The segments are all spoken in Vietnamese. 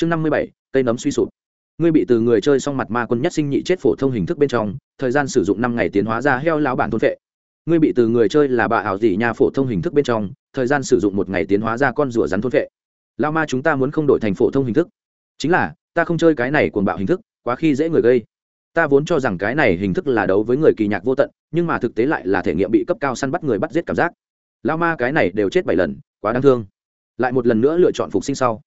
chương năm mươi bảy, cây nấm suy sụp. Ngươi bị từ người chơi xong mặt ma quân nhất sinh nhị chết phổ thông hình thức bên trong, thời gian sử dụng năm ngày tiến hóa ra heo lão bản thôn vệ ngươi bị từ người chơi là bà ảo dỉ nha phổ thông hình thức bên trong, thời gian sử dụng một ngày tiến hóa ra con rùa rắn thôn vệ lao ma chúng ta muốn không đổi thành phổ thông hình thức. Chính là, ta không chơi cái này cuồng bạo hình thức, quá khi dễ người gây. Ta vốn cho rằng cái này hình thức là đấu với người kỳ nhạc vô tận, nhưng mà thực tế lại là thể nghiệm bị cấp cao săn bắt người bắt giết cảm giác. Lao ma cái này đều chết bảy lần, quá đáng thương. Lại một lần nữa lựa chọn phục sinh sau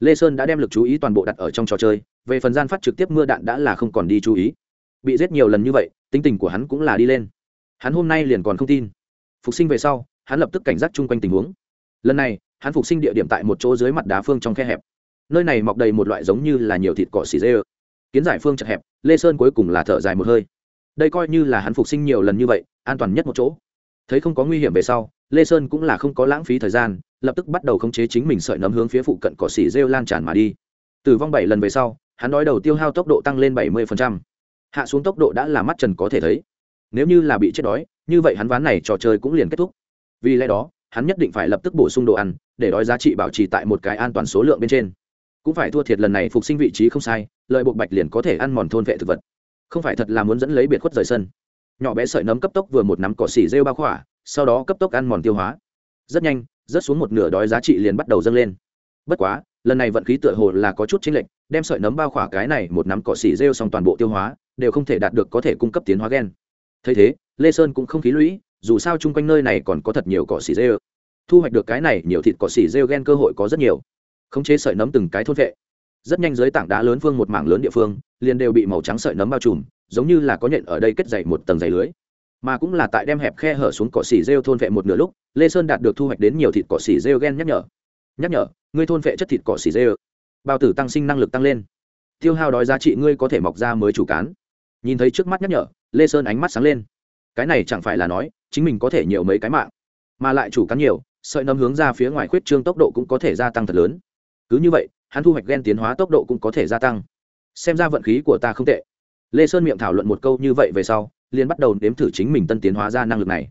lê sơn đã đem lực chú ý toàn bộ đặt ở trong trò chơi, về phần gian phát trực tiếp mưa đạn đã là không còn đi chú ý. Bị giết nhiều lần như vậy, tính tình của hắn cũng là đi lên. Hắn hôm nay liền còn không tin. Phục sinh về sau, hắn lập tức cảnh giác chung quanh tình huống. Lần này, hắn phục sinh địa điểm tại một chỗ dưới mặt đá phương trong khe hẹp. Nơi này mọc đầy một loại giống như là nhiều thịt cỏ xì dê ơ. Kiến giải phương chật hẹp, lê sơn cuối cùng là thở dài một hơi. Đây coi như là hắn phục sinh nhiều lần như vậy, an toàn nhất một chỗ. Thấy không có nguy hiểm về sau, lê sơn cũng là không có lãng phí thời gian lập tức bắt đầu khống chế chính mình sợi nấm hướng phía phụ cận cỏ xỉ rêu lan tràn mà đi. Tử vong bảy lần về sau, hắn đói đầu tiêu hao tốc độ tăng lên bảy mươi hạ xuống tốc độ đã là mắt trần có thể thấy. Nếu như là bị chết đói, như vậy hắn ván này trò chơi cũng liền kết thúc. Vì lẽ đó, hắn nhất định phải lập tức bổ sung đồ ăn, để đói giá trị bảo trì tại một cái an toàn số lượng bên trên. Cũng phải thua thiệt lần này phục sinh vị trí không sai, lợi buộc bạch liền có thể ăn mòn thôn vệ thực vật. Không phải thật là muốn dẫn lấy biệt khuất rời sân. Nhỏ bé sợi nấm cấp tốc vừa một nắm cỏ xỉ rêu bao khỏa, sau đó cấp tốc ăn mòn tiêu hóa. Rất nhanh rớt xuống một nửa đói giá trị liền bắt đầu dâng lên. Bất quá lần này vận khí tựa hồ là có chút chính lệch, đem sợi nấm bao khỏa cái này một nắm cỏ xỉ rêu xong toàn bộ tiêu hóa đều không thể đạt được có thể cung cấp tiến hóa gen. Thấy thế lê sơn cũng không khí lũy dù sao chung quanh nơi này còn có thật nhiều cỏ xỉ rêu. Thu hoạch được cái này nhiều thịt cỏ xỉ rêu gen cơ hội có rất nhiều. Khống chế sợi nấm từng cái thôn vệ. Rất nhanh dưới tảng đá lớn phương một mảng lớn địa phương liền đều bị màu trắng sợi nấm bao trùm giống như là có nhện ở đây kết dày một tầng dày lưới mà cũng là tại đem hẹp khe hở xuống cỏ xỉ rêu thôn vệ một nửa lúc, lê sơn đạt được thu hoạch đến nhiều thịt cỏ xỉ rêu gen nhắc nhở. Nhắc nhở, ngươi thôn vệ chất thịt cỏ xỉ rêu. Bao tử tăng sinh năng lực tăng lên. Tiêu hao đói giá trị ngươi có thể mọc ra mới chủ cán. Nhìn thấy trước mắt nhắc nhở, lê sơn ánh mắt sáng lên. Cái này chẳng phải là nói, chính mình có thể nhiều mấy cái mạng, mà lại chủ cán nhiều, sợi nấm hướng ra phía ngoài khuyết trương tốc độ cũng có thể gia tăng thật lớn. Cứ như vậy, hắn thu hoạch gen tiến hóa tốc độ cũng có thể gia tăng. Xem ra vận khí của ta không tệ. Lê sơn miệng thảo luận một câu như vậy về sau liền bắt đầu nếm thử chính mình tân tiến hóa ra năng lực này.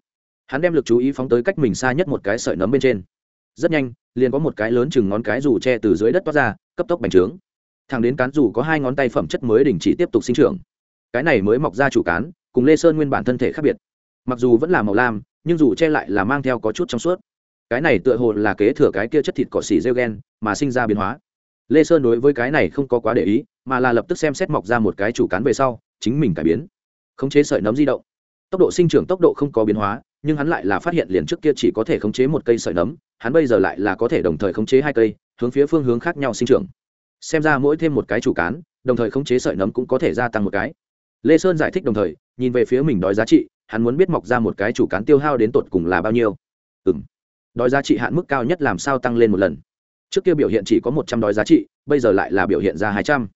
Hắn đem lực chú ý phóng tới cách mình xa nhất một cái sợi nấm bên trên. Rất nhanh, liền có một cái lớn chừng ngón cái dù che từ dưới đất toát ra, cấp tốc bành trướng. Thẳng đến cán dù có hai ngón tay phẩm chất mới đình chỉ tiếp tục sinh trưởng. Cái này mới mọc ra chủ cán, cùng lê sơn nguyên bản thân thể khác biệt. Mặc dù vẫn là màu lam, nhưng dù che lại là mang theo có chút trong suốt. Cái này tựa hồ là kế thừa cái kia chất thịt cỏ xỉ rêu gen, mà sinh ra biến hóa. Lê sơn đối với cái này không có quá để ý, mà là lập tức xem xét mọc ra một cái chủ cán về sau, chính mình cải biến khống chế sợi nấm di động. Tốc độ sinh trưởng tốc độ không có biến hóa, nhưng hắn lại là phát hiện liền trước kia chỉ có thể khống chế một cây sợi nấm, hắn bây giờ lại là có thể đồng thời khống chế hai cây, hướng phía phương hướng khác nhau sinh trưởng. Xem ra mỗi thêm một cái chủ cán, đồng thời khống chế sợi nấm cũng có thể gia tăng một cái. Lê sơn giải thích đồng thời, nhìn về phía mình đói giá trị, hắn muốn biết mọc ra một cái chủ cán tiêu hao đến tột cùng là bao nhiêu. Ừ m đói giá trị hạn mức cao nhất làm sao tăng lên một lần? Trước kia biểu hiện chỉ có một trăm đói giá trị, bây giờ lại là biểu hiện ra hai trăm.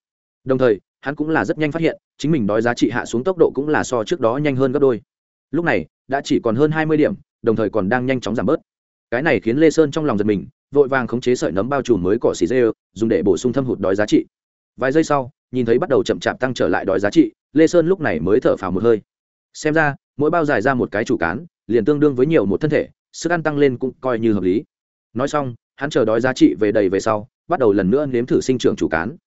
Đồng thời hắn cũng là rất nhanh phát hiện, chính mình đói giá trị hạ xuống tốc độ cũng là so trước đó nhanh hơn gấp đôi. Lúc này, đã chỉ còn hơn hai mươi điểm, đồng thời còn đang nhanh chóng giảm bớt. Cái này khiến lê sơn trong lòng giật mình, vội vàng khống chế sợi nấm bao trùm mới cỏ xì dê, dùng để bổ sung thâm hụt đói giá trị. Vài giây sau, nhìn thấy bắt đầu chậm chạp tăng trở lại đói giá trị, lê sơn lúc này mới thở phào một hơi. Xem ra, mỗi bao dài ra một cái chủ cán, liền tương đương với nhiều một thân thể, sức ăn tăng lên cũng coi như hợp lý. Nói xong, hắn chờ đói giá trị về đầy về sau, bắt đầu lần nữa nếm thử sinh trưởng chủ cán.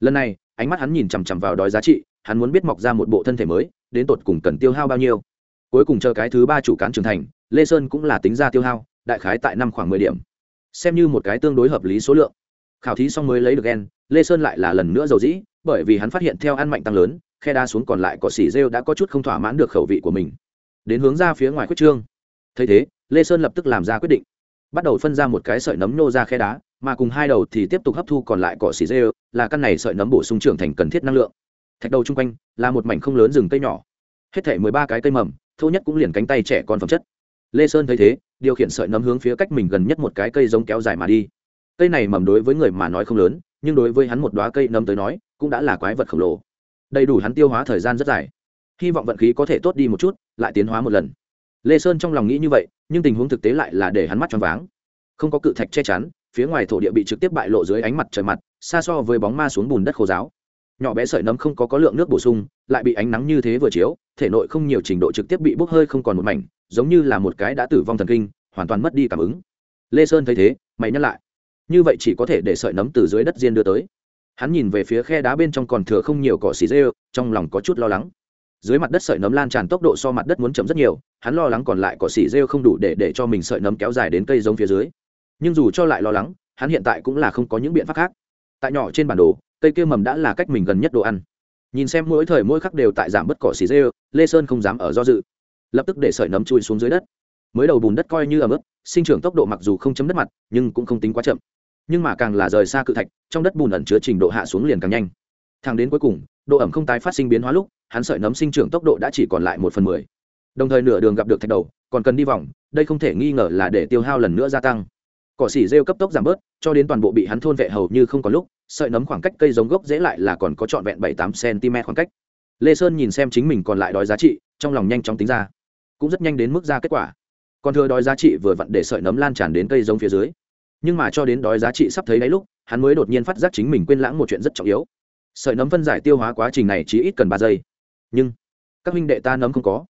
Lần này ánh mắt hắn nhìn chằm chằm vào đói giá trị, hắn muốn biết mọc ra một bộ thân thể mới, đến tột cùng cần tiêu hao bao nhiêu. Cuối cùng chờ cái thứ ba chủ cán trưởng thành, lê sơn cũng là tính ra tiêu hao, đại khái tại năm khoảng mười điểm. Xem như một cái tương đối hợp lý số lượng. Khảo thí xong mới lấy được gen, lê sơn lại là lần nữa dầu dĩ, bởi vì hắn phát hiện theo ăn mạnh tăng lớn, khe đa xuống còn lại cỏ xỉ rêu đã có chút không thỏa mãn được khẩu vị của mình. Đến hướng ra phía ngoài quyết trương. Thấy thế, lê sơn lập tức làm ra quyết định. Bắt đầu phân ra một cái sợi nấm nô ra khe đá, mà cùng hai đầu thì tiếp tục hấp thu còn lại cỏ xỉ rêu là căn này sợi nấm bổ sung trưởng thành cần thiết năng lượng. Thạch đầu chung quanh là một mảnh không lớn rừng cây nhỏ. Hết thể mười ba cái cây mầm, thô nhất cũng liền cánh tay trẻ con phẩm chất. Lê sơn thấy thế, điều khiển sợi nấm hướng phía cách mình gần nhất một cái cây giống kéo dài mà đi. Cây này mầm đối với người mà nói không lớn, nhưng đối với hắn một đoá cây nấm tới nói, cũng đã là quái vật khổng lồ. Đầy đủ hắn tiêu hóa thời gian rất dài. Hy vọng vận khí có thể tốt đi một chút, lại tiến hóa một lần. Lê sơn trong lòng nghĩ như vậy, nhưng tình huống thực tế lại là để hắn mắt choáng váng. Không có cự thạch che chắn, phía ngoài thổ địa bị trực tiếp bại lộ dưới ánh mặt trời mặt xa so với bóng ma xuống bùn đất khô giáo. Nhỏ bé sợi nấm không có có lượng nước bổ sung, lại bị ánh nắng như thế vừa chiếu, thể nội không nhiều trình độ trực tiếp bị bốc hơi không còn một mảnh, giống như là một cái đã tử vong thần kinh, hoàn toàn mất đi cảm ứng. Lê sơn thấy thế, mày nhắc lại. Như vậy chỉ có thể để sợi nấm từ dưới đất diên đưa tới. Hắn nhìn về phía khe đá bên trong còn thừa không nhiều cỏ xì rêu trong lòng có chút lo lắng. Dưới mặt đất sợi nấm lan tràn tốc độ so mặt đất muốn chậm rất nhiều, hắn lo lắng còn lại cỏ xì rêu không đủ để để cho mình sợi nấm kéo dài đến cây giống phía dưới. Nhưng dù cho lại lo lắng, hắn hiện tại cũng là không có những biện pháp khác tại nhỏ trên bản đồ, cây kia mầm đã là cách mình gần nhất đồ ăn. Nhìn xem mỗi thời mỗi khắc đều tại giảm bớt cỏ xì rêu lê sơn không dám ở do dự. Lập tức để sợi nấm chui xuống dưới đất. Mới đầu bùn đất coi như ẩm ướt, sinh trưởng tốc độ mặc dù không chấm đất mặt, nhưng cũng không tính quá chậm. Nhưng mà càng là rời xa cự thạch, trong đất bùn ẩn chứa trình độ hạ xuống liền càng nhanh. Thang đến cuối cùng, độ ẩm không tái phát sinh biến hóa lúc, hắn sợi nấm sinh trưởng tốc độ đã chỉ còn lại một phần mười. Đồng thời nửa đường gặp được thạch đầu, còn cần đi vòng, đây không thể nghi ngờ là để tiêu hao lần nữa gia tăng cỏ xỉ rêu cấp tốc giảm bớt, cho đến toàn bộ bị hắn thôn vệ hầu như không có lúc, sợi nấm khoảng cách cây giống gốc dễ lại là còn có trọn vẹn bảy tám cm khoảng cách. Lê sơn nhìn xem chính mình còn lại đói giá trị, trong lòng nhanh chóng tính ra. Cũng rất nhanh đến mức ra kết quả. Còn thừa đói giá trị vừa vặn để sợi nấm lan tràn đến cây giống phía dưới. Nhưng mà cho đến đói giá trị sắp thấy đáy lúc, hắn mới đột nhiên phát giác chính mình quên lãng một chuyện rất trọng yếu. Sợi nấm phân giải tiêu hóa quá trình này chỉ ít cần ba giây. Nhưng, các huynh đệ ta nấm không có.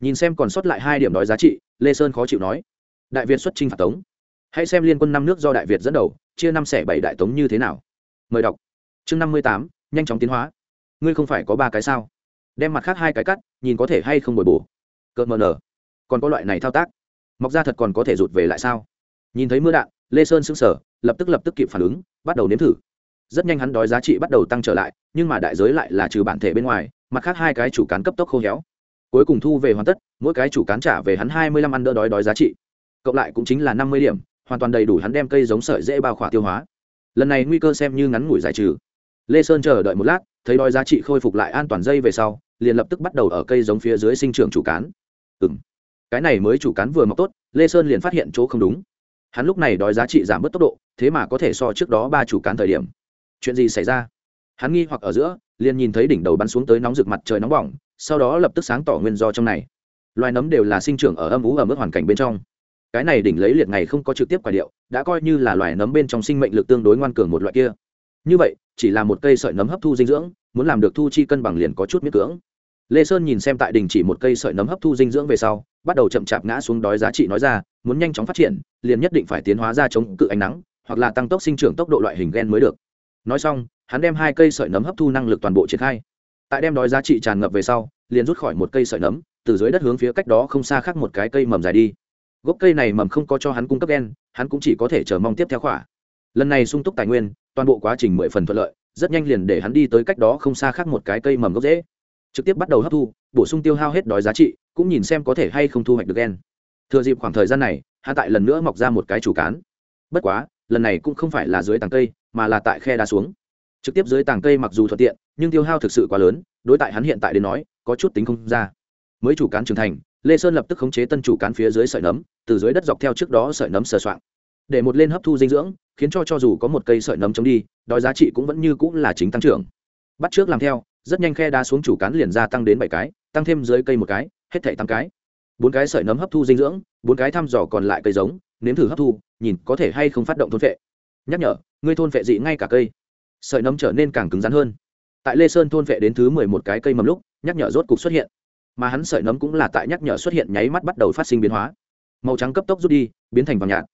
Nhìn xem còn sót lại hai điểm đói giá trị, lê sơn khó chịu nói. Đại việt xuất trinh phạt tống hãy xem liên quân năm nước do đại việt dẫn đầu, chia năm xẻ bảy đại tống như thế nào. Mời đọc. Chương năm mươi tám, nhanh chóng tiến hóa. Ngươi không phải có ba cái sao? Đem mặt khác hai cái cắt, nhìn có thể hay không bồi bổ. Cợt mờ nở còn có loại này thao tác. Mọc ra thật còn có thể rụt về lại sao? Nhìn thấy mưa đạn, lê sơn sững sờ, lập tức lập tức kịp phản ứng, bắt đầu nếm thử. Rất nhanh hắn đói giá trị bắt đầu tăng trở lại, nhưng mà đại giới lại là trừ bản thể bên ngoài, mặt khác hai cái chủ cán cấp tốc khô héo. Cuối cùng thu về hoàn tất, mỗi cái chủ cán trả về hắn hai mươi lăm ăn đỡ đói đói giá trị. Cộng lại cũng chính là năm mươi điểm hoàn toàn đầy đủ hắn đem cây giống sợi dễ bao khỏa tiêu hóa. Lần này nguy cơ xem như ngắn ngủi giải trừ. Lê sơn chờ đợi một lát, thấy đói giá trị khôi phục lại an toàn dây về sau, liền lập tức bắt đầu ở cây giống phía dưới sinh trưởng chủ cán. Ừ cái này mới chủ cán vừa mọc tốt, lê sơn liền phát hiện chỗ không đúng. Hắn lúc này đói giá trị giảm bớt tốc độ, thế mà có thể so trước đó ba chủ cán thời điểm. Chuyện gì xảy ra? Hắn nghi hoặc ở giữa, liền nhìn thấy đỉnh đầu bắn xuống tới nóng rực mặt trời nóng bỏng, sau đó lập tức sáng tỏ nguyên do trong này. Loài nấm đều là sinh trưởng ở âm ú ở mức hoàn cảnh bên trong cái này đỉnh lấy liệt ngày không có trực tiếp quả điệu, đã coi như là loài nấm bên trong sinh mệnh lực tương đối ngoan cường một loại kia. Như vậy, chỉ là một cây sợi nấm hấp thu dinh dưỡng, muốn làm được thu chi cân bằng liền có chút miễn cưỡng. Lê sơn nhìn xem tại đình chỉ một cây sợi nấm hấp thu dinh dưỡng về sau, bắt đầu chậm chạp ngã xuống đói giá trị nói ra, muốn nhanh chóng phát triển, liền nhất định phải tiến hóa ra chống cự ánh nắng, hoặc là tăng tốc sinh trưởng tốc độ loại hình gen mới được. Nói xong, hắn đem hai cây sợi nấm hấp thu năng lực toàn bộ triển khai. Tại đem đói giá trị tràn ngập về sau, liền rút khỏi một cây sợi nấm, từ dưới đất hướng phía cách đó không xa khác một cái cây mầm dài đi gốc cây này mầm không có cho hắn cung cấp gen hắn cũng chỉ có thể chờ mong tiếp theo khỏa. Lần này sung túc tài nguyên, toàn bộ quá trình mười phần thuận lợi, rất nhanh liền để hắn đi tới cách đó không xa khác một cái cây mầm gốc dễ. Trực tiếp bắt đầu hấp thu, bổ sung tiêu hao hết đói giá trị, cũng nhìn xem có thể hay không thu hoạch được gen thừa dịp khoảng thời gian này hạ tại lần nữa mọc ra một cái chủ cán. Bất quá, lần này cũng không phải là dưới tàng cây, mà là tại khe đá xuống. Trực tiếp dưới tàng cây mặc dù thuận tiện, nhưng tiêu hao thực sự quá lớn, đối tại hắn hiện tại đến nói, có chút tính không ra. Mới chủ cán trưởng thành lê sơn lập tức khống chế tân chủ cán phía dưới sợi nấm từ dưới đất dọc theo trước đó sợi nấm sờ soạn, để một lên hấp thu dinh dưỡng khiến cho cho dù có một cây sợi nấm chống đi đói giá trị cũng vẫn như cũng là chính tăng trưởng. Bắt trước làm theo rất nhanh khe đá xuống chủ cán liền gia tăng đến bảy cái tăng thêm dưới cây một cái hết thảy tám cái. Bốn cái sợi nấm hấp thu dinh dưỡng bốn cái thăm dò còn lại cây giống nếm thử hấp thu nhìn có thể hay không phát động thôn vệ nhắc nhở ngươi thôn vệ dị ngay cả cây. Sợi nấm trở nên càng cứng rắn hơn. Tại lê sơn thôn vệ đến thứ mười một cái cây mầm lúc nhắc nhở rốt cục xuất hiện mà hắn sợi nấm cũng là tại nhắc nhở xuất hiện nháy mắt bắt đầu phát sinh biến hóa. Màu trắng cấp tốc rút đi, biến thành vàng nhạt.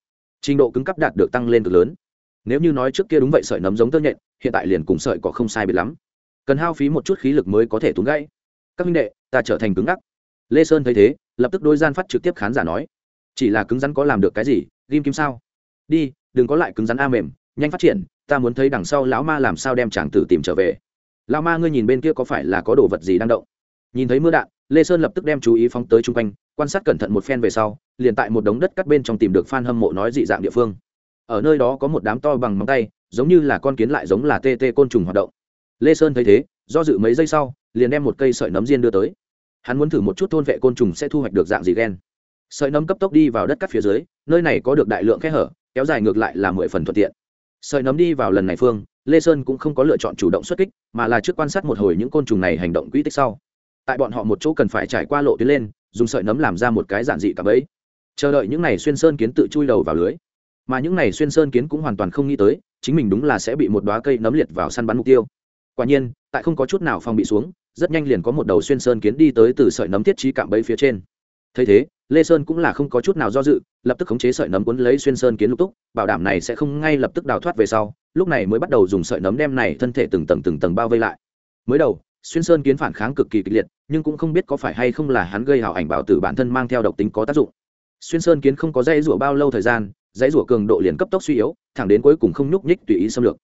Trình độ cứng cấp đạt được tăng lên cực lớn. Nếu như nói trước kia đúng vậy sợi nấm giống tơ nhện, hiện tại liền cùng sợi có không sai biệt lắm. Cần hao phí một chút khí lực mới có thể túng gãy. Các minh đệ, ta trở thành cứng ngắc. Lê sơn thấy thế, lập tức đôi gian phát trực tiếp khán giả nói. Chỉ là cứng rắn có làm được cái gì, ghim kim sao? Đi, đừng có lại cứng rắn a mềm, nhanh phát triển, ta muốn thấy đằng sau lão ma làm sao đem chàng tử tìm trở về. Lão ma ngươi nhìn bên kia có phải là có đồ vật gì đang động? Nhìn thấy mưa đạn lê sơn lập tức đem chú ý phóng tới chung quanh, quan sát cẩn thận một phen về sau, liền tại một đống đất cắt bên trong tìm được phan hâm mộ nói dị dạng địa phương. Ở nơi đó có một đám to bằng móng tay, giống như là con kiến lại giống là tê tê côn trùng hoạt động. Lê sơn thấy thế, do dự mấy giây sau, liền đem một cây sợi nấm diên đưa tới. Hắn muốn thử một chút thôn vệ côn trùng sẽ thu hoạch được dạng gì ghen sợi nấm cấp tốc đi vào đất cắt phía dưới, nơi này có được đại lượng khe hở, kéo dài ngược lại là mười phần thuận tiện. Sợi nấm đi vào lần này phương, lê sơn cũng không có lựa chọn chủ động xuất kích, mà là trước quan sát một hồi những côn trùng này hành động quỹ tích sau tại bọn họ một chỗ cần phải trải qua lộ tuyến lên, dùng sợi nấm làm ra một cái giản dị cả ấy. Chờ đợi những này xuyên sơn kiến tự chui đầu vào lưới. Mà những này xuyên sơn kiến cũng hoàn toàn không nghĩ tới, chính mình đúng là sẽ bị một đoá cây nấm liệt vào săn bắn mục tiêu. Quả nhiên, tại không có chút nào phòng bị xuống, rất nhanh liền có một đầu xuyên sơn kiến đi tới từ sợi nấm thiết trí cạm bẫy phía trên. Thấy thế, lê sơn cũng là không có chút nào do dự, lập tức khống chế sợi nấm cuốn lấy xuyên sơn kiến lục túc, bảo đảm này sẽ không ngay lập tức đào thoát về sau, lúc này mới bắt đầu dùng sợi nấm đem này thân thể từng tầng từng tầng bao vây lại. Mới đầu, xuyên sơn kiến phản kháng cực kỳ kịch liệt nhưng cũng không biết có phải hay không là hắn gây hảo ảnh bảo tử bản thân mang theo độc tính có tác dụng. Xuyên sơn kiến không có dây rủa bao lâu thời gian, dãy rủa cường độ liền cấp tốc suy yếu, thẳng đến cuối cùng không nhúc nhích tùy ý xâm lược.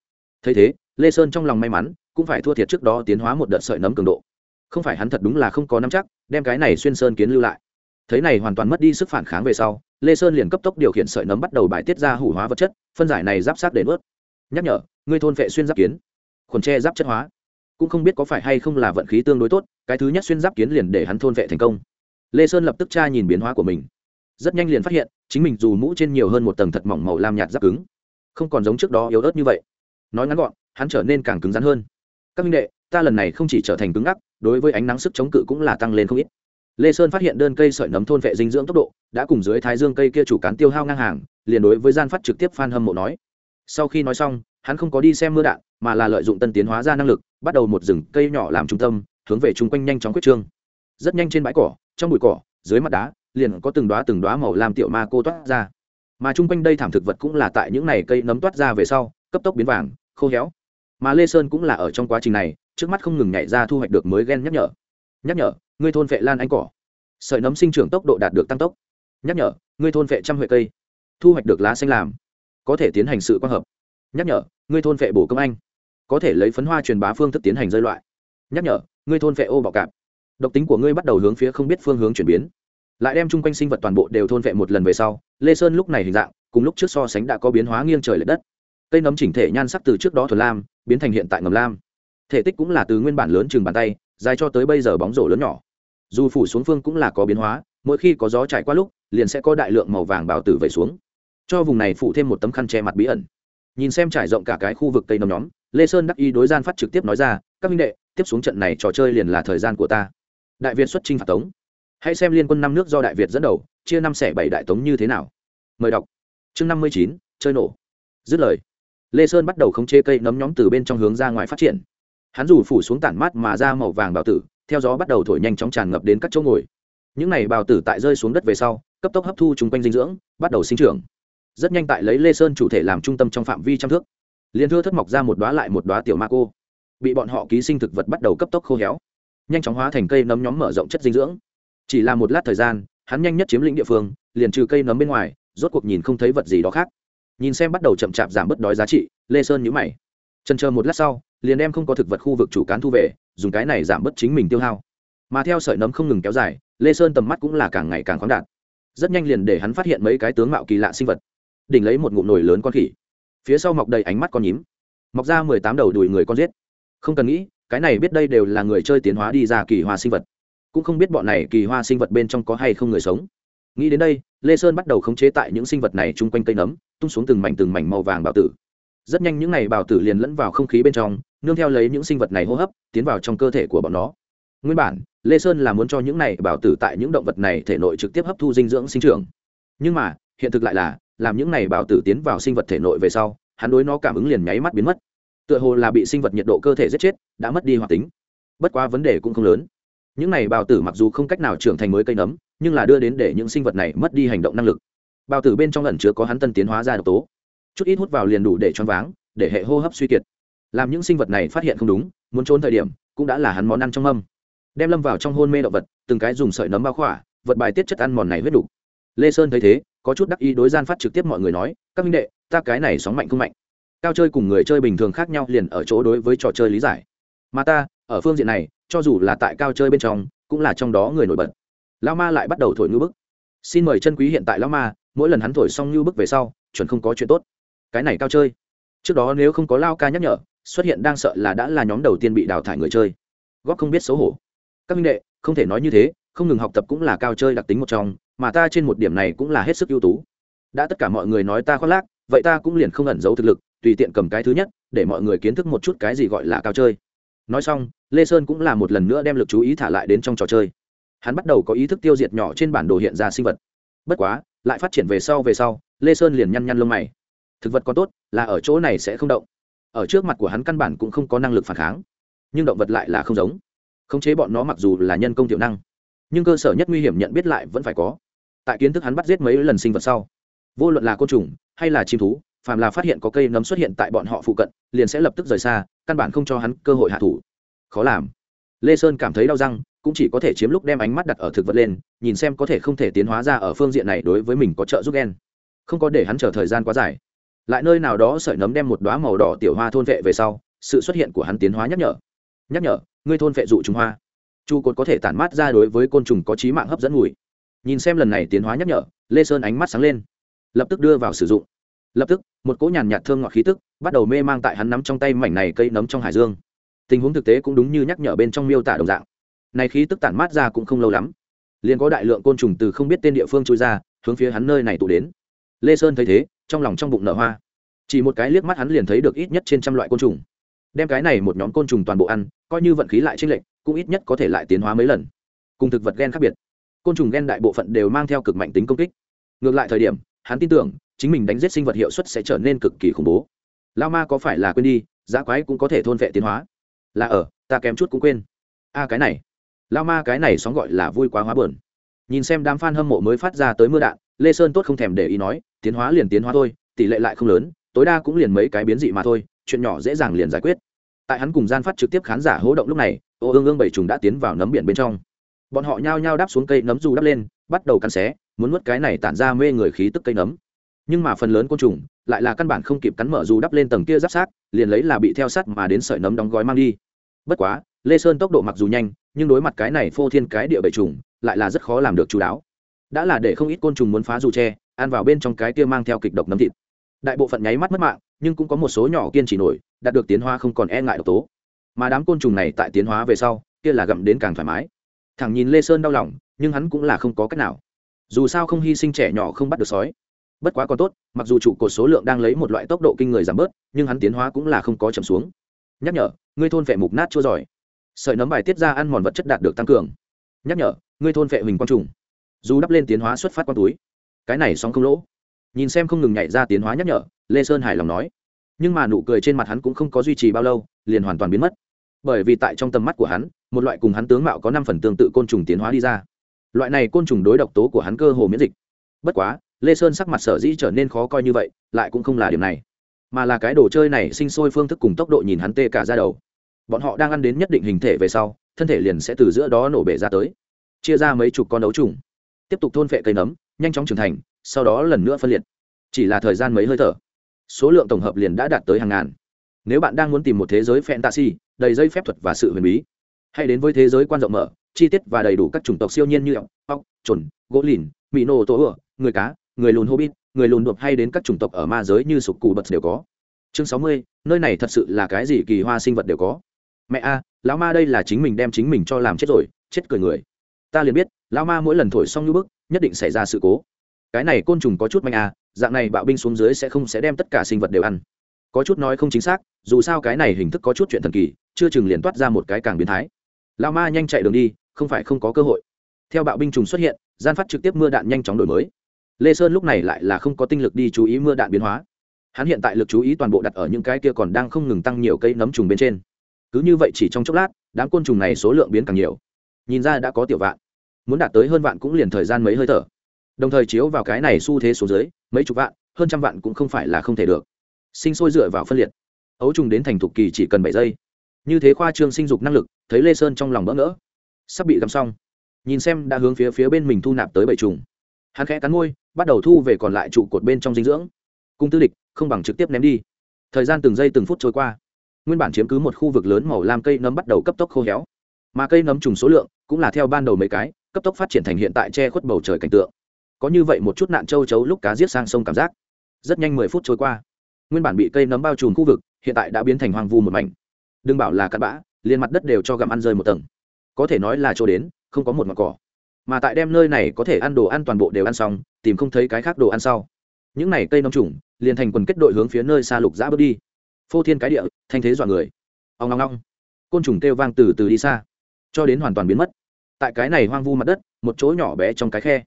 Thấy thế, lê sơn trong lòng may mắn, cũng phải thua thiệt trước đó tiến hóa một đợt sợi nấm cường độ. Không phải hắn thật đúng là không có nắm chắc, đem cái này xuyên sơn kiến lưu lại. Thấy này hoàn toàn mất đi sức phản kháng về sau, lê sơn liền cấp tốc điều khiển sợi nấm bắt đầu bài tiết ra hủ hóa vật chất, phân giải này giáp sát để ướt nhắc nhở, ngươi thôn vệ xuyên giáp kiến. Khuẩn tre giáp chất hóa cũng không biết có phải hay không là vận khí tương đối tốt, cái thứ nhất xuyên giáp kiến liền để hắn thôn vệ thành công. Lê sơn lập tức tra nhìn biến hóa của mình. Rất nhanh liền phát hiện, chính mình dù mũ trên nhiều hơn một tầng thật mỏng màu lam nhạt giáp cứng. Không còn giống trước đó yếu ớt như vậy. Nói ngắn gọn, hắn trở nên càng cứng rắn hơn. Các minh đệ, ta lần này không chỉ trở thành cứng ngắc, đối với ánh nắng sức chống cự cũng là tăng lên không ít. Lê sơn phát hiện đơn cây sợi nấm thôn vệ dinh dưỡng tốc độ, đã cùng dưới thái dương cây kia chủ cán tiêu hao ngang hàng, liền đối với gian phát trực tiếp phan hâm mộ nói. Sau khi nói xong, hắn không có đi xem mưa đạn mà là lợi dụng tân tiến hóa ra năng lực, bắt đầu một rừng cây nhỏ làm trung tâm, hướng về chung quanh nhanh chóng quyết trương. Rất nhanh trên bãi cỏ, trong bụi cỏ, dưới mặt đá, liền có từng đoá từng đoá màu làm tiểu ma cô toát ra. Mà chung quanh đây thảm thực vật cũng là tại những này cây nấm toát ra về sau, cấp tốc biến vàng, khô héo. Mà lê sơn cũng là ở trong quá trình này, trước mắt không ngừng nhảy ra thu hoạch được mới ghen nhắc nhở. Nhắc nhở, ngươi thôn vệ lan anh cỏ. Sợi nấm sinh trưởng tốc độ đạt được tăng tốc. Nhắc nhở, ngươi thôn vệ trăm huệ cây. Thu hoạch được lá xanh làm. Có thể tiến hành sự quang hợp. Nhắc nhở, ngươi thôn vệ bổ công anh có thể lấy phấn hoa truyền bá phương thức tiến hành rơi loại. Nhắc nhở, ngươi thôn vệ ô bọ cạp. Độc tính của ngươi bắt đầu hướng phía không biết phương hướng chuyển biến. Lại đem chung quanh sinh vật toàn bộ đều thôn vệ một lần về sau, lê sơn lúc này hình dạng, cùng lúc trước so sánh đã có biến hóa nghiêng trời l ệ đất. Cây nấm chỉnh thể nhan sắc từ trước đó thuần lam, biến thành hiện tại ngầm lam. Thể tích cũng là từ nguyên bản lớn chừng bàn tay, dài cho tới bây giờ bóng rổ lớn nhỏ. Dù phủ xuống phương cũng là có biến hóa, mỗi khi có gió trải qua lúc, liền sẽ có đại lượng màu vàng bào tử vẩy xuống. Cho vùng này phụ thêm một tấm khăn che mặt bí ẩn. Nhìn xem trải rộng cả cái khu vực cây nấm nhóm lê sơn đắc ý đối gian phát trực tiếp nói ra, các minh đệ, tiếp xuống trận này trò chơi liền là thời gian của ta. Đại việt xuất chinh phạt tống. Hãy xem liên quân năm nước do đại việt dẫn đầu, chia năm xẻ bảy đại tống như thế nào. Mời đọc. Chương năm mươi chín, chơi nổ. Dứt lời, lê sơn bắt đầu khống chế cây nấm nhóm từ bên trong hướng ra ngoài phát triển. Hắn dù phủ xuống tản mát mà ra màu vàng bào tử, theo gió bắt đầu thổi nhanh chóng tràn ngập đến các chỗ ngồi. Những này bào tử tại rơi xuống đất về sau, cấp tốc hấp thu chung quanh dinh dưỡng, bắt đầu sinh trưởng. Rất nhanh tại lấy lê sơn chủ thể làm trung tâm trong phạm vi trăm thước liền thưa thất mọc ra một đoá lại một đoá tiểu ma cô. Bị bọn họ ký sinh thực vật bắt đầu cấp tốc khô héo, nhanh chóng hóa thành cây nấm nhóm mở rộng chất dinh dưỡng. Chỉ là một lát thời gian, hắn nhanh nhất chiếm lĩnh địa phương, liền trừ cây nấm bên ngoài, rốt cuộc nhìn không thấy vật gì đó khác. Nhìn xem bắt đầu chậm chạp giảm bớt đói giá trị, lê sơn nhữ mày. Trần chờ một lát sau, liền đem không có thực vật khu vực chủ cán thu về, dùng cái này giảm bớt chính mình tiêu hao. Mà theo sợi nấm không ngừng kéo dài, lê sơn tầm mắt cũng là càng ngày càng khoáng đạt. Rất nhanh liền để hắn phát hiện mấy cái tướng mạo kỳ lạ sinh vật. Đỉnh lấy một ngụm nồi lớn con khỉ phía sau mọc đầy ánh mắt con nhím. Mọc ra mười tám đầu đùi người con giết. Không cần nghĩ, cái này biết đây đều là người chơi tiến hóa đi ra kỳ hoa sinh vật. Cũng không biết bọn này kỳ hoa sinh vật bên trong có hay không người sống. Nghĩ đến đây, lê sơn bắt đầu khống chế tại những sinh vật này chung quanh cây nấm, tung xuống từng mảnh từng mảnh màu vàng bào tử. Rất nhanh những n à y bào tử liền lẫn vào không khí bên trong, nương theo lấy những sinh vật này hô hấp, tiến vào trong cơ thể của bọn nó. Nguyên bản, lê sơn là muốn cho những này bào tử tại những động vật này thể nội trực tiếp hấp thu dinh dưỡng sinh trưởng. Nhưng mà, hiện thực lại là làm những này bào tử tiến vào sinh vật thể nội về sau, hắn đối nó cảm ứng liền nháy mắt biến mất. Tựa hồ là bị sinh vật nhiệt độ cơ thể giết chết, đã mất đi hoạt tính. Bất quá vấn đề cũng không lớn. Những này bào tử mặc dù không cách nào trưởng thành mới cây nấm, nhưng là đưa đến để những sinh vật này mất đi hành động năng lực. Bào tử bên trong lần chứa có hắn tân tiến hóa ra độc tố. Chút ít hút vào liền đủ để choáng váng, để hệ hô hấp suy kiệt. Làm những sinh vật này phát hiện không đúng, muốn trốn thời điểm, cũng đã là hắn món ăn trong mâm. Đem lâm vào trong hôn mê động vật, từng cái dùng sợi nấm bao khỏa, vật bài tiết chất ăn mòn này huyết đủ. lê sơn thấy thế có chút đắc ý đối gian phát trực tiếp mọi người nói, các minh đệ, ta cái này sóng mạnh không mạnh. Cao chơi cùng người chơi bình thường khác nhau liền ở chỗ đối với trò chơi lý giải. Mà ta, ở phương diện này, cho dù là tại cao chơi bên trong, cũng là trong đó người nổi bật. Lao ma lại bắt đầu thổi ngư bức. Xin mời chân quý hiện tại lao ma, mỗi lần hắn thổi xong ngư bức về sau, chuẩn không có chuyện tốt. Cái này cao chơi. Trước đó nếu không có lao ca nhắc nhở, xuất hiện đang sợ là đã là nhóm đầu tiên bị đào thải người chơi. Góp không biết xấu hổ. Các minh đệ, không thể nói như thế, không ngừng học tập cũng là cao chơi đặc tính một trong mà ta trên một điểm này cũng là hết sức ưu tú. Đã tất cả mọi người nói ta khoác lác, vậy ta cũng liền không ẩn giấu thực lực, tùy tiện cầm cái thứ nhất, để mọi người kiến thức một chút cái gì gọi là cao chơi. Nói xong, lê sơn cũng là một lần nữa đem lực chú ý thả lại đến trong trò chơi. Hắn bắt đầu có ý thức tiêu diệt nhỏ trên bản đồ hiện ra sinh vật. Bất quá, lại phát triển về sau về sau, lê sơn liền nhăn nhăn lông mày. Thực vật có tốt, là ở chỗ này sẽ không động. Ở trước mặt của hắn căn bản cũng không có năng lực phản kháng. Nhưng động vật lại là không giống. Khống chế bọn nó mặc dù là nhân công tiểu năng, nhưng cơ sở nhất nguy hiểm nhận biết lại vẫn phải có tại kiến thức hắn bắt giết mấy lần sinh vật sau. Vô luận là côn trùng hay là chim thú, phàm là phát hiện có cây nấm xuất hiện tại bọn họ phụ cận, liền sẽ lập tức rời xa, căn bản không cho hắn cơ hội hạ thủ. Khó làm. Lê sơn cảm thấy đau răng, cũng chỉ có thể chiếm lúc đem ánh mắt đặt ở thực vật lên, nhìn xem có thể không thể tiến hóa ra ở phương diện này đối với mình có trợ giúp ghen không có để hắn chờ thời gian quá dài. Lại nơi nào đó sợi nấm đem một đoá màu đỏ tiểu hoa thôn vệ về sau, sự xuất hiện của hắn tiến hóa nhắc nhở. Nhắc nhở, ngươi thôn vệ dụ trùng hoa. Chu cột có thể tản mát ra đối với côn trùng có trí mạng hấp dẫn mùi nhìn xem lần này tiến hóa nhắc nhở, lê sơn ánh mắt sáng lên. Lập tức đưa vào sử dụng. Lập tức, một cỗ nhàn nhạt thơm ngọt khí tức bắt đầu mê mang tại hắn nắm trong tay mảnh này cây nấm trong hải dương. Tình huống thực tế cũng đúng như nhắc nhở bên trong miêu tả đồng dạng. Này khí tức tản mát ra cũng không lâu lắm. Liền có đại lượng côn trùng từ không biết tên địa phương trôi ra, hướng phía hắn nơi này tụ đến. Lê sơn thấy thế, trong lòng trong bụng nở hoa. Chỉ một cái liếc mắt hắn liền thấy được ít nhất trên trăm loại côn trùng. Đem cái này một nhóm côn trùng toàn bộ ăn, coi như vận khí lại chênh lệch, cũng ít nhất có thể lại tiến hóa mấy lần. Cùng thực vật gen khác biệt côn trùng gen đại bộ phận đều mang theo cực mạnh tính công kích. Ngược lại thời điểm, hắn tin tưởng, chính mình đánh giết sinh vật hiệu suất sẽ trở nên cực kỳ khủng bố. Lao ma có phải là quên đi giá quái cũng có thể thôn vệ tiến hóa? Là ở, ta kém chút cũng quên. A, cái này. Lao ma cái này sóng gọi là vui quá hóa bờn nhìn xem đám f a n hâm mộ mới phát ra tới mưa đạn, lê sơn tốt không thèm để ý nói, tiến hóa liền tiến hóa thôi, tỷ lệ lại không lớn, tối đa cũng liền mấy cái biến dị mà thôi, chuyện nhỏ dễ dàng liền giải quyết. Tại hắn cùng gian phát trực tiếp khán giả hỗ động lúc này, ô ương ương bảy trùng đã tiến vào nấm biển bên trong bọn họ nhao nhao đáp xuống cây nấm dù đắp lên, bắt đầu cắn xé, muốn nuốt cái này tản ra mê người khí tức cây nấm. Nhưng mà phần lớn côn trùng lại là căn bản không kịp cắn mở dù đắp lên tầng kia giáp sát liền lấy là bị theo sắt mà đến sợi nấm đóng gói mang đi. Bất quá, lê sơn tốc độ mặc dù nhanh, nhưng đối mặt cái này phô thiên cái địa bầy trùng, lại là rất khó làm được chú đáo. Đã là để không ít côn trùng muốn phá dù tre ăn vào bên trong cái kia mang theo kịch độc nấm thịt. Đại bộ phận nháy mắt mất mạng, nhưng cũng có một số nhỏ kiên trì nổi, đạt được tiến hóa không còn e ngại độc tố. Mà đám côn trùng này tại tiến hóa về sau, kia là gặm đến càng thoải mái thẳng nhìn lê sơn đau lòng, nhưng hắn cũng là không có cách nào. Dù sao không hy sinh trẻ nhỏ không bắt được sói. Bất quá còn tốt, mặc dù trụ cột số lượng đang lấy một loại tốc độ kinh người giảm bớt, nhưng hắn tiến hóa cũng là không có chậm xuống. Nhắc nhở, ngươi thôn vệ mục nát chua giỏi. Sợi nấm bài tiết ra ăn mòn vật chất đạt được tăng cường. Nhắc nhở, ngươi thôn vệ huỳnh quang trùng. Dù đắp lên tiến hóa xuất phát quang túi. Cái này xong không lỗ. Nhìn xem không ngừng nhảy ra tiến hóa nhắc nhở, lê sơn hài lòng nói. Nhưng mà nụ cười trên mặt hắn cũng không có duy trì bao lâu, liền hoàn toàn biến mất bởi vì tại trong tầm mắt của hắn, một loại cùng hắn tướng mạo có năm phần tương tự côn trùng tiến hóa đi ra. Loại này côn trùng đối độc tố của hắn cơ hồ miễn dịch. Bất quá, lê sơn sắc mặt sở dĩ trở nên khó coi như vậy, lại cũng không là điểm này, mà là cái đồ chơi này sinh sôi phương thức cùng tốc độ nhìn hắn tê cả ra đầu. Bọn họ đang ăn đến nhất định hình thể về sau, thân thể liền sẽ từ giữa đó nổ bể ra tới, chia ra mấy chục con đấu trùng, tiếp tục thôn phệ cây nấm, nhanh chóng trưởng thành, sau đó lần nữa phân liệt. Chỉ là thời gian mấy hơi thở, số lượng tổng hợp liền đã đạt tới hàng ngàn nếu bạn đang muốn tìm một thế giới fantasy, đầy dây phép thuật và sự huyền bí, hãy đến với thế giới quan rộng mở, chi tiết và đầy đủ các chủng tộc siêu nhiên như ốc ốc trồn gỗ lìn mỹ nô tổ ửa người cá, người lùn hobbit, người lùn đột hay đến các chủng tộc ở ma giới như sục cù bật đều có. Chương sáu mươi, nơi này thật sự là cái gì kỳ hoa sinh vật đều có. Mẹ a, lão ma đây là chính mình đem chính mình cho làm chết rồi, chết cười người. Ta liền biết, lão ma mỗi lần thổi xong như bức, nhất định xảy ra sự cố. Cái này côn trùng có chút manh a dạng này bạo binh xuống dưới sẽ không sẽ đem tất cả sinh vật đều ăn có chút nói không chính xác, dù sao cái này hình thức có chút chuyện thần kỳ, chưa chừng liền toát ra một cái càng biến thái. Lao ma nhanh chạy đường đi, không phải không có cơ hội. Theo bạo binh trùng xuất hiện, gian phát trực tiếp mưa đạn nhanh chóng đổi mới. Lê sơn lúc này lại là không có tinh lực đi chú ý mưa đạn biến hóa. Hắn hiện tại lực chú ý toàn bộ đặt ở những cái kia còn đang không ngừng tăng nhiều cây nấm trùng bên trên. Cứ như vậy chỉ trong chốc lát, đám côn trùng này số lượng biến càng nhiều. Nhìn ra đã có tiểu vạn. Muốn đạt tới hơn vạn cũng liền thời gian mấy hơi thở. Đồng thời chiếu vào cái này xu thế số dưới, mấy chục vạn, hơn trăm vạn cũng không phải là không thể được sinh sôi dựa vào phân liệt. Ấu trùng đến thành thục kỳ chỉ cần bảy giây. Như thế khoa trương sinh dục năng lực, thấy lê sơn trong lòng bỡ ngỡ. Sắp bị gắm xong. Nhìn xem đã hướng phía phía bên mình thu nạp tới bảy trùng. Hắn khẽ cắn môi, bắt đầu thu về còn lại trụ cột bên trong dinh dưỡng. Cung tư địch, không bằng trực tiếp ném đi. Thời gian từng giây từng phút trôi qua. Nguyên bản chiếm cứ một khu vực lớn màu lam cây nấm bắt đầu cấp tốc khô héo. Mà cây nấm trùng số lượng cũng là theo ban đầu mấy cái, cấp tốc phát triển thành hiện tại che khuất bầu trời cảnh tượng. Có như vậy một chút nạn châu chấu lúc cá giết sang sông cảm giác. Rất nhanh mười phút trôi qua nguyên bản bị cây nấm bao trùm khu vực, hiện tại đã biến thành hoang vu một mảnh. Đừng bảo là cặn bã, liền mặt đất đều cho gặm ăn rơi một tầng. Có thể nói là chỗ đến, không có một mặt cỏ. Mà tại đem nơi này có thể ăn đồ ăn toàn bộ đều ăn xong, tìm không thấy cái khác đồ ăn sau. Những này cây nấm trùng, liền thành quần kết đội hướng phía nơi xa lục giã bước đi. Phô thiên cái địa, thanh thế dọa người. Ông long long côn trùng kêu vang từ từ đi xa, cho đến hoàn toàn biến mất. Tại cái này hoang vu mặt đất, một chỗ nhỏ bé trong cái khe.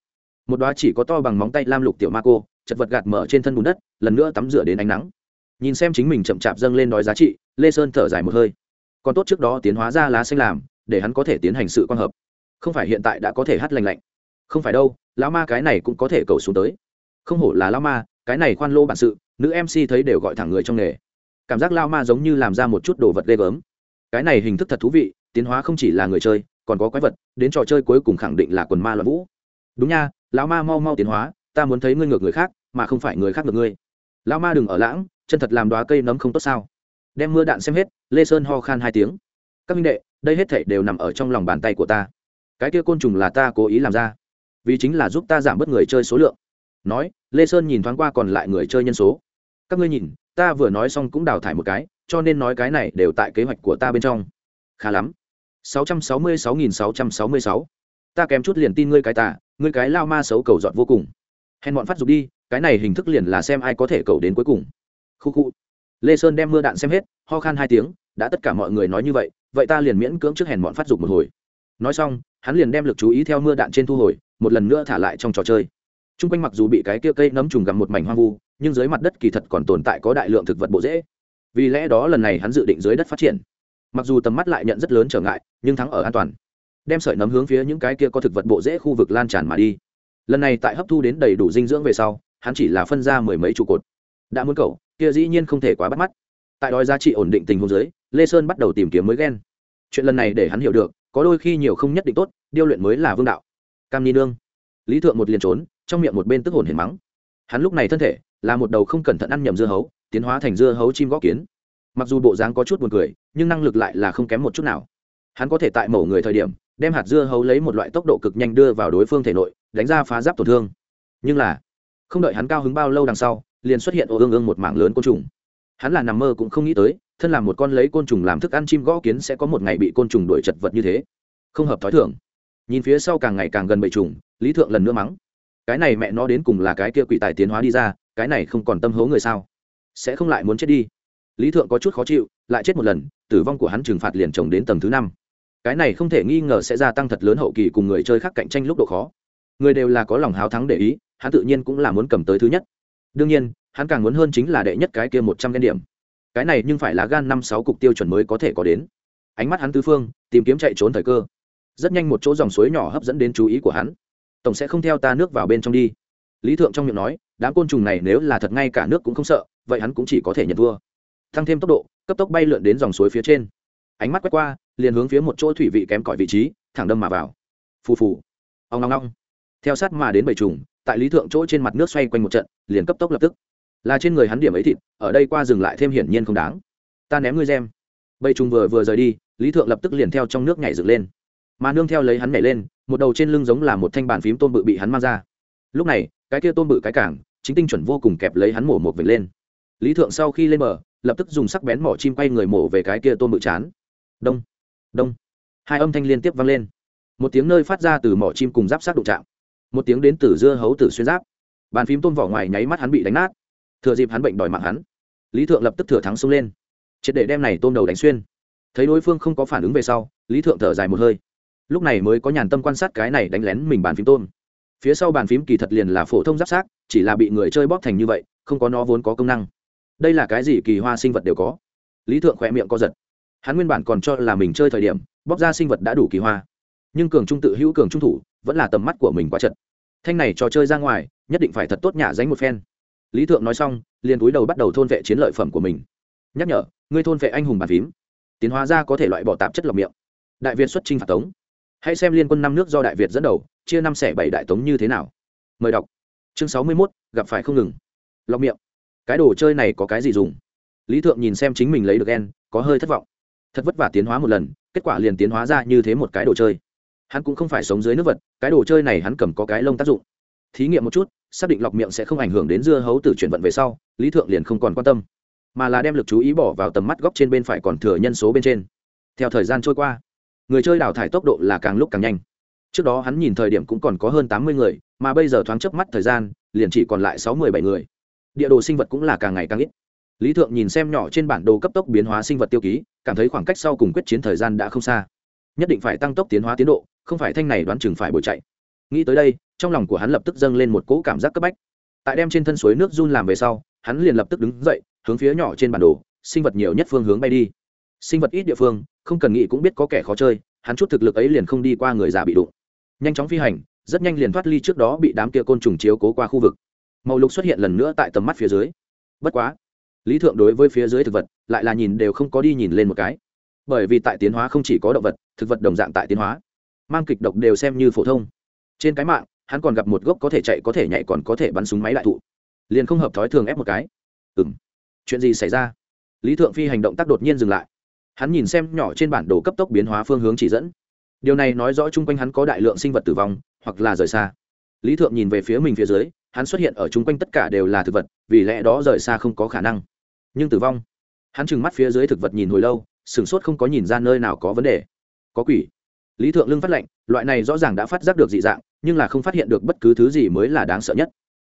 Một đoá chỉ có to bằng móng tay lam lục tiểu ma cô chật vật gạt mở trên thân bùn đất, lần nữa tắm rửa đến ánh nắng. Nhìn xem chính mình chậm chạp dâng lên đói giá trị, lê sơn thở dài một hơi. Còn tốt trước đó tiến hóa ra lá xanh làm, để hắn có thể tiến hành sự quan hợp. Không phải hiện tại đã có thể hát lành lạnh. Không phải đâu, lão ma cái này cũng có thể cầu xuống tới. Không hổ là lão ma, cái này khoan lô bản sự, nữ mc thấy đều gọi thẳng người trong nghề. Cảm giác lao ma giống như làm ra một chút đồ vật ghê gớm. Cái này hình thức thật thú vị, tiến hóa không chỉ là người chơi, còn có quái vật, đến trò chơi cuối cùng khẳng định là quần ma loạn vũ. Đúng nha, lão ma mau mau tiến hóa ta muốn thấy ngươi ngược người khác, mà không phải người khác ngược ngươi. Lão ma đừng ở lãng, chân thật làm đoá cây nấm không tốt sao? Đem mưa đạn xem hết, lê sơn ho khan hai tiếng. Các minh đệ, đây hết thảy đều nằm ở trong lòng bàn tay của ta. Cái kia côn trùng là ta cố ý làm ra, vì chính là giúp ta giảm bớt người chơi số lượng. Nói, lê sơn nhìn thoáng qua còn lại người chơi nhân số. Các ngươi nhìn, ta vừa nói xong cũng đào thải một cái, cho nên nói cái này đều tại kế hoạch của ta bên trong. Khá lắm. 666.666. ta kém chút liền tin ngươi cái tà, ngươi cái lao ma xấu cầu dọn vô cùng hèn bọn phát dục đi, cái này hình thức liền là xem ai có thể cầu đến cuối cùng. Khu khu. Lê sơn đem mưa đạn xem hết, ho khan hai tiếng, đã tất cả mọi người nói như vậy vậy ta liền miễn cưỡng trước hèn bọn phát dục một hồi. Nói xong, hắn liền đem lực chú ý theo mưa đạn trên thu hồi, một lần nữa thả lại trong trò chơi. T r u n g quanh mặc dù bị cái kia cây nấm trùng gặm một mảnh hoang vu, nhưng dưới mặt đất kỳ thật còn tồn tại có đại lượng thực vật bộ dễ. Vì lẽ đó lần này hắn dự định dưới đất phát triển. Mặc dù tầm mắt lại nhận rất lớn trở ngại, nhưng thắng ở an toàn. Đem sợi nấm hướng phía những cái kia có thực vật bộ dễ khu vực lan tràn mà đi lần này tại hấp thu đến đầy đủ dinh dưỡng về sau, hắn chỉ là phân ra mười mấy trụ cột. Đã muốn cầu kia dĩ nhiên không thể quá bắt mắt. Tại đói giá trị ổn định tình huống giới lê sơn bắt đầu tìm kiếm mới ghen chuyện lần này để hắn hiểu được, có đôi khi nhiều không nhất định tốt, điêu luyện mới là vương đạo. Cam ni nương. Lý thượng một liền trốn, trong miệng một bên tức hồn hiền mắng. Hắn lúc này thân thể, là một đầu không cẩn thận ăn nhầm dưa hấu, tiến hóa thành dưa hấu chim gõ kiến. Mặc dù bộ dáng có chút buồn cười, nhưng năng lực lại là không kém một chút nào. Hắn có thể tại mổ người thời điểm đem hạt dưa hấu lấy một loại tốc độ cực nhanh đưa vào đối phương thể nội, đánh ra phá giáp tổn thương. Nhưng là, không đợi hắn cao hứng bao lâu đằng sau, liền xuất hiện ô ương ương một mảng lớn côn trùng. Hắn là nằm mơ cũng không nghĩ tới, thân là một con lấy côn trùng làm thức ăn chim gõ kiến sẽ có một ngày bị côn trùng đuổi chật vật như thế. Không hợp t h ó i thưởng nhìn phía sau càng ngày càng gần bầy trùng, lý thượng lần nữa mắng. Cái này mẹ nó đến cùng là cái kia quỷ tài tiến hóa đi ra, cái này không còn tâm hố người sao? Sẽ không lại muốn chết đi. Lý thượng có chút khó chịu, lại chết một lần, tử vong của hắn trừng phạt liền chồng đến tầng thứ năm cái này không thể nghi ngờ sẽ gia tăng thật lớn hậu kỳ cùng người chơi khác cạnh tranh lúc độ khó. Người đều là có lòng háo thắng để ý, hắn tự nhiên cũng là muốn cầm tới thứ nhất. Đương nhiên, hắn càng muốn hơn chính là đệ nhất cái kia một trăm ghen điểm. Cái này nhưng phải là gan năm sáu cục tiêu chuẩn mới có thể có đến. Ánh mắt hắn tứ phương, tìm kiếm chạy trốn thời cơ. Rất nhanh một chỗ dòng suối nhỏ hấp dẫn đến chú ý của hắn. Tổng sẽ không theo ta nước vào bên trong đi. Lý thượng trong miệng nói, đám côn trùng này nếu là thật ngay cả nước cũng không sợ, vậy hắn cũng chỉ có thể nhận thua. Tăng thêm tốc độ, cấp tốc bay lượn đến dòng suối phía trên ánh mắt quét qua, liền hướng phía một chỗ thủy vị kém cỏi vị trí, thẳng đâm mà vào. Phù phù. Ông long long theo sát mà đến bảy trùng, tại lý thượng chỗ trên mặt nước xoay quanh một trận, liền cấp tốc lập tức. Là trên người hắn điểm ấy thịt, ở đây qua dừng lại thêm hiển nhiên không đáng. Ta ném ngươi xem. Bầy trùng vừa vừa rời đi, lý thượng lập tức liền theo trong nước nhảy dựng lên. Mà nương theo lấy hắn nhảy lên, một đầu trên lưng giống là một thanh bàn phím tôm bự bị hắn mang ra. Lúc này, cái kia tôm bự cái cảng, chính tinh chuẩn vô cùng kẹp lấy hắn mổ một vệt lên. Lý thượng sau khi lên bờ, lập tức dùng sắc bén mỏ chim quay người mổ về cái kia tôm bự chán đông. Đông. Hai âm thanh liên tiếp vang lên. Một tiếng nơi phát ra từ mỏ chim cùng giáp sát đụng chạm. Một tiếng đến từ dưa hấu tử xuyên giáp. Bàn phím tôm vỏ ngoài nháy mắt hắn bị đánh nát. Thừa dịp hắn bệnh đòi mạng hắn, lý thượng lập tức thừa thắng xông lên. Triệt để đem này tôm đầu đánh xuyên. Thấy đối phương không có phản ứng về sau, lý thượng thở dài một hơi. Lúc này mới có nhàn tâm quan sát cái này đánh lén mình bàn phím tôm. Phía sau bàn phím kỳ thật liền là phổ thông giáp sát, chỉ là bị người chơi bóp thành như vậy, không có nó vốn có công năng. Đây là cái gì kỳ hoa sinh vật đều có? Lý thượng khỏe miệng co giật hắn nguyên bản còn cho là mình chơi thời điểm, bóc ra sinh vật đã đủ kỳ hoa. Nhưng cường trung tự hữu cường trung thủ, vẫn là tầm mắt của mình quá chật. Thanh này trò chơi ra ngoài, nhất định phải thật tốt nhả dánh một phen. Lý thượng nói xong, liền túi đầu bắt đầu thôn vệ chiến lợi phẩm của mình. Nhắc nhở, ngươi thôn vệ anh hùng bàn phím. Tiến hóa ra có thể loại bỏ tạp chất lọc miệng. Đại việt xuất trinh phạt tống. Hãy xem liên quân năm nước do đại việt dẫn đầu, chia năm xẻ bảy đại tống như thế nào. Mời đọc. Chương sáu mươi mốt, gặp phải không ngừng. Lọc miệng. Cái đồ chơi này có cái gì dùng? Lý thượng nhìn xem chính mình lấy được en có hơi thất vọng thật vất vả tiến hóa một lần, kết quả liền tiến hóa ra như thế một cái đồ chơi. Hắn cũng không phải sống dưới nước vật, cái đồ chơi này hắn cầm có cái lông tác dụng. Thí nghiệm một chút, xác định lọc miệng sẽ không ảnh hưởng đến dưa hấu từ chuyển vận về sau, lý thượng liền không còn quan tâm, mà là đem lực chú ý bỏ vào tầm mắt góc trên bên phải còn thừa nhân số bên trên. Theo thời gian trôi qua, người chơi đào thải tốc độ là càng lúc càng nhanh. Trước đó hắn nhìn thời điểm cũng còn có hơn tám mươi người, mà bây giờ thoáng chớp mắt thời gian, liền chỉ còn lại sáu mươi bảy người. Địa đồ sinh vật cũng là càng ngày càng ít lý thượng nhìn xem nhỏ trên bản đồ cấp tốc biến hóa sinh vật tiêu ký, cảm thấy khoảng cách sau cùng quyết chiến thời gian đã không xa. Nhất định phải tăng tốc tiến hóa tiến độ, không phải thanh này đoán chừng phải bồi chạy. Nghĩ tới đây, trong lòng của hắn lập tức dâng lên một cỗ cảm giác cấp bách. Tại đem trên thân suối nước run làm về sau, hắn liền lập tức đứng dậy, hướng phía nhỏ trên bản đồ, sinh vật nhiều nhất phương hướng bay đi. Sinh vật ít địa phương, không cần nghĩ cũng biết có kẻ khó chơi, hắn chút thực lực ấy liền không đi qua người già bị đụng. Nhanh chóng phi hành, rất nhanh liền thoát ly trước đó bị đám kia côn trùng chiếu cố qua khu vực. Màu lục xuất hiện lần nữa tại tầm mắt phía dưới. Bất quá lý thượng đối với phía dưới thực vật, lại là nhìn đều không có đi nhìn lên một cái. Bởi vì tại tiến hóa không chỉ có động vật, thực vật đồng dạng tại tiến hóa. Mang kịch độc đều xem như phổ thông. Trên cái mạng, hắn còn gặp một gốc có thể chạy có thể nhảy còn có thể bắn súng máy đại thụ. Liền không hợp thói thường ép một cái. Ừ m chuyện gì xảy ra? Lý thượng phi hành động tác đột nhiên dừng lại. Hắn nhìn xem nhỏ trên bản đồ cấp tốc biến hóa phương hướng chỉ dẫn. Điều này nói rõ chung quanh hắn có đại lượng sinh vật tử vong, hoặc là rời xa. Lý thượng nhìn về phía mình phía dưới, hắn xuất hiện ở chung quanh tất cả đều là thực vật, vì lẽ đó rời xa không có khả năng nhưng tử vong. Hắn trừng mắt phía dưới thực vật nhìn hồi lâu, sửng sốt không có nhìn ra nơi nào có vấn đề. Có quỷ. Lý thượng lưng phát lệnh, loại này rõ ràng đã phát giác được dị dạng, nhưng là không phát hiện được bất cứ thứ gì mới là đáng sợ nhất.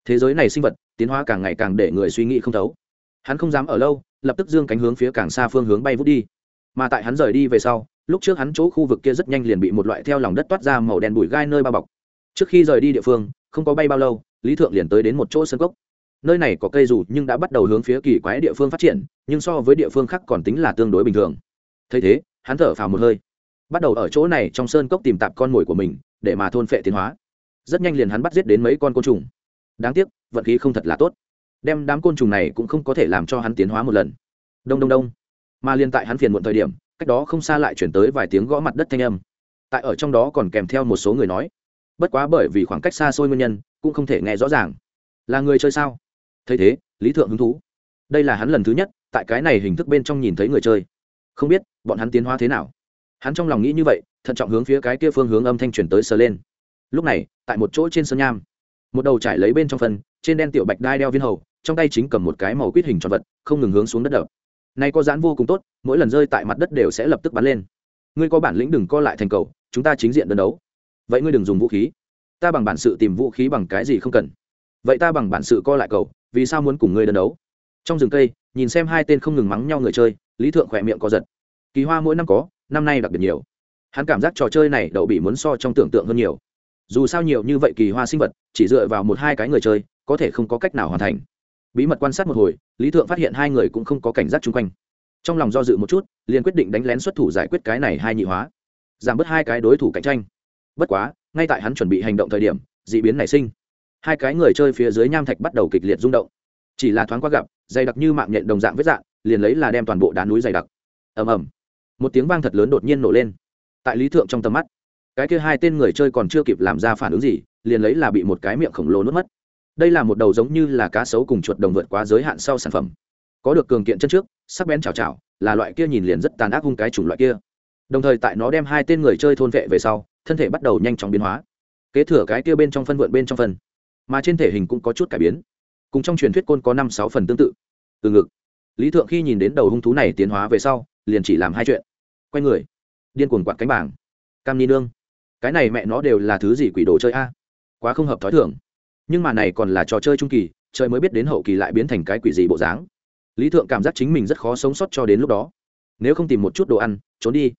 Thế giới này sinh vật, tiến hóa càng ngày càng để người suy nghĩ không thấu. Hắn không dám ở lâu, lập tức dương cánh hướng phía càng xa phương hướng bay vút đi. Mà tại hắn rời đi về sau, lúc trước hắn chỗ khu vực kia rất nhanh liền bị một loại theo lòng đất toát ra màu đen bụi gai nơi bao bọc. Trước khi rời đi địa phương, không có bay bao lâu, lý thượng liền tới đến một chỗ sân cốc nơi này có cây dù nhưng đã bắt đầu hướng phía kỳ quái địa phương phát triển, nhưng so với địa phương khác còn tính là tương đối bình thường. Thấy thế, hắn thở phào một hơi. Bắt đầu ở chỗ này trong sơn cốc tìm tạp con mồi của mình, để mà thôn phệ tiến hóa. Rất nhanh liền hắn bắt giết đến mấy con côn trùng. Đáng tiếc, vận khí không thật là tốt. Đem đám côn trùng này cũng không có thể làm cho hắn tiến hóa một lần. Đông đông đông. Mà liên tại hắn phiền muộn thời điểm, cách đó không xa lại chuyển tới vài tiếng gõ mặt đất thanh âm. Tại ở trong đó còn kèm theo một số người nói. Bất quá bởi vì khoảng cách xa xôi nguyên nhân, cũng không thể nghe rõ ràng. Là người chơi sao? Thấy thế, lý thượng hứng thú. Đây là hắn lần thứ nhất tại cái này hình thức bên trong nhìn thấy người chơi. Không biết bọn hắn tiến hóa thế nào. Hắn trong lòng nghĩ như vậy, thận trọng hướng phía cái kia phương hướng âm thanh chuyển tới sờ lên. Lúc này, tại một chỗ trên sân nham, một đầu trải lấy bên trong phần, trên đen tiểu bạch đai đeo viên hầu, trong tay chính cầm một cái màu quýt hình tròn vật, không ngừng hướng xuống đất đập. Nay có dán vô cùng tốt, mỗi lần rơi tại mặt đất đều sẽ lập tức bắn lên. Ngươi có bản lĩnh đừng co lại thành cầu, chúng ta chính diện đơn đấu. Vậy ngươi đừng dùng vũ khí. Ta bằng bản sự tìm vũ khí bằng cái gì không cần. Vậy ta bằng bản sự co lại cầu vì sao muốn cùng ngươi đơn đấu? Trong rừng cây, nhìn xem hai tên không ngừng mắng nhau người chơi, lý thượng khỏe miệng có giật. Kỳ hoa mỗi năm có, năm nay đặc biệt nhiều. Hắn cảm giác trò chơi này đậu bị muốn so trong tưởng tượng hơn nhiều. Dù sao nhiều như vậy kỳ hoa sinh vật, chỉ dựa vào một hai cái người chơi, có thể không có cách nào hoàn thành. Bí mật quan sát một hồi, lý thượng phát hiện hai người cũng không có cảnh giác chung quanh. Trong lòng do dự một chút, liền quyết định đánh lén xuất thủ giải quyết cái này hai nhị hóa. Giảm bớt hai cái đối thủ cạnh tranh. Bất quá, ngay tại hắn chuẩn bị hành động thời điểm d ị biến nảy sinh hai cái người chơi phía dưới nham thạch bắt đầu kịch liệt rung động. Chỉ là thoáng qua gặp, dày đặc như mạng nhện đồng dạng vết dạng, liền lấy là đem toàn bộ đá núi dày đặc. Ầm ầm. Một tiếng vang thật lớn đột nhiên nổ lên. Tại lý thượng trong tầm mắt, cái kia hai tên người chơi còn chưa kịp làm ra phản ứng gì, liền lấy là bị một cái miệng khổng lồ nuốt mất. Đây là một đầu giống như là cá sấu cùng chuột đồng vượt quá giới hạn sau sản phẩm. Có được cường kiện chân trước, sắc bén chảo chảo, là loại kia nhìn liền rất tàn ác hung cái chủng loại kia. Đồng thời tại nó đem hai tên người chơi thôn vệ về sau, thân thể bắt đầu nhanh chóng biến hóa. Kế thừa cái kia bên trong phân vượn bên trong phân mà trên thể hình cũng có chút cải biến. Cùng trong truyền thuyết côn có năm sáu phần tương tự. Từ ngực. Lý thượng khi nhìn đến đầu hung thú này tiến hóa về sau, liền chỉ làm hai chuyện. Quay người. Điên cuồng quạt cánh bảng. Cam ni nương. Cái này mẹ nó đều là thứ gì quỷ đồ chơi a? Quá không hợp thói thường. Nhưng mà này còn là trò chơi trung kỳ, chơi mới biết đến hậu kỳ lại biến thành cái quỷ gì bộ dáng. Lý thượng cảm giác chính mình rất khó sống sót cho đến lúc đó. Nếu không tìm một chút đồ ăn, trốn đi.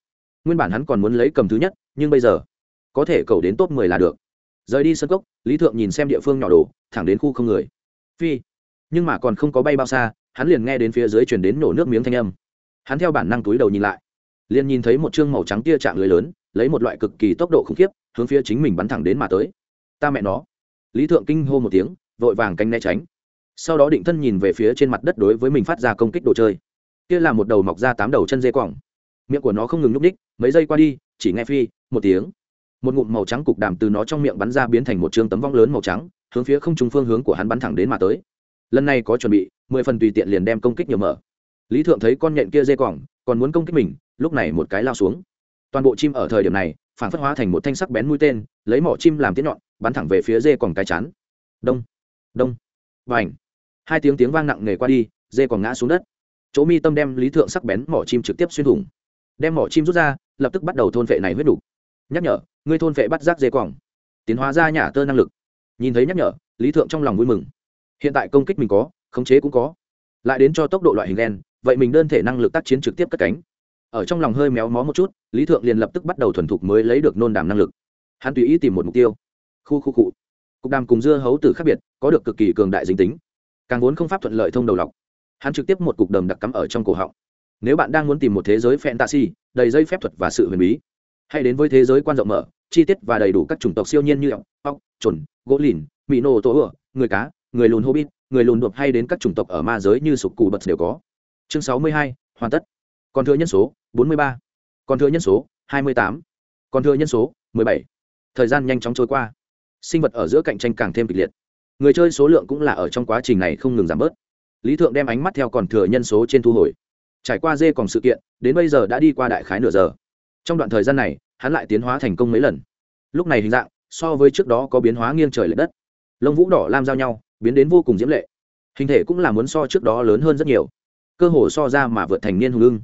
Nguyên bản hắn còn muốn lấy cầm thứ nhất, nhưng bây giờ, có thể cầu đến top mười là được rời đi sân cốc, lý thượng nhìn xem địa phương nhỏ đồ, thẳng đến khu không người. Phi. Nhưng mà còn không có bay bao xa, hắn liền nghe đến phía dưới chuyển đến nổ nước miếng thanh âm. Hắn theo bản năng túi đầu nhìn lại. Liền nhìn thấy một chương màu trắng tia trạng lưới lớn, lấy một loại cực kỳ tốc độ khủng khiếp, hướng phía chính mình bắn thẳng đến mà tới. Ta mẹ nó. Lý thượng kinh hô một tiếng, vội vàng canh né tránh. Sau đó định thân nhìn về phía trên mặt đất đối với mình phát ra công kích đồ chơi. Kia là một đầu mọc ra tám đầu chân dê quỏng miệng của nó không ngừng nhúc ních mấy giây qua đi, chỉ nghe phi, một tiếng một ngụm màu trắng cục đàm từ nó trong miệng bắn ra biến thành một chương tấm vong lớn màu trắng, hướng phía không trung phương hướng của hắn bắn thẳng đến mà tới. Lần này có chuẩn bị, mười phần tùy tiện liền đem công kích nhiều mở. Lý thượng thấy con nhện kia dê quỏng còn muốn công kích mình, lúc này một cái lao xuống. Toàn bộ chim ở thời điểm này phản phất hóa thành một thanh sắc bén mũi tên, lấy mỏ chim làm tiết nhọn, bắn thẳng về phía dê còn cái chán. Đông đông và ảnh hai tiếng tiếng vang nặng nề qua đi, dê còn ngã xuống đất. Chỗ mi tâm đem lý thượng sắc bén mỏ chim trực tiếp xuyên thủng. Đem mỏ chim rút ra, lập tức bắt đầu thôn vệ này huyết đủ nhắc nhở, ngươi thôn vệ bắt rác dê quòng. Tiến hóa ra nhà tơ năng lực. Nhìn thấy nhắc nhở, lý thượng trong lòng vui mừng. Hiện tại công kích mình có, khống chế cũng có. Lại đến cho tốc độ loại hình đen vậy mình đơn thể năng lực tác chiến trực tiếp cất cánh. Ở trong lòng hơi méo mó một chút, lý thượng liền lập tức bắt đầu thuần thục mới lấy được nôn đàm năng lực. Hắn tùy ý tìm một mục tiêu. Khu khu cụ cục đàm cùng dưa hấu từ khác biệt, có được cực kỳ cường đại dính tính. Càng vốn không pháp thuận lợi thông đầu lọc, hắn trực tiếp một cục đầm đặc cắm ở trong cổ họng. Nếu bạn đang muốn tìm một thế giới fantasy, đầy dây phép thuật và sự huyền bí hay đến với thế giới quan rộng mở, chi tiết và đầy đủ các chủng tộc siêu nhiên như ốc ốc trồn gỗ lìn mỹ nô tổ ựa, người cá, người lùn hobbit, người lùn đột hay đến các chủng tộc ở ma giới như sục cù bật đều có. Chương sáu mươi hai, hoàn tất. Còn thừa nhân số, bốn mươi ba. Còn thừa nhân số, hai mươi tám. Còn thừa nhân số, mười bảy. Thời gian nhanh chóng trôi qua. Sinh vật ở giữa cạnh tranh càng thêm kịch liệt. Người chơi số lượng cũng là ở trong quá trình này không ngừng giảm bớt. Lý thượng đem ánh mắt theo còn thừa nhân số trên thu hồi. Trải qua dê còn sự kiện, đến bây giờ đã đi qua đại khái nửa giờ trong đoạn thời gian này, hắn lại tiến hóa thành công mấy lần. Lúc này hình dạng, so với trước đó có biến hóa nghiêng trời l ệ đất. Lông vũ đỏ lam giao nhau, biến đến vô cùng diễm lệ. Hình thể cũng là muốn so trước đó lớn hơn rất nhiều. Cơ hồ so ra mà vượt thành niên hùng ưng.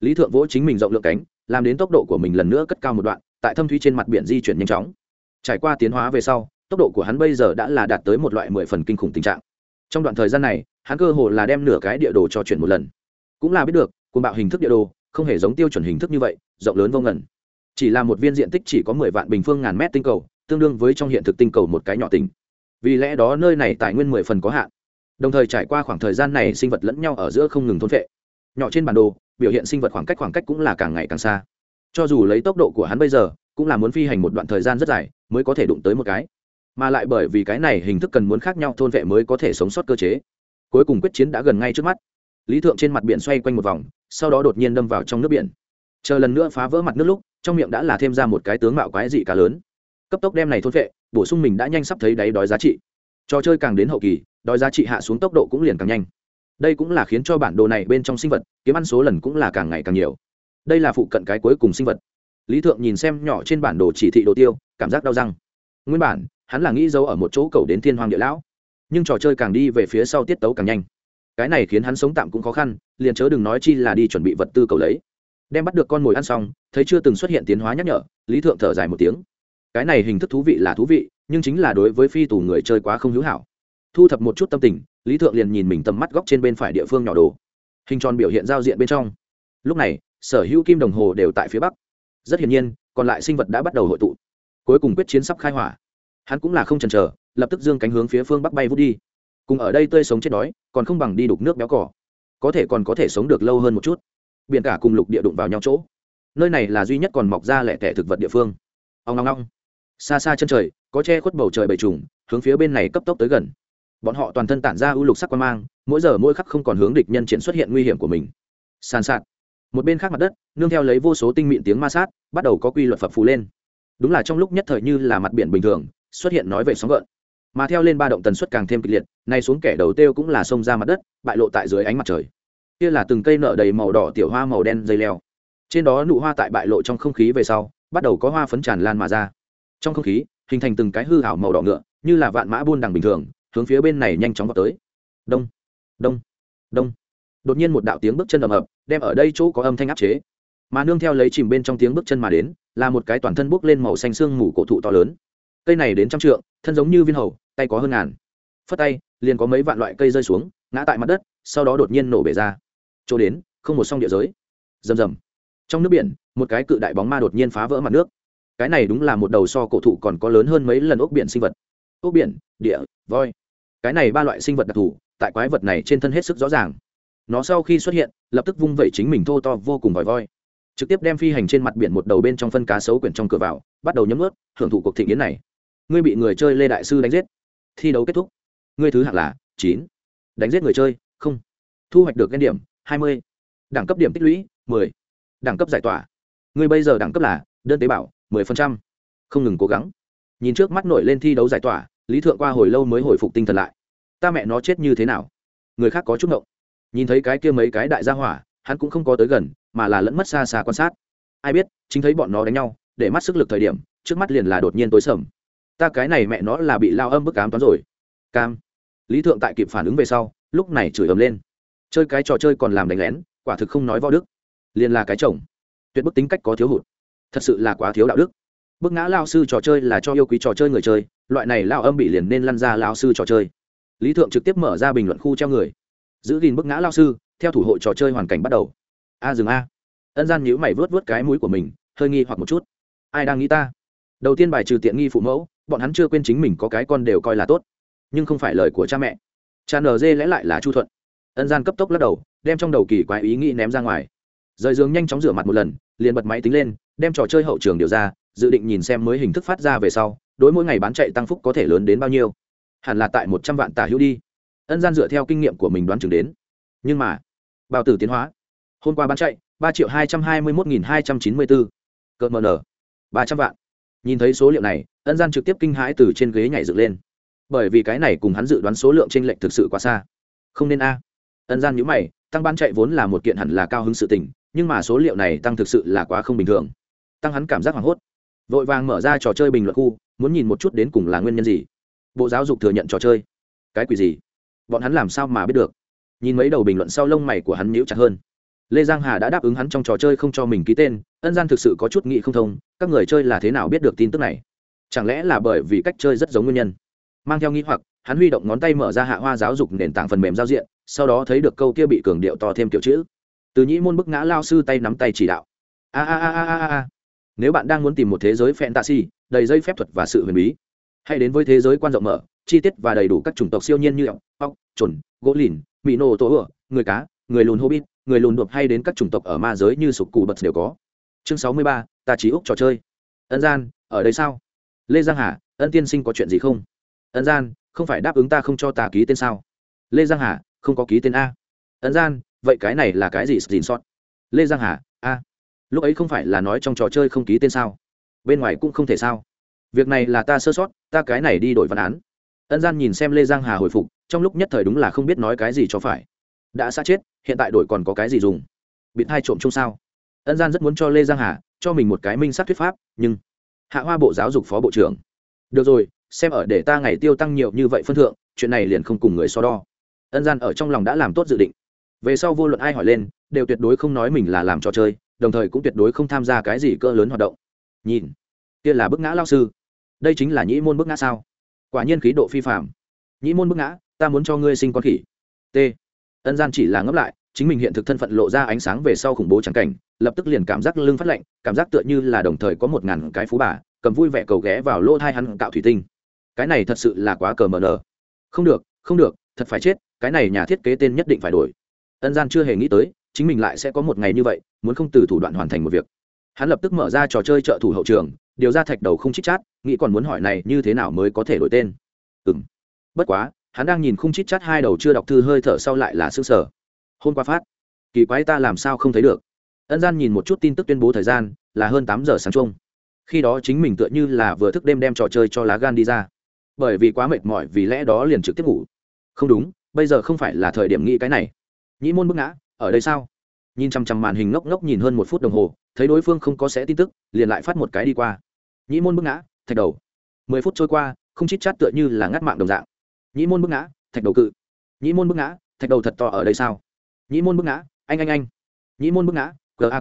Lý thượng vỗ chính mình rộng lượng cánh, làm đến tốc độ của mình lần nữa cất cao một đoạn, tại thâm thúy trên mặt biển di chuyển nhanh chóng. Trải qua tiến hóa về sau, tốc độ của hắn bây giờ đã là đạt tới một loại mười phần kinh khủng tình trạng. Trong đoạn thời gian này, hắn cơ hồ là đem nửa cái địa đồ cho chuyển một lần. Cũng là biết được cùng bạo hình thức địa đồ không hề giống tiêu chuẩn hình thức như vậy, rộng lớn vô ngần. Chỉ là một viên diện tích chỉ có mười vạn bình phương ngàn mét tinh cầu, tương đương với trong hiện thực tinh cầu một cái nhỏ tỉnh. Vì lẽ đó nơi này tài nguyên mười phần có hạn. Đồng thời trải qua khoảng thời gian này sinh vật lẫn nhau ở giữa không ngừng thôn vệ nhỏ trên bản đồ, biểu hiện sinh vật khoảng cách khoảng cách cũng là càng ngày càng xa. Cho dù lấy tốc độ của hắn bây giờ, cũng là muốn phi hành một đoạn thời gian rất dài, mới có thể đụng tới một cái. Mà lại bởi vì cái này hình thức cần muốn khác nhau thôn vệ mới có thể sống sót cơ chế. Cuối cùng quyết chiến đã gần ngay trước mắt lý thượng trên mặt biển xoay quanh một vòng, sau đó đột nhiên đâm vào trong nước biển. Chờ lần nữa phá vỡ mặt nước lúc, trong miệng đã là thêm ra một cái tướng mạo quái dị cá lớn. Cấp tốc đem này thôn vệ bổ sung mình đã nhanh sắp thấy đáy đói giá trị. Trò chơi càng đến hậu kỳ, đói giá trị hạ xuống tốc độ cũng liền càng nhanh. Đây cũng là khiến cho bản đồ này bên trong sinh vật, kiếm ăn số lần cũng là càng ngày càng nhiều. Đây là phụ cận cái cuối cùng sinh vật. Lý thượng nhìn xem nhỏ trên bản đồ chỉ thị đồ tiêu, cảm giác đau răng. Nguyên bản, hắn là nghĩ giấu ở một chỗ cầu đến thiên hoàng địa lão. Nhưng trò chơi càng đi về phía sau tiết tấu càng nhanh cái này khiến hắn sống tạm cũng khó khăn, liền chớ đừng nói chi là đi chuẩn bị vật tư cầu lấy. Đem bắt được con mồi ăn xong, thấy chưa từng xuất hiện tiến hóa nhắc nhở, lý thượng thở dài một tiếng. Cái này hình thức thú vị là thú vị, nhưng chính là đối với phi tù người chơi quá không hữu hảo. Thu thập một chút tâm tình, lý thượng liền nhìn mình tầm mắt góc trên bên phải địa phương nhỏ đồ. Hình tròn biểu hiện giao diện bên trong. Lúc này, sở hữu kim đồng hồ đều tại phía bắc. Rất hiển nhiên, còn lại sinh vật đã bắt đầu hội tụ. Cuối cùng quyết chiến sắp khai hỏa. Hắn cũng là không chần chờ, lập tức dương cánh hướng phía phương bắc bay vút đi cùng ở đây tươi sống chết đói, còn không bằng đi đục nước béo cỏ có thể còn có thể sống được lâu hơn một chút. Biển cả cùng lục địa đụng vào nhau chỗ. Nơi này là duy nhất còn mọc ra lẻ tẻ thực vật địa phương. Ông long long xa xa chân trời, có che khuất bầu trời bầy trùng, hướng phía bên này cấp tốc tới gần. Bọn họ toàn thân tản ra ưu lục sắc quan mang, mỗi giờ mỗi khắc không còn hướng địch nhân triển xuất hiện nguy hiểm của mình. Sàn sạt. Một bên khác mặt đất, nương theo lấy vô số tinh mịn tiếng ma sát, bắt đầu có quy luật phập phù lên. Đúng là trong lúc nhất thời như là mặt biển bình thường, xuất hiện nói về sóng gợn mà theo lên ba động tần suất càng thêm kịch liệt, nay xuống kẻ đầu tiêu cũng là xông ra mặt đất, bại lộ tại dưới ánh mặt trời. Kia là từng cây nợ đầy màu đỏ tiểu hoa màu đen dây leo. Trên đó nụ hoa tại bại lộ trong không khí về sau, bắt đầu có hoa phấn tràn lan mà ra. Trong không khí, hình thành từng cái hư hảo màu đỏ ngựa, như là vạn mã buôn đằng bình thường, hướng phía bên này nhanh chóng vào tới. Đông đông đông. Đột nhiên một đạo tiếng bước chân ầm ập, đem ở đây chỗ có âm thanh áp chế. Mà nương theo lấy chìm bên trong tiếng bước chân mà đến, là một cái toàn thân bốc lên màu xanh xương mù cổ thụ to lớn. Cây này đến trăm trượng, thân giống như viên hầu tay có hơn ngàn. Phất tay, liền có mấy vạn loại cây rơi xuống, ngã tại mặt đất, sau đó đột nhiên nổ bể ra. Chỗ đến, không một song địa giới. Rầm rầm. Trong nước biển, một cái cự đại bóng ma đột nhiên phá vỡ mặt nước. Cái này đúng là một đầu so cổ thụ còn có lớn hơn mấy lần ốc biển sinh vật. Ốc biển, địa, voi. Cái này ba loại sinh vật đặc thù, tại quái vật này trên thân hết sức rõ ràng. Nó sau khi xuất hiện, lập tức vung vẩy chính mình thô to vô cùng vòi voi. Trực tiếp đem phi hành trên mặt biển một đầu bên trong phân cá sấu quyển trong cửa vào, bắt đầu nhấm ướt hưởng thụ cuộc thị nghiến này. Ngươi bị người chơi lê đại sư đánh giết thi đấu kết thúc. Ngươi thứ hạng là chín. Đánh giết người chơi, không. Thu hoạch được ghen điểm, hai mươi. Đẳng cấp điểm tích lũy, mười. Đẳng cấp giải tỏa. Ngươi bây giờ đẳng cấp là đơn tế bào, mười phần trăm. Không ngừng cố gắng. Nhìn trước mắt nổi lên thi đấu giải tỏa, lý thượng qua hồi lâu mới hồi phục tinh thần lại. Ta mẹ nó chết như thế nào? Người khác có chút ngộng. Nhìn thấy cái kia mấy cái đại gia hỏa, hắn cũng không có tới gần, mà là lẫn mất xa xa quan sát. Ai biết, chính thấy bọn nó đánh nhau, để mắt sức lực thời điểm, trước mắt liền là đột nhiên tối sầm ta cái này mẹ nó là bị lao âm bức cám toán rồi. Cam. Lý thượng tại kịp phản ứng về sau, lúc này chửi ầm lên. Chơi cái trò chơi còn làm đánh lén, quả thực không nói võ đức. Liền là cái chồng. Tuyệt bức tính cách có thiếu hụt. Thật sự là quá thiếu đạo đức. Bức ngã lao sư trò chơi là cho yêu quý trò chơi người chơi, loại này lao âm bị liền nên lăn ra lao sư trò chơi. Lý thượng trực tiếp mở ra bình luận khu treo người. Giữ gìn bức ngã lao sư, theo thủ hộ trò chơi hoàn cảnh bắt đầu. A dừng a. Ân gian nhữ mày vớt vớt cái mũi của mình, hơi nghi hoặc một chút. Ai đang nghĩ ta? Đầu tiên bài trừ tiện nghi phụ mẫu bọn hắn chưa quên chính mình có cái con đều coi là tốt, nhưng không phải lời của cha mẹ. Cha nờ dê lẽ lại là chu thuận. Ân gian cấp tốc lắc đầu, đem trong đầu kỳ quái ý nghĩ ném ra ngoài. Rời giường nhanh chóng rửa mặt một lần, liền bật máy tính lên, đem trò chơi hậu trường điều ra, dự định nhìn xem mới hình thức phát ra về sau, đối mỗi ngày bán chạy tăng phúc có thể lớn đến bao nhiêu. Hẳn là tại một trăm vạn tả hữu đi. Ân gian dựa theo kinh nghiệm của mình đoán chừng đến. Nhưng mà, bào tử tiến hóa. Hôm qua bán chạy, ba triệu hai trăm hai mươi một nghìn hai trăm chín mươi bốn. Cỡ mờ nở. Ba trăm vạn nhìn thấy số liệu này, ân gian trực tiếp kinh hãi từ trên ghế nhảy dựng lên. Bởi vì cái này cùng hắn dự đoán số lượng t r ê n lệch thực sự quá xa. Không nên a. Ân gian nhữ mày, tăng bán chạy vốn là một kiện hẳn là cao hứng sự tình, nhưng mà số liệu này tăng thực sự là quá không bình thường. Tăng hắn cảm giác hoảng hốt. Vội vàng mở ra trò chơi bình luận khu, muốn nhìn một chút đến cùng là nguyên nhân gì. Bộ giáo dục thừa nhận trò chơi. Cái quỷ gì? Bọn hắn làm sao mà biết được? Nhìn mấy đầu bình luận sau lông mày của hắn nhíu chặt hơn lê giang hà đã đáp ứng hắn trong trò chơi không cho mình ký tên, ân gian thực sự có chút nghị không thông, các người chơi là thế nào biết được tin tức này? Chẳng lẽ là bởi vì cách chơi rất giống nguyên nhân? Mang theo nghĩ hoặc, hắn huy động ngón tay mở ra hạ hoa giáo dục nền tảng phần mềm giao diện, sau đó thấy được câu kia bị cường điệu to thêm kiểu chữ. Từ nhĩ môn bức ngã lao sư tay nắm tay chỉ đạo. A a a a a a nếu bạn đang muốn tìm một thế giới fantasy, đầy dây phép thuật và sự huyền bí, hãy đến với thế giới quan rộng mở, chi tiết và đầy đủ các chủng tộc siêu nhiên như ốc ốc chuẩn gỗ lìn mỹ nổ tổ ửa, người cá, người lùn hobbit người lùn đột hay đến các chủng tộc ở ma giới như sục cụ bật đều có. Chương sáu mươi ba, ta chỉ úc trò chơi. Ân gian, ở đây sao? Lê giang hà, ân tiên sinh có chuyện gì không? Ân gian, không phải đáp ứng ta không cho ta ký tên sao? Lê giang hà, không có ký tên a. Ân gian, vậy cái này là cái gì xin sót lê giang hà, a. Lúc ấy không phải là nói trong trò chơi không ký tên sao? Bên ngoài cũng không thể sao? Việc này là ta sơ sót, ta cái này đi đổi văn án. Ân gian nhìn xem lê giang hà hồi phục, trong lúc nhất thời đúng là không biết nói cái gì cho phải đã xa chết, hiện tại đổi còn có cái gì dùng? Bị thai trộm chung sao? Ân gian rất muốn cho lê giang hà, cho mình một cái minh sát thuyết pháp, nhưng hạ hoa bộ giáo dục phó bộ trưởng. Được rồi, xem ở để ta ngày tiêu tăng nhiều như vậy phân thượng, chuyện này liền không cùng người so đo. Ân gian ở trong lòng đã làm tốt dự định. Về sau vô luận ai hỏi lên, đều tuyệt đối không nói mình là làm trò chơi, đồng thời cũng tuyệt đối không tham gia cái gì cỡ lớn hoạt động. Nhìn, kia là bức ngã lao sư. Đây chính là nhĩ môn bức ngã sao? Quả nhiên khí độ phi phạm nhĩ môn bức ngã, ta muốn cho ngươi sinh con khỉ. T ân gian chỉ là ngấp lại, chính mình hiện thực thân phận lộ ra ánh sáng về sau khủng bố trắng cảnh, lập tức liền cảm giác lưng phát lạnh, cảm giác tựa như là đồng thời có một ngàn cái phú bà, cầm vui vẻ cầu ghé vào lỗ thai hắn cạo thủy tinh. Cái này thật sự là quá cờ mờ nờ. Không được không được, thật phải chết, cái này nhà thiết kế tên nhất định phải đổi. Ân gian chưa hề nghĩ tới, chính mình lại sẽ có một ngày như vậy, muốn không từ thủ đoạn hoàn thành một việc. Hắn lập tức mở ra trò chơi trợ thủ hậu trường, điều ra thạch đầu không chích chát, nghĩ còn muốn hỏi này như thế nào mới có thể đổi tên. Ừ m bất quá hắn đang nhìn khung chít chát hai đầu chưa đọc thư hơi thở sau lại là sức sở hôm qua phát. Kỳ quái ta làm sao không thấy được? Ân gian nhìn một chút tin tức tuyên bố thời gian, là hơn tám giờ sáng chung. Khi đó chính mình tựa như là vừa thức đêm đem trò chơi cho lá gan đi ra. Bởi vì quá mệt mỏi vì lẽ đó liền trực tiếp ngủ. Không đúng, bây giờ không phải là thời điểm nghĩ cái này. Nhĩ môn bức ngã, ở đây sao? Nhìn chằm chằm màn hình ngốc ngốc nhìn hơn một phút đồng hồ, thấy đối phương không có sẽ tin tức, liền lại phát một cái đi qua. Nhĩ môn bức ngã, thạch đầu. Mười phút trôi qua không chít chát tựa như là ngắt mạng đồng dạng nhĩ môn bức ngã, thạch đầu cự. Nhĩ môn bức ngã, thạch đầu thật to ở đây sao? Nhĩ môn bức ngã, anh anh anh. Nhĩ môn bức ngã gag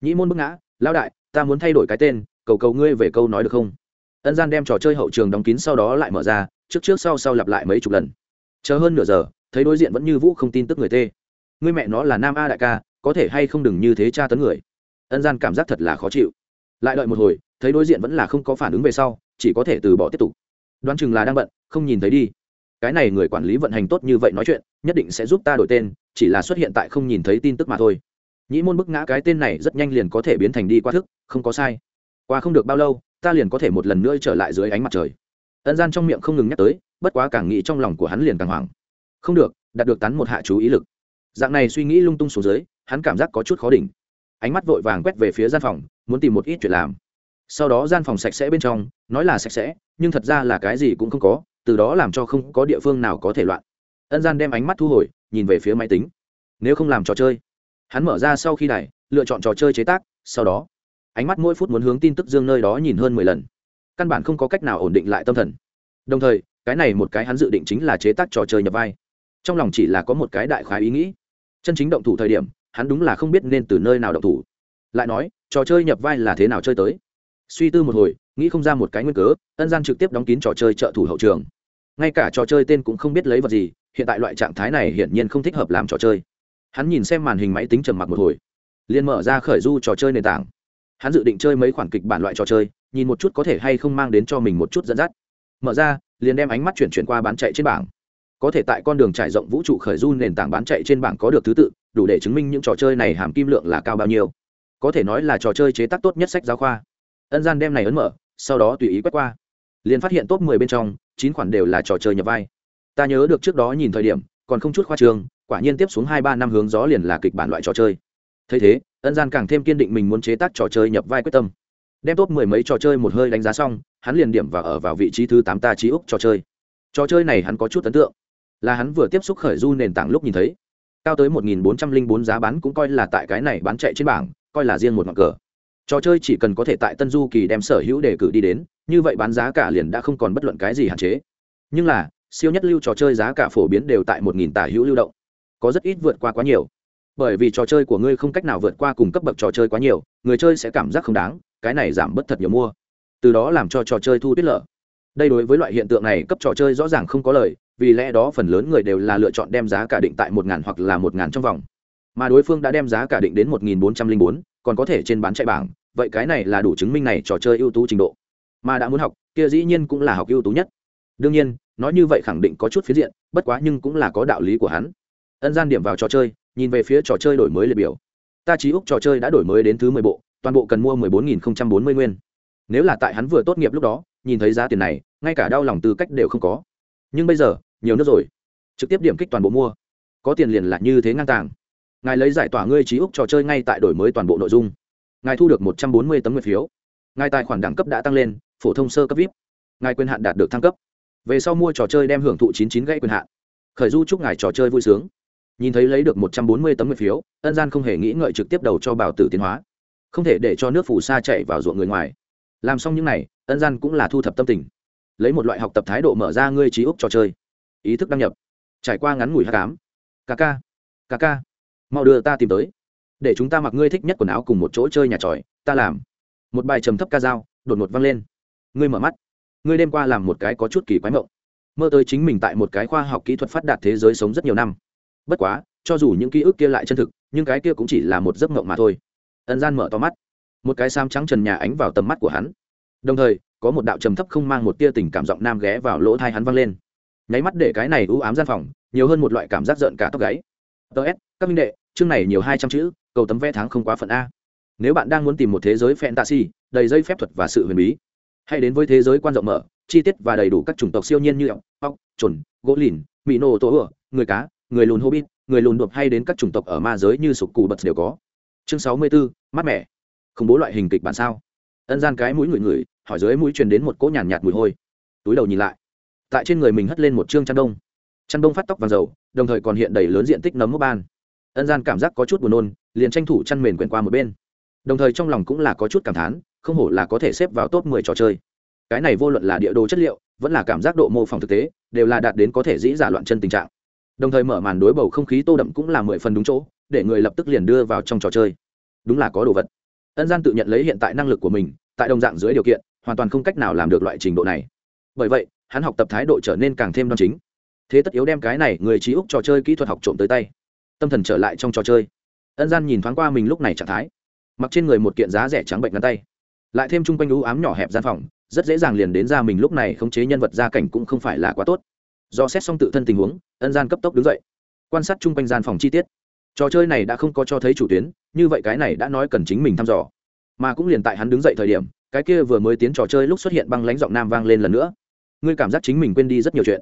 nhĩ môn bức ngã lao đại, ta muốn thay đổi cái tên, cầu cầu ngươi về câu nói được không? Ân gian đem trò chơi hậu trường đóng kín sau đó lại mở ra, trước trước sau sau lặp lại mấy chục lần. Chờ hơn nửa giờ, thấy đối diện vẫn như vũ không tin tức người tê. Ngươi mẹ nó là nam a đại ca, có thể hay không đừng như thế tra tấn người? Ân gian cảm giác thật là khó chịu. Lại đợi một hồi, thấy đối diện vẫn là không có phản ứng về sau, chỉ có thể từ bỏ tiếp tục. Đoán chừng là đang bận, không nhìn thấy đi cái này người quản lý vận hành tốt như vậy nói chuyện, nhất định sẽ giúp ta đổi tên, chỉ là xuất hiện tại không nhìn thấy tin tức mà thôi. Nhĩ môn bức ngã cái tên này rất nhanh liền có thể biến thành đi qua thức, không có sai. Qua không được bao lâu, ta liền có thể một lần nữa trở lại dưới ánh mặt trời. Ân gian trong miệng không ngừng nhắc tới, bất quá càng nghĩ trong lòng của hắn liền càng hoảng. Không được, đạt được tán một hạ chú ý lực. Dạng này suy nghĩ lung tung xuống dưới, hắn cảm giác có chút khó đỉnh. Ánh mắt vội vàng quét về phía gian phòng, muốn tìm một ít chuyện làm. Sau đó gian phòng sạch sẽ bên trong, nói là sạch sẽ, nhưng thật ra là cái gì cũng không có từ đó làm cho không có địa phương nào có thể loạn. Ân gian đem ánh mắt thu hồi, nhìn về phía máy tính. Nếu không làm trò chơi, hắn mở ra sau khi đài, lựa chọn trò chơi chế tác, sau đó, ánh mắt mỗi phút muốn hướng tin tức dương nơi đó nhìn hơn mười lần. Căn bản không có cách nào ổn định lại tâm thần. Đồng thời, cái này một cái hắn dự định chính là chế tác trò chơi nhập vai. Trong lòng chỉ là có một cái đại khái ý nghĩ. Chân chính động thủ thời điểm, hắn đúng là không biết nên từ nơi nào động thủ. Lại nói, trò chơi nhập vai là thế nào chơi tới? Suy tư một hồi, nghĩ không ra một cái nguyên cớ, ân gian trực tiếp đóng kín trò chơi trợ thủ hậu trường ngay cả trò chơi tên cũng không biết lấy vật gì, hiện tại loại trạng thái này hiển nhiên không thích hợp làm trò chơi. Hắn nhìn xem màn hình máy tính trầm mặc một hồi, liền mở ra khởi du trò chơi nền tảng. Hắn dự định chơi mấy khoản kịch bản loại trò chơi, nhìn một chút có thể hay không mang đến cho mình một chút dẫn dắt. Mở ra, liền đem ánh mắt chuyển chuyển qua bán chạy trên bảng. Có thể tại con đường trải rộng vũ trụ khởi du nền tảng bán chạy trên bảng có được thứ tự, đủ để chứng minh những trò chơi này hàm kim lượng là cao bao nhiêu. Có thể nói là trò chơi chế tác tốt nhất sách giáo khoa. Ân gian đem này ấn mở, sau đó tùy ý quét qua liền phát hiện top 10 bên trong, chín khoản đều là trò chơi nhập vai. Ta nhớ được trước đó nhìn thời điểm, còn không chút khoa trương, quả nhiên tiếp xuống hai ba năm hướng gió liền là kịch bản loại trò chơi. Thấy thế, ân gian càng thêm kiên định mình muốn chế tác trò chơi nhập vai quyết tâm. Đem top mười mấy trò chơi một hơi đánh giá xong, hắn liền điểm và ở vào vị trí thứ tám ta trí úc trò chơi. Trò chơi này hắn có chút ấn tượng. Là hắn vừa tiếp xúc khởi du nền tảng lúc nhìn thấy. Cao tới một nghìn bốn trăm linh bốn giá bán cũng coi là tại cái này bán chạy trên bảng, coi là riêng một mặt cờ. Trò chơi chỉ cần có thể tại tân du kỳ đem sở hữu đề cử đi đến như vậy bán giá cả liền đã không còn bất luận cái gì hạn chế. Nhưng là, siêu nhất lưu trò chơi giá cả phổ biến đều tại một nghìn tả hữu lưu động. Có rất ít vượt qua quá nhiều. Bởi vì trò chơi của ngươi không cách nào vượt qua cùng cấp bậc trò chơi quá nhiều, người chơi sẽ cảm giác không đáng, cái này giảm bất thật nhiều mua. Từ đó làm cho trò chơi thu tiết lợ đây đối với loại hiện tượng này cấp trò chơi rõ ràng không có lời, vì lẽ đó phần lớn người đều là lựa chọn đem giá cả định tại một ngàn hoặc là một ngàn trong vòng. Mà đối phương đã đem giá cả định đến một nghìn bốn trăm linh bốn, còn có thể trên bán chạy bảng, vậy cái này là đủ chứng minh này trò chơi ưu tú trình độ mà đã muốn học, kia dĩ nhiên cũng là học ưu tú nhất. Đương nhiên, nói như vậy khẳng định có chút phiến diện, bất quá nhưng cũng là có đạo lý của hắn. Ân gian điểm vào trò chơi, nhìn về phía trò chơi đổi mới liệt biểu. Ta trí úc trò chơi đã đổi mới đến thứ mười bộ, toàn bộ cần mua mười bốn nghìn không trăm bốn mươi nguyên. Nếu là tại hắn vừa tốt nghiệp lúc đó, nhìn thấy giá tiền này, ngay cả đau lòng tư cách đều không có. Nhưng bây giờ, nhiều nước rồi. Trực tiếp điểm kích toàn bộ mua. Có tiền liền là như thế ngang tàng. Ngài lấy giải tỏa ngươi trí úc trò chơi ngay tại đổi mới toàn bộ nội dung. Ngài thu được một trăm bốn mươi tấm nguyên phiếu. Ngài tài khoản đẳng cấp đã tăng lên phổ thông sơ cấp vip, ngài quyền hạn đạt được thăng cấp. Về sau mua trò chơi đem hưởng thụ chín chín gây quyền hạn. Khởi du chúc ngài trò chơi vui sướng. Nhìn thấy lấy được một trăm bốn mươi tấm nguyện phiếu, ân gian không hề nghĩ ngợi trực tiếp đầu cho bảo tử tiến hóa. Không thể để cho nước phù sa chạy vào ruộng người ngoài. Làm xong những n à y ân gian cũng là thu thập tâm tình. Lấy một loại học tập thái độ mở ra ngươi trí úc trò chơi. Ý thức đăng nhập. Trải qua ngắn ngủi hát cám ca ca. Ca ca. Mau đưa ta tìm tới. Để chúng ta mặc ngươi thích nhất quần áo cùng một chỗ chơi nhà tròi, ta làm. Một bài trầm thấp ca dao, đột ngột văng lên ngươi mở mắt. Ngươi đêm qua làm một cái có chút kỳ quái mộng. Mơ tới chính mình tại một cái khoa học kỹ thuật phát đạt thế giới sống rất nhiều năm. Bất quá, cho dù những ký ức kia lại chân thực, nhưng cái kia cũng chỉ là một giấc mộng mà thôi. Ân gian mở to mắt. Một cái sam trắng trần nhà ánh vào tầm mắt của hắn. Đồng thời, có một đạo trầm thấp không mang một tia tình cảm giọng nam ghé vào lỗ thai hắn văng lên. Nháy mắt để cái này ưu ám gian phòng, nhiều hơn một loại cảm giác rợn cả tóc gáy. Ts các minh đệ, chương này nhiều hai trăm chữ, cầu tấm vé tháng không quá phận a. Nếu bạn đang muốn tìm một thế giới fantasy, đầy dây phép thuật và sự huyền bí hãy đến với thế giới quan rộng mở chi tiết và đầy đủ các chủng tộc siêu nhiên như ốc ốc trồn gỗ lìn mỹ nô tổ ửa người cá người lùn hobbit người lùn đột hay đến các chủng tộc ở ma giới như sục cù bật đều có. Chương sáu mươi 64, mát mẻ. Không bố loại hình kịch bản sao? Ân gian cái mũi người người hỏi dưới mũi truyền đến một cỗ nhàn nhạt, nhạt mùi hôi. Túi đầu nhìn lại. Tại trên người mình hất lên một chương chăn đông. Chăn đông phát tóc vàng dầu đồng thời còn hiện đầy lớn diện tích nấm mốc ban. Ân gian cảm giác có chút buồn nôn liền tranh thủ chăn mền quyển qua một bên. Đồng thời trong lòng cũng là có chút cảm thán không hổ là có thể xếp vào top mười trò chơi. Cái này vô luận là địa đồ chất liệu, vẫn là cảm giác độ mô phỏng thực tế, đều là đạt đến có thể dĩ giả loạn chân tình trạng. Đồng thời mở màn đối bầu không khí tô đậm cũng là mười phần đúng chỗ, để người lập tức liền đưa vào trong trò chơi. Đúng là có đồ vật. Ân gian tự nhận lấy hiện tại năng lực của mình, tại đồng dạng dưới điều kiện, hoàn toàn không cách nào làm được loại trình độ này. Bởi vậy, hắn học tập thái độ trở nên càng thêm đoan chính. Thế tất yếu đem cái này người trí úc trò chơi kỹ thuật học trộm tới tay. Tâm thần trở lại trong trò chơi. Ân gian nhìn thoáng qua mình lúc này trạng thái. Mặc trên người một kiện giá rẻ trắng bệnh ngắn tay lại thêm chung quanh u ám nhỏ hẹp gian phòng, rất dễ dàng liền đến ra mình lúc này khống chế nhân vật gia cảnh cũng không phải là quá tốt. Do xét xong tự thân tình huống, ân gian cấp tốc đứng dậy, quan sát chung quanh gian phòng chi tiết. Trò chơi này đã không có cho thấy chủ tuyến, như vậy cái này đã nói cần chính mình thăm dò. Mà cũng liền tại hắn đứng dậy thời điểm, cái kia vừa mới tiến trò chơi lúc xuất hiện băng lãnh giọng nam vang lên lần nữa. Ngươi cảm giác chính mình quên đi rất nhiều chuyện.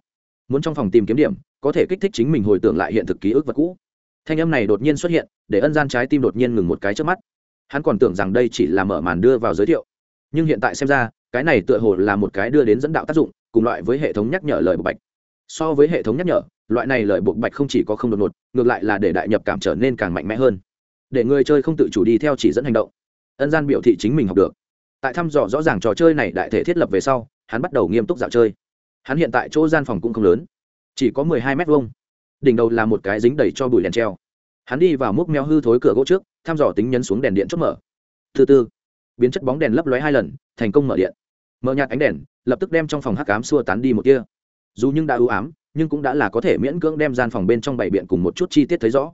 Muốn trong phòng tìm kiếm điểm, có thể kích thích chính mình hồi tưởng lại hiện thực ký ức vật cũ. Thanh âm này đột nhiên xuất hiện, để ân gian trái tim đột nhiên ngừng một cái trước mắt hắn còn tưởng rằng đây chỉ là mở màn đưa vào giới thiệu. Nhưng hiện tại xem ra, cái này tựa hồ là một cái đưa đến dẫn đạo tác dụng, cùng loại với hệ thống nhắc nhở lời bộc bạch. So với hệ thống nhắc nhở, loại này lời bộc bạch không chỉ có không đột ngột, ngược lại là để đại nhập cảm trở nên càng mạnh mẽ hơn. Để người chơi không tự chủ đi theo chỉ dẫn hành động. Ân gian biểu thị chính mình học được. Tại thăm dò rõ ràng trò chơi này đại thể thiết lập về sau, hắn bắt đầu nghiêm túc dạo chơi. Hắn hiện tại chỗ gian phòng cũng không lớn, chỉ có mười hai mét vuông. Đỉnh đầu là một cái dính đầy cho bụi đèn treo hắn đi vào múc meo hư thối cửa gỗ trước, thăm dò tính nhấn xuống đèn điện chốt mở. Thứ tư biến chất bóng đèn lấp lóe hai lần, thành công mở điện. Mở nhạt ánh đèn, lập tức đem trong phòng hắc ám xua tán đi một kia dù nhưng đã ưu ám, nhưng cũng đã là có thể miễn cưỡng đem gian phòng bên trong bảy biện cùng một chút chi tiết thấy rõ.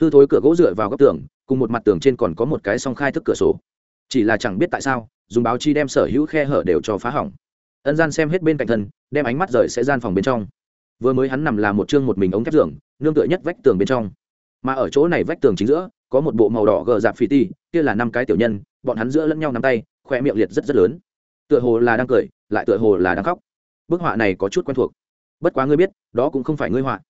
Hư thối cửa gỗ dựa vào góc tường, cùng một mặt tường trên còn có một cái song khai thức cửa sổ. Chỉ là chẳng biết tại sao, dùng báo chi đem sở hữu khe hở đều cho phá hỏng. Ân gian xem hết bên cạnh thân, đem ánh mắt rời sẽ gian phòng bên trong. Vừa mới hắn nằm là một chương một mình ống thép giường, nương tựa nhất vách tường bên trong mà ở chỗ này vách tường chính giữa, có một bộ màu đỏ gờ dạp phì ti, kia là năm cái tiểu nhân, bọn hắn giữa lẫn nhau nắm tay, khoe miệng liệt rất rất lớn. Tựa hồ là đang cười, lại tựa hồ là đang khóc. Bức họa này có chút quen thuộc. Bất quá ngươi biết, đó cũng không phải ngươi họa.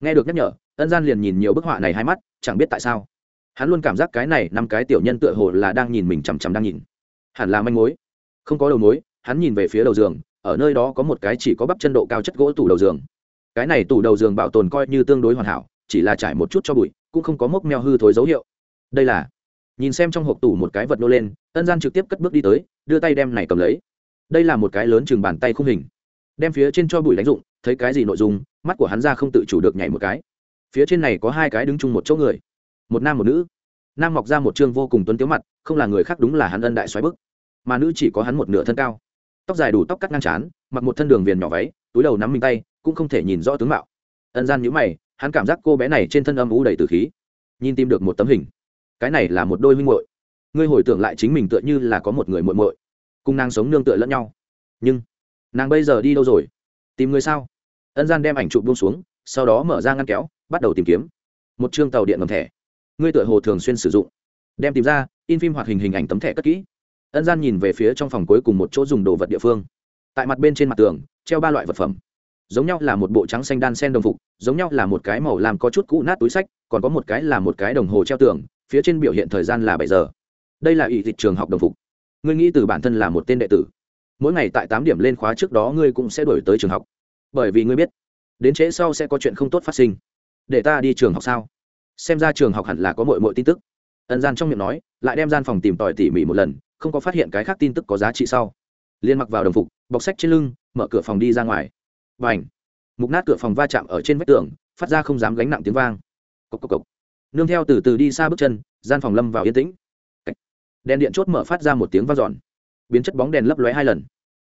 Nghe được nhắc nhở, ân gian liền nhìn nhiều bức họa này hai mắt, chẳng biết tại sao. Hắn luôn cảm giác cái này năm cái tiểu nhân tựa hồ là đang nhìn mình chằm chằm đang nhìn. Hẳn là manh mối. Không có đầu mối, hắn nhìn về phía đầu giường, ở nơi đó có một cái chỉ có bắp chân độ cao chất gỗ tủ đầu giường. Cái này tủ đầu giường bảo tồn coi như tương đối hoàn hảo, chỉ là trải một chút cho bụi cũng không có mốc meo hư thối dấu hiệu. Đây là, nhìn xem trong hộp tủ một cái vật nô lên, ân gian trực tiếp cất bước đi tới, đưa tay đem này cầm lấy. Đây là một cái lớn chừng bàn tay khung hình. Đem phía trên cho bụi đánh dụng, thấy cái gì nội dung, mắt của hắn ra không tự chủ được nhảy một cái. Phía trên này có hai cái đứng chung một chỗ người, một nam một nữ. Nam mọc ra một chương vô cùng tuấn tiếu mặt, không là người khác đúng là hắn ân đại xoáy bức. Mà nữ chỉ có hắn một nửa thân cao. Tóc dài đủ tóc cắt ngang chán mặc một thân đường viền nhỏ váy, túi đầu nắm mình tay, cũng không thể nhìn rõ tướng mạo. Ân gian nhữ mày hắn cảm giác cô bé này trên thân âm u đầy từ khí. Nhìn tìm được một tấm hình. Cái này là một đôi huynh muội. Ngươi hồi tưởng lại chính mình tựa như là có một người muội muội. Cùng nàng sống nương tựa lẫn nhau. Nhưng, nàng bây giờ đi đâu rồi? Tìm người sao? Ân gian đem ảnh chụp buông xuống, sau đó mở ra ngăn kéo, bắt đầu tìm kiếm. Một chương tàu điện ngầm thẻ. Ngươi tựa hồ thường xuyên sử dụng. Đem tìm ra, in phim hoạt hình hình ảnh tấm thẻ cất kỹ. Ân gian nhìn về phía trong phòng cuối cùng một chỗ dùng đồ vật địa phương. Tại mặt bên trên mặt tường, treo ba loại vật phẩm giống nhau là một bộ trắng xanh đan sen đồng phục, giống nhau là một cái màu làm có chút cũ nát túi sách, còn có một cái là một cái đồng hồ treo tường, phía trên biểu hiện thời gian là bảy giờ. Đây là ỷ dịch trường học đồng phục. Ngươi nghĩ từ bản thân là một tên đệ tử. Mỗi ngày tại tám điểm lên khóa trước đó ngươi cũng sẽ đổi tới trường học. Bởi vì ngươi biết, đến trễ sau sẽ có chuyện không tốt phát sinh. Để ta đi trường học sao? Xem ra trường học hẳn là có mọi mọi tin tức. Ẩn gian trong miệng nói, lại đem gian phòng tìm tòi tỉ mỉ một lần, không có phát hiện cái khác tin tức có giá trị sau. Liên mặc vào đồng phục, bọc sách trên lưng, mở cửa phòng đi ra ngoài và ảnh. Mục nát cửa phòng va chạm ở trên vách tường, phát ra không dám gánh nặng tiếng vang. Cốc cốc cốc. nương theo từ từ đi xa bước chân, gian phòng lâm vào yên tĩnh. Đèn điện chốt mở phát ra một tiếng vang dọn. Biến chất bóng đèn lấp lóe hai lần.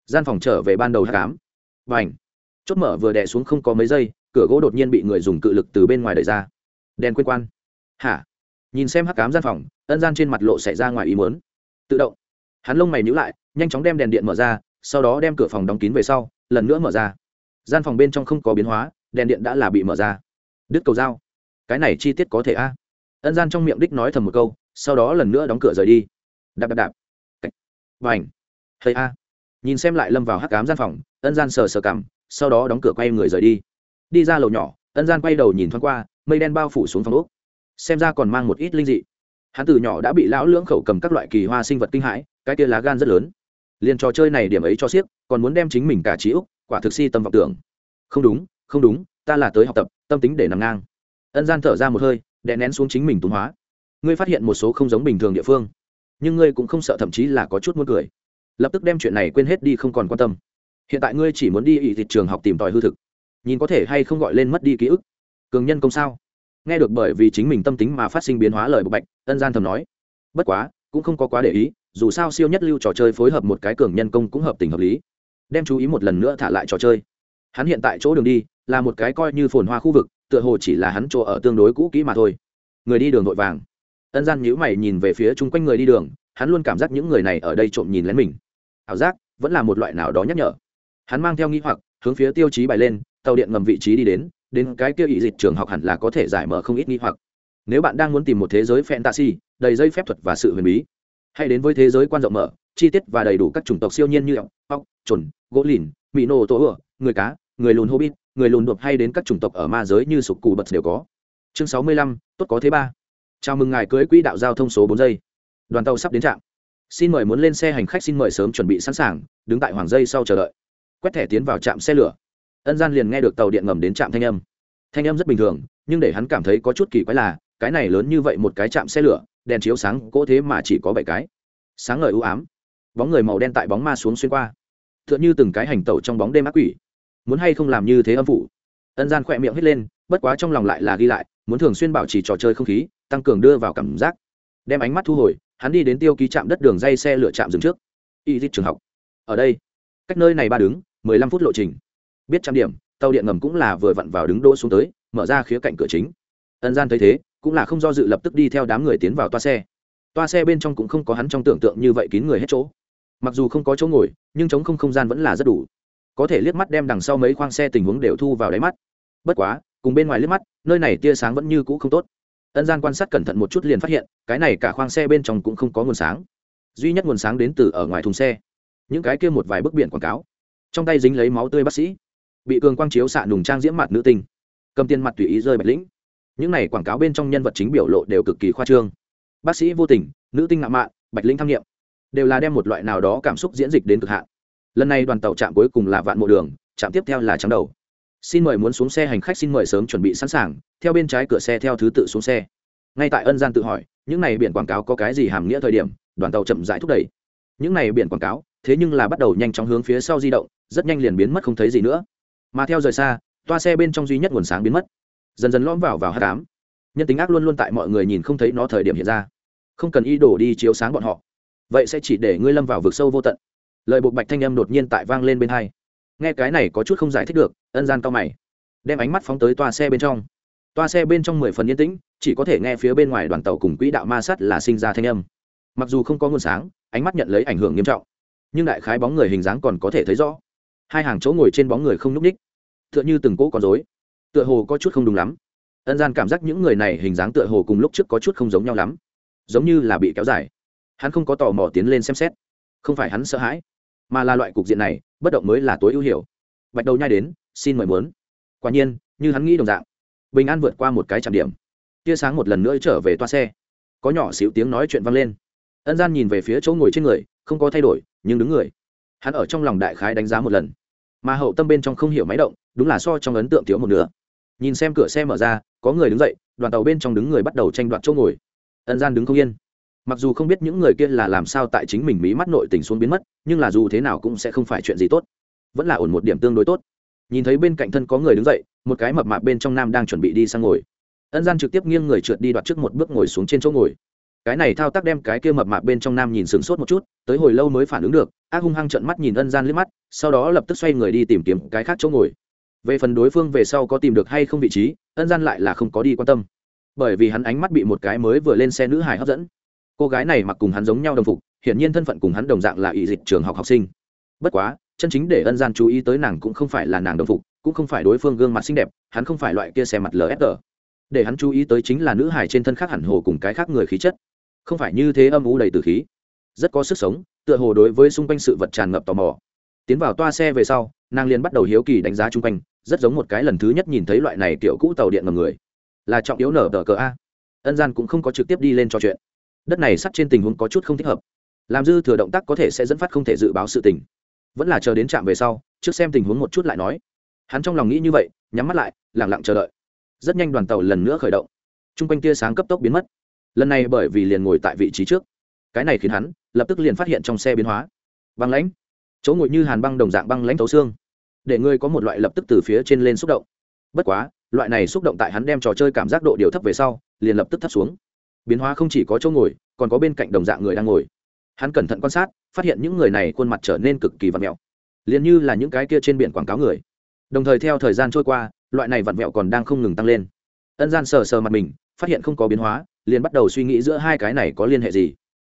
Gian phòng trở về ban đầu hát cám và ảnh. Chốt mở vừa đè xuống không có mấy giây, cửa gỗ đột nhiên bị người dùng cự lực từ bên ngoài đẩy ra. Đèn quên quan. Hả? Nhìn xem hắc cám gian phòng, ân gian trên mặt lộ xảy ra ngoài ý muốn. Tự động. Hắn lông mày nhữ lại, nhanh chóng đem đèn điện mở ra, sau đó đem cửa phòng đóng kín về sau, lần nữa mở ra gian phòng bên trong không có biến hóa, đèn điện đã là bị mở ra. Đứt cầu dao. Cái này chi tiết có thể a? Ân gian trong miệng đích nói thầm một câu, sau đó lần nữa đóng cửa rời đi. Đạp đạp đạp. Và ảnh hay a. Nhìn xem lại lâm vào hắc cám gian phòng, ân gian sờ sờ cằm, sau đó đóng cửa quay người rời đi. Đi ra lầu nhỏ, ân gian quay đầu nhìn thoáng qua, mây đen bao phủ xuống phòng úc xem ra còn mang một ít linh dị. Hắn từ nhỏ đã bị lão lưỡng khẩu cầm các loại kỳ hoa sinh vật kinh hãi, cái kia lá gan rất lớn. Liền trò chơi này điểm ấy cho siếc còn muốn đem chính mình cả trí úc quả thực si tâm vọng tưởng. Không đúng không đúng, ta là tới học tập, tâm tính để nằm ngang. Ân gian thở ra một hơi, đè nén xuống chính mình túng hóa. Ngươi phát hiện một số không giống bình thường địa phương, nhưng ngươi cũng không sợ thậm chí là có chút muốn cười. Lập tức đem chuyện này quên hết đi, không còn quan tâm. Hiện tại ngươi chỉ muốn đi ỵ thịt trường học tìm tòi hư thực. Nhìn có thể hay không gọi lên mất đi ký ức. Cường nhân công sao? Nghe được bởi vì chính mình tâm tính mà phát sinh biến hóa lời bộc bạch, ân gian thầm nói. Bất quá, cũng không có quá để ý, dù sao siêu nhất lưu trò chơi phối hợp một cái cường nhân công cũng hợp tình hợp lý đem chú ý một lần nữa thả lại trò chơi. Hắn hiện tại chỗ đường đi, là một cái coi như phồn hoa khu vực, tựa hồ chỉ là hắn chỗ ở tương đối cũ kỹ mà thôi. Người đi đường vội vàng. Ân gian nhíu mày nhìn về phía chung quanh người đi đường, hắn luôn cảm giác những người này ở đây trộm nhìn lén mình. Ảo giác, vẫn là một loại nào đó nhắc nhở. Hắn mang theo nghi hoặc, hướng phía tiêu chí bài lên, tàu điện ngầm vị trí đi đến đến cái kia ỵ dịch trường học hẳn là có thể giải mở không ít nghi hoặc. Nếu bạn đang muốn tìm một thế giới fantasy, đầy dây phép thuật và sự huyền bí, hãy đến với thế giới quan rộng mở chi tiết và đầy đủ các chủng tộc siêu nhiên như ốc ốc, trồn, gỗ lìn, mì nổ, tổ ửa người cá, người lùn hobbit, người lùn đột hay đến các chủng tộc ở ma giới như sục cù bật đều có. Chương sáu mươi lăm, tốt có thế ba. Chào mừng ngài cưới quỹ đạo giao thông số bốn giây. Đoàn tàu sắp đến trạm. Xin mời muốn lên xe hành khách xin mời sớm chuẩn bị sẵn sàng, đứng tại hoàng dây sau chờ đợi. Quét thẻ tiến vào trạm xe lửa. Ân gian liền nghe được tàu điện ngầm đến trạm thanh âm. Thanh âm rất bình thường, nhưng để hắn cảm thấy có chút kỳ quái là, cái này lớn như vậy một cái trạm xe lửa, đèn chiếu sáng cỗ thế mà chỉ có bảy cái. Sáng ngời ưu ám bóng người màu đen tại bóng ma xuống xuyên qua. T h ư ợ n như từng cái hành tẩu trong bóng đêm ác quỷ. Muốn hay không làm như thế âm phủ? Ân gian khỏe miệng hết lên, bất quá trong lòng lại là ghi lại, muốn thường xuyên bảo trì trò chơi không khí, tăng cường đưa vào cảm giác. Đem ánh mắt thu hồi, hắn đi đến tiêu ký trạm đất đường dây xe lửa chạm dừng trước. Y dít trường học. Ở đây. Cách nơi này ba đứng, mười lăm phút lộ trình. Biết trăm điểm, tàu điện ngầm cũng là vừa vặn vào đứng đỗ xuống tới, mở ra khía cạnh cửa chính. Ân gian thấy thế, cũng là không do dự lập tức đi theo đám người tiến vào toa xe. Toa xe bên trong cũng không có hắn trong tưởng tượng như vậy kín người hết chỗ mặc dù không có chỗ ngồi, nhưng chống không không gian vẫn là rất đủ. Có thể liếc mắt đem đằng sau mấy khoang xe tình huống đều thu vào đáy mắt. Bất quá, cùng bên ngoài liếc mắt, nơi này tia sáng vẫn như cũ không tốt. Ân gian quan sát cẩn thận một chút liền phát hiện, cái này cả khoang xe bên trong cũng không có nguồn sáng. Duy nhất nguồn sáng đến từ ở ngoài thùng xe. Những cái kia một vài bức biển quảng cáo. Trong tay dính lấy máu tươi bác sĩ. Bị cường quang chiếu xạ nùng trang diễm mặt nữ tinh. Cầm tiền mặt tùy ý rơi bạch lĩnh. Những này quảng cáo bên trong nhân vật chính biểu lộ đều cực kỳ khoa trương. Bác sĩ vô tình, nữ tinh ngạo mạn, bạch lĩnh tham nghiệm đều là đem một loại nào đó cảm xúc diễn dịch đến cực hạn. Lần này đoàn tàu chạm cuối cùng là vạn mộ đường, chạm tiếp theo là trắng đầu. Xin mời muốn xuống xe hành khách xin mời sớm chuẩn bị sẵn sàng, theo bên trái cửa xe theo thứ tự xuống xe. Ngay tại ân gian tự hỏi, những này biển quảng cáo có cái gì hàm nghĩa thời điểm, đoàn tàu chậm rãi thúc đẩy. Những này biển quảng cáo, thế nhưng là bắt đầu nhanh chóng hướng phía sau di động, rất nhanh liền biến mất không thấy gì nữa. Mà theo rời xa, toa xe bên trong duy nhất nguồn sáng biến mất. Dần dần lõm vào vào hát cám nhân tính ác luôn luôn tại mọi người nhìn không thấy nó thời điểm hiện ra. Không cần ý đồ đi chiếu sáng bọn họ vậy sẽ chỉ để ngươi lâm vào vực sâu vô tận. Lời buộc bạch thanh âm đột nhiên tại vang lên bên hai. Nghe cái này có chút không giải thích được, ân gian cao mày. Đem ánh mắt phóng tới toa xe bên trong. Toa xe bên trong mười phần yên tĩnh, chỉ có thể nghe phía bên ngoài đoàn tàu cùng quỹ đạo ma sát là sinh ra thanh âm. Mặc dù không có nguồn sáng, ánh mắt nhận lấy ảnh hưởng nghiêm trọng, nhưng đại khái bóng người hình dáng còn có thể thấy rõ. Hai hàng chỗ ngồi trên bóng người không n ú c ních, tựa như từng cỗ còn dối tựa hồ có chút không đúng lắm. Ân gian cảm giác những người này hình dáng tựa hồ cùng lúc trước có chút không giống nhau lắm, giống như là bị kéo dài hắn không có tò mò tiến lên xem xét. Không phải hắn sợ hãi, mà là loại cục diện này, bất động mới là tối ưu hiểu. Bạch đầu nhai đến, xin mời muốn. Quả nhiên, như hắn nghĩ đồng dạng, bình an vượt qua một cái trạm điểm. Tia sáng một lần nữa trở về toa xe. Có nhỏ xíu tiếng nói chuyện vang lên. Ân gian nhìn về phía chỗ ngồi trên người, không có thay đổi, nhưng đứng người. Hắn ở trong lòng đại khái đánh giá một lần. Mà hậu tâm bên trong không hiểu máy động, đúng là so trong ấn tượng thiếu một nửa. Nhìn xem cửa xe mở ra, có người đứng dậy, đoàn tàu bên trong đứng người bắt đầu tranh đoạt chỗ ngồi. Ân gian đứng không yên mặc dù không biết những người kia là làm sao tại chính mình mí mắt nội tình xuống biến mất, nhưng là dù thế nào cũng sẽ không phải chuyện gì tốt. Vẫn là ổn một điểm tương đối tốt. Nhìn thấy bên cạnh thân có người đứng dậy, một cái mập mạp bên trong nam đang chuẩn bị đi sang ngồi. Ân gian trực tiếp nghiêng người trượt đi đoạt trước một bước ngồi xuống trên chỗ ngồi. Cái này thao tác đem cái kia mập mạp bên trong nam nhìn sửng sốt một chút, tới hồi lâu mới phản ứng được, ác hung hăng trợn mắt nhìn ân gian liếc mắt, sau đó lập tức xoay người đi tìm kiếm cái khác chỗ ngồi. Về phần đối phương về sau có tìm được hay không vị trí, ân gian lại là không có đi quan tâm. Bởi vì hắn ánh mắt bị một cái mới vừa lên xe nữ hải hấp dẫn cô gái này mặc cùng hắn giống nhau đồng phục, hiển nhiên thân phận cùng hắn đồng dạng là ỵ dịch trường học học sinh. Bất quá, chân chính để ân gian chú ý tới nàng cũng không phải là nàng đồng phục, cũng không phải đối phương gương mặt xinh đẹp, hắn không phải loại kia xe mặt lsg để hắn chú ý tới chính là nữ hài trên thân khác hẳn hồ cùng cái khác người khí chất. Không phải như thế âm u đầy từ khí. Rất có sức sống, tựa hồ đối với xung quanh sự vật tràn ngập tò mò. Tiến vào toa xe về sau, nàng liền bắt đầu hiếu kỳ đánh giá chung quanh, rất giống một cái lần thứ nhất nhìn thấy loại này kiểu cũ tàu điện ngầm người. Là trọng yếu nở tờ cờ a. Ân gian cũng không có trực tiếp đi lên trò chuyện đất này sắt trên tình huống có chút không thích hợp. Làm dư thừa động tác có thể sẽ dẫn phát không thể dự báo sự tình. Vẫn là chờ đến trạm về sau, trước xem tình huống một chút lại nói. Hắn trong lòng nghĩ như vậy, nhắm mắt lại lẳng lặng chờ đợi. Rất nhanh đoàn tàu lần nữa khởi động. T r u n g quanh tia sáng cấp tốc biến mất. Lần này bởi vì liền ngồi tại vị trí trước. Cái này khiến hắn lập tức liền phát hiện trong xe biến hóa. Băng lãnh. Chỗ ngồi như hàn băng đồng dạng băng lãnh thấu xương. Để ngươi có một loại lập tức từ phía trên lên xúc động. Bất quá, loại này xúc động tại hắn đem trò chơi cảm giác độ điều thấp về sau, liền lập tức thấp xuống biến hóa không chỉ có chỗ ngồi, còn có bên cạnh đồng dạng người đang ngồi. Hắn cẩn thận quan sát, phát hiện những người này khuôn mặt trở nên cực kỳ vặn mẹo liền như là những cái kia trên biển quảng cáo người. Đồng thời theo thời gian trôi qua, loại này vặn vẹo còn đang không ngừng tăng lên. Ân gian sờ sờ mặt mình, phát hiện không có biến hóa, liền bắt đầu suy nghĩ giữa hai cái này có liên hệ gì.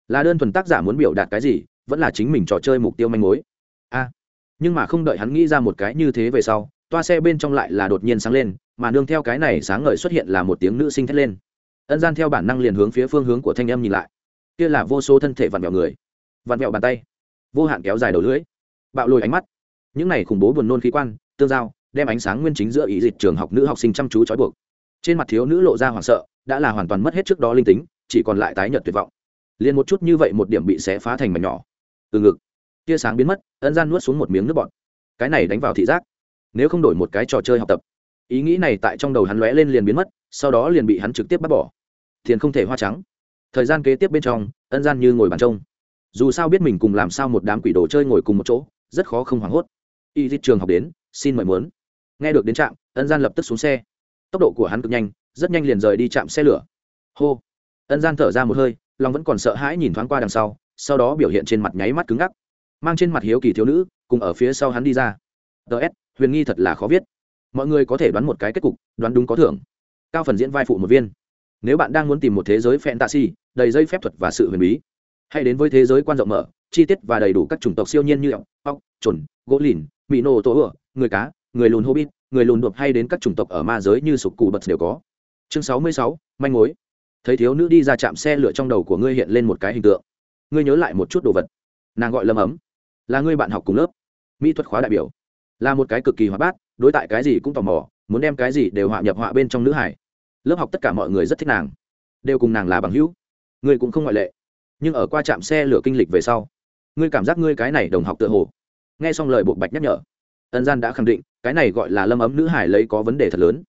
Là đơn thuần tác giả muốn biểu đạt cái gì, vẫn là chính mình trò chơi mục tiêu manh mối? A. Nhưng mà không đợi hắn nghĩ ra một cái như thế về sau, toa xe bên trong lại là đột nhiên sáng lên, mà nương theo cái này sáng ngời xuất hiện là một tiếng nữ sinh thét lên ân gian theo bản năng liền hướng phía phương hướng của thanh em nhìn lại. Kia là vô số thân thể vặn vẹo người, vặn vẹo bàn tay, vô hạn kéo dài đầu lưỡi, bạo lùi ánh mắt. Những này khủng bố buồn nôn khí quan, tương giao, đem ánh sáng nguyên chính giữa ý dịch trường học nữ học sinh chăm chú trói buộc. Trên mặt thiếu nữ lộ ra hoảng sợ, đã là hoàn toàn mất hết trước đó linh tính, chỉ còn lại tái nhợt tuyệt vọng. Liền một chút như vậy một điểm bị xé phá thành mảnh nhỏ. Từ ngực, tia sáng biến mất, ân gian nuốt xuống một miếng nước bọt. Cái này đánh vào thị giác. Nếu không đổi một cái trò chơi học tập, ý nghĩ này tại trong đầu hắn lóe lên liền biến mất, sau đó liền bị hắn trực tiếp bắt bỏ tiền không thể hoa trắng. Thời gian kế tiếp bên trong, ân gian như ngồi bàn trông. Dù sao biết mình cùng làm sao một đám quỷ đồ chơi ngồi cùng một chỗ, rất khó không hoảng hốt. Y dịch trường học đến, xin mời muốn. Nghe được đến trạm, ân gian lập tức xuống xe. Tốc độ của hắn cực nhanh, rất nhanh liền rời đi trạm xe lửa. Hô. Ân gian thở ra một hơi, lòng vẫn còn sợ hãi nhìn thoáng qua đằng sau sau đó biểu hiện trên mặt nháy mắt cứng ngắc. Mang trên mặt hiếu kỳ thiếu nữ, cùng ở phía sau hắn đi ra. Ts huyền nghi thật là khó viết. Mọi người có thể đoán một cái kết cục, đoán đúng có thưởng. Cao phần diễn vai phụ một viên nếu bạn đang muốn tìm một thế giới fantasy, đầy dây phép thuật và sự huyền bí, hãy đến với thế giới quan rộng mở, chi tiết và đầy đủ các chủng tộc siêu nhiên như ốc ốc trồn gỗ lìn mỹ nô tổ ửa người cá, người lùn hobbit, người lùn đột hay đến các chủng tộc ở ma giới như sục cù bật đều có. Chương sáu mươi sáu, manh mối. Thấy thiếu nữ đi ra chạm xe lửa trong đầu của ngươi hiện lên một cái hình tượng. Ngươi nhớ lại một chút đồ vật. Nàng gọi lâm ấm. Là ngươi bạn học cùng lớp. Mỹ thuật khóa đại biểu. Là một cái cực kỳ hóa bát, đối tại cái gì cũng tò mò, muốn đem cái gì đều họa nhập họa bên trong nữ hải lớp học tất cả mọi người rất thích nàng. Đều cùng nàng là bằng hữu. Ngươi cũng không ngoại lệ. Nhưng ở qua trạm xe lửa kinh lịch về sau, ngươi cảm giác ngươi cái này đồng học tựa hồ. Nghe xong lời bộ bạch nhắc nhở, ân gian đã khẳng định, cái này gọi là lâm ấm nữ hải lấy có vấn đề thật lớn.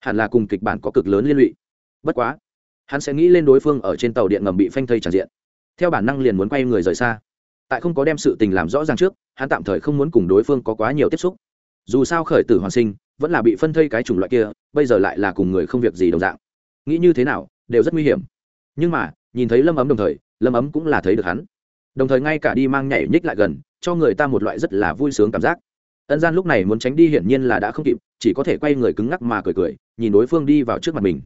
Hẳn là cùng kịch bản có cực lớn liên lụy. Bất quá, hắn sẽ nghĩ lên đối phương ở trên tàu điện ngầm bị phanh thây tràn diện. Theo bản năng liền muốn quay người rời xa. Tại không có đem sự tình làm rõ ràng trước, hắn tạm thời không muốn cùng đối phương có quá nhiều tiếp xúc. Dù sao khởi tử hoàn sinh vẫn là bị phân thây cái chủng loại kia, bây giờ lại là cùng người không việc gì đồng dạng. Nghĩ như thế nào, đều rất nguy hiểm. Nhưng mà, nhìn thấy lâm ấm đồng thời, lâm ấm cũng là thấy được hắn. Đồng thời ngay cả đi mang nhảy nhích lại gần, cho người ta một loại rất là vui sướng cảm giác. Ân gian lúc này muốn tránh đi hiển nhiên là đã không kịp, chỉ có thể quay người cứng ngắc mà cười cười, nhìn đối phương đi vào trước mặt mình.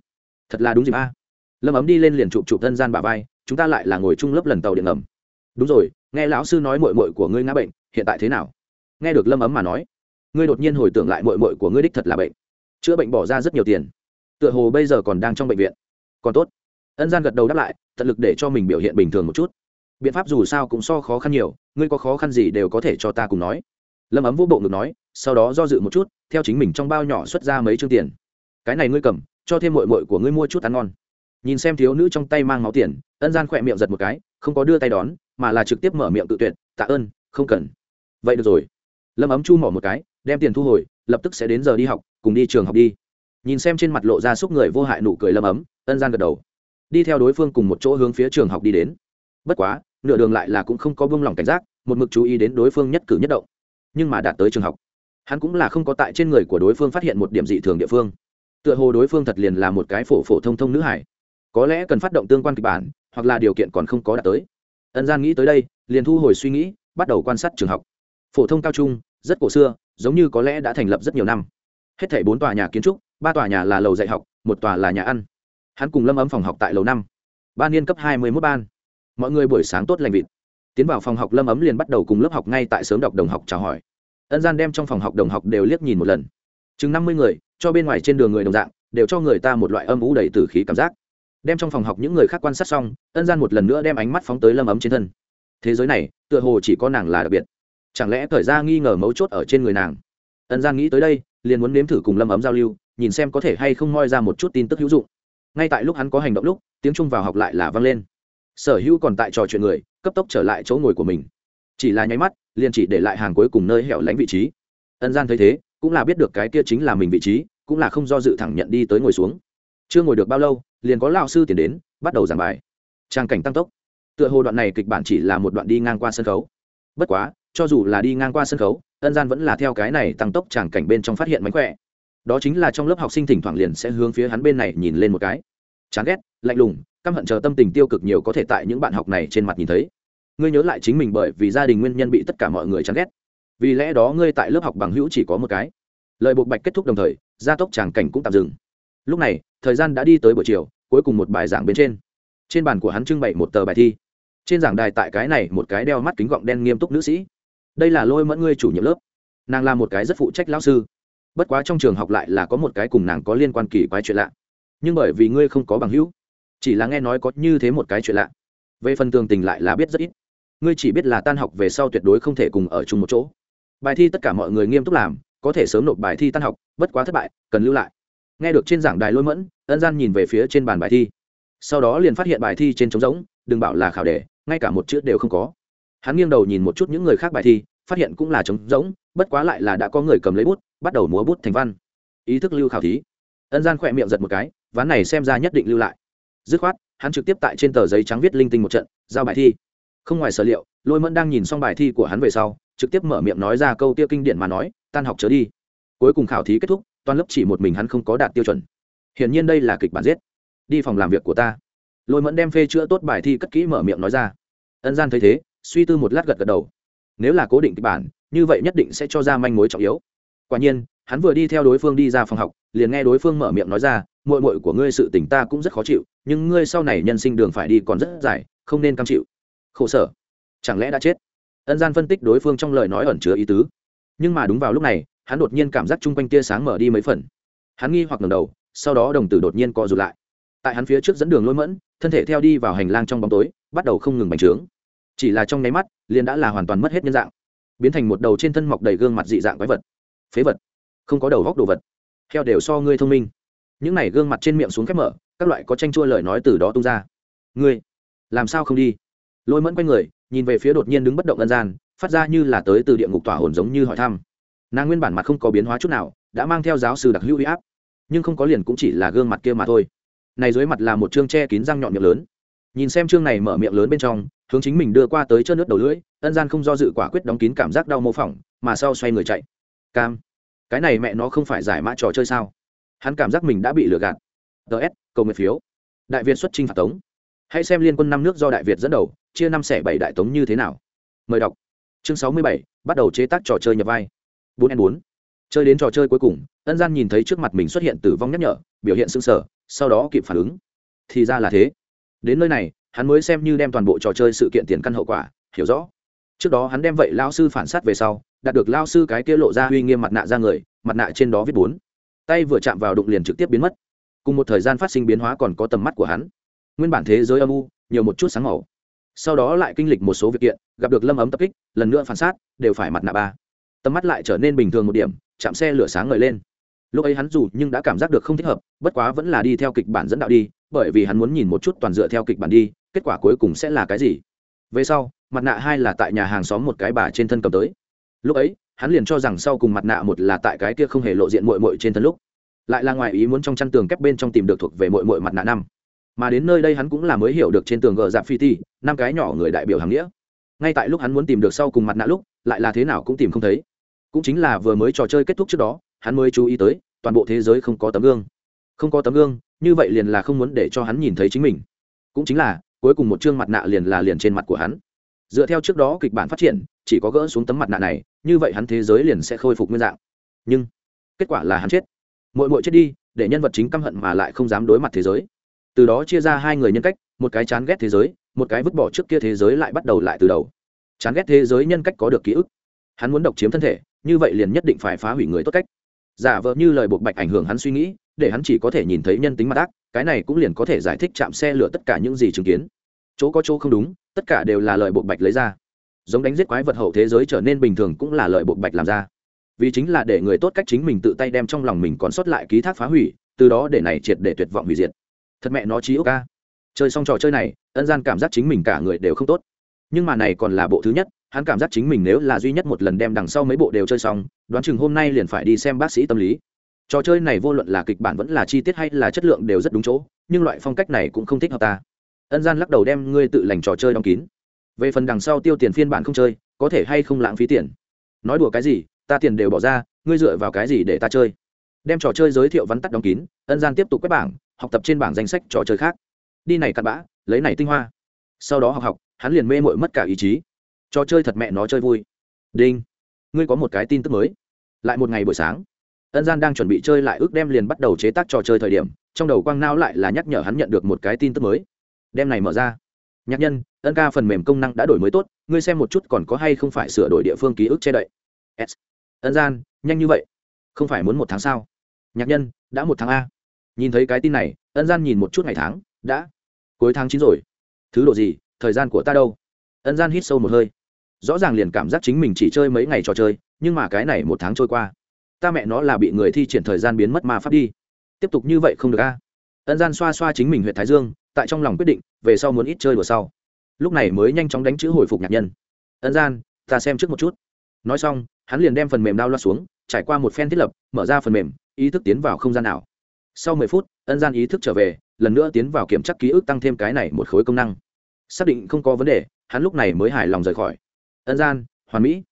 Thật là đúng dịp a. Lâm ấm đi lên liền chụp chụp ân gian bà vai, chúng ta lại là ngồi chung lớp lần tàu điện ngầm. Đúng rồi, nghe lão sư nói mội mội của ngươi ngã bệnh, hiện tại thế nào? Nghe được lâm ấm mà nói ngươi đột nhiên hồi tưởng lại mội mội của ngươi đích thật là bệnh. Chữa bệnh bỏ ra rất nhiều tiền. Tựa hồ bây giờ còn đang trong bệnh viện. Còn tốt. Ân gian gật đầu đáp lại, tận lực để cho mình biểu hiện bình thường một chút. Biện pháp dù sao cũng so khó khăn nhiều, ngươi có khó khăn gì đều có thể cho ta cùng nói. Lâm ấm vô bộ ngực nói, sau đó do dự một chút, theo chính mình trong bao nhỏ xuất ra mấy chương tiền. Cái này ngươi cầm, cho thêm mội mội của ngươi mua chút ăn ngon. Nhìn xem thiếu nữ trong tay mang máu tiền, ân gian khỏe miệng giật một cái, không có đưa tay đón, mà là trực tiếp mở miệng tự tuyệt, tạ ơn, không cần. Vậy được rồi. Lâm ấm chu mỏ một cái đem tiền thu hồi, lập tức sẽ đến giờ đi học, cùng đi trường học đi. Nhìn xem trên mặt lộ ra xúc người vô hại nụ cười lâm ấm, ân gian gật đầu. Đi theo đối phương cùng một chỗ hướng phía trường học đi đến. Bất quá, nửa đường lại là cũng không có buông lỏng cảnh giác, một mực chú ý đến đối phương nhất cử nhất động. Nhưng mà đạt tới trường học, hắn cũng là không có tại trên người của đối phương phát hiện một điểm dị thường địa phương. Tựa hồ đối phương thật liền là một cái phổ phổ thông thông nữ hải. Có lẽ cần phát động tương quan kịch bản, hoặc là điều kiện còn không có đạt tới. Ân gian nghĩ tới đây, liền thu hồi suy nghĩ, bắt đầu quan sát trường học. Phổ thông cao trung, rất cổ xưa giống như có lẽ đã thành lập rất nhiều năm. Hết thảy bốn tòa nhà kiến trúc, ba tòa nhà là lầu dạy học, một tòa là nhà ăn. Hắn cùng lâm ấm phòng học tại lầu năm. Ba niên cấp hai mươi mốt ban. Mọi người buổi sáng tốt lành vịt. Tiến vào phòng học, lâm ấm liền bắt đầu cùng lớp học ngay tại sớm đọc đồng học chào hỏi. Ân gian đem trong phòng học đồng học đều liếc nhìn một lần. Chừng năm mươi người, cho bên ngoài trên đường người đồng dạng, đều cho người ta một loại âm ủ đầy t khí cảm giác. Đem trong phòng học những người khác quan sát xong, ân gian một lần nữa đem ánh mắt phóng tới lâm ấm trên thân. Thế giới này, tựa hồ chỉ có nàng là đặc biệt chẳng lẽ thời ra nghi ngờ mấu chốt ở trên người nàng? Ân gian nghĩ tới đây, liền muốn nếm thử cùng lâm ấm giao lưu, nhìn xem có thể hay không moi ra một chút tin tức hữu dụng. Ngay tại lúc hắn có hành động lúc, tiếng trung vào học lại là vang lên. Sở hữu còn tại trò chuyện người, cấp tốc trở lại chỗ ngồi của mình. Chỉ là nháy mắt, liền chỉ để lại hàng cuối cùng nơi hẻo lánh vị trí. Ân gian thấy thế, cũng là biết được cái kia chính là mình vị trí, cũng là không do dự thẳng nhận đi tới ngồi xuống. Chưa ngồi được bao lâu, liền có lao sư tiền đến, bắt đầu giảng bài. Trang cảnh tăng tốc. Tựa hồ đoạn này kịch bản chỉ là một đoạn đi ngang qua sân khấu. Bất quá cho dù là đi ngang qua sân khấu, ân gian vẫn là theo cái này tăng tốc tràng cảnh bên trong phát hiện mánh khỏe. Đó chính là trong lớp học sinh thỉnh thoảng liền sẽ hướng phía hắn bên này nhìn lên một cái. Chán ghét, lạnh lùng, căm hận chờ tâm tình tiêu cực nhiều có thể tại những bạn học này trên mặt nhìn thấy. Ngươi nhớ lại chính mình bởi vì gia đình nguyên nhân bị tất cả mọi người chán ghét. Vì lẽ đó ngươi tại lớp học bằng hữu chỉ có một cái. Lời buộc bạch kết thúc đồng thời, gia tốc tràng cảnh cũng tạm dừng. Lúc này, thời gian đã đi tới buổi chiều, cuối cùng một bài giảng bên trên. Trên bàn của hắn trưng bày một tờ bài thi. Trên giảng đài tại cái này một cái đeo mắt kính gọng đen nghiêm túc nữ sĩ đây là lôi mẫn ngươi chủ nhiệm lớp. Nàng là một cái rất phụ trách lão sư. Bất quá trong trường học lại là có một cái cùng nàng có liên quan kỳ quái chuyện lạ. Nhưng bởi vì ngươi không có bằng hữu, chỉ là nghe nói có như thế một cái chuyện lạ. Về phần tường tình lại là biết rất ít. Ngươi chỉ biết là tan học về sau tuyệt đối không thể cùng ở chung một chỗ. Bài thi tất cả mọi người nghiêm túc làm, có thể sớm nộp bài thi tan học, bất quá thất bại, cần lưu lại. Nghe được trên giảng đài lôi mẫn, ân gian nhìn về phía trên bàn bài thi. Sau đó liền phát hiện bài thi trên trống rỗng, đừng bảo là khảo đề, ngay cả một chữ đều không có. Hắn nghiêng đầu nhìn một chút những người khác bài thi phát hiện cũng là trống rỗng, bất quá lại là đã có người cầm lấy bút, bắt đầu múa bút thành văn. Ý thức lưu khảo thí. Ân gian khỏe miệng giật một cái, ván này xem ra nhất định lưu lại. Dứt khoát, hắn trực tiếp tại trên tờ giấy trắng viết linh tinh một trận, giao bài thi. Không ngoài sở liệu, lôi mẫn đang nhìn xong bài thi của hắn về sau, trực tiếp mở miệng nói ra câu tiêu kinh điển mà nói, tan học trở đi. Cuối cùng khảo thí kết thúc, toàn lớp chỉ một mình hắn không có đạt tiêu chuẩn. Hiển nhiên đây là kịch bản giết. Đi phòng làm việc của ta. Lôi mẫn đem phê chữa tốt bài thi cất kỹ mở miệng nói ra. Ân gian thấy thế, suy tư một lát gật gật đầu nếu là cố định kịch bản, như vậy nhất định sẽ cho ra manh mối trọng yếu. Quả nhiên, hắn vừa đi theo đối phương đi ra phòng học, liền nghe đối phương mở miệng nói ra mội mội của ngươi sự tình ta cũng rất khó chịu, nhưng ngươi sau này nhân sinh đường phải đi còn rất dài, không nên cam chịu. Khổ sở, chẳng lẽ đã chết? Ân gian phân tích đối phương trong lời nói ẩn chứa ý tứ. Nhưng mà đúng vào lúc này, hắn đột nhiên cảm giác chung quanh tia sáng mở đi mấy phần. Hắn nghi hoặc ngầm đầu, sau đó đồng tử đột nhiên co rụt lại. Tại hắn phía trước dẫn đường lôi mẫn, thân thể theo đi vào hành lang trong bóng tối, bắt đầu không ngừng bành trướng chỉ là trong nháy mắt, liền đã là hoàn toàn mất hết nhân dạng, biến thành một đầu trên thân mọc đầy gương mặt dị dạng quái vật. Phế vật. Không có đầu góc đồ vật. Heo đều so ngươi thông minh. Những này gương mặt trên miệng xuống khép mở, các loại có tranh chua lời nói từ đó tung ra. Ngươi, làm sao không đi? Lôi mẫn quay người, nhìn về phía đột nhiên đứng bất động ân gian, phát ra như là tới từ địa ngục tỏa hồn giống như hỏi thăm. Nàng nguyên bản mặt không có biến hóa chút nào, đã mang theo giáo sư đặc hữu huy áp, nhưng không có liền cũng chỉ là gương mặt kia mà thôi. Này dưới mặt là một chương che kín răng nhọn miệng lớn. Nhìn xem chương này mở miệng lớn bên trong hướng chính mình đưa qua tới chân nước đầu lưỡi, ân gian không do dự quả quyết đóng kín cảm giác đau mô phỏng, mà sau xoay người chạy. Cam, cái này mẹ nó không phải giải mã trò chơi sao? Hắn cảm giác mình đã bị lừa gạt. Ts cầu nguyện phiếu. Đại việt xuất trinh phạt tống. Hãy xem liên quân năm nước do đại việt dẫn đầu, chia năm xẻ bảy đại tống như thế nào. Mời đọc. Chương sáu mươi bảy, bắt đầu chế tác trò chơi nhập vai. Bốn n bốn. Chơi đến trò chơi cuối cùng, ân gian nhìn thấy trước mặt mình xuất hiện tử vong nhắc nhở, biểu hiện sưng sở sau đó kịp phản ứng. Thì ra là thế đến nơi này, hắn mới xem như đem toàn bộ trò chơi sự kiện tiền căn hậu quả, hiểu rõ. Trước đó hắn đem vậy lao sư phản s á t về sau, đạt được lao sư cái kia lộ ra uy nghiêm mặt nạ ra người, mặt nạ trên đó viết bốn. Tay vừa chạm vào đụng liền trực tiếp biến mất. Cùng một thời gian phát sinh biến hóa còn có tầm mắt của hắn. Nguyên bản thế giới âm u, nhiều một chút sáng màu. Sau đó lại kinh lịch một số việc kiện, gặp được lâm ấm tập kích, lần nữa phản sát, đều phải mặt nạ ba. Tầm mắt lại trở nên bình thường một điểm, chạm xe lửa sáng ngời lên lúc ấy hắn dù nhưng đã cảm giác được không thích hợp, bất quá vẫn là đi theo kịch bản dẫn đạo đi, bởi vì hắn muốn nhìn một chút toàn dựa theo kịch bản đi, kết quả cuối cùng sẽ là cái gì. Về sau, mặt nạ hai là tại nhà hàng xóm một cái bà trên thân cầm tới. Lúc ấy, hắn liền cho rằng sau cùng mặt nạ một là tại cái kia không hề lộ diện mội mội trên thân lúc. Lại là ngoài ý muốn trong chăn tường kép bên trong tìm được thuộc về mội mội mặt nạ năm. Mà đến nơi đây hắn cũng là mới hiểu được trên tường gờ dạp phi ti, năm cái nhỏ người đại biểu hàng nghĩa. Ngay tại lúc hắn muốn tìm được sau cùng mặt nạ lúc, lại là thế nào cũng tìm không thấy. Cũng chính là vừa mới trò chơi kết thúc trước đó hắn mới chú ý tới, toàn bộ thế giới không có tấm gương. Không có tấm gương, như vậy liền là không muốn để cho hắn nhìn thấy chính mình. Cũng chính là, cuối cùng một chương mặt nạ liền là liền trên mặt của hắn. Dựa theo trước đó kịch bản phát triển, chỉ có gỡ xuống tấm mặt nạ này, như vậy hắn thế giới liền sẽ khôi phục nguyên dạng. Nhưng, kết quả là hắn chết. Mỗi mỗi chết đi, để nhân vật chính căm hận mà lại không dám đối mặt thế giới. Từ đó chia ra hai người nhân cách, một cái chán ghét thế giới, một cái vứt bỏ trước kia thế giới lại bắt đầu lại từ đầu. Chán ghét thế giới nhân cách có được ký ức. Hắn muốn độc chiếm thân thể, như vậy liền nhất định phải phá hủy người tốt cách giả vờ như lời buộc bạch ảnh hưởng hắn suy nghĩ, để hắn chỉ có thể nhìn thấy nhân tính mặt ác, cái này cũng liền có thể giải thích chạm xe lửa tất cả những gì chứng kiến. Chỗ có chỗ không đúng, tất cả đều là lời buộc bạch lấy ra. Giống đánh giết quái vật hậu thế giới trở nên bình thường cũng là lời buộc bạch làm ra. Vì chính là để người tốt cách chính mình tự tay đem trong lòng mình còn sót lại ký thác phá hủy, từ đó để này triệt để tuyệt vọng hủy diệt. Thật mẹ nó trí ốc ca chơi xong trò chơi này, ân gian cảm giác chính mình cả người đều không tốt. Nhưng mà này còn là bộ thứ nhất hắn cảm giác chính mình nếu là duy nhất một lần đem đằng sau mấy bộ đều chơi xong, đoán chừng hôm nay liền phải đi xem bác sĩ tâm lý. Trò chơi này vô luận là kịch bản vẫn là chi tiết hay là chất lượng đều rất đúng chỗ, nhưng loại phong cách này cũng không thích hợp ta. Ân gian lắc đầu đem ngươi tự lành trò chơi đóng kín. Về phần đằng sau tiêu tiền phiên bản không chơi, có thể hay không lãng phí tiền? Nói đùa cái gì, ta tiền đều bỏ ra, ngươi dựa vào cái gì để ta chơi? Đem trò chơi giới thiệu vắn tắt đóng kín, ân gian tiếp tục quét bảng, học tập trên bảng danh sách trò chơi khác. Đi này cặn bã, lấy này tinh hoa. Sau đó học học, hắn liền mê mội mất cả ý chí trò chơi thật mẹ nó chơi vui. Đinh, ngươi có một cái tin tức mới. Lại một ngày buổi sáng, ân gian đang chuẩn bị chơi lại ước đem liền bắt đầu chế tác trò chơi thời điểm, trong đầu quang nao lại là nhắc nhở hắn nhận được một cái tin tức mới. Đem này mở ra. Nhạc nhân, ân ca phần mềm công năng đã đổi mới tốt, ngươi xem một chút còn có hay không phải sửa đổi địa phương ký ức che đậy. S. Ân gian, nhanh như vậy? Không phải muốn một tháng sao? Nhạc nhân, đã một tháng a. Nhìn thấy cái tin này, ân gian nhìn một chút ngày tháng, đã cuối tháng chín rồi. Thứ độ gì? Thời gian của ta đâu? Ân gian hít sâu một hơi rõ ràng liền cảm giác chính mình chỉ chơi mấy ngày trò chơi, nhưng mà cái này một tháng trôi qua, ta mẹ nó là bị người thi triển thời gian biến mất ma pháp đi. Tiếp tục như vậy không được a. Ân gian xoa xoa chính mình huyện thái dương, tại trong lòng quyết định, về sau muốn ít chơi đùa sau. Lúc này mới nhanh chóng đánh chữ hồi phục nhạc nhân. Ân gian, ta xem trước một chút. Nói xong, hắn liền đem phần mềm đao loa xuống, trải qua một phen thiết lập, mở ra phần mềm, ý thức tiến vào không gian nào. Sau mười phút, ân gian ý thức trở về, lần nữa tiến vào kiểm tra ký ức tăng thêm cái này một khối công năng. Xác định không có vấn đề, hắn lúc này mới hài lòng rời khỏi ân gian, hoàn mỹ.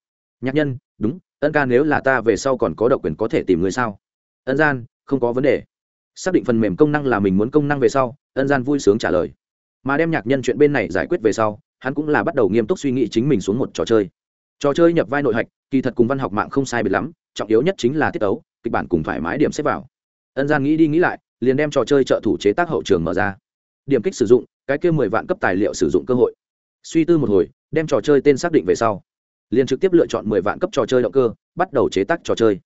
Nhạc nhân, đúng, ân ca nếu là ta về sau còn có độc quyền có thể tìm người sao? Ân gian, không có vấn đề. Xác định phần mềm công năng là mình muốn công năng về sau, ân gian vui sướng trả lời. Mà đem nhạc nhân chuyện bên này giải quyết về sau, hắn cũng là bắt đầu nghiêm túc suy nghĩ chính mình xuống một trò chơi. Trò chơi nhập vai nội hạch, kỳ thật cùng văn học mạng không sai biệt lắm, trọng yếu nhất chính là tiết tấu, kịch bản cùng thoải mái điểm xếp vào. Ân gian nghĩ đi nghĩ lại, liền đem trò chơi trợ thủ chế tác hậu trường mở ra. Điểm kích sử dụng, cái kia mười vạn cấp tài liệu sử dụng cơ hội suy tư một hồi, đem trò chơi tên xác định về sau. Liền trực tiếp lựa chọn mười vạn cấp trò chơi động cơ, bắt đầu chế tác trò chơi.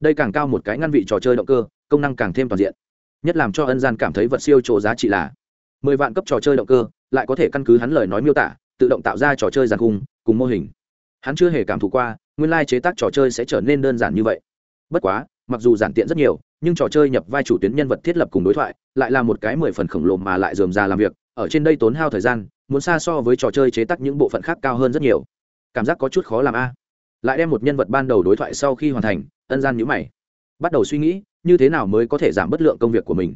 Đây càng cao một cái ngăn vị trò chơi động cơ, công năng càng thêm toàn diện. Nhất làm cho ân gian cảm thấy vật siêu chỗ giá trị là mười vạn cấp trò chơi động cơ, lại có thể căn cứ hắn lời nói miêu tả, tự động tạo ra trò chơi giàn khung, cùng mô hình. Hắn chưa hề cảm thụ qua, nguyên lai chế tác trò chơi sẽ trở nên đơn giản như vậy. Bất quá, mặc dù giản tiện rất nhiều, nhưng trò chơi nhập vai chủ tuyến nhân vật thiết lập cùng đối thoại, lại là một cái mười phần khổng lồ mà lại dườm ra làm việc, ở trên đây tốn hao thời gian muốn xa so với trò chơi chế tác những bộ phận khác cao hơn rất nhiều. Cảm giác có chút khó làm a. Lại đem một nhân vật ban đầu đối thoại sau khi hoàn thành, ân gian nhữ mày. Bắt đầu suy nghĩ, như thế nào mới có thể giảm bất lượng công việc của mình?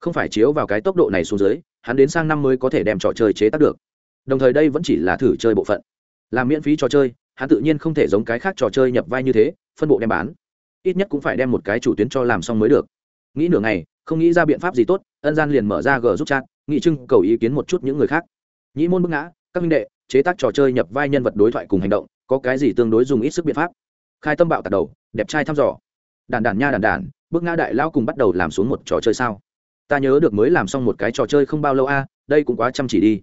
Không phải chiếu vào cái tốc độ này xuống dưới, hắn đến sang năm mới có thể đem trò chơi chế tác được. Đồng thời đây vẫn chỉ là thử chơi bộ phận. Làm miễn phí trò chơi, hắn tự nhiên không thể giống cái khác trò chơi nhập vai như thế, phân bộ đem bán. Ít nhất cũng phải đem một cái chủ tuyến cho làm xong mới được. Nghĩ nửa ngày, không nghĩ ra biện pháp gì tốt, ân gian liền mở ra g giúp chat nghị trưng cầu ý kiến một chút những người khác nhĩ môn bức ngã, các minh đệ, chế tác trò chơi nhập vai nhân vật đối thoại cùng hành động, có cái gì tương đối dùng ít sức biện pháp? Khai tâm bạo tạt đầu, đẹp trai thăm dò. Đàn đàn nha đàn đàn bước ngã đại lão cùng bắt đầu làm xuống một trò chơi sao? Ta nhớ được mới làm xong một cái trò chơi không bao lâu a, đây cũng quá chăm chỉ đi.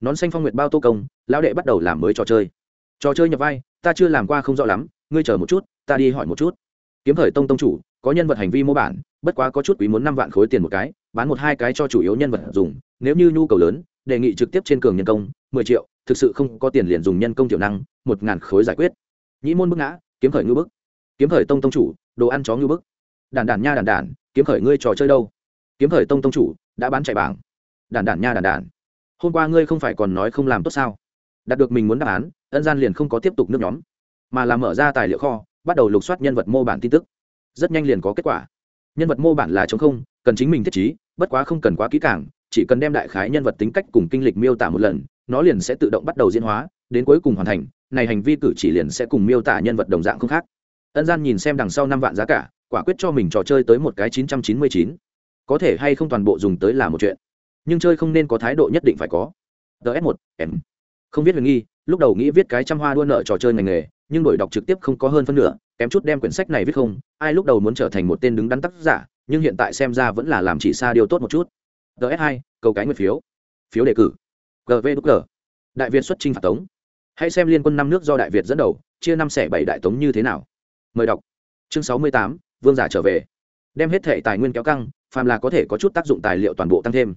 Nón xanh phong nguyệt bao tô công, lão đệ bắt đầu làm mới trò chơi. Trò chơi nhập vai, ta chưa làm qua không rõ lắm, ngươi chờ một chút, ta đi hỏi một chút. Kiếm thời tông tông chủ, có nhân vật hành vi mô bản, bất quá có chút quý muốn năm vạn khối tiền một cái, bán một hai cái cho chủ yếu nhân vật dùng, nếu như nhu cầu lớn đề nghị trực tiếp trên cường nhân công, mười triệu, thực sự không có tiền liền dùng nhân công tiểu năng, một ngàn khối giải quyết. Nhĩ môn bức ngã, kiếm khởi ngư bức. Kiếm khởi tông tông chủ, đồ ăn chó ngư bức. Đàn đàn nha đàn đàn kiếm khởi ngươi trò chơi đâu? Kiếm khởi tông tông chủ, đã bán chạy bảng. Đàn đàn nha đàn đàn hôm qua ngươi không phải còn nói không làm tốt sao? Đạt được mình muốn đáp án, ân gian liền không có tiếp tục nước nhóm, mà là mở ra tài liệu kho, bắt đầu lục soát nhân vật mô bản tin tức. Rất nhanh liền có kết quả. Nhân vật mô bản là chống không, cần chính mình thiết trí, bất quá không cần quá kỹ càng chỉ cần đem đại khái nhân vật tính cách cùng kinh lịch miêu tả một lần, nó liền sẽ tự động bắt đầu diễn hóa, đến cuối cùng hoàn thành, này hành vi cử chỉ liền sẽ cùng miêu tả nhân vật đồng dạng không khác. Ân gian nhìn xem đằng sau năm vạn giá cả, quả quyết cho mình trò chơi tới một cái chín trăm chín mươi chín. Có thể hay không toàn bộ dùng tới là một chuyện. Nhưng chơi không nên có thái độ nhất định phải có. Ts một, m. Không viết huyền nghi, lúc đầu nghĩ viết cái trăm hoa đua nợ trò chơi ngành nghề, nhưng đổi đọc trực tiếp không có hơn phân nửa, kém chút đem quyển sách này viết không, ai lúc đầu muốn trở thành một tên đứng đắn tác giả, nhưng hiện tại xem ra vẫn là làm chỉ xa điều tốt một chút ts hai, cầu cái nguyệt phiếu. Phiếu đề cử. Gv đúc g đại việt xuất trinh phạt tống. Hãy xem liên quân năm nước do đại việt dẫn đầu, chia năm xẻ bảy đại tống như thế nào. Mời đọc. Chương sáu mươi tám, vương giả trở về. Đem hết thể tài nguyên kéo căng, phàm là có thể có chút tác dụng tài liệu toàn bộ tăng thêm.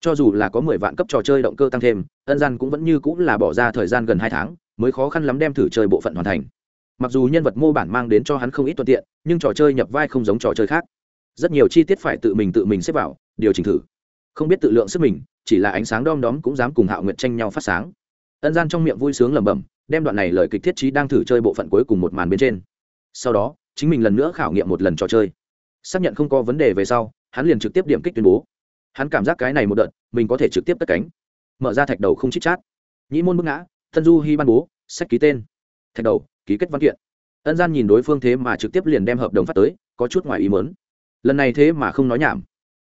Cho dù là có mười vạn cấp trò chơi động cơ tăng thêm, ân gian cũng vẫn như cũng là bỏ ra thời gian gần hai tháng, mới khó khăn lắm đem thử chơi bộ phận hoàn thành. Mặc dù nhân vật mô bản mang đến cho hắn không ít thuận tiện, nhưng trò chơi nhập vai không giống trò chơi khác. Rất nhiều chi tiết phải tự mình tự mình xếp vào, điều chỉnh thử không biết tự lượng sức mình, chỉ là ánh sáng đom đóm cũng dám cùng hạo nguyệt tranh nhau phát sáng. Ân gian trong miệng vui sướng lẩm bẩm, đem đoạn này lời kịch thiết trí đang thử chơi bộ phận cuối cùng một màn bên trên. Sau đó, chính mình lần nữa khảo nghiệm một lần trò chơi. Xác nhận không có vấn đề về sau, hắn liền trực tiếp điểm kích tuyên bố. Hắn cảm giác cái này một đợt, mình có thể trực tiếp tất cánh. Mở ra thạch đầu không chích chát. Nhĩ môn bức ngã, thân du hy ban bố, sách ký tên. Thạch đầu, ký kết văn kiện. Ân gian nhìn đối phương thế mà trực tiếp liền đem hợp đồng phát tới, có chút ngoài ý mớn lần này thế mà không nói nhảm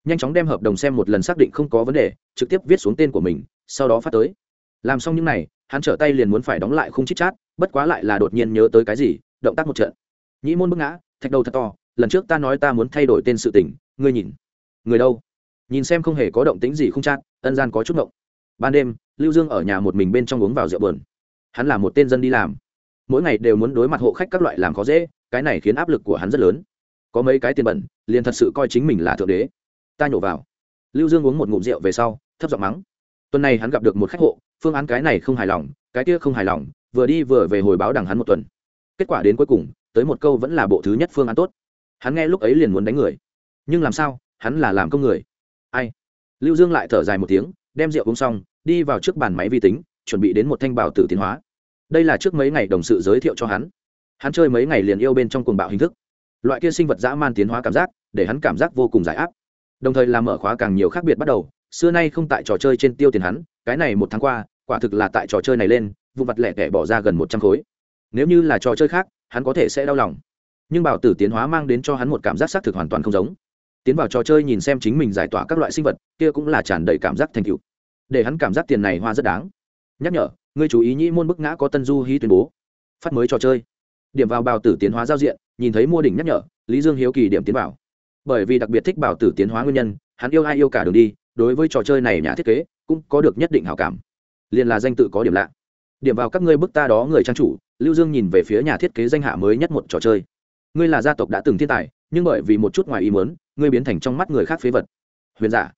nhanh chóng đem hợp đồng xem một lần xác định không có vấn đề trực tiếp viết xuống tên của mình sau đó phát tới. Làm xong những n à y hắn trở tay liền muốn phải đóng lại không chít chát bất quá lại là đột nhiên nhớ tới cái gì động tác một trận. Nhĩ môn bức ngã thạch đầu thật to lần trước ta nói ta muốn thay đổi tên sự tỉnh, ngươi nhìn. Người đâu? Nhìn xem không hề có động tính gì không chát ân gian có chút ngộng. Ban đêm lưu dương ở nhà một mình bên trong uống vào rượu bờn hắn là một tên dân đi làm. Mỗi ngày đều muốn đối mặt hộ khách các loại làm khó dễ cái này khiến áp lực của hắn rất lớn. Có mấy cái tiền bẩn liền thật sự coi chính mình là thượng đế ta nhổ vào. Lưu dương uống một ngụm rượu về sau, thấp giọng mắng. Tuần này hắn gặp được một khách hộ, phương án cái này không hài lòng, cái kia không hài lòng, vừa đi vừa về hồi báo đằng hắn một tuần. Kết quả đến cuối cùng, tới một câu vẫn là bộ thứ nhất phương án tốt. Hắn nghe lúc ấy liền muốn đánh người. Nhưng làm sao, hắn là làm công người. Ai? Lưu dương lại thở dài một tiếng, đem rượu uống xong, đi vào trước bàn máy vi tính, chuẩn bị đến một thanh bảo tử tiến hóa. Đây là trước mấy ngày đồng sự giới thiệu cho hắn. Hắn chơi mấy ngày liền yêu bên trong cuồng bạo hình thức. Loại kia sinh vật dã man tiến hóa cảm giác, để hắn cảm giác vô cùng giải áp đồng thời làm mở khóa càng nhiều khác biệt bắt đầu. Xưa nay không tại trò chơi trên tiêu tiền hắn, cái này một tháng qua, quả thực là tại trò chơi này lên, vụ mặt lẻ tẻ bỏ ra gần một trăm khối. Nếu như là trò chơi khác, hắn có thể sẽ đau lòng. Nhưng bảo tử tiến hóa mang đến cho hắn một cảm giác xác thực hoàn toàn không giống. Tiến vào trò chơi nhìn xem chính mình giải tỏa các loại sinh vật, kia cũng là tràn đầy cảm giác thành cựu để hắn cảm giác tiền này hoa rất đáng. Nhắc nhở, ngươi chú ý nhĩ môn bức ngã có tân du hí tuyên bố. Phát mới trò chơi. Điểm vào bào tử tiến hóa giao diện, nhìn thấy mua đỉnh nhắc nhở, lý dương hiếu kỳ điểm tiến vào bởi vì đặc biệt thích bảo tử tiến hóa nguyên nhân, hắn yêu ai yêu cả đường đi, đối với trò chơi này nhà thiết kế, cũng có được nhất định hảo cảm. Liền là danh tự có điểm lạ. Điểm vào các ngươi bức ta đó người trang chủ, lưu dương nhìn về phía nhà thiết kế danh hạ mới nhất một trò chơi. Ngươi là gia tộc đã từng thiên tài, nhưng bởi vì một chút ngoài ý muốn, ngươi biến thành trong mắt người khác phế vật. Huyền giả,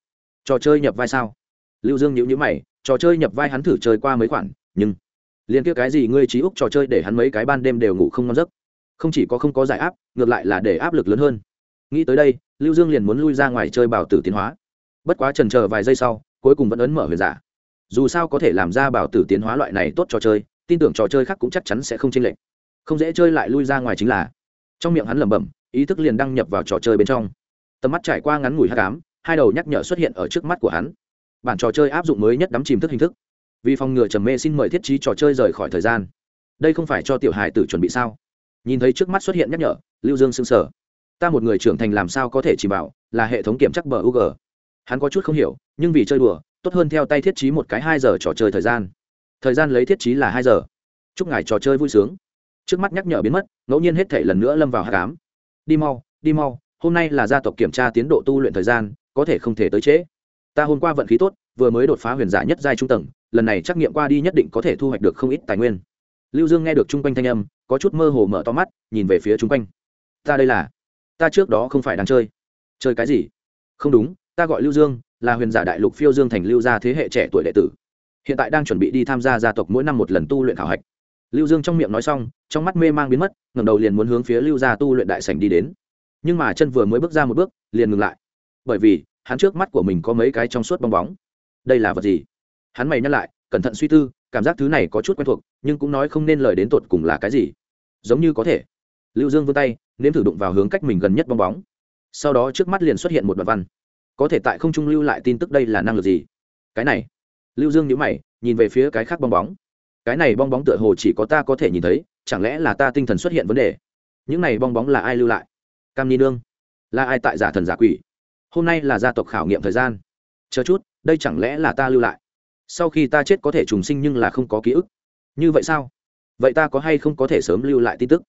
trò chơi nhập vai sao? Lưu dương nhữ nhữ mày, trò chơi nhập vai hắn thử chơi qua mấy khoản, nhưng liền kia cái gì ngươi trí úc trò chơi để hắn mấy cái ban đêm đều ngủ không ngon giấc. Không chỉ có không có giải áp, ngược lại là để áp lực lớn hơn nghĩ tới đây, lưu dương liền muốn lui ra ngoài chơi bảo tử tiến hóa. Bất quá trần chờ vài giây sau, cuối cùng vẫn ấn mở huyền giả. Dù sao có thể làm ra bảo tử tiến hóa loại này tốt trò chơi, tin tưởng trò chơi khác cũng chắc chắn sẽ không chênh lệch. Không dễ chơi lại lui ra ngoài chính là. Trong miệng hắn lẩm bẩm, ý thức liền đăng nhập vào trò chơi bên trong. Tầm mắt trải qua ngắn ngủi hát cám hai đầu nhắc nhở xuất hiện ở trước mắt của hắn. Bản trò chơi áp dụng mới nhất đắm chìm thức hình thức. Vì phòng ngừa trầm mê xin mời thiết trí trò chơi rời khỏi thời gian. Đây không phải cho tiểu hài tử chuẩn bị sao? Nhìn thấy trước mắt xuất hiện nhắc nhở, lưu dương sững sờ ta một người trưởng thành làm sao có thể chỉ bảo là hệ thống kiểm chắc bờ u g hắn có chút không hiểu, nhưng vì chơi đùa, tốt hơn theo tay thiết trí một cái hai giờ trò chơi thời gian. Thời gian lấy thiết trí là hai giờ. Chúc ngài trò chơi vui sướng. Trước mắt nhắc nhở biến mất, ngẫu nhiên hết thể lần nữa lâm vào hạ cám. Đi mau đi mau, hôm nay là gia tộc kiểm tra tiến độ tu luyện thời gian, có thể không thể tới trễ. Ta hôm qua vận khí tốt, vừa mới đột phá huyền giả nhất giai trung tầng, lần này trắc nghiệm qua đi nhất định có thể thu hoạch được không ít tài nguyên. Lưu dương nghe được chung quanh thanh âm, có chút mơ hồ mở to mắt, nhìn về phía chung quanh. Ta đây là ta trước đó không phải đang chơi. Chơi cái gì? Không đúng, ta gọi lưu dương, là huyền giả đại lục phiêu dương thành lưu gia thế hệ trẻ tuổi đệ tử. Hiện tại đang chuẩn bị đi tham gia gia tộc mỗi năm một lần tu luyện khảo hạch. Lưu dương trong miệng nói xong, trong mắt mê mang biến mất, ngẩng đầu liền muốn hướng phía lưu gia tu luyện đại sảnh đi đến. Nhưng mà chân vừa mới bước ra một bước, liền ngừng lại. Bởi vì, hắn trước mắt của mình có mấy cái trong suốt bong bóng. Đây là vật gì? Hắn mày nhắc lại, cẩn thận suy tư, cảm giác thứ này có chút quen thuộc, nhưng cũng nói không nên lời đến tột cùng là cái gì. Giống như có thể. Lưu dương vươn tay nếm thử đụng vào hướng cách mình gần nhất bong bóng. Sau đó trước mắt liền xuất hiện một đoạn văn. Có thể tại không trung lưu lại tin tức đây là năng lực gì? Cái này. Lưu dương nhữ mày, nhìn về phía cái khác bong bóng. Cái này bong bóng tựa hồ chỉ có ta có thể nhìn thấy, chẳng lẽ là ta tinh thần xuất hiện vấn đề? Những này bong bóng là ai lưu lại? Cam ni nương. Là ai tại giả thần giả quỷ? Hôm nay là gia tộc khảo nghiệm thời gian. Chờ chút, đây chẳng lẽ là ta lưu lại? Sau khi ta chết có thể trùng sinh nhưng là không có ký ức. Như vậy sao? Vậy ta có hay không có thể sớm lưu lại tin tức?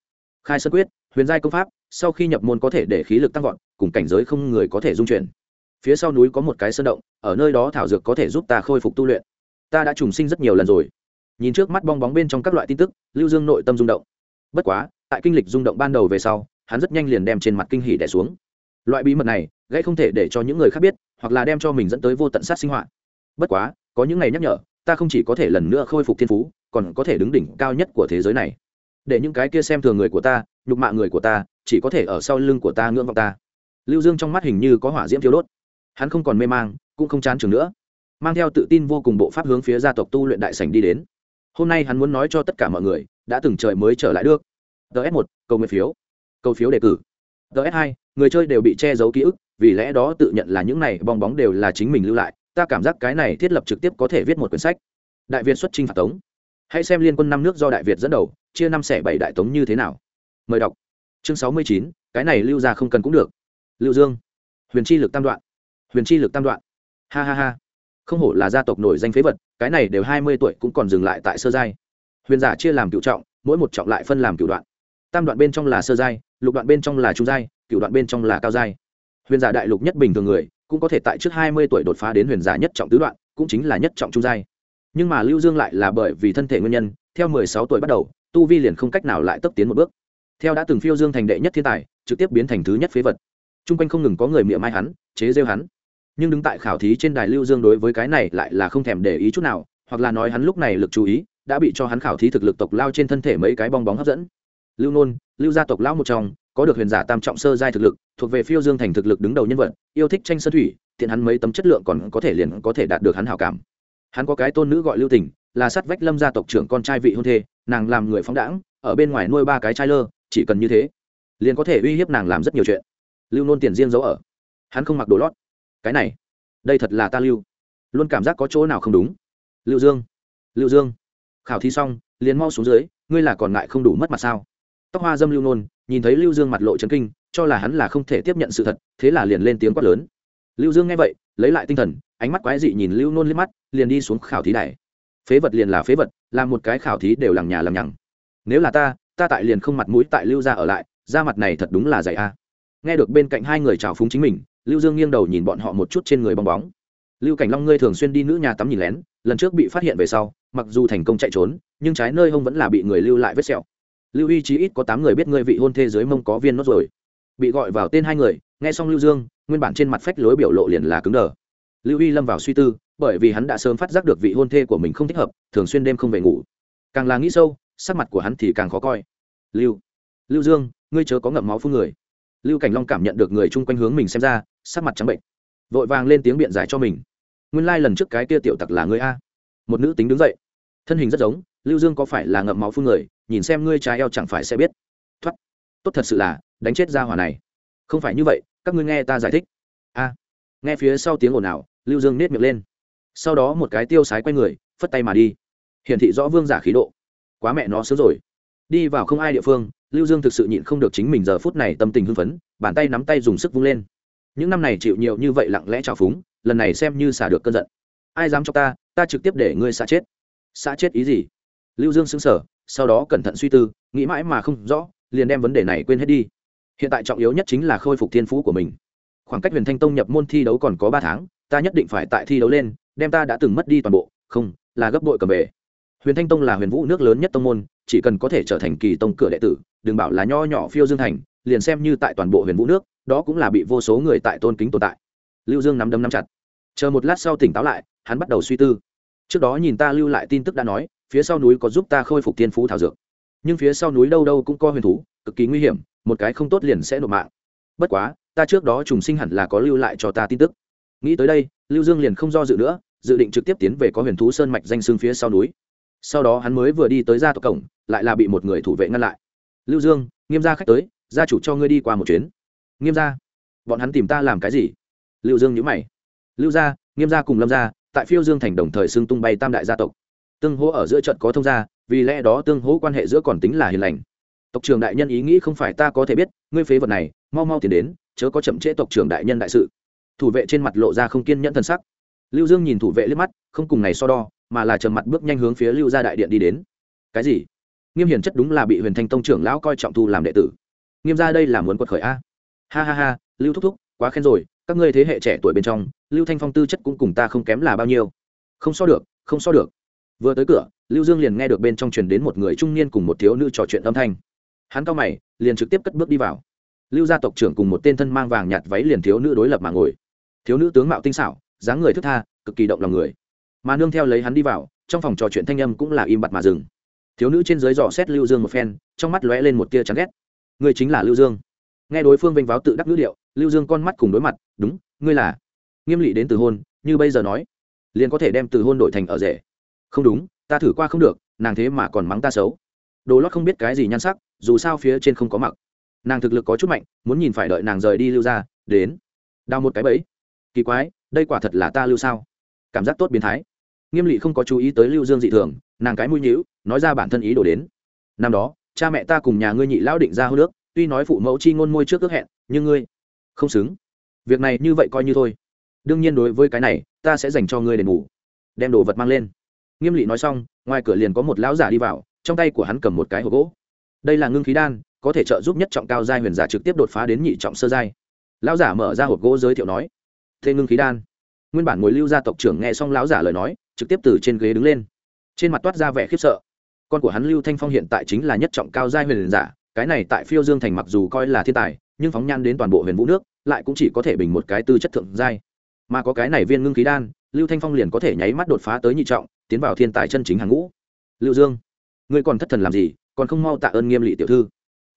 Khai sơn quyết, huyền giai công pháp, sau khi nhập môn có thể để khí lực tăng vọt, cùng cảnh giới không người có thể dung chuyển. Phía sau núi có một cái sơn động, ở nơi đó thảo dược có thể giúp ta khôi phục tu luyện. Ta đã trùng sinh rất nhiều lần rồi. Nhìn trước mắt bong bóng bên trong các loại tin tức, lưu dương nội tâm rung động. Bất quá, tại kinh lịch rung động ban đầu về sau, hắn rất nhanh liền đem trên mặt kinh hỉ đẻ xuống. Loại bí mật này gây không thể để cho những người khác biết, hoặc là đem cho mình dẫn tới vô tận sát sinh hoạt bất quá, có những ngày nhắc nhở, ta không chỉ có thể lần nữa khôi phục thiên phú, còn có thể đứng đỉnh cao nhất của thế giới này để những cái kia xem thường người của ta, nhục mạ người của ta, chỉ có thể ở sau lưng của ta ngưỡng vọng ta. Lưu dương trong mắt hình như có hỏa diễm thiếu đốt. Hắn không còn mê mang, cũng không chán chừng nữa. Mang theo tự tin vô cùng bộ pháp hướng phía gia tộc tu luyện đại sảnh đi đến. Hôm nay hắn muốn nói cho tất cả mọi người, đã từng trời mới trở lại được. Ts một, cầu nguyện phiếu. Cầu phiếu đề cử. Ts hai, người chơi đều bị che giấu ký ức, vì lẽ đó tự nhận là những này bong bóng đều là chính mình lưu lại. Ta cảm giác cái này thiết lập trực tiếp có thể viết một quyển sách. Đại việt xuất trình phạt tống hãy xem liên quân năm nước do đại việt dẫn đầu, chia năm xẻ bảy đại tống như thế nào. Mời đọc. Chương sáu mươi chín, cái này lưu ra không cần cũng được. Lưu dương. Huyền chi lực tam đoạn. Huyền chi lực tam đoạn. Ha ha ha. Không hổ là gia tộc nổi danh phế vật, cái này đều hai mươi tuổi cũng còn dừng lại tại sơ giai. Huyền giả chia làm cựu trọng, mỗi một trọng lại phân làm cựu đoạn. Tam đoạn bên trong là sơ giai, lục đoạn bên trong là trung giai, cựu đoạn bên trong là cao giai. Huyền giả đại lục nhất bình thường người, cũng có thể tại trước hai mươi tuổi đột phá đến huyền giả nhất trọng tứ đoạn, cũng chính là nhất trọng trung giai nhưng mà lưu dương lại là bởi vì thân thể nguyên nhân, theo mười sáu tuổi bắt đầu, tu vi liền không cách nào lại tấp tiến một bước. Theo đã từng phiêu dương thành đệ nhất thiên tài, trực tiếp biến thành thứ nhất phế vật. T r u n g quanh không ngừng có người miệng mai hắn, chế rêu hắn. Nhưng đứng tại khảo thí trên đài lưu dương đối với cái này lại là không thèm để ý chút nào, hoặc là nói hắn lúc này lực chú ý, đã bị cho hắn khảo thí thực lực tộc lao trên thân thể mấy cái bong bóng hấp dẫn. Lưu nôn, lưu gia tộc lão một trong, có được huyền giả tam trọng sơ giai thực lực, thuộc về phiêu dương thành thực lực đứng đầu nhân vật, yêu thích tranh sơn thủy, tiện hắn mấy tấm chất lượng còn có thể liền có thể đạt được hắn hảo cảm hắn có cái tôn nữ gọi lưu tình, là sát vách lâm gia tộc trưởng con trai vị hôn thê, nàng làm người phóng đãng, ở bên ngoài nuôi ba cái trai lơ, chỉ cần như thế, liền có thể uy hiếp nàng làm rất nhiều chuyện. Lưu nôn tiền riêng giấu ở. Hắn không mặc đồ lót. Cái này, đây thật là ta lưu. Luôn cảm giác có chỗ nào không đúng. Lưu dương lưu dương. Khảo thí xong, liền mau xuống dưới, ngươi là còn ngại không đủ mất mặt sao? Tóc hoa dâm lưu nôn, nhìn thấy lưu dương mặt lộ trấn kinh, cho là hắn là không thể tiếp nhận sự thật, thế là liền lên tiếng quát lớn. Lưu dương nghe vậy lấy lại tinh thần, ánh mắt quái dị nhìn lưu nôn liếc mắt, liền đi xuống khảo thí đài. Phế vật liền là phế vật làm một cái khảo thí đều lằng nhà lằng nhằng. Nếu là ta ta tại liền không mặt mũi tại lưu ra ở lại da mặt này thật đúng là dạy a. Nghe được bên cạnh hai người trào phúng chính mình, lưu dương nghiêng đầu nhìn bọn họ một chút trên người bong bóng. Lưu cảnh long, ngươi thường xuyên đi nữ nhà tắm nhìn lén, lần trước bị phát hiện về sau, mặc dù thành công chạy trốn, nhưng trái nơi hông vẫn là bị người lưu lại vết sẹo. Lưu y chí ít có tám người biết ngươi vị hôn thê dưới mông có viên nốt rồi. Bị gọi vào tên hai người nghe xong lưu dương, nguyên bản trên mặt phách lối biểu lộ liền là cứng đờ. Lưu y lâm vào suy tư, bởi vì hắn đã sớm phát giác được vị hôn thê của mình không thích hợp, thường xuyên đêm không về ngủ. Càng là nghĩ sâu, sắc mặt của hắn thì càng khó coi. Lưu lưu dương, ngươi chớ có ngậm máu phương người. Lưu cảnh long cảm nhận được người chung quanh hướng mình xem ra, sắc mặt trắng bệnh. Vội vàng lên tiếng biện giải cho mình. Nguyên lai、like、lần trước cái kia tiểu tặc là ngươi a. Một nữ tính đứng dậy. Thân hình rất giống, lưu dương có phải là ngậm máu phương người, nhìn xem ngươi trái eo chẳng phải sẽ biết. Thoát. Tốt thật sự là, đánh chết ra hỏa này không phải như vậy, các ngươi nghe ta giải thích. A. Nghe phía sau tiếng ồn ào, lưu dương nết miệng lên. Sau đó một cái tiêu sái quay người, phất tay mà đi. Hiển thị rõ vương giả khí độ. Quá mẹ nó sớm rồi. Đi vào không ai địa phương, lưu dương thực sự nhịn không được chính mình giờ phút này tâm tình hưng phấn, bàn tay nắm tay dùng sức vung lên. Những năm này chịu nhiều như vậy lặng lẽ trào phúng, lần này xem như xả được cơn giận. Ai dám cho ta ta trực tiếp để ngươi xả chết. Xả chết ý gì? Lưu dương xứng sở sau đó cẩn thận suy tư, nghĩ mãi mà không rõ, liền đem vấn đề này quên hết đi hiện tại trọng yếu nhất chính là khôi phục thiên phú của mình. Khoảng cách huyền thanh tông nhập môn thi đấu còn có ba tháng, ta nhất định phải tại thi đấu lên, đem ta đã từng mất đi toàn bộ, không, là gấp bội cầm về. Huyền thanh tông là huyền vũ nước lớn nhất tông môn, chỉ cần có thể trở thành kỳ tông cửa đệ tử, đừng bảo là nho nhỏ phiêu dương thành, liền xem như tại toàn bộ huyền vũ nước, đó cũng là bị vô số người tại tôn kính tồn tại. Lưu dương nắm đấm nắm chặt. Chờ một lát sau tỉnh táo lại, hắn bắt đầu suy tư. Trước đó nhìn ta lưu lại tin tức đã nói, phía sau núi có giúp ta khôi phục thiên phú thảo dược nhưng phía sau núi đâu đâu cũng có huyền thú, cực kỳ nguy hiểm, một cái không tốt liền sẽ nộp mạng. Bất quá, ta trước đó trùng sinh hẳn là có lưu lại cho ta tin tức. Nghĩ tới đây, lưu dương liền không do dự nữa, dự định trực tiếp tiến về có huyền thú sơn mạch danh xương phía sau núi. Sau đó hắn mới vừa đi tới ra tộc cổng, lại là bị một người thủ vệ ngăn lại. Lưu dương, nghiêm gia khách tới, gia chủ cho ngươi đi qua một chuyến. Nghiêm gia? Bọn hắn tìm ta làm cái gì? Lưu dương nhữ mày. Lưu gia, nghiêm gia cùng lâm gia, tại phiêu dương thành đồng thời xưng tung bay tam đại gia tộc. Tương hỗ ở giữa trận có thông gia vì lẽ đó tương hỗ quan hệ giữa còn tính là hiền lành. Tộc trưởng đại nhân ý nghĩ không phải ta có thể biết, ngươi phế vật này, mau mau tiền đến, chớ có chậm trễ tộc trưởng đại nhân đại sự. Thủ vệ trên mặt lộ ra không kiên nhẫn thân sắc. Lưu dương nhìn thủ vệ liếc mắt, không cùng này so đo, mà là trầm mặt bước nhanh hướng phía lưu gia đại điện đi đến. Cái gì? Nghiêm hiển chất đúng là bị huyền thanh tông trưởng lão coi trọng thu làm đệ tử. Nghiêm ra đây là muốn quật khởi a. Ha ha ha, lưu thúc thúc, quá khen rồi, các ngươi thế hệ trẻ tuổi bên trong, lưu thanh phong tư chất cũng cùng ta không kém là bao nhiêu. Không so được, không so được vừa tới cửa lưu dương liền nghe được bên trong truyền đến một người trung niên cùng một thiếu nữ trò chuyện âm thanh. Hắn cao mày liền trực tiếp cất bước đi vào. Lưu gia tộc trưởng cùng một tên thân mang vàng nhạt váy liền thiếu nữ đối lập mà ngồi. Thiếu nữ tướng mạo tinh xảo dáng người thức tha cực kỳ động lòng người. Mà nương theo lấy hắn đi vào trong phòng trò chuyện thanh âm cũng là im bặt mà dừng. Thiếu nữ trên dưới dò xét lưu dương một phen trong mắt lóe lên một tia chán ghét. Người chính là lưu dương. Nghe đối phương vênh váo tự đắc ngữ liệu, lưu dương con mắt cùng đối mặt đúng ngươi là. Nghiêm lị đến từ hôn như bây giờ nói liền có thể đem từ hôn đổi thành ở rể không đúng ta thử qua không được nàng thế mà còn mắng ta xấu. Đồ lót không biết cái gì nhan sắc dù sao phía trên không có mặc. Nàng thực lực có chút mạnh muốn nhìn phải đợi nàng rời đi lưu ra đến. Đào một cái bẫy. Kỳ quái đây quả thật là ta lưu sao? Cảm giác tốt biến thái. Nghiêm lị không có chú ý tới lưu dương dị thường nàng cái mũi nhữ nói ra bản thân ý đồ đến. Năm đó cha mẹ ta cùng nhà ngươi nhị lão định ra hô nước tuy nói phụ mẫu chi ngôn môi trước ước hẹn nhưng ngươi không xứng. Việc này như vậy coi như thôi. Đương nhiên đối với cái này ta sẽ dành cho ngươi để ngủ, đem đồ vật mang lên nghiêm lị nói xong, ngoài cửa liền có một lão giả đi vào, trong tay của hắn cầm một cái hộp gỗ. Đây là ngưng khí đan, có thể trợ giúp nhất trọng cao giai huyền giả trực tiếp đột phá đến nhị trọng sơ giai. Lão giả mở ra hộp gỗ giới thiệu nói, thế ngưng khí đan. Nguyên bản ngồi lưu gia tộc trưởng nghe xong lão giả lời nói, trực tiếp từ trên ghế đứng lên. Trên mặt toát ra vẻ khiếp sợ. Con của hắn lưu thanh phong hiện tại chính là nhất trọng cao giai huyền giả, cái này tại phiêu dương thành mặc dù coi là thiên tài, nhưng phóng nhan đến toàn bộ huyền vũ nước, lại cũng chỉ có thể bình một cái tư chất thượng giai. Mà có cái này viên ngưng khí đan, lưu thanh phong liền có thể nháy mắt đột phá tới nhị trọng tiến vào thiên tài chân chính hàng ngũ. Lưu dương, ngươi còn thất thần làm gì? Còn không mau tạ ơn nghiêm lị tiểu thư.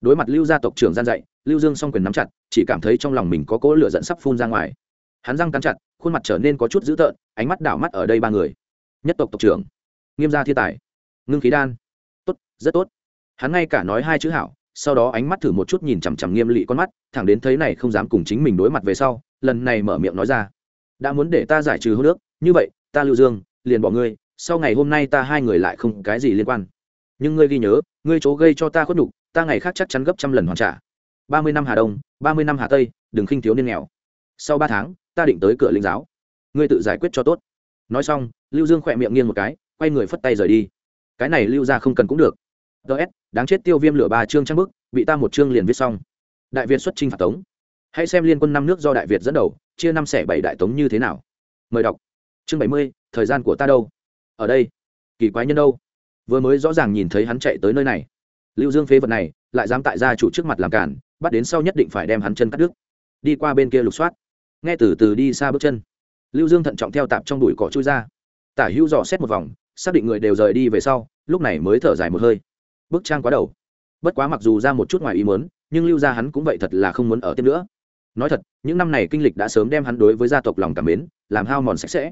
Đối mặt lưu gia tộc trưởng gian dạy, lưu dương s o n g quyền nắm chặt, chỉ cảm thấy trong lòng mình có cỗ lửa dẫn sắp phun ra ngoài. Hắn răng cắn chặt, khuôn mặt trở nên có chút dữ tợn, ánh mắt đảo mắt ở đây ba người. Nhất tộc tộc trưởng, nghiêm gia thiên tài, ngưng khí đan. Tốt, rất tốt. Hắn ngay cả nói hai chữ hảo, sau đó ánh mắt thử một chút nhìn chằm chằm nghiêm lị con mắt, thẳng đến thấy này không dám cùng chính mình đối mặt về sau, lần này mở miệng nói ra. Đã muốn để ta giải trừ hô nước như vậy, ta lưu dương, liền bỏ ngươi sau ngày hôm nay ta hai người lại không cái gì liên quan. Nhưng ngươi ghi nhớ, ngươi chỗ gây cho ta khuất nhục, ta ngày khác chắc chắn gấp trăm lần hoàn trả. Ba mươi năm hà đông, ba mươi năm hà tây, đừng khinh thiếu niên nghèo. Sau ba tháng, ta định tới cửa linh giáo. Ngươi tự giải quyết cho tốt. Nói xong, lưu dương khỏe miệng nghiêng một cái, quay người phất tay rời đi. Cái này lưu ra không cần cũng được. Ts đáng chết tiêu viêm lửa ba chương trang bức, bị ta một chương liền viết xong. Đại việt xuất trinh phạt tống. Hãy xem liên quân năm nước do đại việt dẫn đầu, chia năm xẻ bảy đại tống như thế nào. Mời đọc. Chương bảy mươi, thời gian của ta đâu? Ở đây. Kỳ quái nhân đâu? Vừa mới rõ ràng nhìn thấy hắn chạy tới nơi này. Lưu dương phế vật này, lại dám tại gia chủ trước mặt làm cản, bắt đến sau nhất định phải đem hắn chân cắt đứt. Đi qua bên kia lục soát. Nghe từ từ đi xa bước chân. Lưu dương thận trọng theo tạp trong đùi cỏ chui ra. Tả hữu dò xét một vòng, xác định người đều rời đi về sau, lúc này mới thở dài một hơi. Bức trang quá đầu. Bất quá mặc dù ra một chút ngoài ý muốn, nhưng lưu gia hắn cũng vậy thật là không muốn ở tiếp nữa. Nói thật, những năm này kinh lịch đã sớm đem hắn đối với gia tộc lòng cảm mến, làm hao mòn sạch sẽ.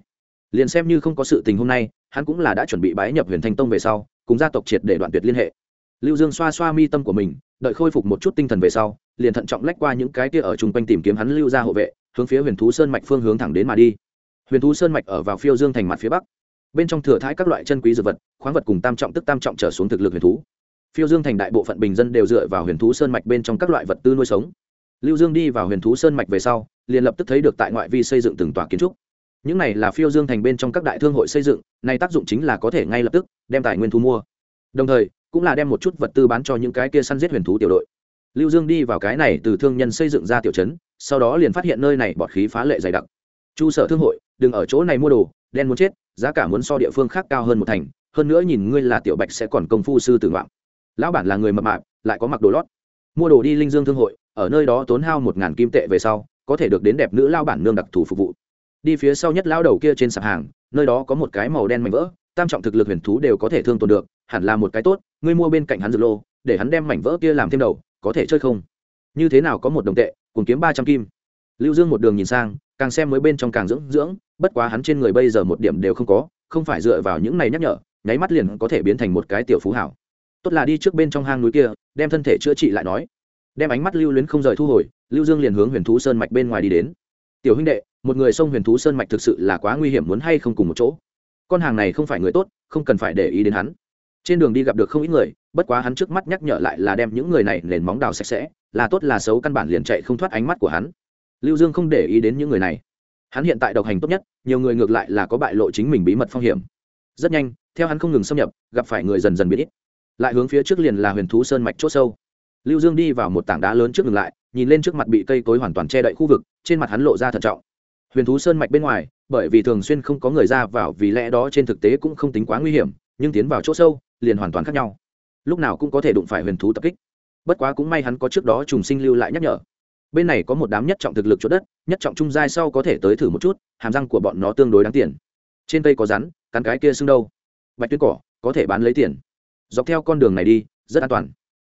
Liền xem như không có sự tình hôm nay hắn cũng là đã chuẩn bị bái nhập huyền thanh tông về sau, cùng gia tộc triệt để đoạn tuyệt liên hệ. Lưu dương xoa xoa mi tâm của mình, đợi khôi phục một chút tinh thần về sau, liền thận trọng lách qua những cái kia ở chung quanh tìm kiếm hắn lưu ra hộ vệ, hướng phía huyền thú sơn mạch phương hướng thẳng đến mà đi. Huyền thú sơn mạch ở vào phiêu dương thành mặt phía bắc. Bên trong thừa thái các loại chân quý dược vật, khoáng vật cùng tam trọng tức tam trọng trở xuống thực lực huyền thú. Phiêu dương thành đại bộ phận bình dân đều dựa vào huyền thú sơn mạch bên trong các loại vật tư nuôi sống. Lưu dương đi vào huyền thú sơn mạch về sau, liền lập tức thấy được tại ngoại vi xây dựng từng tòa kiến trúc những này là phiêu dương thành bên trong các đại thương hội xây dựng này tác dụng chính là có thể ngay lập tức đem tài nguyên thu mua. Đồng thời, cũng là đem một chút vật tư bán cho những cái kia săn giết huyền thú tiểu đội. Lưu dương đi vào cái này từ thương nhân xây dựng ra tiểu trấn, sau đó liền phát hiện nơi này bọt khí phá lệ dày đặc. Chu sở thương hội, đừng ở chỗ này mua đồ, đen muốn chết, giá cả muốn so địa phương khác cao hơn một thành, hơn nữa nhìn ngươi là tiểu bạch sẽ còn công phu sư tử ngoạm lão bản là người mập mạp, lại có mặc đồ lót. Mua đồ đi linh dương thương hội, ở nơi đó tốn hao một ngàn kim tệ về sau, có thể được đến đẹp nữ lao bản nương đặc thù phục vụ đi phía sau nhất lao đầu kia trên sạp hàng, nơi đó có một cái màu đen mảnh vỡ, tam trọng thực lực huyền thú đều có thể thương tồn được, hẳn là một cái tốt, ngươi mua bên cạnh hắn dược lô, để hắn đem mảnh vỡ kia làm thêm đầu, có thể chơi không? Như thế nào có một đồng tệ, cùng kiếm ba trăm kim. Lưu dương một đường nhìn sang, càng xem mới bên trong càng dưỡng dưỡng, bất quá hắn trên người bây giờ một điểm đều không có, không phải dựa vào những này nhắc nhở, nháy mắt liền có thể biến thành một cái tiểu phú hảo. Tốt là đi trước bên trong hang núi kia, đem thân thể chữa trị lại nói. Đem ánh mắt lưu luyến không rời thu hồi, lưu dương liền hướng huyền thú sơn mạch bên ngoài đi đến tiểu huynh đệ, một người sông huyền thú sơn mạch thực sự là quá nguy hiểm muốn hay không cùng một chỗ. Con hàng này không phải người tốt, không cần phải để ý đến hắn. Trên đường đi gặp được không ít người, bất quá hắn trước mắt nhắc nhở lại là đem những người này nền móng đào sạch sẽ, là tốt là xấu căn bản liền chạy không thoát ánh mắt của hắn. Lưu dương không để ý đến những người này. Hắn hiện tại độc hành tốt nhất, nhiều người ngược lại là có bại lộ chính mình bí mật phong hiểm. Rất nhanh, theo hắn không ngừng xâm nhập, gặp phải người dần dần biết ít. Lại hướng phía trước liền là huyền thú sơn mạch c h ỗ sâu lưu dương đi vào một tảng đá lớn trước ngừng lại, nhìn lên trước mặt bị cây cối hoàn toàn che đậy khu vực, trên mặt hắn lộ ra thận trọng. Huyền thú sơn mạch bên ngoài, bởi vì thường xuyên không có người ra vào, vì lẽ đó trên thực tế cũng không tính quá nguy hiểm, nhưng tiến vào chỗ sâu, liền hoàn toàn khác nhau. Lúc nào cũng có thể đụng phải huyền thú tập kích. Bất quá cũng may hắn có trước đó trùng sinh lưu lại nhắc nhở. Bên này có một đám nhất trọng thực lực chỗ đất, nhất trọng trung giai sau có thể tới thử một chút, hàm răng của bọn nó tương đối đáng tiền. Trên cây có rắn, cắn cái kia xương đâu. Bạch tuyết cỏ, có thể bán lấy tiền. Dọc theo con đường này đi, rất an toàn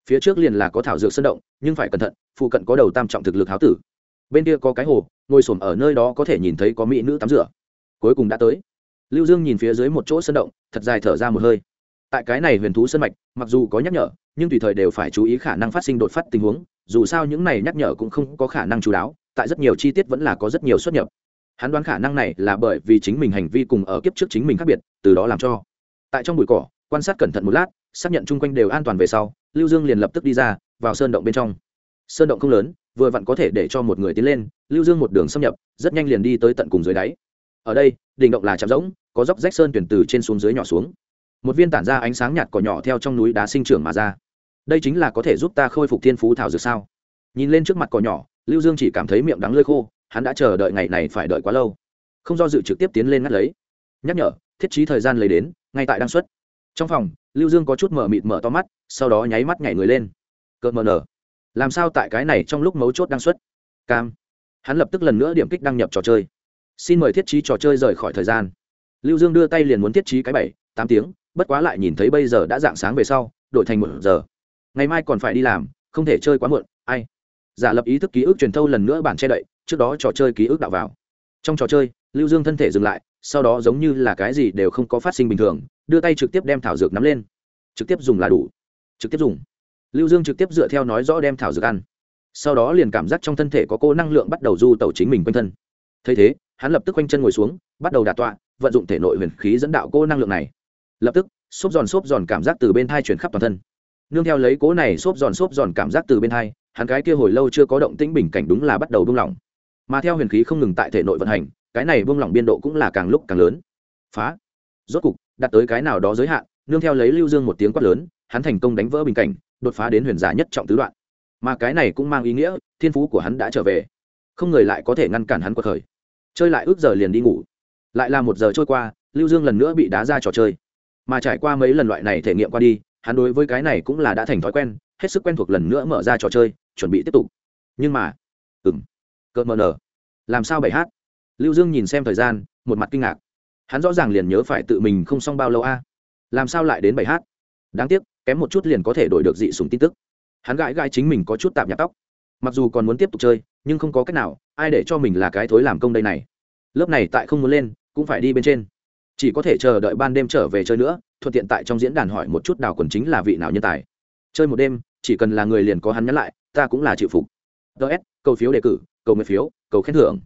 phía trước liền là có thảo dược sân động, nhưng phải cẩn thận, phụ cận có đầu tam trọng thực lực háo tử. Bên kia có cái hồ, ngồi xổm ở nơi đó có thể nhìn thấy có mỹ nữ tắm rửa. Cuối cùng đã tới. Lưu dương nhìn phía dưới một chỗ sân động, thật dài thở ra một hơi. Tại cái này huyền thú sân mạch, mặc dù có nhắc nhở, nhưng tùy thời đều phải chú ý khả năng phát sinh đột phát tình huống, dù sao những này nhắc nhở cũng không có khả năng chú đáo, tại rất nhiều chi tiết vẫn là có rất nhiều xuất nhập. Hắn đoán khả năng này là bởi vì chính mình hành vi cùng ở kiếp trước chính mình khác biệt, từ đó làm cho. Tại trong bụi cỏ, quan sát cẩn thận một lát, xác nhận chung quanh đều an toàn về sau lưu dương liền lập tức đi ra, vào sơn động bên trong. Sơn động không lớn, vừa vặn có thể để cho một người tiến lên, lưu dương một đường xâm nhập, rất nhanh liền đi tới tận cùng dưới đáy. Ở đây, đỉnh động là chạm rỗng, có dốc rách sơn tuyển từ trên xuống dưới nhỏ xuống. Một viên tản ra ánh sáng nhạt cỏ nhỏ theo trong núi đá sinh trưởng mà ra. Đây chính là có thể giúp ta khôi phục thiên phú thảo dược sao? Nhìn lên trước mặt cỏ nhỏ, lưu dương chỉ cảm thấy miệng đắng lơi khô, hắn đã chờ đợi ngày này phải đợi quá lâu. Không do dự trực tiếp tiến lên ngắt lấy. Nhắc nhở, thiết trí thời gian lấy đến, ngay tại đăng xuất. Trong phòng lưu dương có chút mở mịt mở to mắt, sau đó nháy mắt nhảy người lên. Cợt mờ nở. Làm sao tại cái này trong lúc mấu chốt đang xuất? Cam. Hắn lập tức lần nữa điểm kích đăng nhập trò chơi. Xin mời thiết trí trò chơi rời khỏi thời gian. Lưu dương đưa tay liền muốn thiết trí cái bảy, tám tiếng, bất quá lại nhìn thấy bây giờ đã dạng sáng về sau, đổi thành một giờ. Ngày mai còn phải đi làm, không thể chơi quá muộn, ai? Giả lập ý thức ký ức truyền thâu lần nữa bản che đậy, trước đó trò chơi ký ức đạo vào. Trong trò chơi, lưu dương thân thể dừng lại, sau đó giống như là cái gì đều không có phát sinh bình thường đưa tay trực tiếp đem thảo dược nắm lên. Trực tiếp dùng là đủ. Trực tiếp dùng. Lưu dương trực tiếp dựa theo nói rõ đem thảo dược ăn. Sau đó liền cảm giác trong thân thể có cô năng lượng bắt đầu du tẩu chính mình quanh thân. Thấy thế, hắn lập tức quanh chân ngồi xuống, bắt đầu đà tọa, vận dụng thể nội huyền khí dẫn đạo cô năng lượng này. Lập tức, xốp giòn xốp giòn cảm giác từ bên thai chuyển khắp toàn thân. Nương theo lấy cố này xốp giòn xốp giòn cảm giác từ bên thai, hắn cái kia hồi lâu chưa có động tĩnh bình cảnh đúng là bắt đầu buông lỏng. Mà theo huyền khí không ngừng tại thể nội vận hành, cái này buông lỏng biên độ cũng là càng lúc càng lớn. Phá. Rốt cục đạt tới cái nào đó giới hạn, nương theo lấy lưu dương một tiếng quát lớn, hắn thành công đánh vỡ bình cảnh, đột phá đến huyền giả nhất trọng tứ đoạn. Mà cái này cũng mang ý nghĩa, thiên phú của hắn đã trở về. Không người lại có thể ngăn cản hắn cuộc khởi. Chơi lại ước giờ liền đi ngủ. Lại là một giờ trôi qua, lưu dương lần nữa bị đá ra trò chơi. Mà trải qua mấy lần loại này thể nghiệm qua đi, hắn đối với cái này cũng là đã thành thói quen, hết sức quen thuộc lần nữa mở ra trò chơi, chuẩn bị tiếp tục. Nhưng mà ừng cợt mờ nở. Làm sao bảy h lưu dương nhìn xem thời gian, một mặt kinh ngạc hắn rõ ràng liền nhớ phải tự mình không xong bao lâu a. Làm sao lại đến bảy hát? Đáng tiếc, kém một chút liền có thể đổi được dị sùng tin tức. Hắn gãi gãi chính mình có chút tạp nhạc tóc. Mặc dù còn muốn tiếp tục chơi, nhưng không có cách nào, ai để cho mình là cái thối làm công đây này? Lớp này tại không muốn lên, cũng phải đi bên trên. Chỉ có thể chờ đợi ban đêm trở về chơi nữa, thuận tiện tại trong diễn đàn hỏi một chút đào quần chính là vị nào nhân tài. Chơi một đêm, chỉ cần là người liền có hắn nhắn lại, ta cũng là chịu phục. Ts cầu phiếu đề cử, cầu nguyện phiếu, cầu khen thưởng.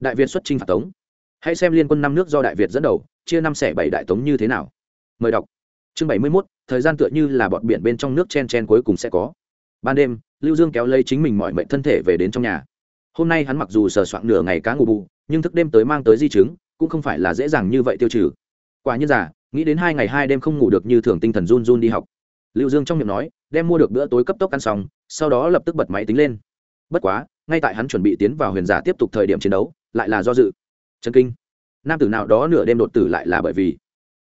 Đại viên xuất trinh phạt tống hãy xem liên quân năm nước do đại việt dẫn đầu, chia năm xẻ bảy đại tống như thế nào. Mời đọc. Chương bảy mươi mốt, thời gian tựa như là bọn biển bên trong nước chen chen cuối cùng sẽ có. Ban đêm, lưu dương kéo lấy chính mình mọi mệnh thân thể về đến trong nhà. Hôm nay hắn mặc dù sờ soạn nửa ngày cá ngủ bù, nhưng thức đêm tới mang tới di chứng, cũng không phải là dễ dàng như vậy tiêu trừ. Quả nhiên giả nghĩ đến hai ngày hai đêm không ngủ được như thường tinh thần run run đi học. Lưu dương trong miệng nói, đem mua được bữa tối cấp tốc ăn xong, sau đó lập tức bật máy tính lên. Bất quá, ngay tại hắn chuẩn bị tiến vào huyền giả tiếp tục thời điểm chiến đấu, lại là do dự chân kinh. Nam tử nào đó nửa đêm đột tử lại là bởi vì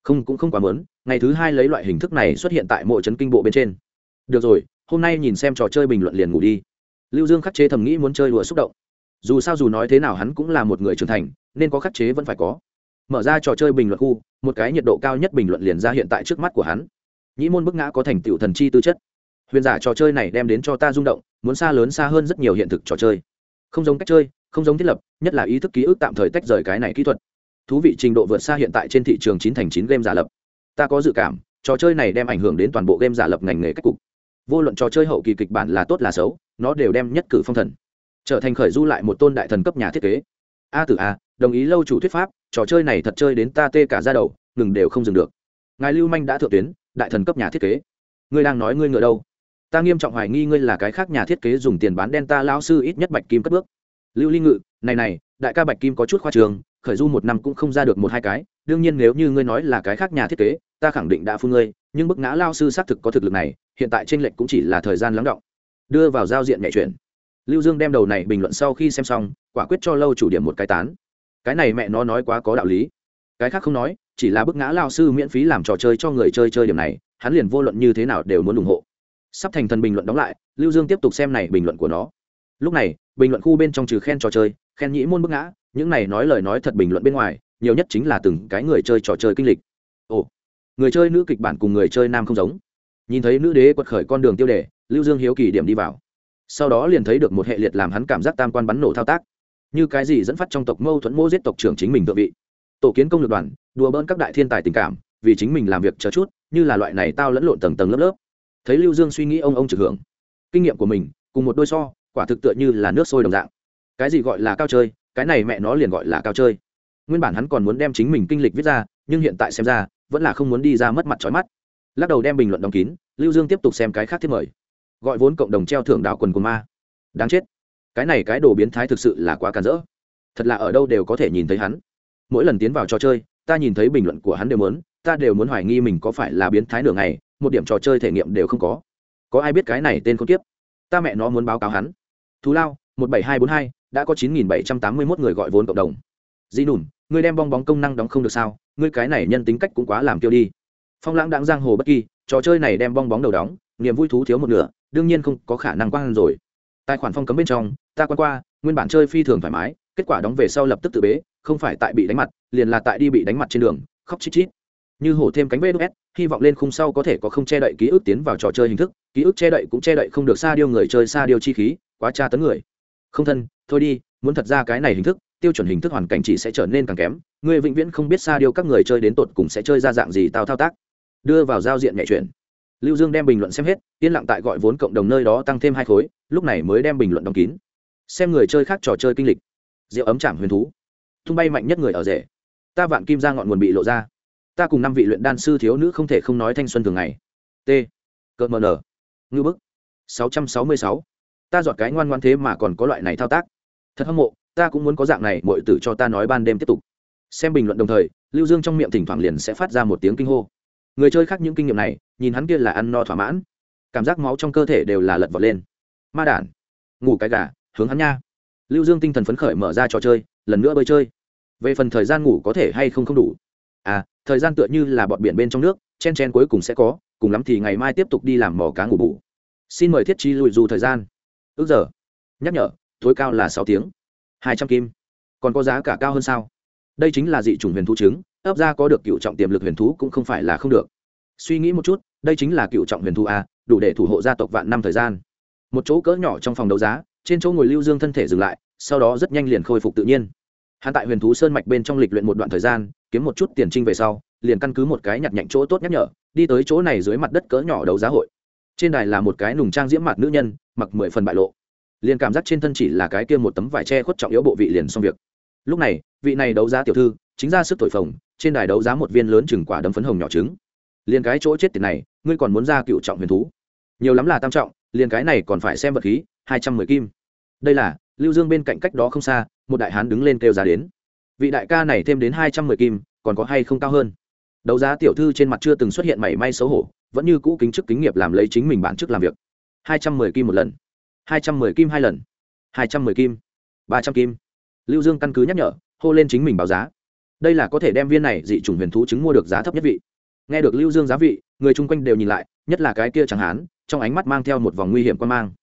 không, cũng không quá mớn ngày thứ hai lấy loại hình thức này xuất hiện tại mộ trấn kinh bộ bên trên. Được rồi, hôm nay nhìn xem trò chơi bình luận liền ngủ đi. Lưu dương khắc chế thầm nghĩ muốn chơi đùa xúc động. Dù sao dù nói thế nào hắn cũng là một người trưởng thành, nên có khắc chế vẫn phải có. Mở ra trò chơi bình luận khu, một cái nhiệt độ cao nhất bình luận liền ra hiện tại trước mắt của hắn. Nhĩ môn bức ngã có thành tựu thần chi tư chất. Huyền giả trò chơi này đem đến cho ta rung động, muốn xa lớn xa hơn rất nhiều hiện thực trò chơi. Không giống cách chơi không giống thiết lập, nhất là ý thức ký ức tạm thời tách rời cái này kỹ thuật. Thú vị trình độ vượt xa hiện tại trên thị trường chín thành chín game giả lập. Ta có dự cảm, trò chơi này đem ảnh hưởng đến toàn bộ game giả lập ngành nghề cách cục. Vô luận trò chơi hậu kỳ kịch bản là tốt là xấu, nó đều đem nhất cử phong thần. Trở thành khởi du lại một tôn đại thần cấp nhà thiết kế. A từ a, đồng ý lâu chủ thuyết pháp, trò chơi này thật chơi đến ta tê cả ra đầu, ngừng đều không dừng được. Ngài lưu manh đã thượng tuyến, đại thần cấp nhà thiết kế. Ngươi đang nói ngươi ngựa đâu? Ta nghiêm trọng hoài nghi ngươi là cái khác nhà thiết kế dùng tiền bán đen ta lao sư ít nhất bạch kim cất bước lưu ly ngự, này này, đại ca bạch kim có chút khoa trường, khởi du một năm cũng không ra được một hai cái, đương nhiên nếu như ngươi nói là cái khác nhà thiết kế, ta khẳng định đã phun ngươi, nhưng bức ngã lao sư xác thực có thực lực này, hiện tại trên lệnh cũng chỉ là thời gian lắng động. Đưa vào giao diện nhạy chuyển lưu dương đem đầu này bình luận sau khi xem xong, quả quyết cho lâu chủ điểm một cái tán. Cái này mẹ nó nói quá có đạo lý. Cái khác không nói, chỉ là bức ngã lao sư miễn phí làm trò chơi cho người chơi chơi điểm này, hắn liền vô luận như thế nào đều muốn ủng hộ. Sắp thành thần bình luận đóng lại, lưu dương tiếp tục xem này bình luận của nó. Lúc này bình luận khu bên trong trừ khen trò chơi, khen nhĩ môn bức ngã, những này nói lời nói thật bình luận bên ngoài, nhiều nhất chính là từng cái người chơi trò chơi kinh lịch. Ồ, người chơi nữ kịch bản cùng người chơi nam không giống. Nhìn thấy nữ đế quật khởi con đường tiêu đề, lưu dương hiếu kỳ điểm đi vào. Sau đó liền thấy được một hệ liệt làm hắn cảm giác tam quan bắn nổ thao tác. Như cái gì dẫn phát trong tộc mâu thuẫn mô giết tộc trưởng chính mình tự vị. Tổ kiến công lược đoàn, đùa bỡn các đại thiên tài tình cảm, vì chính mình làm việc chờ chút, như là loại này tao lẫn lộn tầng tầng lớp lớp. Thấy lưu dương suy nghĩ ông ông trực hưởng. Kinh nghiệm của mình, cùng một đôi so quả thực tựa như là nước sôi đồng dạng. Cái gì gọi là cao chơi, cái này mẹ nó liền gọi là cao chơi. Nguyên bản hắn còn muốn đem chính mình kinh lịch viết ra, nhưng hiện tại xem ra, vẫn là không muốn đi ra mất mặt trói mắt. Lắc đầu đem bình luận đóng kín, lưu dương tiếp tục xem cái khác thiết mời. Gọi vốn cộng đồng treo thưởng đạo quần của ma. Đáng chết. Cái này cái đồ biến thái thực sự là quá càn rỡ. Thật là ở đâu đều có thể nhìn thấy hắn. Mỗi lần tiến vào trò chơi, ta nhìn thấy bình luận của hắn đều muốn, ta đều muốn hoài nghi mình có phải là biến thái nửa ngày, một điểm trò chơi thể nghiệm đều không có. Có ai biết cái này tên con tiếp ta mẹ nó muốn báo cáo hắn thú lao, một bảy hai bốn hai, đã có chín nghìn bảy trăm tám mươi mốt người gọi vốn cộng đồng. Di nùm ngươi đem bong bóng công năng đóng không được sao? Ngươi cái này nhân tính cách cũng quá làm tiêu đi. Phong lãng đáng giang hồ bất kỳ, trò chơi này đem bong bóng đầu đóng, niềm vui thú thiếu một nửa, đương nhiên không có khả năng quan rồi. Tài khoản phong cấm bên trong, ta quan qua, nguyên bản chơi phi thường thoải mái, kết quả đóng về sau lập tức tự bế, không phải tại bị đánh mặt, liền là tại đi bị đánh mặt trên đường, khóc chít chít. Như hổ thêm cánh vs hy vọng lên khung sau có thể có không che đậy ký ức tiến vào trò chơi hình thức, ký ức che đậy cũng che đậy không được xa điêu người chơi xa điêu chi khí quá tra tấn người. Không thân, thôi đi, muốn thật ra cái này hình thức, tiêu chuẩn hình thức hoàn cảnh chỉ sẽ trở nên càng kém, người vĩnh viễn không biết xa điêu các người chơi đến tột cùng sẽ chơi ra dạng gì tao thao tác. Đưa vào giao diện nhẹ chuyển. Lưu dương đem bình luận xem hết, yên lặng tại gọi vốn cộng đồng nơi đó tăng thêm hai khối, lúc này mới đem bình luận đóng kín. Xem người chơi khác trò chơi kinh lịch. Rượu ấm chạm huyền thú. Tung bay mạnh nhất người ở rể. Ta vạn kim ra ngọn nguồn bị lộ ra. Ta cùng năm vị luyện đan sư thiếu nữ không thể không nói thanh xuân thường ngày. T. Cợt mờ nở. Ngư bức. Sáu trăm sáu mươi sáu ta dọn cái ngoan ngoan thế mà còn có loại này thao tác. Thật hâm mộ, ta cũng muốn có dạng này mọi tử cho ta nói ban đêm tiếp tục. Xem bình luận đồng thời, lưu dương trong miệng thỉnh thoảng liền sẽ phát ra một tiếng kinh hô. Người chơi khác những kinh nghiệm này, nhìn hắn kia là ăn no thỏa mãn. Cảm giác máu trong cơ thể đều là lật vọt lên. Ma đản, ngủ cái gà, hướng hắn nha. Lưu dương tinh thần phấn khởi mở ra trò chơi, lần nữa bơi chơi. Về phần thời gian ngủ có thể hay không không đủ. À thời gian tựa như là bọn biển bên trong nước, chen chen cuối cùng sẽ có, cùng lắm thì ngày mai tiếp tục đi làm mỏ cá ngủ bù. Xin mời thiết chi lùi dù thời gian ước giờ. Nhắc nhở, tối cao là sáu tiếng. Hai trăm kim. Còn có giá cả cao hơn sao? Đây chính là dị chủng huyền thú trứng, ấp ra có được cựu trọng tiềm lực huyền thú cũng không phải là không được. Suy nghĩ một chút, đây chính là cựu trọng huyền thú a, đủ để thủ hộ gia tộc vạn năm thời gian. Một chỗ cỡ nhỏ trong phòng đấu giá, trên chỗ ngồi lưu dương thân thể dừng lại, sau đó rất nhanh liền khôi phục tự nhiên. Hắn tại huyền thú sơn mạch bên trong lịch luyện một đoạn thời gian, kiếm một chút tiền trinh về sau, liền căn cứ một cái nhặt nhạnh chỗ tốt nhắc nhở, đi tới chỗ này dưới mặt đất cỡ nhỏ đấu giá hội. Trên đài là một cái nùng trang diễm mặt nữ nhân mặc mười phần bại lộ. Liền cảm giác trên thân chỉ là cái kia một tấm vải tre khuất trọng yếu bộ vị liền xong việc. Lúc này, vị này đấu giá tiểu thư chính ra sức thổi phồng, trên đài đấu giá một viên lớn chừng quả đấm phấn hồng nhỏ trứng. Liền cái chỗ chết tiền này, ngươi còn muốn ra cựu trọng huyền thú? Nhiều lắm là tam trọng, liền cái này còn phải xem vật khí, hai trăm mười kim. Đây là, lưu dương bên cạnh cách đó không xa, một đại hán đứng lên kêu giá đến. Vị đại ca này thêm đến hai trăm mười kim, còn có hay không cao hơn? Đấu giá tiểu thư trên mặt chưa từng xuất hiện mảy may xấu hổ, vẫn như cũ kính chức kính nghiệp làm lấy chính mình bản chức làm việc hai trăm mười kim một lần. hai trăm mười kim hai lần. hai trăm mười kim. ba trăm kim. Lưu dương căn cứ nhắc nhở, hô lên chính mình báo giá. Đây là có thể đem viên này dị chủng huyền thú chứng mua được giá thấp nhất vị. Nghe được lưu dương giá vị, người chung quanh đều nhìn lại, nhất là cái kia chẳng hán, trong ánh mắt mang theo một vòng nguy hiểm quan mang.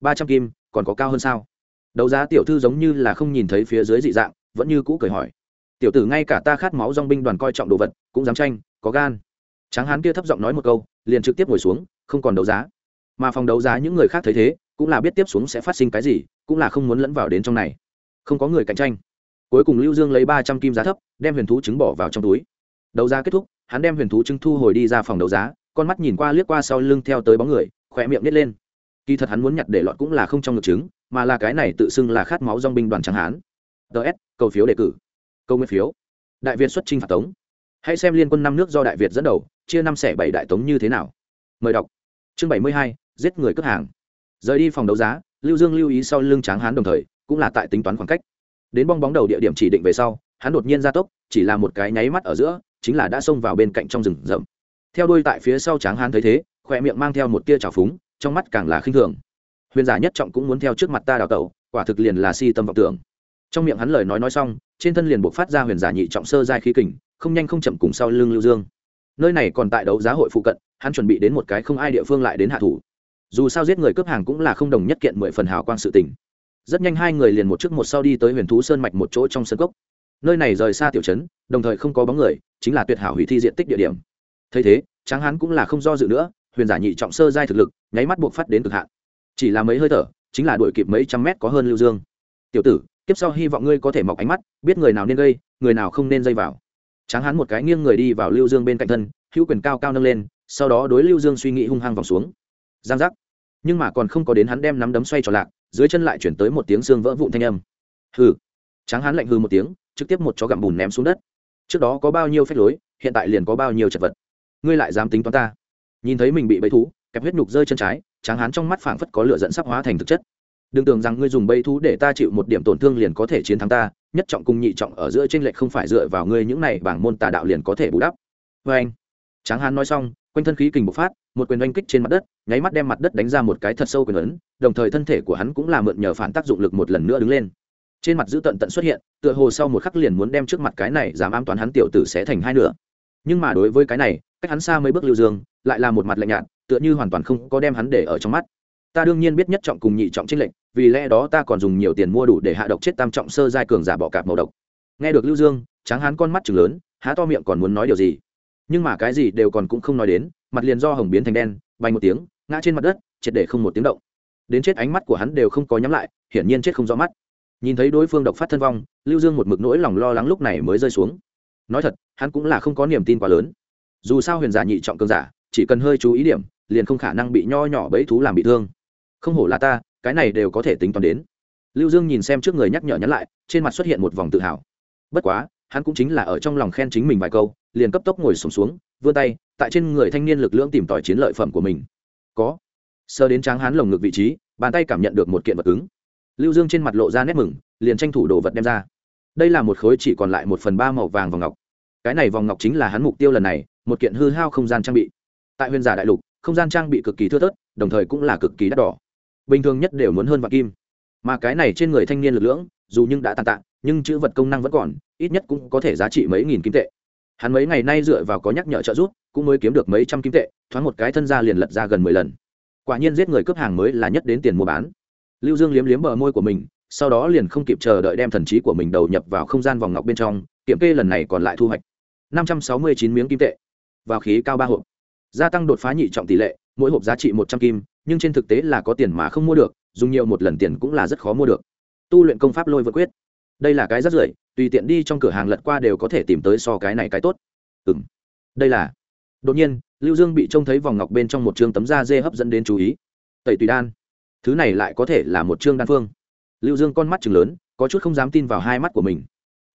ba trăm kim, còn có cao hơn sao? Đấu giá tiểu thư giống như là không nhìn thấy phía dưới dị dạng, vẫn như cũ cười hỏi. Tiểu tử ngay cả ta khát máu dong binh đoàn coi trọng đồ vật, cũng dám tranh, có gan. Tráng hán kia thấp giọng nói một câu, liền trực tiếp ngồi xuống, không còn đấu giá mà phòng đấu giá những người khác thấy thế, cũng là biết tiếp xuống sẽ phát sinh cái gì, cũng là không muốn lẫn vào đến trong này. Không có người cạnh tranh. Cuối cùng lưu dương lấy ba trăm kim giá thấp, đem huyền thú trứng bỏ vào trong túi. Đấu giá kết thúc, hắn đem huyền thú trứng thu hồi đi ra phòng đấu giá, con mắt nhìn qua liếc qua sau lưng theo tới bóng người khỏe miệng nít lên. Kỳ thật hắn muốn nhặt để lọt cũng là không trong ngực trứng, mà là cái này tự xưng là khát máu dong binh đoàn trắng hán ts cầu phiếu đề cử. Câu nguyên phiếu. Đại việt xuất chinh phạt tống. Hãy xem liên quân năm nước do đại việt dẫn đầu, chia năm xẻ bảy đại tống như thế nào. Mời đọc. Chương bảy mươi hai giết người cướp hàng. Rời đi phòng đấu giá, lưu dương lưu ý sau lưng tráng hán đồng thời, cũng là tại tính toán khoảng cách. Đến bong bóng đầu địa điểm chỉ định về sau, hắn đột nhiên ra tốc, chỉ là một cái nháy mắt ở giữa, chính là đã xông vào bên cạnh trong rừng rậm. Theo đuôi tại phía sau tráng hán thấy thế, khỏe miệng mang theo một tia trào phúng, trong mắt càng là khinh thường. Huyền giả nhất trọng cũng muốn theo trước mặt ta đào tẩu, quả thực liền là si tâm vọng tưởng. Trong miệng hắn lời nói nói xong, trên thân liền buộc phát ra huyền giả nhị trọng sơ giai khí kình, không nhanh không chậm cùng sau lưng lưu dương. Nơi này còn tại đấu giá hội phụ cận, hắn chuẩn bị đến một cái không ai địa phương lại đến hạ thủ dù sao giết người cướp hàng cũng là không đồng nhất kiện mười phần hào quang sự tình. Rất nhanh hai người liền một trước một sau đi tới huyền thú sơn mạch một chỗ trong sân cốc. Nơi này rời xa tiểu trấn, đồng thời không có bóng người, chính là tuyệt hảo hủy thi diện tích địa điểm. Thấy thế, tráng hán cũng là không do dự nữa, huyền giả nhị trọng sơ giai thực lực, nháy mắt buộc phát đến cực hạn. Chỉ là mấy hơi thở, chính là đuổi kịp mấy trăm mét có hơn lưu dương. Tiểu tử tiếp sau hy vọng ngươi có thể mọc ánh mắt, biết người nào nên gây, người nào không nên dây vào. Tráng hán một cái nghiêng người đi vào lưu dương bên cạnh thân, hữu quyền cao cao nâng lên, sau đó đối lưu dương suy nghĩ hung hăng vòng xuống. Giang giác nhưng mà còn không có đến hắn đem nắm đấm xoay tròn lạc, dưới chân lại chuyển tới một tiếng xương vỡ vụn thanh âm. Hừ. Tráng hắn lạnh hư một tiếng, trực tiếp một chó gặm bùn ném xuống đất. Trước đó có bao nhiêu phép lối, hiện tại liền có bao nhiêu chật vật. Ngươi lại dám tính toán ta. Nhìn thấy mình bị bẫy thú, kẹp huyết nhục rơi chân trái, tráng hán trong mắt phảng phất có lửa dẫn sắp hóa thành thực chất. Đừng tưởng rằng ngươi dùng bẫy thú để ta chịu một điểm tổn thương liền có thể chiến thắng ta, nhất trọng cùng nhị trọng ở giữa trên lệch không phải dựa vào ngươi những này bảng môn tà đạo liền có thể bù đắp. Vê anh tráng hán nói xong quanh thân khí kình bộc phát, một quyền oanh kích trên mặt đất, nháy mắt đem mặt đất đánh ra một cái thật sâu quyền ấn, đồng thời thân thể của hắn cũng là mượn nhờ phản tác dụng lực một lần nữa đứng lên. Trên mặt giữ tận tận xuất hiện, tựa hồ sau một khắc liền muốn đem trước mặt cái này dám an toán hắn tiểu tử sẽ thành hai nửa. Nhưng mà đối với cái này, cách hắn xa mấy bước lưu dương, lại là một mặt lạnh nhạt, tựa như hoàn toàn không có đem hắn để ở trong mắt. Ta đương nhiên biết nhất trọng cùng nhị trọng trinh lệnh vì lẽ đó ta còn dùng nhiều tiền mua đủ để hạ độc chết tam trọng sơ giai cường giả bọ cạp màu độc. Nghe được lưu dương, tráng hắn con mắt chừng lớn, há to miệng còn muốn nói điều gì? Nhưng mà cái gì đều còn cũng không nói đến, mặt liền do hồng biến thành đen, bay một tiếng, ngã trên mặt đất, triệt để không một tiếng động. Đến chết ánh mắt của hắn đều không có nhắm lại, hiển nhiên chết không rõ mắt. Nhìn thấy đối phương độc phát thân vong, lưu dương một mực nỗi lòng lo lắng lúc này mới rơi xuống. Nói thật, hắn cũng là không có niềm tin quá lớn. Dù sao huyền giả nhị trọng cường giả, chỉ cần hơi chú ý điểm, liền không khả năng bị nho nhỏ bẫy thú làm bị thương. Không hổ là ta, cái này đều có thể tính toán đến. Lưu dương nhìn xem trước người nhắc nhở nhắn lại, trên mặt xuất hiện một vòng tự hào. Bất quá, hắn cũng chính là ở trong lòng khen chính mình vài câu liền cấp tốc ngồi sùng xuống, xuống vươn tay tại trên người thanh niên lực lượng tìm tòi chiến lợi phẩm của mình. Có. Sơ đến tráng hắn lồng ngực vị trí bàn tay cảm nhận được một kiện vật cứng. Lưu dương trên mặt lộ ra nét mừng liền tranh thủ đồ vật đem ra. Đây là một khối chỉ còn lại một phần ba màu vàng vòng ngọc. Cái này vòng ngọc chính là hắn mục tiêu lần này một kiện hư hao không gian trang bị. Tại huyền giả đại lục không gian trang bị cực kỳ thưa thớt đồng thời cũng là cực kỳ đắt đỏ. Bình thường nhất đều muốn hơn vạn kim. Mà cái này trên người thanh niên lực lượng dù nhưng đã tàn tạ nhưng chữ vật công năng vẫn còn ít nhất cũng có thể giá trị mấy nghìn kim tệ hắn mấy ngày nay dựa vào có nhắc nhở trợ giúp, cũng mới kiếm được mấy trăm kim tệ, thoáng một cái thân ra liền lật ra gần mười lần. Quả nhiên giết người cướp hàng mới là nhất đến tiền mua bán. Lưu dương liếm liếm bờ môi của mình, sau đó liền không kịp chờ đợi đem thần trí của mình đầu nhập vào không gian vòng ngọc bên trong, kiểm kê lần này còn lại thu hoạch. Năm trăm sáu mươi chín miếng kim tệ. Vào khí cao ba hộp. Gia tăng đột phá nhị trọng tỷ lệ, mỗi hộp giá trị một trăm kim, nhưng trên thực tế là có tiền mà không mua được, dùng nhiều một lần tiền cũng là rất khó mua được. Tu luyện công pháp lôi vượt quyết. Đây là cái rất rưởi tùy tiện đi trong cửa hàng lật qua đều có thể tìm tới so cái này cái tốt. Ừ m đây là. Đột nhiên, lưu dương bị trông thấy vòng ngọc bên trong một chương tấm da dê hấp dẫn đến chú ý. Tẩy tùy đan. Thứ này lại có thể là một chương đan phương. Lưu dương con mắt chừng lớn, có chút không dám tin vào hai mắt của mình.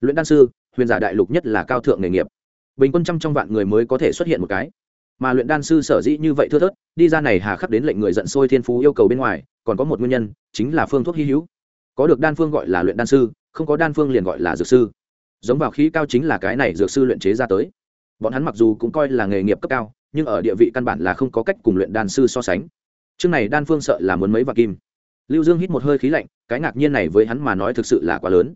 Luyện đan sư, huyền giả đại lục nhất là cao thượng nghề nghiệp. Bình quân trăm trong vạn người mới có thể xuất hiện một cái. Mà luyện đan sư sở dĩ như vậy thưa thớt, đi ra này hà khắc đến lệnh người giận sôi thiên phú yêu cầu bên ngoài, còn có một nguyên nhân, chính là phương thuốc hy hữu. Có được đan phương gọi là luyện đan sư không có đan phương liền gọi là dược sư. Giống vào khí cao chính là cái này dược sư luyện chế ra tới. Bọn hắn mặc dù cũng coi là nghề nghiệp cấp cao, nhưng ở địa vị căn bản là không có cách cùng luyện đan sư so sánh. Chương này đan phương sợ là muốn mấy vạn kim. Lưu dương hít một hơi khí lạnh, cái ngạc nhiên này với hắn mà nói thực sự là quá lớn.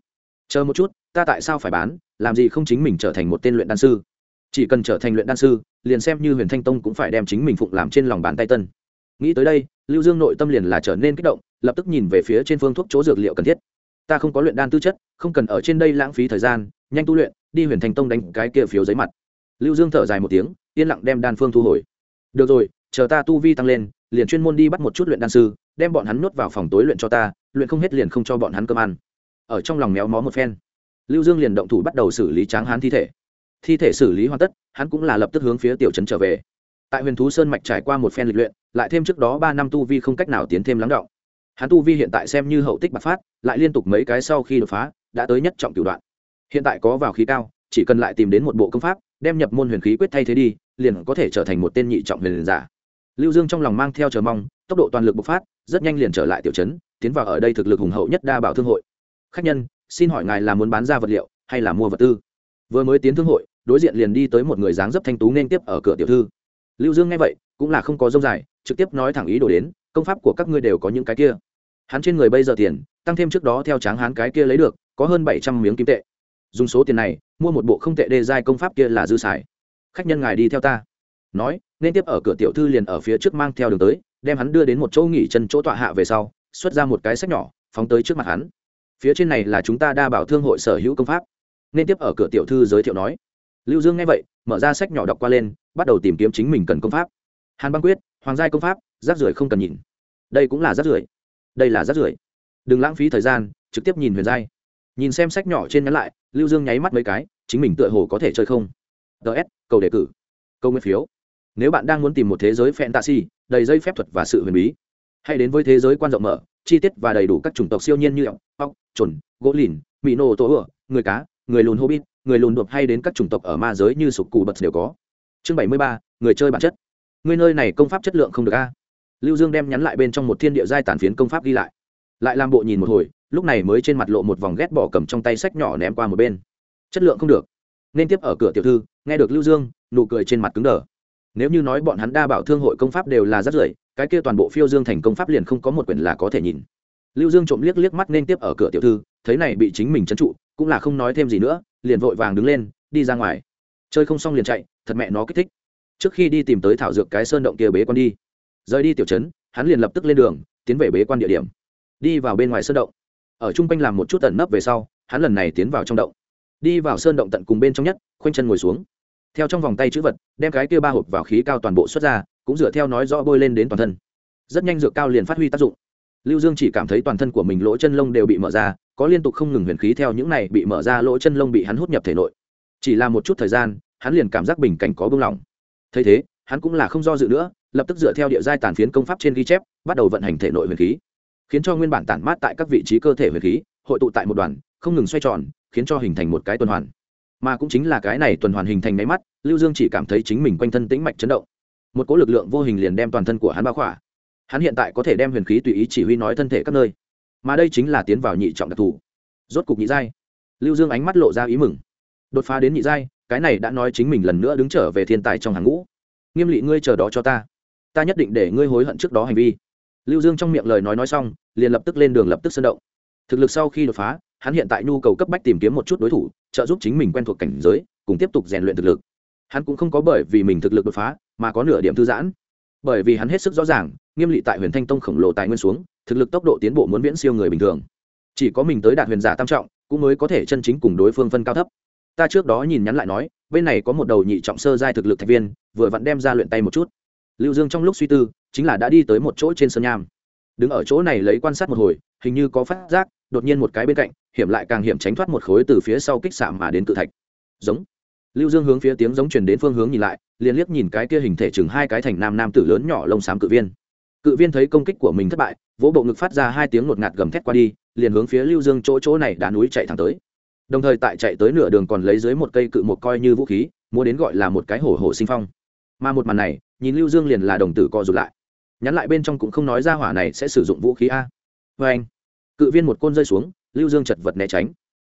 Chờ một chút, ta tại sao phải bán, làm gì không chính mình trở thành một tên luyện đan sư? Chỉ cần trở thành luyện đan sư, liền xem như huyền thanh tông cũng phải đem chính mình phụng làm trên lòng bàn tay tân. Nghĩ tới đây, lưu dương nội tâm liền là trở nên kích động, lập tức nhìn về phía trên phương thuốc chỗ dược liệu cần thiết ta không có luyện đan tư chất, không cần ở trên đây lãng phí thời gian, nhanh tu luyện, đi huyền thành tông đánh cái kia phiếu giấy mặt. Lưu dương thở dài một tiếng, yên lặng đem đan phương thu hồi. Được rồi, chờ ta tu vi tăng lên, liền chuyên môn đi bắt một chút luyện đan sư, đem bọn hắn nuốt vào phòng tối luyện cho ta, luyện không hết liền không cho bọn hắn cơm ăn. Ở trong lòng méo mó một phen, lưu dương liền động thủ bắt đầu xử lý tráng hán thi thể. Thi thể xử lý hoàn tất, hắn cũng là lập tức hướng phía tiểu trấn trở về. Tại huyền thú sơn mạch trải qua một phen lịch luyện, lại thêm trước đó ba năm tu vi không cách nào tiến thêm lắng động hắn tu vi hiện tại xem như hậu tích bạc phát, lại liên tục mấy cái sau khi đột phá, đã tới nhất trọng cửu đoạn. Hiện tại có vào khí cao, chỉ cần lại tìm đến một bộ công pháp, đem nhập môn huyền khí quyết thay thế đi, liền có thể trở thành một tên nhị trọng huyền giả. Lưu dương trong lòng mang theo chờ mong, tốc độ toàn lực bộc phát, rất nhanh liền trở lại tiểu trấn, tiến vào ở đây thực lực hùng hậu nhất đa bảo thương hội. Khách nhân, xin hỏi ngài là muốn bán ra vật liệu, hay là mua vật tư? Vừa mới tiến thương hội, đối diện liền đi tới một người dáng dấp thanh tú nên tiếp ở cửa tiểu thư. Lưu dương nghe vậy, cũng là không có dông dài, trực tiếp nói thẳng ý đồ đến công pháp của các ngươi đều có những cái kia. Hắn trên người bây giờ tiền, tăng thêm trước đó theo tráng hán cái kia lấy được, có hơn bảy trăm miếng kim tệ. Dùng số tiền này, mua một bộ không tệ đê giai công pháp kia là dư xài. Khách nhân ngài đi theo ta. Nói, nên tiếp ở cửa tiểu thư liền ở phía trước mang theo đường tới, đem hắn đưa đến một chỗ nghỉ chân chỗ tọa hạ về sau, xuất ra một cái sách nhỏ, phóng tới trước mặt hắn. Phía trên này là chúng ta đa bảo thương hội sở hữu công pháp. Nên tiếp ở cửa tiểu thư giới thiệu nói. Lưu dương nghe vậy, mở ra sách nhỏ đọc qua lên, bắt đầu tìm kiếm chính mình cần công pháp. Hàn băng quyết, hoàng giai công pháp rác rưởi không cần nhìn. Đây cũng là rác rưởi. Đây là rác rưởi. Đừng lãng phí thời gian trực tiếp nhìn huyền giai. Nhìn xem sách nhỏ trên nhắn lại lưu dương nháy mắt mấy cái chính mình tựa hồ có thể chơi không? Ts cầu đề cử. Câu nguyên phiếu. Nếu bạn đang muốn tìm một thế giới fantasy đầy dây phép thuật và sự huyền bí hãy đến với thế giới quan rộng mở chi tiết và đầy đủ các chủng tộc siêu nhiên như ốc chuẩn, trồn gỗ lìn mỹ nô tổ ửa người cá người lùn hobbit người lùn đột hay đến các chủng tộc ở ma giới như sục cù bật đều có. Chương bảy mươi ba người chơi bản chất. Người nơi này công pháp chất lượng không được a lưu dương đem nhắn lại bên trong một thiên địa giai tàn phiến công pháp ghi lại. Lại làm bộ nhìn một hồi, lúc này mới trên mặt lộ một vòng ghét bỏ cầm trong tay sách nhỏ ném qua một bên. Chất lượng không được. Nên tiếp ở cửa tiểu thư, nghe được lưu dương, nụ cười trên mặt cứng đờ. Nếu như nói bọn hắn đa bảo thương hội công pháp đều là rất rưởi, cái kia toàn bộ phiêu dương thành công pháp liền không có một quyển là có thể nhìn. Lưu dương trộm liếc liếc mắt nên tiếp ở cửa tiểu thư, thấy này bị chính mình trấn trụ, cũng là không nói thêm gì nữa, liền vội vàng đứng lên, đi ra ngoài. Chơi không xong liền chạy, thật mẹ nó kích thích. Trước khi đi tìm tới thảo dược cái sơn động kia bế quan đi rời đi tiểu trấn, hắn liền lập tức lên đường, tiến về bế quan địa điểm. Đi vào bên ngoài sơn động. Ở chung quanh làm một chút tẩn nấp về sau, hắn lần này tiến vào trong động. Đi vào sơn động tận cùng bên trong nhất, khoanh chân ngồi xuống. Theo trong vòng tay chữ vật, đem cái kia ba hộp vào khí cao toàn bộ xuất ra, cũng dựa theo nói rõ bôi lên đến toàn thân. Rất nhanh dược cao liền phát huy tác dụng. Lưu dương chỉ cảm thấy toàn thân của mình lỗ chân lông đều bị mở ra, có liên tục không ngừng huyền khí theo những này bị mở ra lỗ chân lông bị hắn hút nhập thể nội. Chỉ là một chút thời gian, hắn liền cảm giác bình cảnh có bưng lỏng thấy thế, hắn cũng là không do dự nữa lập tức dựa theo địa giai tàn phiến công pháp trên ghi chép, bắt đầu vận hành thể nội huyền khí, khiến cho nguyên bản tản mát tại các vị trí cơ thể huyền khí hội tụ tại một đoàn, không ngừng xoay tròn, khiến cho hình thành một cái tuần hoàn. Mà cũng chính là cái này tuần hoàn hình thành máy mắt, lưu dương chỉ cảm thấy chính mình quanh thân tĩnh mạch chấn động. Một cỗ lực lượng vô hình liền đem toàn thân của hắn bao khỏa. Hắn hiện tại có thể đem huyền khí tùy ý chỉ huy nói thân thể các nơi. Mà đây chính là tiến vào nhị trọng đặc thù. Rốt cục nhị giai, lưu dương ánh mắt lộ ra ý mừng. Đột phá đến nhị giai, cái này đã nói chính mình lần nữa đứng trở về thiên tài trong hàng ngũ. Nghiêm lị, ngươi chờ đó cho ta ta nhất định để ngươi hối hận trước đó hành vi. Lưu dương trong miệng lời nói nói xong, liền lập tức lên đường lập tức sơn động. Thực lực sau khi đột phá, hắn hiện tại nhu cầu cấp bách tìm kiếm một chút đối thủ, trợ giúp chính mình quen thuộc cảnh giới, cùng tiếp tục rèn luyện thực lực. Hắn cũng không có bởi vì mình thực lực đột phá, mà có nửa điểm thư giãn. Bởi vì hắn hết sức rõ ràng, nghiêm lị tại huyền thanh tông khổng lồ tài nguyên xuống, thực lực tốc độ tiến bộ muốn viễn siêu người bình thường. Chỉ có mình tới đạt huyền giả tam trọng, cũng mới có thể chân chính cùng đối phương phân cao thấp. Ta trước đó nhìn nhắn lại nói, bên này có một đầu nhị trọng sơ giai thực lực thạch viên, vừa vặn đem ra luyện tay một chút lưu dương trong lúc suy tư, chính là đã đi tới một chỗ trên sân nham. Đứng ở chỗ này lấy quan sát một hồi, hình như có phát giác, đột nhiên một cái bên cạnh, hiểm lại càng hiểm tránh thoát một khối từ phía sau kích xạ mà đến cự thạch. Giống. Lưu dương hướng phía tiếng giống truyền đến phương hướng nhìn lại, liền liếc nhìn cái kia hình thể chừng hai cái thành nam nam tử lớn nhỏ lông xám cự viên. Cự viên thấy công kích của mình thất bại, vỗ bộ ngực phát ra hai tiếng ngột ngạt gầm thét qua đi, liền hướng phía lưu dương chỗ chỗ này đá núi chạy thẳng tới. Đồng thời tại chạy tới nửa đường còn lấy dưới một cây cự một coi như vũ khí mua đến gọi là một cái hổ hổ sinh phong. Mà một màn này nhìn lưu dương liền là đồng tử co rụt lại. Nhắn lại bên trong cũng không nói ra hỏa này sẽ sử dụng vũ khí a. Vê anh, cự viên một côn rơi xuống, lưu dương chật vật né tránh.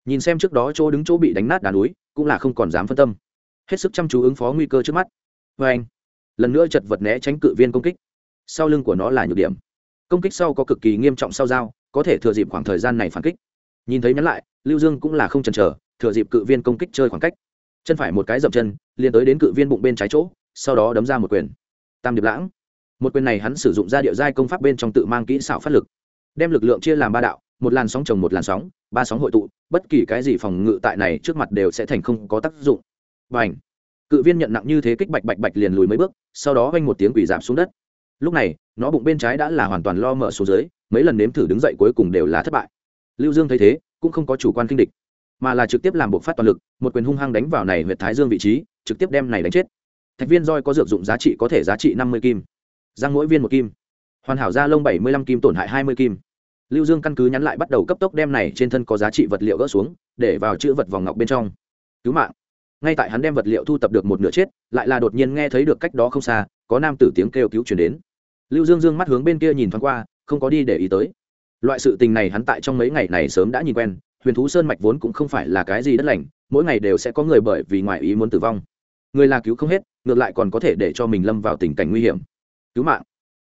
Nhìn xem trước đó chỗ đứng chỗ bị đánh nát đá núi, cũng là không còn dám phân tâm. Hết sức chăm chú ứng phó nguy cơ trước mắt. Vê anh, lần nữa chật vật né tránh cự viên công kích. Sau lưng của nó là nhược điểm. Công kích sau có cực kỳ nghiêm trọng sau dao có thể thừa dịp khoảng thời gian này phản kích. Nhìn thấy nhắn lại, lưu dương cũng là không chần chờ, thừa dịp cự viên công kích chơi khoảng cách. Chân phải một cái dậm chân, liền tới đến cự viên bụng bên trái chỗ sau đó đấm ra một quyền. Tam điệp lãng. Một quyền này hắn sử dụng ra địa giai công pháp bên trong tự mang kỹ xảo phát lực. Đem lực lượng chia làm ba đạo, một làn sóng trồng một làn sóng, ba sóng hội tụ, bất kỳ cái gì phòng ngự tại này trước mặt đều sẽ thành không có tác dụng. Và ảnh cự viên nhận nặng như thế kích bạch bạch bạch liền lùi mấy bước, sau đó vanh một tiếng quỷ giảm xuống đất. Lúc này, nó bụng bên trái đã là hoàn toàn lo mở xuống dưới, mấy lần nếm thử đứng dậy cuối cùng đều là thất bại. Lưu dương thấy thế, cũng không có chủ quan kinh địch, mà là trực tiếp làm bộ phát toàn lực, một quyền hung hăng đánh vào này huyện thái dương vị trí, trực tiếp đem này đánh chết thạch viên roi có dược dụng giá trị có thể giá trị năm mươi kim. Răng mỗi viên một kim. Hoàn hảo da lông bảy mươi lăm kim tổn hại hai mươi kim. Lưu dương căn cứ nhắn lại bắt đầu cấp tốc đem này trên thân có giá trị vật liệu gỡ xuống, để vào chữ vật vòng ngọc bên trong. Cứu mạng. Ngay tại hắn đem vật liệu thu tập được một nửa chết, lại là đột nhiên nghe thấy được cách đó không xa, có nam tử tiếng kêu cứu chuyển đến. Lưu dương dương mắt hướng bên kia nhìn thoáng qua, không có đi để ý tới. Loại sự tình này hắn tại trong mấy ngày này sớm đã nhìn quen, huyền thú sơn mạch vốn cũng không phải là cái gì đất lành, mỗi ngày đều sẽ có người bởi vì ngoại ý muốn tử vong người là cứu không hết, ngược lại còn có thể để cho mình lâm vào tình cảnh nguy hiểm. Cứu mạng.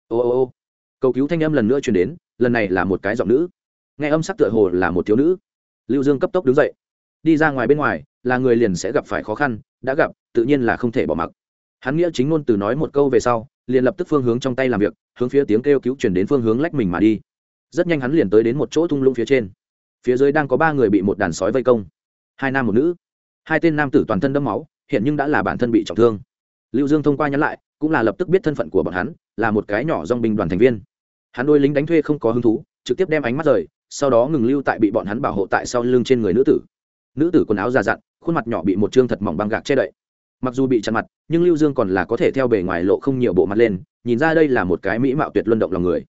Ô ô ô. Cầu cứu thanh âm lần nữa truyền đến, lần này là một cái giọng nữ. Nghe âm sắc tựa hồ là một thiếu nữ. Lưu dương cấp tốc đứng dậy. Đi ra ngoài bên ngoài, là người liền sẽ gặp phải khó khăn, đã gặp, tự nhiên là không thể bỏ mặc. Hắn nghĩa chính ngôn từ nói một câu về sau, liền lập tức phương hướng trong tay làm việc, hướng phía tiếng kêu cứu chuyển đến phương hướng lách mình mà đi. Rất nhanh hắn liền tới đến một chỗ thung lũng phía trên. Phía dưới đang có ba người bị một đàn sói vây công. Hai nam một nữ. Hai tên nam tử toàn thân đẫm máu hiện nhưng đã là bản thân bị trọng thương. Lưu dương thông qua nhắn lại, cũng là lập tức biết thân phận của bọn hắn, là một cái nhỏ dong binh đoàn thành viên. Hắn đôi lính đánh thuê không có hứng thú, trực tiếp đem ánh mắt rời, sau đó ngừng lưu tại bị bọn hắn bảo hộ tại sau lưng trên người nữ tử. Nữ tử quần áo già dặn, khuôn mặt nhỏ bị một trương thật mỏng băng gạc che đậy. Mặc dù bị chặn mặt, nhưng lưu dương còn là có thể theo bề ngoài lộ không nhiều bộ mặt lên, nhìn ra đây là một cái mỹ mạo tuyệt luân động lòng người.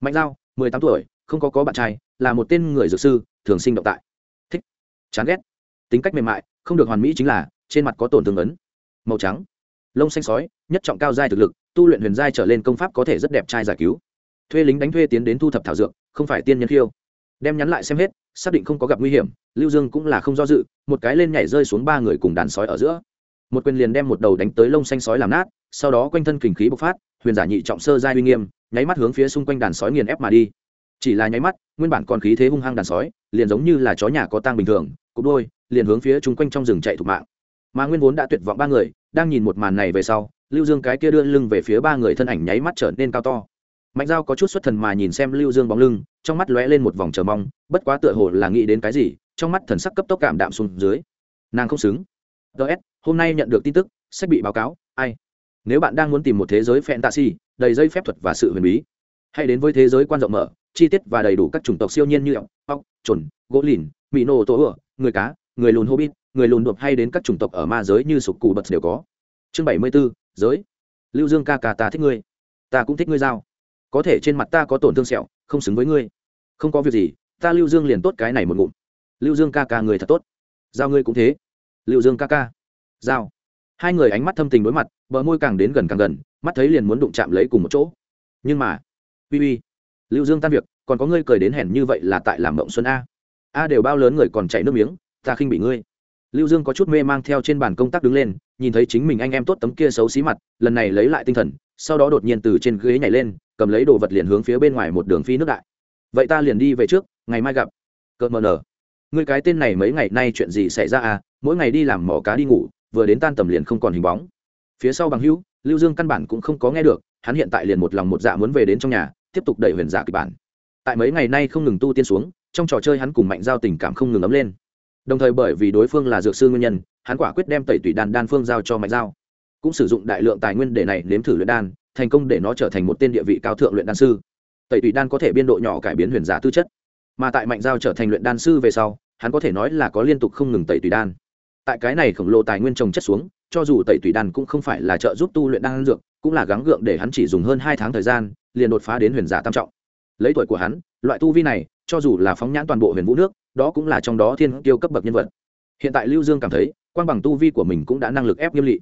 Mạnh giao, mười tám tuổi, không có có bạn trai, là một tên người dược sư, thường sinh động tại. Thích. Chán ghét. Tính cách mềm mại, không được hoàn mỹ chính là trên mặt có tổn thương ấn. Màu trắng. Lông xanh sói, nhất trọng cao giai thực lực, tu luyện huyền giai trở lên công pháp có thể rất đẹp trai giải cứu. Thuê lính đánh thuê tiến đến thu thập thảo dược, không phải tiên nhân khiêu. Đem nhắn lại xem hết, xác định không có gặp nguy hiểm, lưu dương cũng là không do dự, một cái lên nhảy rơi xuống ba người cùng đàn sói ở giữa. Một quyền liền đem một đầu đánh tới lông xanh sói làm nát, sau đó quanh thân kình khí bộc phát, huyền giả nhị trọng sơ giai uy nghiêm, nháy mắt hướng phía xung quanh đàn sói nghiền ép mà đi. Chỉ là nháy mắt, nguyên bản còn khí thế hung hăng đàn sói, liền giống như là chó nhà có tang bình thường, cục đôi, liền hướng phía chung quanh trong rừng chạy thục mạng mà nguyên vốn đã tuyệt vọng ba người, đang nhìn một màn này về sau, lưu dương cái kia đưa lưng về phía ba người thân ảnh nháy mắt trở nên cao to. Mạnh giao có chút xuất thần mà nhìn xem lưu dương bóng lưng, trong mắt lóe lên một vòng chờ mong, bất quá tựa hồ là nghĩ đến cái gì, trong mắt thần sắc cấp tốc cảm đạm xuống dưới. Nàng không xứng. Ts hôm nay nhận được tin tức sách bị báo cáo, ai? Nếu bạn đang muốn tìm một thế giới fantasy, đầy dây phép thuật và sự huyền bí, hãy đến với thế giới quan rộng mở, chi tiết và đầy đủ các chủng tộc siêu nhiên như ốc ốc chuẩn gỗ lìn mỹ nổ tổ ửa, người cá, người lùn hobbit người lùn đột hay đến các chủng tộc ở ma giới như sục cụ bật đều có. Chương bảy mươi 74, giới. Lưu dương ca ca ta thích ngươi. Ta cũng thích ngươi giao. Có thể trên mặt ta có tổn thương sẹo không xứng với ngươi. Không có việc gì ta lưu dương liền tốt cái này một ngụm. Lưu dương ca ca người thật tốt. Giao ngươi cũng thế. Lưu dương ca ca. Giao. Hai người ánh mắt thâm tình đối mặt bờ môi càng đến gần càng gần mắt thấy liền muốn đụng chạm lấy cùng một chỗ. Nhưng mà uy uy lưu dương tan việc còn có ngươi cười đến hèn như vậy là tại làm mộng xuân a. A đều bao lớn người còn chạy nước miếng ta khinh bị ngươi lưu dương có chút mê mang theo trên bàn công tác đứng lên, nhìn thấy chính mình anh em tốt tấm kia xấu xí mặt, lần này lấy lại tinh thần, sau đó đột nhiên từ trên ghế nhảy lên, cầm lấy đồ vật liền hướng phía bên ngoài một đường phi nước đại. Vậy ta liền đi về trước, ngày mai gặp. Cợt mờ nở. Ngươi cái tên này mấy ngày nay chuyện gì xảy ra à? Mỗi ngày đi làm mỏ cá đi ngủ, vừa đến tan tầm liền không còn hình bóng. Phía sau bằng hữu, lưu dương căn bản cũng không có nghe được, hắn hiện tại liền một lòng một dạ muốn về đến trong nhà, tiếp tục đẩy huyền giả kịch bản. Tại mấy ngày nay không ngừng tu tiên xuống, trong trò chơi hắn cùng mạnh giao tình cảm không ngừng ấm lên đồng thời bởi vì đối phương là dược sư nguyên nhân, hắn quả quyết đem tẩy tủy đan đan phương giao cho mạnh giao. Cũng sử dụng đại lượng tài nguyên để này nếm thử luyện đan, thành công để nó trở thành một tên địa vị cao thượng luyện đan sư. Tẩy tủy đan có thể biên độ nhỏ cải biến huyền giả tư chất, mà tại mạnh giao trở thành luyện đan sư về sau, hắn có thể nói là có liên tục không ngừng tẩy tủy đan. Tại cái này khổng lồ tài nguyên trồng chất xuống, cho dù tẩy tủy đan cũng không phải là trợ giúp tu luyện đan dược, cũng là gắng gượng để hắn chỉ dùng hơn hai tháng thời gian, liền đột phá đến huyền giả tam trọng. Lấy tuổi của hắn, loại tu vi này, cho dù là phóng nhãn toàn bộ huyền vũ nước đó cũng là trong đó thiên tiêu cấp bậc nhân vật. Hiện tại lưu dương cảm thấy quan bằng tu vi của mình cũng đã năng lực ép nghiêm lị.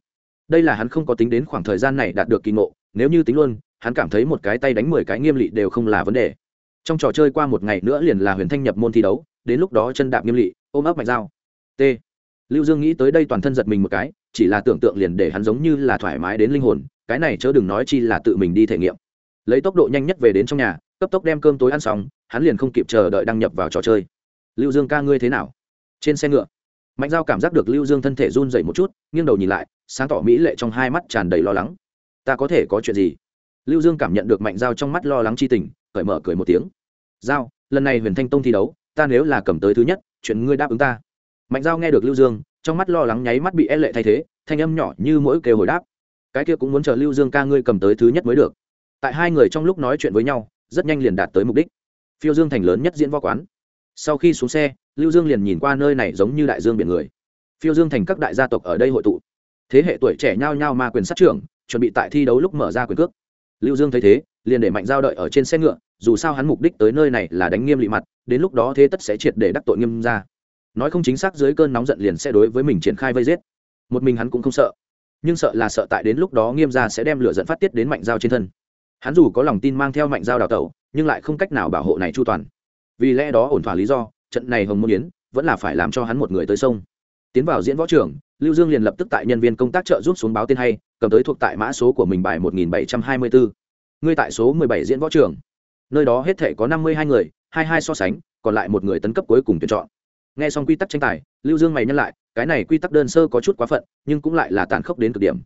Đây là hắn không có tính đến khoảng thời gian này đạt được kỳ ngộ, nếu như tính luôn, hắn cảm thấy một cái tay đánh mười cái nghiêm lị đều không là vấn đề. Trong trò chơi qua một ngày nữa liền là huyền thanh nhập môn thi đấu, đến lúc đó chân đạp nghiêm lị, ôm ấp mạnh dao. T. Lưu dương nghĩ tới đây toàn thân giật mình một cái, chỉ là tưởng tượng liền để hắn giống như là thoải mái đến linh hồn, cái này chớ đừng nói chi là tự mình đi thể nghiệm. Lấy tốc độ nhanh nhất về đến trong nhà, cấp tốc đem cơm tối ăn xong, hắn liền không kịp chờ đợi đăng nhập vào trò chơi lưu dương ca ngươi thế nào? Trên xe ngựa. Mạnh giao cảm giác được lưu dương thân thể run dậy một chút, nghiêng đầu nhìn lại, sáng tỏ mỹ lệ trong hai mắt tràn đầy lo lắng. Ta có thể có chuyện gì? Lưu dương cảm nhận được mạnh giao trong mắt lo lắng chi tình, cởi mở cười một tiếng. Giao, lần này huyền thanh tông thi đấu, ta nếu là cầm tới thứ nhất, chuyện ngươi đáp ứng ta. Mạnh giao nghe được lưu dương, trong mắt lo lắng nháy mắt bị e lệ thay thế, thanh âm nhỏ như mỗi kêu hồi đáp. Cái kia cũng muốn chờ lưu dương ca ngươi cầm tới thứ nhất mới được. Tại hai người trong lúc nói chuyện với nhau, rất nhanh liền đạt tới mục đích. Phiêu dương thành lớn nhất diễn võ quán sau khi xuống xe, lưu dương liền nhìn qua nơi này giống như đại dương biển người. Phiêu dương thành các đại gia tộc ở đây hội tụ. Thế hệ tuổi trẻ nhao nhao ma quyền sát trưởng, chuẩn bị tại thi đấu lúc mở ra quyền cước. Lưu dương thấy thế, liền để mạnh giao đợi ở trên xe ngựa, dù sao hắn mục đích tới nơi này là đánh nghiêm lị mặt, đến lúc đó thế tất sẽ triệt để đắc tội nghiêm ra nói không chính xác dưới cơn nóng giận liền sẽ đối với mình triển khai vây giết. Một mình hắn cũng không sợ. Nhưng sợ là sợ tại đến lúc đó nghiêm ra sẽ đem lửa dẫn phát tiết đến mạnh giao trên thân. Hắn dù có lòng tin mang theo mạnh giao đào tẩu, nhưng lại không cách nào bảo hộ này chu toàn vì lẽ đó ổn thỏa lý do, trận này hồng môn yến vẫn là phải làm cho hắn một người tới sông. Tiến vào diễn võ trưởng lưu dương liền lập tức tại nhân viên công tác trợ giúp xuống báo tên hay, cầm tới thuộc tại mã số của mình bài một nghìn bảy trăm hai mươi bốn ngươi tại số mười bảy diễn võ trưởng nơi đó hết thể có năm mươi hai người, hai hai so sánh, còn lại một người tấn cấp cuối cùng tuyển chọn. Nghe xong quy tắc tranh tài, lưu dương mày nhân lại, cái này quy tắc đơn sơ có chút quá phận, nhưng cũng lại là tàn khốc đến cực điểm.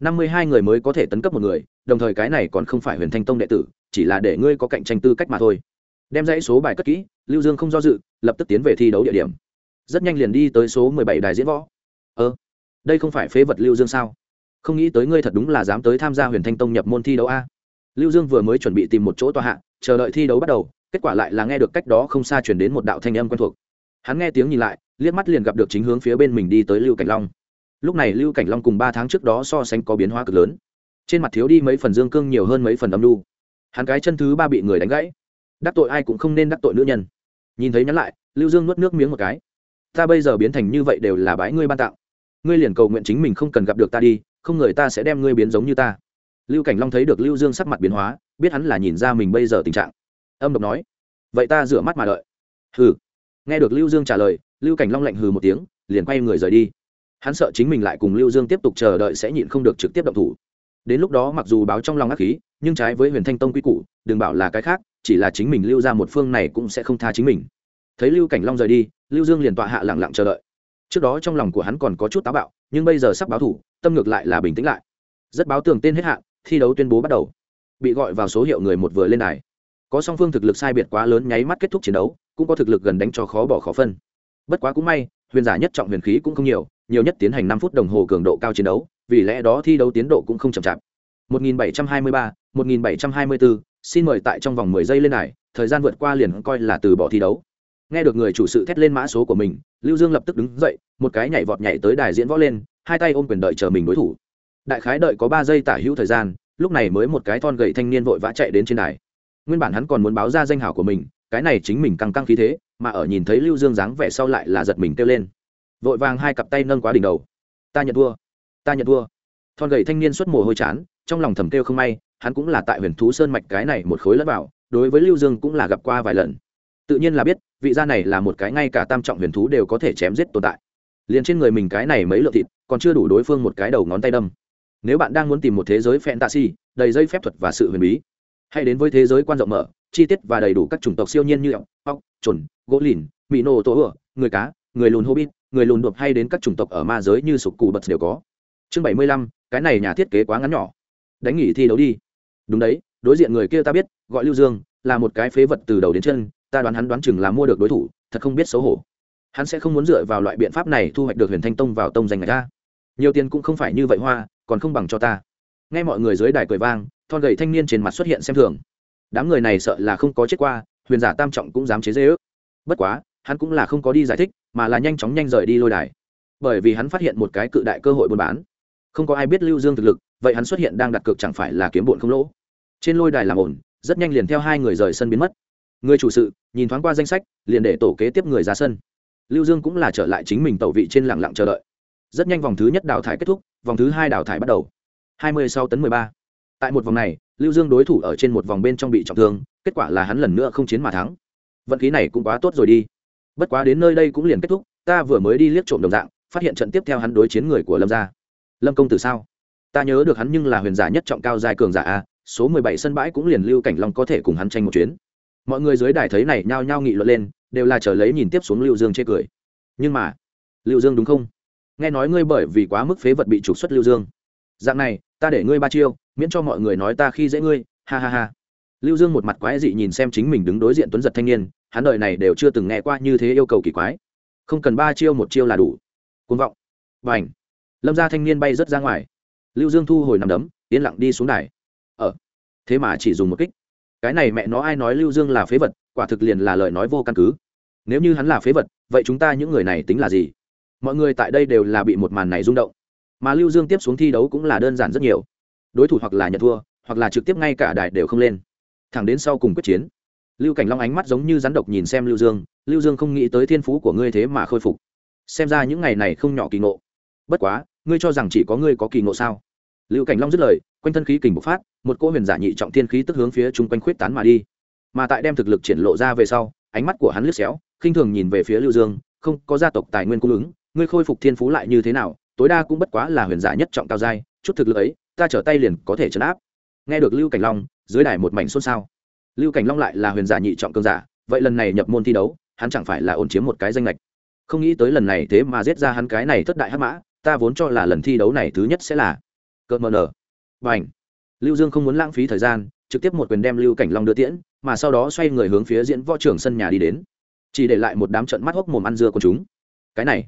năm mươi hai người mới có thể tấn cấp một người, đồng thời cái này còn không phải huyền thanh tông đệ tử, chỉ là để ngươi có cạnh tranh tư cách mà thôi đem dãy số bài cất kỹ, lưu dương không do dự, lập tức tiến về thi đấu địa điểm. Rất nhanh liền đi tới số mười bảy đài diễn võ. Ơ, đây không phải phế vật lưu dương sao? Không nghĩ tới ngươi thật đúng là dám tới tham gia huyền thanh tông nhập môn thi đấu a. Lưu dương vừa mới chuẩn bị tìm một chỗ tòa hạ, chờ đợi thi đấu bắt đầu, kết quả lại là nghe được cách đó không xa chuyển đến một đạo thanh âm quen thuộc. Hắn nghe tiếng nhìn lại, liếc mắt liền gặp được chính hướng phía bên mình đi tới lưu cảnh long. Lúc này lưu cảnh long cùng ba tháng trước đó so sánh có biến hóa cực lớn. Trên mặt thiếu đi mấy phần dương cương nhiều hơn mấy phần âm lưu hắn cái chân thứ ba bị người đánh gãy đắc tội ai cũng không nên đắc tội nữ nhân. Nhìn thấy nhắn lại, lưu dương nuốt nước miếng một cái. Ta bây giờ biến thành như vậy đều là bái ngươi ban tặng. ngươi liền cầu nguyện chính mình không cần gặp được ta đi, không người ta sẽ đem ngươi biến giống như ta. Lưu cảnh long thấy được lưu dương sắc mặt biến hóa, biết hắn là nhìn ra mình bây giờ tình trạng. Âm độc nói, vậy ta rửa mắt mà đợi. Hừ. Nghe được lưu dương trả lời, lưu cảnh long lạnh hừ một tiếng, liền quay người rời đi. Hắn sợ chính mình lại cùng lưu dương tiếp tục chờ đợi sẽ nhịn không được trực tiếp động thủ. Đến lúc đó mặc dù báo trong lòng ác khí, nhưng trái với huyền thanh tông quy củ, đừng bảo là cái khác chỉ là chính mình lưu ra một phương này cũng sẽ không tha chính mình. Thấy lưu cảnh long rời đi lưu dương liền tọa hạ lẳng lặng chờ đợi. Trước đó trong lòng của hắn còn có chút táo bạo nhưng bây giờ sắp báo thủ tâm ngược lại là bình tĩnh lại. Rất báo tường tên hết hạn thi đấu tuyên bố bắt đầu. Bị gọi vào số hiệu người một vừa lên đài. Có song phương thực lực sai biệt quá lớn nháy mắt kết thúc chiến đấu cũng có thực lực gần đánh cho khó bỏ khó phân. Bất quá cũng may huyền giả nhất trọng huyền khí cũng không nhiều nhiều nhất tiến hành năm phút đồng hồ cường độ cao chiến đấu vì lẽ đó thi đấu tiến độ cũng không chậm chạp. 1723, 1724, xin mời tại trong vòng 10 giây lên này, thời gian vượt qua liền coi là từ bỏ thi đấu. Nghe được người chủ sự thét lên mã số của mình, Lưu Dương lập tức đứng dậy, một cái nhảy vọt nhảy tới đài diễn võ lên, hai tay ôm quyền đợi chờ mình đối thủ. Đại khái đợi có 3 giây tả hữu thời gian, lúc này mới một cái thon gầy thanh niên vội vã chạy đến trên đài. Nguyên bản hắn còn muốn báo ra danh hảo của mình, cái này chính mình căng căng khí thế, mà ở nhìn thấy Lưu Dương dáng vẻ sau lại là giật mình kêu lên. Vội vàng hai cặp tay nâng quá đỉnh đầu. Ta nhận thua, ta nhận thua. Thon gầy thanh niên xuất mồ hôi chán, trong lòng thầm kêu không may hắn cũng là tại huyền thú sơn mạch cái này một khối lẫn vào, đối với lưu dương cũng là gặp qua vài lần. Tự nhiên là biết, vị gia này là một cái ngay cả tam trọng huyền thú đều có thể chém giết tồn tại. Liền trên người mình cái này mấy lượng thịt, còn chưa đủ đối phương một cái đầu ngón tay đâm. Nếu bạn đang muốn tìm một thế giới fantasy, đầy dây phép thuật và sự huyền bí, hãy đến với thế giới quan rộng mở, chi tiết và đầy đủ các chủng tộc siêu nhiên như ốc ốc trồn gỗ lìn mỹ nô tố ựa, người cá, người lùn hobbit, người lùn đột hay đến các chủng tộc ở ma giới như sục cù bật đều có. Chương bảy mươi lăm, cái này nhà thiết kế quá ngắn nhỏ. Đánh nghỉ thi đấu đi đúng đấy, đối diện người kia ta biết, gọi lưu dương, là một cái phế vật từ đầu đến chân, ta đoán hắn đoán chừng là mua được đối thủ, thật không biết xấu hổ. Hắn sẽ không muốn dựa vào loại biện pháp này thu hoạch được huyền thanh tông vào tông danh người ta nhiều tiền cũng không phải như vậy hoa, còn không bằng cho ta. Nghe mọi người dưới đài cười vang, thon gầy thanh niên trên mặt xuất hiện xem thường. Đám người này sợ là không có chết qua, huyền giả tam trọng cũng dám chế dễ ước bất quá, hắn cũng là không có đi giải thích, mà là nhanh chóng nhanh rời đi lôi đài. Bởi vì hắn phát hiện một cái cự đại cơ hội buôn bán. Không có ai biết lưu dương thực lực, vậy hắn xuất hiện đang đặt cược chẳng phải là kiếm bụn không lỗ trên lôi đài làm ổn, rất nhanh liền theo hai người rời sân biến mất. Người chủ sự, nhìn thoáng qua danh sách, liền để tổ kế tiếp người ra sân. Lưu dương cũng là trở lại chính mình tẩu vị trên lặng lặng chờ đợi. Rất nhanh vòng thứ nhất đào thải kết thúc, vòng thứ hai đào thải bắt đầu. Hai mươi sau tấn mười ba. Tại một vòng này, lưu dương đối thủ ở trên một vòng bên trong bị trọng thương, kết quả là hắn lần nữa không chiến mà thắng. Vận khí này cũng quá tốt rồi đi. Bất quá đến nơi đây cũng liền kết thúc, ta vừa mới đi liếc trộm đồng dạng, phát hiện trận tiếp theo hắn đối chiến người của lâm gia. Lâm công tử sao? Ta nhớ được hắn nhưng là huyền giả nhất trọng cao dài cường giả a số mười bảy sân bãi cũng liền lưu cảnh long có thể cùng hắn tranh một chuyến. Mọi người dưới đài thấy này nhao nhao nghị luận lên, đều là chờ lấy nhìn tiếp xuống lưu dương chê cười. Nhưng mà, lưu dương đúng không? Nghe nói ngươi bởi vì quá mức phế vật bị trục xuất lưu dương. Dạng này, ta để ngươi ba chiêu, miễn cho mọi người nói ta khi dễ ngươi, ha ha ha. Lưu dương một mặt quái dị nhìn xem chính mình đứng đối diện tuấn giật thanh niên, hắn đời này đều chưa từng nghe qua như thế yêu cầu kỳ quái. Không cần ba chiêu một chiêu là đủ. Cuồng vọng. Bành. lâm gia thanh niên bay rất ra ngoài. Lưu dương thu hồi nằm đấm, yên lặng đi xuống đài ở thế mà chỉ dùng một kích. Cái này mẹ nó ai nói lưu dương là phế vật, quả thực liền là lời nói vô căn cứ. Nếu như hắn là phế vật, vậy chúng ta những người này tính là gì? Mọi người tại đây đều là bị một màn này rung động. Mà lưu dương tiếp xuống thi đấu cũng là đơn giản rất nhiều. Đối thủ hoặc là nhận thua, hoặc là trực tiếp ngay cả đài đều không lên. Thẳng đến sau cùng quyết chiến, lưu cảnh long ánh mắt giống như rắn độc nhìn xem lưu dương lưu dương không nghĩ tới thiên phú của ngươi thế mà khôi phục. Xem ra những ngày này không nhỏ kỳ ngộ. Bất quá, ngươi cho rằng chỉ có ngươi có kỳ ngộ sao? Lưu cảnh long dứt lời quanh thân khí kình bộc phát, một cỗ huyền giả nhị trọng thiên khí tức hướng phía chung quanh khuyết tán mà đi. Mà tại đem thực lực triển lộ ra về sau, ánh mắt của hắn lướt xéo, khinh thường nhìn về phía lưu dương, không có gia tộc tài nguyên cung ứng, ngươi khôi phục thiên phú lại như thế nào, tối đa cũng bất quá là huyền giả nhất trọng cao giai, chút thực lực ấy, ta trở tay liền có thể chấn áp. Nghe được lưu cảnh long, dưới đài một mảnh xôn xao. Lưu cảnh long lại là huyền giả nhị trọng cường giả, vậy lần này nhập môn thi đấu, hắn chẳng phải là ổn chiếm một cái danh lệch không nghĩ tới lần này thế mà giết ra hắn cái này thất đại hắc mã, ta vốn cho là lần thi đấu này thứ nhất sẽ là cợt mờ nở và ảnh. Lưu dương không muốn lãng phí thời gian, trực tiếp một quyền đem lưu cảnh long đưa tiễn, mà sau đó xoay người hướng phía diễn võ trưởng sân nhà đi đến. Chỉ để lại một đám trận mắt hốc mồm ăn dưa của chúng. Cái này,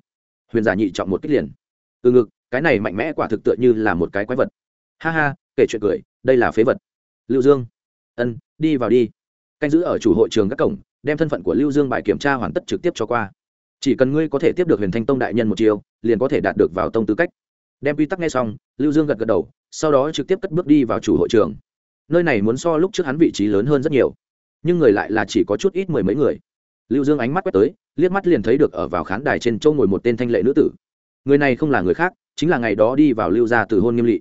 huyền giả nhị trọng một kích liền. Từ ngực, cái này mạnh mẽ quả thực tựa như là một cái quái vật. Ha ha, kể chuyện cười, đây là phế vật. Lưu dương, ân, đi vào đi. Canh giữ ở chủ hội trường các cổng, đem thân phận của lưu dương bài kiểm tra hoàn tất trực tiếp cho qua. Chỉ cần ngươi có thể tiếp được huyền thanh tông đại nhân một chiều liền có thể đạt được vào tông tư cách. Đem quy tắc nghe xong, lưu dương gật gật đầu sau đó trực tiếp cất bước đi vào chủ hội trường. Nơi này muốn so lúc trước hắn vị trí lớn hơn rất nhiều. Nhưng người lại là chỉ có chút ít mười mấy người. Lưu dương ánh mắt quét tới liếc mắt liền thấy được ở vào khán đài trên châu ngồi một tên thanh lệ nữ tử. Người này không là người khác chính là ngày đó đi vào lưu gia từ hôn nghiêm lỵ,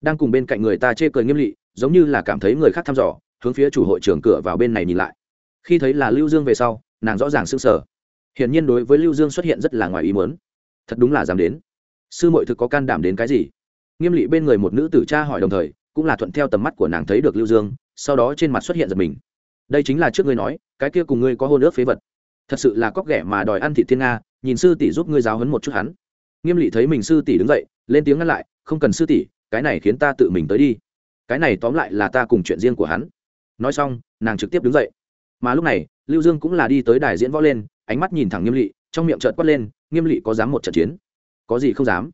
đang cùng bên cạnh người ta chê cười nghiêm lỵ, giống như là cảm thấy người khác thăm dò hướng phía chủ hội trường cửa vào bên này nhìn lại. Khi thấy là lưu dương về sau nàng rõ ràng s ư n g sở hiển nhiên đối với lưu dương xuất hiện rất là ngoài ý mớn thật đúng là dám đến. Sư mội thực có can đảm đến cái gì? Nghiêm lị bên người một nữ tử cha hỏi đồng thời, cũng là thuận theo tầm mắt của nàng thấy được lưu dương, sau đó trên mặt xuất hiện giật mình. Đây chính là trước ngươi nói, cái kia cùng ngươi có hôn ước phế vật. Thật sự là cóc ghẻ mà đòi ăn thị thiên nga, nhìn sư tỷ giúp ngươi giáo hấn một chút hắn. Nghiêm lị thấy mình sư tỷ đứng dậy, lên tiếng ngăn lại, không cần sư tỷ, cái này khiến ta tự mình tới đi. Cái này tóm lại là ta cùng chuyện riêng của hắn. Nói xong, nàng trực tiếp đứng dậy. Mà lúc này, lưu dương cũng là đi tới đài diễn võ lên, ánh mắt nhìn thẳng nghiêm lị, trong miệng trợt quát lên, nghiêm lị có dám một trận chiến? Có gì không dám?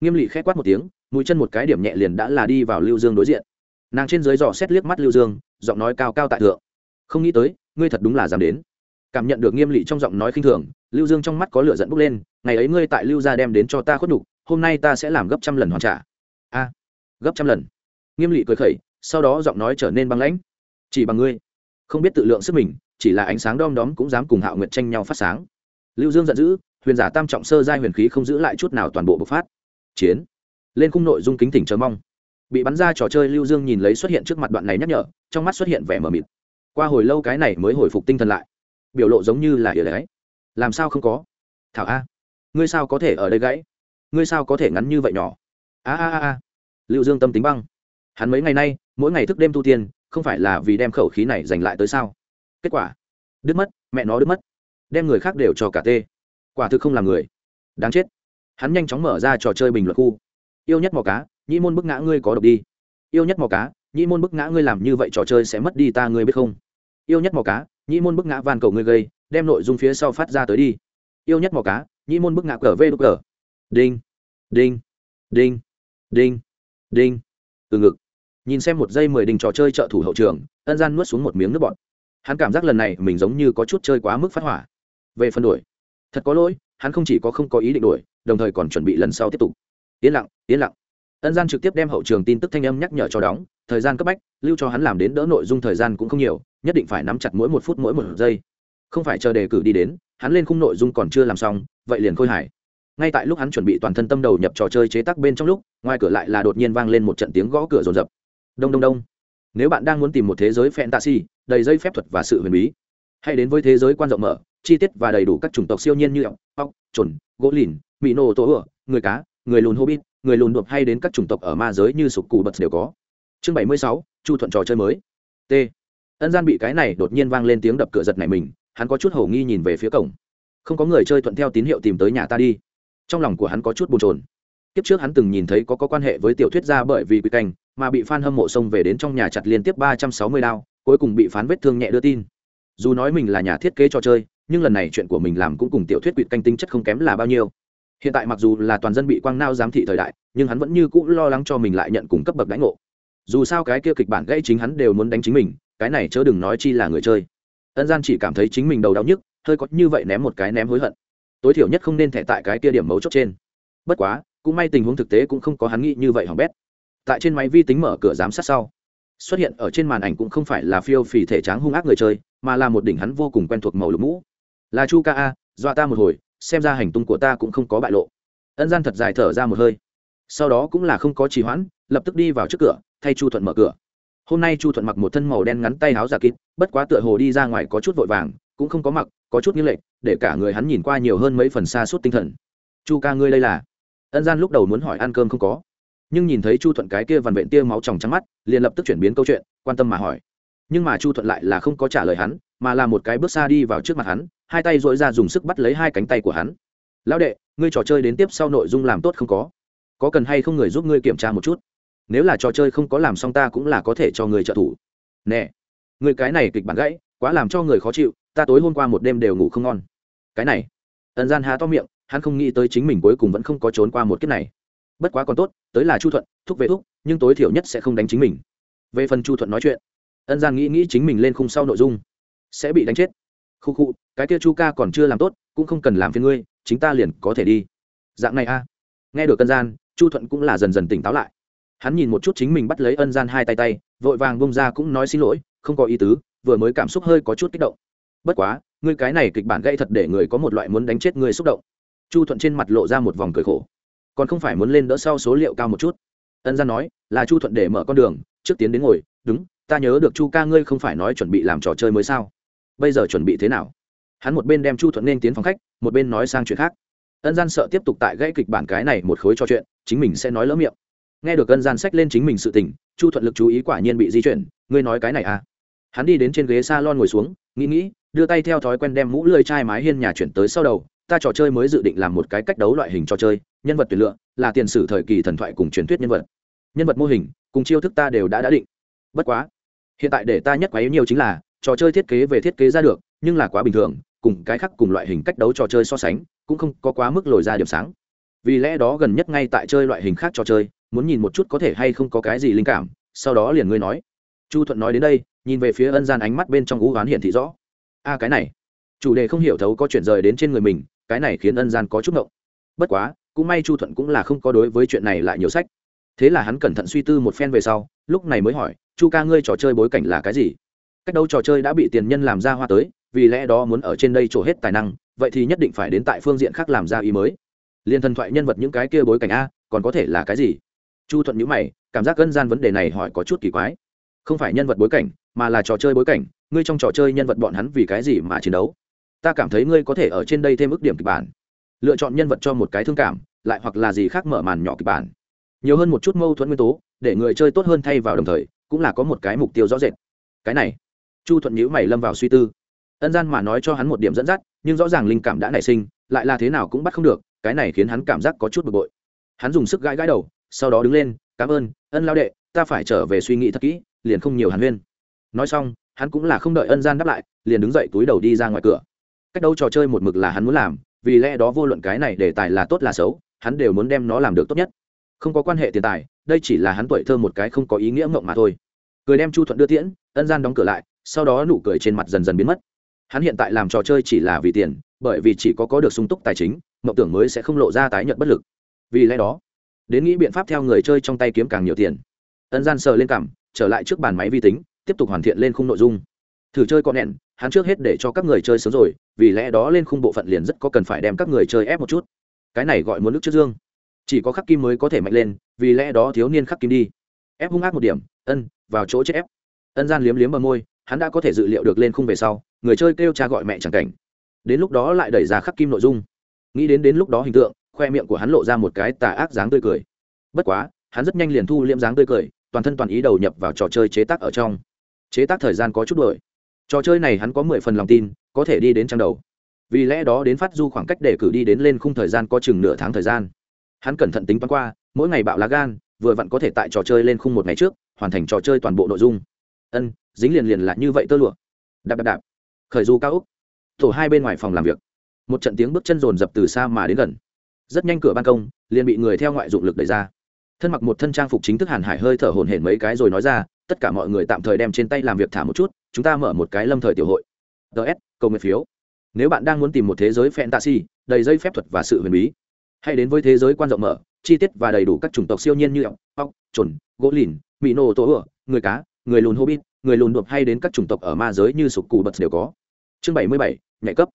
Nghiêm lị k h é quát một tiếng mũi chân một cái điểm nhẹ liền đã là đi vào lưu dương đối diện. Nàng trên dưới dò xét liếc mắt lưu dương, giọng nói cao cao tại thượng. Không nghĩ tới, ngươi thật đúng là dám đến. Cảm nhận được nghiêm lị trong giọng nói khinh thường, lưu dương trong mắt có lửa dẫn bốc lên, ngày ấy ngươi tại lưu gia đem đến cho ta khuất đục hôm nay ta sẽ làm gấp trăm lần hoàn trả. A, gấp trăm lần. Nghiêm lị cười khẩy, sau đó giọng nói trở nên băng lãnh. Chỉ bằng ngươi. Không biết tự lượng sức mình, chỉ là ánh sáng đom đóm cũng dám cùng hạo nguyệt tranh nhau phát sáng. Lưu dương giận dữ, huyền giả tam trọng sơ giai huyền khí không giữ lại chút nào toàn bộ bộc phát. Chiến lên khung nội dung kính tỉnh chờ mong. Bị bắn ra trò chơi lưu dương nhìn lấy xuất hiện trước mặt đoạn này nhắc nhở, trong mắt xuất hiện vẻ mờ mịt. Qua hồi lâu cái này mới hồi phục tinh thần lại. Biểu lộ giống như là ỉa đấy làm sao không có? Thảo a, ngươi sao có thể ở đây gãy? Ngươi sao có thể ngắn như vậy nhỏ? A a a lưu dương tâm tính băng. Hắn mấy ngày nay, mỗi ngày thức đêm thu tiền không phải là vì đem khẩu khí này giành lại tới sao? Kết quả? Đứt mất, mẹ nó đứt mất. Đem người khác đều cho cả tê. Quả thực không làm người. Đáng chết. Hắn nhanh chóng mở ra trò chơi bình luận khu yêu nhất mò cá nhĩ môn bức ngã ngươi có độc đi. Yêu nhất mò cá nhĩ môn bức ngã ngươi làm như vậy trò chơi sẽ mất đi ta ngươi biết không? Yêu nhất mò cá nhĩ môn bức ngã van cầu ngươi gây đem nội dung phía sau phát ra tới đi. Yêu nhất mò cá nhĩ môn bức ngã cờ vê đ cờ. Đinh đinh đinh đinh đinh. Từ ngực. Nhìn xem một giây mười đình trò chơi trợ thủ hậu trường ân gian nuốt xuống một miếng nước bọt. Hắn cảm giác lần này mình giống như có chút chơi quá mức phát hỏa. Về phân đuổi. thật có lỗi hắn không chỉ có không có ý định đuổi, đồng thời còn chuẩn bị lần sau tiếp tục yên lặng yên lặng. Ân gian trực tiếp đem hậu trường tin tức thanh âm nhắc nhở cho đóng. Thời gian cấp bách, lưu cho hắn làm đến đỡ nội dung thời gian cũng không nhiều, nhất định phải nắm chặt mỗi một phút mỗi một giây. Không phải chờ đề cử đi đến, hắn lên khung nội dung còn chưa làm xong, vậy liền khôi hải. ngay tại lúc hắn chuẩn bị toàn thân tâm đầu nhập trò chơi chế tác bên trong lúc, ngoài cửa lại là đột nhiên vang lên một trận tiếng gõ cửa rồn rập. Đông đông đông. Nếu bạn đang muốn tìm một thế giới fantasy, đầy dây phép thuật và sự huyền bí, hãy đến với thế giới quan rộng mở, chi tiết và đầy đủ các chủng tộc siêu nhiên như ốc ốc trồn gỗ lìn mỹ nô tổ ửa, người cá người lùn hobbit, người lùn đột hay đến các chủng tộc ở ma giới như sục cù bật đều có. Chương bảy mươi sáu, chu thuận trò chơi mới. T. Ân gian bị cái này đột nhiên vang lên tiếng đập cửa giật này mình, hắn có chút hồ nghi nhìn về phía cổng. Không có người chơi thuận theo tín hiệu tìm tới nhà ta đi. Trong lòng của hắn có chút bồn trồn kiếp trước hắn từng nhìn thấy có có quan hệ với tiểu thuyết gia bởi vì quy canh mà bị fan hâm mộ xông về đến trong nhà chặt liên tiếp ba trăm sáu mươi đao, cuối cùng bị phán vết thương nhẹ đưa tin. Dù nói mình là nhà thiết kế trò chơi, nhưng lần này chuyện của mình làm cũng cùng tiểu thuyết quỵt canh tinh chất không kém là bao nhiêu hiện tại mặc dù là toàn dân bị quang nao giám thị thời đại, nhưng hắn vẫn như cũ lo lắng cho mình lại nhận cùng cấp bậc đánh ngộ. Dù sao cái kia kịch bản gãy chính hắn đều muốn đánh chính mình, cái này chớ đừng nói chi là người chơi. Ân gian chỉ cảm thấy chính mình đầu đau nhức, hơi có như vậy ném một cái ném hối hận. Tối thiểu nhất không nên thẻ tại cái kia điểm mấu chốt trên. Bất quá, cũng may tình huống thực tế cũng không có hắn nghĩ như vậy hỏng bét. Tại trên máy vi tính mở cửa giám sát sau, xuất hiện ở trên màn ảnh cũng không phải là phiêu phì thể tráng hung ác người chơi, mà là một đỉnh hắn vô cùng quen thuộc màu lục mũ. Là chu ca a, dọa ta một hồi xem ra hành tung của ta cũng không có bại lộ. Ân gian thật dài thở ra một hơi. Sau đó cũng là không có trì hoãn, lập tức đi vào trước cửa, thay chu thuận mở cửa. Hôm nay chu thuận mặc một thân màu đen ngắn tay áo giả kín bất quá tựa hồ đi ra ngoài có chút vội vàng, cũng không có mặc, có chút như lệch, để cả người hắn nhìn qua nhiều hơn mấy phần xa suốt tinh thần. Chu ca ngươi đây là? Ân gian lúc đầu muốn hỏi ăn cơm không có, nhưng nhìn thấy chu thuận cái kia vằn vện tia máu tròng trắng mắt, liền lập tức chuyển biến câu chuyện, quan tâm mà hỏi. Nhưng mà chu thuận lại là không có trả lời hắn, mà là một cái bước xa đi vào trước mặt hắn hai tay dội ra dùng sức bắt lấy hai cánh tay của hắn. Lão đệ, ngươi trò chơi đến tiếp sau nội dung làm tốt không có? Có cần hay không người giúp ngươi kiểm tra một chút? Nếu là trò chơi không có làm xong ta cũng là có thể cho người trợ thủ. Nè người cái này kịch bản gãy, quá làm cho người khó chịu, ta tối hôm qua một đêm đều ngủ không ngon. Cái này? Ẩn gian há to miệng, hắn không nghĩ tới chính mình cuối cùng vẫn không có trốn qua một kiếp này. Bất quá còn tốt, tới là chu thuận, thúc về thúc, nhưng tối thiểu nhất sẽ không đánh chính mình. Về phần chu thuận nói chuyện, ân gian nghĩ nghĩ chính mình lên khung sau nội dung, sẽ bị đánh chết khu khu, cái kia chu ca còn chưa làm tốt, cũng không cần làm phiền ngươi, chính ta liền có thể đi. Dạng này a. Nghe được ân gian, chu thuận cũng là dần dần tỉnh táo lại. Hắn nhìn một chút chính mình bắt lấy ân gian hai tay tay, vội vàng bông ra cũng nói xin lỗi, không có ý tứ, vừa mới cảm xúc hơi có chút kích động. Bất quá, ngươi cái này kịch bản gây thật để người có một loại muốn đánh chết người xúc động. Chu thuận trên mặt lộ ra một vòng cười khổ. Còn không phải muốn lên đỡ sau số liệu cao một chút. Ân gian nói, là chu thuận để mở con đường, trước tiến đến ngồi, đúng, ta nhớ được chu ca ngươi không phải nói chuẩn bị làm trò chơi mới sao? Bây giờ chuẩn bị thế nào? Hắn một bên đem chu thuận nên tiến phòng khách, một bên nói sang chuyện khác. Ân gian sợ tiếp tục tại gãy kịch bản cái này một khối trò chuyện, chính mình sẽ nói lỡ miệng. Nghe được ân gian sách lên chính mình sự tình, chu thuận lực chú ý quả nhiên bị di chuyển, ngươi nói cái này à? Hắn đi đến trên ghế s a lon ngồi xuống, nghĩ nghĩ, đưa tay theo thói quen đem mũ lơi chai mái hiên nhà chuyển tới sau đầu, ta trò chơi mới dự định làm một cái cách đấu loại hình trò chơi, nhân vật tuyển lựa, là tiền sử thời kỳ thần thoại cùng truyền thuyết nhân vật. Nhân vật mô hình, cùng chiêu thức ta đều đã đã định. Bất quá, hiện tại để ta nhất quá yếu nhiều chính là trò chơi thiết kế về thiết kế ra được, nhưng là quá bình thường, cùng cái khác cùng loại hình cách đấu trò chơi so sánh, cũng không có quá mức lồi ra điểm sáng. Vì lẽ đó gần nhất ngay tại chơi loại hình khác trò chơi, muốn nhìn một chút có thể hay không có cái gì linh cảm, sau đó liền ngươi nói. Chu thuận nói đến đây, nhìn về phía ân gian ánh mắt bên trong gú oán hiển thị rõ. A cái này, chủ đề không hiểu thấu có chuyển rời đến trên người mình, cái này khiến ân gian có chút ngộng. Bất quá, cũng may chu thuận cũng là không có đối với chuyện này lại nhiều sách. Thế là hắn cẩn thận suy tư một phen về sau, lúc này mới hỏi, chu ca, ngươi trò chơi bối cảnh là cái gì? Cách đấu trò chơi đã bị tiền nhân làm ra hoa tới, vì lẽ đó muốn ở trên đây trổ hết tài năng, vậy thì nhất định phải đến tại phương diện khác làm ra ý mới. Liên thần thoại nhân vật những cái kia bối cảnh a, còn có thể là cái gì? Chu thuận nhữ mày, cảm giác gân gian vấn đề này hỏi có chút kỳ quái. Không phải nhân vật bối cảnh, mà là trò chơi bối cảnh, ngươi trong trò chơi nhân vật bọn hắn vì cái gì mà chiến đấu? Ta cảm thấy ngươi có thể ở trên đây thêm ước điểm kịch bản. Lựa chọn nhân vật cho một cái thương cảm, lại hoặc là gì khác mở màn nhỏ kịch bản. Nhiều hơn một chút mâu thuẫn nguyên tố, để người chơi tốt hơn thay vào đồng thời, cũng là có một cái mục tiêu rõ rệt. Cái này chu thuận nhữ mày lâm vào suy tư. Ân gian mà nói cho hắn một điểm dẫn dắt, nhưng rõ ràng linh cảm đã nảy sinh, lại là thế nào cũng bắt không được, cái này khiến hắn cảm giác có chút bực bội. Hắn dùng sức gãi gãi đầu, sau đó đứng lên, cảm ơn, ân lao đệ, ta phải trở về suy nghĩ thật kỹ, liền không nhiều hàn huyên. Nói xong, hắn cũng là không đợi ân gian đáp lại, liền đứng dậy túi đầu đi ra ngoài cửa. Cách đâu trò chơi một mực là hắn muốn làm, vì lẽ đó vô luận cái này đề tài là tốt là xấu, hắn đều muốn đem nó làm được tốt nhất. Không có quan hệ tiền tài, đây chỉ là hắn tuổi thơ một cái không có ý nghĩa mộng mà thôi. Cười đem chu thuận đưa tiễn, ân gian đóng cửa lại sau đó nụ cười trên mặt dần dần biến mất. Hắn hiện tại làm trò chơi chỉ là vì tiền, bởi vì chỉ có có được sung túc tài chính, mộng tưởng mới sẽ không lộ ra tái nhận bất lực. Vì lẽ đó, đến nghĩ biện pháp theo người chơi trong tay kiếm càng nhiều tiền. Ân gian sờ lên cảm, trở lại trước bàn máy vi tính, tiếp tục hoàn thiện lên khung nội dung. Thử chơi con nẹn hắn trước hết để cho các người chơi sớm rồi, vì lẽ đó lên khung bộ phận liền rất có cần phải đem các người chơi ép một chút. Cái này gọi muốn nước trước dương. Chỉ có khắc kim mới có thể mạnh lên, vì lẽ đó thiếu niên khắc kim đi. Ép hung ác một điểm, ân, vào chỗ chết ép. Ân gian liếm liếm bờ môi hắn đã có thể dự liệu được lên khung về sau, người chơi kêu cha gọi mẹ chẳng cảnh. Đến lúc đó lại đẩy ra khắc kim nội dung. Nghĩ đến đến lúc đó hình tượng, khoe miệng của hắn lộ ra một cái tà ác dáng tươi cười. Bất quá, hắn rất nhanh liền thu liễm dáng tươi cười, toàn thân toàn ý đầu nhập vào trò chơi chế tác ở trong. Chế tác thời gian có chút đổi trò chơi này hắn có mười phần lòng tin, có thể đi đến trang đầu. Vì lẽ đó đến phát du khoảng cách để cử đi đến lên khung thời gian có chừng nửa tháng thời gian. Hắn cẩn thận tính toán qua, mỗi ngày bạo lá gan, vừa vặn có thể tại trò chơi lên khung một ngày trước, hoàn thành trò chơi toàn bộ nội dung. Ân dính liền liền là như vậy tơ lụa. Đạp đạp đạp. Khởi du cao úc. Tổ hai bên ngoài phòng làm việc. Một trận tiếng bước chân rồn rập từ xa mà đến gần. Rất nhanh cửa ban công, liền bị người theo ngoại dụng lực đẩy ra. Thân mặc một thân trang phục chính thức hàn hải hơi thở hồn hển mấy cái rồi nói ra, tất cả mọi người tạm thời đem trên tay làm việc thả một chút, chúng ta mở một cái lâm thời tiểu hội. Ts cầu nguyện phiếu. Nếu bạn đang muốn tìm một thế giới fantasy đầy dây phép thuật và sự huyền bí, hãy đến với thế giới quan rộng mở, chi tiết và đầy đủ các chủng tộc siêu nhiên như ốc ốc trồn gỗ lìn mỹ nô tổ ửa, người cá người lùn hobbit, người lùn đột hay đến các chủng tộc ở ma giới như sục cù bật đều có. Chương bảy mươi bảy nhạy cấp.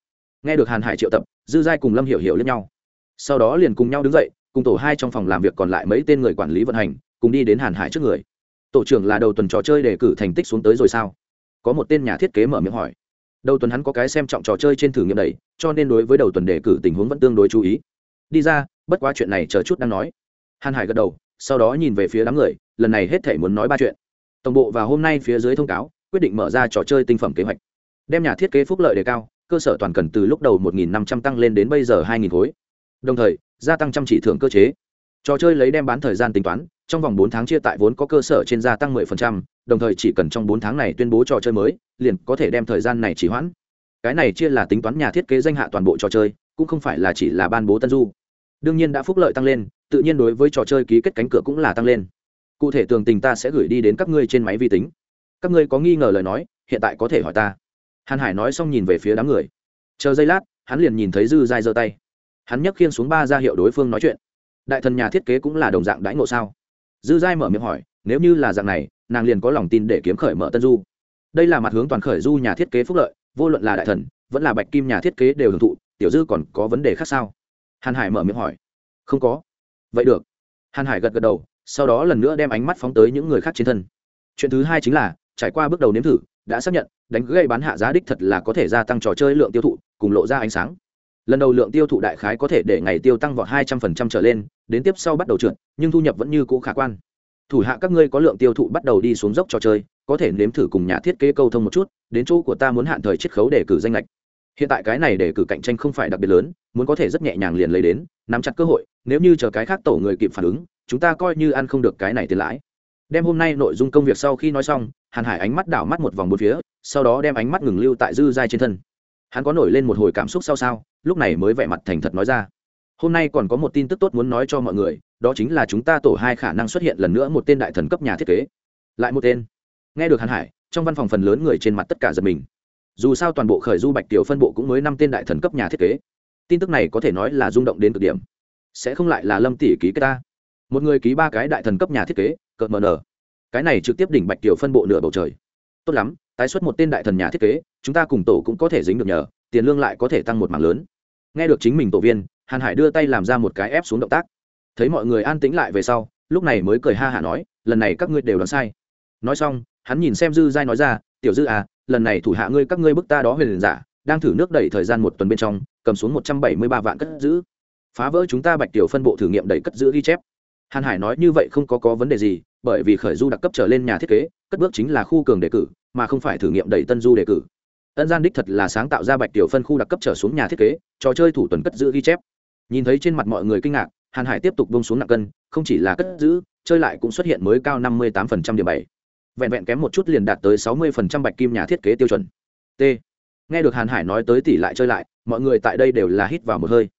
Nghe được hàn hải triệu tập, dư giai cùng lâm hiểu hiểu lẫn nhau. Sau đó liền cùng nhau đứng dậy, cùng tổ hai trong phòng làm việc còn lại mấy tên người quản lý vận hành, cùng đi đến hàn hải trước người. Tổ trưởng là đầu tuần trò chơi để cử thành tích xuống tới rồi sao? Có một tên nhà thiết kế mở miệng hỏi. Đầu tuần hắn có cái xem trọng trò chơi trên thử nghiệm đầy cho nên đối với đầu tuần đề cử tình huống vẫn tương đối chú ý. Đi ra, bất quá chuyện này chờ chút đang nói. Hàn hải gật đầu, sau đó nhìn về phía đám người, lần này hết thể muốn nói ba chuyện tổng bộ và hôm nay phía dưới thông cáo quyết định mở ra trò chơi tinh phẩm kế hoạch. Đem nhà thiết kế phúc lợi đề cao cơ sở toàn cần từ lúc đầu 1.500 tăng lên đến bây giờ 2.000 khối. Đồng thời gia tăng chăm chỉ thưởng cơ chế. Trò chơi lấy đem bán thời gian tính toán trong vòng bốn tháng chia tại vốn có cơ sở trên gia tăng 10%, đồng thời chỉ cần trong bốn tháng này tuyên bố trò chơi mới liền có thể đem thời gian này chỉ hoãn. Cái này chia là tính toán nhà thiết kế danh hạ toàn bộ trò chơi cũng không phải là chỉ là ban bố tân du. Đương nhiên đã phúc lợi tăng lên tự nhiên đối với trò chơi ký kết cánh cửa cũng là tăng lên cụ thể tường tình ta sẽ gửi đi đến các ngươi trên máy vi tính. Các ngươi có nghi ngờ lời nói, hiện tại có thể hỏi ta. Hàn hải nói xong nhìn về phía đám người. Chờ giây lát, hắn liền nhìn thấy dư dai giơ tay. Hắn nhấc khiên xuống ba ra hiệu đối phương nói chuyện. Đại thần nhà thiết kế cũng là đồng dạng đãi ngộ sao? Dư dai mở miệng hỏi, nếu như là dạng này, nàng liền có lòng tin để kiếm khởi mở tân du. Đây là mặt hướng toàn khởi du nhà thiết kế phúc lợi, vô luận là đại thần, vẫn là bạch kim nhà thiết kế đều hưởng thụ, tiểu dư còn có vấn đề khác sao? Hàn hải mở miệng hỏi. Không có. Vậy được. Hàn hải gật gật đầu sau đó lần nữa đem ánh mắt phóng tới những người khác trên thân. Chuyện thứ hai chính là, trải qua bước đầu nếm thử, đã xác nhận, đánh gây bán hạ giá đích thật là có thể gia tăng trò chơi lượng tiêu thụ, cùng lộ ra ánh sáng. Lần đầu lượng tiêu thụ đại khái có thể để ngày tiêu tăng vọt hai trăm phần trăm trở lên, đến tiếp sau bắt đầu trượt, nhưng thu nhập vẫn như cũ khả quan. Thủ hạ các ngươi có lượng tiêu thụ bắt đầu đi xuống dốc trò chơi, có thể nếm thử cùng nhà thiết kế câu thông một chút, đến chỗ của ta muốn hạn thời chiết khấu để cử danh lệch hiện tại cái này để cử cạnh tranh không phải đặc biệt lớn, muốn có thể rất nhẹ nhàng liền lấy đến, nắm chặt cơ hội, nếu như chờ cái khác tổ người kịp phản ứng chúng ta coi như ăn không được cái này tiền lãi. Đem hôm nay nội dung công việc sau khi nói xong, hàn hải ánh mắt đảo mắt một vòng một phía, sau đó đem ánh mắt ngừng lưu tại dư giai trên thân. Hắn có nổi lên một hồi cảm xúc sau sao, lúc này mới vẻ mặt thành thật nói ra. Hôm nay còn có một tin tức tốt muốn nói cho mọi người, đó chính là chúng ta tổ hai khả năng xuất hiện lần nữa một tên đại thần cấp nhà thiết kế. Lại một tên. Nghe được hàn hải, trong văn phòng phần lớn người trên mặt tất cả giật mình. Dù sao toàn bộ khởi du bạch tiểu phân bộ cũng mới năm tên đại thần cấp nhà thiết kế. Tin tức này có thể nói là rung động đến cực điểm. Sẽ không lại là lâm tỷ ký cái ta một người ký ba cái đại thần cấp nhà thiết kế, cợt mờ nở. Cái này trực tiếp đỉnh bạch tiểu phân bộ nửa bầu trời. Tốt lắm, tái xuất một tên đại thần nhà thiết kế, chúng ta cùng tổ cũng có thể dính được nhờ, tiền lương lại có thể tăng một mảng lớn. Nghe được chính mình tổ viên, hàn hải đưa tay làm ra một cái ép xuống động tác. Thấy mọi người an tĩnh lại về sau, lúc này mới cười ha hả nói, lần này các ngươi đều đoán sai. Nói xong, hắn nhìn xem dư giai nói ra, tiểu dư à lần này thủ hạ ngươi các ngươi bức ta đó huyền giả, đang thử nước đẩy thời gian một tuần bên trong, cầm xuống một trăm bảy mươi ba vạn cất giữ. Phá vỡ chúng ta bạch tiểu phân bộ thử nghiệm đẩy cất giữ ghi chép hàn hải nói như vậy không có có vấn đề gì, bởi vì khởi du đặc cấp trở lên nhà thiết kế, cất bước chính là khu cường đề cử, mà không phải thử nghiệm đẩy tân du đề cử. Ân gian đích thật là sáng tạo ra bạch tiểu phân khu đặc cấp trở xuống nhà thiết kế, trò chơi thủ tuần cất giữ ghi chép. Nhìn thấy trên mặt mọi người kinh ngạc, hàn hải tiếp tục bông xuống nặng cân, không chỉ là cất giữ, chơi lại cũng xuất hiện mới cao năm mươi tám điểm bảy. Vẹn vẹn kém một chút liền đạt tới sáu mươi bạch kim nhà thiết kế tiêu chuẩn. T. Nghe được hàn hải nói tới tỷ lại chơi lại, mọi người tại đây đều là hít vào một hơi.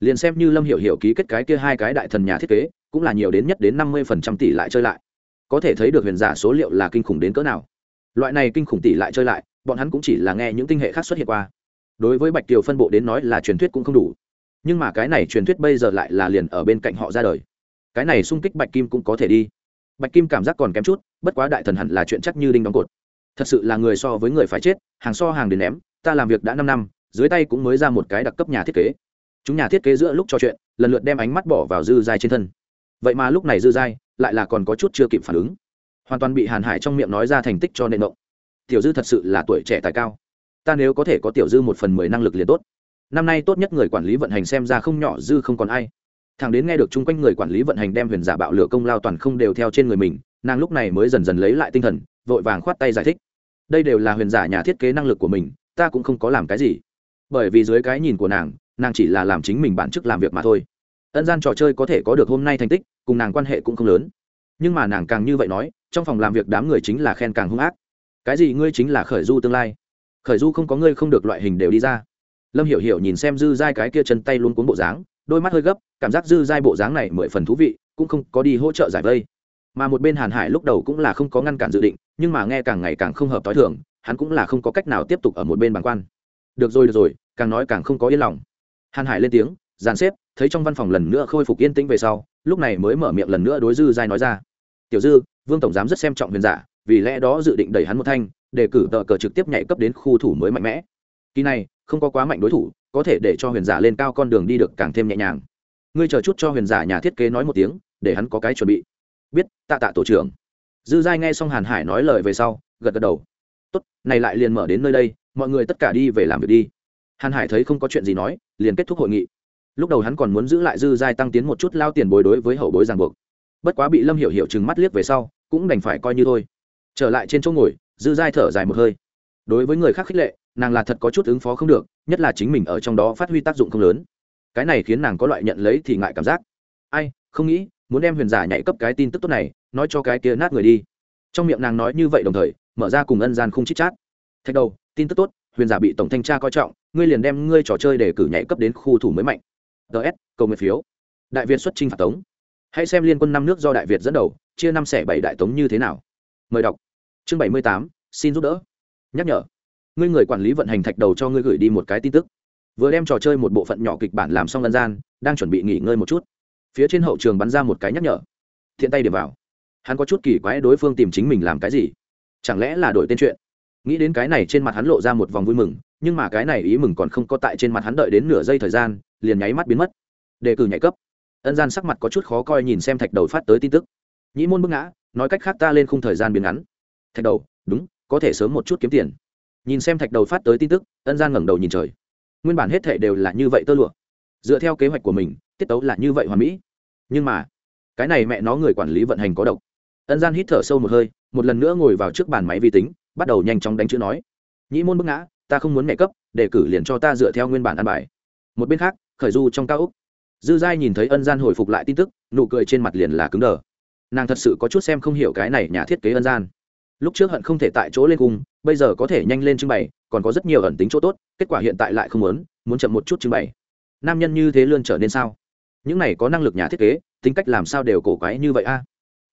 Liền xem như lâm hiểu hiểu ký kết cái kia hai cái đại thần nhà thiết kế cũng là nhiều đến nhất đến năm mươi phần trăm tỷ lại chơi lại. Có thể thấy được huyền giả số liệu là kinh khủng đến cỡ nào. Loại này kinh khủng tỷ lại chơi lại, bọn hắn cũng chỉ là nghe những tinh hệ khác xuất hiện qua. Đối với bạch kiều phân bộ đến nói là truyền thuyết cũng không đủ. Nhưng mà cái này truyền thuyết bây giờ lại là liền ở bên cạnh họ ra đời. Cái này xung kích bạch kim cũng có thể đi. Bạch kim cảm giác còn kém chút, bất quá đại thần hẳn là chuyện chắc như đinh đóng cột. Thật sự là người so với người phải chết, hàng so hàng đến ném, ta làm việc đã năm năm, dưới tay cũng mới ra một cái đặc cấp nhà thiết kế. Chúng nhà thiết kế giữa lúc trò chuyện, lần lượt đem ánh mắt bỏ vào dư dài trên thân vậy mà lúc này dư giai lại là còn có chút chưa kịp phản ứng. Hoàn toàn bị hàn hải trong miệng nói ra thành tích cho nên động tiểu dư thật sự là tuổi trẻ tài cao. Ta nếu có thể có tiểu dư một phần mười năng lực liền tốt. Năm nay tốt nhất người quản lý vận hành xem ra không nhỏ, dư không còn ai. Thằng đến nghe được chung quanh người quản lý vận hành đem huyền giả bạo lửa công lao toàn không đều theo trên người mình, nàng lúc này mới dần dần lấy lại tinh thần, vội vàng khoát tay giải thích. Đây đều là huyền giả nhà thiết kế năng lực của mình, ta cũng không có làm cái gì. Bởi vì dưới cái nhìn của nàng nàng chỉ là làm chính mình bản chức làm việc mà thôi ân gian trò chơi có thể có được hôm nay thành tích, cùng nàng quan hệ cũng không lớn. Nhưng mà nàng càng như vậy nói, trong phòng làm việc đám người chính là khen càng hung ác. Cái gì ngươi chính là khởi du tương lai? Khởi du không có ngươi không được loại hình đều đi ra. Lâm hiểu hiểu nhìn xem dư giai cái kia chân tay luôn cuốn bộ dáng, đôi mắt hơi gấp, cảm giác dư giai bộ dáng này mười phần thú vị, cũng không có đi hỗ trợ giải vây. Mà một bên hàn hải lúc đầu cũng là không có ngăn cản dự định, nhưng mà nghe càng ngày càng không hợp t h o i thường, hắn cũng là không có cách nào tiếp tục ở một bên bàn quan. Được rồi được rồi, càng nói càng không có yên lòng. Hàn hải lên tiếng dàn xếp thấy trong văn phòng lần nữa khôi phục yên tĩnh về sau, lúc này mới mở miệng lần nữa đối dư giai nói ra. Tiểu dư, vương tổng giám rất xem trọng huyền giả, vì lẽ đó dự định đẩy hắn một thanh, để cử tờ cờ trực tiếp nhảy cấp đến khu thủ mới mạnh mẽ. Kỳ này, không có quá mạnh đối thủ, có thể để cho huyền giả lên cao con đường đi được càng thêm nhẹ nhàng. Ngươi chờ chút cho huyền giả nhà thiết kế nói một tiếng, để hắn có cái chuẩn bị. Biết, tạ tạ tổ trưởng. Dư giai nghe xong hàn hải nói lời về sau, gật gật đầu. Tốt, này lại liền mở đến nơi đây, mọi người tất cả đi về làm việc đi. Hàn hải thấy không có chuyện gì nói, liền kết thúc hội nghị lúc đầu hắn còn muốn giữ lại dư giai tăng tiến một chút lao tiền bối đối với hậu bối ràng buộc. Bất quá bị lâm hiểu hiểu chừng mắt liếc về sau, cũng đành phải coi như thôi. Trở lại trên chỗ ngồi, dư giai thở dài một hơi. Đối với người khác khích lệ, nàng là thật có chút ứng phó không được, nhất là chính mình ở trong đó phát huy tác dụng không lớn. Cái này khiến nàng có loại nhận lấy thì ngại cảm giác. Ai, không nghĩ, muốn đem huyền giả nhảy cấp cái tin tức tốt này, nói cho cái kia nát người đi. Trong miệng nàng nói như vậy đồng thời, mở ra cùng ân gian không chít chát. Thạch đầu, tin tức tốt, huyền giả bị tổng thanh tra coi trọng, ngươi liền đem ngươi trò chơi để cử nhảy cấp đến khu thủ mới mạnh ts cầu nguyện phiếu. Đại việt xuất trinh phạt tống. Hãy xem liên quân năm nước do đại việt dẫn đầu, chia năm xẻ bảy đại tống như thế nào. Mời đọc. Chương bảy mươi tám, xin giúp đỡ. Nhắc nhở. Ngươi người quản lý vận hành thạch đầu cho ngươi gửi đi một cái tin tức. Vừa đem trò chơi một bộ phận nhỏ kịch bản làm xong lân gian, đang chuẩn bị nghỉ ngơi một chút. Phía trên hậu trường bắn ra một cái nhắc nhở. Thiện tay điểm vào. Hắn có chút kỳ quái đối phương tìm chính mình làm cái gì? Chẳng lẽ là đổi tên chuyện? Nghĩ đến cái này trên mặt hắn lộ ra một vòng vui mừng, nhưng mà cái này ý mừng còn không có tại trên mặt hắn đợi đến nửa giây thời gian, liền nháy mắt biến mất. Đề cử nhạy cấp. Ân gian sắc mặt có chút khó coi nhìn xem thạch đầu phát tới tin tức. Nhĩ môn bức ngã, nói cách khác ta lên khung thời gian biến ngắn. Thạch đầu, đúng, có thể sớm một chút kiếm tiền. Nhìn xem thạch đầu phát tới tin tức, ân gian ngẩng đầu nhìn trời. Nguyên bản hết thể đều là như vậy tơ lụa. Dựa theo kế hoạch của mình, tiết tấu là như vậy hoàn mỹ. Nhưng mà, cái này mẹ nó người quản lý vận hành có độc. Ân gian hít thở sâu một hơi, một lần nữa ngồi vào trước bàn máy vi tính bắt đầu nhanh chóng đánh chữ nói. Nhĩ môn bức ngã, ta không muốn mẹ cấp đề cử liền cho ta dựa theo nguyên bản ăn bài. Một bên khác, khởi du trong cao úc. Dư giai nhìn thấy ân gian hồi phục lại tin tức, nụ cười trên mặt liền là cứng đờ. Nàng thật sự có chút xem không hiểu cái này nhà thiết kế ân gian. Lúc trước hận không thể tại chỗ lên cung, bây giờ có thể nhanh lên trưng bày, còn có rất nhiều ẩn tính chỗ tốt, kết quả hiện tại lại không muốn muốn chậm một chút trưng bày. Nam nhân như thế luôn trở nên sao? Những này có năng lực nhà thiết kế, tính cách làm sao đều cổ quái như vậy a?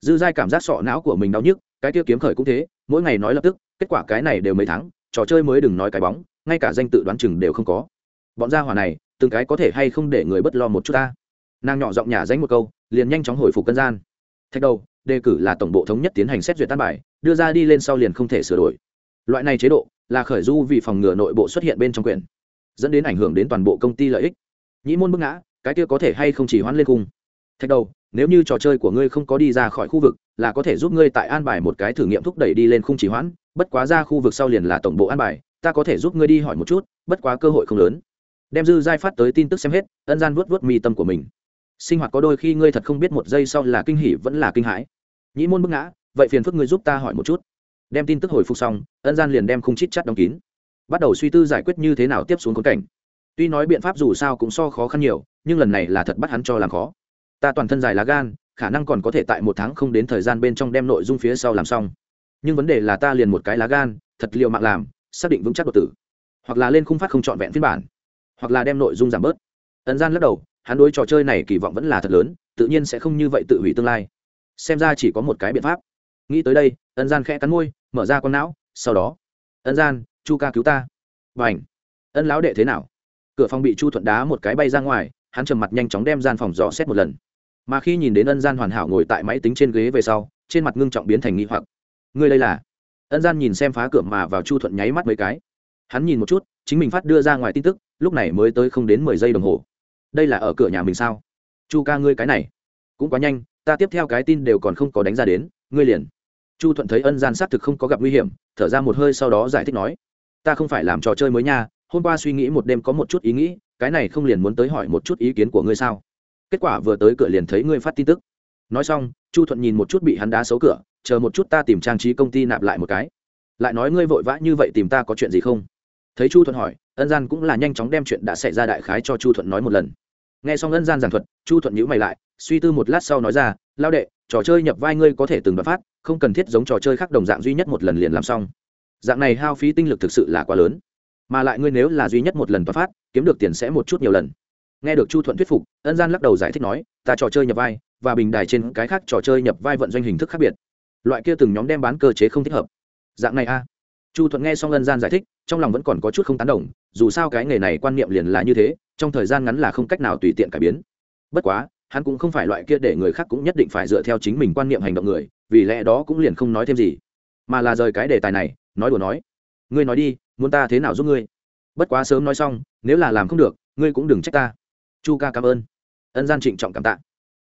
Dư giai cảm giác sọ não của mình đau nhức, cái tiêu kiếm khởi cũng thế, mỗi ngày nói lập tức kết quả cái này đều mấy tháng, trò chơi mới đừng nói cái bóng, ngay cả danh tự đoán chừng đều không có. Bọn gia hỏa này, từng cái có thể hay không để người bất lo một chút ta? Nàng nhỏ giọng nhà danh một câu, liền nhanh chóng hồi phục cân gian. Thạch đầu, đề cử là tổng bộ thống nhất tiến hành xét duyệt tan bài, đưa ra đi lên sau liền không thể sửa đổi. Loại này chế độ, là khởi du vì phòng ngừa nội bộ xuất hiện bên trong quyền, dẫn đến ảnh hưởng đến toàn bộ công ty lợi ích. Nhĩ môn bức ngã, cái kia có thể hay không chỉ hoãn lên cung thạch đầu, nếu như trò chơi của ngươi không có đi ra khỏi khu vực, là có thể giúp ngươi tại an bài một cái thử nghiệm thúc đẩy đi lên khung chỉ hoãn bất quá ra khu vực sau liền là tổng bộ an bài, ta có thể giúp ngươi đi hỏi một chút, bất quá cơ hội không lớn. Đem dư giai phát tới tin tức xem hết, ân gian vuốt vuốt mi tâm của mình. Sinh hoạt có đôi khi ngươi thật không biết một giây sau là kinh hỉ vẫn là kinh hãi. Nhĩ môn bức ngã, vậy phiền phức ngươi giúp ta hỏi một chút. Đem tin tức hồi phục xong, ân gian liền đem khung chít chắt đóng kín. Bắt đầu suy tư giải quyết như thế nào tiếp xuống khốn cảnh. Tuy nói biện pháp dù sao cũng so khó khăn nhiều, nhưng lần này là thật bắt hắn cho làm khó. Ta toàn thân dài lá gan, khả năng còn có thể tại một tháng không đến thời gian bên trong đem nội dung phía sau làm xong nhưng vấn đề là ta liền một cái lá gan, thật liệu mạng làm, xác định vững chắc đột tử. Hoặc là lên khung phát không trọn vẹn phiên bản. Hoặc là đem nội dung giảm bớt. Ân gian lắc đầu, hắn đối trò chơi này kỳ vọng vẫn là thật lớn, tự nhiên sẽ không như vậy tự hủy tương lai. Xem ra chỉ có một cái biện pháp. Nghĩ tới đây ân gian khẽ cắn môi, mở ra con não, sau đó ân gian, chu ca cứu ta. Và ảnh ân lão đệ thế nào? Cửa phòng bị chu thuận đá một cái bay ra ngoài, hắn trầm mặt nhanh chóng đem gian phòng dò xét một lần. Mà khi nhìn đến ân gian hoàn hảo ngồi tại máy tính trên ghế về sau, trên mặt ngưng trọng biến thành nghi hoặc ngươi đây là? Ân gian nhìn xem phá cửa mà vào chu thuận nháy mắt mấy cái. Hắn nhìn một chút, chính mình phát đưa ra ngoài tin tức, lúc này mới tới không đến mười giây đồng hồ. Đây là ở cửa nhà mình sao? Chu ca ngươi cái này, cũng quá nhanh, ta tiếp theo cái tin đều còn không có đánh ra đến, ngươi liền. Chu thuận thấy ân gian xác thực không có gặp nguy hiểm, thở ra một hơi sau đó giải thích nói, ta không phải làm trò chơi mới nha, hôm qua suy nghĩ một đêm có một chút ý nghĩ, cái này không liền muốn tới hỏi một chút ý kiến của ngươi sao? Kết quả vừa tới cửa liền thấy ngươi phát tin tức. Nói xong, chu thuận nhìn một chút bị hắn đá xấu cửa chờ một chút ta tìm trang trí công ty nạp lại một cái. Lại nói ngươi vội vã như vậy tìm ta có chuyện gì không? Thấy chu thuận hỏi, ân gian cũng là nhanh chóng đem chuyện đã xảy ra đại khái cho chu thuận nói một lần. Nghe xong ân gian giảng thuật, chu thuận nhữ mày lại, suy tư một lát sau nói ra, lao đệ, trò chơi nhập vai ngươi có thể từng đoạt phát, không cần thiết giống trò chơi khác đồng dạng duy nhất một lần liền làm xong. Dạng này hao phí tinh lực thực sự là quá lớn. Mà lại ngươi nếu là duy nhất một lần toán phát, kiếm được tiền sẽ một chút nhiều lần. Nghe được chu thuận thuyết phục, ân gian lắc đầu giải thích nói, ta trò chơi nhập vai, và bình đài trên cái khác trò chơi nhập vai vận doanh hình thức khác biệt loại kia từng nhóm đem bán cơ chế không thích hợp. Dạng này a. À. Chu thuận nghe xong ân gian giải thích, trong lòng vẫn còn có chút không tán đồng, dù sao cái nghề này quan niệm liền là như thế, trong thời gian ngắn là không cách nào tùy tiện cải biến. Bất quá, hắn cũng không phải loại kia để người khác cũng nhất định phải dựa theo chính mình quan niệm hành động người, vì lẽ đó cũng liền không nói thêm gì. Mà là rời cái đề tài này, nói đùa nói. Ngươi nói đi, muốn ta thế nào giúp ngươi? Bất quá sớm nói xong, nếu là làm không được, ngươi cũng đừng trách ta. Chu ca cảm ơn. Ân gian trịnh trọng cảm tạ.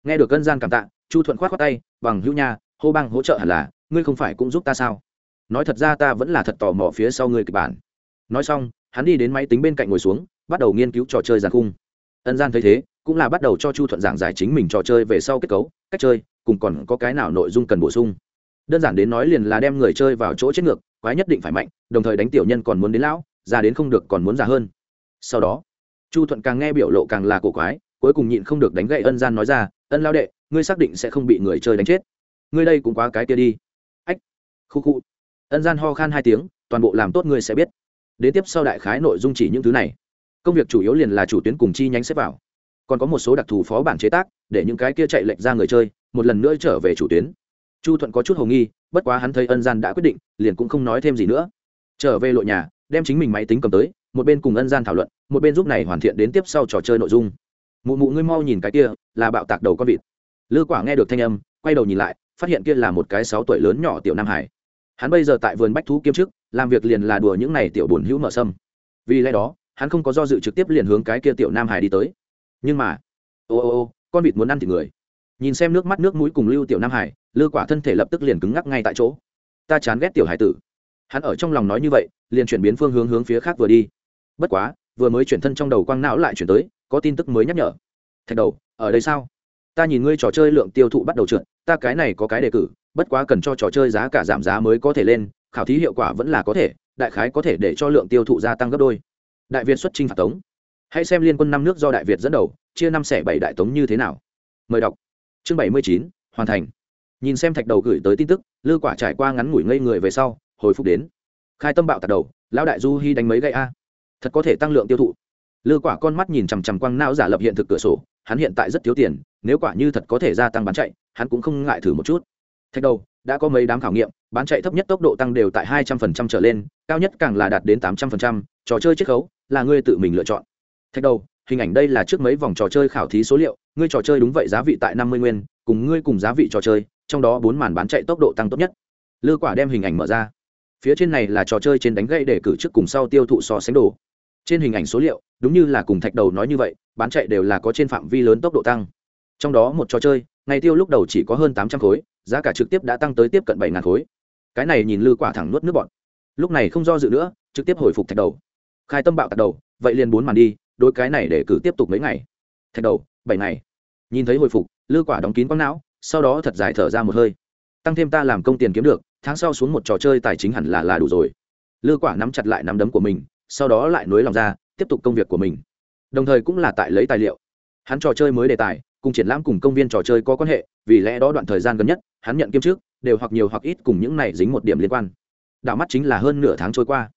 Nghe được ân gian cảm tạ, chu thuận k h o á t tay, bằng hữu nha hô bang hỗ trợ hẳn là, ngươi không phải cũng giúp ta sao? Nói thật ra ta vẫn là thật tò mò phía sau ngươi kịch bản. Nói xong, hắn đi đến máy tính bên cạnh ngồi xuống, bắt đầu nghiên cứu trò chơi giàn khung. Ân gian thấy thế, cũng là bắt đầu cho chu thuận giảng giải chính mình trò chơi về sau kết cấu, cách chơi, cùng còn có cái nào nội dung cần bổ sung. Đơn giản đến nói liền là đem người chơi vào chỗ chết ngược, quái nhất định phải mạnh, đồng thời đánh tiểu nhân còn muốn đến lão, già đến không được còn muốn già hơn. Sau đó, chu thuận càng nghe biểu lộ càng là cổ quái, cuối cùng nhịn không được đánh gậy ân gian nói ra, ân lao đệ, ngươi xác định sẽ không bị người chơi đánh chết ngươi đây cũng quá cái kia đi. Ách, khu khu. Ân gian ho khan hai tiếng, toàn bộ làm tốt ngươi sẽ biết. Đến tiếp sau đại khái nội dung chỉ những thứ này. Công việc chủ yếu liền là chủ tuyến cùng chi nhánh xếp vào. Còn có một số đặc thù phó bản chế tác, để những cái kia chạy lệch ra người chơi, một lần nữa trở về chủ tuyến. Chu thuận có chút hồ nghi, bất quá hắn thấy ân gian đã quyết định, liền cũng không nói thêm gì nữa. Trở về lội nhà, đem chính mình máy tính cầm tới, một bên cùng ân gian thảo luận, một bên giúp này hoàn thiện đến tiếp sau trò chơi nội dung. Mụ mụ ngươi mau nhìn cái kia, là bạo tạc đầu con vịt. Lư quả nghe được thanh âm, quay đầu nhìn lại phát hiện kia là một cái sáu tuổi lớn nhỏ tiểu nam hải. Hắn bây giờ tại vườn bách thú kiêm chức, làm việc liền là đùa những này tiểu buồn hữu mở sâm. Vì lẽ đó, hắn không có do dự trực tiếp liền hướng cái kia tiểu nam hải đi tới. Nhưng mà, ô ô ô, con vịt muốn ăn thịt người. Nhìn xem nước mắt nước mũi cùng lưu tiểu nam hải, lư quả thân thể lập tức liền cứng ngắc ngay tại chỗ. Ta chán ghét tiểu hải tử. Hắn ở trong lòng nói như vậy, liền chuyển biến phương hướng hướng phía khác vừa đi. Bất quá, vừa mới chuyển thân trong đầu quang não lại chuyển tới, có tin tức mới nhắc nhở. Thạch đầu, ở đây sao? Ta nhìn ngươi trò chơi lượng tiêu thụ bắt đầu trượt, ta cái này có cái đề cử, bất quá cần cho trò chơi giá cả giảm giá mới có thể lên, khảo thí hiệu quả vẫn là có thể, đại khái có thể để cho lượng tiêu thụ gia tăng gấp đôi. Đại việt xuất trình phạt tống. Hãy xem liên quân năm nước do đại việt dẫn đầu, chia năm xẻ bảy đại tống như thế nào. Mời đọc. Chương bảy mươi chín, hoàn thành. Nhìn xem thạch đầu gửi tới tin tức, lư quả trải qua ngắn ngủi ngây người về sau, hồi phục đến. Khai tâm bạo tạt đầu, lão đại du hy đánh mấy gậy a. Thật có thể tăng lượng tiêu thụ. Lư quả con mắt nhìn chằm chằm quăng não giả lập hiện thực cửa sổ, hắn hiện tại rất thiếu tiền nếu quả như thật có thể gia tăng bán chạy, hắn cũng không ngại thử một chút. Thạch đầu, đã có mấy đám khảo nghiệm, bán chạy thấp nhất tốc độ tăng đều tại hai trăm phần trăm trở lên, cao nhất càng là đạt đến tám trăm phần trăm, trò chơi chiết khấu là ngươi tự mình lựa chọn. Thạch đầu, hình ảnh đây là trước mấy vòng trò chơi khảo thí số liệu, ngươi trò chơi đúng vậy giá vị tại năm mươi nguyên, cùng ngươi cùng giá vị trò chơi, trong đó bốn màn bán chạy tốc độ tăng tốt nhất. Lư quả đem hình ảnh mở ra. Phía trên này là trò chơi trên đánh gậy để cử trước cùng sau tiêu thụ so sánh đồ. Trên hình ảnh số liệu, đúng như là cùng thạch đầu nói như vậy, bán chạy đều là có trên phạm vi lớn tốc độ tăng trong đó một trò chơi, ngày tiêu lúc đầu chỉ có hơn tám trăm khối, giá cả trực tiếp đã tăng tới tiếp cận bảy ngàn khối. Cái này nhìn lư quả thẳng nuốt nước bọn lúc này không do dự nữa, trực tiếp hồi phục thạch đầu. Khai tâm bạo thạch đầu, vậy liền bốn màn đi đôi cái này để cử tiếp tục mấy ngày. Thạch đầu, bảy ngày. Nhìn thấy hồi phục, lư quả đóng kín quang não, sau đó thật dài thở ra một hơi. Tăng thêm ta làm công tiền kiếm được, tháng sau xuống một trò chơi tài chính hẳn là là đủ rồi. Lư quả nắm chặt lại nắm đấm của mình, sau đó lại nối lòng ra, tiếp tục công việc của mình. Đồng thời cũng là tại lấy tài liệu. Hắn trò chơi mới đề tài cùng triển lãm cùng công viên trò chơi có quan hệ, vì lẽ đó đoạn thời gian gần nhất, hắn nhận kiêm trước, đều hoặc nhiều hoặc ít cùng những này dính một điểm liên quan. Đạo mắt chính là hơn nửa tháng trôi qua.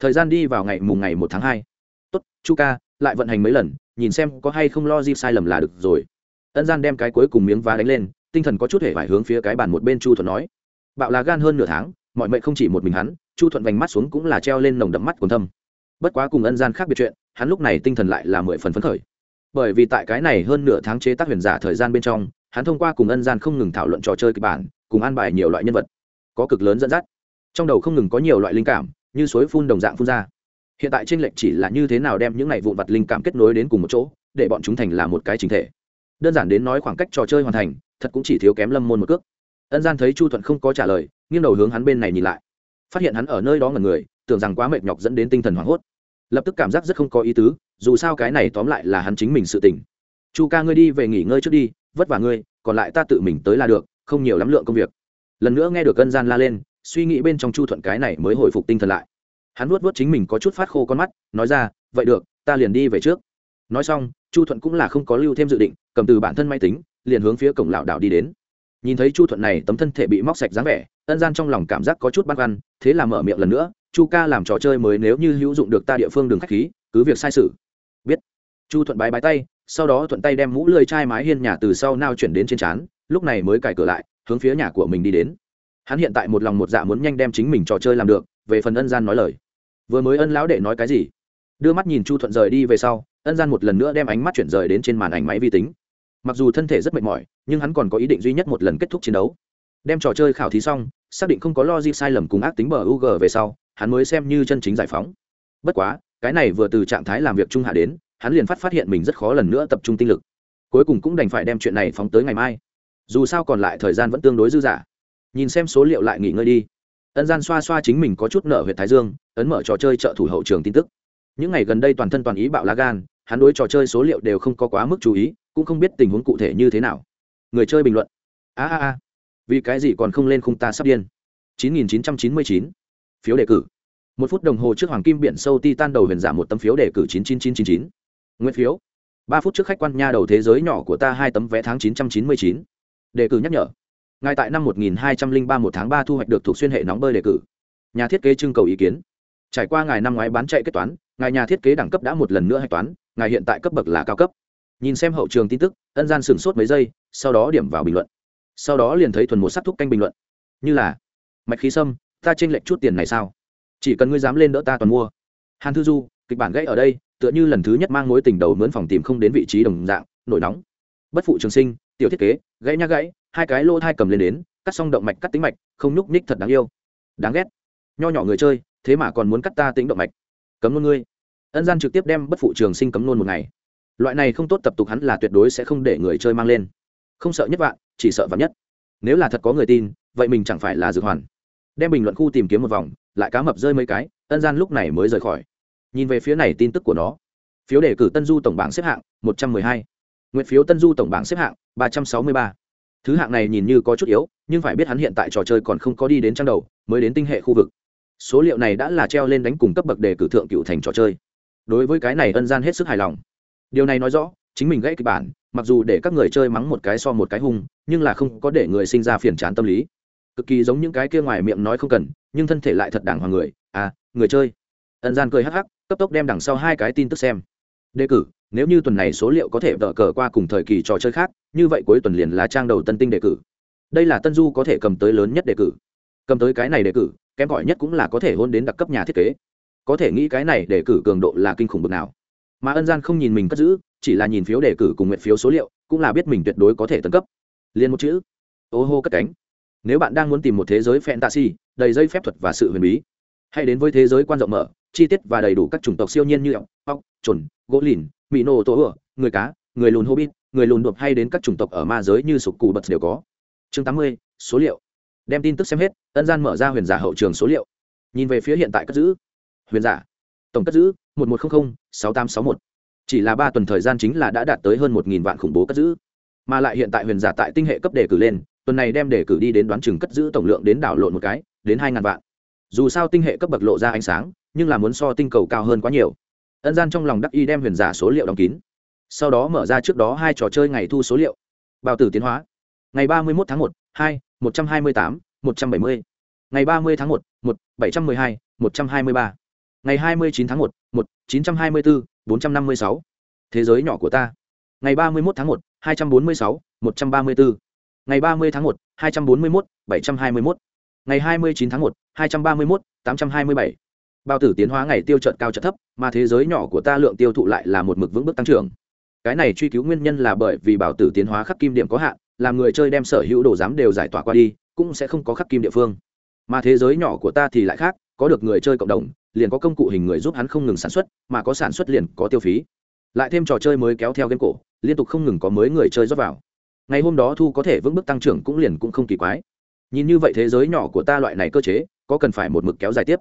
Thời gian đi vào ngày mùng ngày một tháng hai. Tốt, chu ca, lại vận hành mấy lần, nhìn xem có hay không lo di sai lầm là được rồi. Ân gian đem cái cuối cùng miếng vá đánh lên, tinh thần có chút hề phải hướng phía cái bàn một bên chu thuận nói. Bạo là gan hơn nửa tháng, mọi mệnh không chỉ một mình hắn, chu thuận vành mắt xuống cũng là treo lên nồng đậm mắt còn thâm. Bất quá cùng ân gian khác biệt chuyện, hắn lúc này tinh thần lại là mười phần phấn khởi bởi vì tại cái này hơn nửa tháng chế tác huyền giả thời gian bên trong, hắn thông qua cùng ân gian không ngừng thảo luận trò chơi kịch bản, cùng an bài nhiều loại nhân vật, có cực lớn dẫn dắt. Trong đầu không ngừng có nhiều loại linh cảm, như suối phun đồng dạng phun ra. Hiện tại trên lệch chỉ là như thế nào đem những này vụn vặt linh cảm kết nối đến cùng một chỗ, để bọn chúng thành là một cái chính thể. Đơn giản đến nói khoảng cách trò chơi hoàn thành, thật cũng chỉ thiếu kém lâm môn một cước. Ân gian thấy chu thuận không có trả lời, nghiêng đầu hướng hắn bên này nhìn lại. Phát hiện hắn ở nơi đó ngần người, tưởng rằng quá mệt nhọc dẫn đến tinh thần hoảng hốt lập tức cảm giác rất không có ý tứ, dù sao cái này tóm lại là hắn chính mình sự tỉnh chu ca ngươi đi về nghỉ ngơi trước đi, vất vả ngươi, còn lại ta tự mình tới là được, không nhiều lắm lượng công việc. Lần nữa nghe được cân gian la lên, suy nghĩ bên trong chu thuận cái này mới hồi phục tinh thần lại. Hắn nuốt vớt chính mình có chút phát khô con mắt, nói ra, vậy được, ta liền đi về trước. Nói xong, chu thuận cũng là không có lưu thêm dự định, cầm từ bản thân máy tính, liền hướng phía cổng lảo đảo đi đến. Nhìn thấy chu thuận này, tấm thân thể bị móc sạch dáng vẻ ân gian trong lòng cảm giác có chút băn khoăn, thế là mở miệng lần nữa, chu ca làm trò chơi mới nếu như hữu dụng được ta địa phương đường khách khí, cứ việc sai sự. Biết. Chu thuận bái bái tay, sau đó thuận tay đem mũ lơi chai mái hiên nhà từ sau nao chuyển đến trên trán, lúc này mới cài cửa lại, hướng phía nhà của mình đi đến. Hắn hiện tại một lòng một dạ muốn nhanh đem chính mình trò chơi làm được, về phần ân gian nói lời. Vừa mới ân lão đệ nói cái gì? Đưa mắt nhìn chu thuận rời đi về sau, ân gian một lần nữa đem ánh mắt chuyển rời đến trên màn ảnh máy vi tính. Mặc dù thân thể rất mệt mỏi, nhưng hắn còn có ý định duy nhất một lần kết thúc chiến đấu. Đem trò chơi khảo thí xong xác định không có lo gì sai lầm cùng ác tính bờ u g về sau, hắn mới xem như chân chính giải phóng. Bất quá, cái này vừa từ trạng thái làm việc trung hạ đến, hắn liền phát phát hiện mình rất khó lần nữa tập trung tinh lực. Cuối cùng cũng đành phải đem chuyện này phóng tới ngày mai. Dù sao còn lại thời gian vẫn tương đối dư dả. Nhìn xem số liệu lại nghỉ ngơi đi. Ân gian xoa xoa chính mình có chút nợ huyệt thái dương, ấn mở trò chơi trợ thủ hậu trường tin tức. Những ngày gần đây toàn thân toàn ý bạo lá gan, hắn đối trò chơi số liệu đều không có quá mức chú ý, cũng không biết tình huống cụ thể như thế nào. Người chơi bình luận. A a a vì cái gì còn không lên khung ta sắp điên? 9999. phiếu đề cử. Một phút đồng hồ trước hoàng kim biển sâu ti tan đầu huyền giảm một tấm phiếu đề cử 99999. nguyên phiếu. Ba phút trước khách quan nha đầu thế giới nhỏ của ta hai tấm vé tháng 999. đề cử nhắc nhở. Ngay tại năm 1203 một tháng ba thu hoạch được thuộc xuyên hệ nóng bơi đề cử. Nhà thiết kế trưng cầu ý kiến. Trải qua ngài năm ngoái bán chạy kết toán, ngài nhà thiết kế đẳng cấp đã một lần nữa hạch toán, ngài hiện tại cấp bậc là cao cấp. Nhìn xem hậu trường tin tức, ân gian sửng sốt mấy giây, sau đó điểm vào bình luận sau đó liền thấy thuần một sắc thúc canh bình luận. Như là, mạch khí sâm, ta tranh lệch chút tiền này sao? Chỉ cần ngươi dám lên đỡ ta toàn mua. Hàn thư du, kịch bản gãy ở đây, tựa như lần thứ nhất mang mối tình đầu mướn phòng tìm không đến vị trí đồng dạng, nổi nóng. Bất phụ trường sinh, tiểu thiết kế, gãy nhá gãy, hai cái lô thai cầm lên đến, cắt xong động mạch cắt tính mạch, không nhúc nhích thật đáng yêu. Đáng ghét. Nho nhỏ người chơi, thế mà còn muốn cắt ta tính động mạch. Cấm luôn ngươi. Ân gian trực tiếp đem bất phụ trường sinh cấm luôn một ngày. Loại này không tốt tập tục hắn là tuyệt đối sẽ không để người chơi mang lên không sợ nhất vạn, chỉ sợ vạn nhất. Nếu là thật có người tin, vậy mình chẳng phải là dược hoàn. Đem bình luận khu tìm kiếm một vòng, lại cá mập rơi mấy cái, ân gian lúc này mới rời khỏi. Nhìn về phía này tin tức của nó. Phiếu đề cử tân du tổng bảng xếp hạng, một trăm mười hai. Nguyện phiếu tân du tổng bảng xếp hạng, ba trăm sáu mươi ba. Thứ hạng này nhìn như có chút yếu, nhưng phải biết hắn hiện tại trò chơi còn không có đi đến trang đầu, mới đến tinh hệ khu vực. Số liệu này đã là treo lên đánh cùng cấp bậc đề cử thượng cựu thành trò chơi. Đối với cái này ân gian hết sức hài lòng. Điều này nói rõ chính mình gãy kịch bản, mặc dù để các người chơi mắng một cái so một cái hung, nhưng là không có để người sinh ra phiền chán tâm lý. Cực kỳ giống những cái kia ngoài miệng nói không cần, nhưng thân thể lại thật đàng hoàng người. À người chơi. Ân gian cười hắc hắc, cấp tốc đem đằng sau hai cái tin tức xem. Đề cử, nếu như tuần này số liệu có thể đỡ cờ qua cùng thời kỳ trò chơi khác, như vậy cuối tuần liền là trang đầu tân tinh đề cử. Đây là tân du có thể cầm tới lớn nhất đề cử. Cầm tới cái này đề cử, kém gọi nhất cũng là có thể hôn đến đặc cấp nhà thiết kế. Có thể nghĩ cái này đề cử cường độ là kinh khủng bực nào. Mà ân gian không nhìn mình cất giữ chỉ là nhìn phiếu đề cử cùng nguyện phiếu số liệu, cũng là biết mình tuyệt đối có thể tấn cấp. Liền một chữ, ô hô cất cánh. Nếu bạn đang muốn tìm một thế giới fantasy, đầy dây phép thuật và sự huyền bí, hãy đến với thế giới quan rộng mở, chi tiết và đầy đủ các chủng tộc siêu nhiên như ốc ốc trồn gỗ lìn mỹ nô tổ ửa người cá, người lùn hobbit, người lùn đột hay đến các chủng tộc ở ma giới như sục cù bật đều có. Chương tám mươi, số liệu. Đem tin tức xem hết, ân gian mở ra huyền giả hậu trường số liệu. Nhìn về phía hiện tại cất giữ. Huyền giả. Tổng cất giữ, một một trăm linh sáu tám sáu một chỉ là ba tuần thời gian chính là đã đạt tới hơn một nghìn vạn khủng bố cất giữ. Mà lại hiện tại huyền giả tại tinh hệ cấp đề cử lên tuần này đem đề cử đi đến đoán chừng cất giữ tổng lượng đến đảo lộn một cái đến hai ngàn vạn. Dù sao tinh hệ cấp bậc lộ ra ánh sáng nhưng là muốn so tinh cầu cao hơn quá nhiều. Ân gian trong lòng đắc y đem huyền giả số liệu đóng kín. Sau đó mở ra trước đó hai trò chơi ngày thu số liệu. Bào tử tiến hóa. Ngày ba mươi một tháng một hai một trăm hai mươi tám một trăm bảy mươi. Ngày ba mươi tháng một một bảy trăm mười hai một trăm hai mươi ba. Ngày 29 tháng 1, 1, 924, 456. thế giới nhỏ của ta ngày 31 tháng 1, 246, 134. ngày 30 tháng 1, 241, 721. ngày 29 tháng 1, 231, 827. bao tử tiến hóa ngày tiêu chuẩn cao chợt thấp mà thế giới nhỏ của ta lượng tiêu thụ lại là một mực vững bước tăng trưởng cái này truy cứu nguyên nhân là bởi vì bảo tử tiến hóa khắc kim điểm có hạn làm người chơi đem sở hữu đồ giám đều giải tỏa qua đi cũng sẽ không có khắc kim địa phương mà thế giới nhỏ của ta thì lại khác có được người chơi cộng đồng liền có công cụ hình người giúp hắn không ngừng sản xuất, mà có sản xuất liền có tiêu phí. Lại thêm trò chơi mới kéo theo game cổ, liên tục không ngừng có mới người chơi rót vào. Ngày hôm đó thu có thể vững bước tăng trưởng cũng liền cũng không kỳ quái. Nhìn như vậy thế giới nhỏ của ta loại này cơ chế, có cần phải một mực kéo dài tiếp?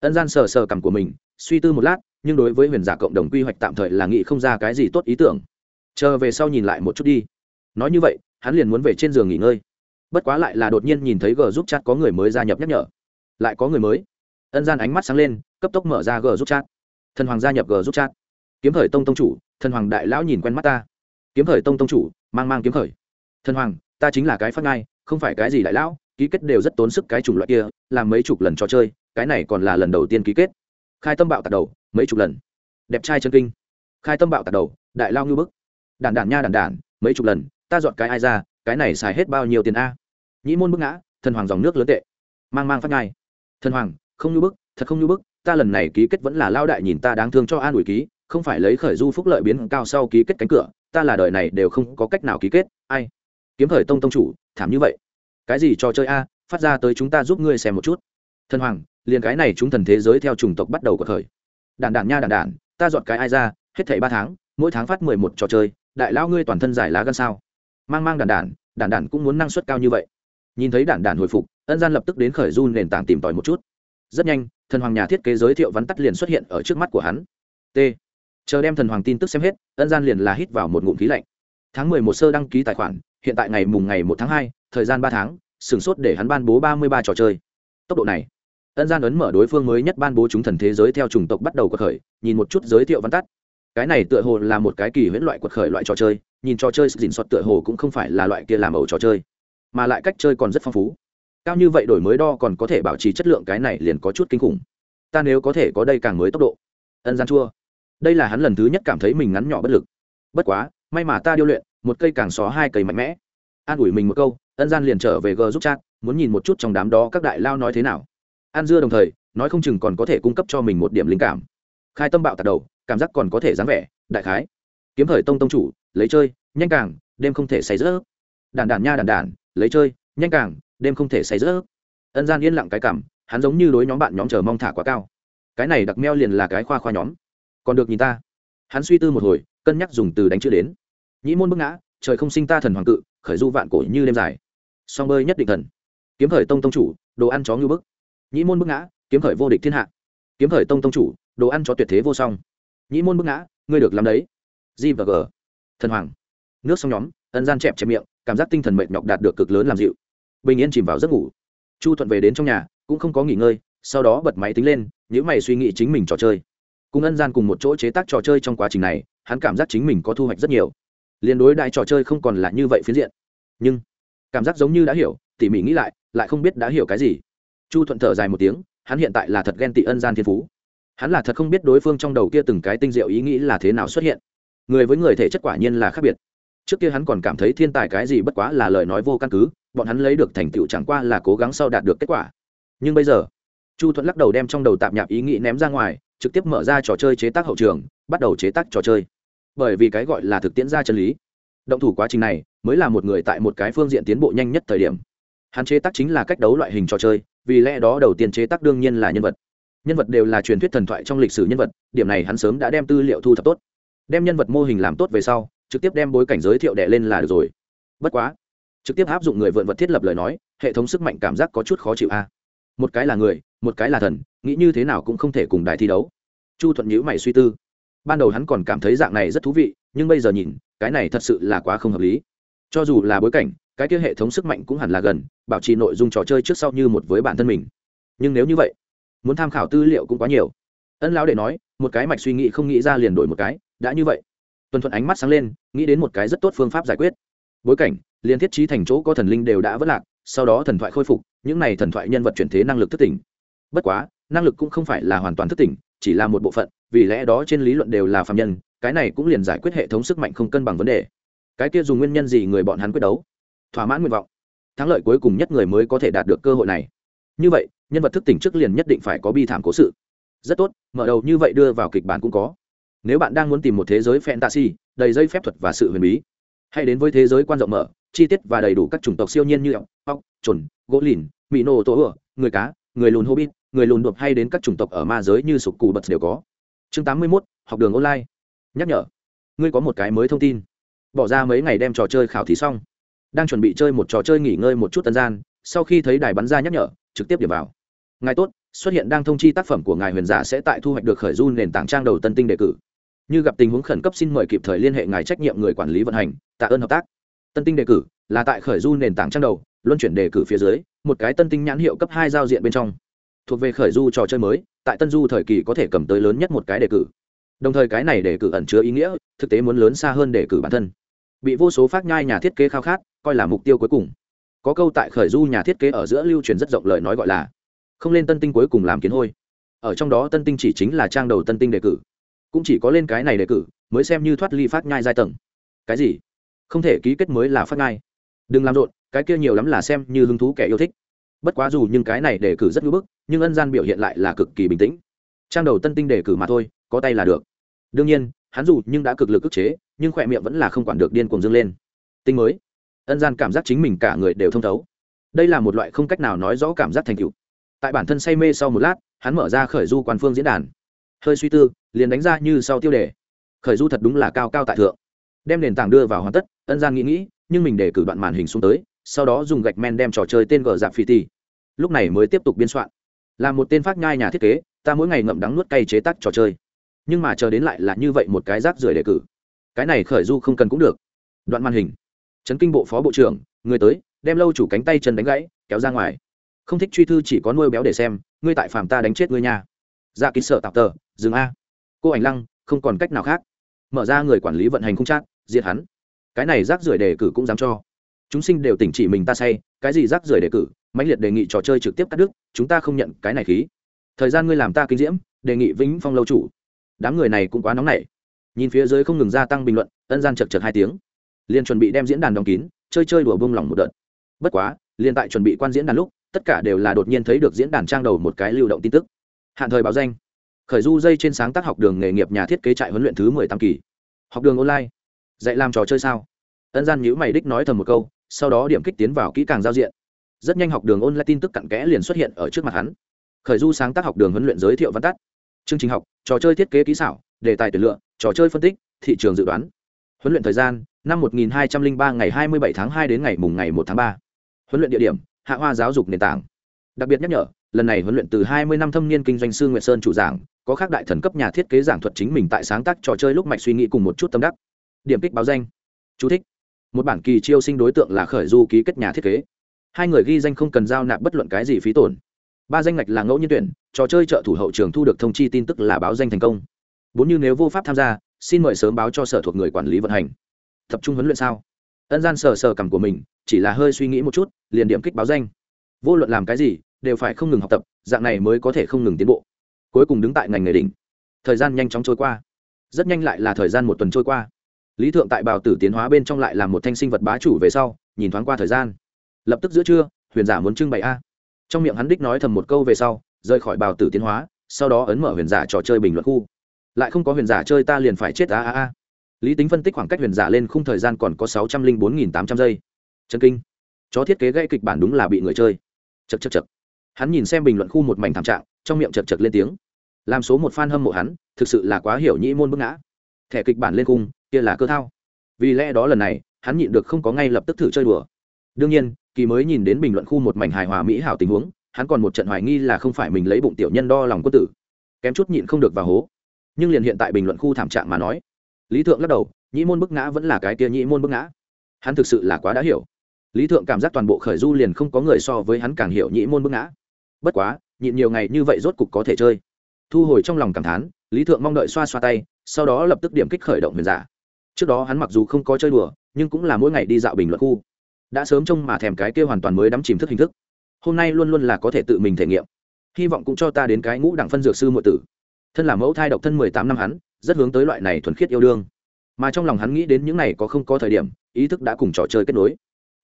Ân gian sờ sờ cằm của mình, suy tư một lát, nhưng đối với huyền giả cộng đồng quy hoạch tạm thời là nghĩ không ra cái gì tốt ý tưởng. Chờ về sau nhìn lại một chút đi. Nói như vậy, hắn liền muốn về trên giường nghỉ ngơi. Bất quá lại là đột nhiên nhìn thấy g giúp chat có người mới gia nhập nhắc nhở. Lại có người mới. Ân gian ánh mắt sáng lên cấp tốc mở ra g giúp chat. Thần hoàng gia nhập g giúp chat. Kiếm khởi tông tông chủ, thần hoàng đại lão nhìn quen mắt ta. Kiếm khởi tông tông chủ, mang mang kiếm khởi. Thần hoàng, ta chính là cái phát ngai, không phải cái gì đại lão, ký kết đều rất tốn sức cái chủng loại kia, làm mấy chục lần trò chơi, cái này còn là lần đầu tiên ký kết. Khai tâm bạo tạt đầu, mấy chục lần. Đẹp trai chân kinh. Khai tâm bạo tạt đầu, đại lao ngư bức. Đản đản nha đản đản, mấy chục lần, ta dọn cái ai ra, cái này xài hết bao nhiêu tiền a? Nhĩ môn bức ngã, thần hoàng dòng nước lớn tệ. Mang mang phát ngai. Thần hoàng, không như bức, thật không như bức ta lần này ký kết vẫn là lao đại nhìn ta đáng thương cho an ủi ký, không phải lấy khởi du phúc lợi biến cao sau ký kết cánh cửa, ta là đời này đều không có cách nào ký kết, ai? Kiếm khởi tông tông chủ, thảm như vậy. Cái gì trò chơi a? Phát ra tới chúng ta giúp ngươi xem một chút. Thần hoàng, liền cái này chúng thần thế giới theo chủng tộc bắt đầu của thời. Đàn đàn nha đàn đàn ta dọn cái ai ra, hết thảy ba tháng, mỗi tháng phát mười một trò chơi, đại lao ngươi toàn thân giải lá gan sao? Mang mang đàn đàn đàn đàn cũng muốn năng suất cao như vậy. Nhìn thấy đàn đàn hồi phục, ân gian lập tức đến khởi du nền tảng tìm tòi một chút rất nhanh, thần hoàng nhà thiết kế giới thiệu vắn tắt liền xuất hiện ở trước mắt của hắn. T. Chờ đem thần hoàng tin tức xem hết, ân gian liền là hít vào một ngụm khí lạnh. Tháng mười một sơ đăng ký tài khoản, hiện tại ngày mùng ngày một tháng hai, thời gian ba tháng sửng sốt để hắn ban bố ba mươi ba trò chơi. Tốc độ này. Ân gian ấn mở đối phương mới nhất ban bố chúng thần thế giới theo chủng tộc bắt đầu cuộc khởi, nhìn một chút giới thiệu văn tắt. Cái này tựa hồ là một cái kỳ huyễn loại quật khởi loại trò chơi, nhìn trò chơi dình soạt tựa hồ cũng không phải là loại kia làm ẩu trò chơi, mà lại cách chơi còn rất phong phú cao như vậy đổi mới đo còn có thể bảo trì chất lượng cái này liền có chút kinh khủng. Ta nếu có thể có đây càng mới tốc độ. Ân gian chua. Đây là hắn lần thứ nhất cảm thấy mình ngắn nhỏ bất lực. Bất quá, may mà ta điêu luyện, một cây càng xó hai cây mạnh mẽ. An ủi mình một câu, ân gian liền trở về g giúp chat, muốn nhìn một chút trong đám đó các đại lao nói thế nào. An dưa đồng thời, nói không chừng còn có thể cung cấp cho mình một điểm linh cảm. Khai tâm bạo tạt đầu, cảm giác còn có thể dáng vẻ, đại khái. Kiếm thời tông tông chủ, lấy chơi, nhanh càng, đêm không thể say rớt đàn đàn nha đàn đàn lấy chơi, nhanh càng đêm không thể say rỡ ân gian yên lặng cái cảm, hắn giống như đối nhóm bạn nhóm chờ mong thả quá cao. Cái này đặc meo liền là cái khoa khoa nhóm. Còn được nhìn ta. Hắn suy tư một hồi, cân nhắc dùng từ đánh chữ đến. Nhĩ môn bức ngã, trời không sinh ta thần hoàng cự, khởi du vạn cổ như đêm dài. Song bơi nhất định thần. Kiếm khởi tông tông chủ, đồ ăn chó ngưu bức. Nhĩ môn bức ngã, kiếm khởi vô địch thiên hạ. Kiếm khởi tông tông chủ, đồ ăn chó tuyệt thế vô song. Nhĩ môn bức ngã, ngươi được làm đấy. G và g. Thần hoàng. Nước sông nhóm, ân gian chẹp chẹp miệng, cảm giác tinh thần mệt nhọc đạt được cực lớn làm dịu bình yên chìm vào giấc ngủ. Chu thuận về đến trong nhà, cũng không có nghỉ ngơi, sau đó bật máy tính lên những mày suy nghĩ chính mình trò chơi. Cùng ân gian cùng một chỗ chế tác trò chơi trong quá trình này, hắn cảm giác chính mình có thu hoạch rất nhiều. Liên đối đại trò chơi không còn là như vậy phiến diện. Nhưng, cảm giác giống như đã hiểu, tỉ mỉ nghĩ lại lại không biết đã hiểu cái gì. Chu thuận thở dài một tiếng, hắn hiện tại là thật ghen tị ân gian thiên phú. Hắn là thật không biết đối phương trong đầu kia từng cái tinh diệu ý nghĩ là thế nào xuất hiện. Người với người thể chất quả nhiên là khác biệt. Trước kia hắn còn cảm thấy thiên tài cái gì bất quá là lời nói vô căn cứ bọn hắn lấy được thành tựu chẳng qua là cố gắng sau đạt được kết quả. Nhưng bây giờ, chu thuận lắc đầu đem trong đầu tạp nhạp ý nghĩ ném ra ngoài, trực tiếp mở ra trò chơi chế tác hậu trường, bắt đầu chế tác trò chơi. Bởi vì cái gọi là thực tiễn ra chân lý. Động thủ quá trình này mới là một người tại một cái phương diện tiến bộ nhanh nhất thời điểm. Hắn chế tác chính là cách đấu loại hình trò chơi, vì lẽ đó đầu tiên chế tác đương nhiên là nhân vật. Nhân vật đều là truyền thuyết thần thoại trong lịch sử nhân vật, điểm này hắn sớm đã đem tư liệu thu thập tốt. Đem nhân vật mô hình làm tốt về sau, trực tiếp đem bối cảnh giới thiệu đệ lên là được rồi. Bất quá trực tiếp áp dụng người vượn vật thiết lập lời nói, hệ thống sức mạnh cảm giác có chút khó chịu a. Một cái là người, một cái là thần, nghĩ như thế nào cũng không thể cùng đài thi đấu. Chu thuận nhữ mày suy tư. Ban đầu hắn còn cảm thấy dạng này rất thú vị, nhưng bây giờ nhìn, cái này thật sự là quá không hợp lý. Cho dù là bối cảnh, cái kia hệ thống sức mạnh cũng hẳn là gần, bảo trì nội dung trò chơi trước sau như một với bản thân mình. Nhưng nếu như vậy, muốn tham khảo tư liệu cũng quá nhiều. Ân lão để nói, một cái mạch suy nghĩ không nghĩ ra liền đổi một cái, đã như vậy. Tuần thuận ánh mắt sáng lên, nghĩ đến một cái rất tốt phương pháp giải quyết. Bối cảnh liên thiết trí thành chỗ có thần linh đều đã vất lạc, sau đó thần thoại khôi phục, những này thần thoại nhân vật chuyển thế năng lực thất tỉnh. Bất quá, năng lực cũng không phải là hoàn toàn thất tỉnh, chỉ là một bộ phận, vì lẽ đó trên lý luận đều là phạm nhân, cái này cũng liền giải quyết hệ thống sức mạnh không cân bằng vấn đề. Cái kia dùng nguyên nhân gì người bọn hắn quyết đấu? Thỏa mãn nguyện vọng. Thắng lợi cuối cùng nhất người mới có thể đạt được cơ hội này. Như vậy, nhân vật thức tỉnh trước liền nhất định phải có bi thảm cố sự. Rất tốt, mở đầu như vậy đưa vào kịch bản cũng có. Nếu bạn đang muốn tìm một thế giới fantasy, đầy dây phép thuật và sự huyền bí, hãy đến với thế giới quan rộng mở chi tiết và đầy đủ các chủng tộc siêu nhiên như ốc ốc trồn gỗ lìn mỹ nổ tổ ửa người cá người lùn hobbit người lùn đột hay đến các chủng tộc ở ma giới như sục cù bật đều có. Chương tám mươi 81, học đường online. Nhắc nhở ngươi có một cái mới thông tin. Bỏ ra mấy ngày đem trò chơi khảo thí xong. Đang chuẩn bị chơi một trò chơi nghỉ ngơi một chút tân gian sau khi thấy đài bắn ra nhắc nhở trực tiếp điểm vào. Ngài tốt xuất hiện đang thông chi tác phẩm của ngài huyền giả sẽ tại thu hoạch được khởi du nền tảng trang đầu tân tinh đề cử. Như gặp tình huống khẩn cấp xin mời kịp thời liên hệ ngài trách nhiệm người quản lý vận hành. Tạ ơn hợp tác tân tinh đề cử là tại khởi du nền tảng trang đầu, luân chuyển đề cử phía dưới, một cái tân tinh nhãn hiệu cấp hai giao diện bên trong. Thuộc về khởi du trò chơi mới, tại tân du thời kỳ có thể cầm tới lớn nhất một cái đề cử. Đồng thời cái này đề cử ẩn chứa ý nghĩa, thực tế muốn lớn xa hơn đề cử bản thân. Bị vô số phát nhai nhà thiết kế khao khát, coi là mục tiêu cuối cùng. Có câu tại khởi du nhà thiết kế ở giữa lưu truyền rất rộng lời nói gọi là, không lên tân tinh cuối cùng làm kiến hôi. Ở trong đó tân tinh chỉ chính là trang đầu tân tinh đề cử. Cũng chỉ có lên cái này đề cử, mới xem như thoát ly phát nhai giai tầng. Cái gì? Không thể ký kết mới là phát ngay, đừng làm rộn cái kia nhiều lắm là xem như hứng thú kẻ yêu thích. Bất quá dù nhưng cái này đề cử rất ngưỡng bức nhưng ân gian biểu hiện lại là cực kỳ bình tĩnh. Trang đầu tân tinh đề cử mà thôi có tay là được. Đương nhiên hắn dù nhưng đã cực lực ức chế nhưng khỏe miệng vẫn là không quản được điên cuồng dâng lên. Tinh mới. Ân gian cảm giác chính mình cả người đều thông thấu. Đây là một loại không cách nào nói rõ cảm giác thành tựu. Tại bản thân say mê sau một lát hắn mở ra khởi du quan phương diễn đàn. Hơi suy tư liền đánh ra như sau tiêu đề. Khởi du thật đúng là cao cao tại thượng. Đem nền tảng đưa vào hoàn tất ân gian nghĩ nghĩ, nhưng mình để cử đoạn màn hình xuống tới, sau đó dùng gạch men đem trò chơi tên gờ dạp phi ti lúc này mới tiếp tục biên soạn. Là một tên phát nhai nhà thiết kế, ta mỗi ngày ngậm đắng nuốt cay chế tác trò chơi. Nhưng mà chờ đến lại là như vậy một cái rác rưởi đề cử. Cái này khởi du không cần cũng được. Đoạn màn hình. Chấn kinh bộ phó bộ trưởng, người tới, đem lâu chủ cánh tay chân đánh gãy, kéo ra ngoài. Không thích truy thư chỉ có nuôi béo để xem, ngươi tại phàm ta đánh chết ngươi nha. Dạ kín sợ tạp tờ, dừng a. Cô ảnh lăng, không còn cách nào khác. Mở ra người quản lý vận hành không chát diệt hắn cái này rác rưởi đề cử cũng dám cho. Chúng sinh đều tỉnh chỉ mình ta say, cái gì rác rưởi đề cử? Mãnh liệt đề nghị trò chơi trực tiếp cắt đứt, chúng ta không nhận cái này khí. Thời gian ngươi làm ta kinh diễm, đề nghị vĩnh phong lâu chủ. Đám người này cũng quá nóng nảy. Nhìn phía dưới không ngừng gia tăng bình luận, ân gian chật chật hai tiếng. Liền chuẩn bị đem diễn đàn đóng kín, chơi chơi đùa bông lỏng một đợt. Bất quá liền tại chuẩn bị quan diễn đàn lúc, tất cả đều là đột nhiên thấy được diễn đàn trang đầu một cái lưu động tin tức. Hạn thời báo danh. Khởi du dây trên sáng tác học đường nghề nghiệp nhà thiết kế trại huấn luyện thứ mười tám kỳ. Học đường online dạy làm trò chơi sao? Ân gian nhữ mày đích nói thầm một câu, sau đó điểm kích tiến vào kỹ càng giao diện. Rất nhanh học đường online tin tức cặn kẽ liền xuất hiện ở trước mặt hắn. Khởi du sáng tác học đường huấn luyện giới thiệu văn tắt. Chương trình học, trò chơi thiết kế kỹ xảo, đề tài tuyển lựa, trò chơi phân tích, thị trường dự đoán. Huấn luyện thời gian, năm 1203 ngày 27 tháng 2 đến ngày mùng ngày 1 tháng 3. huấn luyện địa điểm, hạ hoa giáo dục nền tảng. Đặc biệt nhắc nhở, lần này huấn luyện từ 20 năm thâm niên kinh doanh sư nguyệt sơn chủ giảng, có khác đại thần cấp nhà thiết kế giảng thuật chính mình tại sáng tác trò chơi lúc mạch suy nghĩ cùng một chút tâm đắc điểm kích báo danh. Chú thích. một bản kỳ chiêu sinh đối tượng là khởi du ký kết nhà thiết kế. Hai người ghi danh không cần giao nạp bất luận cái gì phí tổn. Ba danh ngạch là ngẫu nhiên tuyển, trò chơi trợ thủ hậu trường thu được thông chi tin tức là báo danh thành công. Bốn như nếu vô pháp tham gia, xin mời sớm báo cho sở thuộc người quản lý vận hành. Tập trung huấn luyện sao? Ân gian sờ sờ cằm của mình, chỉ là hơi suy nghĩ một chút, liền điểm kích báo danh. Vô luận làm cái gì, đều phải không ngừng học tập, dạng này mới có thể không ngừng tiến bộ. Cuối cùng đứng tại ngành nghề đỉnh. Thời gian nhanh chóng trôi qua. Rất nhanh lại là thời gian một tuần trôi qua lý thượng tại bào tử tiến hóa bên trong lại là một thanh sinh vật bá chủ về sau, nhìn thoáng qua thời gian. Lập tức giữa trưa, huyền giả muốn trưng bày a. Trong miệng hắn đích nói thầm một câu về sau, rời khỏi bào tử tiến hóa, sau đó ấn mở huyền giả trò chơi bình luận khu. Lại không có huyền giả chơi ta liền phải chết a a a. Lý tính phân tích khoảng cách huyền giả lên khung thời gian còn có sáu trăm linh bốn nghìn tám trăm giây. Chân kinh. Chó thiết kế gây kịch bản đúng là bị người chơi. Chật chật chật hắn nhìn xem bình luận khu một mảnh thảm trạng, trong miệng chật chật lên tiếng. Làm số một fan hâm mộ hắn, thực sự là quá hiểu nhĩ môn bức ngã. Thẻ kịch bản lên khung kia là cơ thao. Vì lẽ đó lần này, hắn nhịn được không có ngay lập tức thử chơi đùa. Đương nhiên, kỳ mới nhìn đến bình luận khu một mảnh hài hòa mỹ hảo tình huống, hắn còn một trận hoài nghi là không phải mình lấy bụng tiểu nhân đo lòng quân tử. Kém chút nhịn không được vào hố. Nhưng liền hiện tại bình luận khu thảm trạng mà nói, lý thượng lắc đầu, nhĩ môn bức ngã vẫn là cái kia nhĩ môn bức ngã. Hắn thực sự là quá đã hiểu. Lý thượng cảm giác toàn bộ khởi du liền không có người so với hắn càng hiểu nhĩ môn bức ngã. Bất quá, nhịn nhiều ngày như vậy rốt cục có thể chơi. Thu hồi trong lòng cảm thán, lý thượng mong đợi xoa xoa tay, sau đó lập tức điểm kích khởi động huyền giả trước đó hắn mặc dù không có chơi đùa, nhưng cũng là mỗi ngày đi dạo bình luận khu. Đã sớm trông mà thèm cái kia hoàn toàn mới đắm chìm thức hình thức. Hôm nay luôn luôn là có thể tự mình thể nghiệm. Hy vọng cũng cho ta đến cái ngũ đẳng phân dược sư muội tử. Thân là mẫu thai độc thân mười tám năm hắn, rất hướng tới loại này thuần khiết yêu đương. Mà trong lòng hắn nghĩ đến những này có không có thời điểm, ý thức đã cùng trò chơi kết nối.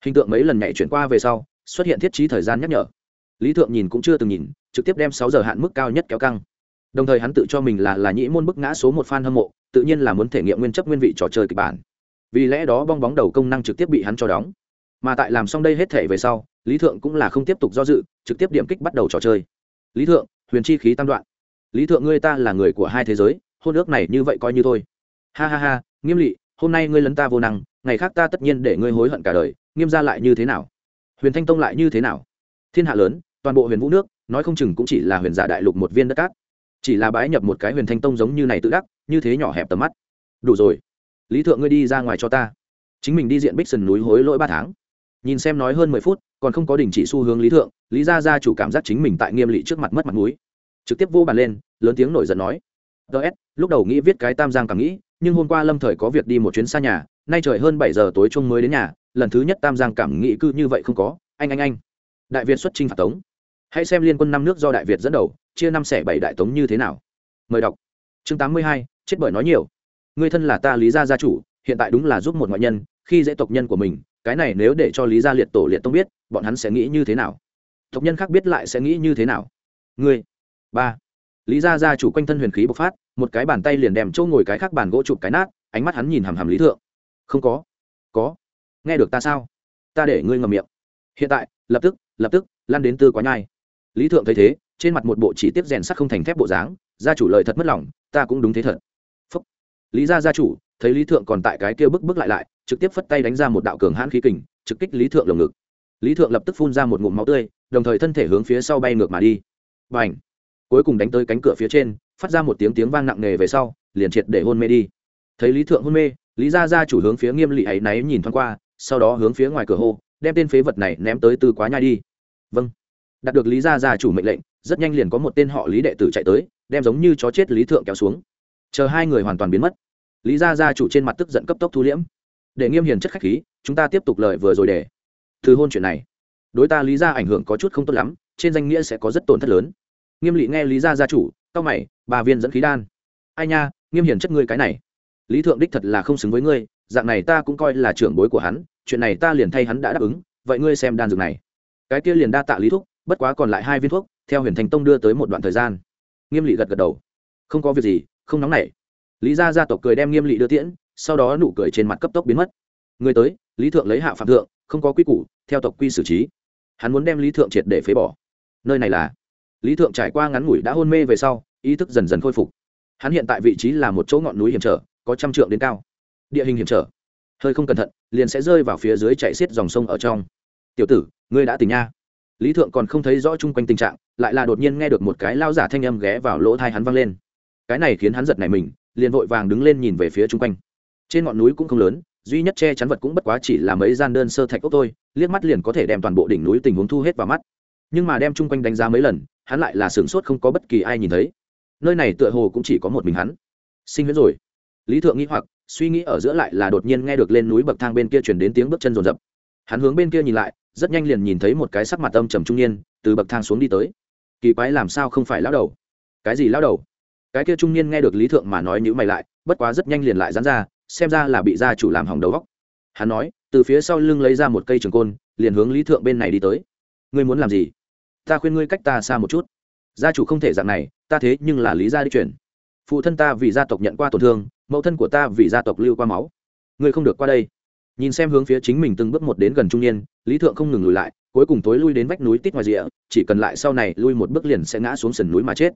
Hình tượng mấy lần nhảy chuyển qua về sau, xuất hiện thiết trí thời gian nhắc nhở. Lý thượng nhìn cũng chưa từng nhìn, trực tiếp đem sáu giờ hạn mức cao nhất kéo căng đồng thời hắn tự cho mình là là nhĩ môn bức ngã số một fan hâm mộ tự nhiên là muốn thể nghiệm nguyên chấp nguyên vị trò chơi kịch bản. Vì lẽ đó bong bóng đầu công năng trực tiếp bị hắn cho đóng. Mà tại làm xong đây hết thể về sau lý thượng cũng là không tiếp tục do dự trực tiếp điểm kích bắt đầu trò chơi. Lý thượng huyền chi khí tam đoạn. Lý thượng ngươi ta là người của hai thế giới hôn ước này như vậy coi như thôi. Ha ha ha nghiêm lỵ, hôm nay ngươi lấn ta vô năng ngày khác ta tất nhiên để ngươi hối hận cả đời nghiêm ra lại như thế nào? Huyền thanh tông lại như thế nào? Thiên hạ lớn toàn bộ huyền vũ nước nói không chừng cũng chỉ là huyền giả đại lục một viên đất cát chỉ là bái nhập một cái huyền thanh tông giống như này tự đắc, như thế nhỏ hẹp tầm mắt. Đủ rồi. Lý thượng ngươi đi ra ngoài cho ta. Chính mình đi diện bích sần núi hối lỗi ba tháng. Nhìn xem nói hơn mười phút, còn không có đình chỉ xu hướng lý thượng, lý gia gia chủ cảm giác chính mình tại nghiêm lị trước mặt mất mặt núi trực tiếp vô bàn lên, lớn tiếng nổi giận nói. Ts lúc đầu nghĩ viết cái tam giang cảm nghĩ, nhưng hôm qua lâm thời có việc đi một chuyến xa nhà, nay trời hơn bảy giờ tối chung mới đến nhà, lần thứ nhất tam giang cảm nghĩ cứ như vậy không có. Anh anh anh. Đại việt xuất chinh phạt tống. Hãy xem liên quân năm nước do đại việt dẫn đầu chia năm xẻ bảy đại tống như thế nào? Mời đọc. Chương tám mươi hai, chết bởi nói nhiều. Người thân là ta lý gia gia chủ, hiện tại đúng là giúp một ngoại nhân, khi dễ tộc nhân của mình, cái này nếu để cho lý gia liệt tổ liệt tông biết, bọn hắn sẽ nghĩ như thế nào? Tộc nhân khác biết lại sẽ nghĩ như thế nào? Ngươi ba. Lý gia gia chủ quanh thân huyền khí bộc phát, một cái bàn tay liền đem chỗ ngồi cái khác bàn gỗ chụp cái nát, ánh mắt hắn nhìn hàm hàm lý thượng. Không có. Có. Nghe được ta sao? Ta để ngươi ngầm miệng. Hiện tại, lập tức lập tức lan đến tư quá nhai. Lý thượng thấy thế trên mặt một bộ chỉ tiếp rèn sắt không thành thép bộ dáng, gia chủ lời thật mất lòng, ta cũng đúng thế thật. Phúc. lý gia gia chủ, thấy lý thượng còn tại cái kia bức bức lại lại, trực tiếp phất tay đánh ra một đạo cường hãn khí kình, trực kích lý thượng lồng ngực. Lý thượng lập tức phun ra một ngụm máu tươi, đồng thời thân thể hướng phía sau bay ngược mà đi. Và ảnh cuối cùng đánh tới cánh cửa phía trên, phát ra một tiếng tiếng vang nặng nề về sau, liền triệt để hôn mê đi. Thấy lý thượng hôn mê, lý gia gia chủ hướng phía nghiêm lị ấy náy nhìn thoáng qua, sau đó hướng phía ngoài cửa hô, đem tên phế vật này ném tới tư quá nhai đi. Vâng. Đạt được lý gia gia chủ mệnh lệnh rất nhanh liền có một tên họ lý đệ tử chạy tới, đem giống như chó chết lý thượng kéo xuống. Chờ hai người hoàn toàn biến mất. Lý gia gia chủ trên mặt tức giận cấp tốc thu liễm. Để nghiêm hiền chất khách khí, chúng ta tiếp tục lời vừa rồi để từ hôn chuyện này. Đối ta lý gia ảnh hưởng có chút không tốt lắm, trên danh nghĩa sẽ có rất tổn thất lớn. Nghiêm lị nghe lý gia gia chủ tao mày, bà viên dẫn khí đan. Ai nha, nghiêm hiền chất ngươi cái này. Lý thượng đích thật là không xứng với ngươi, dạng này ta cũng coi là trưởng bối của hắn, chuyện này ta liền thay hắn đã đáp ứng, vậy ngươi xem đan dược này. Cái kia liền đa tạ lý thúc, bất quá còn lại hai viên thuốc theo huyền thành tông đưa tới một đoạn thời gian. Nghiêm lị gật gật đầu. Không có việc gì, không nóng nảy. Lý gia gia tộc cười đem nghiêm lị đưa tiễn, sau đó nụ cười trên mặt cấp tốc biến mất. Người tới, lý thượng lấy hạ phạm thượng, không có quy củ, theo tộc quy xử trí. Hắn muốn đem lý thượng triệt để phế bỏ. Nơi này là. Lý thượng trải qua ngắn ngủi đã hôn mê về sau, ý thức dần dần khôi phục. Hắn hiện tại vị trí là một chỗ ngọn núi hiểm trở, có trăm trượng đến cao. Địa hình hiểm trở. Hơi không cẩn thận, liền sẽ rơi vào phía dưới chạy xiết dòng sông ở trong. Tiểu tử, ngươi đã tỉnh nha. Lý thượng còn không thấy rõ chung quanh tình trạng lại là đột nhiên nghe được một cái lao giả thanh âm ghé vào lỗ thai hắn văng lên. Cái này khiến hắn giật này mình, liền vội vàng đứng lên nhìn về phía chung quanh. Trên ngọn núi cũng không lớn, duy nhất che chắn vật cũng bất quá chỉ là mấy gian đơn sơ thạch ốc thôi, liếc mắt liền có thể đem toàn bộ đỉnh núi tình huống thu hết vào mắt. Nhưng mà đem chung quanh đánh giá mấy lần, hắn lại là sửng sốt không có bất kỳ ai nhìn thấy. Nơi này tựa hồ cũng chỉ có một mình hắn. Sinh huyễn rồi. Lý thượng nghĩ hoặc, suy nghĩ ở giữa lại là đột nhiên nghe được lên núi bậc thang bên kia chuyển đến tiếng bước chân rồn rập. Hắn hướng bên kia nhìn lại, rất nhanh liền nhìn thấy một cái sắc mặt âm trầm trung niên, từ bậc thang xuống đi tới kỳ quái làm sao không phải lão đầu? Cái gì lão đầu? Cái kia trung niên nghe được lý thượng mà nói nhữ mày lại, bất quá rất nhanh liền lại dán ra, xem ra là bị gia chủ làm hỏng đầu góc hắn nói, từ phía sau lưng lấy ra một cây trường côn, liền hướng lý thượng bên này đi tới. Ngươi muốn làm gì? Ta khuyên ngươi cách ta xa một chút. Gia chủ không thể dạng này, ta thế nhưng là lý gia đi chuyển. Phụ thân ta vì gia tộc nhận qua tổn thương, mẫu thân của ta vì gia tộc lưu qua máu. Ngươi không được qua đây. Nhìn xem hướng phía chính mình từng bước một đến gần trung niên, lý thượng không ngừng lùi lại cuối cùng tối lui đến vách núi tít ngoài rìa, chỉ cần lại sau này lui một bước liền sẽ ngã xuống sườn núi mà chết.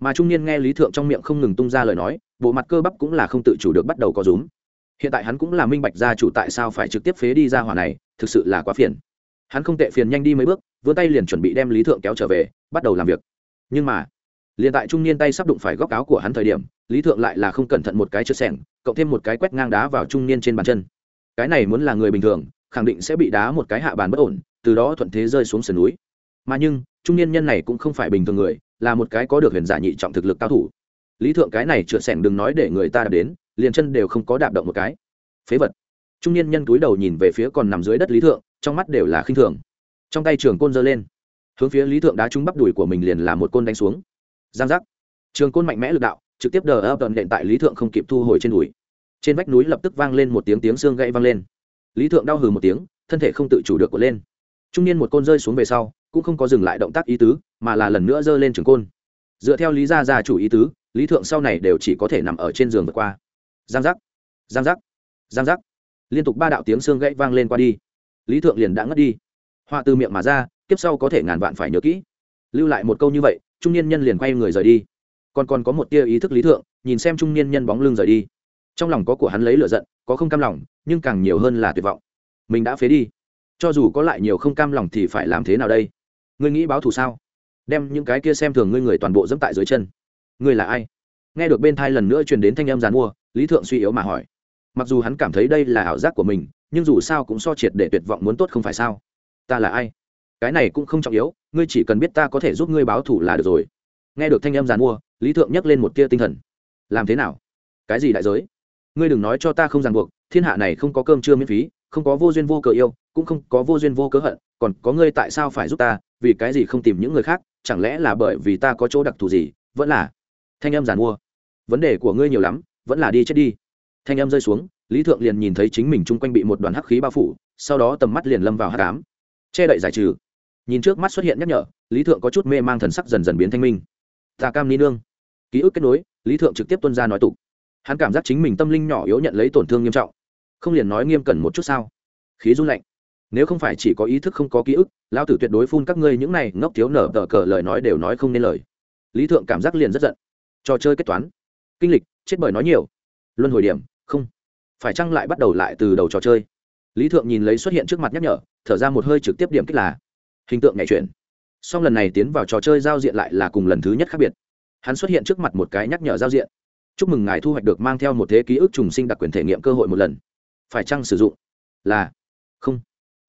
Mà trung niên nghe lý thượng trong miệng không ngừng tung ra lời nói, bộ mặt cơ bắp cũng là không tự chủ được bắt đầu có rúm. Hiện tại hắn cũng là minh bạch gia chủ tại sao phải trực tiếp phế đi ra hỏa này, thực sự là quá phiền. Hắn không tệ phiền nhanh đi mấy bước, vươn tay liền chuẩn bị đem lý thượng kéo trở về, bắt đầu làm việc. Nhưng mà, liền tại trung niên tay sắp đụng phải góc áo của hắn thời điểm, lý thượng lại là không cẩn thận một cái chớp sẻng cộng thêm một cái quét ngang đá vào trung niên trên bàn chân. Cái này muốn là người bình thường, khẳng định sẽ bị đá một cái hạ bàn bất ổn từ đó thuận thế rơi xuống sườn núi. Mà nhưng, trung niên nhân này cũng không phải bình thường người, là một cái có được huyền giả nhị trọng thực lực cao thủ. Lý thượng cái này chửa sẻng đừng nói để người ta đạp đến, liền chân đều không có đạp động một cái. Phế vật. Trung niên nhân túi đầu nhìn về phía còn nằm dưới đất lý thượng, trong mắt đều là khinh thường. Trong tay trường côn giơ lên. Hướng phía lý thượng đá trúng bắp đùi của mình liền là một côn đánh xuống. Giang giác. Trường côn mạnh mẽ lực đạo, trực tiếp đờ ập đệm tại lý thượng không kịp thu hồi trên đùi. Trên vách núi lập tức vang lên một tiếng tiếng xương gãy vang lên. Lý thượng đau hừ một tiếng, thân thể không tự chủ được của lên trung niên một côn rơi xuống về sau, cũng không có dừng lại động tác ý tứ, mà là lần nữa giơ lên trường côn. Dựa theo lý gia gia chủ ý tứ, lý thượng sau này đều chỉ có thể nằm ở trên giường vượt qua. Giang giác giang giác giang giác. Liên tục ba đạo tiếng xương gãy vang lên qua đi. Lý thượng liền đã ngất đi. Họa từ miệng mà ra tiếp sau có thể ngàn vạn phải nhớ kỹ. Lưu lại một câu như vậy, trung niên nhân liền quay người rời đi. Còn còn có một tia ý thức lý thượng, nhìn xem trung niên nhân bóng lưng rời đi. Trong lòng có của hắn lấy lửa giận, có không cam lòng, nhưng càng nhiều hơn là tuyệt vọng. Mình đã phế đi cho dù có lại nhiều không cam lòng thì phải làm thế nào đây? Ngươi nghĩ báo thù sao? Đem những cái kia xem thường ngươi người toàn bộ dẫm tại dưới chân. Ngươi là ai? Nghe được bên thai lần nữa truyền đến thanh âm giàn mua, lý thượng suy yếu mà hỏi. Mặc dù hắn cảm thấy đây là ảo giác của mình, nhưng dù sao cũng so triệt để tuyệt vọng muốn tốt không phải sao? Ta là ai? Cái này cũng không trọng yếu, ngươi chỉ cần biết ta có thể giúp ngươi báo thù là được rồi. Nghe được thanh âm giàn mua, lý thượng nhắc lên một tia tinh thần. Làm thế nào? Cái gì đại giới? Ngươi đừng nói cho ta không ràng buộc, thiên hạ này không có cơm trưa miễn phí không có vô duyên vô cớ yêu, cũng không có vô duyên vô cớ hận, còn có ngươi tại sao phải giúp ta, vì cái gì không tìm những người khác, chẳng lẽ là bởi vì ta có chỗ đặc thù gì, vẫn là thanh âm giàn mua. Vấn đề của ngươi nhiều lắm, vẫn là đi chết đi. Thanh âm rơi xuống, lý thượng liền nhìn thấy chính mình chung quanh bị một đoàn hắc khí bao phủ, sau đó tầm mắt liền lâm vào hắc ám. Che đậy giải trừ. Nhìn trước mắt xuất hiện nhắc nhở, lý thượng có chút mê mang thần sắc dần dần biến thanh minh. Tà cam ni nương. Ký ức kết nối, lý thượng trực tiếp tuân ra nói tục. Hắn cảm giác chính mình tâm linh nhỏ yếu nhận lấy tổn thương nghiêm trọng không liền nói nghiêm cẩn một chút sao? Khí run lạnh. Nếu không phải chỉ có ý thức không có ký ức, lão tử tuyệt đối phun các ngươi những này ngốc thiếu nở tờ cờ lời nói đều nói không nên lời. Lý thượng cảm giác liền rất giận. Trò chơi kết toán. Kinh lịch, chết bởi nói nhiều. Luân hồi điểm, không. Phải chăng lại bắt đầu lại từ đầu trò chơi? Lý thượng nhìn lấy xuất hiện trước mặt nhắc nhở, thở ra một hơi trực tiếp điểm kích là hình tượng nhảy chuyển. Song lần này tiến vào trò chơi giao diện lại là cùng lần thứ nhất khác biệt. Hắn xuất hiện trước mặt một cái nhắc nhở giao diện. Chúc mừng ngài thu hoạch được mang theo một thế ký ức trùng sinh đặc quyền thể nghiệm cơ hội một lần phải chăng sử dụng? Là. Không.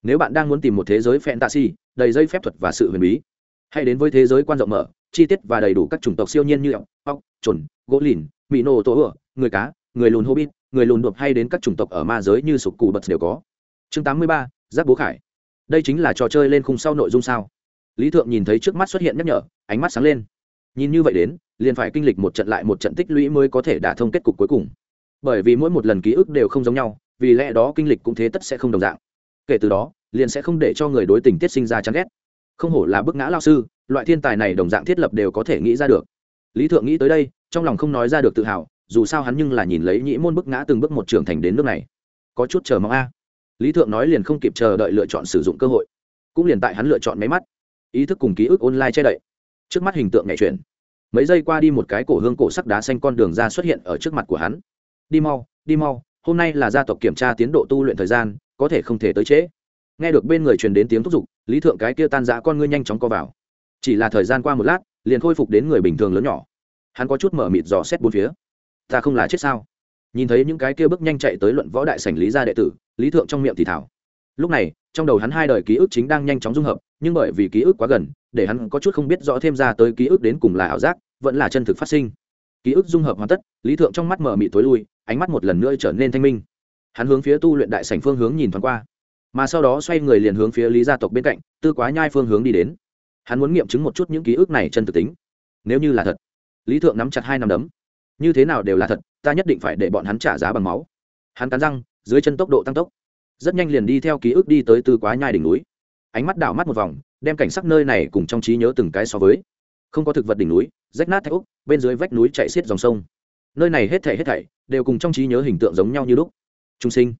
Nếu bạn đang muốn tìm một thế giới fantasy đầy dây phép thuật và sự huyền bí hãy đến với thế giới quan rộng mở chi tiết và đầy đủ các chủng tộc siêu nhiên như ốc ốc chuẩn gỗ lìn mỹ nô tổ ửa người cá người lùn hobbit người lùn đột hay đến các chủng tộc ở ma giới như sục cù bật đều có. Chương 83, giáp bố khải. Đây chính là trò chơi lên khung sau nội dung sao? Lý thượng nhìn thấy trước mắt xuất hiện nhắc nhở ánh mắt sáng lên. Nhìn như vậy đến liền phải kinh lịch một trận lại một trận tích lũy mới có thể đả thông kết cục cuối cùng. Bởi vì mỗi một lần ký ức đều không giống nhau vì lẽ đó kinh lịch cũng thế tất sẽ không đồng dạng. Kể từ đó, liền sẽ không để cho người đối tình tiết sinh ra chán ghét. Không hổ là bức ngã lao sư, loại thiên tài này đồng dạng thiết lập đều có thể nghĩ ra được. Lý thượng nghĩ tới đây, trong lòng không nói ra được tự hào, dù sao hắn nhưng là nhìn lấy nhĩ môn bức ngã từng bước một trưởng thành đến nước này. Có chút chờ mong a. Lý thượng nói liền không kịp chờ đợi lựa chọn sử dụng cơ hội. Cũng liền tại hắn lựa chọn máy mắt, ý thức cùng ký ức online che đậy. Trước mắt hình tượng nhảy chuyển. Mấy giây qua đi một cái cổ hương cổ sắc đá xanh con đường ra xuất hiện ở trước mặt của hắn. Đi mau đi mau hôm nay là gia tộc kiểm tra tiến độ tu luyện thời gian, có thể không thể tới trễ. Nghe được bên người truyền đến tiếng thúc giục, lý thượng cái kia tan giã con ngươi nhanh chóng co vào. Chỉ là thời gian qua một lát, liền khôi phục đến người bình thường lớn nhỏ. Hắn có chút mở mịt dò xét bốn phía. Ta không là chết sao? Nhìn thấy những cái kia bước nhanh chạy tới luận võ đại sảnh lý gia đệ tử, lý thượng trong miệng thì thảo lúc này, trong đầu hắn hai đời ký ức chính đang nhanh chóng dung hợp, nhưng bởi vì ký ức quá gần, để hắn có chút không biết rõ thêm ra tới ký ức đến cùng là ảo giác, vẫn là chân thực phát sinh ký ức dung hợp hoàn tất, lý thượng trong mắt mở mị tối lui, ánh mắt một lần nữa trở nên thanh minh. Hắn hướng phía tu luyện đại sảnh phương hướng nhìn thoáng qua, mà sau đó xoay người liền hướng phía lý gia tộc bên cạnh, tư quá nhai phương hướng đi đến. Hắn muốn nghiệm chứng một chút những ký ức này chân thực tính. Nếu như là thật, lý thượng nắm chặt hai nắm đấm. Như thế nào đều là thật, ta nhất định phải để bọn hắn trả giá bằng máu. Hắn cắn răng, dưới chân tốc độ tăng tốc, rất nhanh liền đi theo ký ức đi tới tư quá nhai đỉnh núi. Ánh mắt đảo mắt một vòng, đem cảnh sắc nơi này cùng trong trí nhớ từng cái so với không có thực vật đỉnh núi, rách nát thạch úc, bên dưới vách núi chạy xiết dòng sông. Nơi này hết thảy hết thảy đều cùng trong trí nhớ hình tượng giống nhau như lúc. Trung sinh,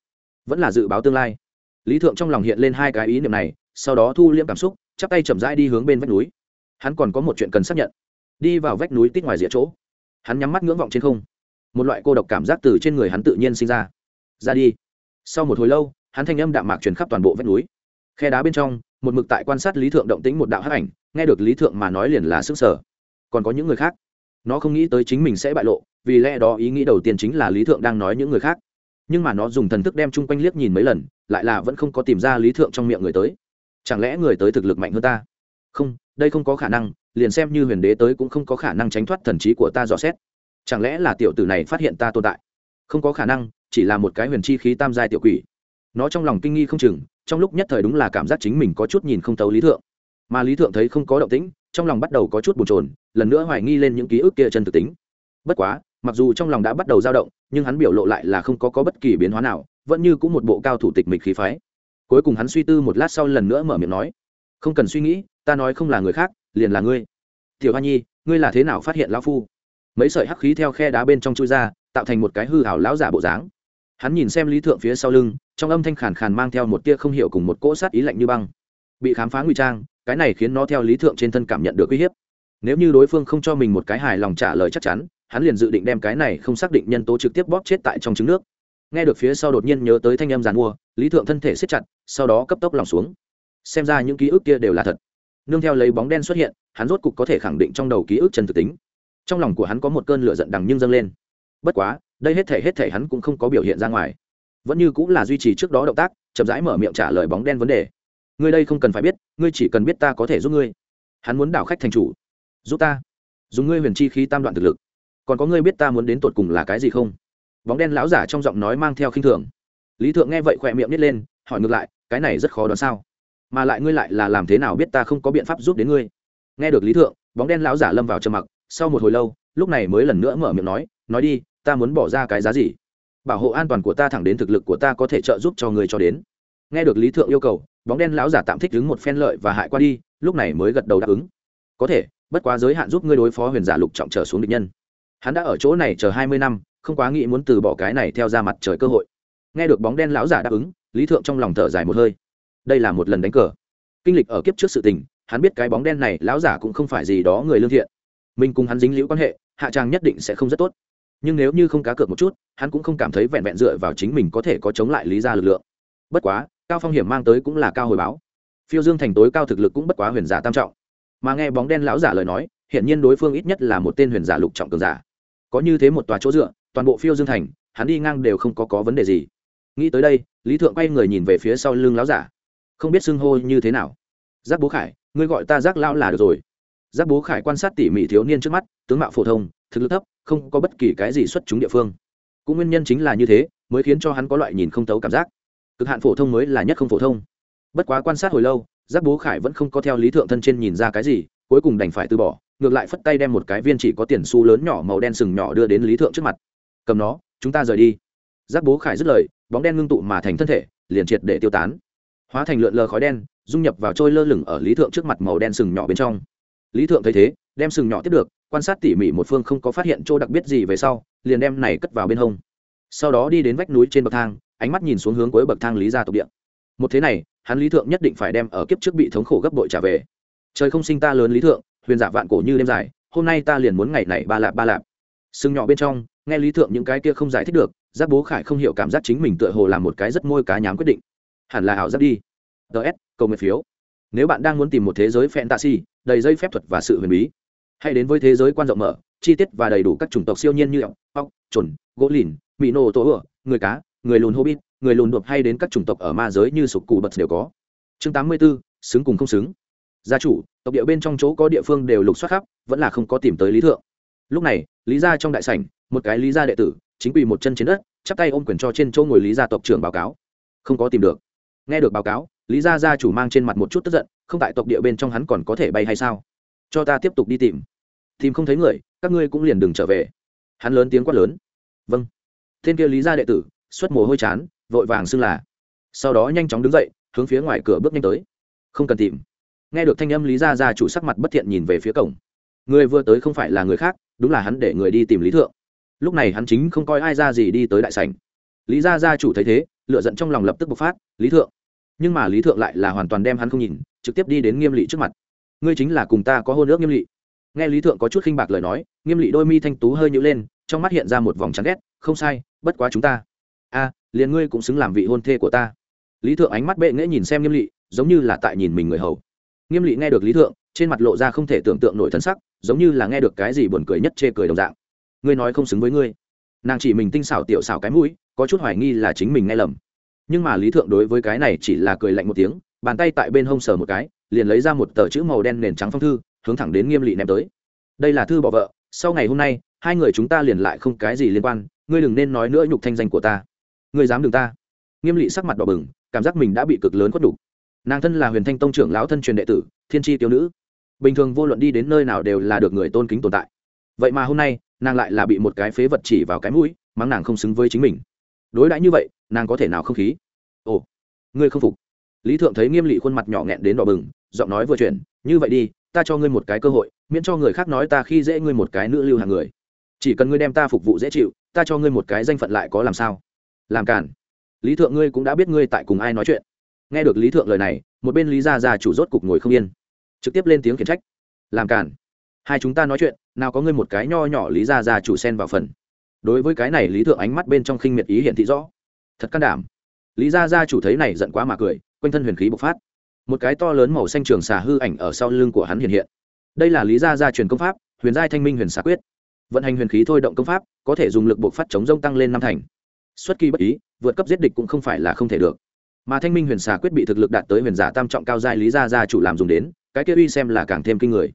vẫn là dự báo tương lai. Lý thượng trong lòng hiện lên hai cái ý niệm này, sau đó thu liễm cảm xúc, chắp tay chậm rãi đi hướng bên vách núi. Hắn còn có một chuyện cần xác nhận. Đi vào vách núi tít ngoài rìa chỗ, hắn nhắm mắt ngưỡng vọng trên không. Một loại cô độc cảm giác từ trên người hắn tự nhiên sinh ra. Ra đi. Sau một hồi lâu, hắn thanh âm đạm mạc truyền khắp toàn bộ vách núi. Khe đá bên trong một mực tại quan sát lý thượng động tĩnh một đạo hắc ảnh, nghe được lý thượng mà nói liền là sức sở. Còn có những người khác? Nó không nghĩ tới chính mình sẽ bại lộ, vì lẽ đó ý nghĩ đầu tiên chính là lý thượng đang nói những người khác. Nhưng mà nó dùng thần thức đem chung quanh liếc nhìn mấy lần, lại là vẫn không có tìm ra lý thượng trong miệng người tới. Chẳng lẽ người tới thực lực mạnh hơn ta? Không, đây không có khả năng, liền xem như huyền đế tới cũng không có khả năng tránh thoát thần trí của ta dò xét. Chẳng lẽ là tiểu tử này phát hiện ta tồn tại? Không có khả năng, chỉ là một cái huyền chi khí tam giai tiểu quỷ. Nó trong lòng kinh nghi không chừng trong lúc nhất thời đúng là cảm giác chính mình có chút nhìn không tấu lý thượng. Mà lý thượng thấy không có động tĩnh trong lòng bắt đầu có chút bồn chồn lần nữa hoài nghi lên những ký ức kia chân thực tính. Bất quá mặc dù trong lòng đã bắt đầu dao động nhưng hắn biểu lộ lại là không có, có bất kỳ biến hóa nào vẫn như cũng một bộ cao thủ tịch mịch khí phái. Cuối cùng hắn suy tư một lát sau lần nữa mở miệng nói không cần suy nghĩ ta nói không là người khác liền là ngươi. Tiểu hoa nhi ngươi là thế nào phát hiện lão phu? Mấy sợi hắc khí theo khe đá bên trong chui ra tạo thành một cái hư hảo lão giả bộ dáng. Hắn nhìn xem lý thượng phía sau lưng trong âm thanh khàn khàn mang theo một tia không hiểu cùng một cỗ sát ý lạnh như băng. Bị khám phá nguy trang, cái này khiến nó theo lý thượng trên thân cảm nhận được uy hiếp. Nếu như đối phương không cho mình một cái hài lòng trả lời chắc chắn, hắn liền dự định đem cái này không xác định nhân tố trực tiếp bóp chết tại trong trứng nước. Nghe được phía sau đột nhiên nhớ tới thanh âm giàn mua, lý thượng thân thể siết chặt, sau đó cấp tốc lòng xuống. Xem ra những ký ức kia đều là thật. Nương theo lấy bóng đen xuất hiện, hắn rốt cục có thể khẳng định trong đầu ký ức chân thực tính. Trong lòng của hắn có một cơn lửa giận đằng nhưng dâng lên. Bất quá, đây hết thể hết thể hắn cũng không có biểu hiện ra ngoài vẫn như cũng là duy trì trước đó động tác, chậm rãi mở miệng trả lời bóng đen vấn đề. Ngươi đây không cần phải biết, ngươi chỉ cần biết ta có thể giúp ngươi. Hắn muốn đảo khách thành chủ. Giúp ta. Dùng ngươi huyền chi khí tam đoạn thực lực. Còn có ngươi biết ta muốn đến tột cùng là cái gì không? Bóng đen lão giả trong giọng nói mang theo khinh thường. Lý thượng nghe vậy khỏe miệng nít lên, hỏi ngược lại, cái này rất khó đoán sao? Mà lại ngươi lại là làm thế nào biết ta không có biện pháp giúp đến ngươi? Nghe được lý thượng, bóng đen lão giả lâm vào trầm mặc, sau một hồi lâu, lúc này mới lần nữa mở miệng nói nói đi, ta muốn bỏ ra cái giá gì? Bảo hộ an toàn của ta thẳng đến thực lực của ta có thể trợ giúp cho người cho đến. Nghe được lý thượng yêu cầu, bóng đen lão giả tạm thích ứng một phen lợi và hại qua đi, lúc này mới gật đầu đáp ứng. Có thể, bất quá giới hạn giúp ngươi đối phó huyền giả lục trọng trở xuống địch nhân. Hắn đã ở chỗ này chờ hai mươi năm, không quá nghĩ muốn từ bỏ cái này theo ra mặt trời cơ hội. Nghe được bóng đen lão giả đáp ứng, lý thượng trong lòng thở dài một hơi. Đây là một lần đánh cờ. Kinh lịch ở kiếp trước sự tình, hắn biết cái bóng đen này lão giả cũng không phải gì đó người lương thiện. Mình cùng hắn dính liễu quan hệ, hạ trang nhất định sẽ không rất tốt nhưng nếu như không cá cược một chút, hắn cũng không cảm thấy vẹn vẹn dựa vào chính mình có thể có chống lại lý ra lực lượng. Bất quá, cao phong hiểm mang tới cũng là cao hồi báo. Phiêu dương thành tối cao thực lực cũng bất quá huyền giả tam trọng. Mà nghe bóng đen lão giả lời nói hiện nhiên đối phương ít nhất là một tên huyền giả lục trọng cường giả. Có như thế một tòa chỗ dựa, toàn bộ phiêu dương thành, hắn đi ngang đều không có có vấn đề gì. Nghĩ tới đây, lý thượng quay người nhìn về phía sau lưng lão giả. Không biết xưng hô như thế nào. Giác bố khải, ngươi gọi ta giác lão là được rồi. Giác bố khải quan sát tỉ mỉ thiếu niên trước mắt, tướng mạo phổ thông, thực lực thấp không có bất kỳ cái gì xuất chúng địa phương. Cũng nguyên nhân chính là như thế, mới khiến cho hắn có loại nhìn không tấu cảm giác. Cực hạn phổ thông mới là nhất không phổ thông. Bất quá quan sát hồi lâu, giác bố khải vẫn không có theo lý thượng thân trên nhìn ra cái gì, cuối cùng đành phải từ bỏ, ngược lại phất tay đem một cái viên chỉ có tiền xu lớn nhỏ màu đen sừng nhỏ đưa đến lý thượng trước mặt. Cầm nó, chúng ta rời đi. Giác bố khải dứt lời, bóng đen ngưng tụ mà thành thân thể, liền triệt để tiêu tán. Hóa thành lượn lờ khói đen, dung nhập vào trôi lơ lửng ở lý thượng trước mặt màu đen sừng nhỏ bên trong. Lý thượng thấy thế, đem sừng nhỏ tiếp được quan sát tỉ mỉ một phương không có phát hiện chỗ đặc biệt gì về sau, liền đem này cất vào bên hông. Sau đó đi đến vách núi trên bậc thang, ánh mắt nhìn xuống hướng cuối bậc thang lý gia tộc địa. Một thế này, hắn lý thượng nhất định phải đem ở kiếp trước bị thống khổ gấp bội trả về. Trời không sinh ta lớn lý thượng, huyền giả vạn cổ như đêm dài, hôm nay ta liền muốn ngày này ba lạp ba lạp. Sưng nhỏ bên trong, nghe lý thượng những cái kia không giải thích được, giác bố khải không hiểu cảm giác chính mình tựa hồ làm một cái rất môi cá nhám quyết định. Hẳn là ảo giác đi. Ts cầu nguyện phiếu. Nếu bạn đang muốn tìm một thế giới fantasy, đầy dây phép thuật và sự huyền bí hãy đến với thế giới quan rộng mở chi tiết và đầy đủ các chủng tộc siêu nhiên như ọc ọc trồn gỗ lìn mỹ nô tổ ửa người cá người lùn hobbit người lùn đột hay đến các chủng tộc ở ma giới như sục cù bật đều có. Chương tám mươi 84, xứng cùng không xứng. Gia chủ tộc địa bên trong chỗ có địa phương đều lục soát khắp vẫn là không có tìm tới lý thượng. Lúc này lý gia trong đại sảnh một cái lý gia đệ tử chính quy một chân trên đất chắp tay ôm quyền cho trên chỗ ngồi lý gia tộc trưởng báo cáo. Không có tìm được. Nghe được báo cáo lý gia gia chủ mang trên mặt một chút tức giận không tại tộc địa bên trong hắn còn có thể bay hay sao? Cho ta tiếp tục đi tìm. Tìm không thấy người, các ngươi cũng liền đừng trở về. Hắn lớn tiếng quát lớn. Vâng. Tên kia lý gia đệ tử, xuất mồ hôi chán, vội vàng xưng là. Sau đó nhanh chóng đứng dậy, hướng phía ngoài cửa bước nhanh tới. Không cần tìm. Nghe được thanh âm lý gia gia chủ sắc mặt bất thiện nhìn về phía cổng. Người vừa tới không phải là người khác, đúng là hắn để người đi tìm lý thượng. Lúc này hắn chính không coi ai ra gì đi tới đại sảnh. Lý gia gia chủ thấy thế lựa giận trong lòng lập tức bộc phát, lý thượng. Nhưng mà lý thượng lại là hoàn toàn đem hắn không nhìn, trực tiếp đi đến nghiêm lỵ trước mặt ngươi chính là cùng ta có hôn ước nghiêm lỵ nghe lý thượng có chút khinh bạc lời nói, nghiêm lỵ đôi mi thanh tú hơi nhữ lên, trong mắt hiện ra một vòng chán ghét, không sai, bất quá chúng ta. A, liền ngươi cũng xứng làm vị hôn thê của ta. Lý thượng ánh mắt bệ nghễ nhìn xem nghiêm lỵ giống như là tại nhìn mình người hầu. Nghiêm lỵ nghe được lý thượng, trên mặt lộ ra không thể tưởng tượng nổi thân sắc, giống như là nghe được cái gì buồn cười nhất chê cười đồng dạng. Ngươi nói không xứng với ngươi. Nàng chỉ mình tinh xảo tiểu xảo cái mũi, có chút hoài nghi là chính mình nghe lầm. Nhưng mà lý thượng đối với cái này chỉ là cười lạnh một tiếng, bàn tay tại bên hông sờ một cái liền lấy ra một tờ chữ màu đen nền trắng phong thư, hướng thẳng đến nghiêm lỵ ném tới. Đây là thư bỏ vợ, sau ngày hôm nay, hai người chúng ta liền lại không cái gì liên quan, ngươi đừng nên nói nữa nhục thanh danh của ta. Ngươi dám đừng ta. Nghiêm lỵ sắc mặt đỏ bừng, cảm giác mình đã bị cực lớn khuất đủ. nàng thân là huyền thanh tông trưởng lão thân truyền đệ tử, thiên tri tiêu nữ. Bình thường vô luận đi đến nơi nào đều là được người tôn kính tồn tại. Vậy mà hôm nay, nàng lại là bị một cái phế vật chỉ vào cái mũi, mắng nàng không xứng với chính mình. Đối đãi như vậy, nàng có thể nào không khí? Ồ, ngươi không phục lý thượng thấy nghiêm lị khuôn mặt nhỏ nghẹn đến đỏ bừng, giọng nói vừa chuyển, như vậy đi, ta cho ngươi một cái cơ hội, miễn cho người khác nói ta khi dễ ngươi một cái nữ lưu hàng người. Chỉ cần ngươi đem ta phục vụ dễ chịu, ta cho ngươi một cái danh phận lại có làm sao? Làm cản lý thượng ngươi cũng đã biết ngươi tại cùng ai nói chuyện. Nghe được lý thượng lời này, một bên lý gia già chủ rốt cục ngồi không yên, trực tiếp lên tiếng khiển trách. Làm cản hai chúng ta nói chuyện, nào có ngươi một cái nho nhỏ lý gia già chủ xen vào phần. Đối với cái này lý thượng ánh mắt bên trong khinh miệt ý hiện thị rõ. Thật can đảm. Lý gia gia chủ thấy này giận quá mà cười quanh thân huyền khí bộc phát. Một cái to lớn màu xanh trường xà hư ảnh ở sau lưng của hắn hiện hiện. Đây là lý gia gia truyền công pháp, huyền giai thanh minh huyền xà quyết. Vận hành huyền khí thôi động công pháp, có thể dùng lực bộc phát chống rông tăng lên năm thành. Xuất kỳ bất ý, vượt cấp giết địch cũng không phải là không thể được. Mà thanh minh huyền xà quyết bị thực lực đạt tới huyền giả tam trọng cao giai lý gia gia chủ làm dùng đến, cái kia uy xem là càng thêm kinh người.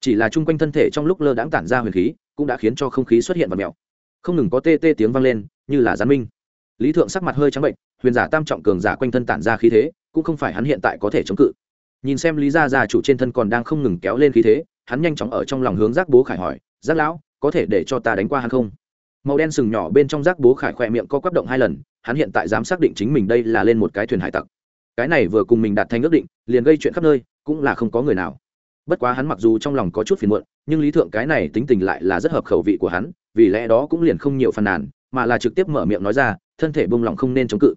Chỉ là chung quanh thân thể trong lúc lơ đãng tản ra huyền khí, cũng đã khiến cho không khí xuất hiện và mèo. Không ngừng có tê tê tiếng vang lên, như là gián minh. Lý thượng sắc mặt hơi trắng bệnh, huyền giả tam trọng cường giả quanh thân tản ra khí thế cũng không phải hắn hiện tại có thể chống cự. Nhìn xem lý gia gia chủ trên thân còn đang không ngừng kéo lên khí thế, hắn nhanh chóng ở trong lòng hướng giác bố khải hỏi, giác lão, có thể để cho ta đánh qua hắn không? Màu đen sừng nhỏ bên trong giác bố khải khỏe miệng co quắp động hai lần, hắn hiện tại dám xác định chính mình đây là lên một cái thuyền hải tặc. Cái này vừa cùng mình đạt thành ước định, liền gây chuyện khắp nơi, cũng là không có người nào. Bất quá hắn mặc dù trong lòng có chút phiền muộn, nhưng lý thượng cái này tính tình lại là rất hợp khẩu vị của hắn, vì lẽ đó cũng liền không nhiều phàn nàn, mà là trực tiếp mở miệng nói ra, thân thể bông lòng không nên chống cự.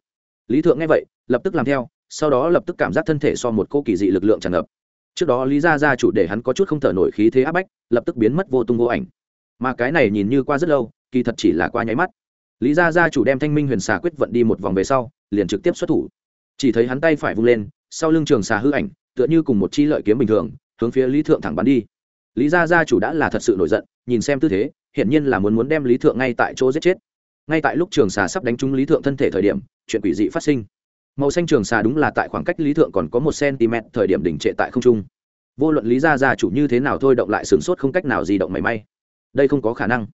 Lý thượng nghe vậy, lập tức làm theo sau đó lập tức cảm giác thân thể so một cô kỳ dị lực lượng tràn ngập. Trước đó lý gia gia chủ để hắn có chút không thở nổi khí thế áp bách, lập tức biến mất vô tung vô ảnh. Mà cái này nhìn như qua rất lâu, kỳ thật chỉ là qua nháy mắt. Lý gia gia chủ đem thanh minh huyền xà quyết vận đi một vòng về sau, liền trực tiếp xuất thủ. Chỉ thấy hắn tay phải vung lên, sau lưng trường xà hư ảnh, tựa như cùng một chi lợi kiếm bình thường, hướng phía lý thượng thẳng bắn đi. Lý gia gia chủ đã là thật sự nổi giận, nhìn xem tư thế, hiển nhiên là muốn muốn đem lý thượng ngay tại chỗ giết chết. Ngay tại lúc trường xà sắp đánh trúng lý thượng thân thể thời điểm, chuyện quỷ dị phát sinh màu xanh trường xà đúng là tại khoảng cách lý thượng còn có một cm, thời điểm đỉnh trệ tại không trung. Vô luận lý gia gia chủ như thế nào thôi động lại sửng sốt không cách nào gì động mảy may. Đây không có khả năng.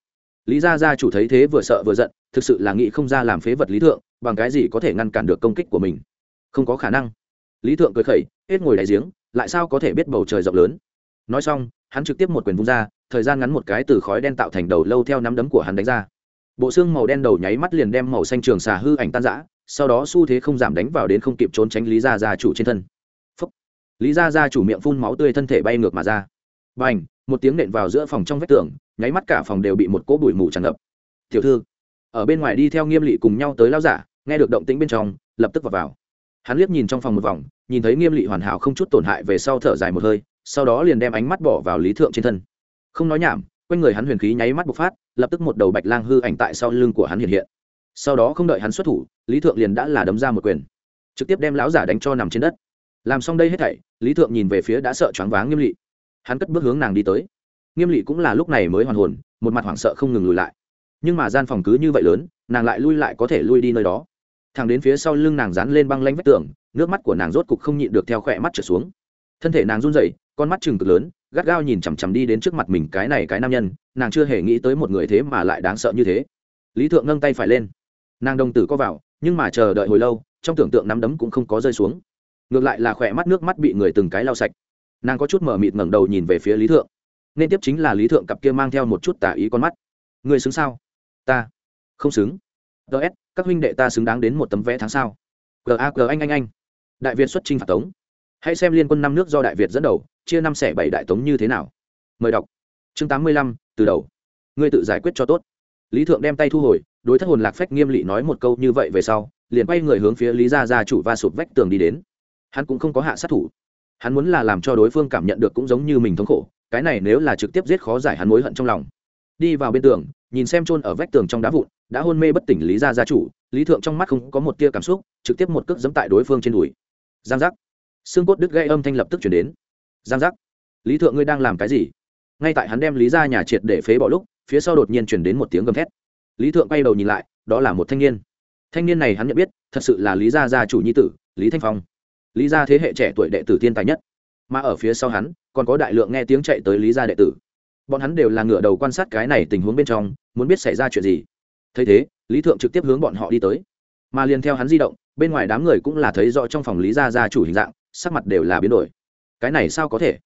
Lý gia gia chủ thấy thế vừa sợ vừa giận, thực sự là nghĩ không ra làm phế vật lý thượng, bằng cái gì có thể ngăn cản được công kích của mình. Không có khả năng. Lý thượng cười khẩy, hết ngồi đáy giếng, lại sao có thể biết bầu trời rộng lớn. Nói xong, hắn trực tiếp một quyền vung ra, thời gian ngắn một cái từ khói đen tạo thành đầu lâu theo nắm đấm của hắn đánh ra. Bộ xương màu đen đầu nháy mắt liền đem màu xanh trường xà hư ảnh tan rã sau đó xu thế không giảm đánh vào đến không kịp trốn tránh lý gia gia chủ trên thân. Phúc. lý gia gia chủ miệng phun máu tươi thân thể bay ngược mà ra. B à n h một tiếng nện vào giữa phòng trong vách tường nháy mắt cả phòng đều bị một cỗ bụi mù tràn ngập. Tiểu thư ở bên ngoài đi theo nghiêm lị cùng nhau tới lao giả nghe được động tĩnh bên trong lập tức vào, vào. hắn liếc nhìn trong phòng một vòng nhìn thấy nghiêm lị hoàn hảo không chút tổn hại về sau thở dài một hơi sau đó liền đem ánh mắt bỏ vào lý thượng trên thân. Không nói nhảm quanh người hắn huyền khí nháy mắt bộc phát lập tức một đầu bạch lang hư ảnh tại sau lưng của hắn hiện hiện sau đó không đợi hắn xuất thủ, lý thượng liền đã là đấm ra một quyền, trực tiếp đem lão giả đánh cho nằm trên đất. Làm xong đây hết thảy, lý thượng nhìn về phía đã sợ choáng váng nghiêm lị. Hắn cất bước hướng nàng đi tới. Nghiêm lị cũng là lúc này mới hoàn hồn, một mặt hoảng sợ không ngừng lùi lại. Nhưng mà gian phòng cứ như vậy lớn, nàng lại lui lại có thể lui đi nơi đó. Thằng đến phía sau lưng nàng dán lên băng lanh vách tường, nước mắt của nàng rốt cục không nhịn được theo khỏe mắt trở xuống. Thân thể nàng run rẩy, con mắt chừng cực lớn, gắt gao nhìn chằm chằm đi đến trước mặt mình cái này cái nam nhân, nàng chưa hề nghĩ tới một người thế mà lại đáng sợ như thế. Lý thượng nâng tay phải lên nàng đồng tử có vào, nhưng mà chờ đợi hồi lâu, trong tưởng tượng nắm đấm cũng không có rơi xuống. Ngược lại là khỏe mắt nước mắt bị người từng cái lau sạch. Nàng có chút mở mịt ngẩng đầu nhìn về phía lý thượng. Nên tiếp chính là lý thượng cặp kia mang theo một chút tả ý con mắt. Người xứng sao? Ta. Không xứng. Ts các huynh đệ ta xứng đáng đến một tấm vé tháng sau gag anh anh anh. Đại việt xuất trình phạt tống. Hãy xem liên quân năm nước do đại việt dẫn đầu, chia năm xẻ bảy đại tống như thế nào? Mời đọc. Chương tám mươi lăm, từ đầu. Ngươi tự giải quyết cho tốt. Lý thượng đem tay thu hồi đối thất hồn lạc phách nghiêm lị nói một câu như vậy về sau, liền quay người hướng phía lý gia gia chủ va sụp vách tường đi đến. Hắn cũng không có hạ sát thủ. Hắn muốn là làm cho đối phương cảm nhận được cũng giống như mình thống khổ, cái này nếu là trực tiếp giết khó giải hắn mối hận trong lòng. Đi vào bên tường, nhìn xem chôn ở vách tường trong đá vụn, đã hôn mê bất tỉnh lý gia gia chủ, lý thượng trong mắt không có một tia cảm xúc, trực tiếp một cước dẫm tại đối phương trên đùi. Giang giác. Xương cốt đứt gây âm thanh lập tức chuyển đến. Giang giác. Lý thượng ngươi đang làm cái gì? Ngay tại hắn đem lý ra nhà triệt để phế bỏ lúc, phía sau đột nhiên chuyển đến một tiếng gầm thét lý thượng quay đầu nhìn lại, đó là một thanh niên. Thanh niên này hắn nhận biết, thật sự là lý gia gia chủ nhi tử, lý thanh phong. Lý gia thế hệ trẻ tuổi đệ tử thiên tài nhất. Mà ở phía sau hắn, còn có đại lượng nghe tiếng chạy tới lý gia đệ tử. Bọn hắn đều là ngửa đầu quan sát cái này tình huống bên trong, muốn biết xảy ra chuyện gì. Thấy thế, lý thượng trực tiếp hướng bọn họ đi tới. Mà liền theo hắn di động, bên ngoài đám người cũng là thấy rõ trong phòng lý gia gia chủ hình dạng, sắc mặt đều là biến đổi. Cái này sao có thể?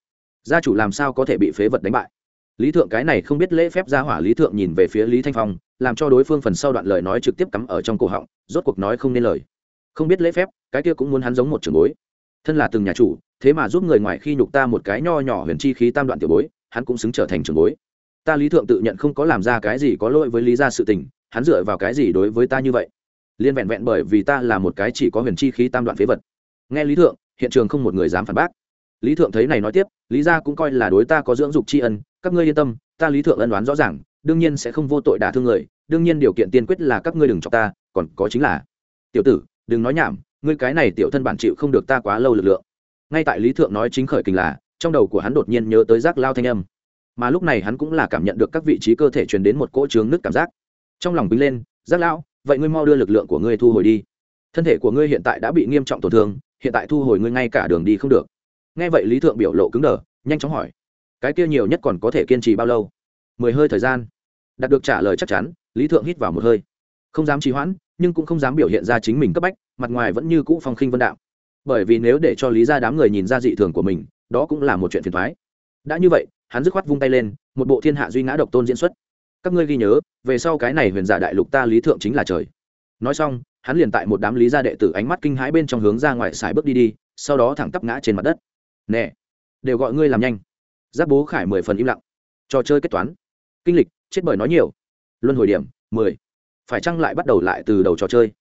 Gia chủ làm sao có thể bị phế vật đánh bại? Lý thượng cái này không biết lễ phép ra hỏa lý thượng nhìn về phía lý thanh phong làm cho đối phương phần sau đoạn lời nói trực tiếp cắm ở trong cổ họng, rốt cuộc nói không nên lời. Không biết lễ phép, cái kia cũng muốn hắn giống một trường bối. Thân là từng nhà chủ, thế mà giúp người ngoài khi nhục ta một cái nho nhỏ huyền chi khí tam đoạn tiểu bối, hắn cũng xứng trở thành trường bối. Ta lý thượng tự nhận không có làm ra cái gì có lỗi với lý gia sự tình, hắn dựa vào cái gì đối với ta như vậy? Liên vẹn vẹn bởi vì ta là một cái chỉ có huyền chi khí tam đoạn phế vật. Nghe lý thượng, hiện trường không một người dám phản bác. Lý thượng thấy này nói tiếp, lý gia cũng coi là đối ta có dưỡng dục tri ân, các ngươi yên tâm, ta lý thượng ân đoán rõ ràng đương nhiên sẽ không vô tội đả thương người, đương nhiên điều kiện tiên quyết là các ngươi đừng cho ta, còn có chính là, tiểu tử, đừng nói nhảm, ngươi cái này tiểu thân bản chịu không được ta quá lâu lực lượng. Ngay tại lý thượng nói chính khởi kình là, trong đầu của hắn đột nhiên nhớ tới giác lao thanh âm. Mà lúc này hắn cũng là cảm nhận được các vị trí cơ thể truyền đến một cỗ trướng nứt cảm giác. Trong lòng bính lên, giác lao vậy ngươi mau đưa lực lượng của ngươi thu hồi đi. Thân thể của ngươi hiện tại đã bị nghiêm trọng tổn thương, hiện tại thu hồi ngươi ngay cả đường đi không được. Nghe vậy lý thượng biểu lộ cứng đờ, nhanh chóng hỏi, cái kia nhiều nhất còn có thể kiên trì bao lâu? Mười hơi thời gian. Đạt được trả lời chắc chắn, lý thượng hít vào một hơi. Không dám trì hoãn, nhưng cũng không dám biểu hiện ra chính mình cấp bách, mặt ngoài vẫn như cũ phong khinh vân đạo. Bởi vì nếu để cho lý ra đám người nhìn ra dị thường của mình, đó cũng là một chuyện phiền thoái đã như vậy, hắn dứt khoát vung tay lên, một bộ thiên hạ duy ngã độc tôn diễn xuất. Các ngươi ghi nhớ, về sau cái này huyền giả đại lục ta lý thượng chính là trời. Nói xong, hắn liền tại một đám lý gia đệ tử ánh mắt kinh hãi bên trong hướng ra ngoài xài bước đi đi, sau đó thẳng tắp ngã trên mặt đất. Nè, đều gọi ngươi làm nhanh. Giáp bố khải mười phần im lặng. Trò chơi kết toán kinh lịch, chết bởi nói nhiều. Luân hồi điểm, mười. Phải chăng lại bắt đầu lại từ đầu trò chơi?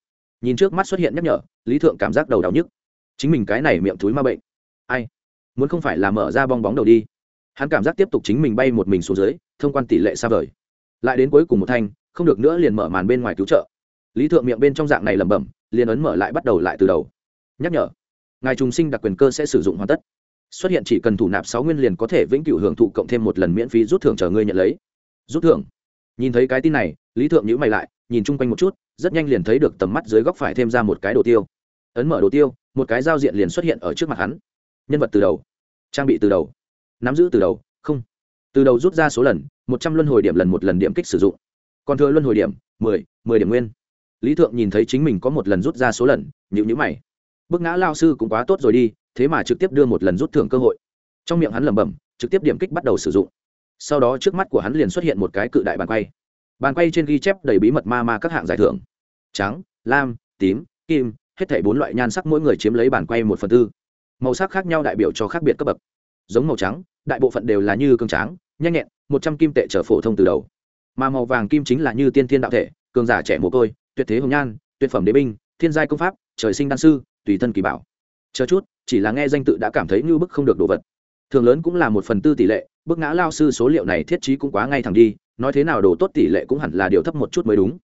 Nhìn trước mắt xuất hiện nhắc nhở, lý thượng cảm giác đầu đau nhức. Chính mình cái này miệng túi ma bệnh. Ai? Muốn không phải là mở ra bong bóng đầu đi. Hắn cảm giác tiếp tục chính mình bay một mình xuống dưới, thông quan tỷ lệ xa vời. Lại đến cuối cùng một thanh, không được nữa liền mở màn bên ngoài cứu trợ. Lý thượng miệng bên trong dạng này lẩm bẩm, liền ấn mở lại bắt đầu lại từ đầu. Nhắc nhở. Ngài trùng sinh đặc quyền cơ sẽ sử dụng hoàn tất. Xuất hiện chỉ cần thủ nạp sáu nguyên liền có thể vĩnh cửu hưởng thụ cộng thêm một lần miễn phí rút thưởng chờ ngươi nhận lấy rút thưởng. Nhìn thấy cái tin này, lý thượng nhữ mày lại, nhìn chung quanh một chút, rất nhanh liền thấy được tầm mắt dưới góc phải thêm ra một cái đồ tiêu. Ấn mở đồ tiêu, một cái giao diện liền xuất hiện ở trước mặt hắn. Nhân vật từ đầu. Trang bị từ đầu. Nắm giữ từ đầu, không. Từ đầu rút ra số lần, một trăm luân hồi điểm lần một lần điểm kích sử dụng. Còn thừa luân hồi điểm, mười mười điểm nguyên. Lý thượng nhìn thấy chính mình có một lần rút ra số lần nhịu nhữ mày. Bức ngã lao sư cũng quá tốt rồi đi, thế mà trực tiếp đưa một lần rút thưởng cơ hội. Trong miệng hắn lẩm bẩm, trực tiếp điểm kích bắt đầu sử dụng sau đó trước mắt của hắn liền xuất hiện một cái cự đại bàn quay. Bàn quay trên ghi chép đầy bí mật ma ma các hạng giải thưởng. Trắng, lam, tím, kim, hết thảy bốn loại nhan sắc mỗi người chiếm lấy bàn quay một phần tư. Màu sắc khác nhau đại biểu cho khác biệt cấp bậc. Giống màu trắng, đại bộ phận đều là như cương tráng, nhanh nhẹn, một trăm kim tệ trở phổ thông từ đầu. Mà màu vàng kim chính là như tiên thiên đạo thể, cường giả trẻ mồ côi, tuyệt thế hồng nhan, tuyệt phẩm đế binh, thiên giai công pháp, trời sinh đan sư, tùy thân kỳ bảo. Chờ chút, chỉ là nghe danh tự đã cảm thấy như bức không được đồ vật thường lớn cũng là một phần tư tỷ lệ, bức ngã lao sư số liệu này thiết trí cũng quá ngay thẳng đi, nói thế nào đồ tốt tỷ lệ cũng hẳn là điều thấp một chút mới đúng.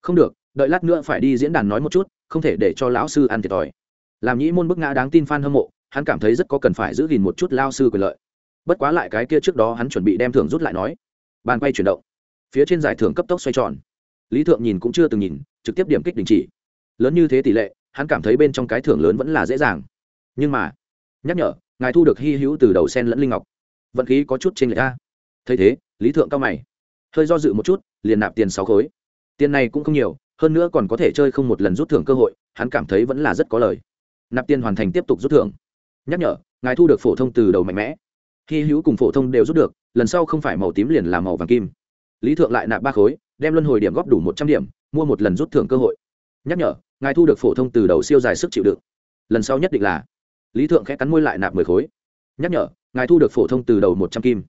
Không được, đợi lát nữa phải đi diễn đàn nói một chút, không thể để cho lão sư ăn thiệt thòi. Làm nhĩ môn bức ngã đáng tin f a n hâm mộ, hắn cảm thấy rất có cần phải giữ gìn một chút lao sư quyền lợi. Bất quá lại cái kia trước đó hắn chuẩn bị đem thưởng rút lại nói. Bàn quay chuyển động. Phía trên giải thưởng cấp tốc xoay tròn. Lý thượng nhìn cũng chưa từng nhìn, trực tiếp điểm kích đình chỉ. Lớn như thế tỷ lệ, hắn cảm thấy bên trong cái thưởng lớn vẫn là dễ dàng. Nhưng mà, nhắc nhở ngài thu được hy hữu từ đầu sen lẫn linh ngọc. Vận khí có chút trên lệch a. Thấy thế, lý thượng cao mày. Hơi do dự một chút, liền nạp tiền sáu khối. Tiền này cũng không nhiều, hơn nữa còn có thể chơi không một lần rút thưởng cơ hội, hắn cảm thấy vẫn là rất có lời. Nạp tiền hoàn thành tiếp tục rút thưởng. Nhắc nhở, ngài thu được phổ thông từ đầu mạnh mẽ. Hy hữu cùng phổ thông đều rút được, lần sau không phải màu tím liền là màu vàng kim. Lý thượng lại nạp ba khối, đem luân hồi điểm góp đủ một trăm điểm, mua một lần rút thưởng cơ hội. Nhắc nhở, ngài thu được phổ thông từ đầu siêu dài sức chịu đựng. Lần sau nhất định là lý thượng khẽ cắn môi lại nạp mười khối. Nhắc nhở, ngài thu được phổ thông từ đầu một trăm kim.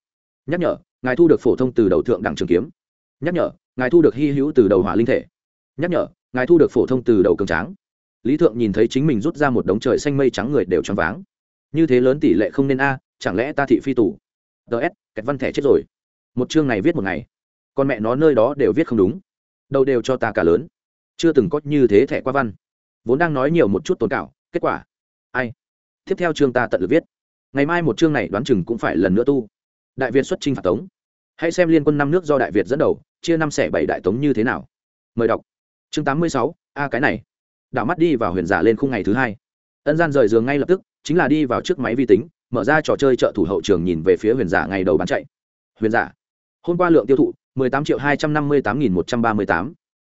Nhắc nhở, ngài thu được phổ thông từ đầu thượng đẳng trường kiếm. Nhắc nhở, ngài thu được hy hữu từ đầu hỏa linh thể. Nhắc nhở, ngài thu được phổ thông từ đầu cường tráng. Lý thượng nhìn thấy chính mình rút ra một đống trời xanh mây trắng người đều choáng váng. Như thế lớn tỷ lệ không nên a, chẳng lẽ ta thị phi tù? Ts kẹt văn thẻ chết rồi. Một chương này viết một ngày. Con mẹ nó nơi đó đều viết không đúng. Đâu đều cho ta cả lớn. Chưa từng có như thế thẻ qua văn. Vốn đang nói nhiều một chút tồn cảo, kết quả. Ai? Tiếp theo chương ta tận lực viết. Ngày mai một chương này đoán chừng cũng phải lần nữa tu. Đại việt xuất chinh phạt tống. Hãy xem liên quân năm nước do đại việt dẫn đầu, chia năm xẻ bảy đại tống như thế nào. Mời đọc. Chương tám mươi sáu, a cái này. Đảo mắt đi vào huyền giả lên khung ngày thứ hai. Ân gian rời giường ngay lập tức, chính là đi vào trước máy vi tính, mở ra trò chơi trợ thủ hậu trường nhìn về phía huyền giả ngày đầu bán chạy. Huyền giả. Hôm qua lượng tiêu thụ, mười tám triệu hai trăm năm mươi tám nghìn một trăm ba mươi tám.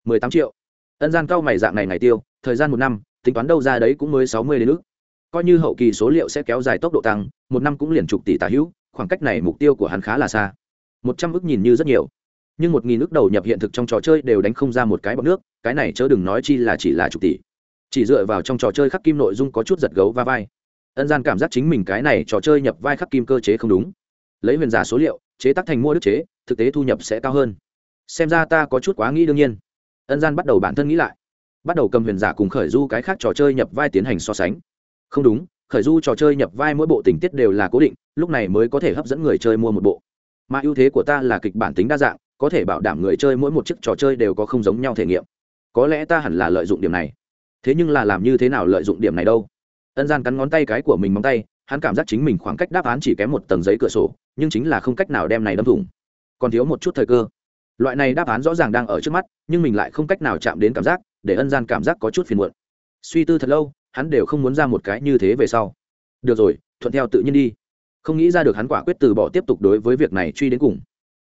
Mười tám triệu. Ân gian cao mày dạng này ngày tiêu, thời gian một năm, tính toán đâu ra đấy cũng mới sáu mươi đến ước coi như hậu kỳ số liệu sẽ kéo dài tốc độ tăng, một năm cũng liền chục tỷ tả hữu, khoảng cách này mục tiêu của hắn khá là xa. Một trăm ước nhìn như rất nhiều. Nhưng một nghìn ước đầu nhập hiện thực trong trò chơi đều đánh không ra một cái bọc nước, cái này chớ đừng nói chi là chỉ là chục tỷ. Chỉ dựa vào trong trò chơi khắc kim nội dung có chút giật gấu va vai. Ân gian cảm giác chính mình cái này trò chơi nhập vai khắc kim cơ chế không đúng. Lấy huyền giả số liệu, chế tác thành mua đức chế, thực tế thu nhập sẽ cao hơn. Xem ra ta có chút quá nghĩ đương nhiên. Ân gian bắt đầu bản thân nghĩ lại. Bắt đầu cầm huyền giả cùng khởi du cái khác trò chơi nhập vai tiến hành so sánh không đúng, khởi du trò chơi nhập vai mỗi bộ tình tiết đều là cố định, lúc này mới có thể hấp dẫn người chơi mua một bộ. Mà ưu thế của ta là kịch bản tính đa dạng, có thể bảo đảm người chơi mỗi một chiếc trò chơi đều có không giống nhau thể nghiệm. Có lẽ ta hẳn là lợi dụng điểm này. Thế nhưng là làm như thế nào lợi dụng điểm này đâu? Ân gian cắn ngón tay cái của mình móng tay, hắn cảm giác chính mình khoảng cách đáp án chỉ kém một tầng giấy cửa sổ, nhưng chính là không cách nào đem này đâm thủng. Còn thiếu một chút thời cơ. Loại này đáp án rõ ràng đang ở trước mắt, nhưng mình lại không cách nào chạm đến cảm giác, để ân gian cảm giác có chút phiền muộn. Suy tư thật lâu hắn đều không muốn ra một cái như thế về sau. Được rồi, thuận theo tự nhiên đi. Không nghĩ ra được hắn quả quyết từ bỏ tiếp tục đối với việc này truy đến cùng.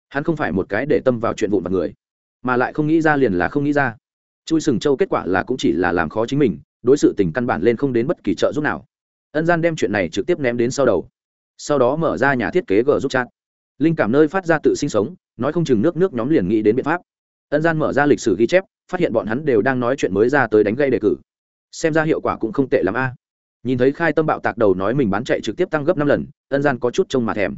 Hắn không phải một cái để tâm vào chuyện vụn vặt người, mà lại không nghĩ ra liền là không nghĩ ra. Chui sừng châu kết quả là cũng chỉ là làm khó chính mình, đối sự tình căn bản lên không đến bất kỳ trợ giúp nào. Ân gian đem chuyện này trực tiếp ném đến sau đầu. Sau đó mở ra nhà thiết kế g giúp chat. Linh cảm nơi phát ra tự sinh sống, nói không chừng nước nước nhóm liền nghĩ đến biện pháp. Ân gian mở ra lịch sử ghi chép, phát hiện bọn hắn đều đang nói chuyện mới ra tới đánh gây đề cử xem ra hiệu quả cũng không tệ lắm a. Nhìn thấy khai tâm bạo tạc đầu nói mình bán chạy trực tiếp tăng gấp năm lần, ân gian có chút trông mà thèm.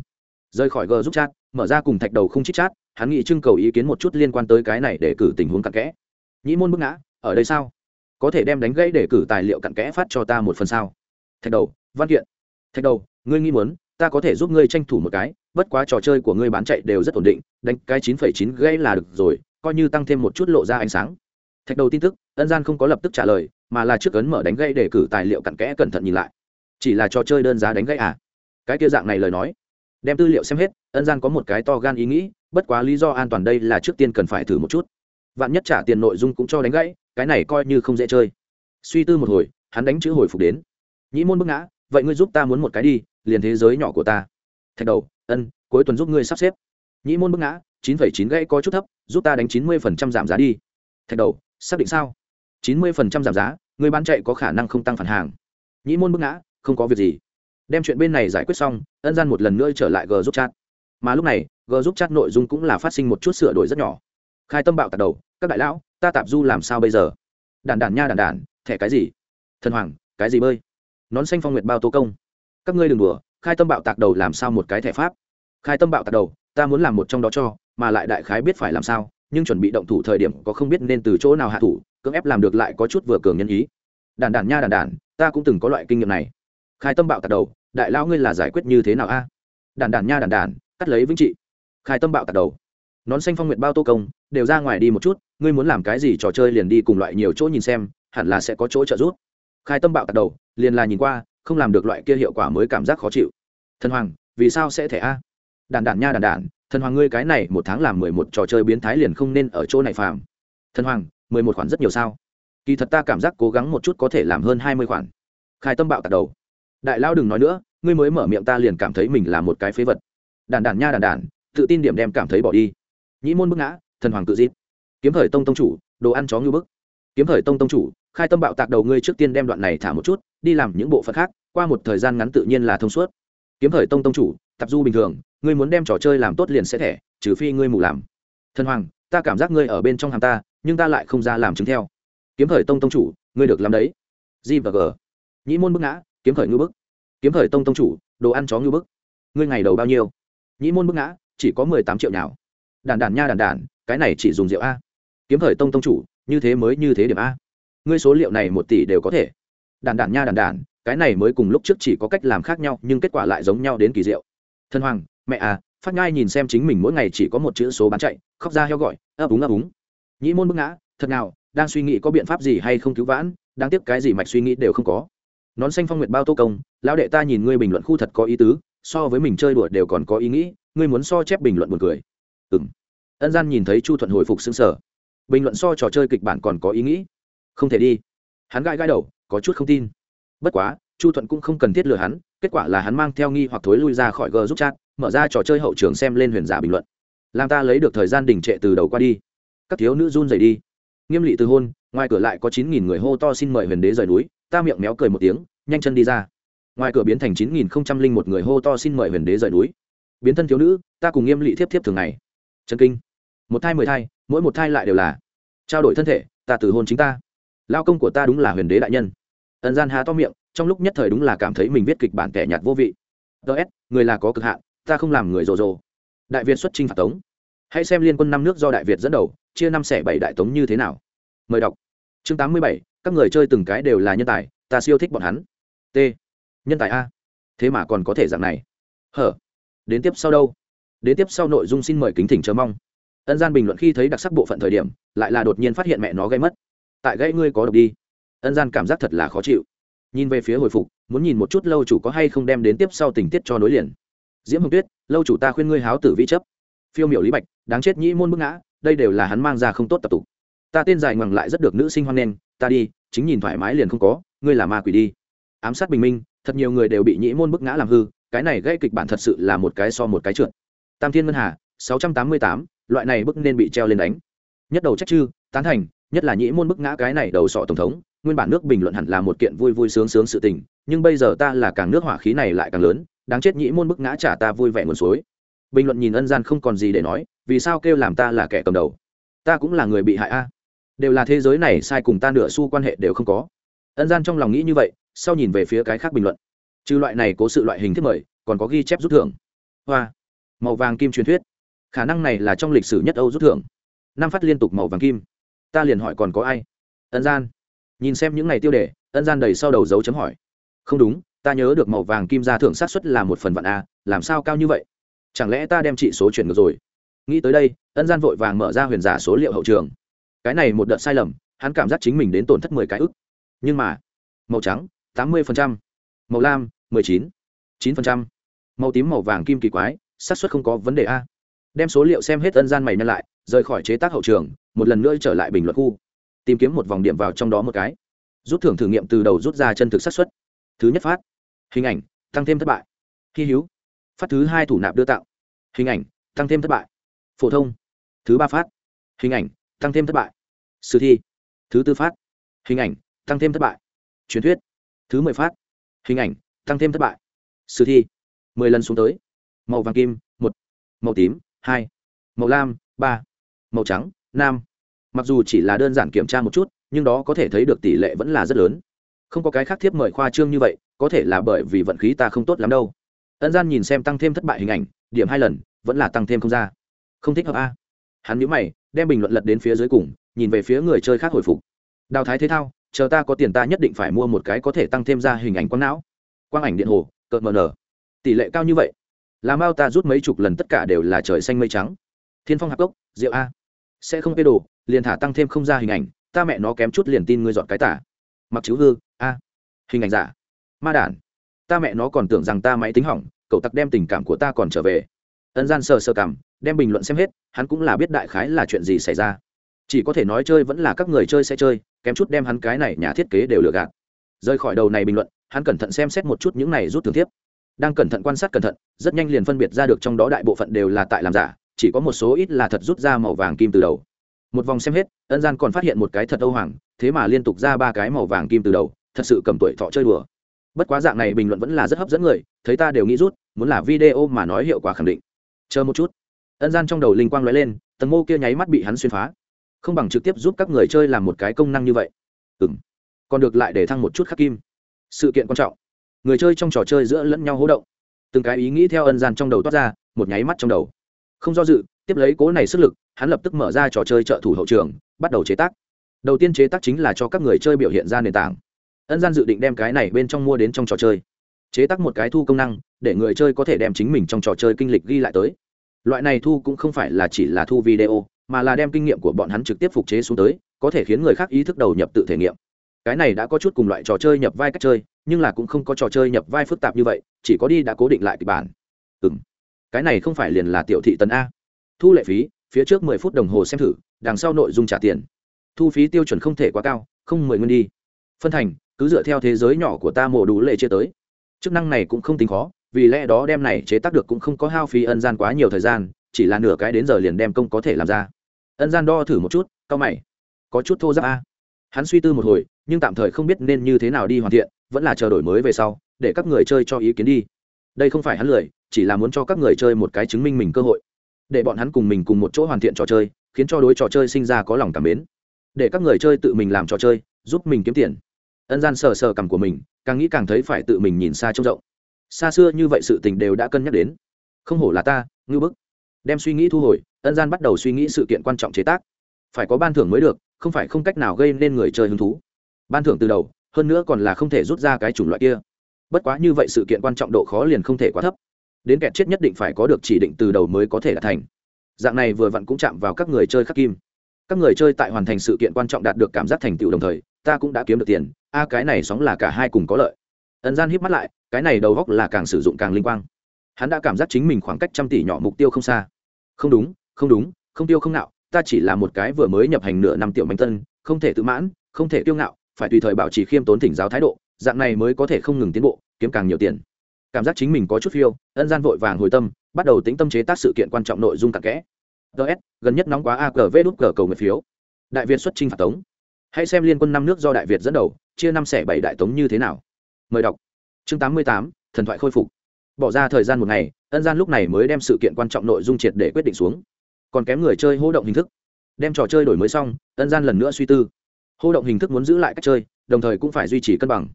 Rời khỏi g giúp chat, mở ra cùng thạch đầu không chít chat, hắn nghĩ trưng cầu ý kiến một chút liên quan tới cái này để cử tình huống cặn kẽ. Nhĩ môn bức ngã, ở đây sao? Có thể đem đánh gãy để cử tài liệu cặn kẽ phát cho ta một phần sao? Thạch đầu, văn kiện. Thạch đầu, ngươi nghĩ muốn, ta có thể giúp ngươi tranh thủ một cái, bất quá trò chơi của ngươi bán chạy đều rất ổn định, đánh cái chín phẩy chín gãy là được rồi, coi như tăng thêm một chút lộ ra ánh sáng thạch đầu tin tức, ân gian không có lập tức trả lời, mà là trước ấn mở đánh gãy để cử tài liệu cặn kẽ cẩn thận nhìn lại. Chỉ là trò chơi đơn giá đánh gãy à? Cái kia dạng này lời nói. Đem tư liệu xem hết, ân gian có một cái to gan ý nghĩ, bất quá lý do an toàn đây là trước tiên cần phải thử một chút. Vạn nhất trả tiền nội dung cũng cho đánh gãy, cái này coi như không dễ chơi. Suy tư một hồi, hắn đánh chữ hồi phục đến. Nhĩ môn bức ngã, vậy ngươi giúp ta muốn một cái đi, liền thế giới nhỏ của ta. Thạch đầu, ân, cuối tuần giúp ngươi sắp xếp. Nhĩ môn bức ngã, chín phẩy chín gãy có chút thấp, giúp ta đánh chín mươi phần trăm giảm giá đi. Thạch đầu xác định sao? Chín mươi phần trăm giảm giá, người bán chạy có khả năng không tăng phản hàng. Nhĩ môn bức ngã, không có việc gì. Đem chuyện bên này giải quyết xong, ân gian một lần nữa trở lại g giúp chat. Mà lúc này g giúp chat nội dung cũng là phát sinh một chút sửa đổi rất nhỏ. Khai tâm bạo tạt đầu, các đại lão, ta tạp du làm sao bây giờ? Đàn đàn nha đàn đàn thẻ cái gì? Thần hoàng, cái gì bơi? Nón xanh phong nguyệt bao tố công. Các ngươi đừng đùa, khai tâm bạo tạc đầu làm sao một cái thẻ pháp? Khai tâm bạo tạc đầu, ta muốn làm một trong đó cho, mà lại đại khái biết phải làm sao? Nhưng chuẩn bị động thủ thời điểm có không biết nên từ chỗ nào hạ thủ, cưỡng ép làm được lại có chút vừa cường nhân ý. Đàn đàn nha đàn đàn ta cũng từng có loại kinh nghiệm này. Khai tâm bạo tạc đầu, đại lão ngươi là giải quyết như thế nào a? Đàn đàn nha đàn đàn cắt lấy vĩnh trị. Khai tâm bạo tạc đầu. Nón xanh phong nguyện bao tô công, đều ra ngoài đi một chút, ngươi muốn làm cái gì trò chơi liền đi cùng loại nhiều chỗ nhìn xem, hẳn là sẽ có chỗ trợ giúp. Khai tâm bạo tạc đầu, liền là nhìn qua, không làm được loại kia hiệu quả mới cảm giác khó chịu. Thần hoàng, vì sao sẽ thẻ a? Đàn đàn nha đàn đàn thần hoàng ngươi cái này một tháng làm mười một trò chơi biến thái liền không nên ở chỗ này phàm. Thần hoàng, mười một khoản rất nhiều sao? Kỳ thật ta cảm giác cố gắng một chút có thể làm hơn hai mươi khoản. Khai tâm bạo tạc đầu. Đại lao đừng nói nữa, ngươi mới mở miệng ta liền cảm thấy mình là một cái phế vật. Đàn đàn nha đàn đàn tự tin điểm đem cảm thấy bỏ đi. Nhĩ môn bức ngã, thần hoàng tự dít kiếm thời tông tông chủ, đồ ăn chó ngư bức. Kiếm thời tông tông chủ, khai tâm bạo tạc đầu ngươi trước tiên đem đoạn này thả một chút, đi làm những bộ phận khác, qua một thời gian ngắn tự nhiên là thông suốt. Kiếm thời tông tông chủ tập du bình thường ngươi muốn đem trò chơi làm tốt liền sẽ thẻ, trừ phi ngươi mù làm. Thần hoàng, ta cảm giác ngươi ở bên trong hàng ta, nhưng ta lại không ra làm chứng theo. Kiếm khởi tông tông chủ, ngươi được làm đấy. G và g. Nhĩ môn bức ngã, kiếm khởi ngư bức. Kiếm khởi tông tông chủ, đồ ăn chó ngư bức. Ngươi ngày đầu bao nhiêu? Nhĩ môn bức ngã, chỉ có mười tám triệu nào. đàn đàn nha đàn đàn cái này chỉ dùng rượu a. Kiếm khởi tông tông chủ, như thế mới như thế điểm a. Ngươi số liệu này một tỷ đều có thể. Đàn đàn nha đàn đàn cái này mới cùng lúc trước chỉ có cách làm khác nhau, nhưng kết quả lại giống nhau đến kỳ diệu. Thần hoàng mẹ à phát ngai nhìn xem chính mình mỗi ngày chỉ có một chữ số bán chạy, khóc ra heo gọi, ấp úng ấp úng. Nhĩ môn bức ngã, thật nào đang suy nghĩ có biện pháp gì hay không cứu vãn đang tiếp cái gì mạch suy nghĩ đều không có. Nón xanh phong nguyệt bao tô công, lão đệ ta nhìn ngươi bình luận khu thật có ý tứ, so với mình chơi đùa đều còn có ý nghĩ, ngươi muốn so chép bình luận buồn cười. Ừng ân gian nhìn thấy chu thuận hồi phục xứng sở bình luận so trò chơi kịch bản còn có ý nghĩ. Không thể đi. Hắn gãi gãi đầu, có chút không tin. Bất quá, chu thuận cũng không cần thiết lừa hắn kết quả là hắn mang theo nghi hoặc thối lui ra khỏi g giúp chat, mở ra trò chơi hậu trường xem lên huyền giả bình luận. Làm ta lấy được thời gian đình trệ từ đầu qua đi. Các thiếu nữ run rẩy đi. Nghiêm lị từ hôn, ngoài cửa lại có chín nghìn người hô to xin mời huyền đế rời núi, ta miệng méo cười một tiếng, nhanh chân đi ra. Ngoài cửa biến thành chín nghìn không trăm linh một người hô to xin mời huyền đế rời núi. Biến thân thiếu nữ, ta cùng nghiêm lị thiếp thiếp thường ngày. Chân kinh. Một thai mười thai, mỗi một thai lại đều là trao đổi thân thể, ta từ hôn chính ta. Lao công của ta đúng là huyền đế đại nhân. Ẩn gian há to miệng trong lúc nhất thời đúng là cảm thấy mình viết kịch bản kẻ nhạt vô vị. Ts người là có cực hạn, ta không làm người rồ rồ. Đại việt xuất chinh phạt tống. Hãy xem liên quân năm nước do đại việt dẫn đầu, chia năm xẻ bảy đại tống như thế nào. Mời đọc. Chương tám mươi bảy, các người chơi từng cái đều là nhân tài, ta siêu thích bọn hắn. T. Nhân tài a. Thế mà còn có thể dạng này. Hở đến tiếp sau đâu? Đến tiếp sau nội dung xin mời kính thỉnh chờ mong. Ân gian bình luận khi thấy đặc sắc bộ phận thời điểm, lại là đột nhiên phát hiện mẹ nó gây mất. Tại gãy ngươi có độc đi. Ân gian cảm giác thật là khó chịu nhìn về phía hồi phục, muốn nhìn một chút lâu chủ có hay không đem đến tiếp sau tình tiết cho nối liền. Diễm hồng tuyết, lâu chủ ta khuyên ngươi háo tử vi chấp. Phiêu miểu lý bạch, đáng chết nhĩ môn bức ngã, đây đều là hắn mang ra không tốt tập tục. Ta tên dài ngoằng lại rất được nữ sinh hoan nghênh, ta đi, chính nhìn thoải mái liền không có, ngươi là ma quỷ đi. Ám sát bình minh, thật nhiều người đều bị nhĩ môn bức ngã làm hư, cái này gây kịch bản thật sự là một cái so một cái trượt. Tam thiên ngân hà, sáu trăm tám mươi tám, loại này bức nên bị treo lên đánh. Nhất đầu trách chư, tán thành, nhất là nhĩ môn bức ngã cái này đầu sọ tổng thống nguyên bản nước bình luận hẳn là một kiện vui vui sướng sướng sự tình, nhưng bây giờ ta là càng nước hỏa khí này lại càng lớn, đáng chết nhĩ môn bức ngã trả ta vui vẻ nguồn suối. Bình luận nhìn ân gian không còn gì để nói, vì sao kêu làm ta là kẻ cầm đầu? Ta cũng là người bị hại a. Đều là thế giới này sai cùng ta nửa xu quan hệ đều không có. Ân gian trong lòng nghĩ như vậy, sau nhìn về phía cái khác bình luận. Trừ loại này cố sự loại hình thiết mời, còn có ghi chép rút thưởng. Hoa. Màu vàng kim truyền thuyết. Khả năng này là trong lịch sử nhất âu rút thưởng. Năm phát liên tục màu vàng kim. Ta liền hỏi còn có ai? Ân gian nhìn xem những ngày tiêu đề, ân gian đầy sau đầu dấu chấm hỏi. Không đúng, ta nhớ được màu vàng kim ra thưởng sát xuất là một phần vạn a, làm sao cao như vậy? Chẳng lẽ ta đem trị số chuyển ngược rồi? Nghĩ tới đây, ân gian vội vàng mở ra huyền giả số liệu hậu trường. Cái này một đợt sai lầm, hắn cảm giác chính mình đến tổn thất mười cái ức. Nhưng mà, màu trắng, tám mươi màu lam, mười chín chín màu tím, màu vàng kim kỳ quái, xác suất không có vấn đề a. Đem số liệu xem hết ân gian mày nhân lại, rời khỏi chế tác hậu trường, một lần nữa trở lại bình luận khu tìm kiếm một vòng điểm vào trong đó một cái. Rút thưởng thử nghiệm từ đầu rút ra chân thực xác suất. Thứ nhất phát. Hình ảnh, tăng thêm thất bại. Hy hữu. Phát thứ hai thủ nạp đưa tạo. Hình ảnh, tăng thêm thất bại. Phổ thông. Thứ ba phát. Hình ảnh, tăng thêm thất bại. Sử thi. Thứ tư phát. Hình ảnh, tăng thêm thất bại. Truyền thuyết. Thứ mười phát. Hình ảnh, tăng thêm thất bại. Sử thi. Mười lần xuống tới. Màu vàng kim, một. Màu tím, hai. Màu lam, ba. Màu trắng năm mặc dù chỉ là đơn giản kiểm tra một chút, nhưng đó có thể thấy được tỷ lệ vẫn là rất lớn. Không có cái khác thiếp mời khoa trương như vậy, có thể là bởi vì vận khí ta không tốt lắm đâu. Ân gian nhìn xem tăng thêm thất bại hình ảnh, điểm hai lần, vẫn là tăng thêm không ra. Không thích hợp a. Hắn nhíu mày, đem bình luận lật đến phía dưới cùng, nhìn về phía người chơi khác hồi phục. Đào thái thế thao, chờ ta có tiền ta nhất định phải mua một cái có thể tăng thêm ra hình ảnh quang não. Quang ảnh điện hồ, cợt mờ nở. Tỷ lệ cao như vậy. Làm bao ta rút mấy chục lần tất cả đều là trời xanh mây trắng. Thiên phong hạp cốc, rượu a. Sẽ không bê đồ liền thả tăng thêm không ra hình ảnh, ta mẹ nó kém chút liền tin ngươi dọn cái tả. Mặc chữ hư, a, hình ảnh giả. Ma đản, ta mẹ nó còn tưởng rằng ta máy tính hỏng, cậu tặc đem tình cảm của ta còn trở về. Ân gian sờ sờ cảm, đem bình luận xem hết, hắn cũng là biết đại khái là chuyện gì xảy ra. Chỉ có thể nói chơi vẫn là các người chơi sẽ chơi, kém chút đem hắn cái này nhà thiết kế đều lừa gạt. Rời khỏi đầu này bình luận, hắn cẩn thận xem xét một chút những này rút thường thiếp. Đang cẩn thận quan sát cẩn thận, rất nhanh liền phân biệt ra được trong đó đại bộ phận đều là tại làm giả, chỉ có một số ít là thật rút ra màu vàng kim từ đầu một vòng xem hết ân gian còn phát hiện một cái thật âu hoàng thế mà liên tục ra ba cái màu vàng kim từ đầu thật sự cầm tuổi thọ chơi đùa. Bất quá dạng này bình luận vẫn là rất hấp dẫn người thấy ta đều nghĩ rút muốn là video mà nói hiệu quả khẳng định. Chờ một chút. Ân gian trong đầu linh quang lóe lên tầng mô kia nháy mắt bị hắn xuyên phá. Không bằng trực tiếp giúp các người chơi làm một cái công năng như vậy. Ừm, còn được lại để thăng một chút khắc kim. Sự kiện quan trọng. Người chơi trong trò chơi giữa lẫn nhau hỗ động. Từng cái ý nghĩ theo ân gian trong đầu toát ra một nháy mắt trong đầu. Không do dự tiếp lấy cố này sức lực, hắn lập tức mở ra trò chơi trợ thủ hậu trường, bắt đầu chế tác. Đầu tiên chế tác chính là cho các người chơi biểu hiện ra nền tảng. Ân gian dự định đem cái này bên trong mua đến trong trò chơi. Chế tác một cái thu công năng, để người chơi có thể đem chính mình trong trò chơi kinh lịch ghi lại tới. Loại này thu cũng không phải là chỉ là thu video, mà là đem kinh nghiệm của bọn hắn trực tiếp phục chế xuống tới, có thể khiến người khác ý thức đầu nhập tự thể nghiệm. Cái này đã có chút cùng loại trò chơi nhập vai cách chơi, nhưng là cũng không có trò chơi nhập vai phức tạp như vậy, chỉ có đi đã cố định lại kịch bản. Ừ m cái này không phải liền là tiểu thị tần a thu lệ phí, phía trước mười phút đồng hồ xem thử, đằng sau nội dung trả tiền. Thu phí tiêu chuẩn không thể quá cao, không mười nguyên đi. Phân thành, cứ dựa theo thế giới nhỏ của ta mổ đủ lệ chia tới. Chức năng này cũng không tính khó, vì lẽ đó đem này chế tác được cũng không có hao phí ân gian quá nhiều thời gian, chỉ là nửa cái đến giờ liền đem công có thể làm ra. Ân gian đo thử một chút, cao mày. Có chút thô giáp a. Hắn suy tư một hồi, nhưng tạm thời không biết nên như thế nào đi hoàn thiện, vẫn là chờ đổi mới về sau, để các người chơi cho ý kiến đi. Đây không phải hắn lười, chỉ là muốn cho các người chơi một cái chứng minh mình cơ hội để bọn hắn cùng mình cùng một chỗ hoàn thiện trò chơi, khiến cho đối trò chơi sinh ra có lòng cảm mến. Để các người chơi tự mình làm trò chơi, giúp mình kiếm tiền. Ân gian sờ sờ cằm của mình, càng nghĩ càng thấy phải tự mình nhìn xa trông rộng. Xa xưa như vậy sự tình đều đã cân nhắc đến. Không hổ là ta, ngư bức. Đem suy nghĩ thu hồi, ân gian bắt đầu suy nghĩ sự kiện quan trọng chế tác. Phải có ban thưởng mới được, không phải không cách nào gây nên người chơi hứng thú. Ban thưởng từ đầu, hơn nữa còn là không thể rút ra cái chủng loại kia. Bất quá như vậy sự kiện quan trọng độ khó liền không thể quá thấp đến kẹt chết nhất định phải có được chỉ định từ đầu mới có thể đạt thành. Dạng này vừa vặn cũng chạm vào các người chơi khắc kim. Các người chơi tại hoàn thành sự kiện quan trọng đạt được cảm giác thành tựu đồng thời, ta cũng đã kiếm được tiền. A, cái này sóng là cả hai cùng có lợi. Ẩn gian híp mắt lại, cái này đầu góc là càng sử dụng càng linh quang. Hắn đã cảm giác chính mình khoảng cách trăm tỷ nhỏ mục tiêu không xa. Không đúng không đúng, không tiêu không nạo, ta chỉ là một cái vừa mới nhập hành nửa năm tiểu mạnh tân, không thể tự mãn, không thể tiêu ngạo, phải tùy thời bảo trì khiêm tốn thỉnh giáo thái độ, dạng này mới có thể không ngừng tiến bộ, kiếm càng nhiều tiền cảm giác chính mình có chút phiêu, ân gian vội vàng hồi tâm, bắt đầu tính tâm chế tác sự kiện quan trọng nội dung cặn kẽ. Ts gần nhất nóng quá a cờ đút cờ cầu nguyện phiếu. Đại việt xuất trinh phạt tống. Hãy xem liên quân năm nước do đại việt dẫn đầu, chia năm xẻ bảy đại tống như thế nào. Mời đọc. Chương tám mươi tám, thần thoại khôi phục. Bỏ ra thời gian một ngày, ân gian lúc này mới đem sự kiện quan trọng nội dung triệt để quyết định xuống. Còn kém người chơi hô động hình thức. Đem trò chơi đổi mới xong, ân gian lần nữa suy tư. Hô động hình thức muốn giữ lại cách chơi, đồng thời cũng phải duy trì cân bằng.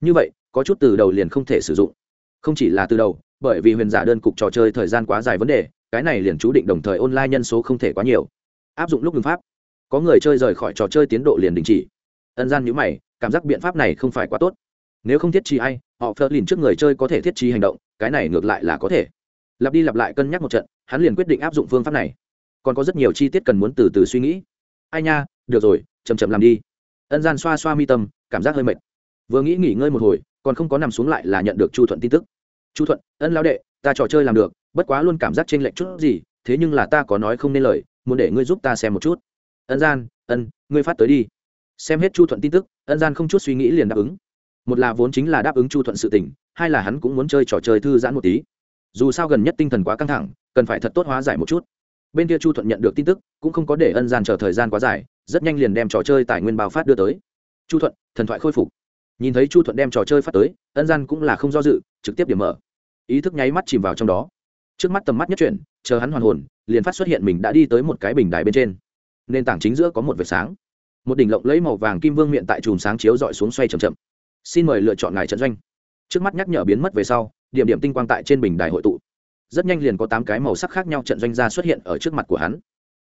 Như vậy, có chút từ đầu liền không thể sử dụng không chỉ là từ đầu, bởi vì huyền giả đơn cục trò chơi thời gian quá dài vấn đề, cái này liền chú định đồng thời online nhân số không thể quá nhiều. Áp dụng lúc ngừng pháp. Có người chơi rời khỏi trò chơi tiến độ liền đình chỉ. Ân gian nhữ mày, cảm giác biện pháp này không phải quá tốt. Nếu không thiết trí ai, họ phớt lìn trước người chơi có thể thiết trí hành động, cái này ngược lại là có thể. Lặp đi lặp lại cân nhắc một trận, hắn liền quyết định áp dụng phương pháp này. Còn có rất nhiều chi tiết cần muốn từ từ suy nghĩ. Ai nha, được rồi chầm chậm làm đi. Ân gian xoa xoa mi tâm, cảm giác hơi mệt. Vừa nghĩ nghỉ ngơi một hồi còn không có nằm xuống lại là nhận được chu thuận tin tức. Chu thuận, ân lao đệ, ta trò chơi làm được, bất quá luôn cảm giác t r ê n lệch chút gì, thế nhưng là ta có nói không nên lời, muốn để ngươi giúp ta xem một chút. Ân gian, ân, ngươi phát tới đi. Xem hết chu thuận tin tức, ân gian không chút suy nghĩ liền đáp ứng. Một là vốn chính là đáp ứng chu thuận sự tình, hai là hắn cũng muốn chơi trò chơi thư giãn một tí. Dù sao gần nhất tinh thần quá căng thẳng, cần phải thật tốt hóa giải một chút. Bên kia chu thuận nhận được tin tức, cũng không có để ân gian chờ thời gian quá dài, rất nhanh liền đem trò chơi tài nguyên bao phát đưa tới. Chu thuận, thần thoại khôi phục nhìn thấy chu thuận đem trò chơi phát tới, ân gian cũng là không do dự, trực tiếp điểm mở. Ý thức nháy mắt chìm vào trong đó. Trước mắt tầm mắt nhất chuyển, chờ hắn hoàn hồn, liền phát xuất hiện mình đã đi tới một cái bình đài bên trên. Nền tảng chính giữa có một vệt sáng. Một đỉnh lộng lấy màu vàng kim vương miệng tại chùm sáng chiếu dọi xuống xoay c h ậ m chậm. Xin mời lựa chọn ngài trận doanh. Trước mắt nhắc nhở biến mất về sau, điểm điểm tinh quang tại trên bình đài hội tụ. Rất nhanh liền có tám cái màu sắc khác nhau trận doanh ra xuất hiện ở trước mặt của hắn.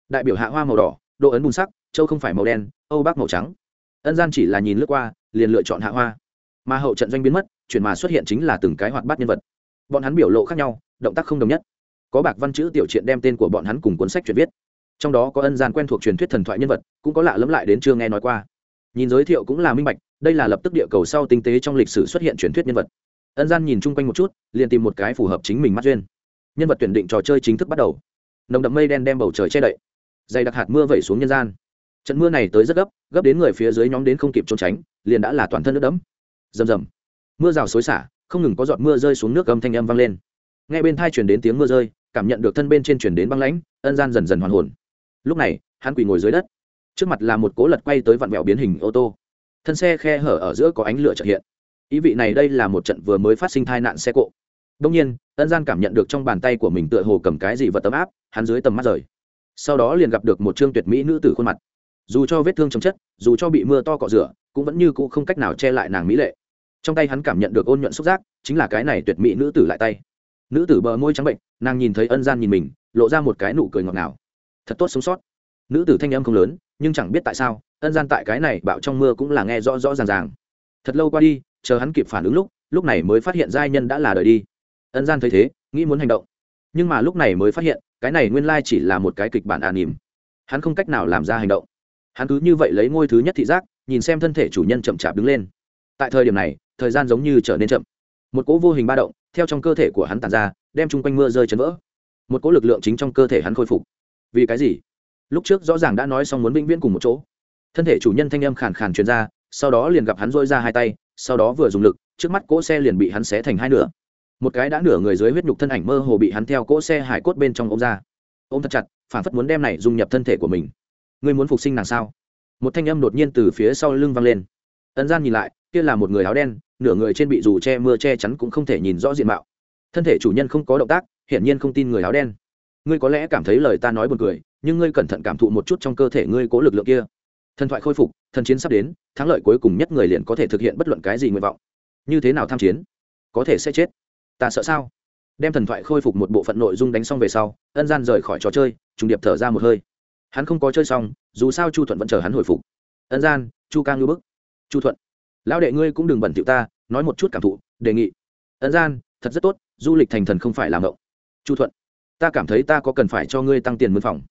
Đại biểu hạ hoa màu đỏ, độ ấn bùn sắc, châu không phải màu đen, âu bác màu trắng. Ân gian chỉ là nhìn lướt qua liền lựa chọn hạ hoa. Mà hậu trận doanh biến mất, chuyển mà xuất hiện chính là từng cái hoạt bát nhân vật. Bọn hắn biểu lộ khác nhau, động tác không đồng nhất. Có bạc văn chữ tiểu triện đem tên của bọn hắn cùng cuốn sách truyền viết. Trong đó có ân gian quen thuộc truyền thuyết thần thoại nhân vật, cũng có lạ lẫm lại đến chưa nghe nói qua. Nhìn giới thiệu cũng là minh bạch, đây là lập tức địa cầu sau tinh tế trong lịch sử xuất hiện truyền thuyết nhân vật. Ân gian nhìn chung quanh một chút, liền tìm một cái phù hợp chính mình mắt duyên. Nhân vật tuyển định trò chơi chính thức bắt đầu. Nồng đậm mây đen đem bầu trời che đậy. Dày đặc hạt mưa vẩy xuống nhân gian trận mưa này tới rất gấp gấp đến người phía dưới nhóm đến không kịp trốn tránh, liền đã là toàn thân nước đẫm. Rầm rầm. Mưa rào xối xả, không ngừng có giọt mưa rơi xuống nước gầm thanh âm vang lên. Ngay bên thai chuyển đến tiếng mưa rơi, cảm nhận được thân bên trên chuyển đến băng lãnh, ân gian dần dần hoàn hồn. Lúc này, hắn quỳ ngồi dưới đất. Trước mặt là một cố lật quay tới vặn vẹo biến hình ô tô. Thân xe khe hở ở giữa có ánh lửa trợ hiện. Ý vị này đây là một trận vừa mới phát sinh tai nạn xe cộ. Đông nhiên, ân gian cảm nhận được trong bàn tay của mình tựa hồ cầm cái gì vật tấm áp, hắn dưới tầm mắt rời. Sau đó liền gặp được một trương tuyệt mỹ nữ tử khuôn mặt dù cho vết thương chấm chất, dù cho bị mưa to cọ rửa, cũng vẫn như cũ không cách nào che lại nàng mỹ lệ. Trong tay hắn cảm nhận được ôn nhuận xúc giác, chính là cái này tuyệt mỹ nữ tử lại tay. Nữ tử bờ môi trắng bệnh, nàng nhìn thấy ân gian nhìn mình, lộ ra một cái nụ cười ngọt ngào. Thật tốt sống sót. Nữ tử thanh âm không lớn, nhưng chẳng biết tại sao, ân gian tại cái này bạo trong mưa cũng là nghe rõ rõ ràng ràng. Thật lâu qua đi, chờ hắn kịp phản ứng lúc lúc này mới phát hiện giai nhân đã là đời đi. Ân gian thấy thế, nghĩ muốn hành động. Nhưng mà lúc này mới phát hiện, cái này nguyên lai chỉ là một cái kịch bản ả nỉm. Hắn không cách nào làm ra hành động hắn cứ như vậy lấy ngôi thứ nhất thị giác, nhìn xem thân thể chủ nhân chậm chạp đứng lên. Tại thời điểm này, thời gian giống như trở nên chậm. Một cỗ vô hình ba động, theo trong cơ thể của hắn tàn ra, đem chung quanh mưa rơi chấn vỡ. Một cỗ lực lượng chính trong cơ thể hắn khôi phục. Vì cái gì? Lúc trước rõ ràng đã nói xong muốn vĩnh viễn cùng một chỗ. Thân thể chủ nhân thanh âm khàn khàn truyền ra, sau đó liền gặp hắn dôi ra hai tay, sau đó vừa dùng lực, trước mắt cỗ xe liền bị hắn xé thành hai nửa. Một cái đã nửa người dưới huyết nhục thân ảnh mơ hồ bị hắn theo cỗ xe hải cốt bên trong ôm ra. Ôm thật chặt, phản phất muốn đem này dung nhập thân thể của mình ngươi muốn phục sinh nàng sao? Một thanh âm đột nhiên từ phía sau lưng vang lên. Ấn gian nhìn lại, kia là một người áo đen, nửa người trên bị dù che mưa che chắn cũng không thể nhìn rõ diện mạo. Thân thể chủ nhân không có động tác, hiển nhiên không tin người áo đen. Ngươi có lẽ cảm thấy lời ta nói buồn cười, nhưng ngươi cẩn thận cảm thụ một chút trong cơ thể ngươi cố lực lượng kia. Thần thoại khôi phục, thần chiến sắp đến, thắng lợi cuối cùng nhất người liền có thể thực hiện bất luận cái gì nguyện vọng. Như thế nào tham chiến? Có thể sẽ chết. Ta sợ sao? Đem thần thoại khôi phục một bộ phận nội dung đánh xong về sau ân gian rời khỏi trò chơi, trùng điệp thở ra một hơi hắn không có chơi xong, dù sao chu thuận vẫn chờ hắn hồi phục. Ân gian, chu ca ngư bức. Chu thuận, lão đệ ngươi cũng đừng bẩn thiệu ta, nói một chút cảm thụ, đề nghị. Ân gian, thật rất tốt, du lịch thành thần không phải làm ngộng. Chu thuận, ta cảm thấy ta có cần phải cho ngươi tăng tiền mướn phòng.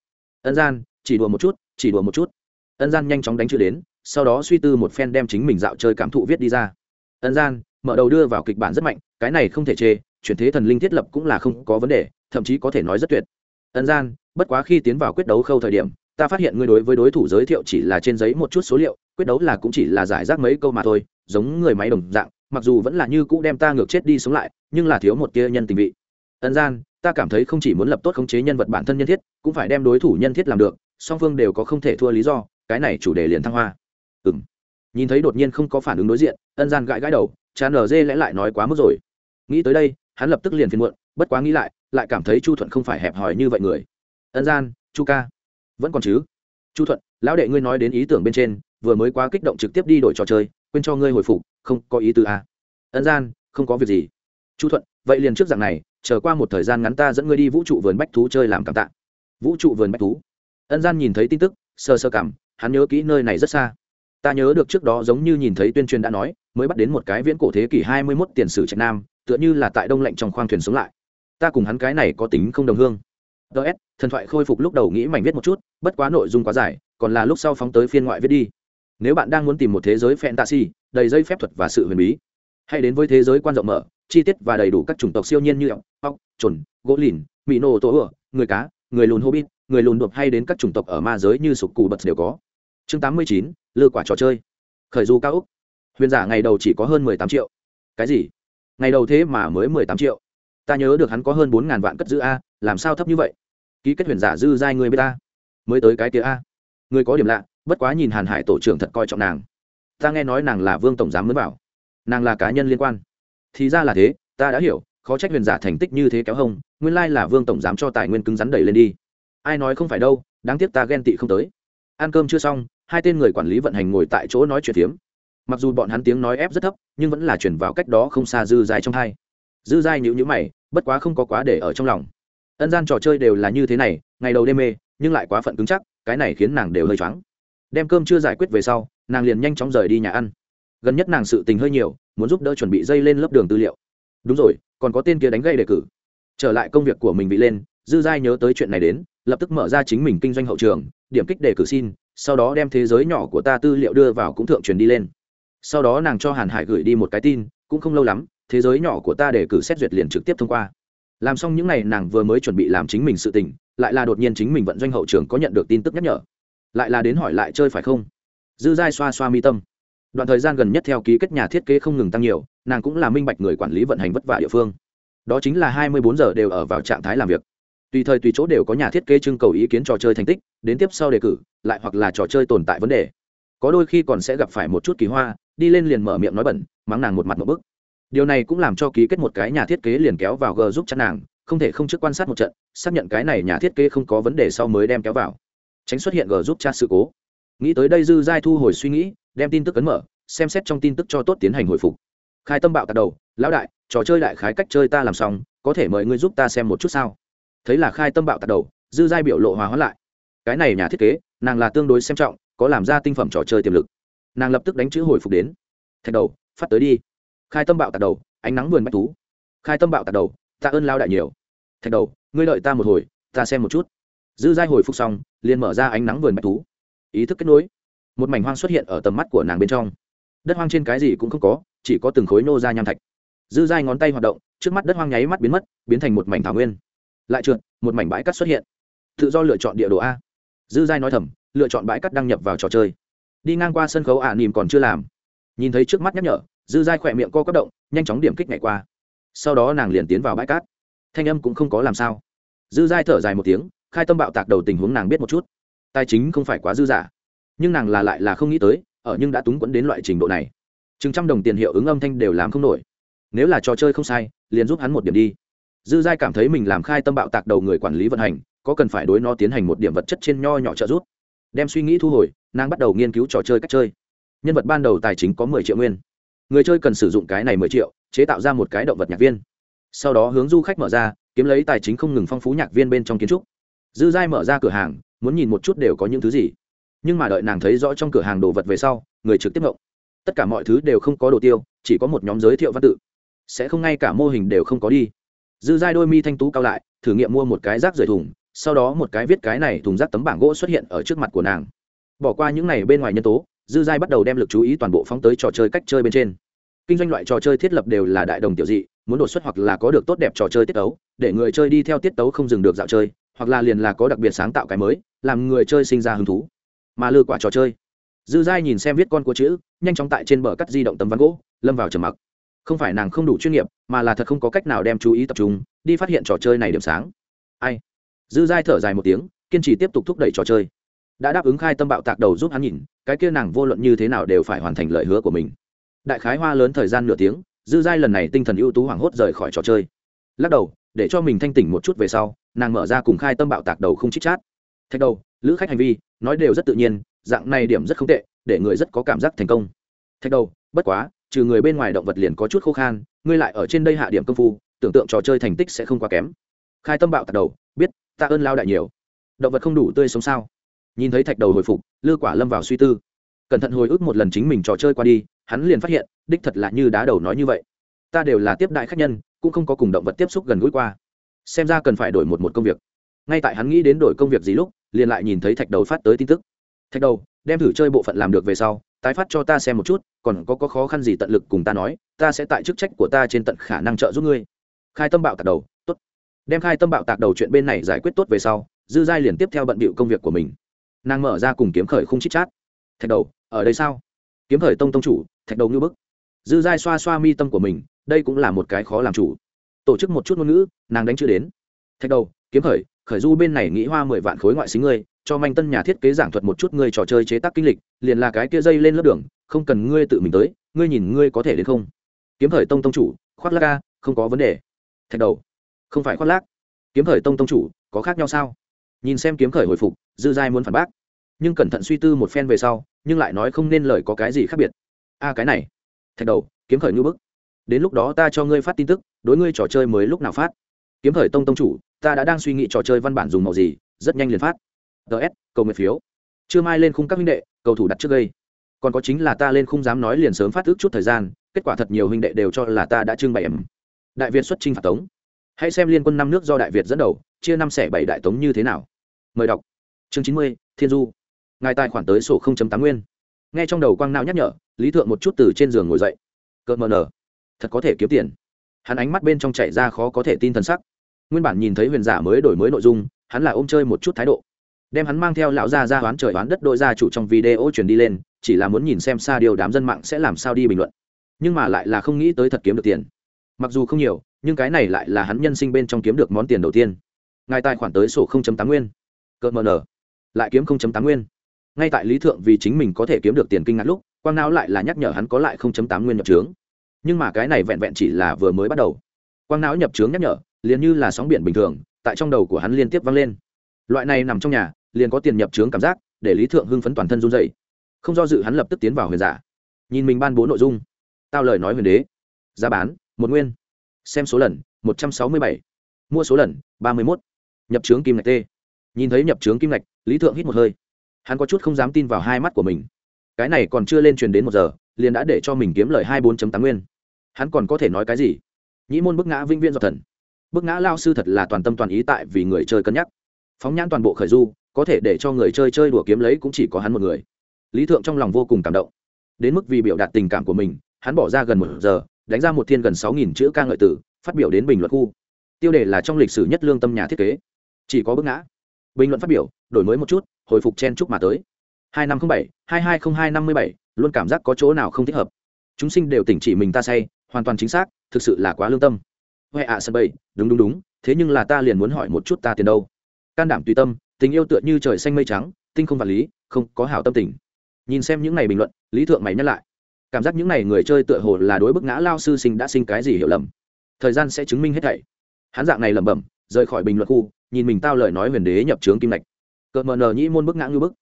Ân gian, chỉ đùa một chút, chỉ đùa một chút. Ân gian nhanh chóng đánh chữ đến, sau đó suy tư một phen đem chính mình dạo chơi cảm thụ viết đi ra. Ân gian, mở đầu đưa vào kịch bản rất mạnh, cái này không thể chê, chuyển thế thần linh thiết lập cũng là không có vấn đề, thậm chí có thể nói rất tuyệt. Ân gian bất quá khi tiến vào quyết đấu khâu thời điểm, ta phát hiện ngươi đối với đối thủ giới thiệu chỉ là trên giấy một chút số liệu, quyết đấu là cũng chỉ là giải rác mấy câu mà thôi, giống người máy đồng dạng, mặc dù vẫn là như cũ đem ta ngược chết đi sống lại, nhưng là thiếu một tia nhân tình vị. Ân gian, ta cảm thấy không chỉ muốn lập tốt khống chế nhân vật bản thân nhân thiết, cũng phải đem đối thủ nhân thiết làm được, song phương đều có không thể thua lý do, cái này chủ đề liền thăng hoa. Ừ m nhìn thấy đột nhiên không có phản ứng đối diện, ân gian gãi gãi đầu, chán ở dê lẽ lại nói quá mức rồi. Nghĩ tới đây, hắn lập tức liền phiền muộn, bất quá nghĩ lại lại cảm thấy chu thuận không phải hẹp hòi như vậy người ân gian, chu ca. Vẫn còn chứ? Chu thuận, lão đệ ngươi nói đến ý tưởng bên trên, vừa mới quá kích động trực tiếp đi đổi trò chơi, quên cho ngươi hồi phục, không có ý tư à. ân gian, không có việc gì. Chu thuận, vậy liền trước dạng này, chờ qua một thời gian ngắn ta dẫn ngươi đi vũ trụ vườn bách thú chơi làm cảm tạ. Vũ trụ vườn bách thú. Ân gian nhìn thấy tin tức, sơ sơ cảm, hắn nhớ kỹ nơi này rất xa. Ta nhớ được trước đó giống như nhìn thấy tuyên truyền đã nói, mới bắt đến một cái viễn cổ thế kỷ hai mươi 21 tiền sử trạch nam, tựa như là tại đông lạnh trong khoang thuyền sống lại. Ta cùng hắn cái này có tính không đồng hương ts thần thoại khôi phục lúc đầu nghĩ mảnh viết một chút, bất quá nội dung quá dài, còn là lúc sau phóng tới phiên ngoại viết đi. Nếu bạn đang muốn tìm một thế giới fantasy, đầy dây phép thuật và sự huyền bí, hãy đến với thế giới quan rộng mở, chi tiết và đầy đủ các chủng tộc siêu nhiên như ốc ốc trồn gỗ lìn mỹ nô tổ ửa người cá, người lùn hobbit, người lùn đột hay đến các chủng tộc ở ma giới như sục cù bật đều có. Chương tám mươi chín lừa quả trò chơi. Khởi du cao úc huyền giả ngày đầu chỉ có hơn mười tám triệu. Cái gì? Ngày đầu thế mà mới mười tám triệu. Ta nhớ được hắn có hơn bốn ngàn vạn cất giữ a làm sao thấp như vậy? Ký kết huyền giả dư giai người b ta mới tới cái tía a. Người có điểm lạ, bất quá nhìn hàn hải tổ trưởng thật coi trọng nàng. Ta nghe nói nàng là vương tổng giám mới bảo. Nàng là cá nhân liên quan. Thì ra là thế, ta đã hiểu, khó trách huyền giả thành tích như thế kéo hông, nguyên lai là vương tổng giám cho tài nguyên cứng rắn đẩy lên đi. Ai nói không phải đâu, đáng tiếc ta ghen tị không tới. Ăn cơm chưa xong, hai tên người quản lý vận hành ngồi tại chỗ nói chuyện phiếm. Mặc dù bọn hắn tiếng nói ép rất thấp, nhưng vẫn là chuyển vào cách đó không xa dư dài trong hai. Dư dài nhữ nhữ mày, bất quá không có quá để ở trong lòng ân gian trò chơi đều là như thế này, ngày đầu đêm mê, nhưng lại quá phận cứng chắc, cái này khiến nàng đều hơi choáng. Đem cơm chưa giải quyết về sau, nàng liền nhanh chóng rời đi nhà ăn. Gần nhất nàng sự tình hơi nhiều, muốn giúp đỡ chuẩn bị dây lên lớp đường tư liệu. Đúng rồi, còn có tên kia đánh gây đề cử. Trở lại công việc của mình bị lên, dư giai nhớ tới chuyện này đến, lập tức mở ra chính mình kinh doanh hậu trường, điểm kích đề cử xin, sau đó đem thế giới nhỏ của ta tư liệu đưa vào cũng thượng truyền đi lên. Sau đó nàng cho hàn hải gửi đi một cái tin, cũng không lâu lắm, thế giới nhỏ của ta đề cử xét duyệt liền trực tiếp thông qua làm xong những ngày nàng vừa mới chuẩn bị làm chính mình sự tình, lại là đột nhiên chính mình vận doanh hậu trường có nhận được tin tức nhắc nhở. Lại là đến hỏi lại chơi phải không? Dư giai xoa xoa mi tâm. Đoạn thời gian gần nhất theo ký kết nhà thiết kế không ngừng tăng nhiều, nàng cũng là minh bạch người quản lý vận hành vất vả địa phương. Đó chính là hai mươi bốn giờ đều ở vào trạng thái làm việc. Tùy thời tùy chỗ đều có nhà thiết kế trưng cầu ý kiến trò chơi thành tích, đến tiếp sau đề cử, lại hoặc là trò chơi tồn tại vấn đề. Có đôi khi còn sẽ gặp phải một chút kỳ hoa, đi lên liền mở miệng nói bẩn, mắng nàng một mặt một bức điều này cũng làm cho ký kết một cái nhà thiết kế liền kéo vào g giúp chắn nàng, không thể không trước quan sát một trận, xác nhận cái này nhà thiết kế không có vấn đề sau mới đem kéo vào. Tránh xuất hiện g giúp cha sự cố. Nghĩ tới đây dư giai thu hồi suy nghĩ, đem tin tức ấn mở, xem xét trong tin tức cho tốt tiến hành hồi phục. Khai tâm bạo tạt đầu, lão đại, trò chơi đại khái cách chơi ta làm xong, có thể mời ngươi giúp ta xem một chút sao? Thấy là khai tâm bạo tạt đầu, dư giai biểu lộ hòa hóa lại. Cái này nhà thiết kế, nàng là tương đối xem trọng, có làm ra tinh phẩm trò chơi tiềm lực. Nàng lập tức đánh chữ hồi phục đến. Thạch đầu, phát tới đi khai tâm bạo tạt đầu ánh nắng vườn bách thú. Khai tâm bạo tạt đầu tạ ơn lao đại nhiều. Thạch đầu ngươi đợi ta một hồi ta xem một chút. Dư giai hồi phục xong liền mở ra ánh nắng vườn bách thú. Ý thức kết nối. Một mảnh hoang xuất hiện ở tầm mắt của nàng bên trong. Đất hoang trên cái gì cũng không có chỉ có từng khối nô ra nham thạch. Dư giai ngón tay hoạt động trước mắt đất hoang nháy mắt biến mất biến thành một mảnh thảo nguyên. Lại trượt một mảnh bãi cắt xuất hiện. Tự do lựa chọn địa đồ a. Dư giai nói thầm lựa chọn bãi cắt đăng nhập vào trò chơi. Đi ngang qua sân khấu ả à, nìm còn chưa làm. Nhìn thấy trước mắt nhắc nhở dư dai khỏe miệng co cấp động, nhanh chóng điểm kích ngày qua. Sau đó nàng liền tiến vào bãi cát. Thanh âm cũng không có làm sao. Dư dai thở dài một tiếng, khai tâm bạo tạc đầu tình huống nàng biết một chút. Tài chính không phải quá dư giả nhưng nàng là lại là không nghĩ tới, ở nhưng đã túng quẫn đến loại trình độ này. Chừng trăm đồng tiền hiệu ứng âm thanh đều làm không nổi. Nếu là trò chơi không sai, liền giúp hắn một điểm đi. Dư giai cảm thấy mình làm khai tâm bạo tạc đầu người quản lý vận hành, có cần phải đối nó tiến hành một điểm vật chất trên nho nhỏ trợ giúp. Đem suy nghĩ thu hồi, nàng bắt đầu nghiên cứu trò chơi cách chơi. Nhân vật ban đầu tài chính có mười triệu nguyên người chơi cần sử dụng cái này mười triệu, chế tạo ra một cái động vật nhạc viên. Sau đó hướng du khách mở ra, kiếm lấy tài chính không ngừng phong phú nhạc viên bên trong kiến trúc. Dư giai mở ra cửa hàng, muốn nhìn một chút đều có những thứ gì. Nhưng mà đợi nàng thấy rõ trong cửa hàng đồ vật về sau, người trực tiếp ngộng. Tất cả mọi thứ đều không có đồ tiêu, chỉ có một nhóm giới thiệu văn tự. Sẽ không ngay cả mô hình đều không có đi. Dư giai đôi mi thanh tú cao lại, thử nghiệm mua một cái rác rời thùng, sau đó một cái viết cái này thùng rác tấm bảng gỗ xuất hiện ở trước mặt của nàng. Bỏ qua những này bên ngoài nhân tố dư giai bắt đầu đem lực chú ý toàn bộ phóng tới trò chơi cách chơi bên trên. Kinh doanh loại trò chơi thiết lập đều là đại đồng tiểu dị, muốn đột xuất hoặc là có được tốt đẹp trò chơi tiết tấu, để người chơi đi theo tiết tấu không dừng được dạo chơi, hoặc là liền là có đặc biệt sáng tạo cái mới, làm người chơi sinh ra hứng thú. Mà lừa quả trò chơi. Dư giai nhìn xem viết con của chữ, nhanh chóng tại trên bờ cắt di động tấm ván gỗ, lâm vào trầm mặc. Không phải nàng không đủ chuyên nghiệp, mà là thật không có cách nào đem chú ý tập trung, đi phát hiện trò chơi này điểm sáng. Ai? Dư giai thở dài một tiếng, kiên trì tiếp tục thúc đẩy trò chơi đã đáp ứng khai tâm bạo tạc đầu giúp hắn nhìn, cái kia nàng vô luận như thế nào đều phải hoàn thành lời hứa của mình. Đại khái hoa lớn thời gian nửa tiếng, dư giai lần này tinh thần ưu tú hoảng hốt rời khỏi trò chơi. Lắc đầu, để cho mình thanh tỉnh một chút về sau, nàng mở ra cùng khai tâm bạo tạc đầu không chích chát. Thạch đầu, lữ khách hành vi, nói đều rất tự nhiên, dạng này điểm rất không tệ, để người rất có cảm giác thành công. Thạch đầu, bất quá, trừ người bên ngoài động vật liền có chút khô khan, ngươi lại ở trên đây hạ điểm công phu, tưởng tượng trò chơi thành tích sẽ không quá kém. Khai tâm bạo tạc đầu, biết, ta ơn lao đại nhiều. Động vật không đủ tươi sống sao? Nhìn thấy thạch đầu hồi phục lư quả lâm vào suy tư. Cẩn thận hồi ức một lần chính mình trò chơi qua đi hắn liền phát hiện đích thật là như đá đầu nói như vậy. Ta đều là tiếp đại khách nhân cũng không có cùng động vật tiếp xúc gần gũi qua. Xem ra cần phải đổi một một công việc. Ngay tại hắn nghĩ đến đổi công việc gì lúc liền lại nhìn thấy thạch đầu phát tới tin tức. Thạch đầu đem thử chơi bộ phận làm được về sau tái phát cho ta xem một chút còn có, có khó khăn gì tận lực cùng ta nói ta sẽ tại chức trách của ta trên tận khả năng trợ giúp ngươi. Khai tâm bạo tạc đầu tốt. Đem khai tâm bạo tạc đầu chuyện bên này giải quyết tốt về sau dư giai liền tiếp theo bận bịu công việc của mình nàng mở ra cùng kiếm khởi không chít chát. Thạch đầu, ở đây sao? Kiếm khởi tông tông chủ, thạch đầu như bức. Dư giai xoa xoa mi tâm của mình, đây cũng là một cái khó làm chủ. Tổ chức một chút ngôn ngữ, nàng đánh chưa đến. Thạch đầu, kiếm khởi khởi du bên này nghĩ hoa mười vạn khối ngoại xính ngươi, cho manh tân nhà thiết kế giảng thuật một chút ngươi trò chơi chế tác kinh lịch, liền là cái kia dây lên lớp đường, không cần ngươi tự mình tới, ngươi nhìn ngươi có thể đến không? Kiếm khởi tông tông chủ, khoác lác ca không có vấn đề. Thạch đầu, không phải khoác lác. Kiếm khởi tông tông chủ, có khác nhau sao? Nhìn xem kiếm khởi hồi phục, dư giai muốn phản bác. Nhưng cẩn thận suy tư một phen về sau, nhưng lại nói không nên lời có cái gì khác biệt. A, cái này. Thạch đầu, kiếm khởi ngư bức. Đến lúc đó ta cho ngươi phát tin tức, đối ngươi trò chơi mới lúc nào phát? Kiếm khởi tông tông chủ, ta đã đang suy nghĩ trò chơi văn bản dùng màu gì, rất nhanh liền phát. Ts cầu nguyện phiếu. Chưa mai lên khung các huynh đệ, cầu thủ đặt trước gây còn có chính là ta lên khung dám nói liền sớm phát ước chút thời gian, kết quả thật nhiều huynh đệ đều cho là ta đã trưng bày ẩm. Đại việt xuất trinh phạt tống. Hãy xem liên quân năm nước do đại việt dẫn đầu chia năm xẻ bảy đại tống như thế nào? Mời đọc. Chương chín mươi, thiên du. Ngài tài khoản tới sổ tám nguyên. Nghe trong đầu quang nao nhắc nhở, lý thượng một chút từ trên giường ngồi dậy. Cợt mờ nở. Thật có thể kiếm tiền. Hắn ánh mắt bên trong chạy ra khó có thể tin thần sắc. Nguyên bản nhìn thấy huyền giả mới đổi mới nội dung, hắn là ôm chơi một chút thái độ. Đem hắn mang theo lão gia ra oán trời oán đất đội gia chủ trong video truyền đi lên, chỉ là muốn nhìn xem xa điều đám dân mạng sẽ làm sao đi bình luận. Nhưng mà lại là không nghĩ tới thật kiếm được tiền. Mặc dù không nhiều, nhưng cái này lại là hắn nhân sinh bên trong kiếm được món tiền đầu tiên ngài tài khoản tới sổ 0.8 nguyên. Cợt mờ nở lại kiếm 0.8 nguyên. Ngay tại lý thượng vì chính mình có thể kiếm được tiền kinh ngạc lúc, quang não lại là nhắc nhở hắn có lại 0.8 nguyên nhập trướng nhưng mà cái này vẹn vẹn chỉ là vừa mới bắt đầu. Quang não nhập trướng nhắc nhở, liền như là sóng biển bình thường, tại trong đầu của hắn liên tiếp vang lên. Loại này nằm trong nhà, liền có tiền nhập trướng cảm giác, để lý thượng hưng phấn toàn thân run dậy không do dự hắn lập tức tiến vào huyền giả. Nhìn mình ban bố nội dung. Tao lời nói huyền đế. Giá bán, một nguyên. Xem số lần, một trăm sáu mươi bảy. Mua số lần, ba mươi mốt nhập trướng kim ngạch t nhìn thấy nhập trướng kim ngạch, lý thượng hít một hơi. Hắn có chút không dám tin vào hai mắt của mình. Cái này còn chưa lên truyền đến một giờ, liền đã để cho mình kiếm lời hai bốn tám nguyên. Hắn còn có thể nói cái gì? Nhĩ môn bức ngã vĩnh viên do thần. Bức ngã lao sư thật là toàn tâm toàn ý tại vì người chơi cân nhắc. Phóng nhãn toàn bộ khởi du, có thể để cho người chơi chơi đùa kiếm lấy cũng chỉ có hắn một người. Lý thượng trong lòng vô cùng cảm động. Đến mức vì biểu đạt tình cảm của mình, hắn bỏ ra gần một giờ, đánh ra một thiên gần sáu nghìn chữ ca ngợi tử, phát biểu đến bình luận khu. Tiêu đề là trong lịch sử nhất lương tâm nhà thiết kế chỉ có bước ngã. Bình luận phát biểu, đổi mới một chút, hồi phục chen chúc mà tới. Hai năm không bảy, hai hai không hai năm mươi bảy, luôn cảm giác có chỗ nào không thích hợp. Chúng sinh đều tỉnh chỉ mình ta say, hoàn toàn chính xác, thực sự là quá lương tâm. Huệ ạ, sân bầy, đúng đúng đúng, thế nhưng là ta liền muốn hỏi một chút ta tiền đâu? Can đảm tùy tâm, tình yêu tựa như trời xanh mây trắng, tinh không vật lý, không có hảo tâm tình. Nhìn xem những này bình luận, lý thượng mày nhắc lại. Cảm giác những này người chơi tựa hồ là đối bức ngã lao sư sinh đã sinh cái gì hiểu lầm. Thời gian sẽ chứng minh hết thảy. Hắn dạng này lẩm bẩm, rời khỏi bình luận khu nhìn mình tao lời nói huyền đế nhập trướng kim lạch cợt mờ nờ nhĩ môn bức ngã như bức.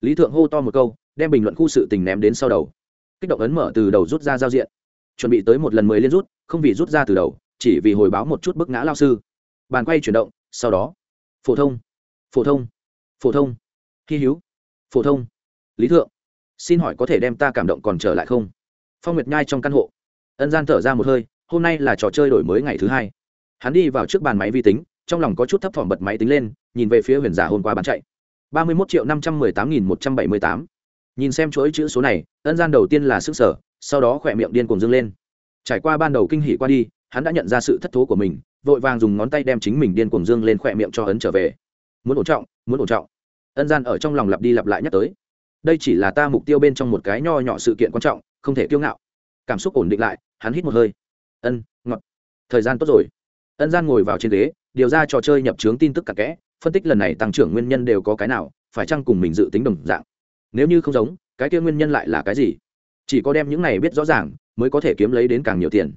Lý thượng hô to một câu, đem bình luận khu sự tình ném đến sau đầu. Kích động ấn mở từ đầu rút ra giao diện. Chuẩn bị tới một lần mười liên rút, không vì rút ra từ đầu, chỉ vì hồi báo một chút bức ngã lao sư. Bàn quay chuyển động, sau đó. Phổ thông. Phổ thông. Phổ thông. Hy hữu. Phổ thông. Lý thượng. Xin hỏi có thể đem ta cảm động còn trở lại không? Phong nguyệt nhai trong căn hộ. Ân gian thở ra một hơi, hôm nay là trò chơi đổi mới ngày thứ hai. Hắn đi vào trước bàn máy vi tính trong lòng có chút thấp thỏm bật máy tính lên, nhìn về phía huyền giả hôm qua bán chạy. ba mươi một triệu năm trăm mười tám nghìn một trăm bảy mươi tám. Nhìn xem chuỗi chữ số này, ân gian đầu tiên là sức sở, sau đó khỏe miệng điên cuồng dâng lên. Trải qua ban đầu kinh hỉ qua đi, hắn đã nhận ra sự thất thố của mình, vội vàng dùng ngón tay đem chính mình điên cuồng dương lên khỏe miệng cho ấn trở về. Muốn ổn trọng, muốn ổn trọng. Ân gian ở trong lòng lặp đi lặp lại nhắc tới. Đây chỉ là ta mục tiêu bên trong một cái nho nhỏ sự kiện quan trọng, không thể kiêu ngạo. Cảm xúc ổn định lại, hắn hít một hơi. Ân, ngọt. Thời gian tốt rồi. Ân gian ngồi vào trên ghế điều ra trò chơi nhập trướng tin tức cặn kẽ, phân tích lần này tăng trưởng nguyên nhân đều có cái nào, phải chăng cùng mình dự tính đồng dạng. Nếu như không giống, cái kia nguyên nhân lại là cái gì? Chỉ có đem những này biết rõ ràng, mới có thể kiếm lấy đến càng nhiều tiền.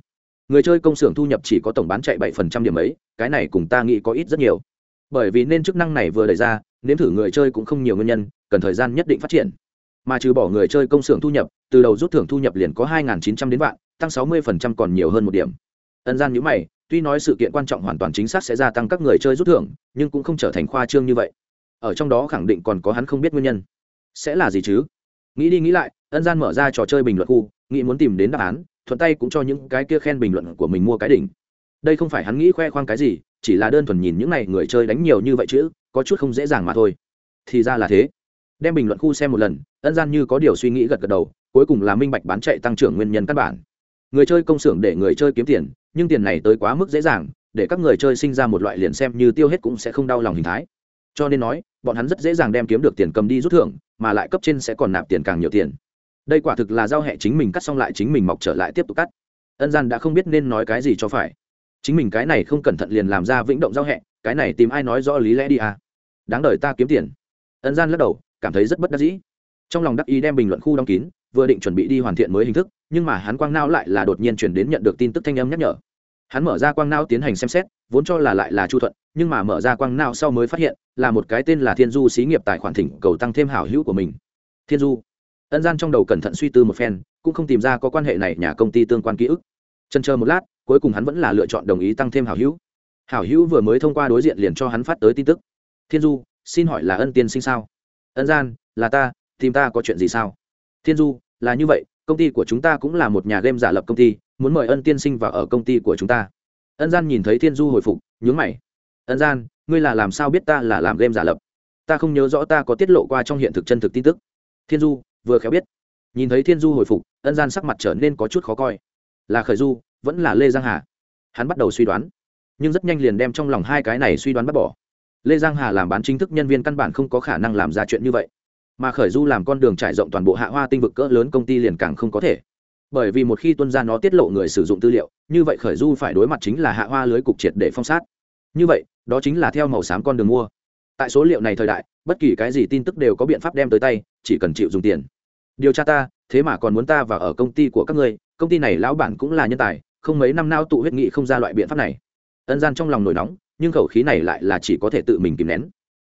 Người chơi công xưởng thu nhập chỉ có tổng bán chạy bảy phần trăm điểm ấy, cái này cùng ta nghĩ có ít rất nhiều. Bởi vì nên chức năng này vừa đẩy ra, nếm thử người chơi cũng không nhiều nguyên nhân, cần thời gian nhất định phát triển. Mà trừ bỏ người chơi công xưởng thu nhập, từ đầu rút thưởng thu nhập liền có hai chín trăm đến vạn, tăng sáu mươi còn nhiều hơn một điểm. Ân gian nhữ mày tuy nói sự kiện quan trọng hoàn toàn chính xác sẽ gia tăng các người chơi rút thưởng, nhưng cũng không trở thành khoa trương như vậy. Ở trong đó khẳng định còn có hắn không biết nguyên nhân. Sẽ là gì chứ? Nghĩ đi nghĩ lại, ân gian mở ra trò chơi bình luận khu, nghĩ muốn tìm đến đáp án, thuận tay cũng cho những cái kia khen bình luận của mình mua cái đỉnh. Đây không phải hắn nghĩ khoe khoang cái gì, chỉ là đơn thuần nhìn những n à y người chơi đánh nhiều như vậy chứ, có chút không dễ dàng mà thôi. Thì ra là thế. Đem bình luận khu xem một lần, ân gian như có điều suy nghĩ gật gật đầu, cuối cùng là minh bạch bán chạy tăng trưởng nguyên nhân căn bản người chơi công xưởng để người chơi kiếm tiền, nhưng tiền này tới quá mức dễ dàng, để các người chơi sinh ra một loại liền xem như tiêu hết cũng sẽ không đau lòng hình thái. Cho nên nói, bọn hắn rất dễ dàng đem kiếm được tiền cầm đi rút thưởng, mà lại cấp trên sẽ còn nạp tiền càng nhiều tiền. Đây quả thực là giao hẹ chính mình cắt xong lại chính mình mọc trở lại tiếp tục cắt. Ân gian đã không biết nên nói cái gì cho phải. Chính mình cái này không cẩn thận liền làm ra vĩnh động giao hẹ, cái này tìm ai nói rõ lý lẽ đi à? Đáng đời ta kiếm tiền. Ân gian lắc đầu, cảm thấy rất bất đắc dĩ. Trong lòng đắc ý đem bình luận khu đóng kín vừa định chuẩn bị đi hoàn thiện mới hình thức, nhưng mà hắn quang não lại là đột nhiên chuyển đến nhận được tin tức thanh âm nhắc nhở. Hắn mở ra quang não tiến hành xem xét, vốn cho là lại là chu thuận, nhưng mà mở ra quang não sau mới phát hiện, là một cái tên là thiên du xí nghiệp tài khoản thỉnh cầu tăng thêm hảo hữu của mình. Thiên du. Ân gian trong đầu cẩn thận suy tư một phen, cũng không tìm ra có quan hệ này nhà công ty tương quan ký ức. Chân chờ một lát, cuối cùng hắn vẫn là lựa chọn đồng ý tăng thêm hảo hữu. Hảo hữu vừa mới thông qua đối diện liền cho hắn phát tới tin tức. Thiên du, xin hỏi là ân tiên sinh sao? Ân gian, là ta, tìm ta có chuyện gì sao? Thiên du, là như vậy, công ty của chúng ta cũng là một nhà game giả lập công ty, muốn mời ân tiên sinh vào ở công ty của chúng ta. Ân gian nhìn thấy thiên du hồi phục, nhướng mày. Ân gian, ngươi là làm sao biết ta là làm game giả lập? Ta không nhớ rõ ta có tiết lộ qua trong hiện thực chân thực tin tức. Thiên du, vừa khéo biết. Nhìn thấy thiên du hồi phục, ân gian sắc mặt trở nên có chút khó coi. Là khởi du, vẫn là lê giang hà? Hắn bắt đầu suy đoán. Nhưng rất nhanh liền đem trong lòng hai cái này suy đoán bắt bỏ. Lê giang hà làm bán chính thức nhân viên căn bản không có khả năng làm ra chuyện như vậy mà khởi du làm con đường trải rộng toàn bộ hạ hoa tinh vực cỡ lớn công ty liền càng không có thể. Bởi vì một khi tuân ra nó tiết lộ người sử dụng tư liệu, như vậy khởi du phải đối mặt chính là hạ hoa lưới cục triệt để phong sát. Như vậy, đó chính là theo màu xám con đường mua. Tại số liệu này thời đại, bất kỳ cái gì tin tức đều có biện pháp đem tới tay, chỉ cần chịu dùng tiền. Điều tra ta, thế mà còn muốn ta vào ở công ty của các ngươi, công ty này lão bản cũng là nhân tài, không mấy năm nao tụ huyết nghị không ra loại biện pháp này. Ân gian trong lòng nổi nóng, nhưng khẩu khí này lại là chỉ có thể tự mình kìm nén.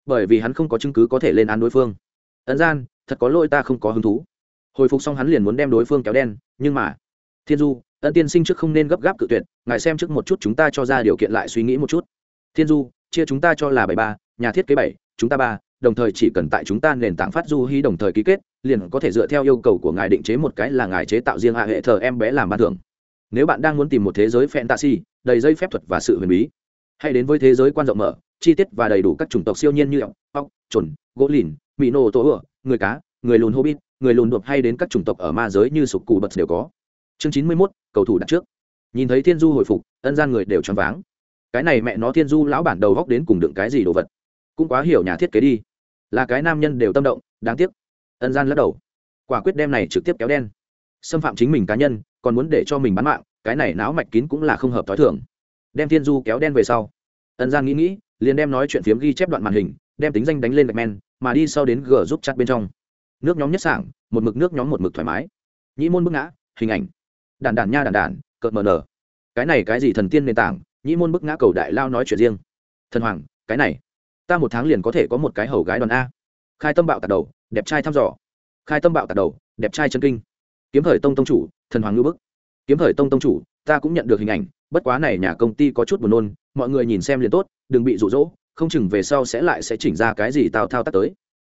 Bởi vì hắn không có chứng cứ có thể lên án đối phương ấn gian, thật có lỗi ta không có hứng thú. Hồi phục xong hắn liền muốn đem đối phương kéo đen, nhưng mà, thiên du, ân tiên sinh trước không nên gấp gáp cự tuyệt, ngài xem trước một chút chúng ta cho ra điều kiện lại suy nghĩ một chút. Thiên du, chia chúng ta cho là bảy ba, nhà thiết kế bảy, chúng ta ba, đồng thời chỉ cần tại chúng ta nền tảng phát du hy đồng thời ký kết, liền có thể dựa theo yêu cầu của ngài định chế một cái là ngài chế tạo riêng hạ hệ thờ em bé làm ban thưởng. Nếu bạn đang muốn tìm một thế giới fantasy, đầy dây phép thuật và sự huyền bí, hãy đến với thế giới quan rộng mở, chi tiết và đầy đủ các chủng tộc siêu nhiên như ốc ốc trồn gỗ lìn mỹ nổ tổ ựa, người cá, người lùn hobbit, người lùn đột hay đến các chủng tộc ở ma giới như sục cụ bật đều có. Chương chín mươi mốt, cầu thủ đặt trước. Nhìn thấy thiên du hồi phục, ân gian người đều choáng váng. Cái này mẹ nó thiên du lão bản đầu góc đến cùng đựng cái gì đồ vật? Cũng quá hiểu nhà thiết kế đi. Là cái nam nhân đều tâm động, đáng tiếc. Ân gian lắc đầu. Quả quyết đem này trực tiếp kéo đen. Xâm phạm chính mình cá nhân, còn muốn để cho mình bán mạng, cái này não mạch kín cũng là không hợp t h o i thưởng đem thiên du kéo đen về sau. Ân gian nghĩ nghĩ, liền đem nói chuyện phiếm ghi chép đoạn màn hình, đem tính danh đánh lên gạch men mà đi sau đến g giúp chặt bên trong. Nước nhóm nhất sảng, một mực nước nhóm một mực thoải mái. Nhĩ môn bức ngã, hình ảnh. Đàn đàn nha đàn đàn cợt mờ nở. Cái này cái gì thần tiên nền tảng? Nhĩ môn bức ngã cầu đại lao nói chuyện riêng. Thần hoàng, cái này. Ta một tháng liền có thể có một cái hầu gái đoàn a. Khai tâm bạo tạt đầu, đẹp trai thăm dò. Khai tâm bạo tạt đầu, đẹp trai chân kinh. Kiếm thời tông tông chủ, thần hoàng ngư bức. Kiếm thời tông tông chủ, ta cũng nhận được hình ảnh, bất quá này nhà công ty có chút buồn nôn, mọi người nhìn xem liền tốt, đừng bị rụ rỗ không chừng về sau sẽ lại sẽ chỉnh ra cái gì tao thao tác tới.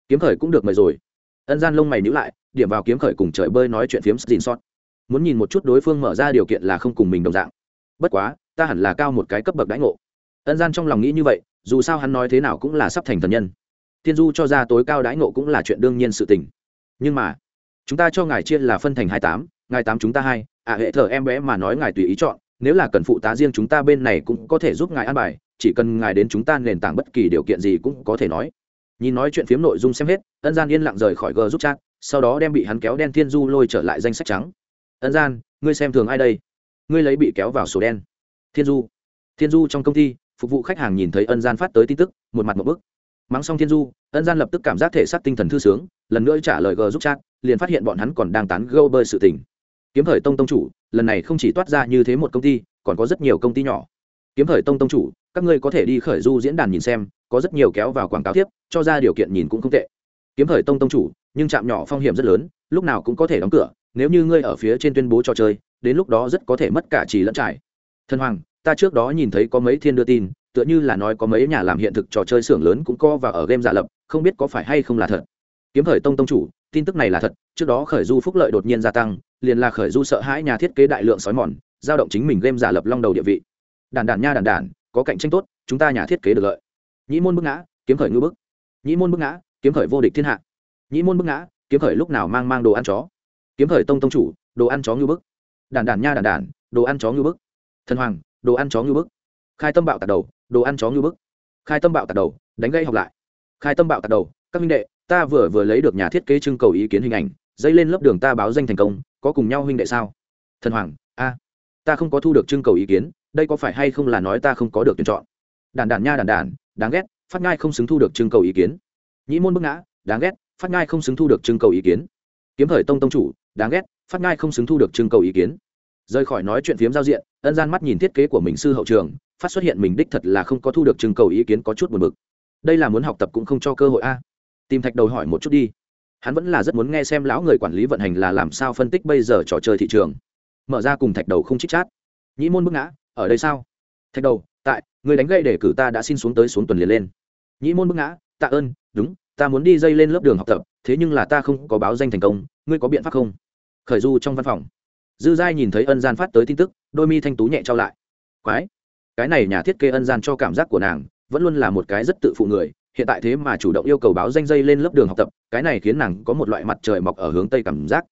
Kiếm khởi cũng được mời rồi. Ân gian lông mày nhữ lại, điểm vào kiếm khởi cùng trời bơi nói chuyện phiếm xin sót. Muốn nhìn một chút đối phương mở ra điều kiện là không cùng mình đồng dạng. Bất quá, ta hẳn là cao một cái cấp bậc đãi ngộ. Ân gian trong lòng nghĩ như vậy, dù sao hắn nói thế nào cũng là sắp thành thần nhân. Tiên du cho ra tối cao đãi ngộ cũng là chuyện đương nhiên sự tình. Nhưng mà, chúng ta cho ngài chia là phân thành hai tám, ngài tám chúng ta hai à hệ thờ em bé mà nói ngài tùy ý chọn nếu là cần phụ tá riêng chúng ta bên này cũng có thể giúp ngài an bài, chỉ cần ngài đến chúng ta nền tảng bất kỳ điều kiện gì cũng có thể nói. Nhìn nói chuyện phiếm nội dung xem hết, ân gian yên lặng rời khỏi g giúp chat, sau đó đem bị hắn kéo đen thiên du lôi trở lại danh sách trắng. Ân gian, ngươi xem thường ai đây? Ngươi lấy bị kéo vào sổ đen. Thiên du. Thiên du trong công ty, phục vụ khách hàng nhìn thấy ân gian phát tới tin tức, một mặt một bức. Mắng xong thiên du, ân gian lập tức cảm giác thể xác tinh thần thư sướng, lần nữa trả lời g giúp chat, liền phát hiện bọn hắn còn đang tán gâu bơi sự tình kiếm thời tông tông chủ, lần này không chỉ toát ra như thế một công ty, còn có rất nhiều công ty nhỏ. Kiếm thời tông tông chủ, các ngươi có thể đi khởi du diễn đàn nhìn xem, có rất nhiều kéo vào quảng cáo tiếp, cho ra điều kiện nhìn cũng không tệ. Kiếm thời tông tông chủ, nhưng trạm nhỏ phong hiểm rất lớn, lúc nào cũng có thể đóng cửa, nếu như ngươi ở phía trên tuyên bố trò chơi, đến lúc đó rất có thể mất cả trì lẫn trải. Thân hoàng, ta trước đó nhìn thấy có mấy thiên đưa tin, tựa như là nói có mấy nhà làm hiện thực trò chơi xưởng lớn cũng co và ở game giả lập, không biết có phải hay không là thật. Kiếm thời tông tông chủ tin tức này là thật, trước đó khởi du phúc lợi đột nhiên gia tăng, liền là khởi du sợ hãi nhà thiết kế đại lượng sói mòn, giao động chính mình game giả lập long đầu địa vị. Đàn đàn nha đàn đàn có cạnh tranh tốt, chúng ta nhà thiết kế được lợi. Nhĩ môn bức ngã, kiếm khởi ngư bức. Nhĩ môn bức ngã, kiếm khởi vô địch thiên hạ. Nhĩ môn bức ngã, kiếm khởi lúc nào mang mang đồ ăn chó. Kiếm khởi tông tông chủ, đồ ăn chó ngư bức. Đàn đàn nha đàn đàn đồ ăn chó ngư bức. Thần hoàng, đồ ăn chó ngư bức. Khai tâm bạo tạt đầu, đồ ăn chó ngư bức. Khai tâm bạo tạt đầu, đánh gây học lại. Khai tâm bạo tạt đầu các minh đệ, ta vừa vừa lấy được nhà thiết kế trưng cầu ý kiến hình ảnh, dây lên lớp đường ta báo danh thành công, có cùng nhau huynh đệ sao? Thần hoàng, a, ta không có thu được trưng cầu ý kiến, đây có phải hay không là nói ta không có được tuyển chọn? Đàn đàn nha đàn đàn đáng ghét, phát ngai không xứng thu được trưng cầu ý kiến. Nhĩ môn bức ngã, đáng ghét, phát ngai không xứng thu được trưng cầu ý kiến. Kiếm thời tông tông chủ, đáng ghét, phát ngai không xứng thu được trưng cầu ý kiến. Rời khỏi nói chuyện phiếm giao diện, ân gian mắt nhìn thiết kế của mình sư hậu trường, phát xuất hiện mình đích thật là không có thu được trưng cầu ý kiến có chút buồn bực. Đây là muốn học tập cũng không cho cơ hội a tìm thạch đầu hỏi một chút đi. Hắn vẫn là rất muốn nghe xem lão người quản lý vận hành là làm sao phân tích bây giờ trò chơi thị trường. Mở ra cùng thạch đầu không chích chát. Nhĩ môn bức ngã, ở đây sao? Thạch đầu, tại, người đánh gậy để cử ta đã xin xuống tới xuống tuần liền lên. Nhĩ môn bức ngã, tạ ơn, đúng, ta muốn đi dây lên lớp đường học tập, thế nhưng là ta không có báo danh thành công, ngươi có biện pháp không? Khởi du trong văn phòng. Dư giai nhìn thấy ân gian phát tới tin tức, đôi mi thanh tú nhẹ trao lại. Quái, cái này nhà thiết kế ân gian cho cảm giác của nàng, vẫn luôn là một cái rất tự phụ người hiện tại thế mà chủ động yêu cầu báo danh dây lên lớp đường học tập, cái này khiến nàng có một loại mặt trời mọc ở hướng tây cảm giác.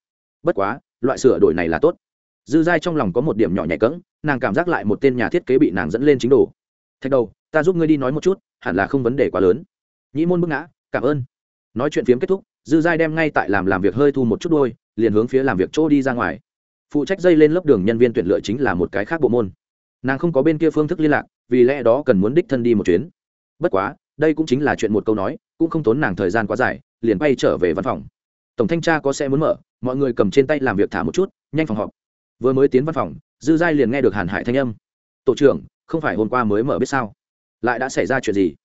Bất quá, loại sửa đổi này là tốt. Dư giai trong lòng có một điểm nhỏ nhạy cỡng nàng cảm giác lại một tên nhà thiết kế bị nàng dẫn lên chính đồ. Thạch đầu, ta giúp ngươi đi nói một chút, hẳn là không vấn đề quá lớn. Nhĩ môn bức ngã, cảm ơn. Nói chuyện phiếm kết thúc, dư giai đem ngay tại làm làm việc hơi thu một chút đôi, liền hướng phía làm việc chỗ đi ra ngoài. Phụ trách dây lên lớp đường nhân viên tuyển lựa chính là một cái khác bộ môn. Nàng không có bên kia phương thức liên lạc, vì lẽ đó cần muốn đích thân đi một chuyến. Bất quá đây cũng chính là chuyện một câu nói, cũng không tốn nàng thời gian quá dài, liền bay trở về văn phòng. Tổng thanh tra có xe muốn mở, mọi người cầm trên tay làm việc thả một chút, nhanh phòng họp. Vừa mới tiến văn phòng, dư giai liền nghe được hàn hải thanh âm. Tổ trưởng, không phải hôm qua mới mở biết sao? Lại đã xảy ra chuyện gì?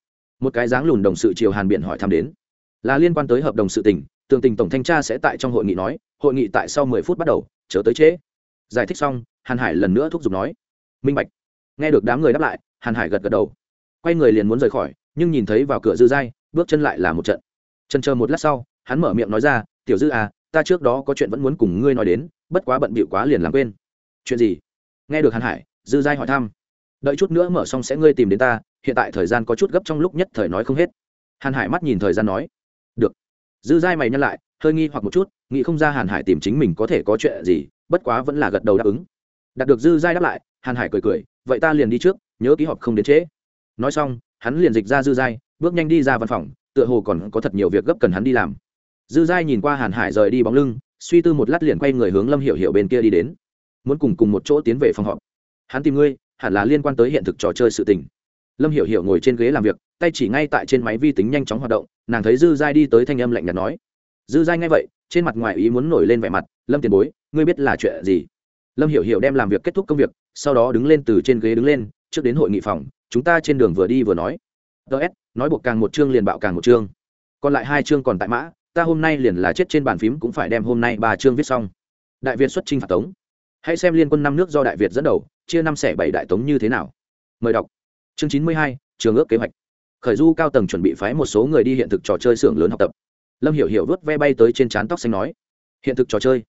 Một cái dáng lùn đồng sự triều hàn biện hỏi thăm đến. Là liên quan tới hợp đồng sự tình, tường tình tổng thanh tra sẽ tại trong hội nghị nói, hội nghị tại sau mười phút bắt đầu chờ tới trễ. Giải thích xong, hàn hải lần nữa thúc giục nói. Minh bạch. Nghe được đám người đáp lại, hàn hải gật gật đầu. Quay người liền muốn rời khỏi nhưng nhìn thấy vào cửa dư giai bước chân lại là một trận. Chân chờ một lát sau, hắn mở miệng nói ra, tiểu dư à ta trước đó có chuyện vẫn muốn cùng ngươi nói đến, bất quá bận bịu quá liền làm quên. Chuyện gì? Nghe được hàn hải, dư giai hỏi thăm. Đợi chút nữa mở xong sẽ ngươi tìm đến ta, hiện tại thời gian có chút gấp trong lúc nhất thời nói không hết. Hàn hải mắt nhìn thời gian nói. Được. Dư giai mày nhăn lại, hơi nghi hoặc một chút, nghĩ không ra hàn hải tìm chính mình có thể có chuyện gì, bất quá vẫn là gật đầu đáp ứng. Đạt được dư giai đáp lại, hàn hải cười cười, vậy ta liền đi trước, nhớ ký họp không đến trễ. Nói xong hắn liền dịch ra dư giai, bước nhanh đi ra văn phòng, tựa hồ còn có thật nhiều việc gấp cần hắn đi làm. Dư giai nhìn qua hàn hải rời đi bóng lưng, suy tư một lát liền quay người hướng lâm hiểu hiểu bên kia đi đến. Muốn cùng cùng một chỗ tiến về phòng họp. Hắn tìm ngươi, hẳn là liên quan tới hiện thực trò chơi sự tình. Lâm hiểu hiểu ngồi trên ghế làm việc, tay chỉ ngay tại trên máy vi tính nhanh chóng hoạt động, nàng thấy dư giai đi tới thanh âm lạnh nhạt nói. Dư giai nghe vậy, trên mặt ngoài ý muốn nổi lên vẻ mặt, lâm tiền bối, ngươi biết là chuyện gì? Lâm hiểu hiểu đem làm việc kết thúc công việc, sau đó đứng lên từ trên ghế đứng lên, trước đến hội nghị phòng chúng ta trên đường vừa đi vừa nói. Ts nói buộc càng một chương liền bạo càng một chương. Còn lại hai chương còn tại mã, ta hôm nay liền là chết trên bàn phím cũng phải đem hôm nay ba chương viết xong. Đại việt xuất chinh phạt tống. Hãy xem liên quân năm nước do đại việt dẫn đầu, chia năm xẻ bảy đại tống như thế nào. Mời đọc. Chương chín mươi hai, trường ước kế hoạch. Khởi du cao tầng chuẩn bị phái một số người đi hiện thực trò chơi xưởng lớn học tập. Lâm hiểu hiểu vớt ve bay tới trên trán tóc xanh nói. Hiện thực trò chơi?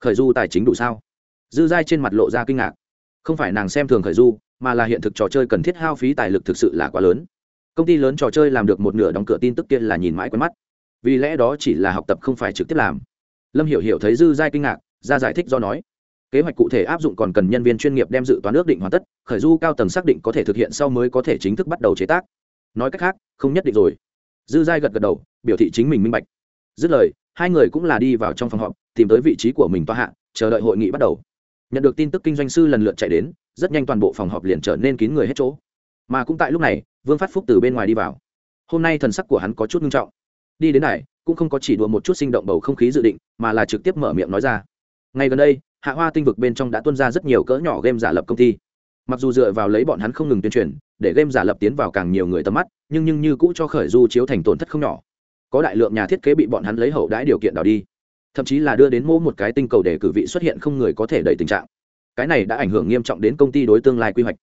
Khởi du tài chính đủ sao? Dư giai trên mặt lộ ra kinh ngạc không phải nàng xem thường khởi du, mà là hiện thực trò chơi cần thiết hao phí tài lực thực sự là quá lớn. Công ty lớn trò chơi làm được một nửa đóng cửa tin tức kia là nhìn mãi quen mắt. Vì lẽ đó chỉ là học tập không phải trực tiếp làm. Lâm hiểu hiểu thấy dư giai kinh ngạc, ra giải thích do nói. Kế hoạch cụ thể áp dụng còn cần nhân viên chuyên nghiệp đem dự toán ước định hoàn tất, khởi du cao tầng xác định có thể thực hiện sau mới có thể chính thức bắt đầu chế tác. Nói cách khác, không nhất định rồi. Dư giai gật gật đầu, biểu thị chính mình minh bạch. Dứt lời, hai người cũng là đi vào trong phòng họp, tìm tới vị trí của mình toa hạ, chờ đợi hội nghị bắt đầu nhận được tin tức kinh doanh sư lần lượt chạy đến, rất nhanh toàn bộ phòng họp liền trở nên kín người hết chỗ. Mà cũng tại lúc này, vương phát phúc từ bên ngoài đi vào. Hôm nay thần sắc của hắn có chút nghiêm trọng. Đi đến này, cũng không có chỉ đùa một chút sinh động bầu không khí dự định, mà là trực tiếp mở miệng nói ra. Ngay gần đây, hạ hoa tinh vực bên trong đã tuân ra rất nhiều cỡ nhỏ game giả lập công ty. Mặc dù dựa vào lấy bọn hắn không ngừng tuyên truyền, để game giả lập tiến vào càng nhiều người tầm mắt, nhưng nhưng như cũ cho khởi du chiếu thành tổn thất không nhỏ. Có đại lượng nhà thiết kế bị bọn hắn lấy hậu đãi điều kiện đào đi thậm chí là đưa đến mỗ một cái tinh cầu để cử vị xuất hiện không người có thể đẩy tình trạng. Cái này đã ảnh hưởng nghiêm trọng đến công ty đối tương lai quy hoạch.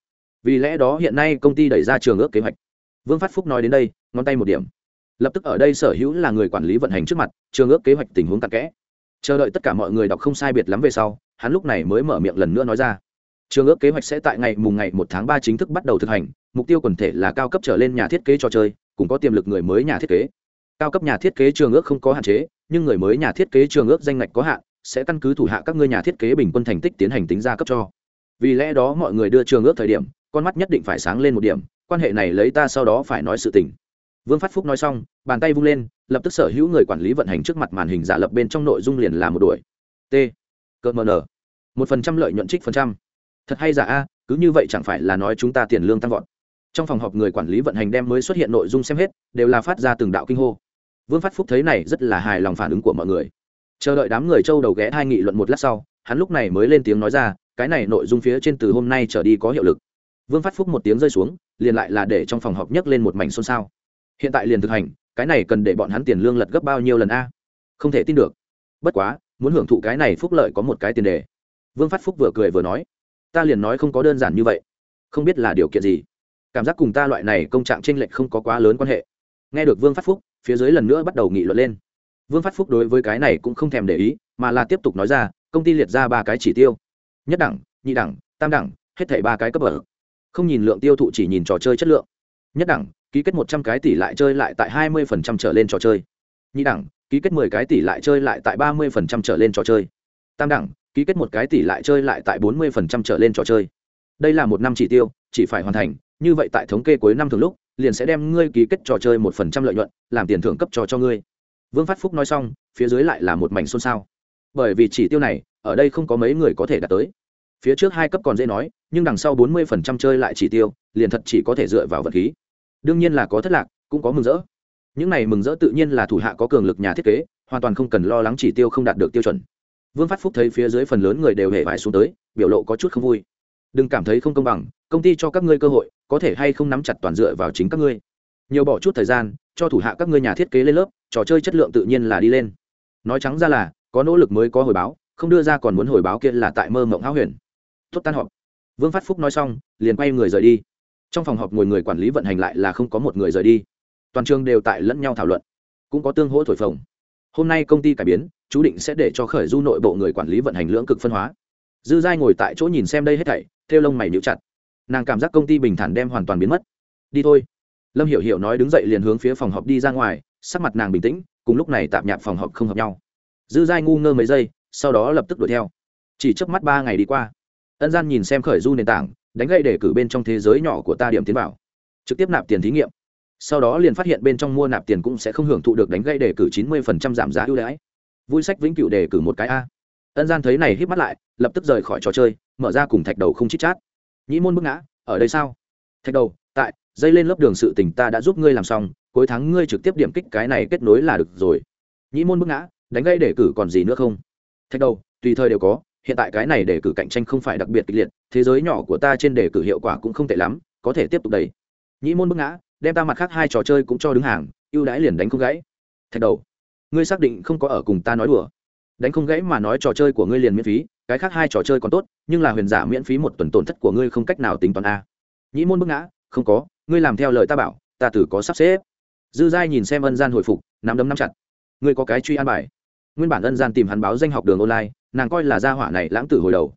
Vì lẽ đó hiện nay công ty đẩy ra trường ước kế hoạch. Vương phát phúc nói đến đây, ngón tay một điểm. Lập tức ở đây sở hữu là người quản lý vận hành trước mặt, trường ước kế hoạch tình huống tạc kẽ. Chờ đợi tất cả mọi người đọc không sai biệt lắm về sau, hắn lúc này mới mở miệng lần nữa nói ra. Trường ước kế hoạch sẽ tại ngày mùng ngày một tháng ba chính thức bắt đầu thực hành, mục tiêu quần thể là cao cấp trở lên nhà thiết kế trò chơi, cũng có tiềm lực người mới nhà thiết kế. Cao cấp nhà thiết kế trường ước không có hạn chế nhưng người mới nhà thiết kế trường ước danh ngạch có hạn, sẽ căn cứ thủ hạ các ngươi nhà thiết kế bình quân thành tích tiến hành tính ra cấp cho. Vì lẽ đó mọi người đưa trường ước thời điểm, con mắt nhất định phải sáng lên một điểm, quan hệ này lấy ta sau đó phải nói sự tình. Vương phát phúc nói xong, bàn tay vung lên, lập tức sở hữu người quản lý vận hành trước mặt màn hình giả lập bên trong nội dung liền là một đuổi. T. Cợt mờ nở. Một phần trăm lợi nhuận trích phần trăm. Thật hay giả a, cứ như vậy chẳng phải là nói chúng ta tiền lương tăng vọt. Trong phòng họp người quản lý vận hành đem mới xuất hiện nội dung xem hết, đều là phát ra từng đạo kinh hô vương phát phúc thấy này rất là hài lòng phản ứng của mọi người. Chờ đợi đám người châu đầu ghé hai nghị luận một lát sau, hắn lúc này mới lên tiếng nói ra, cái này nội dung phía trên từ hôm nay trở đi có hiệu lực. Vương phát phúc một tiếng rơi xuống, liền lại là để trong phòng họp nhấc lên một mảnh xôn xao. Hiện tại liền thực hành, cái này cần để bọn hắn tiền lương lật gấp bao nhiêu lần a? Không thể tin được. Bất quá, muốn hưởng thụ cái này phúc lợi có một cái tiền đề. Vương phát phúc vừa cười vừa nói, ta liền nói không có đơn giản như vậy. Không biết là điều kiện gì. Cảm giác cùng ta loại này công trạng tranh lệch không có quá lớn quan hệ. Nghe được vương phát phúc phía dưới lần nữa bắt đầu nghị luận lên. Vương phát phúc đối với cái này cũng không thèm để ý, mà là tiếp tục nói ra, công ty liệt ra ba cái chỉ tiêu. Nhất đẳng, nhị đẳng, tam đẳng, hết thảy ba cái cấp bậc. Không nhìn lượng tiêu thụ chỉ nhìn trò chơi chất lượng. Nhất đẳng, ký kết một trăm cái tỷ lại chơi lại tại hai mươi phần trăm trở lên trò chơi. Nhị đẳng, ký kết mười cái tỷ lại chơi lại tại ba mươi phần trăm trở lên trò chơi. Tam đẳng, ký kết một cái tỷ lại chơi lại tại bốn mươi phần trăm trở lên trò chơi. Đây là một năm chỉ tiêu, chỉ phải hoàn thành, như vậy tại thống kê cuối năm thường lúc liền sẽ đem ngươi ký kết trò chơi một phần trăm lợi nhuận, làm tiền thưởng cấp trò cho ngươi. Vương phát phúc nói xong, phía dưới lại là một mảnh xôn xao. Bởi vì chỉ tiêu này, ở đây không có mấy người có thể đạt tới. Phía trước hai cấp còn dễ nói, nhưng đằng sau bốn mươi phần trăm chơi lại chỉ tiêu, liền thật chỉ có thể dựa vào vật khí. Đương nhiên là có thất lạc, cũng có mừng rỡ. Những này mừng rỡ tự nhiên là thủ hạ có cường lực nhà thiết kế, hoàn toàn không cần lo lắng chỉ tiêu không đạt được tiêu chuẩn. Vương phát phúc thấy phía dưới phần lớn người đều hề vải xuống tới, biểu lộ có chút không vui. Đừng cảm thấy không công bằng, công ty cho các ngươi cơ hội có thể hay không nắm chặt toàn dựa vào chính các ngươi. Nhiều bỏ chút thời gian, cho thủ hạ các ngươi nhà thiết kế lên lớp, trò chơi chất lượng tự nhiên là đi lên. Nói trắng ra là, có nỗ lực mới có hồi báo, không đưa ra còn muốn hồi báo kia là tại mơ mộng háo huyền. Tốt tan họp. Vương phát phúc nói xong, liền quay người rời đi. Trong phòng họp ngồi người quản lý vận hành lại là không có một người rời đi. Toàn trường đều tại lẫn nhau thảo luận. Cũng có tương hỗ thổi phồng. Hôm nay công ty cải biến, chú định sẽ để cho khởi du nội bộ người quản lý vận hành lưỡng cực phân hóa. Dư giai ngồi tại chỗ nhìn xem đây hết thảy theo lông mày níu chặt nàng cảm giác công ty bình thản đem hoàn toàn biến mất. Đi thôi. Lâm hiểu hiểu nói đứng dậy liền hướng phía phòng họp đi ra ngoài, sắc mặt nàng bình tĩnh, cùng lúc này tạm nhạp phòng họp không hợp nhau. Dư giai ngu ngơ mấy giây, sau đó lập tức đuổi theo. Chỉ trước mắt ba ngày đi qua. Ân gian nhìn xem khởi du nền tảng, đánh gậy để cử bên trong thế giới nhỏ của ta điểm tiến vào. Trực tiếp nạp tiền thí nghiệm. Sau đó liền phát hiện bên trong mua nạp tiền cũng sẽ không hưởng thụ được đánh gậy để cử chín mươi phần trăm giảm giá ưu đãi. Vui sách vĩnh cửu đề cử một cái a. Ân gian thấy này hít mắt lại, lập tức rời khỏi trò chơi, mở ra cùng thạch đầu không chít chát nhĩ môn bức ngã, ở đây sao? Thạch đầu, tại, dây lên lớp đường sự tình ta đã giúp ngươi làm xong, cuối tháng ngươi trực tiếp điểm kích cái này kết nối là được rồi. Nhĩ môn bức ngã, đánh gây đề cử còn gì nữa không? Thạch đầu, tùy thời đều có, hiện tại cái này để cử cạnh tranh không phải đặc biệt kịch liệt, thế giới nhỏ của ta trên đề cử hiệu quả cũng không tệ lắm, có thể tiếp tục đầy nhĩ môn bức ngã, đem ta mặt khác hai trò chơi cũng cho đứng hàng, ưu đãi liền đánh không gãy. Thạch đầu, ngươi xác định không có ở cùng ta nói đùa. Đánh không gãy mà nói trò chơi của ngươi liền miễn phí cái khác hai trò chơi còn tốt, nhưng là huyền giả miễn phí một tuần tổn thất của ngươi không cách nào tính toán a. Nhĩ môn bức ngã, không có, ngươi làm theo lời ta bảo, ta tử có sắp xếp. Dư giai nhìn xem ân gian hồi phục, nắm đấm nắm chặt. Ngươi có cái truy an bài. Nguyên bản ân gian tìm hắn báo danh học đường online, nàng coi là gia hỏa này lãng tử hồi đầu.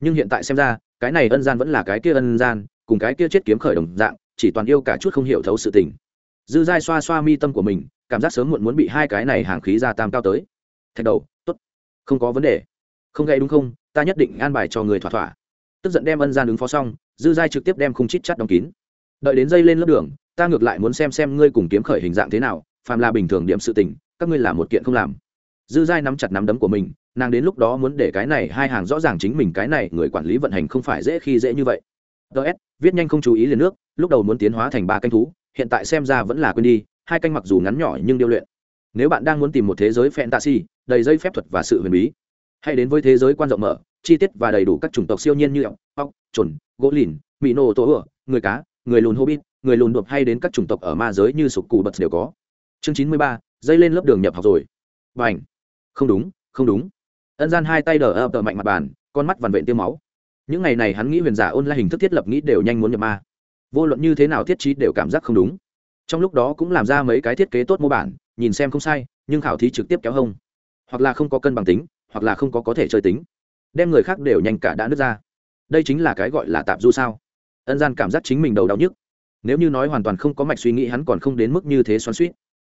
Nhưng hiện tại xem ra, cái này ân gian vẫn là cái kia ân gian, cùng cái kia chết kiếm khởi đồng dạng, chỉ toàn yêu cả chút không hiểu thấu sự tình. Dư giai xoa xoa mi tâm của mình, cảm giác sớm muộn muốn bị hai cái này hàng khí gia tam cao tới. Thạch đầu t ố t không có vấn đề không gãy đúng không? Ta nhất định an bài cho người thỏa thỏa. Tức giận đem ân gian ứng phó xong, dư giai trực tiếp đem khung chít chắt đóng kín. Đợi đến dây lên lớp đường, ta ngược lại muốn xem xem ngươi cùng kiếm khởi hình dạng thế nào, phàm là bình thường điểm sự tình, các ngươi làm một kiện không làm. Dư giai nắm chặt nắm đấm của mình, nàng đến lúc đó muốn để cái này hai hàng rõ ràng chính mình cái này người quản lý vận hành không phải dễ khi dễ như vậy. Ts viết nhanh không chú ý liền nước, lúc đầu muốn tiến hóa thành ba canh thú, hiện tại xem ra vẫn là quên đi, hai canh mặc dù ngắn nhỏ nhưng điêu luyện. Nếu bạn đang muốn tìm một thế giới fantasy, đầy dây phép thuật và sự huyền bí hãy đến với thế giới quan rộng mở, chi tiết và đầy đủ các chủng tộc siêu nhiên như ốc ốc chuẩn gỗ lìn mỹ nô tổ ựa, người cá, người lùn hobbit, người lùn đột hay đến các chủng tộc ở ma giới như sục cụ bật đều có. Chương chín mươi ba, dây lên lớp đường nhập học rồi. B à n h không đúng không đúng. Ân gian hai tay đờ ập tờ mạnh mặt bàn, con mắt vằn vện tiêu máu. Những ngày này hắn nghĩ huyền giả ôn lại hình thức thiết lập nghĩ đều nhanh muốn nhập ma. Vô luận như thế nào thiết trí đều cảm giác không đúng. Trong lúc đó cũng làm ra mấy cái thiết kế tốt mô bản, nhìn xem không sai, nhưng khảo thí trực tiếp kéo hông. Hoặc là không có cân bằng tính hoặc là không có có thể chơi tính. Đem người khác đều nhanh cả đã nứt ra. Đây chính là cái gọi là tạp du sao. Ân gian cảm giác chính mình đầu đau nhức. Nếu như nói hoàn toàn không có mạch suy nghĩ, hắn còn không đến mức như thế xoắn suýt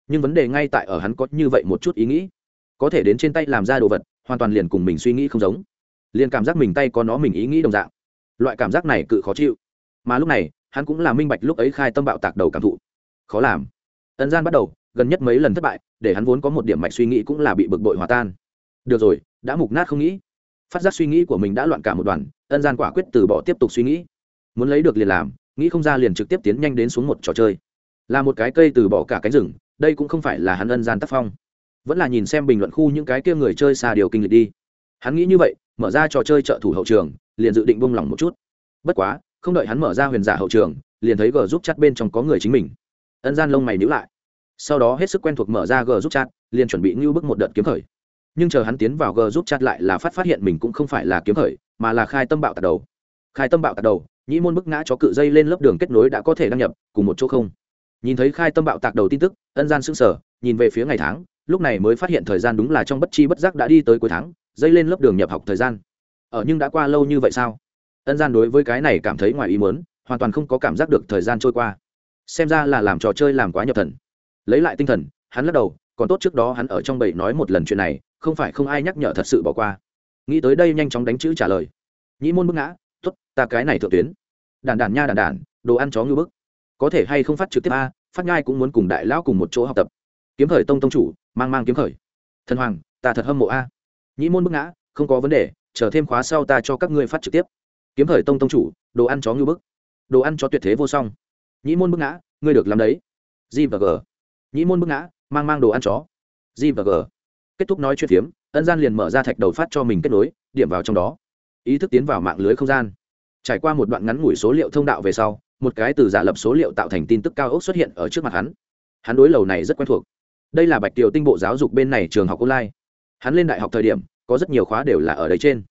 nhưng vấn đề ngay tại ở hắn có như vậy một chút ý nghĩ. Có thể đến trên tay làm ra đồ vật, hoàn toàn liền cùng mình suy nghĩ không giống. Liền cảm giác mình tay có nó mình ý nghĩ đồng dạng. Loại cảm giác này cự khó chịu. Mà lúc này, hắn cũng là minh bạch lúc ấy khai tâm bạo tạc đầu cảm thụ. Khó làm. Ân gian bắt đầu, gần nhất mấy lần thất bại, để hắn vốn có một điểm mạch suy nghĩ cũng là bị bực bội hòa tan được rồi đã mục nát không nghĩ. Phát giác suy nghĩ của mình đã loạn cả một đoàn ân gian quả quyết từ bỏ tiếp tục suy nghĩ. Muốn lấy được liền làm nghĩ không ra liền trực tiếp tiến nhanh đến xuống một trò chơi. Là một cái cây từ bỏ cả cánh rừng đây cũng không phải là hắn ân gian tác phong. Vẫn là nhìn xem bình luận khu những cái kia người chơi xa điều kinh lịch đi. Hắn nghĩ như vậy mở ra trò chơi trợ thủ hậu trường liền dự định buông lỏng một chút. Bất quá không đợi hắn mở ra huyền giả hậu trường liền thấy g giúp chặt bên trong có người chính mình. Ân gian lông mày nhữ lại. Sau đó hết sức quen thuộc mở ra g giúp chặt, liền chuẩn bị ngưu bức một đợt kiếm khởi nhưng chờ hắn tiến vào g giúp chat lại là phát phát hiện mình cũng không phải là kiếm khởi, mà là khai tâm bạo tạt đầu. Khai tâm bạo tạt đầu, nhĩ môn bức ngã cho cự dây lên lớp đường kết nối đã có thể đăng nhập, cùng một chỗ không. Nhìn thấy khai tâm bạo tạc đầu tin tức, ân gian sững sờ, nhìn về phía ngày tháng, lúc này mới phát hiện thời gian đúng là trong bất chi bất giác đã đi tới cuối tháng, dây lên lớp đường nhập học thời gian. Ở nhưng đã qua lâu như vậy sao? Ân gian đối với cái này cảm thấy ngoài ý muốn, hoàn toàn không có cảm giác được thời gian trôi qua. Xem ra là làm trò chơi làm quá nhập thần. Lấy lại tinh thần, hắn lắc đầu, còn tốt trước đó hắn ở trong bầy nói một lần chuyện này không phải không ai nhắc nhở thật sự bỏ qua. Nghĩ tới đây nhanh chóng đánh chữ trả lời. Nhĩ môn bức ngã t ố t ta cái này thượng tuyến. Đàn đàn nha đàn đàn đồ ăn chó ngư bức. Có thể hay không phát trực tiếp a, phát nhai cũng muốn cùng đại lão cùng một chỗ học tập. Kiếm khởi tông tông chủ, mang mang kiếm khởi. Thần hoàng, ta thật hâm mộ a. Nhĩ môn bức ngã, không có vấn đề, chờ thêm khóa sau ta cho các ngươi phát trực tiếp. Kiếm khởi tông tông chủ, đồ ăn chó ngư bức. Đồ ăn chó tuyệt thế vô song. Nhĩ môn bức ngã, ngươi được làm đấy. G và g. Nhĩ môn bức ngã, mang mang đồ ăn chó. G và g kết thúc nói chuyện phiếm, ân gian liền mở ra thạch đầu phát cho mình kết nối, điểm vào trong đó. Ý thức tiến vào mạng lưới không gian. Trải qua một đoạn ngắn ngủi số liệu thông đạo về sau, một cái từ giả lập số liệu tạo thành tin tức cao ốc xuất hiện ở trước mặt hắn. Hắn đối lầu này rất quen thuộc. Đây là bạch tiều tinh bộ giáo dục bên này trường học online. Hắn lên đại học thời điểm, có rất nhiều khóa đều là ở đấy trên.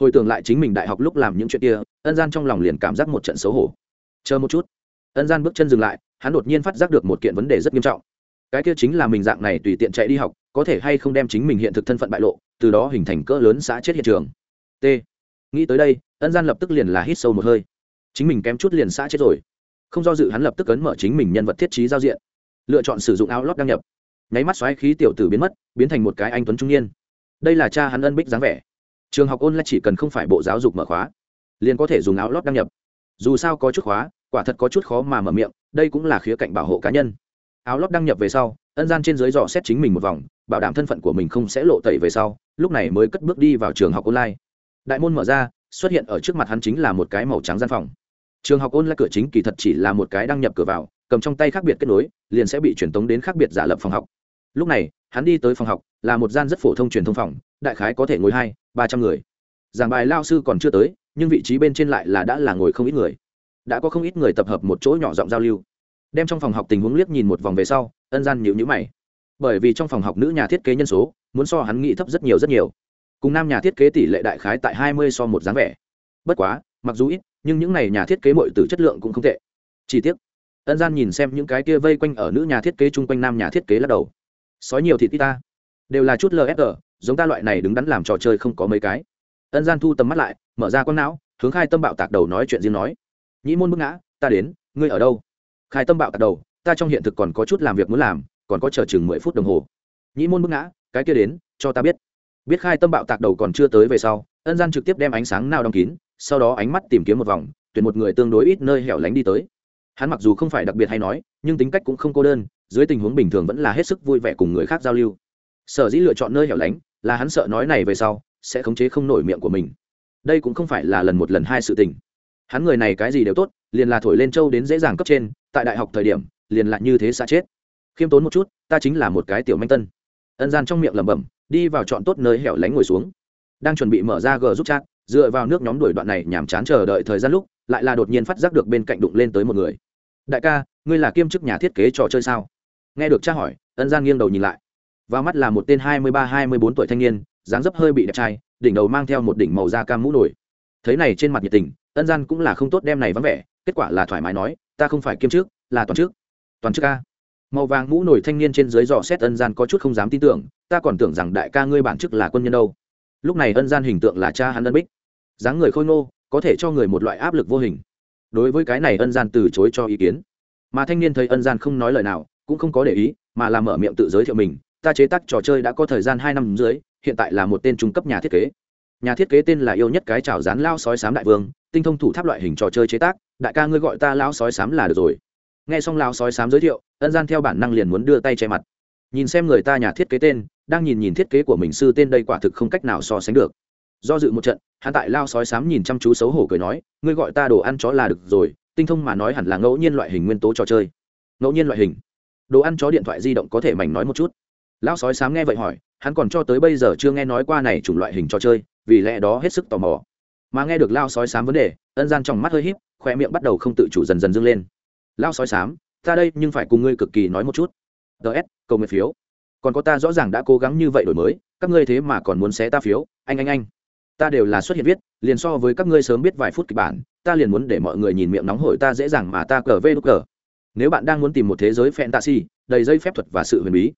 Hồi tưởng lại chính mình đại học lúc làm những chuyện kia, ân gian trong lòng liền cảm giác một trận xấu hổ. Chờ một chút. Ân gian bước chân dừng lại, hắn đột nhiên phát giác được một kiện vấn đề rất nghiêm trọng cái kia chính là mình dạng này tùy tiện chạy đi học, có thể hay không đem chính mình hiện thực thân phận bại lộ, từ đó hình thành cỡ lớn xã chết hiện trường. T. Nghĩ tới đây, ân gian lập tức liền là hít sâu một hơi. Chính mình kém chút liền xã chết rồi. Không do dự hắn lập tức ấn mở chính mình nhân vật thiết trí giao diện. Lựa chọn sử dụng áo lót đăng nhập. Nháy mắt xoáy khí tiểu tử biến mất, biến thành một cái anh tuấn trung niên. Đây là cha hắn ân bích dáng vẻ. Trường học ôn lại chỉ cần không phải bộ giáo dục mở khóa, liền có thể dùng áo lót đăng nhập. Dù sao có chút khóa, quả thật có chút khó mà mở miệng, đây cũng là khía cạnh bảo hộ cá nhân áo lót đăng nhập về sau, ân gian trên dưới dò xét chính mình một vòng, bảo đảm thân phận của mình không sẽ lộ tẩy về sau, lúc này mới cất bước đi vào trường học online. Đại môn mở ra, xuất hiện ở trước mặt hắn chính là một cái màu trắng gian phòng. Trường học online cửa chính kỳ thật chỉ là một cái đăng nhập cửa vào, cầm trong tay khác biệt kết nối, liền sẽ bị truyền tống đến khác biệt giả lập phòng học. Lúc này, hắn đi tới phòng học, là một gian rất phổ thông truyền thông phòng, đại khái có thể ngồi hai, ba trăm người. Giảng bài lao sư còn chưa tới, nhưng vị trí bên trên lại là đã là ngồi không ít người. Đã có không ít người tập hợp một chỗ nhỏ giọng giao lưu đem trong phòng học tình huống liếc nhìn một vòng về sau, ân gian nhịu nhữ mày. Bởi vì trong phòng học nữ nhà thiết kế nhân số, muốn so hắn nghĩ thấp rất nhiều rất nhiều. Cùng nam nhà thiết kế tỷ lệ đại khái tại hai mươi so một dáng vẻ. Bất quá, mặc dù ít, nhưng những n à y nhà thiết kế mọi từ chất lượng cũng không tệ. Chi tiết ân gian nhìn xem những cái kia vây quanh ở nữ nhà thiết kế chung quanh nam nhà thiết kế lắc đầu. Sói nhiều thịt ít ta. Đều là chút lfg giống ta loại này đứng đắn làm trò chơi không có mấy cái. Ân gian thu tầm mắt lại, mở ra con não, hướng khai tâm bạo tạc đầu nói chuyện riêng nói. Nhĩ môn bức ngã, ta đến, ngươi ở đâu? Khai tâm bạo tạc đầu, ta trong hiện thực còn có chút làm việc muốn làm, còn có chờ chừng mười phút đồng hồ. Nhĩ môn bức ngã, cái kia đến, cho ta biết. Biết khai tâm bạo tạc đầu còn chưa tới về sau, ân gian trực tiếp đem ánh sáng nào đóng kín, sau đó ánh mắt tìm kiếm một vòng, tuyển một người tương đối ít nơi hẻo lánh đi tới. Hắn mặc dù không phải đặc biệt hay nói, nhưng tính cách cũng không cô đơn, dưới tình huống bình thường vẫn là hết sức vui vẻ cùng người khác giao lưu. Sở dĩ lựa chọn nơi hẻo lánh, là hắn sợ nói này về sau, sẽ khống chế không nổi miệng của mình. Đây cũng không phải là lần một lần hai sự tình. Hắn người này cái gì đều tốt, liền là thổi lên châu đến dễ dàng cấp trên tại đại học thời điểm, liền lại như thế xa chết. Khiêm tốn một chút, ta chính là một cái tiểu manh tân. Ân gian trong miệng lẩm bẩm, đi vào chọn tốt nơi hẻo lánh ngồi xuống. Đang chuẩn bị mở ra g giúp chat, dựa vào nước nhóm đuổi đoạn này nhàm chán chờ đợi thời gian lúc, lại là đột nhiên phát giác được bên cạnh đụng lên tới một người. Đại ca, ngươi là kiêm chức nhà thiết kế trò chơi sao? Nghe được cha hỏi, ân gian nghiêng đầu nhìn lại. Vào mắt là một tên hai mươi ba, hai mươi bốn tuổi thanh niên, dáng dấp hơi bị đẹp trai, đỉnh đầu mang theo một đỉnh màu da cam mũ nổi. Thấy này trên mặt nhiệt tình, ân gian cũng là không tốt đem này vắng vẻ, kết quả là thoải mái nói ta không phải kiêm trước, là toàn trước. toàn trước ca màu vàng mũ nổi thanh niên trên dưới dò xét ân gian có chút không dám tin tưởng ta còn tưởng rằng đại ca ngươi bản chức là quân nhân đâu. Lúc này ân gian hình tượng là cha hắn ân bích. Dáng người khôi ngô có thể cho người một loại áp lực vô hình. Đối với cái này ân gian từ chối cho ý kiến. Mà thanh niên thấy ân gian không nói lời nào cũng không có để ý mà làm mở miệng tự giới thiệu mình. Ta chế tác trò chơi đã có thời gian hai năm dưới hiện tại là một tên trung cấp nhà thiết kế. Nhà thiết kế tên là yêu nhất cái chảo rán lao sói sám đại vương tinh thông thủ tháp loại hình trò chơi chế tác đại ca ngươi gọi ta lão sói sám là được rồi. Nghe xong lão sói sám giới thiệu, ân gian theo bản năng liền muốn đưa tay che mặt. Nhìn xem người ta nhà thiết kế tên, đang nhìn nhìn thiết kế của mình sư tên đây quả thực không cách nào so sánh được. Do dự một trận, hắn tại lao sói sám nhìn chăm chú xấu hổ cười nói, ngươi gọi ta đồ ăn chó là được rồi, tinh thông mà nói hẳn là ngẫu nhiên loại hình nguyên tố trò chơi. Ngẫu nhiên loại hình. Đồ ăn chó điện thoại di động có thể mảnh nói một chút. Lão sói sám nghe vậy hỏi, hắn còn cho tới bây giờ chưa nghe nói qua này chủng loại hình trò chơi, vì lẽ đó hết sức tò mò mà nghe được lao sói sám vấn đề, ân gian trong mắt hơi híp, khoe miệng bắt đầu không tự chủ dần dần dâng lên. Lao sói sám, ta đây nhưng phải cùng ngươi cực kỳ nói một chút. Ts cầu nguyện phiếu. Còn có ta rõ ràng đã cố gắng như vậy đổi mới, các ngươi thế mà còn muốn xé ta phiếu, anh anh anh. Ta đều là xuất hiện viết, liền so với các ngươi sớm biết vài phút kịch bản, ta liền muốn để mọi người nhìn miệng nóng hổi ta dễ dàng mà ta cờ vê đúc cờ. Nếu bạn đang muốn tìm một thế giới fantasy, đầy dây phép thuật và sự huyền bí,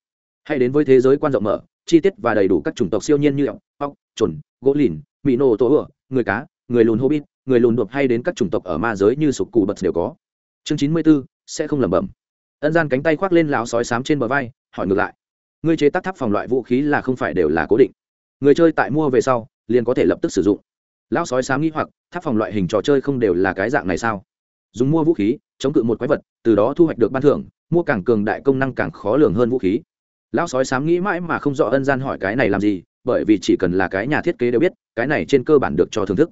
hãy đến với thế giới quan rộng mở chi tiết và đầy đủ các chủng tộc siêu nhiên như ốc ốc trồn gỗ lìn mỹ nổ tổ ửa người cá người lùn hobbit người lùn đột hay đến các chủng tộc ở ma giới như sục cù bật đều có. Chương chín mươi 94, sẽ không lẩm bẩm. Ân gian cánh tay khoác lên lão sói sám trên bờ vai hỏi ngược lại. Người chế tác tháp phòng loại vũ khí là không phải đều là cố định. Người chơi tại mua về sau liền có thể lập tức sử dụng. Lão sói sám nghĩ hoặc tháp phòng loại hình trò chơi không đều là cái dạng này sao? Dùng mua vũ khí chống cự một quái vật từ đó thu hoạch được ban thưởng mua càng cường đại công năng càng khó lường hơn vũ khí lão sói sám nghĩ mãi mà không rõ ân gian hỏi cái này làm gì, bởi vì chỉ cần là cái nhà thiết kế đều biết, cái này trên cơ bản được cho thưởng thức.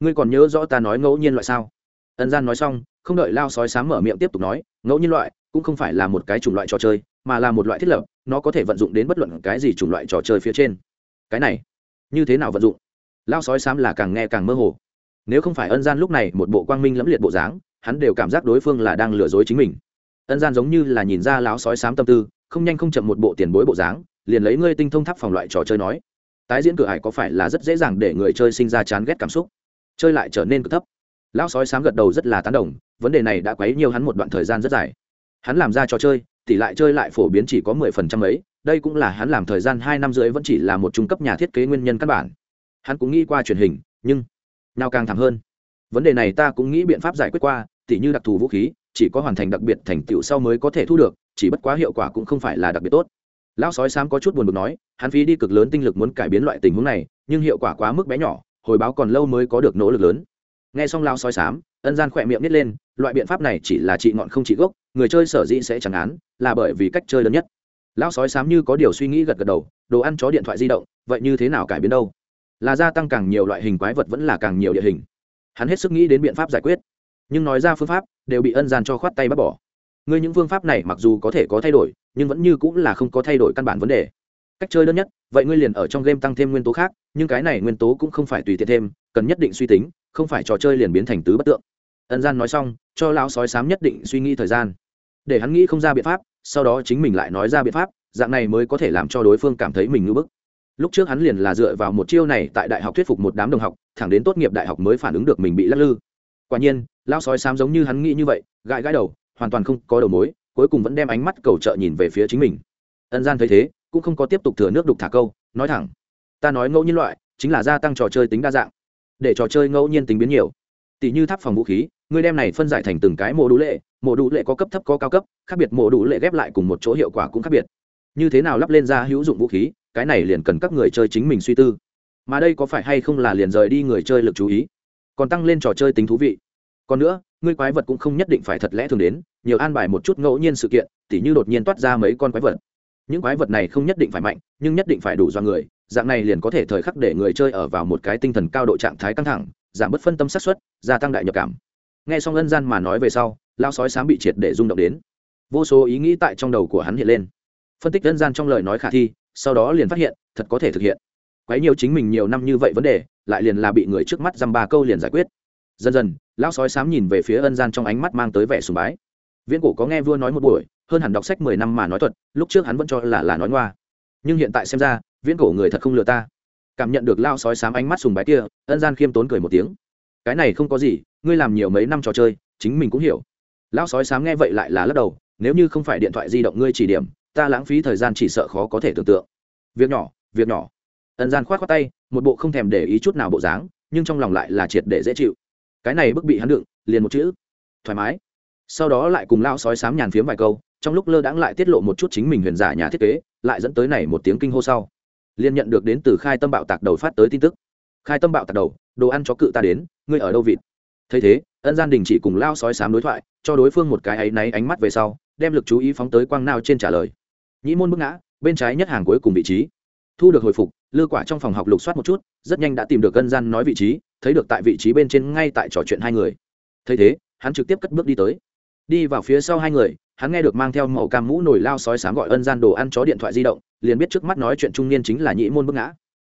Ngươi còn nhớ rõ ta nói ngẫu nhiên loại sao? Ân gian nói xong, không đợi lao sói sám mở miệng tiếp tục nói, ngẫu nhiên loại cũng không phải là một cái chủng loại trò chơi, mà là một loại thiết lập, nó có thể vận dụng đến bất luận cái gì chủng loại trò chơi phía trên. Cái này, như thế nào vận dụng? Lao sói sám là càng nghe càng mơ hồ. Nếu không phải ân gian lúc này một bộ quang minh lẫm liệt bộ dáng, hắn đều cảm giác đối phương là đang lừa dối chính mình. Ân gian giống như là nhìn ra lão sói sám tâm tư không nhanh không chậm một bộ tiền bối bộ dáng, liền lấy ngươi tinh thông tháp phòng loại trò chơi nói. Tái diễn cửa ải có phải là rất dễ dàng để người chơi sinh ra chán ghét cảm xúc? Chơi lại trở nên cực thấp. Lão sói sáng gật đầu rất là tán đồng, vấn đề này đã quấy nhiều hắn một đoạn thời gian rất dài. Hắn làm ra trò chơi, tỷ lại chơi lại phổ biến chỉ có mười phần trăm ấy, đây cũng là hắn làm thời gian hai năm rưỡi vẫn chỉ là một trung cấp nhà thiết kế nguyên nhân căn bản. Hắn cũng nghĩ qua truyền hình, nhưng nào càng thẳng hơn. Vấn đề này ta cũng nghĩ biện pháp giải quyết qua, tỉ như đặc thù vũ khí, chỉ có hoàn thành đặc biệt thành tựu sau mới có thể thu được chỉ bất quá hiệu quả cũng không phải là đặc biệt tốt. Lão sói xám có chút buồn bực nói, hắn phí đi cực lớn tinh lực muốn cải biến loại tình huống này, nhưng hiệu quả quá mức bé nhỏ, hồi báo còn lâu mới có được nỗ lực lớn. Nghe xong lão sói xám, ân gian khỏe miệng nít lên, loại biện pháp này chỉ là trị ngọn không trị gốc, người chơi sở dĩ sẽ chẳng án, là bởi vì cách chơi lớn nhất. Lão sói xám như có điều suy nghĩ gật gật đầu, đồ ăn chó điện thoại di động, vậy như thế nào cải biến đâu? Là gia tăng càng nhiều loại hình quái vật vẫn là càng nhiều địa hình. Hắn hết sức nghĩ đến biện pháp giải quyết. Nhưng nói ra phương pháp, đều bị ân gian cho khoát tay bắt bỏ ngươi những phương pháp này mặc dù có thể có thay đổi, nhưng vẫn như cũng là không có thay đổi căn bản vấn đề. Cách chơi đơn nhất, vậy ngươi liền ở trong game tăng thêm nguyên tố khác, nhưng cái này nguyên tố cũng không phải tùy tiện thêm, cần nhất định suy tính, không phải trò chơi liền biến thành tứ bất tượng. Ân gian nói xong, cho lão sói sám nhất định suy nghĩ thời gian. Để hắn nghĩ không ra biện pháp, sau đó chính mình lại nói ra biện pháp, dạng này mới có thể làm cho đối phương cảm thấy mình ngưỡng bức. Lúc trước hắn liền là dựa vào một chiêu này tại đại học thuyết phục một đám đồng học, thẳng đến tốt nghiệp đại học mới phản ứng được mình bị lắc lư. Quả nhiên, lão sói sám giống như hắn nghĩ như vậy, gãi gãi đầu hoàn toàn không có đầu mối, cuối cùng vẫn đem ánh mắt cầu trợ nhìn về phía chính mình. Ân gian thấy thế, cũng không có tiếp tục thừa nước đục thả câu, nói thẳng. Ta nói ngẫu nhiên loại, chính là gia tăng trò chơi tính đa dạng. Để trò chơi ngẫu nhiên tính biến nhiều. Tỷ như tháp phòng vũ khí, người đem này phân giải thành từng cái mộ đủ lệ mộ đủ lệ có cấp thấp có cao cấp, khác biệt mộ đủ lệ ghép lại cùng một chỗ hiệu quả cũng khác biệt. Như thế nào lắp lên ra hữu dụng vũ khí, cái này liền cần các người chơi chính mình suy tư. Mà đây có phải hay không là liền rời đi người chơi lực chú ý, còn tăng lên trò chơi tính thú vị. Còn nữa ngươi quái vật cũng không nhất định phải thật lẽ thường đến, nhiều an bài một chút ngẫu nhiên sự kiện, tỉ như đột nhiên toát ra mấy con quái vật. Những quái vật này không nhất định phải mạnh, nhưng nhất định phải đủ do người, dạng này liền có thể thời khắc để người chơi ở vào một cái tinh thần cao độ trạng thái căng thẳng, giảm bớt phân tâm sát xuất gia tăng đại nhập cảm. Nghe xong ân gian mà nói về sau lao sói sám bị triệt để rung động đến. Vô số ý nghĩ tại trong đầu của hắn hiện lên. Phân tích ân gian trong lời nói khả thi, sau đó liền phát hiện, thật có thể thực hiện. Quấy nhiều chính mình nhiều năm như vậy vấn đề, lại liền là bị người trước mắt dăm ba câu liền giải quyết. Dần dần lão sói sám nhìn về phía ân gian trong ánh mắt mang tới vẻ sùng bái. Viễn cổ có nghe vua nói một buổi, hơn hẳn đọc sách mười năm mà nói thuật, lúc trước hắn vẫn cho là là nói ngoa. Nhưng hiện tại xem ra, viễn cổ người thật không lừa ta. Cảm nhận được lao sói sám ánh mắt sùng bái kia, ân gian khiêm tốn cười một tiếng. Cái này không có gì, ngươi làm nhiều mấy năm trò chơi, chính mình cũng hiểu. Lão sói sám nghe vậy lại là lắc đầu, nếu như không phải điện thoại di động ngươi chỉ điểm, ta lãng phí thời gian chỉ sợ khó có thể tưởng tượng. Việc nhỏ việc nhỏ. Ân gian khoát khoát tay, một bộ không thèm để ý chút nào bộ dáng, nhưng trong lòng lại là triệt để dễ chịu cái này bức bị hắn đựng, liền một chữ, thoải mái. Sau đó lại cùng lao sói sám nhàn phiếm vài câu, trong lúc lơ đãng lại tiết lộ một chút chính mình huyền giả nhà thiết kế, lại dẫn tới này một tiếng kinh hô sau. Liền nhận được đến từ khai tâm bạo tạc đầu phát tới tin tức. Khai tâm bạo tạc đầu, đồ ăn chó cự ta đến, ngươi ở đâu vịt? Thấy thế, ân gian đình chỉ cùng lao sói sám đối thoại, cho đối phương một cái áy náy ánh mắt về sau, đem lực chú ý phóng tới quang nao trên trả lời. Nhĩ môn bức ngã, bên trái nhất hàng cuối cùng vị trí thu được hồi phục, lư quả trong phòng học lục soát một chút, rất nhanh đã tìm được ân gian nói vị trí, thấy được tại vị trí bên trên ngay tại trò chuyện hai người. Thấy thế, hắn trực tiếp cất bước đi tới. Đi vào phía sau hai người, hắn nghe được mang theo màu cam mũ nổi lao sói sáng gọi ân gian đồ ăn chó điện thoại di động, liền biết trước mắt nói chuyện trung niên chính là nhĩ môn bức ngã.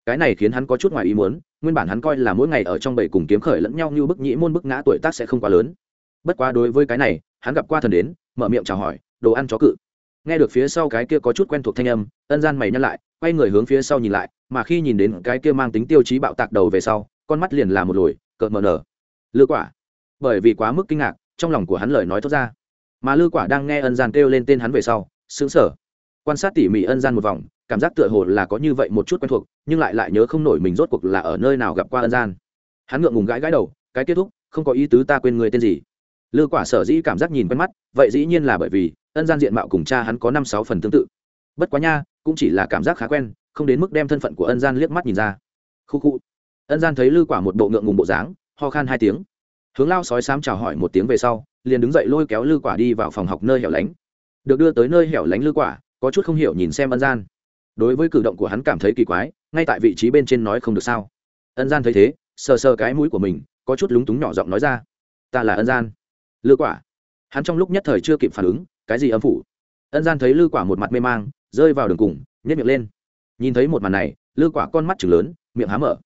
Cái này khiến hắn có chút ngoài ý muốn, nguyên bản hắn coi là mỗi ngày ở trong bầy cùng kiếm khởi lẫn nhau như bức nhĩ môn bức ngã tuổi tác sẽ không quá lớn. Bất quá đối với cái này, hắn gặp qua thần đến, mở miệng chào hỏi, đồ ăn chó cự. Nghe được phía sau cái kia có chút quen thuộc thanh âm, ân gian mày nhắc lại quay người hướng phía sau nhìn lại, mà khi nhìn đến cái kia mang tính tiêu chí bạo tạc đầu về sau, con mắt liền là một lồi cợt mờ nở. Lư quả. Bởi vì quá mức kinh ngạc, trong lòng của hắn lời nói thốt ra. Mà lư quả đang nghe ân gian kêu lên tên hắn về sau xứng sở quan sát tỉ mỉ ân gian một vòng, cảm giác tựa hồ là có như vậy một chút quen thuộc, nhưng lại lại nhớ không nổi mình rốt cuộc là ở nơi nào gặp qua ân gian. Hắn ngượng ngùng gãi gãi đầu, cái kết thúc, không có ý tứ ta quên người tên gì. Lư quả sở dĩ cảm giác nhìn quen mắt, vậy dĩ nhiên là bởi vì ân gian diện mạo cùng cha hắn có năm sáu phần tương tự bất quá nha, cũng chỉ là cảm giác khá quen, không đến mức đem thân phận của ân gian liếc mắt nhìn ra. Khu khu. Ân gian thấy lư quả một bộ ngượng ngùng bộ dáng, ho khan hai tiếng. Hướng lao sói sám chào hỏi một tiếng về sau, liền đứng dậy lôi kéo lư quả đi vào phòng học nơi hẻo lánh. Được đưa tới nơi hẻo lánh lư quả, có chút không hiểu nhìn xem ân gian. Đối với cử động của hắn cảm thấy kỳ quái, ngay tại vị trí bên trên nói không được sao. Ân gian thấy thế, sờ sờ cái mũi của mình, có chút lúng túng nhỏ giọng nói ra. Ta là ân gian. Lư quả. Hắn trong lúc nhất thời chưa kịp phản ứng, cái gì âm phủ? Ân gian thấy lư quả một mặt mê mang rơi vào đường cùng nhét miệng lên. Nhìn thấy một màn này, lư quả con mắt chừng lớn, miệng há mở.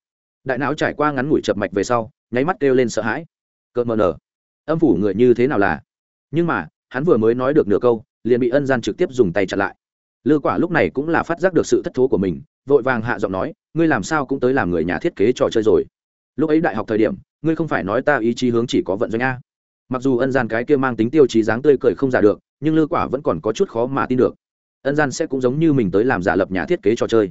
Đại não trải qua ngắn ngủi chập mạch về sau, nháy mắt kêu lên sợ hãi. Cợt mờ nở. Âm phủ người như thế nào là? Nhưng mà, hắn vừa mới nói được nửa câu, liền bị ân gian trực tiếp dùng tay chặn lại. Lư quả lúc này cũng là phát giác được sự thất thố của mình, vội vàng hạ giọng nói, ngươi làm sao cũng tới làm người nhà thiết kế trò chơi rồi? Lúc ấy đại học thời điểm, ngươi không phải nói ta ý chí hướng chỉ có vận doanh a. Mặc dù ân gian cái kia mang tính tiêu chí dáng tươi cười không giả được, nhưng lư quả vẫn còn có chút khó mà tin được ân gian sẽ cũng giống như mình tới làm giả lập nhà thiết kế trò chơi.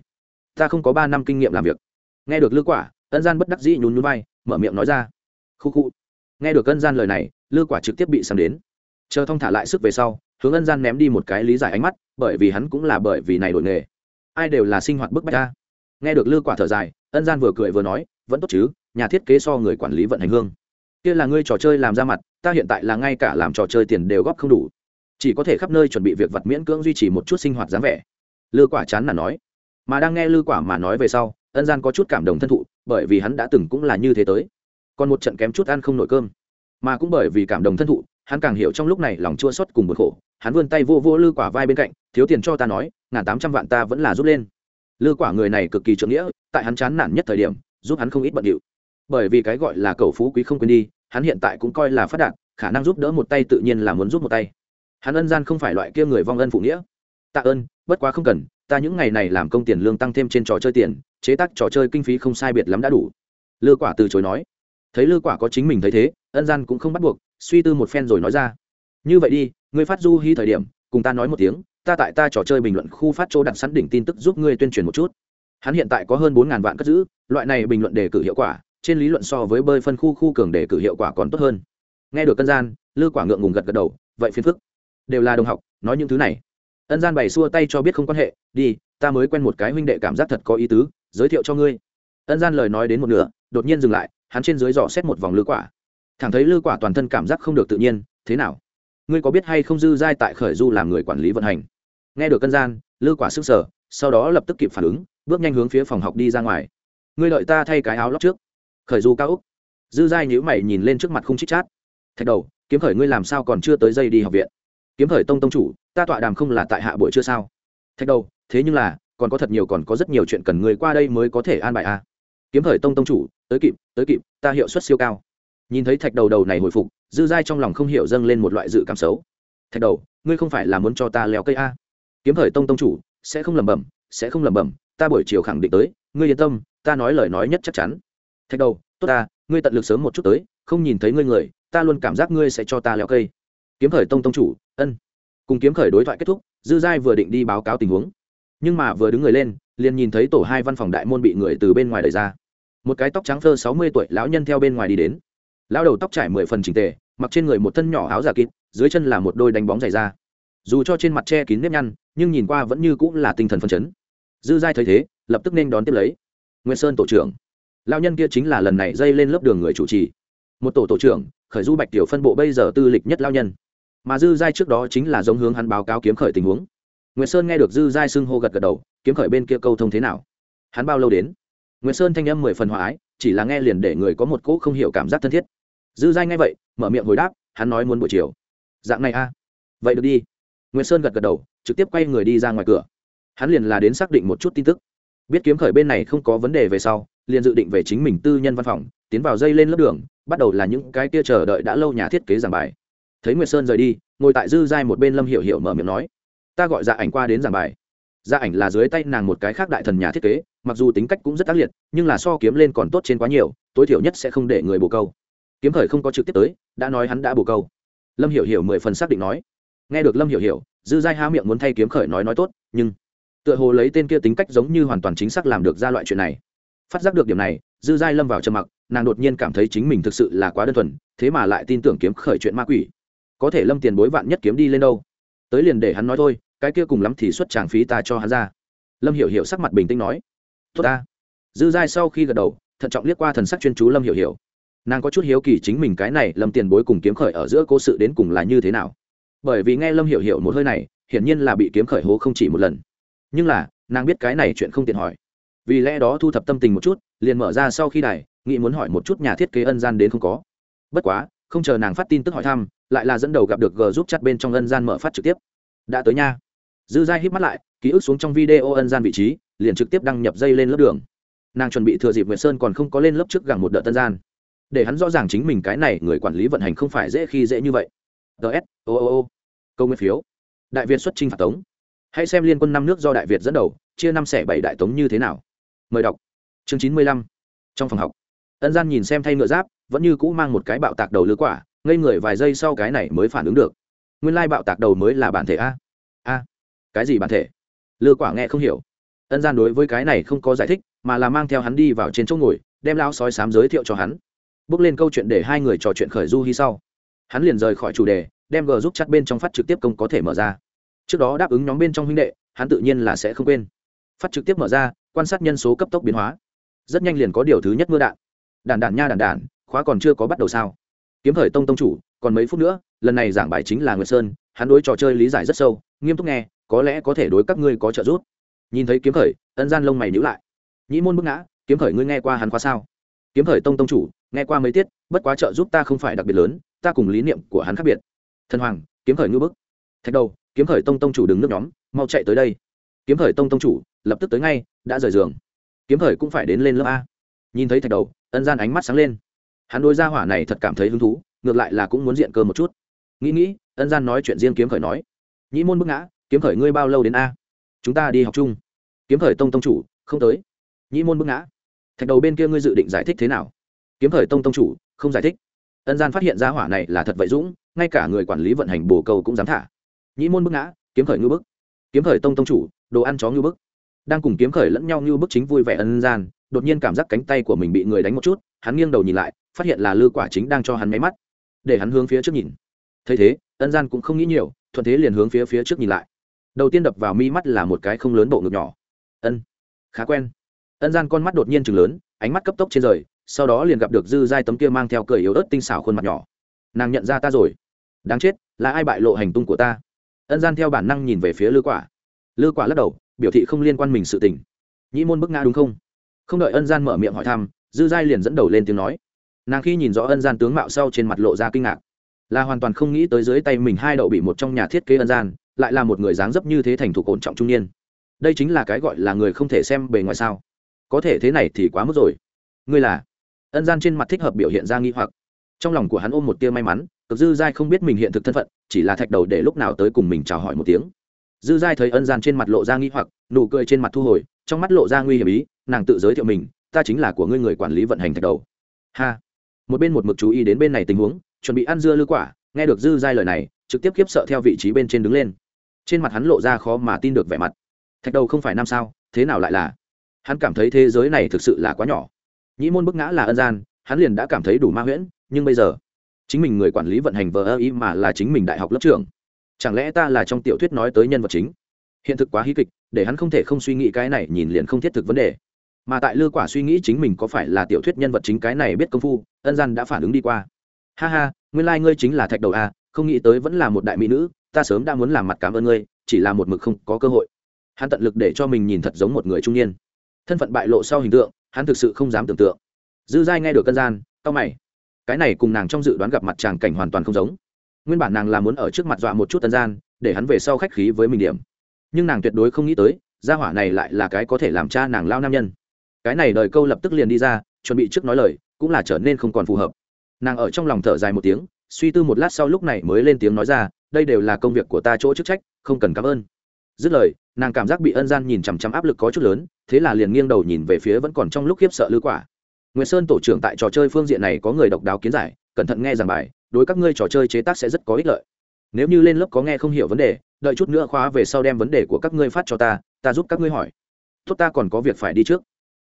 Ta không có ba năm kinh nghiệm làm việc. Nghe được lư quả, ân gian bất đắc dĩ nhún nhún vai, mở miệng nói ra. Khu khu. Nghe được ân gian lời này, lư quả trực tiếp bị sang đến. Chờ thong thả lại sức về sau, hướng ân gian ném đi một cái lý giải ánh mắt, bởi vì hắn cũng là bởi vì này đổi nghề. Ai đều là sinh hoạt bức bách ta. Nghe được lư quả thở dài, ân gian vừa cười vừa nói, vẫn tốt chứ, nhà thiết kế so người quản lý vận hành hương. Kia là ngươi trò chơi làm ra mặt, ta hiện tại là ngay cả làm trò chơi tiền đều góp không đủ chỉ có thể khắp nơi chuẩn bị việc vật miễn cưỡng duy trì một chút sinh hoạt dáng vẻ. Lư quả chán là nói. Mà đang nghe lư quả mà nói về sau, ân gian có chút cảm động thân thụ, bởi vì hắn đã từng cũng là như thế tới. Còn một trận kém chút ăn không nổi cơm. Mà cũng bởi vì cảm động thân thụ, hắn càng hiểu trong lúc này lòng chua xót cùng bực khổ. Hắn vươn tay vô vô lư quả vai bên cạnh, thiếu tiền cho ta nói, ngàn tám trăm vạn ta vẫn là rút lên. Lư quả người này cực kỳ trưởng nghĩa, tại hắn chán nản nhất thời điểm, giúp hắn không ít bận điệu. Bởi vì cái gọi là cầu phú quý không quên đi, hắn hiện tại cũng coi là phát đạt, khả năng giúp đỡ một tay tự nhiên là muốn giúp một tay hắn ân gian không phải loại kia người vong ân phụ nghĩa. Tạ ơn, bất quá không cần, ta những ngày này làm công tiền lương tăng thêm trên trò chơi tiền, chế tác trò chơi kinh phí không sai biệt lắm đã đủ. Lư quả từ chối nói. Thấy lư quả có chính mình thấy thế, ân gian cũng không bắt buộc, suy tư một phen rồi nói ra. Như vậy đi, ngươi phát du hy thời điểm, cùng ta nói một tiếng, ta tại ta trò chơi bình luận khu phát chỗ đặt sẵn đỉnh tin tức giúp ngươi tuyên truyền một chút. Hắn hiện tại có hơn bốn ngàn vạn cất giữ, loại này bình luận đề cử hiệu quả, trên lý luận so với bơi phân khu khu cường đề cử hiệu quả còn tốt hơn. Nghe được cân gian, lư quả ngượng ngùng gật gật đầu, vậy phiền phức đều là đồng học, nói những thứ này. Ân gian bày xua tay cho biết không quan hệ, đi, ta mới quen một cái huynh đệ cảm giác thật có ý tứ, giới thiệu cho ngươi. Ân gian lời nói đến một nửa, đột nhiên dừng lại, hắn trên dưới dò xét một vòng lư quả. Thẳng thấy lư quả toàn thân cảm giác không được tự nhiên, thế nào? Ngươi có biết hay không dư giai tại khởi du làm người quản lý vận hành? Nghe được cân gian, lư quả sức sở sau đó lập tức kịp phản ứng, bước nhanh hướng phía phòng học đi ra ngoài. Ngươi đợi ta thay cái áo lóc trước. Khởi du cao úc dư giai nhữ mày nhìn lên trước mặt không chích chát. Thạch đầu, kiếm khởi ngươi làm sao còn chưa tới dây đi học viện? Kiếm thời tông tông chủ, ta tọa đàm không là tại hạ buổi chưa sao? Thạch đầu, thế nhưng là, còn có thật nhiều còn có rất nhiều chuyện cần người qua đây mới có thể an bài a. À. kiếm thời tông tông chủ, tới kịp tới kịp, ta hiệu suất siêu cao. Nhìn thấy thạch đầu đầu này hồi phục, dư giai trong lòng không hiểu dâng lên một loại dự cảm xấu. Thạch đầu, ngươi không phải là muốn cho ta leo cây a? Kiếm thời tông tông chủ, sẽ không lẩm bẩm, sẽ không lẩm bẩm, ta buổi chiều khẳng định tới, ngươi yên tâm, ta nói lời nói nhất chắc chắn. Thạch đầu, tốt ta, ngươi tận lực sớm một chút tới, không nhìn thấy ngươi người, ta luôn cảm giác ngươi sẽ cho ta leo cây. Kiếm thời tông tông chủ ân. Cùng kiếm khởi đối thoại kết thúc, dư giai vừa định đi báo cáo tình huống. Nhưng mà vừa đứng người lên, liền nhìn thấy tổ hai văn phòng đại môn bị người từ bên ngoài đẩy ra. Một cái tóc trắng thơ sáu mươi tuổi lão nhân theo bên ngoài đi đến. Lão đầu tóc trải mười phần trình tề, mặc trên người một thân nhỏ áo giả kín dưới chân là một đôi đánh bóng dày da. Dù cho trên mặt che kín nếp nhăn, nhưng nhìn qua vẫn như cũng là tinh thần phân chấn. Dư giai thấy thế, lập tức nên đón tiếp lấy. Nguyễn sơn tổ trưởng. Lão nhân kia chính là lần này dây lên lớp đường người chủ trì. Một tổ tổ trưởng, khởi du bạch tiểu phân bộ bây giờ tư lịch nhất lao nhân mà dư giai trước đó chính là giống hướng hắn báo cáo kiếm khởi tình huống. Nguyễn sơn nghe được dư giai xưng hô gật gật đầu, kiếm khởi bên kia câu thông thế nào? Hắn bao lâu đến? Nguyễn sơn thanh âm mười phần hòa ái, chỉ là nghe liền để người có một cỗ không hiểu cảm giác thân thiết. Dư giai nghe vậy, mở miệng hồi đáp, hắn nói muốn buổi chiều. Dạng này a? Vậy được đi. Nguyễn sơn gật gật đầu, trực tiếp quay người đi ra ngoài cửa. Hắn liền là đến xác định một chút tin tức. Biết kiếm khởi bên này không có vấn đề về sau, liền dự định về chính mình tư nhân văn phòng, tiến vào dây lên lớp đường, bắt đầu là những cái kia chờ đợi đã lâu nhà thiết kế giảng bài thấy nguyệt sơn rời đi, ngồi tại dư giai một bên lâm hiểu hiểu mở miệng nói, ta gọi dạ ảnh qua đến giảng bài. Dạ ảnh là dưới tay nàng một cái khác đại thần nhà thiết kế, mặc dù tính cách cũng rất ác liệt, nhưng là so kiếm lên còn tốt trên quá nhiều, tối thiểu nhất sẽ không để người bồ câu. Kiếm khởi không có trực tiếp tới, đã nói hắn đã bồ câu. Lâm hiểu hiểu mười phần xác định nói. Nghe được lâm hiểu hiểu, dư giai há miệng muốn thay kiếm khởi nói nói tốt, nhưng tựa hồ lấy tên kia tính cách giống như hoàn toàn chính xác làm được ra loại chuyện này. Phát giác được điểm này, dư giai lâm vào trầm mặc, nàng đột nhiên cảm thấy chính mình thực sự là quá đơn thuần, thế mà lại tin tưởng kiếm khởi chuyện ma quỷ có thể lâm tiền bối vạn nhất kiếm đi lên đâu. Tới liền để hắn nói thôi, cái kia cùng lắm thì xuất tràng phí ta cho hắn ra. Lâm hiểu hiểu sắc mặt bình tĩnh nói. Tốt ta. Dư giai sau khi gật đầu, thận trọng liếc qua thần sắc chuyên chú lâm hiểu hiểu. Nàng có chút hiếu kỳ chính mình cái này lâm tiền bối cùng kiếm khởi ở giữa cố sự đến cùng là như thế nào. Bởi vì nghe lâm hiểu hiểu một hơi này, hiển nhiên là bị kiếm khởi hố không chỉ một lần. Nhưng là, nàng biết cái này chuyện không tiện hỏi. Vì lẽ đó thu thập tâm tình một chút, liền mở ra sau khi đài, nghĩ muốn hỏi một chút nhà thiết kế ân gian đến không có. Bất quá, không chờ nàng phát tin tức hỏi thăm lại là dẫn đầu gặp được g giúp chặt bên trong ân gian mở phát trực tiếp. Đã tới nha. Dư giai hít mắt lại, ký ức xuống trong video ân gian vị trí, liền trực tiếp đăng nhập dây lên lớp đường. Nàng chuẩn bị thừa dịp nguyệt sơn còn không có lên lớp trước gẳng một đợt tân gian. Để hắn rõ ràng chính mình cái này người quản lý vận hành không phải dễ khi dễ như vậy. Ts ô ô ô. Câu nguyên phiếu. Đại việt xuất trình phạt tống. Hãy xem liên quân năm nước do đại việt dẫn đầu, chia năm xẻ bảy đại tống như thế nào. Mời đọc. Chương chín mươi lăm. Trong phòng học. Ân gian nhìn xem thay ngựa giáp, vẫn như cũ mang một cái bạo tạc đầu lứa quả ngây người vài giây sau cái này mới phản ứng được. Nguyên lai bạo tạc đầu mới là bản thể a. A, cái gì bản thể? Lừa quả nghe không hiểu. Ân gian đối với cái này không có giải thích, mà là mang theo hắn đi vào trên chỗ ngồi, đem lao sói sám giới thiệu cho hắn. Bước lên câu chuyện để hai người trò chuyện khởi du hy sau. Hắn liền rời khỏi chủ đề, đem g giúp chặt bên trong phát trực tiếp công có thể mở ra. Trước đó đáp ứng nhóm bên trong huynh đệ, hắn tự nhiên là sẽ không quên. Phát trực tiếp mở ra, quan sát nhân số cấp tốc biến hóa. Rất nhanh liền có điều thứ nhất mưa đạn. Đàn đàn nha đàn đàn khóa còn chưa có bắt đầu sao? Kiếm thời tông tông chủ, còn mấy phút nữa, lần này giảng bài chính là nguyệt sơn, hắn đối trò chơi lý giải rất sâu, nghiêm túc nghe, có lẽ có thể đối các ngươi có trợ giúp. Nhìn thấy kiếm khởi, ân gian lông mày nhữ lại. Nhĩ môn bức ngã, kiếm khởi ngươi nghe qua hắn khóa sao? Kiếm khởi tông tông chủ, nghe qua mấy tiết, bất quá trợ giúp ta không phải đặc biệt lớn, ta cùng lý niệm của hắn khác biệt. Thần hoàng, kiếm khởi ngư bức. Thạch đầu, kiếm khởi tông tông chủ đứng nước nhóm, mau chạy tới đây. Kiếm khởi tông tông chủ, lập tức tới ngay, đã rời giường. Kiếm thời cũng phải đến lên lớp a. Nhìn thấy thạch đầu, ân gian ánh mắt sáng lên hắn đôi ra hỏa này thật cảm thấy hứng thú, ngược lại là cũng muốn diện cơ một chút. Nghĩ nghĩ, ân gian nói chuyện riêng kiếm khởi nói, nhĩ môn bức ngã, kiếm khởi ngươi bao lâu đến a? Chúng ta đi học chung. Kiếm khởi tông tông chủ, không tới. Nhĩ môn bức ngã. Thạch đầu bên kia ngươi dự định giải thích thế nào? Kiếm khởi tông tông chủ, không giải thích. Ân gian phát hiện ra hỏa này là thật vậy dũng, ngay cả người quản lý vận hành bồ cầu cũng dám thả. Nhĩ môn bức ngã, kiếm khởi ngư bức. Kiếm khởi tông tông chủ, đồ ăn chó ngư bức. Đang cùng kiếm khởi lẫn nhau như bức chính vui vẻ ân gian đột nhiên cảm giác cánh tay của mình bị người đánh một chút, hắn nghiêng đầu nhìn lại, phát hiện là lư quả chính đang cho hắn máy mắt. Để hắn hướng phía trước nhìn. Thấy thế, ân gian cũng không nghĩ nhiều, thuận thế liền hướng phía phía trước nhìn lại. Đầu tiên đập vào mi mắt là một cái không lớn bộ ngực nhỏ. Ân, khá quen. Ân gian con mắt đột nhiên chừng lớn, ánh mắt cấp tốc trên rời, sau đó liền gặp được dư giai tấm kia mang theo cười yếu ớt tinh xảo khuôn mặt nhỏ. Nàng nhận ra ta rồi. Đáng chết, là ai bại lộ hành tung của ta? Ân gian theo bản năng nhìn về phía lư quả. Lư quả lắc đầu, biểu thị không liên quan mình sự tình. Nhĩ môn bức ngã đúng không? Không đợi ân gian mở miệng hỏi thăm, dư giai liền dẫn đầu lên tiếng nói. Nàng khi nhìn rõ ân gian tướng mạo sau trên mặt lộ ra kinh ngạc. Là hoàn toàn không nghĩ tới dưới tay mình hai đậu bị một trong nhà thiết kế ân gian, lại là một người dáng dấp như thế thành thục ổn trọng trung niên. Đây chính là cái gọi là người không thể xem bề ngoài sao. Có thể thế này thì quá mức rồi. Ngươi là? Ân gian trên mặt thích hợp biểu hiện ra nghi hoặc. Trong lòng của hắn ôm một tia may mắn cực dư giai không biết mình hiện thực thân phận, chỉ là thạch đầu để lúc nào tới cùng mình chào hỏi một tiếng. Dư giai thấy ân gian trên mặt lộ ra nghi hoặc, nụ cười trên mặt thu hồi trong mắt lộ ra nguy hiểm ý, nàng tự giới thiệu mình, ta chính là của ngươi người quản lý vận hành thạch đầu. Ha. Một bên một mực chú ý đến bên này tình huống, chuẩn bị ăn dưa lư quả, nghe được dư giai lời này, trực tiếp khiếp sợ theo vị trí bên trên đứng lên. Trên mặt hắn lộ ra khó mà tin được vẻ mặt. Thạch đầu không phải năm sao, thế nào lại là? Hắn cảm thấy thế giới này thực sự là quá nhỏ. Nhĩ môn bức ngã là ân gian, hắn liền đã cảm thấy đủ ma huyễn, nhưng bây giờ, chính mình người quản lý vận hành vờ ơ ý mà là chính mình đại học lớp trường chẳng lẽ ta là trong tiểu thuyết nói tới nhân vật chính? Hiện thực quá hí kịch, để hắn không thể không suy nghĩ cái này nhìn liền không thiết thực vấn đề. Mà tại lư quả suy nghĩ chính mình có phải là tiểu thuyết nhân vật chính cái này biết công phu, ân gian đã phản ứng đi qua. Ha ha, nguyên lai、like、ngươi chính là thạch đầu a không nghĩ tới vẫn là một đại mỹ nữ, ta sớm đã muốn làm mặt cảm ơn ngươi, chỉ là một mực không có cơ hội. Hắn tận lực để cho mình nhìn thật giống một người trung niên. Thân phận bại lộ sau hình tượng, hắn thực sự không dám tưởng tượng. Dư giai nghe được cân gian tao mày. Cái này cùng nàng trong dự đoán gặp mặt tràng cảnh hoàn toàn không giống. Nguyên bản nàng là muốn ở trước mặt dọa một chút tân gian, để hắn về sau khách khí với mình điểm nhưng nàng tuyệt đối không nghĩ tới, gia hỏa này lại là cái có thể làm cha nàng lao nam nhân. Cái này đời câu lập tức liền đi ra, chuẩn bị trước nói lời, cũng là trở nên không còn phù hợp. Nàng ở trong lòng thở dài một tiếng, suy tư một lát sau lúc này mới lên tiếng nói ra, đây đều là công việc của ta chỗ chức trách, không cần cảm ơn. Dứt lời, nàng cảm giác bị ân gian nhìn chằm chằm áp lực có chút lớn, thế là liền nghiêng đầu nhìn về phía vẫn còn trong lúc khiếp sợ lư quả. Nguyễn sơn tổ trưởng tại trò chơi phương diện này có người độc đáo kiến giải, cẩn thận nghe giảng bài, đối các ngươi trò chơi chế tác sẽ rất có ích lợi nếu như lên lớp có nghe không hiểu vấn đề, đợi chút nữa khóa về sau đem vấn đề của các ngươi phát cho ta ta giúp các ngươi hỏi. Tốt ta còn có việc phải đi trước.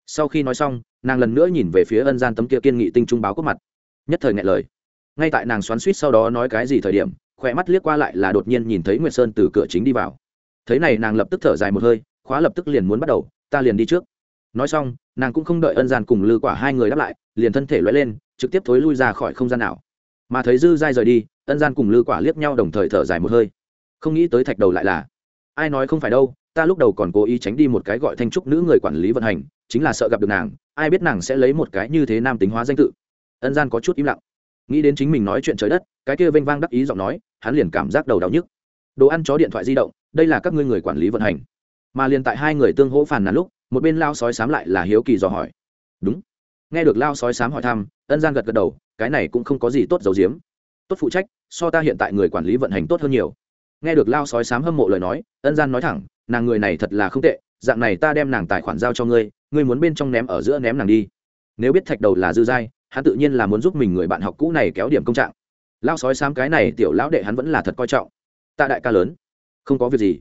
Sau khi nói xong, nàng lần nữa nhìn về phía ân gian tấm kia kiên nghị tinh trung báo cốt mặt. Nhất thời ngại lời. Ngay tại nàng xoắn suýt sau đó nói cái gì thời điểm khỏe mắt liếc qua lại là đột nhiên nhìn thấy nguyệt sơn từ cửa chính đi vào. Thấy này nàng lập tức thở dài một hơi, khóa lập tức liền muốn bắt đầu, ta liền đi trước. Nói xong, nàng cũng không đợi ân gian cùng lư quả hai người đáp lại, liền thân thể loay lên, trực tiếp thối lui ra khỏi không gian nào mà thấy dư dai rời đi, ân gian cùng lư quả liếc nhau đồng thời thở dài một hơi. Không nghĩ tới thạch đầu lại là, ai nói không phải đâu, ta lúc đầu còn cố ý tránh đi một cái gọi thanh trúc nữ người quản lý vận hành, chính là sợ gặp được nàng, ai biết nàng sẽ lấy một cái như thế nam tính hóa danh tự. Ân gian có chút im lặng, nghĩ đến chính mình nói chuyện trời đất, cái kia vênh vang đắc ý giọng nói, hắn liền cảm giác đầu đau nhức. Đồ ăn chó điện thoại di động, đây là các ngươi người quản lý vận hành. Mà liền tại hai người tương hỗ phàn nàn lúc, một bên lao sói sám lại là hiếu kỳ dò hỏi. Đúng, nghe được lao sói sám hỏi thăm, ân gian gật gật đầu cái này cũng không có gì tốt dầu diếm tốt phụ trách, so ta hiện tại người quản lý vận hành tốt hơn nhiều. Nghe được lao sói sám hâm mộ lời nói, ân gian nói thẳng, nàng người này thật là không tệ, dạng này ta đem nàng tài khoản giao cho ngươi ngươi muốn bên trong ném ở giữa ném nàng đi. Nếu biết thạch đầu là dư giai hắn tự nhiên là muốn giúp mình người bạn học cũ này kéo điểm công trạng. Lao sói sám cái này tiểu lão đệ hắn vẫn là thật coi trọng. Tạ đại ca lớn, không có việc gì.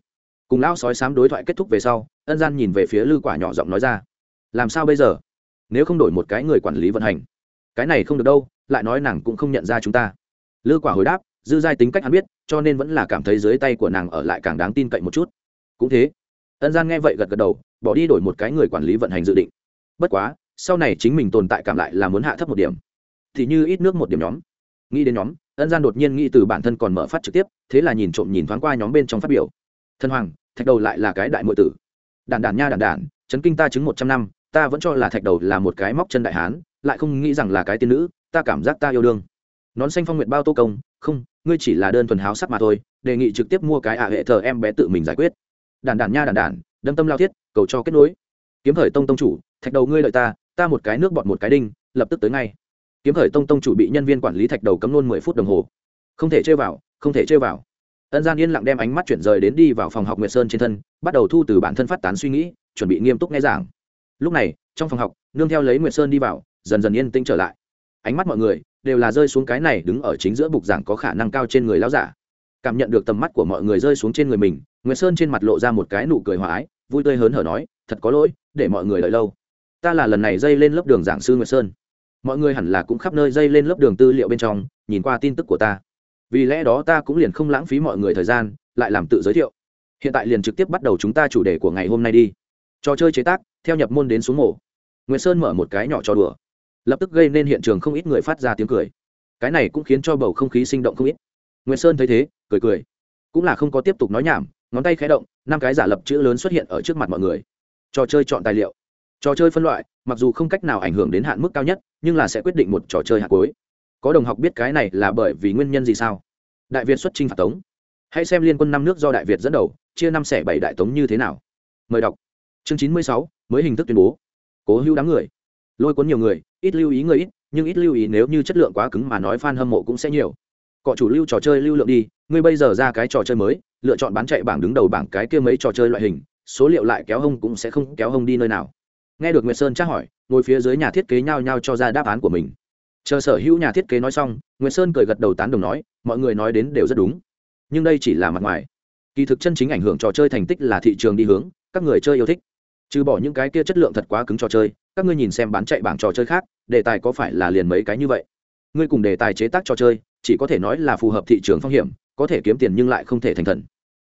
Cùng lão sói sám đối thoại kết thúc về sau, ân gian nhìn về phía lư quả nhỏ giọng nói ra, làm sao bây giờ? Nếu không đổi một cái người quản lý vận hành, cái này không được đâu lại nói nàng cũng không nhận ra chúng ta. Lư quả hồi đáp, dư giai tính cách hắn biết, cho nên vẫn là cảm thấy dưới tay của nàng ở lại càng đáng tin cậy một chút. Cũng thế, ân gian nghe vậy gật gật đầu, bỏ đi đổi một cái người quản lý vận hành dự định. Bất quá, sau này chính mình tồn tại cảm lại là muốn hạ thấp một điểm. Thì như ít nước một điểm nhóm. Nghĩ đến nhóm, ân gian đột nhiên nghĩ từ bản thân còn mở phát trực tiếp, thế là nhìn trộm nhìn thoáng qua nhóm bên trong phát biểu. Thân hoàng, thạch đầu lại là cái đại nội tử. Đàn đàn nha đàn đàn chấn kinh ta chứng một trăm năm, ta vẫn cho là thạch đầu là một cái móc chân đại hán, lại không nghĩ rằng là cái tiên nữ ta cảm giác ta yêu đương. Nón xanh phong nguyện bao tô công, không, ngươi chỉ là đơn thuần háo sắc mà thôi, đề nghị trực tiếp mua cái à hệ thờ em bé tự mình giải quyết. Đàn đàn nha đàn đàn đâm tâm lao thiết, cầu cho kết nối. Kiếm thời tông tông chủ, thạch đầu ngươi lợi ta ta một cái nước bọt một cái đinh, lập tức tới ngay. Kiếm thời tông tông chủ bị nhân viên quản lý thạch đầu cấm nôn mười phút đồng hồ. Không thể chơi vào, không thể chơi vào. Ân gian yên lặng đem ánh mắt chuyển rời đến đi vào phòng học nguyệt sơn trên thân, bắt đầu thu từ bản thân phát tán suy nghĩ, chuẩn bị nghiêm túc nghe giảng. Lúc này, trong phòng học, nương theo lấy nguyệt sơn đi vào, dần dần yên tĩnh trở lại ánh mắt mọi người đều là rơi xuống cái này đứng ở chính giữa bục giảng có khả năng cao trên người lão giả. Cảm nhận được tầm mắt của mọi người rơi xuống trên người mình, nguyệt sơn trên mặt lộ ra một cái nụ cười hòa ái, vui tươi hớn hở nói, thật có lỗi, để mọi người đợi lâu. Ta là lần này dây lên lớp đường giảng sư nguyệt sơn. Mọi người hẳn là cũng khắp nơi dây lên lớp đường tư liệu bên trong, nhìn qua tin tức của ta. Vì lẽ đó ta cũng liền không lãng phí mọi người thời gian, lại làm tự giới thiệu. Hiện tại liền trực tiếp bắt đầu chúng ta chủ đề của ngày hôm nay đi. Trò chơi chế tác, theo nhập môn đến xuống mổ nguyễn sơn mở một cái nhỏ trò đùa lập tức gây nên hiện trường không ít người phát ra tiếng cười. Cái này cũng khiến cho bầu không khí sinh động không ít. Nguyễn sơn thấy thế, cười cười. Cũng là không có tiếp tục nói nhảm, ngón tay khé động, năm cái giả lập chữ lớn xuất hiện ở trước mặt mọi người. Trò chơi chọn tài liệu. Trò chơi phân loại, mặc dù không cách nào ảnh hưởng đến hạn mức cao nhất, nhưng là sẽ quyết định một trò chơi hạt cuối. Có đồng học biết cái này là bởi vì nguyên nhân gì sao? Đại việt xuất chinh phạt tống. Hãy xem liên quân năm nước do đại việt dẫn đầu, chia năm xẻ bảy đại tống như thế nào. Mời đọc. Chương chín mươi sáu, mới hình thức tuyên bố. Cố hữu đám người lôi cuốn nhiều người, ít lưu ý người ít, nhưng ít lưu ý nếu như chất lượng quá cứng mà nói f a n hâm mộ cũng sẽ nhiều. Cọ chủ lưu trò chơi lưu lượng đi, ngươi bây giờ ra cái trò chơi mới, lựa chọn bán chạy bảng đứng đầu bảng cái kia mấy trò chơi loại hình, số liệu lại kéo hông cũng sẽ không kéo hông đi nơi nào. Nghe được nguyệt sơn tra hỏi, ngồi phía dưới nhà thiết kế nhao nhao cho ra đáp án của mình. Chờ sở hữu nhà thiết kế nói xong, nguyệt sơn cười gật đầu tán đồng nói, mọi người nói đến đều rất đúng. Nhưng đây chỉ là mặt ngoài. Kỳ thực chân chính ảnh hưởng trò chơi thành tích là thị trường đi hướng, các người chơi yêu thích. Trừ bỏ những cái kia chất lượng thật quá cứng trò chơi các ngươi nhìn xem bán chạy bảng trò chơi khác, đề tài có phải là liền mấy cái như vậy? Ngươi cùng đề tài chế tác trò chơi, chỉ có thể nói là phù hợp thị trường phong hiểm, có thể kiếm tiền nhưng lại không thể thành thần.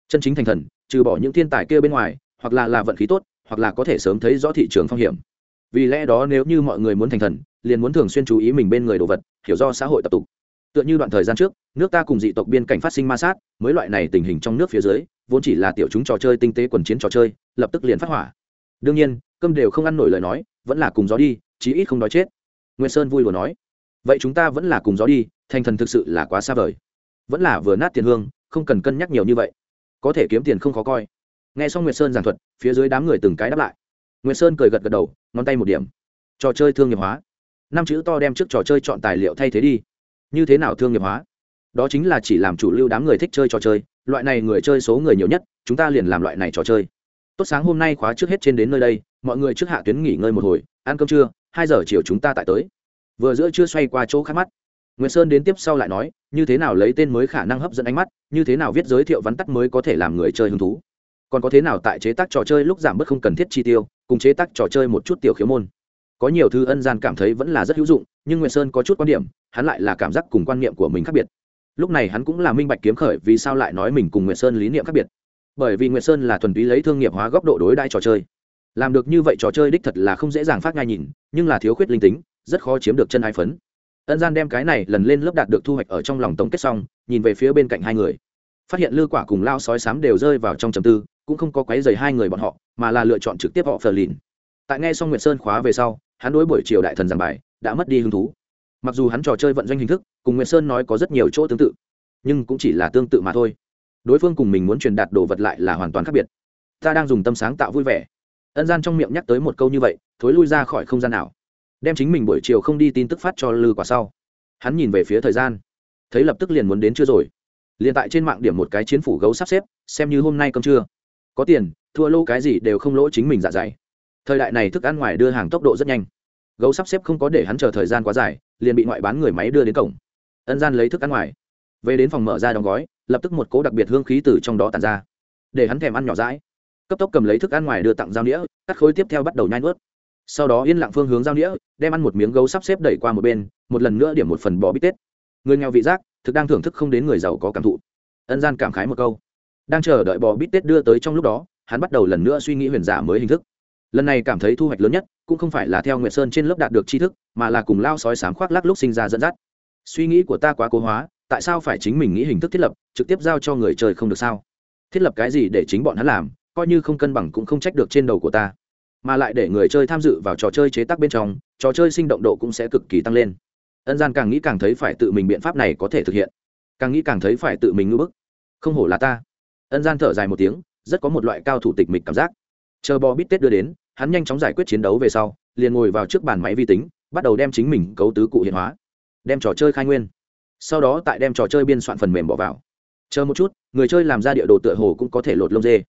Chân chính thành thần, trừ bỏ những thiên tài kia bên ngoài, hoặc là là vận khí tốt, hoặc là có thể sớm thấy rõ thị trường phong hiểm. Vì lẽ đó nếu như mọi người muốn thành thần, liền muốn thường xuyên chú ý mình bên người đồ vật, hiểu do xã hội tập tục. Tựa như đoạn thời gian trước, nước ta cùng dị tộc biên cảnh phát sinh ma sát, mới loại này tình hình trong nước phía dưới, vốn chỉ là tiểu chúng trò chơi tinh tế quần chiến trò chơi, lập tức liền phát hỏa đương nhiên, cơm đều không ăn nổi lời nói, vẫn là cùng gió đi, chí ít không đói chết. Nguyên sơn vui vừa nói. Vậy chúng ta vẫn là cùng gió đi, thành thần thực sự là quá xa vời. Vẫn là vừa nát tiền hương, không cần cân nhắc nhiều như vậy. Có thể kiếm tiền không khó coi. Nghe xong nguyệt sơn giảng thuật, phía dưới đám người từng cái đáp lại. Nguyệt sơn cười gật gật đầu, ngón tay một điểm. Trò chơi thương nghiệp hóa. Năm chữ to đem trước trò chơi chọn tài liệu thay thế đi. Như thế nào thương nghiệp hóa? Đó chính là chỉ làm chủ lưu đám người thích chơi trò chơi, loại này người chơi số người nhiều nhất, chúng ta liền làm loại này trò chơi tốt sáng hôm nay khóa trước hết trên đến nơi đây, mọi người trước hạ tuyến nghỉ ngơi một hồi, ăn cơm trưa, hai giờ chiều chúng ta tại tới. Vừa giữa chưa xoay qua chỗ khác mắt. Nguyễn sơn đến tiếp sau lại nói, như thế nào lấy tên mới khả năng hấp dẫn ánh mắt, như thế nào viết giới thiệu vắn tắt mới có thể làm người chơi hứng thú. Còn có thế nào tại chế tác trò chơi lúc giảm bớt không cần thiết chi tiêu, cùng chế tác trò chơi một chút tiểu khiếu môn. Có nhiều thư ân gian cảm thấy vẫn là rất hữu dụng, nhưng nguyễn sơn có chút quan điểm, hắn lại là cảm giác cùng quan niệm của mình khác biệt. Lúc này hắn cũng là minh bạch kiếm khởi vì sao lại nói mình cùng nguyễn sơn lý niệm khác biệt bởi vì nguyệt sơn là thuần túy lấy thương nghiệp hóa góc độ đối đãi trò chơi. Làm được như vậy trò chơi đích thật là không dễ dàng phát ngay nhìn, nhưng là thiếu khuyết linh tính, rất khó chiếm được chân ai phấn. Ân gian đem cái này lần lên lớp đạt được thu hoạch ở trong lòng tổng kết xong, nhìn về phía bên cạnh hai người. Phát hiện lư quả cùng lao sói sám đều rơi vào trong trầm tư, cũng không có quấy rầy hai người bọn họ, mà là lựa chọn trực tiếp họ phờ lìn tại nghe xong nguyệt sơn khóa về sau, hắn đối buổi chiều đại thần giảng bài đã mất đi hứng thú. Mặc dù hắn trò chơi vận doanh hình thức cùng nguyệt sơn nói có rất nhiều chỗ tương tự, nhưng cũng chỉ là tương tự mà thôi đối phương cùng mình muốn truyền đạt đồ vật lại là hoàn toàn khác biệt. Ta đang dùng tâm sáng tạo vui vẻ. Ân gian trong miệng nhắc tới một câu như vậy, thối lui ra khỏi không gian nào. Đem chính mình buổi chiều không đi tin tức phát cho lư quả sau. Hắn nhìn về phía thời gian. Thấy lập tức liền muốn đến chưa rồi. Liền tại trên mạng điểm một cái chiến phủ gấu sắp xếp, xem như hôm nay cơm trưa. Có tiền, thua lô cái gì đều không lỗ chính mình dạ dày. Thời đại này thức ăn ngoài đưa hàng tốc độ rất nhanh. Gấu sắp xếp không có để hắn chờ thời gian quá dài, liền bị ngoại bán người máy đưa đến cổng. Ân gian lấy thức ăn ngoài. Về đến phòng mở ra đóng gói lập tức một cố đặc biệt hương khí từ trong đó tàn ra, để hắn thèm ăn nhỏ rãi. Cấp tốc cầm lấy thức ăn ngoài đưa tặng giao đĩa cắt khối tiếp theo bắt đầu nhai nuốt. Sau đó yên lặng phương hướng giao đĩa đem ăn một miếng gấu sắp xếp đẩy qua một bên, một lần nữa điểm một phần bò bít tết. Người nghèo vị giác, thực đang thưởng thức không đến người giàu có cảm thụ. Ân gian cảm khái một câu. Đang chờ đợi bò bít tết đưa tới trong lúc đó, hắn bắt đầu lần nữa suy nghĩ huyền giả mới hình thức. Lần này cảm thấy thu hoạch lớn nhất, cũng không phải là theo nguyệt sơn trên lớp đạt được tri thức, mà là cùng lao sói sám khoác lắc lúc sinh ra dẫn dắt. Suy nghĩ của ta quá cố hóa tại sao phải chính mình nghĩ hình thức thiết lập, trực tiếp giao cho người chơi không được sao? Thiết lập cái gì để chính bọn hắn làm, coi như không cân bằng cũng không trách được trên đầu của ta. Mà lại để người chơi tham dự vào trò chơi chế tác bên trong, trò chơi sinh động độ cũng sẽ cực kỳ tăng lên. Ân gian càng nghĩ càng thấy phải tự mình biện pháp này có thể thực hiện. Càng nghĩ càng thấy phải tự mình ngưỡng bức. Không hổ là ta. Ân gian thở dài một tiếng, rất có một loại cao thủ tịch mịch cảm giác. Chờ bò bít tết đưa đến, hắn nhanh chóng giải quyết chiến đấu về sau, liền ngồi vào trước bàn máy vi tính, bắt đầu đem chính mình cấu tứ cụ hiện hóa. Đem trò chơi khai nguyên sau đó tại đem trò chơi biên soạn phần mềm bỏ vào. Chờ một chút, người chơi làm ra địa đồ tựa hồ cũng có thể lột lông dê.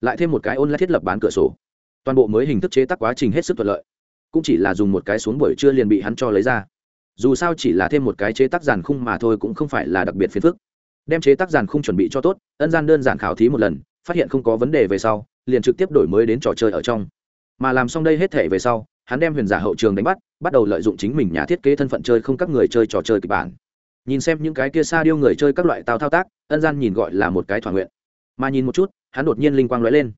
Lại thêm một cái ôn lại thiết lập bán cửa sổ. Toàn bộ mới hình thức chế tác quá trình hết sức thuận lợi. Cũng chỉ là dùng một cái xuống buổi trưa liền bị hắn cho lấy ra. Dù sao chỉ là thêm một cái chế tác giàn khung mà thôi cũng không phải là đặc biệt phiền phức. Đem chế tác giàn khung chuẩn bị cho tốt, ân gian đơn giản khảo thí một lần, phát hiện không có vấn đề về sau, liền trực tiếp đổi mới đến trò chơi ở trong. Mà làm xong đây hết thể về sau, hắn đem huyền giả hậu trường đánh bắt bắt đầu lợi dụng chính mình nhà thiết kế thân phận chơi không các người chơi trò chơi kịch bản nhìn xem những cái kia xa điêu người chơi các loại tao thao tác, ân gian nhìn gọi là một cái thỏa nguyện. Mà nhìn một chút, hắn đột nhiên linh quang lóe lên.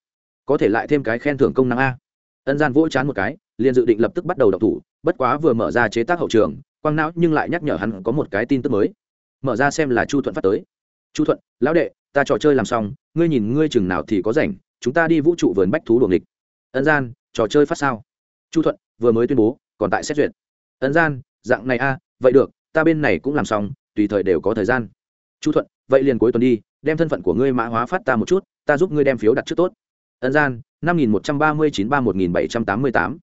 Có thể lại thêm cái khen thưởng công năng a. Ân gian vỗ chán một cái, liền dự định lập tức bắt đầu đọc thủ, bất quá vừa mở ra chế tác hậu trường, quang não nhưng lại nhắc nhở hắn có một cái tin tức mới. Mở ra xem là chu thuận phát tới. Chu thuận, lão đệ, ta trò chơi làm xong, ngươi nhìn ngươi chừng nào thì có rảnh, chúng ta đi vũ trụ vườn bách thú đuồng địch ân gian, trò chơi phát sao? Chu thuận, vừa mới tuyên bố, còn tại xét duyệt. Ân gian, dạng này a, vậy được, ta bên này cũng làm xong tùy thời đều có thời gian. Chu thuận, vậy liền cuối tuần đi, đem thân phận của ngươi mã hóa phát ta một chút, ta giúp ngươi đem phiếu đặt trước tốt. Ân gian, năm nghìn một trăm ba mươi chín ba một nghìn bảy trăm tám mươi tám.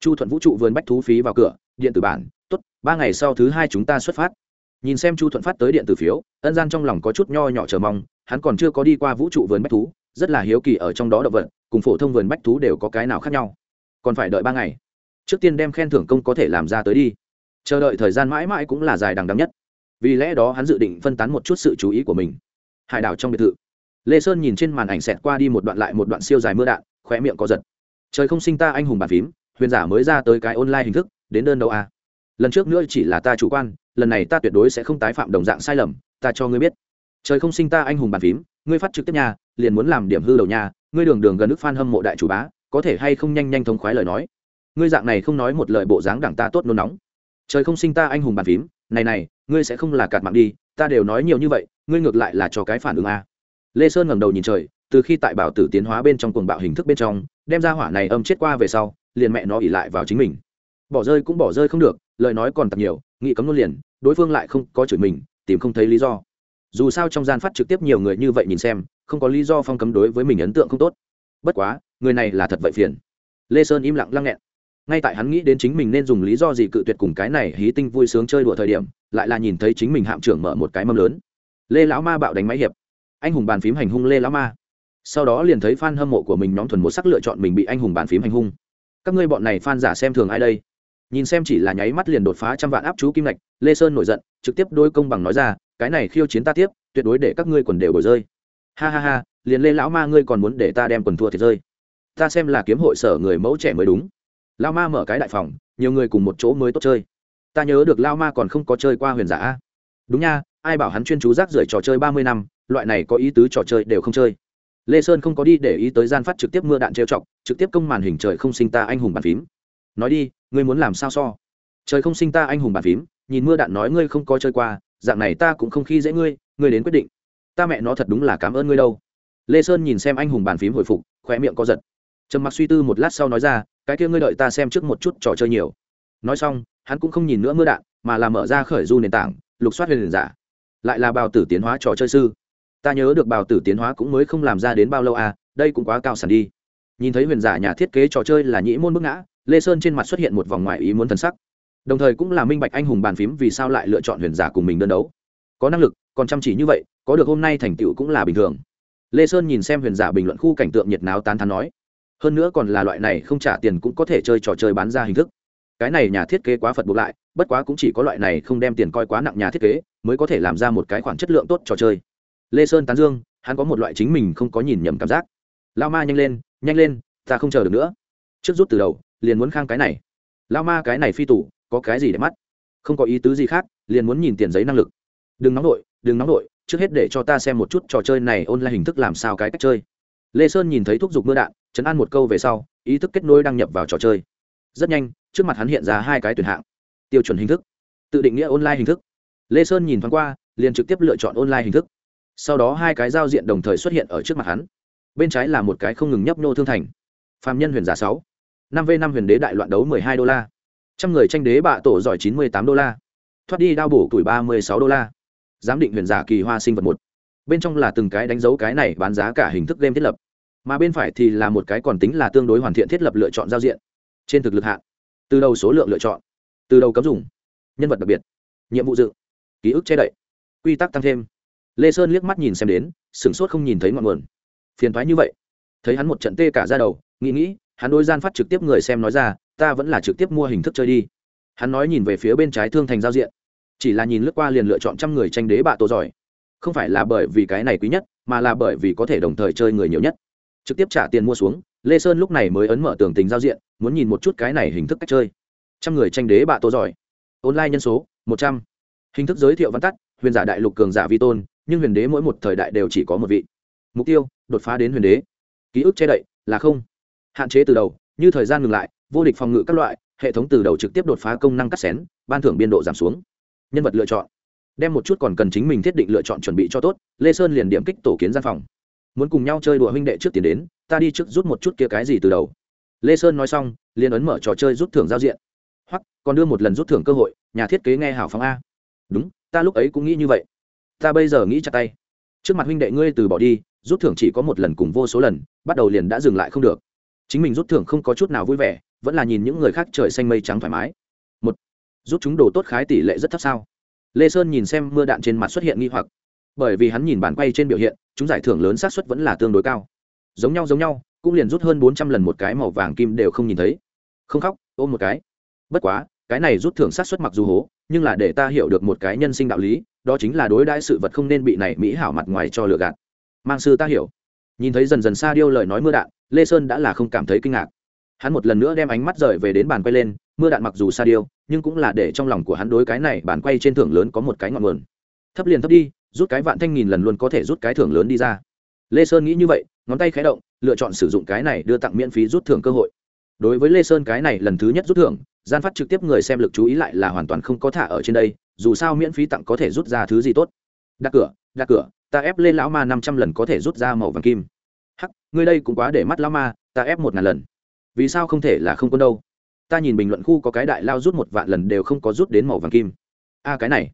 Chu thuận vũ trụ vườn bách thú phí vào cửa, điện tử bản, tốt, ba ngày sau thứ hai chúng ta xuất phát. Nhìn xem chu thuận phát tới điện tử phiếu, ân gian trong lòng có chút nho nhỏ chờ mong, hắn còn chưa có đi qua vũ trụ vườn bách thú, rất là hiếu kỳ ở trong đó động vật, cùng phổ thông vườn bách thú đều có cái nào khác nhau. Còn phải đợi ba ngày. Trước tiên đem khen thưởng công có thể làm ra tới đi. Chờ đợi thời gian mãi mãi cũng là dài đằng đắng nhất vì lẽ đó hắn dự định phân tán một chút sự chú ý của mình. Hải đảo trong biệt thự. Lê sơn nhìn trên màn ảnh xẹt qua đi một đoạn lại một đoạn siêu dài mưa đạn, khóe miệng có giật. Trời không sinh ta anh hùng bàn phím, huyền giả mới ra tới cái online hình thức, đến đơn đâu a à. lần trước nữa chỉ là ta chủ quan, lần này ta tuyệt đối sẽ không tái phạm đồng dạng sai lầm, ta cho ngươi biết. Trời không sinh ta anh hùng bàn phím, ngươi phát trực tiếp nhà, liền muốn làm điểm hư đầu nhà, ngươi đường đường gần nước phan hâm mộ đại chủ bá, có thể hay không nhanh nhanh thông khoái lời nói? Ngươi dạng này không nói một lời bộ dáng đảng ta tốt nôn nóng. Trời không sinh ta anh hùng bàn phím, này này ngươi sẽ không là cạt mạng đi, ta đều nói nhiều như vậy, ngươi ngược lại là cho cái phản ứng a. Lê sơn ngẩng đầu nhìn trời, từ khi tại bảo tử tiến hóa bên trong cuồng bạo hình thức bên trong, đem ra hỏa này âm chết qua về sau, liền mẹ nó ỉ lại vào chính mình. Bỏ rơi cũng bỏ rơi không được, lời nói còn tặc nhiều, nghị cấm luôn liền, đối phương lại không có chửi mình, tìm không thấy lý do. Dù sao trong gian phát trực tiếp nhiều người như vậy nhìn xem, không có lý do phong cấm đối với mình ấn tượng không tốt. Bất quá, người này là thật vậy phiền. Lê sơn im lặng lăng nghẹn ngay tại hắn nghĩ đến chính mình nên dùng lý do gì cự tuyệt cùng cái này hí tinh vui sướng chơi đùa thời điểm, lại là nhìn thấy chính mình hạm trưởng mở một cái mâm lớn. Lê lão ma bạo đánh máy hiệp. Anh hùng bàn phím hành hung lê lão ma. Sau đó liền thấy f a n hâm mộ của mình nhóm thuần một sắc lựa chọn mình bị anh hùng bàn phím hành hung. Các ngươi bọn này f a n giả xem thường ai đây? Nhìn xem chỉ là nháy mắt liền đột phá trăm vạn áp chú kim lạch lê sơn nổi giận, trực tiếp đôi công bằng nói ra, cái này khiêu chiến ta tiếp, tuyệt đối để các ngươi quần đều đổi rơi. Ha ha ha, liền lê lão ma ngươi còn muốn để ta đem quần thua thì rơi. Ta xem là kiếm hội sở người mẫu trẻ mới đúng lao ma mở cái đại phòng, nhiều người cùng một chỗ mới tốt chơi. Ta nhớ được lao ma còn không có chơi qua huyền giả. Đúng nha, ai bảo hắn chuyên chú rác rưởi trò chơi ba mươi năm, loại này có ý tứ trò chơi đều không chơi. Lê sơn không có đi để ý tới gian phát trực tiếp mưa đạn trêu chọc, trực tiếp công màn hình trời không sinh ta anh hùng bàn phím. Nói đi, ngươi muốn làm sao so? Trời không sinh ta anh hùng bàn phím, nhìn mưa đạn nói ngươi không có chơi qua, dạng này ta cũng không khi dễ ngươi ngươi đến quyết định. Ta mẹ nó thật đúng là cảm ơn ngươi đâu. Lê sơn nhìn xem anh hùng bàn phím hồi phục khỏe miệng co giật. Trầm mặc suy tư một lát sau nói ra cái kia ngươi đợi ta xem trước một chút trò chơi nhiều. Nói xong, hắn cũng không nhìn nữa mưa đạn, mà là mở ra khởi du nền tảng, lục soát huyền giả. Lại là bào tử tiến hóa trò chơi sư. Ta nhớ được bào tử tiến hóa cũng mới không làm ra đến bao lâu à đây cũng quá cao sản đi. Nhìn thấy huyền giả nhà thiết kế trò chơi là nhĩ môn bức ngã, lê sơn trên mặt xuất hiện một vòng ngoài ý muốn thần sắc. Đồng thời cũng là minh bạch anh hùng bàn phím vì sao lại lựa chọn huyền giả cùng mình đơn đấu. Có năng lực, còn chăm chỉ như vậy, có được hôm nay thành tựu cũng là bình thường. Lê sơn nhìn xem huyền giả bình luận khu cảnh tượng nhiệt náo tán thán nói hơn nữa còn là loại này không trả tiền cũng có thể chơi trò chơi bán ra hình thức. Cái này nhà thiết kế quá phật buộc lại, bất quá cũng chỉ có loại này không đem tiền coi quá nặng nhà thiết kế, mới có thể làm ra một cái khoản chất lượng tốt trò chơi. Lê sơn tán dương, hắn có một loại chính mình không có nhìn nhầm cảm giác. Lao ma nhanh lên nhanh lên, ta không chờ được nữa. Trước rút từ đầu, liền muốn khang cái này. Lao ma cái này phi tủ có cái gì để mắt? Không có ý tứ gì khác, liền muốn nhìn tiền giấy năng lực. Đừng nóng nổi đừng nóng nổi trước hết để cho ta xem một chút trò chơi này ôn lại hình thức làm sao cái cách chơi lê sơn nhìn thấy thúc giục mưa đạn, chấn an một câu về sau, ý thức kết nối đăng nhập vào trò chơi. Rất nhanh, trước mặt hắn hiện ra hai cái tuyển hạng. Tiêu chuẩn hình thức, tự định nghĩa online hình thức. Lê sơn nhìn thoáng qua, liền trực tiếp lựa chọn online hình thức. Sau đó hai cái giao diện đồng thời xuất hiện ở trước mặt hắn. Bên trái là một cái không ngừng nhấp nô thương thành. Phạm nhân huyền giả sáu, năm v năm huyền đế đại loạn đấu mười hai đô la. Trăm người tranh đế bạ tổ giỏi chín mươi tám đô la. Thoát đi đao bổ tuổi ba mươi sáu đô la. Giám định huyền giả kỳ hoa sinh vật một bên trong là từng cái đánh dấu cái này bán giá cả hình thức game thiết lập. Mà bên phải thì là một cái còn tính là tương đối hoàn thiện thiết lập lựa chọn giao diện. Trên thực lực hạn, từ đầu số lượng lựa chọn, từ đầu cấm dùng, nhân vật đặc biệt, nhiệm vụ dự, ký ức che đậy, quy tắc tăng thêm. Lê sơn liếc mắt nhìn xem đến, sửng sốt không nhìn thấy ngọn nguồn. Phiền thoái như vậy. Thấy hắn một trận tê cả ra đầu, nghĩ nghĩ, hắn đối gian phát trực tiếp người xem nói ra, ta vẫn là trực tiếp mua hình thức chơi đi. Hắn nói nhìn về phía bên trái thương thành giao diện. Chỉ là nhìn lướt qua liền lựa chọn trăm người tranh đế bạ tổ giỏi không phải là bởi vì cái này quý nhất, mà là bởi vì có thể đồng thời chơi người nhiều nhất. Trực tiếp trả tiền mua xuống, lê sơn lúc này mới ấn mở tường tình giao diện, muốn nhìn một chút cái này hình thức cách chơi. Trăm người tranh đế bạ tô giỏi. Online nhân số, một trăm. Hình thức giới thiệu văn tắt, huyền giả đại lục cường giả vi tôn, nhưng huyền đế mỗi một thời đại đều chỉ có một vị. Mục tiêu, đột phá đến huyền đế. Ký ức che đậy, là không. Hạn chế từ đầu, như thời gian ngừng lại, vô địch phòng ngự các loại, hệ thống từ đầu trực tiếp đột phá công năng cắt xén, ban thưởng biên độ giảm xuống. Nhân vật lựa chọn đem một chút còn cần chính mình thiết định lựa chọn chuẩn bị cho tốt, lê sơn liền điểm kích tổ kiến gian phòng. Muốn cùng nhau chơi đùa huynh đệ trước tiền đến, ta đi trước rút một chút kia cái gì từ đầu. Lê sơn nói xong, liền ấn mở trò chơi rút thưởng giao diện. Hoặc, còn đưa một lần rút thưởng cơ hội, nhà thiết kế nghe hảo phóng a. Đúng, ta lúc ấy cũng nghĩ như vậy. Ta bây giờ nghĩ chặt tay. Trước mặt huynh đệ ngươi từ bỏ đi, rút thưởng chỉ có một lần cùng vô số lần, bắt đầu liền đã dừng lại không được. Chính mình rút thưởng không có chút nào vui vẻ, vẫn là nhìn những người khác trời xanh mây trắng thoải mái. Một, rút chúng đồ tốt khái tỷ lệ rất thấp sao? Lê sơn nhìn xem mưa đạn trên mặt xuất hiện nghi hoặc. Bởi vì hắn nhìn bản quay trên biểu hiện, chúng giải thưởng lớn xác suất vẫn là tương đối cao. Giống nhau giống nhau, cũng liền rút hơn bốn trăm lần một cái màu vàng kim đều không nhìn thấy. Không khóc, ôm một cái. Bất quá, cái này rút thưởng xác suất mặc dù hố, nhưng là để ta hiểu được một cái nhân sinh đạo lý, đó chính là đối đãi sự vật không nên bị này mỹ hảo mặt ngoài cho lừa gạt. Mang sư ta hiểu. Nhìn thấy dần dần xa điêu lời nói mưa đạn, lê sơn đã là không cảm thấy kinh ngạc. Hắn một lần nữa đem ánh mắt rời về đến bàn quay lên mưa đạn mặc dù xa điêu, nhưng cũng là để trong lòng của hắn đối cái này bàn quay trên thưởng lớn có một cái ngọn nguồn. Thấp liền thấp đi, rút cái vạn thanh nghìn lần luôn có thể rút cái thưởng lớn đi ra. Lê sơn nghĩ như vậy, ngón tay khé động, lựa chọn sử dụng cái này đưa tặng miễn phí rút thưởng cơ hội. Đối với lê sơn cái này lần thứ nhất rút thưởng, gian phát trực tiếp người xem lực chú ý lại là hoàn toàn không có thả ở trên đây, dù sao miễn phí tặng có thể rút ra thứ gì tốt. Đặt cửa đặt cửa, ta ép lên lão ma năm trăm lần có thể rút ra màu vàng kim. Hắc, ngươi đây cũng quá để mắt lão ma, ta ép một ngàn lần. Vì sao không thể là không có đâu? Ta nhìn bình luận khu có cái đại lao rút một vạn lần đều không có rút đến màu vàng kim. A, cái này.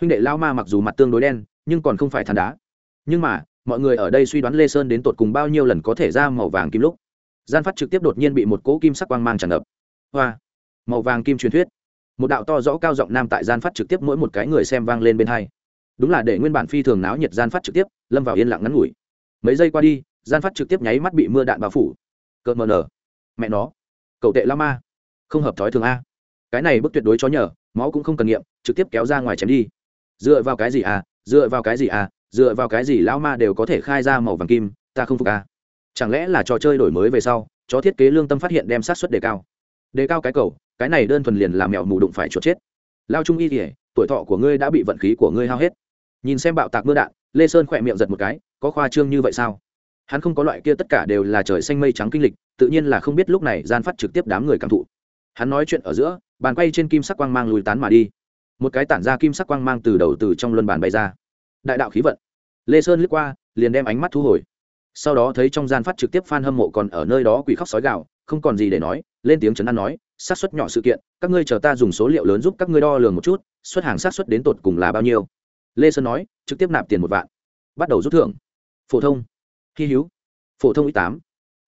Huynh đệ lao ma mặc dù mặt tương đối đen, nhưng còn không phải than đá. Nhưng mà, mọi người ở đây suy đoán lê sơn đến tột cùng bao nhiêu lần có thể ra màu vàng kim lúc. Gian phát trực tiếp đột nhiên bị một cỗ kim sắc quang mang tràn ngập. Hoa. Màu vàng kim truyền thuyết. Một đạo to rõ cao giọng nam tại gian phát trực tiếp mỗi một cái người xem vang lên bên hai. Đúng là để nguyên bản phi thường náo nhiệt gian phát trực tiếp, lâm vào yên lặng ngắn ngủi. Mấy giây qua đi, gian phát trực tiếp nháy mắt bị mưa đạn bao phủ. Cợt mờ nở. Mẹ nó. Cậu tệ la ma không hợp thói thường a. Cái này bức tuyệt đối chó nhở, máu cũng không cần nghiệm, trực tiếp kéo ra ngoài chém đi. Dựa vào cái gì à dựa vào cái gì à dựa vào cái gì lão ma đều có thể khai ra màu vàng kim, ta không phục à. Chẳng lẽ là trò chơi đổi mới về sau, chó thiết kế lương tâm phát hiện đem sát xuất đề cao. Đề cao cái cầu, cái này đơn thuần liền làm mèo mù đụng phải chuột chết. Lao trung y kỉa tuổi thọ của ngươi đã bị vận khí của ngươi hao hết. Nhìn xem bạo tạc mưa đạn, lê sơn khỏe miệng giật một cái, có khoa trương như vậy sao? Hắn không có loại kia tất cả đều là trời xanh mây trắng kinh lịch, tự nhiên là không biết lúc này gian phát trực tiếp đám người cảm thụ hắn nói chuyện ở giữa, bàn quay trên kim sắc quang mang lùi tán mà đi. Một cái tản ra kim sắc quang mang từ đầu từ trong luân bàn bay ra. Đại đạo khí vận. Lê sơn lướt qua, liền đem ánh mắt thu hồi. Sau đó thấy trong gian phát trực tiếp f a n hâm mộ còn ở nơi đó quỷ khóc sói gạo không còn gì để nói, lên tiếng chấn an nói sát xuất nhỏ sự kiện, các ngươi chờ ta dùng số liệu lớn giúp các ngươi đo lường một chút, xuất hàng sát xuất đến tột cùng là bao nhiêu. Lê sơn nói, trực tiếp nạp tiền một vạn. Bắt đầu rút thưởng. Phổ thông. Hy hữu. Phổ thông ít tám.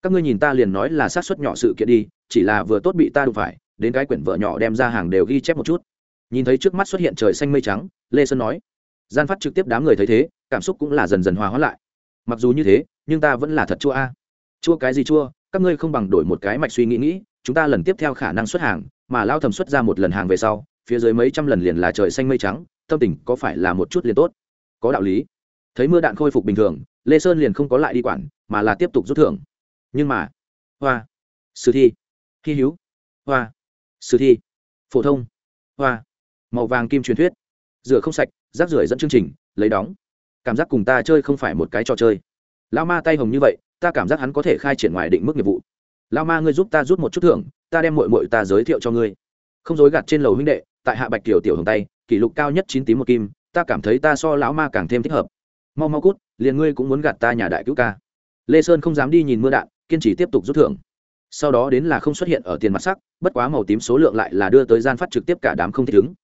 Các ngươi nhìn ta liền nói là sát xuất nhỏ sự kiện đi chỉ là vừa tốt bị ta đụng phải, đến cái quyển vợ nhỏ đem ra hàng đều ghi chép một chút. Nhìn thấy trước mắt xuất hiện trời xanh mây trắng, lê sơn nói, gian phát trực tiếp đám người thấy thế, cảm xúc cũng là dần dần hòa hóa lại. Mặc dù như thế, nhưng ta vẫn là thật chua a. Chua cái gì chua, các ngươi không bằng đổi một cái mạch suy nghĩ nghĩ, chúng ta lần tiếp theo khả năng xuất hàng, mà lao thầm xuất ra một lần hàng về sau, phía dưới mấy trăm lần liền là trời xanh mây trắng, tâm tình có phải là một chút liền tốt? Có đạo lý. Thấy mưa đạn khôi phục bình thường, lê sơn liền không có lại đi quản, mà là tiếp tục rút thưởng. Nhưng mà, hoa, sử thi hy hữu. Hoa. Sử thi. Phổ thông. Hoa. Màu vàng kim truyền thuyết. Rửa không sạch, rác rưởi dẫn chương trình, lấy đóng. Cảm giác cùng ta chơi không phải một cái trò chơi. Lao ma tay hồng như vậy, ta cảm giác hắn có thể khai triển ngoài định mức nghiệp vụ. Lao ma ngươi giúp ta rút một chút thưởng, ta đem mội mội ta giới thiệu cho ngươi. Không dối gạt trên lầu huynh đệ, tại hạ bạch tiểu tiểu hồng tay, kỷ lục cao nhất chín tím một kim, ta cảm thấy ta so lão ma càng thêm thích hợp. Mau mau cút, liền ngươi cũng muốn gạt ta nhà đại cứu ca. Lê sơn không dám đi nhìn mưa đạn, kiên trì tiếp tục rút thưởng sau đó đến là không xuất hiện ở tiền mặt sắc bất quá màu tím số lượng lại là đưa tới gian phát trực tiếp cả đám không thích ứng.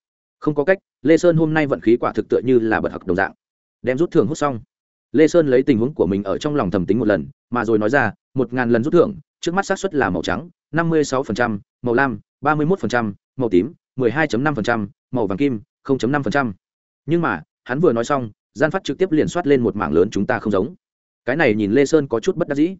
Không có cách lê sơn hôm nay vận khí quả thực tựa như là bật học đồng dạng. Đem rút thưởng hút xong. Lê sơn lấy tình huống của mình ở trong lòng thầm tính một lần mà rồi nói ra một ngàn lần rút thưởng trước mắt xác suất là màu trắng năm mươi sáu phần trăm, màu lam ba mươi một phần trăm, màu tím mười hai năm phần trăm, màu vàng kim không năm phần trăm. nhưng mà hắn vừa nói xong gian phát trực tiếp liền soát lên một mảng lớn chúng ta không giống. Cái này nhìn lê sơn có chút bất đắc dĩ.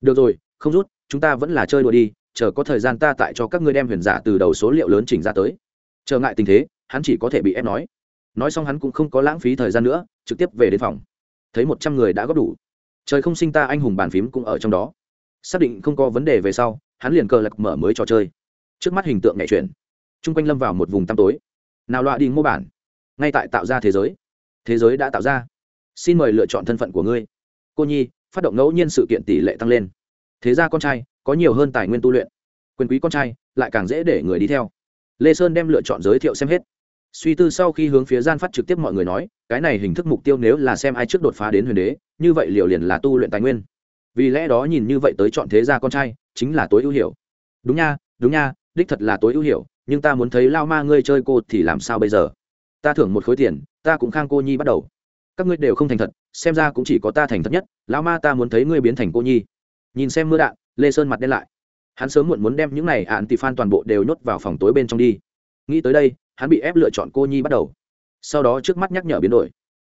Được rồi không rút chúng ta vẫn là chơi đùa đi, chờ có thời gian ta tại cho các ngươi đem huyền giả từ đầu số liệu lớn chỉnh ra tới. Chờ ngại tình thế, hắn chỉ có thể bị ép nói. Nói xong hắn cũng không có lãng phí thời gian nữa, trực tiếp về đến phòng. Thấy một trăm người đã góp đủ. Trời không sinh ta, anh hùng bàn phím cũng ở trong đó. Xác định không có vấn đề về sau, hắn liền cờ lạc mở mới trò chơi. Trước mắt hình tượng nhạy chuyển. Chung quanh lâm vào một vùng tăm tối. Nào loại đi mô bản. Ngay tại tạo ra thế giới. Thế giới đã tạo ra. Xin mời lựa chọn thân phận của ngươi. Cô nhi, phát động ngẫu nhiên sự kiện tỷ lệ tăng lên thế ra con trai, có nhiều hơn tài nguyên tu luyện. Quyền quý con trai, lại càng dễ để người đi theo. Lê sơn đem lựa chọn giới thiệu xem hết. Suy tư sau khi hướng phía gian phát trực tiếp mọi người nói, cái này hình thức mục tiêu nếu là xem ai trước đột phá đến huyền đế, như vậy liệu liền là tu luyện tài nguyên. Vì lẽ đó nhìn như vậy tới chọn thế gia con trai, chính là tối ưu hiểu. Đúng nha đúng nha, đích thật là tối ưu hiểu, nhưng ta muốn thấy lao ma ngươi chơi cô thì làm sao bây giờ? Ta thưởng một khối tiền, ta cũng khang cô nhi bắt đầu. Các ngươi đều không thành thật, xem ra cũng chỉ có ta thành thật nhất, lao ma ta muốn thấy ngươi biến thành cô nhi nhìn xem mưa đạn, lê sơn mặt đen lại. Hắn sớm muộn muốn đem những này ạn tì phan toàn bộ đều nhốt vào phòng tối bên trong đi. Nghĩ tới đây, hắn bị ép lựa chọn cô nhi bắt đầu. Sau đó trước mắt nhắc nhở biến đổi.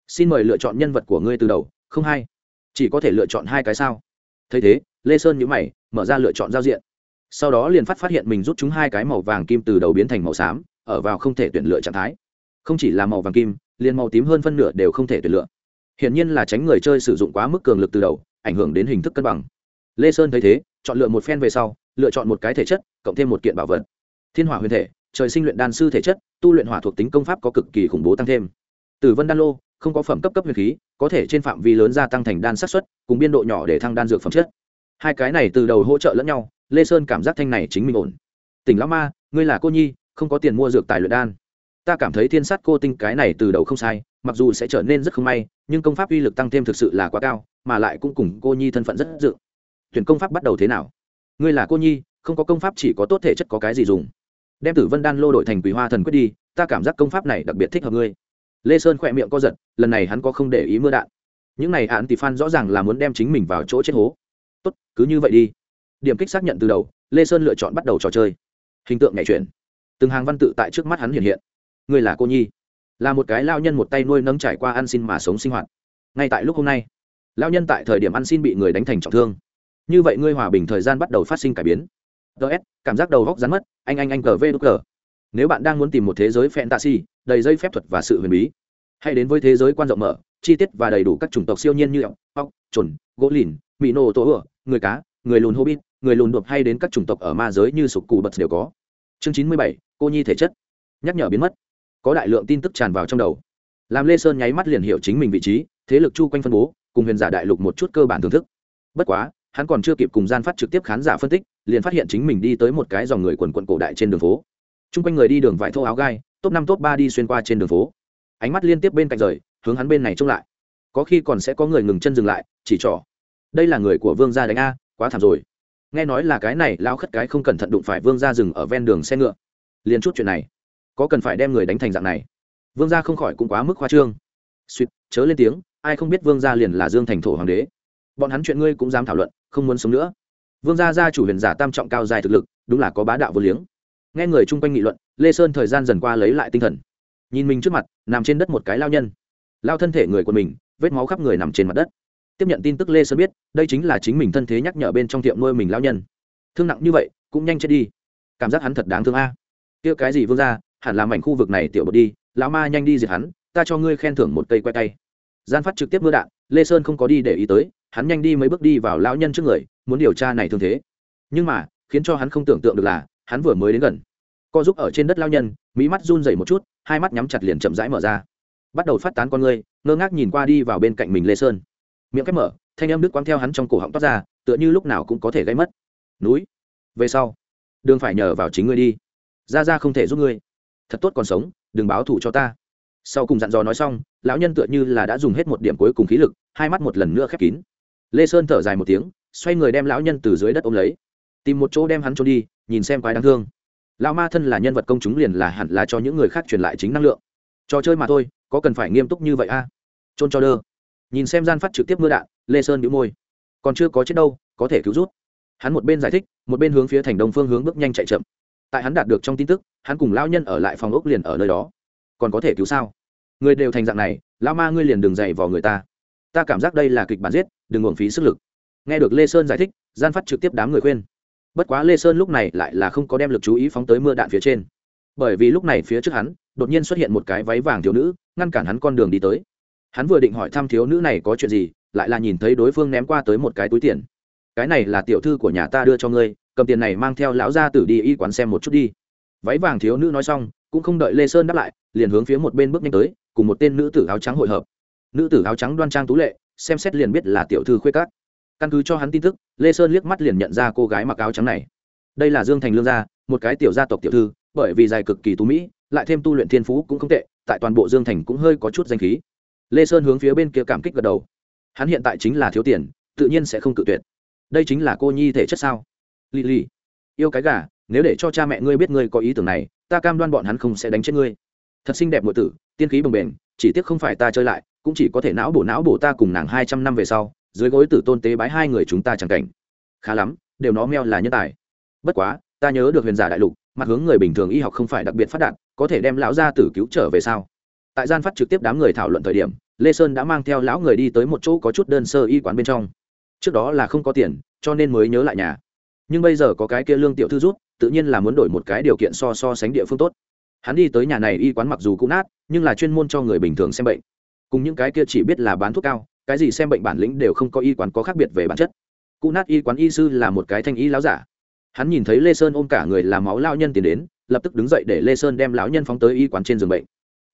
Xin mời lựa chọn nhân vật của ngươi từ đầu, không hay chỉ có thể lựa chọn hai cái sao? Thấy thế, lê sơn nhữ mày, mở ra lựa chọn giao diện. Sau đó liền phát phát hiện mình rút chúng hai cái màu vàng kim từ đầu biến thành màu xám, ở vào không thể tuyển lựa trạng thái. Không chỉ là màu vàng kim, liền màu tím hơn phân nửa đều không thể tuyển lựa. Hiển nhiên là tránh người chơi sử dụng quá mức cường lực từ đầu, ảnh hưởng đến hình thức cân bằng lê sơn thấy thế, chọn lựa một phen về sau, lựa chọn một cái thể chất, cộng thêm một kiện bảo vật. Thiên hỏa huyền thể, trời sinh luyện đan sư thể chất, tu luyện hỏa thuộc tính công pháp có cực kỳ khủng bố tăng thêm. Tử vân đan lô, không có phẩm cấp cấp huyền khí, có thể trên phạm vi lớn gia tăng thành đan sát xuất, cùng biên độ nhỏ để thăng đan dược phẩm chất. Hai cái này từ đầu hỗ trợ lẫn nhau, lê sơn cảm giác thanh này chính mình ổn. Tỉnh lão ma, ngươi là cô nhi, không có tiền mua dược tài luyện đan. Ta cảm thấy thiên sát cô tinh cái này từ đầu không sai, mặc dù sẽ trở nên rất không may, nhưng công pháp uy lực tăng thêm thực sự là quá cao, mà lại cũng cùng cô nhi thân phận rất dự tuyển công pháp bắt đầu thế nào? Ngươi là cô nhi, không có công pháp chỉ có tốt thể chất có cái gì dùng? Đem tử vân đan lô đội thành quý hoa thần quyết đi, ta cảm giác công pháp này đặc biệt thích hợp ngươi. Lê sơn khỏe miệng co giật, lần này hắn có không để ý mưa đạn. Những này hạn tỷ phan rõ ràng là muốn đem chính mình vào chỗ chết hố. Tốt, cứ như vậy đi. Điểm kích xác nhận từ đầu, lê sơn lựa chọn bắt đầu trò chơi. Hình tượng nhảy chuyển. Từng hàng văn tự tại trước mắt hắn hiện hiện. Người là cô nhi. Là một cái lao nhân một tay nuôi nấng trải qua ăn xin mà sống sinh hoạt. Ngay tại lúc hôm nay, lao nhân tại thời điểm ăn xin bị người đánh thành trọng thương như vậy ngươi hòa bình thời gian bắt đầu phát sinh cải biến. Ts cảm giác đầu góc rắn mất, anh anh anh cờ vê đ cờ. Nếu bạn đang muốn tìm một thế giới fantasy, đầy dây phép thuật và sự huyền bí, hãy đến với thế giới quan rộng mở, chi tiết và đầy đủ các chủng tộc siêu nhiên như ọc ọc trồn gỗ lìn mỹ nô tổ ửa, người cá, người lùn hobbit, người lùn đột hay đến các chủng tộc ở ma giới như sục cù bật đều có. Chương chín mươi bảy, cô nhi thể chất. Nhắc nhở biến mất. Có đại lượng tin tức tràn vào trong đầu. Làm lê sơn nháy mắt liền hiểu chính mình vị trí, thế lực chu quanh phân bố, cùng huyền giả đại lục một chút cơ bản thưởng thức. Bất quá hắn còn chưa kịp cùng gian phát trực tiếp khán giả phân tích, liền phát hiện chính mình đi tới một cái dòng người quần quận cổ đại trên đường phố. Chung quanh người đi đường vải thô áo gai, top năm top ba đi xuyên qua trên đường phố. Ánh mắt liên tiếp bên cạnh rời, hướng hắn bên này trông lại. Có khi còn sẽ có người ngừng chân dừng lại, chỉ trỏ. Đây là người của vương gia đánh a, quá thảm rồi. Nghe nói là cái này lao khất cái không cẩn thận đụng phải vương gia dừng ở ven đường xe ngựa. Liền chút chuyện này, có cần phải đem người đánh thành dạng này? Vương gia không khỏi cũng quá mức khoa trương. Suýt, chớ lên tiếng, ai không biết vương gia liền là dương thành thổ hoàng đế bọn hắn chuyện ngươi cũng dám thảo luận, không muốn sống nữa. Vương gia gia chủ huyền giả tam trọng cao dài thực lực, đúng là có bá đạo vô liếng. Nghe người chung quanh nghị luận, lê sơn thời gian dần qua lấy lại tinh thần. Nhìn mình trước mặt, nằm trên đất một cái lao nhân. Lao thân thể người của mình, vết máu khắp người nằm trên mặt đất. Tiếp nhận tin tức lê sơn biết, đây chính là chính mình thân thế nhắc nhở bên trong tiệm nuôi mình lao nhân. Thương nặng như vậy, cũng nhanh chết đi. Cảm giác hắn thật đáng thương a. Kia cái gì vương gia, hẳn làm mảnh khu vực này tiểu bột đi, lão ma nhanh đi diệt hắn, ta cho ngươi khen thưởng một cây quay tay. Gian phát trực tiếp mưa đạn, lê sơn không có đi để ý tới hắn nhanh đi mấy bước đi vào lão nhân trước người, muốn điều tra này thương thế. Nhưng mà, khiến cho hắn không tưởng tượng được là, hắn vừa mới đến gần. Co giúp ở trên đất lao nhân mỹ mắt run rẩy một chút, hai mắt nhắm chặt liền chậm rãi mở ra. Bắt đầu phát tán con ngươi, ngơ ngác nhìn qua đi vào bên cạnh mình lê sơn. Miệng khép mở, thanh âm đứt quăng theo hắn trong cổ họng toát ra, tựa như lúc nào cũng có thể gây mất. Núi, về sau, đường phải nhờ vào chính ngươi đi. Ra ra không thể giúp ngươi. Thật tốt còn sống, đừng báo thù cho ta. Sau cùng dặn dò nói xong, lão nhân tựa như là đã dùng hết một điểm cuối cùng khí lực, hai mắt một lần nữa khép kín lê sơn thở dài một tiếng, xoay người đem lão nhân từ dưới đất ôm lấy. Tìm một chỗ đem hắn trốn đi, nhìn xem quái đáng thương. Lão ma thân là nhân vật công chúng liền là hẳn là cho những người khác truyền lại chính năng lượng. Trò chơi mà thôi, có cần phải nghiêm túc như vậy a? À? trôn cho đơ. Nhìn xem gian phát trực tiếp mưa đạn, lê sơn bị môi. Còn chưa có chết đâu, có thể cứu rút hắn một bên giải thích, một bên hướng phía thành đông phương hướng bước nhanh chạy chậm. Tại hắn đạt được trong tin tức, hắn cùng lão nhân ở lại phòng ốc liền ở nơi đó. Còn có thể cứu sao? Người đều thành dạng này, lão ma ngươi liền đường dày vào người ta ta cảm giác đây là kịch bản giết, đừng uổng phí sức lực. Nghe được lê sơn giải thích, gian phát trực tiếp đám người khuyên. Bất quá lê sơn lúc này lại là không có đem lực chú ý phóng tới mưa đạn phía trên. Bởi vì lúc này phía trước hắn, đột nhiên xuất hiện một cái váy vàng thiếu nữ, ngăn cản hắn con đường đi tới. Hắn vừa định hỏi thăm thiếu nữ này có chuyện gì, lại là nhìn thấy đối phương ném qua tới một cái túi tiền. Cái này là tiểu thư của nhà ta đưa cho ngươi, cầm tiền này mang theo lão gia tử đi y quán xem một chút đi. Váy vàng thiếu nữ nói xong, cũng không đợi lê sơn đáp lại, liền hướng phía một bên bước nhanh tới, cùng một tên nữ tử áo trắng hội hợp nữ tử áo trắng đoan trang tú lệ, xem xét liền biết là tiểu thư khuê cát căn cứ cho hắn tin tức, lê sơn liếc mắt liền nhận ra cô gái mặc áo trắng này. Đây là dương thành lương gia, một cái tiểu gia tộc tiểu thư, bởi vì dài cực kỳ tú mỹ, lại thêm tu luyện thiên phú cũng không tệ, tại toàn bộ dương thành cũng hơi có chút danh khí. Lê sơn hướng phía bên kia cảm kích gật đầu. Hắn hiện tại chính là thiếu tiền, tự nhiên sẽ không cự tuyệt. Đây chính là cô nhi thể chất sao? Lì lì yêu cái gà, nếu để cho cha mẹ ngươi biết ngươi có ý tưởng này, ta cam đoan bọn hắn không sẽ đánh chết ngươi. Thật xinh đẹp ngụy tử, tiên khí bồng bềnh, chỉ tiếc không phải ta chơi lại cũng chỉ có thể não bổ não bổ ta cùng nàng hai trăm năm về sau, dưới gối tử tôn tế bái hai người chúng ta chẳng cảnh. Khá lắm, đều nó meo là nhân tài. Bất quá, ta nhớ được huyền giả đại lục, mặt hướng người bình thường y học không phải đặc biệt phát đạt, có thể đem lão gia tử cứu trở về sau tại gian phát trực tiếp đám người thảo luận thời điểm, lê sơn đã mang theo lão người đi tới một chỗ có chút đơn sơ y quán bên trong. Trước đó là không có tiền, cho nên mới nhớ lại nhà. Nhưng bây giờ có cái kia lương tiểu thư rút tự nhiên là muốn đổi một cái điều kiện so so sánh địa phương tốt. Hắn đi tới nhà này y quán mặc dù cũng nát, nhưng là chuyên môn cho người bình thường xem bệnh cùng những cái kia chỉ biết là bán thuốc cao, cái gì xem bệnh bản lĩnh đều không có y quán có khác biệt về bản chất. Cụ nát y quán y sư là một cái thanh y láo giả. Hắn nhìn thấy lê sơn ôm cả người làm máu lao nhân tiến đến, lập tức đứng dậy để lê sơn đem lão nhân phóng tới y quán trên giường bệnh.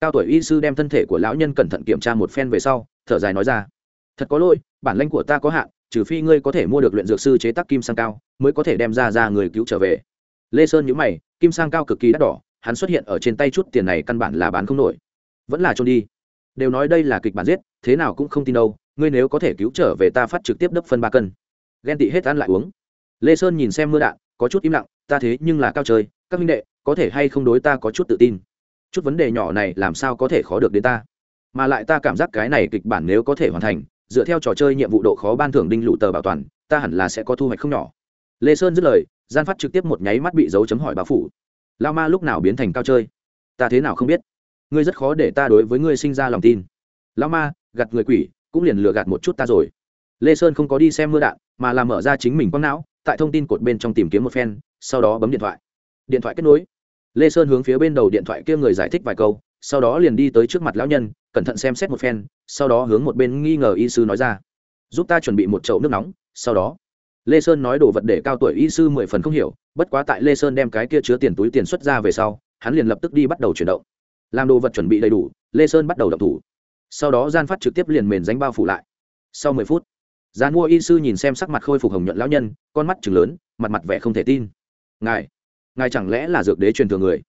Cao tuổi y sư đem thân thể của lão nhân cẩn thận kiểm tra một phen về sau, thở dài nói ra, thật có lỗi, bản lãnh của ta có hạn, trừ phi ngươi có thể mua được luyện dược sư chế tác kim sang cao, mới có thể đem ra ra người cứu trở về. Lê sơn nhữ mày, kim sang cao cực kỳ đắt đỏ, hắn xuất hiện ở trên tay chút tiền này căn bản là bán không nổi. Vẫn là trôn đi đều nói đây là kịch bản giết, thế nào cũng không tin đâu, ngươi nếu có thể cứu trở về ta phát trực tiếp đấp phân ba cân. Ghen tị hết ăn lại uống. Lê sơn nhìn xem mưa đạn, có chút im lặng, ta thế nhưng là cao chơi các minh đệ, có thể hay không đối ta có chút tự tin? Chút vấn đề nhỏ này làm sao có thể khó được đến ta? Mà lại ta cảm giác cái này kịch bản nếu có thể hoàn thành, dựa theo trò chơi nhiệm vụ độ khó ban thưởng đinh lụ tờ bảo toàn, ta hẳn là sẽ có thu hoạch không nhỏ. Lê sơn dứt lời, gian phát trực tiếp một nháy mắt bị dấu chấm hỏi báo phủ. Lao ma lúc nào biến thành cao chơi? Ta thế nào không biết ngươi rất khó để ta đối với ngươi sinh ra lòng tin. Lao ma gặt người quỷ, cũng liền lừa gạt một chút ta rồi. Lê sơn không có đi xem mưa đạn, mà làm mở ra chính mình quăng não, tại thông tin cột bên trong tìm kiếm một phen, sau đó bấm điện thoại. Điện thoại kết nối. Lê sơn hướng phía bên đầu điện thoại kia người giải thích vài câu, sau đó liền đi tới trước mặt lão nhân, cẩn thận xem xét một phen, sau đó hướng một bên nghi ngờ y sư nói ra. Giúp ta chuẩn bị một chậu nước nóng, sau đó. Lê sơn nói đồ vật để cao tuổi y sư mười phần không hiểu, bất quá tại lê sơn đem cái kia chứa tiền túi tiền xuất ra về sau, hắn liền lập tức đi bắt đầu chuyển động làm đồ vật chuẩn bị đầy đủ, lê sơn bắt đầu đập thủ. Sau đó gian phát trực tiếp liền mền danh bao phủ lại. Sau mười phút gian mua y sư nhìn xem sắc mặt khôi phục hồng nhuận lão nhân, con mắt chừng lớn, mặt mặt vẻ không thể tin. Ngài ngài chẳng lẽ là dược đế truyền thừa người?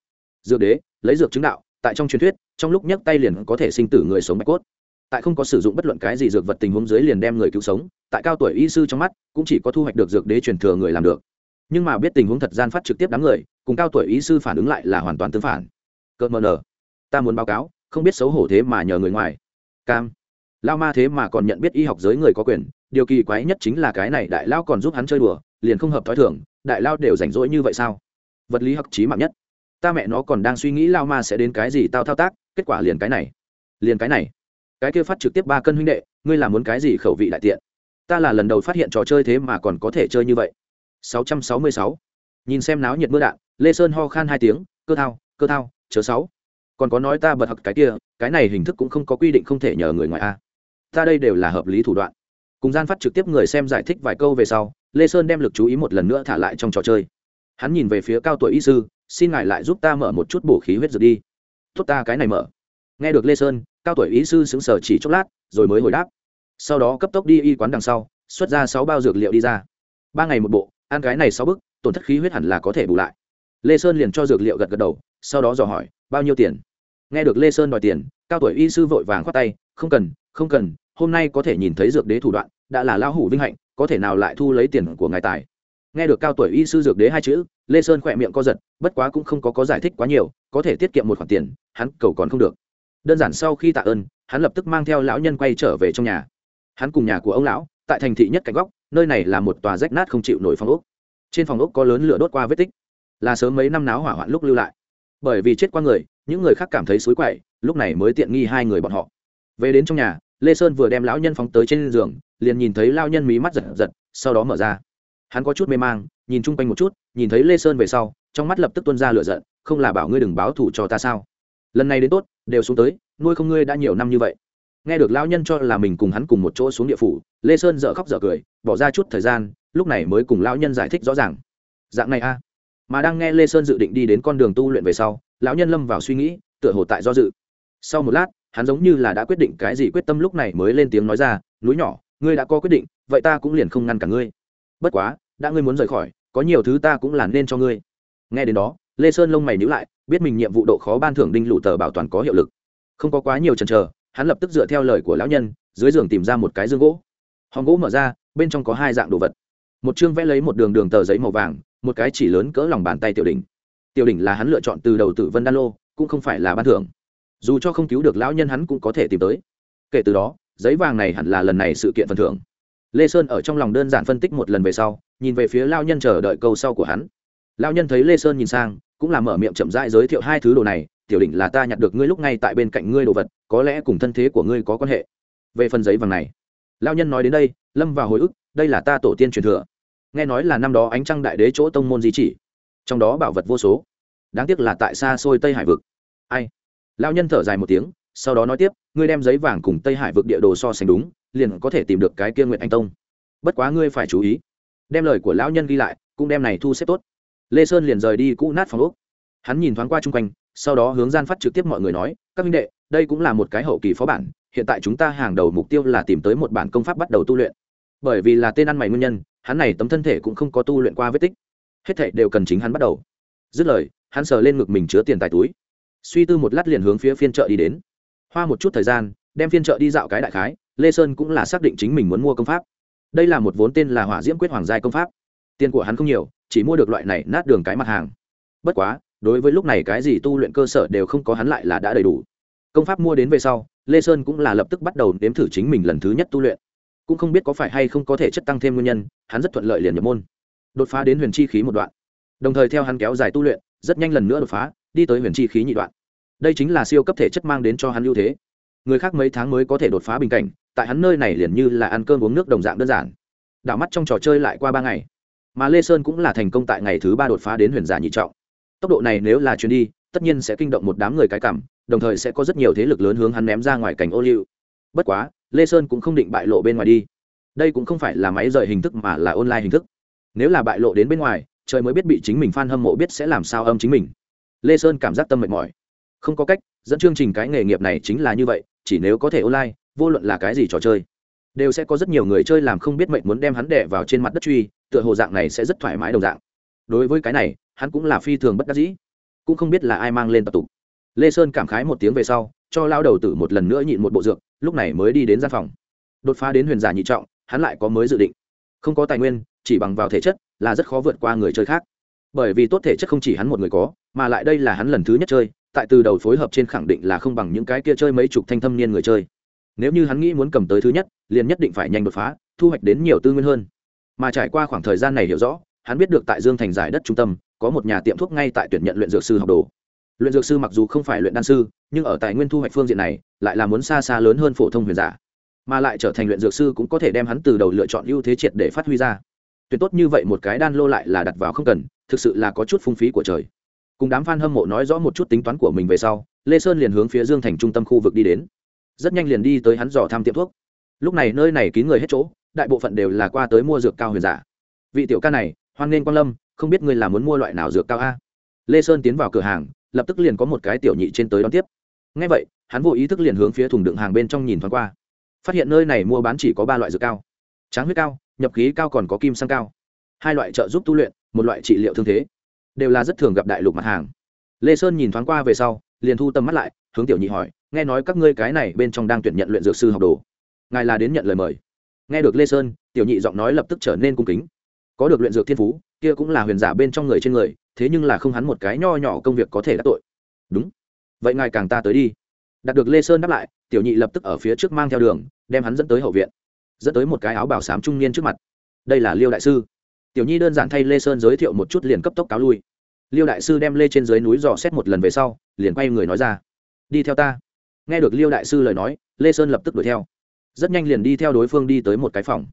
Dược đế, lấy dược chứng đạo, tại trong truyền thuyết, trong lúc nhấc tay liền có thể sinh tử người sống bạch cốt. Tại không có sử dụng bất luận cái gì dược vật tình huống dưới liền đem người cứu sống, tại cao tuổi y sư trong mắt, cũng chỉ có thu hoạch được dược đế truyền thừa người làm được. Nhưng mà biết tình huống thật, gian phát trực tiếp đám người, cùng cao tuổi y sư phản ứng lại là hoàn toàn tương phản. Cợt mờ nở ta muốn báo cáo, không biết xấu hổ thế mà nhờ người ngoài. Cam. Lao ma thế mà còn nhận biết y học giới người có quyền, điều kỳ quái nhất chính là cái này đại lao còn giúp hắn chơi đùa, liền không hợp t h ó i thưởng đại lao đều rảnh rỗi như vậy sao? Vật lý học trí mạng nhất. Ta mẹ nó còn đang suy nghĩ lao ma sẽ đến cái gì tao thao tác, kết quả liền cái này. Liền cái này. Cái kia phát trực tiếp ba cân huynh đệ, ngươi làm muốn cái gì khẩu vị đại tiện? Ta là lần đầu phát hiện trò chơi thế mà còn có thể chơi như vậy. 666. nhìn xem náo nhiệt mưa đạn, lê sơn ho khan hai tiếng, cơ thao cơ thao chớ sáu còn có nói ta bật học cái kia, cái này hình thức cũng không có quy định không thể nhờ người ngoài a. Ta đây đều là hợp lý thủ đoạn. Cùng gian phát trực tiếp người xem giải thích vài câu về sau, lê sơn đem lực chú ý một lần nữa thả lại trong trò chơi. Hắn nhìn về phía cao tuổi y sư, xin ngài lại giúp ta mở một chút bổ khí huyết dược đi. Tốt ta, cái này mở. Nghe được lê sơn, cao tuổi y sư sững sờ chỉ chốc lát, rồi mới hồi đáp. Sau đó cấp tốc đi y quán đằng sau, xuất ra sáu bao dược liệu đi ra. Ba ngày một bộ, ăn cái này sáu bức, tổn thất khí huyết hẳn là có thể bù lại. Lê sơn liền cho dược liệu gật gật đầu, sau đó dò hỏi bao nhiêu tiền? Nghe được lê sơn đòi tiền, cao tuổi y sư vội vàng khoát tay, không cần không cần, hôm nay có thể nhìn thấy dược đế thủ đoạn, đã là lão hủ vinh hạnh, có thể nào lại thu lấy tiền của ngài tài? Nghe được cao tuổi y sư dược đế hai chữ, lê sơn khỏe miệng co giật, bất quá cũng không có có giải thích quá nhiều, có thể tiết kiệm một khoản tiền, hắn cầu còn không được. Đơn giản sau khi tạ ơn, hắn lập tức mang theo lão nhân quay trở về trong nhà. Hắn cùng nhà của ông lão, tại thành thị nhất cạnh góc, nơi này là một tòa rách nát không chịu nổi phòng ốc. Trên phòng ốc có lớn lửa đốt qua vết tích. Là sớm mấy năm náo hỏa hoạn lúc lưu lại bởi vì chết qua người, những người khác cảm thấy xối quậy, lúc này mới tiện nghi hai người bọn họ. Về đến trong nhà, lê sơn vừa đem lão nhân phóng tới trên giường, liền nhìn thấy lao nhân mí mắt giật giật, sau đó mở ra. Hắn có chút mê mang, nhìn chung quanh một chút, nhìn thấy lê sơn về sau, trong mắt lập tức tuân ra lửa giận, không là bảo ngươi đừng báo thủ cho ta sao? Lần này đến tốt, đều xuống tới, nuôi không ngươi đã nhiều năm như vậy. Nghe được lão nhân cho là mình cùng hắn cùng một chỗ xuống địa phủ, lê sơn dợ khóc dợ cười, bỏ ra chút thời gian, lúc này mới cùng lão nhân giải thích rõ ràng. Dạng này a mà đang nghe lê sơn dự định đi đến con đường tu luyện về sau, lão nhân lâm vào suy nghĩ, tựa hồ tại do dự. Sau một lát, hắn giống như là đã quyết định cái gì quyết tâm lúc này mới lên tiếng nói ra, núi nhỏ, ngươi đã có quyết định, vậy ta cũng liền không ngăn cả ngươi. Bất quá, đã ngươi muốn rời khỏi, có nhiều thứ ta cũng làm nên cho ngươi. Nghe đến đó, lê sơn lông mày nhữ lại, biết mình nhiệm vụ độ khó ban thưởng đinh lụ tờ bảo toàn có hiệu lực. Không có quá nhiều chần chờ, hắn lập tức dựa theo lời của lão nhân, dưới giường tìm ra một cái dương gỗ. Hòn gỗ mở ra, bên trong có hai dạng đồ vật. Một chương vẽ lấy một đường đường tờ giấy màu vàng một cái chỉ lớn cỡ lòng bàn tay tiểu đỉnh. Tiểu đỉnh là hắn lựa chọn từ đầu tử vân đan lô, cũng không phải là ban thưởng. Dù cho không cứu được lão nhân hắn cũng có thể tìm tới. Kể từ đó, giấy vàng này hẳn là lần này sự kiện phần thưởng. Lê sơn ở trong lòng đơn giản phân tích một lần về sau, nhìn về phía lao nhân chờ đợi câu sau của hắn. Lao nhân thấy lê sơn nhìn sang, cũng là mở miệng chậm rãi giới thiệu hai thứ đồ này, tiểu đỉnh là ta nhặt được ngươi lúc ngay tại bên cạnh ngươi đồ vật, có lẽ cùng thân thế của ngươi có quan hệ. Về phần giấy vàng này lao nhân nói đến đây, lâm vào hồi ức, đây là ta tổ tiên truyền thừa nghe nói là năm đó ánh trăng đại đế chỗ tông môn di chỉ. Trong đó bảo vật vô số. Đáng tiếc là tại xa xôi tây hải vực. Ai? Lao nhân thở dài một tiếng, sau đó nói tiếp, ngươi đem giấy vàng cùng tây hải vực địa đồ so sánh đúng, liền có thể tìm được cái kia nguyện anh tông. Bất quá ngươi phải chú ý, đem lời của lão nhân ghi lại, cũng đem này thu xếp tốt. Lê sơn liền rời đi cũ nát phòng úc hắn nhìn thoáng qua chung quanh, sau đó hướng gian phát trực tiếp mọi người nói, các minh đệ, đây cũng là một cái hậu kỳ phó bản, hiện tại chúng ta hàng đầu mục tiêu là tìm tới một bản công pháp bắt đầu tu luyện bởi vì là tên ăn mày nguyên nhân, hắn này tấm thân thể cũng không có tu luyện qua vết tích. Hết thảy đều cần chính hắn bắt đầu. Dứt lời, hắn sờ lên ngực mình chứa tiền tài túi. Suy tư một lát liền hướng phía phiên chợ đi đến. Hoa một chút thời gian, đem phiên chợ đi dạo cái đại khái, lê sơn cũng là xác định chính mình muốn mua công pháp. Đây là một vốn tên là hỏa diễm quyết hoàng giai công pháp. Tiền của hắn không nhiều, chỉ mua được loại này nát đường cái mặt hàng. Bất quá, đối với lúc này cái gì tu luyện cơ sở đều không có hắn lại là đã đầy đủ. Công pháp mua đến về sau, lê sơn cũng là lập tức bắt đầu nếm thử chính mình lần thứ nhất tu luyện cũng không biết có phải hay không có thể chất tăng thêm nguyên nhân, hắn rất thuận lợi liền nhập môn. Đột phá đến huyền chi khí một đoạn. Đồng thời theo hắn kéo dài tu luyện, rất nhanh lần nữa đột phá, đi tới huyền chi khí nhị đoạn. Đây chính là siêu cấp thể chất mang đến cho hắn ưu thế. Người khác mấy tháng mới có thể đột phá bình cảnh, tại hắn nơi này liền như là ăn cơm uống nước đồng dạng đơn giản. Đảo mắt trong trò chơi lại qua ba ngày. Mà lê sơn cũng là thành công tại ngày thứ ba đột phá đến huyền giả nhị trọng. Tốc độ này nếu là chuyến đi, tất nhiên sẽ kinh động một đám người cái cảm, đồng thời sẽ có rất nhiều thế lực lớn hướng hắn ném ra ngoài cảnh ô liu bất quá, lê sơn cũng không định bại lộ bên ngoài đi. Đây cũng không phải là máy rời hình thức mà là online hình thức. Nếu là bại lộ đến bên ngoài, trời mới biết bị chính mình f a n hâm mộ biết sẽ làm sao âm chính mình. Lê sơn cảm giác tâm mệt mỏi. Không có cách, dẫn chương trình cái nghề nghiệp này chính là như vậy, chỉ nếu có thể online, vô luận là cái gì trò chơi, đều sẽ có rất nhiều người chơi làm không biết mệnh muốn đem hắn đẻ vào trên mặt đất truy, tựa hồ dạng này sẽ rất thoải mái đồng dạng. Đối với cái này, hắn cũng là phi thường bất đắc dĩ. Cũng không biết là ai mang lên tập tục. Lê sơn cảm khái một tiếng về sau, cho lao đầu tử một lần nữa nhịn một bộ dược lúc này mới đi đến gian phòng. Đột phá đến huyền giả nhị trọng, hắn lại có mới dự định. Không có tài nguyên, chỉ bằng vào thể chất, là rất khó vượt qua người chơi khác. Bởi vì tốt thể chất không chỉ hắn một người có, mà lại đây là hắn lần thứ nhất chơi, tại từ đầu phối hợp trên khẳng định là không bằng những cái kia chơi mấy chục thanh thâm niên người chơi. Nếu như hắn nghĩ muốn cầm tới thứ nhất, liền nhất định phải nhanh đột phá, thu hoạch đến nhiều tư nguyên hơn. Mà trải qua khoảng thời gian này hiểu rõ, hắn biết được tại dương thành giải đất trung tâm, có một nhà tiệm thuốc ngay tại tuyển nhận luyện dược sư học đồ. Luyện dược sư mặc dù không phải luyện đan sư nhưng ở tài nguyên thu hoạch phương diện này, lại là muốn xa xa lớn hơn phổ thông huyền giả. Mà lại trở thành luyện dược sư cũng có thể đem hắn từ đầu lựa chọn ưu thế triệt để phát huy ra. Tuyệt tốt như vậy một cái đan lô lại là đặt vào không cần, thực sự là có chút phung phí của trời. Cùng đám f a n hâm mộ nói rõ một chút tính toán của mình về sau, lê sơn liền hướng phía dương thành trung tâm khu vực đi đến. Rất nhanh liền đi tới hắn dò thăm tiệm thuốc. Lúc này nơi này kín người hết chỗ, đại bộ phận đều là qua tới mua dược cao huyền giả. Vị tiểu ca này, hoan nghênh quan lâm, không biết ngươi là muốn mua loại nào dược cao a? Lê sơn tiến vào cửa hàng, lập tức liền có một cái tiểu nhị trên tới đón tiếp ngay vậy, hắn vô ý thức liền hướng phía thùng đựng hàng bên trong nhìn thoáng qua. Phát hiện nơi này mua bán chỉ có ba loại dược cao. Tráng huyết cao, nhập khí cao còn có kim sang cao. Hai loại trợ giúp tu luyện, một loại trị liệu thương thế. Đều là rất thường gặp đại lục mặt hàng. Lê sơn nhìn thoáng qua về sau, liền thu tầm mắt lại, hướng tiểu nhị hỏi, nghe nói các ngươi cái này bên trong đang tuyển nhận luyện dược sư học đồ? Ngài là đến nhận lời mời. Nghe được lê sơn, tiểu nhị giọng nói lập tức trở nên cung kính. Có được luyện dược thiên phú, kia cũng là huyền giả bên trong người trên người, thế nhưng là không hắn một cái nho nhỏ công việc có thể đắc tội. Đúng vậy ngài càng ta tới đi. Đạt được lê sơn đáp lại, tiểu nhị lập tức ở phía trước mang theo đường, đem hắn dẫn tới hậu viện, dẫn tới một cái áo bảo sám trung niên trước mặt. Đây là liêu đại sư. Tiểu nhi đơn giản thay lê sơn giới thiệu một chút liền cấp tốc cáo lui. Liêu đại sư đem lê trên dưới núi dò xét một lần về sau, liền quay người nói ra, đi theo ta. Nghe được liêu đại sư lời nói, lê sơn lập tức đuổi theo. Rất nhanh liền đi theo đối phương đi tới một cái phòng.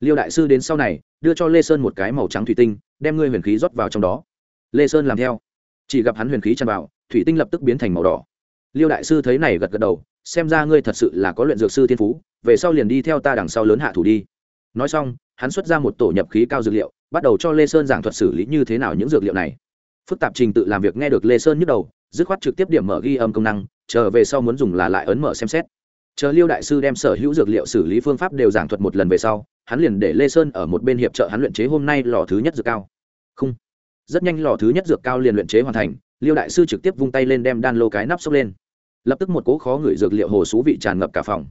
Liêu đại sư đến sau này, đưa cho lê sơn một cái màu trắng thủy tinh, đem ngươi huyền khí rót vào trong đó. Lê sơn làm theo. Chỉ gặp hắn huyền khí tràn vào thủy tinh lập tức biến thành màu đỏ. Liêu đại sư thấy này gật gật đầu, xem ra ngươi thật sự là có luyện dược sư thiên phú, về sau liền đi theo ta đằng sau lớn hạ thủ đi. Nói xong, hắn xuất ra một tổ nhập khí cao dược liệu, bắt đầu cho lê sơn giảng thuật xử lý như thế nào những dược liệu này. Phức tạp trình tự làm việc nghe được lê sơn nhức đầu, dứt khoát trực tiếp điểm mở ghi âm công năng, chờ về sau muốn dùng là lại ấn mở xem xét. Chờ liêu đại sư đem sở hữu dược liệu xử lý phương pháp đều giảng thuật một lần về sau, hắn liền để lê sơn ở một bên hiệp trợ hắn luyện chế hôm nay lò thứ nhất dược cao. Không, rất nhanh lò thứ nhất dược cao liền luyện chế hoàn thành liêu đại sư trực tiếp vung tay lên đem đan lô cái nắp xốc lên. Lập tức một cố khó ngửi dược liệu hồ xú vị tràn ngập cả phòng.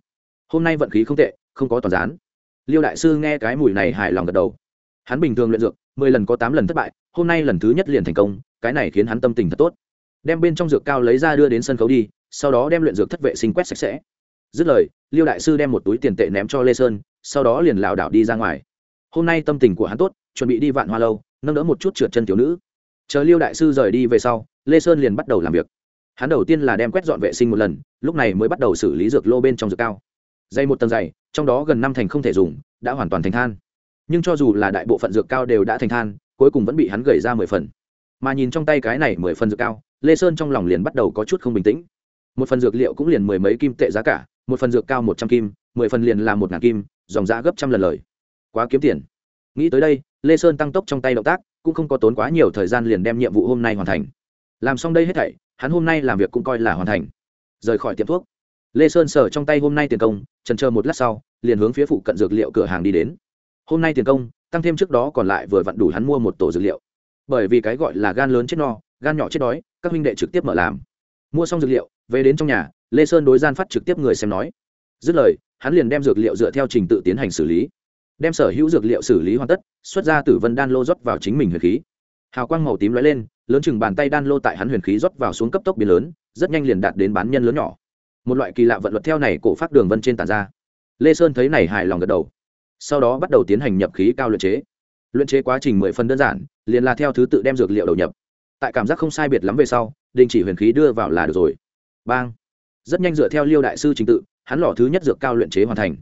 Hôm nay vận khí không tệ, không có toàn rán liêu đại sư nghe cái mùi này hài lòng gật đầu. Hắn bình thường luyện dược, mười lần có tám lần thất bại, hôm nay lần thứ nhất liền thành công, cái này khiến hắn tâm tình thật tốt. Đem bên trong dược cao lấy ra đưa đến sân khấu đi, sau đó đem luyện dược thất vệ sinh quét sạch sẽ. Dứt lời, liêu đại sư đem một túi tiền tệ ném cho lê sơn, sau đó liền lảo đảo đi ra ngoài. Hôm nay tâm tình của hắn tốt, chuẩn bị đi vạn hoa lâu, nâng đỡ một chút trượt chân tiểu nữ. Chờ liêu đại sư rời đi về sau lê sơn liền bắt đầu làm việc. Hắn đầu tiên là đem quét dọn vệ sinh một lần, lúc này mới bắt đầu xử lý dược lô bên trong dược cao. Dây một tầng dày, trong đó gần năm thành không thể dùng, đã hoàn toàn thành than. Nhưng cho dù là đại bộ phận dược cao đều đã thành than, cuối cùng vẫn bị hắn gầy ra mười phần. Mà nhìn trong tay cái này mười phần dược cao, lê sơn trong lòng liền bắt đầu có chút không bình tĩnh. Một phần dược liệu cũng liền mười mấy kim tệ giá cả, một phần dược cao một trăm kim, mười phần liền là một ngàn kim, dòng giá gấp trăm lần lời. Quá kiếm tiền. Nghĩ tới đây, lê sơn tăng tốc trong tay động tác, cũng không có tốn quá nhiều thời gian liền đem nhiệm vụ hôm nay hoàn thành làm xong đây hết thảy, hắn hôm nay làm việc cũng coi là hoàn thành. Rời khỏi tiệm thuốc. Lê sơn sở trong tay hôm nay tiền công trần chờ một lát sau, liền hướng phía phụ cận dược liệu cửa hàng đi đến. Hôm nay tiền công, tăng thêm trước đó còn lại vừa vặn đủ hắn mua một tổ dược liệu. Bởi vì cái gọi là gan lớn chết no, gan nhỏ chết đói, các huynh đệ trực tiếp mở làm. Mua xong dược liệu, về đến trong nhà, lê sơn đối gian phát trực tiếp người xem nói. Dứt lời, hắn liền đem dược liệu dựa theo trình tự tiến hành xử lý. Đem sở hữu dược liệu xử lý hoàn tất, xuất ra tử vân đan lô rót vào chính mình huyền khí hào quang màu tím lóe lên, lớn chừng bàn tay đan lô tại hắn huyền khí rót vào xuống cấp tốc biến lớn, rất nhanh liền đạt đến bán nhân lớn nhỏ. Một loại kỳ lạ vận luật theo này cổ phát đường vân trên tàn ra. Lê sơn thấy này hài lòng gật đầu. Sau đó bắt đầu tiến hành nhập khí cao luyện chế. Luyện chế quá trình mười phần đơn giản, liền là theo thứ tự đem dược liệu đầu nhập. Tại cảm giác không sai biệt lắm về sau, đình chỉ huyền khí đưa vào là được rồi. Bang. Rất nhanh dựa theo liêu đại sư trình tự, hắn lò thứ nhất dược cao luyện chế hoàn thành.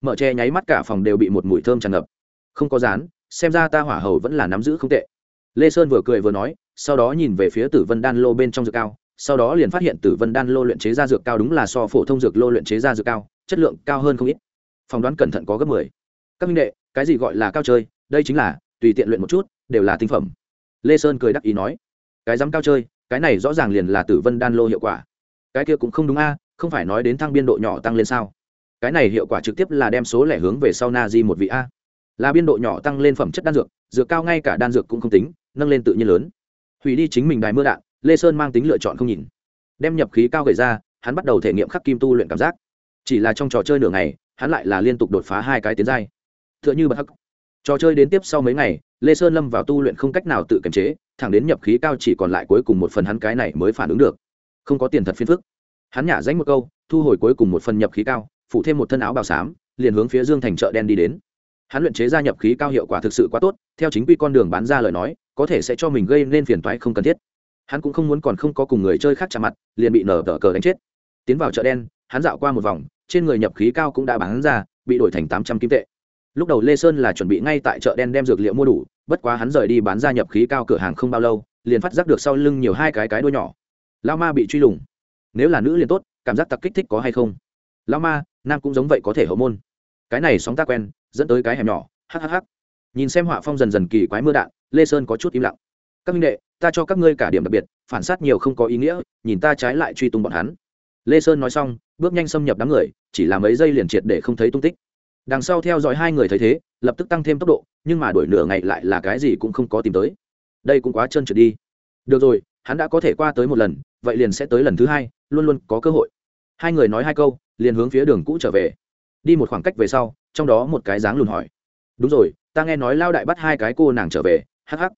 Mở che nháy mắt cả phòng đều bị một mùi thơm tràn ngập. Không có rán xem ra ta hỏa hầu vẫn là nắm giữ không tệ lê sơn vừa cười vừa nói, sau đó nhìn về phía tử vân đan lô bên trong dược cao, sau đó liền phát hiện tử vân đan lô luyện chế ra dược cao đúng là so phổ thông dược lô luyện chế ra dược cao, chất lượng cao hơn không ít. Phỏng đoán cẩn thận có gấp mười. Các minh đệ, cái gì gọi là cao chơi? Đây chính là, tùy tiện luyện một chút, đều là tinh phẩm. Lê sơn cười đắc ý nói, cái dám cao chơi, cái này rõ ràng liền là tử vân đan lô hiệu quả. Cái kia cũng không đúng a, không phải nói đến thăng biên độ nhỏ tăng lên sao? Cái này hiệu quả trực tiếp là đem số lẻ hướng về sau na di một vị a là biên độ nhỏ tăng lên phẩm chất đan dược dược cao ngay cả đan dược cũng không tính, nâng lên tự nhiên lớn. Hủy đi chính mình đài mưa đạn, lê sơn mang tính lựa chọn không nhìn. Đem nhập khí cao gầy ra, hắn bắt đầu thể nghiệm khắc kim tu luyện cảm giác. Chỉ là trong trò chơi nửa ngày, hắn lại là liên tục đột phá hai cái tiến giai. T h ư ợ n h ư bật hắc. Trò chơi đến tiếp sau mấy ngày, lê sơn lâm vào tu luyện không cách nào tự kiềm chế, thẳng đến nhập khí cao chỉ còn lại cuối cùng một phần hắn cái này mới phản ứng được. Không có tiền thật phiền phức. Hắn nhả danh một câu, thu hồi cuối cùng một phần nhập khí cao phụ thêm một thân áo bào xám, liền hướng phía dương thành chợ đen đi đến hắn luyện chế gia nhập khí cao hiệu quả thực sự quá tốt, theo chính quy con đường bán ra lời nói, có thể sẽ cho mình gây nên phiền toái không cần thiết. Hắn cũng không muốn còn không có cùng người chơi khác chạm mặt, liền bị nở tờ cờ đánh chết. Tiến vào chợ đen, hắn dạo qua một vòng, trên người nhập khí cao cũng đã bán ra, bị đổi thành tám trăm kim tệ. Lúc đầu lê sơn là chuẩn bị ngay tại chợ đen đem dược liệu mua đủ, bất quá hắn rời đi bán ra nhập khí cao cửa hàng không bao lâu, liền phát giác được sau lưng nhiều hai cái cái đuôi nhỏ. Lao ma bị truy lùng. Nếu là nữ liền tốt, cảm giác tặc kích thích có hay không? Lao ma, nam cũng giống vậy có thể hậu môn cái này sóng ta quen, dẫn tới cái hẻm nhỏ hhh nhìn xem họa phong dần dần kỳ quái mưa đạn, lê sơn có chút im lặng. Các minh đệ, ta cho các ngươi cả điểm đặc biệt, phản sát nhiều không có ý nghĩa, nhìn ta trái lại truy tung bọn hắn. Lê sơn nói xong, bước nhanh xâm nhập đám người, chỉ là mấy giây liền triệt để không thấy tung tích. Đằng sau theo dõi hai người thấy thế, lập tức tăng thêm tốc độ, nhưng mà đổi nửa ngày lại là cái gì cũng không có tìm tới. Đây cũng quá trơn trượt đi. Được rồi, hắn đã có thể qua tới một lần, vậy liền sẽ tới lần thứ hai, luôn luôn có cơ hội. Hai người nói hai câu, liền hướng phía đường cũ trở về đi một khoảng cách về sau, trong đó một cái dáng lùn hỏi. Đúng rồi, ta nghe nói lao đại bắt hai cái cô nàng trở về, hắc hắc.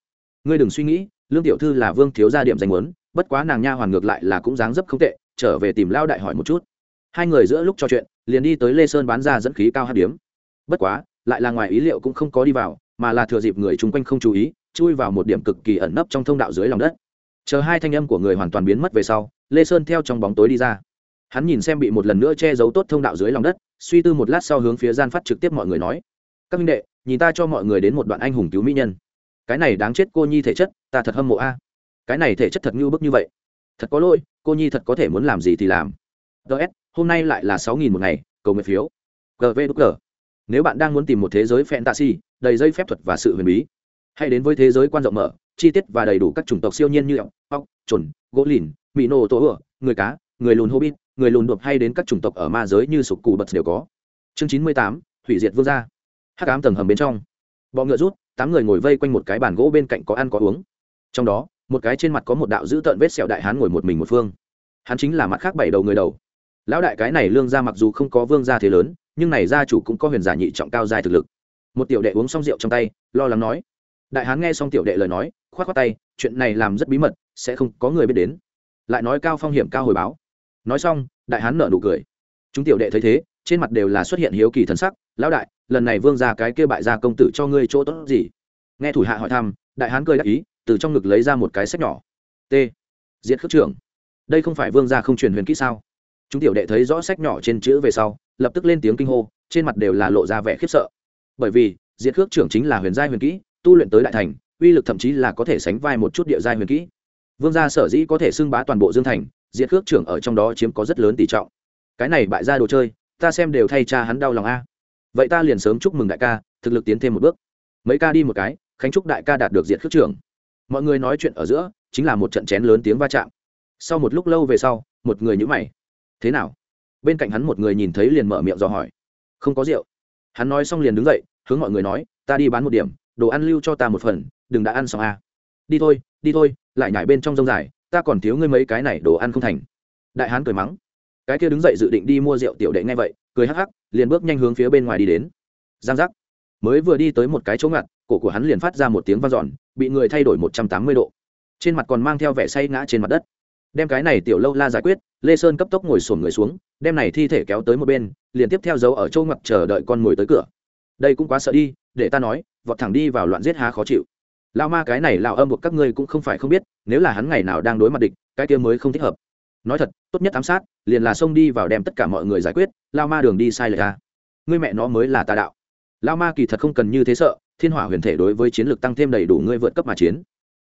Ngươi đừng suy nghĩ, lương tiểu thư là vương thiếu gia điểm danh muốn, bất quá nàng nha hoàn ngược lại là cũng dáng dấp không tệ, trở về tìm lao đại hỏi một chút. Hai người giữa lúc trò chuyện, liền đi tới lê sơn bán ra dẫn khí cao hát điếm. Bất quá, lại là ngoài ý liệu cũng không có đi vào, mà là thừa dịp người chung quanh không chú ý, chui vào một điểm cực kỳ ẩn nấp trong thông đạo dưới lòng đất. Chờ hai thanh âm của người hoàn toàn biến mất về sau, lê sơn theo trong bóng tối đi ra. Hắn nhìn xem bị một lần nữa che giấu tốt thông đạo dưới lòng đất suy tư một lát sau hướng phía gian phát trực tiếp mọi người nói, các minh đệ, nhìn ta cho mọi người đến một đoạn anh hùng cứu mỹ nhân. Cái này đáng chết cô nhi thể chất, ta thật hâm mộ a. Cái này thể chất thật như bức như vậy. Thật có lỗi, cô nhi thật có thể muốn làm gì thì làm. Ts hôm nay lại là sáu nghìn một ngày, cầu nguyện phiếu. Gv g. Nếu bạn đang muốn tìm một thế giới fantasy, đầy dây phép thuật và sự huyền bí, hãy đến với thế giới quan rộng mở, chi tiết và đầy đủ các chủng tộc siêu nhiên như ốc ốc trồn gỗ lìn mỹ nô tổ ửa người cá người lùn hobbit, người lùn đột hay đến các chủng tộc ở ma giới như sục cù bật đều có. Chương chín mươi tám, hủy diệt vương gia. Hắc ám tầng hầm bên trong. Bọ ngựa rút, tám người ngồi vây quanh một cái bàn gỗ bên cạnh có ăn có uống. Trong đó, một cái trên mặt có một đạo dữ tợn vết sẹo đại hán ngồi một mình một phương. Hắn chính là mặt khác bảy đầu người đầu. Lão đại cái này lương gia mặc dù không có vương gia thế lớn, nhưng này gia chủ cũng có huyền giả nhị trọng cao dài thực lực. Một tiểu đệ uống xong rượu trong tay, lo lắng nói. Đại hán nghe xong tiểu đệ lời nói k h o á t k h o á tay, chuyện này làm rất bí mật, sẽ không có người biết đến. Lại nói cao phong hiểm cao hồi báo nói xong, đại hán nợ nụ cười. Chúng tiểu đệ thấy thế, trên mặt đều là xuất hiện hiếu kỳ thần sắc, lão đại, lần này vương ra cái kia bại gia công tử cho ngươi chỗ tốt gì? Nghe thủ hạ hỏi thăm, đại hán cười đáp ý, từ trong ngực lấy ra một cái sách nhỏ. T, diệt khước trưởng. Đây không phải vương gia không truyền huyền kỹ sao? Chúng tiểu đệ thấy rõ sách nhỏ trên chữ về sau, lập tức lên tiếng kinh hô, trên mặt đều là lộ ra vẻ khiếp sợ. Bởi vì, diệt khước trưởng chính là huyền giai huyền kỹ, tu luyện tới đại thành, uy lực thậm chí là có thể sánh vai một chút địa giai huyền kỹ. Vương gia sở dĩ có thể xưng bá toàn bộ dương thành diệt khước trưởng ở trong đó chiếm có rất lớn tỷ trọng. Cái này bại ra đồ chơi, ta xem đều thay cha hắn đau lòng a. Vậy ta liền sớm chúc mừng đại ca, thực lực tiến thêm một bước. Mấy ca đi một cái, khánh chúc đại ca đạt được diệt khước trưởng. Mọi người nói chuyện ở giữa, chính là một trận chén lớn tiếng va chạm. Sau một lúc lâu về sau, một người nhữ mày. Thế nào? Bên cạnh hắn một người nhìn thấy liền mở miệng dò hỏi. Không có rượu. Hắn nói xong liền đứng dậy, hướng mọi người nói, ta đi bán một điểm, đồ ăn lưu cho ta một phần, đừng đã ăn xong a. À. đi thôi đi thôi, lại nhảy bên trong rông dài ta còn thiếu ngươi mấy cái này đồ ăn không thành. Đại hán cười mắng. Cái kia đứng dậy dự định đi mua rượu tiểu đệ ngay vậy, cười hắc hắc, liền bước nhanh hướng phía bên ngoài đi đến. Giang giác. Mới vừa đi tới một cái chỗ ngặt, cổ của hắn liền phát ra một tiếng vang dọn, bị người thay đổi một trăm tám mươi độ. Trên mặt còn mang theo vẻ say ngã trên mặt đất. Đem cái này tiểu lâu la giải quyết, lê sơn cấp tốc ngồi sổm người xuống, đem này thi thể kéo tới một bên, liền tiếp theo dấu ở chỗ ngặt chờ đợi con mồi tới cửa. Đây cũng quá sợ đi, để ta nói, vọt thẳng đi vào loạn giết há khó chịu lao ma cái này lao âm buộc các ngươi cũng không phải không biết, nếu là hắn ngày nào đang đối mặt địch, cái kia mới không thích hợp. Nói thật, tốt nhất ám sát, liền là xông đi vào đem tất cả mọi người giải quyết lao ma đường đi sai lệch ra. Ngươi mẹ nó mới là tà đạo. Lao ma kỳ thật không cần như thế sợ, thiên hỏa huyền thể đối với chiến lược tăng thêm đầy đủ ngươi vượt cấp mà chiến.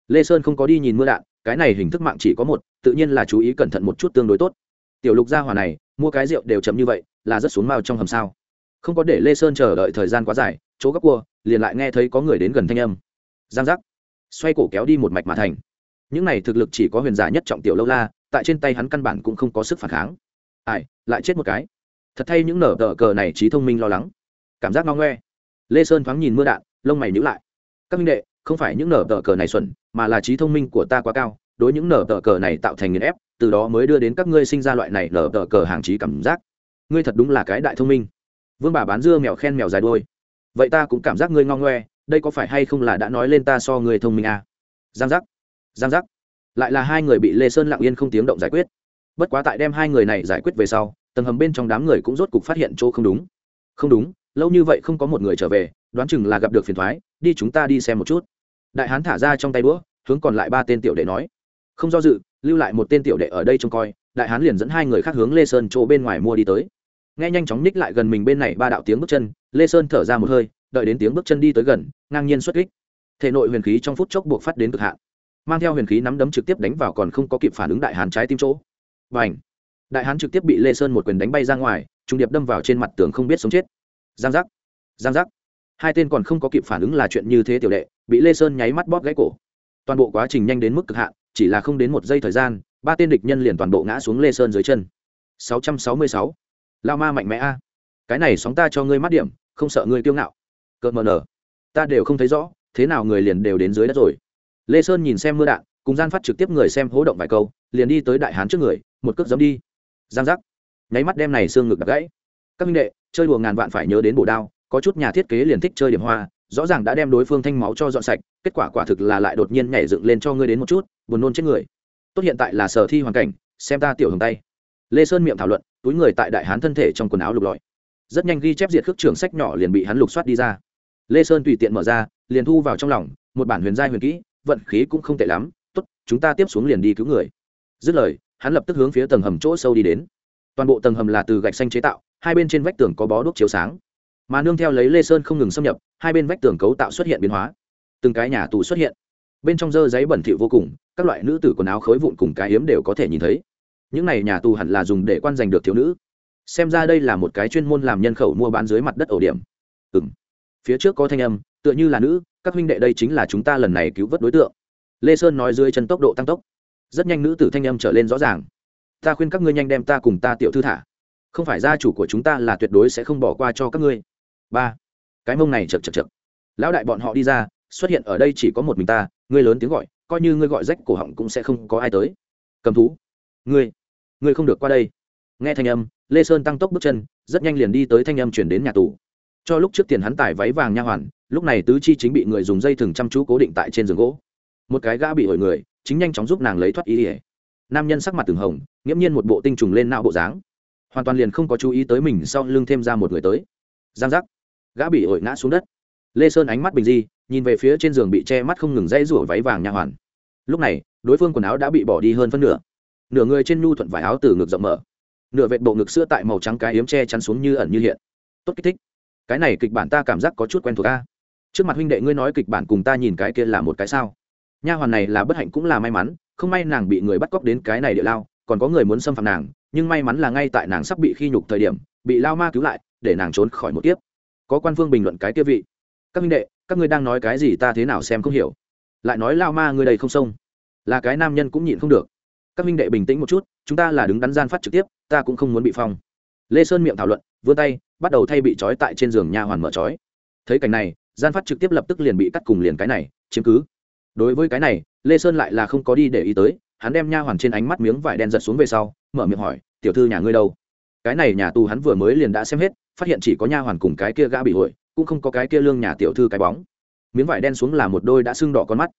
Lê sơn không có đi nhìn mưa đạn, cái này hình thức mạng chỉ có một, tự nhiên là chú ý cẩn thận một chút tương đối tốt. Tiểu lục gia hỏa này, mua cái rượu đều chậm như vậy, là rất xuống mao trong hầm sao. Không có để lê sơn chờ đợi thời gian quá dài, chỗ gấp cua, liền lại nghe thấy có người đến gần thanh âm giang giác. Xoay cổ kéo đi một mạch mà thành. Những này thực lực chỉ có huyền giả nhất trọng tiểu lâu la, tại trên tay hắn căn bản cũng không có sức phản kháng. Ai, lại chết một cái. Thật thay những nở tờ cờ này trí thông minh lo lắng. Cảm giác ngon ngoe. Lê sơn thoáng nhìn mưa đạn, lông mày nhữ lại. Các minh đệ, không phải những nở tờ cờ này xuẩn, mà là trí thông minh của ta quá cao, đối những nở tờ cờ này tạo thành nghiền ép, từ đó mới đưa đến các ngươi sinh ra loại này nở tờ cờ hàng trí cảm giác. Ngươi thật đúng là cái đại thông minh. Vương bà bán dưa mèo khen mèo dài đôi vậy ta cũng cảm giác ngươi ngon ngoe đây có phải hay không là đã nói lên ta so người thông minh à? giang giác giang giác. Lại là hai người bị lê sơn lặng yên không tiếng động giải quyết. Bất quá tại đem hai người này giải quyết về sau, tầng hầm bên trong đám người cũng rốt cục phát hiện chỗ không đúng. Không đúng, lâu như vậy không có một người trở về, đoán chừng là gặp được phiền thoái, đi chúng ta đi xem một chút. Đại hán thả ra trong tay đũa, hướng còn lại ba tên tiểu đệ nói. Không do dự, lưu lại một tên tiểu đệ ở đây trông coi, đại hán liền dẫn hai người khác hướng lê sơn chỗ bên ngoài mua đi tới. Nghe nhanh chóng ních lại gần mình bên này ba đạo tiếng bước chân, lê sơn thở ra một hơi đợi đến tiếng bước chân đi tới gần, ngang nhiên xuất kích. Thể nội huyền khí trong phút chốc buộc phát đến cực hạn. Mang theo huyền khí nắm đấm trực tiếp đánh vào còn không có kịp phản ứng đại hán trái tim chỗ. Và ảnh đại hán trực tiếp bị lê sơn một quyền đánh bay ra ngoài trung điệp đâm vào trên mặt tường không biết sống chết. Giang giác! Giang giác! Hai tên còn không có kịp phản ứng là chuyện như thế tiểu đệ, bị lê sơn nháy mắt bóp gãy cổ. Toàn bộ quá trình nhanh đến mức cực hạn, chỉ là không đến một giây thời gian, ba tên địch nhân liền toàn bộ ngã xuống lê sơn dưới chân. 666. lao ma mạnh mẽ a. Cái này sóng ta cho ngươi mắt điểm, không sợ ngươi kiêu ngạo cợt mờ nở ta đều không thấy rõ, thế nào người liền đều đến dưới đất rồi. Lê sơn nhìn xem mưa đạn, cùng gian phát trực tiếp người xem hố động vài câu, liền đi tới đại hán trước người, một cước giấm đi. Giang giác. Nháy mắt đem này xương ngực đặt gãy. Các minh đệ, chơi đùa ngàn vạn phải nhớ đến bổ đao, có chút nhà thiết kế liền thích chơi điểm hoa, rõ ràng đã đem đối phương thanh máu cho dọn sạch, kết quả quả thực là lại đột nhiên nhảy dựng lên cho ngươi đến một chút, buồn nôn chết người. Tốt hiện tại là sở thi hoàn cảnh, xem ta tiểu hồng tay. Lê sơn miệng thảo luận, túi người tại đại hán thân thể trong quần áo lục lọi. Rất nhanh ghi chép diệt khước trưởng sách nhỏ liền bị hắn lục soát đi ra lê sơn tùy tiện mở ra, liền thu vào trong lòng, một bản huyền giai huyền kỹ, vận khí cũng không tệ lắm. Tốt, chúng ta tiếp xuống liền đi cứu người. Dứt lời, hắn lập tức hướng phía tầng hầm chỗ sâu đi đến. Toàn bộ tầng hầm là từ gạch xanh chế tạo, hai bên trên vách tường có bó đuốc chiếu sáng. Mà nương theo lấy lê sơn không ngừng xâm nhập, hai bên vách tường cấu tạo xuất hiện biến hóa. Từng cái nhà tù xuất hiện. Bên trong dơ giấy bẩn thỉu vô cùng, các loại nữ tử quần áo khối vụn cùng cái hiếm đều có thể nhìn thấy. Những này nhà tù hẳn là dùng để quan giành được thiếu nữ. Xem ra đây là một cái chuyên môn làm nhân khẩu mua bán dưới mặt đất ổ điểm. Ừng phía trước có thanh âm, tựa như là nữ, các huynh đệ đây chính là chúng ta lần này cứu vớt đối tượng. Lê sơn nói dưới chân tốc độ tăng tốc. Rất nhanh nữ tử thanh âm trở lên rõ ràng. Ta khuyên các ngươi nhanh đem ta cùng ta tiểu thư thả. Không phải gia chủ của chúng ta là tuyệt đối sẽ không bỏ qua cho các ngươi. Ba. Cái mông này chật chật chật. Lão đại bọn họ đi ra, xuất hiện ở đây chỉ có một mình ta, ngươi lớn tiếng gọi, coi như ngươi gọi rách cổ họng cũng sẽ không có ai tới. Cầm thú. Ngươi. Ngươi không được qua đây. Nghe thanh âm, lê sơn tăng tốc bước chân, rất nhanh liền đi tới thanh âm chuyển đến nhà tù cho lúc trước tiền hắn tải váy vàng nha hoàn, lúc này tứ chi chính bị người dùng dây thừng chăm chú cố định tại trên giường gỗ. Một cái gã bị ổi người, chính nhanh chóng giúp nàng lấy thoát ý ỉa nam nhân sắc mặt từng hồng, nghiễm nhiên một bộ tinh trùng lên não bộ dáng. Hoàn toàn liền không có chú ý tới mình sau lưng thêm ra một người tới. Giang giác. Gã bị ổi ngã xuống đất. Lê sơn ánh mắt bình di, nhìn về phía trên giường bị che mắt không ngừng dây rủa váy vàng nha hoàn. Lúc này, đối phương quần áo đã bị bỏ đi hơn phân nửa. Nửa người trên nhu thuận vải áo từ ngực rộng mở. Nửa vệt bộ ngực sữa tại màu trắng cái yếm che chắn xuống như ẩn như hiện. Tốt kích thích cái này kịch bản ta cảm giác có chút quen thuộc a. Trước mặt huynh đệ ngươi nói kịch bản cùng ta nhìn cái kia là một cái sao? Nha hoàn này là bất hạnh cũng là may mắn, không may nàng bị người bắt cóc đến cái này địa lao, còn có người muốn xâm phạm nàng, nhưng may mắn là ngay tại nàng sắp bị khi nhục thời điểm, bị lao ma cứu lại, để nàng trốn khỏi một tiếp có quan phương bình luận cái kia vị. Các huynh đệ, các ngươi đang nói cái gì ta thế nào xem không hiểu. Lại nói lao ma người đây không xông. Là cái nam nhân cũng nhịn không được. Các huynh đệ bình tĩnh một chút, chúng ta là đứng đắn gian phát trực tiếp, ta cũng không muốn bị phong. Lê sơn miệng thảo luận, vươn tay bắt đầu thay bị trói tại trên giường nha hoàn mở trói. Thấy cảnh này, gian phát trực tiếp lập tức liền bị cắt cùng liền cái này, chiếm cứ. Đối với cái này, lê sơn lại là không có đi để ý tới, hắn đem nha hoàn trên ánh mắt miếng vải đen giật xuống về sau, mở miệng hỏi, tiểu thư nhà ngươi đâu? Cái này nhà tù hắn vừa mới liền đã xem hết, phát hiện chỉ có nha hoàn cùng cái kia gã bị hội, cũng không có cái kia lương nhà tiểu thư cái bóng. Miếng vải đen xuống là một đôi đã sưng đỏ con mắt.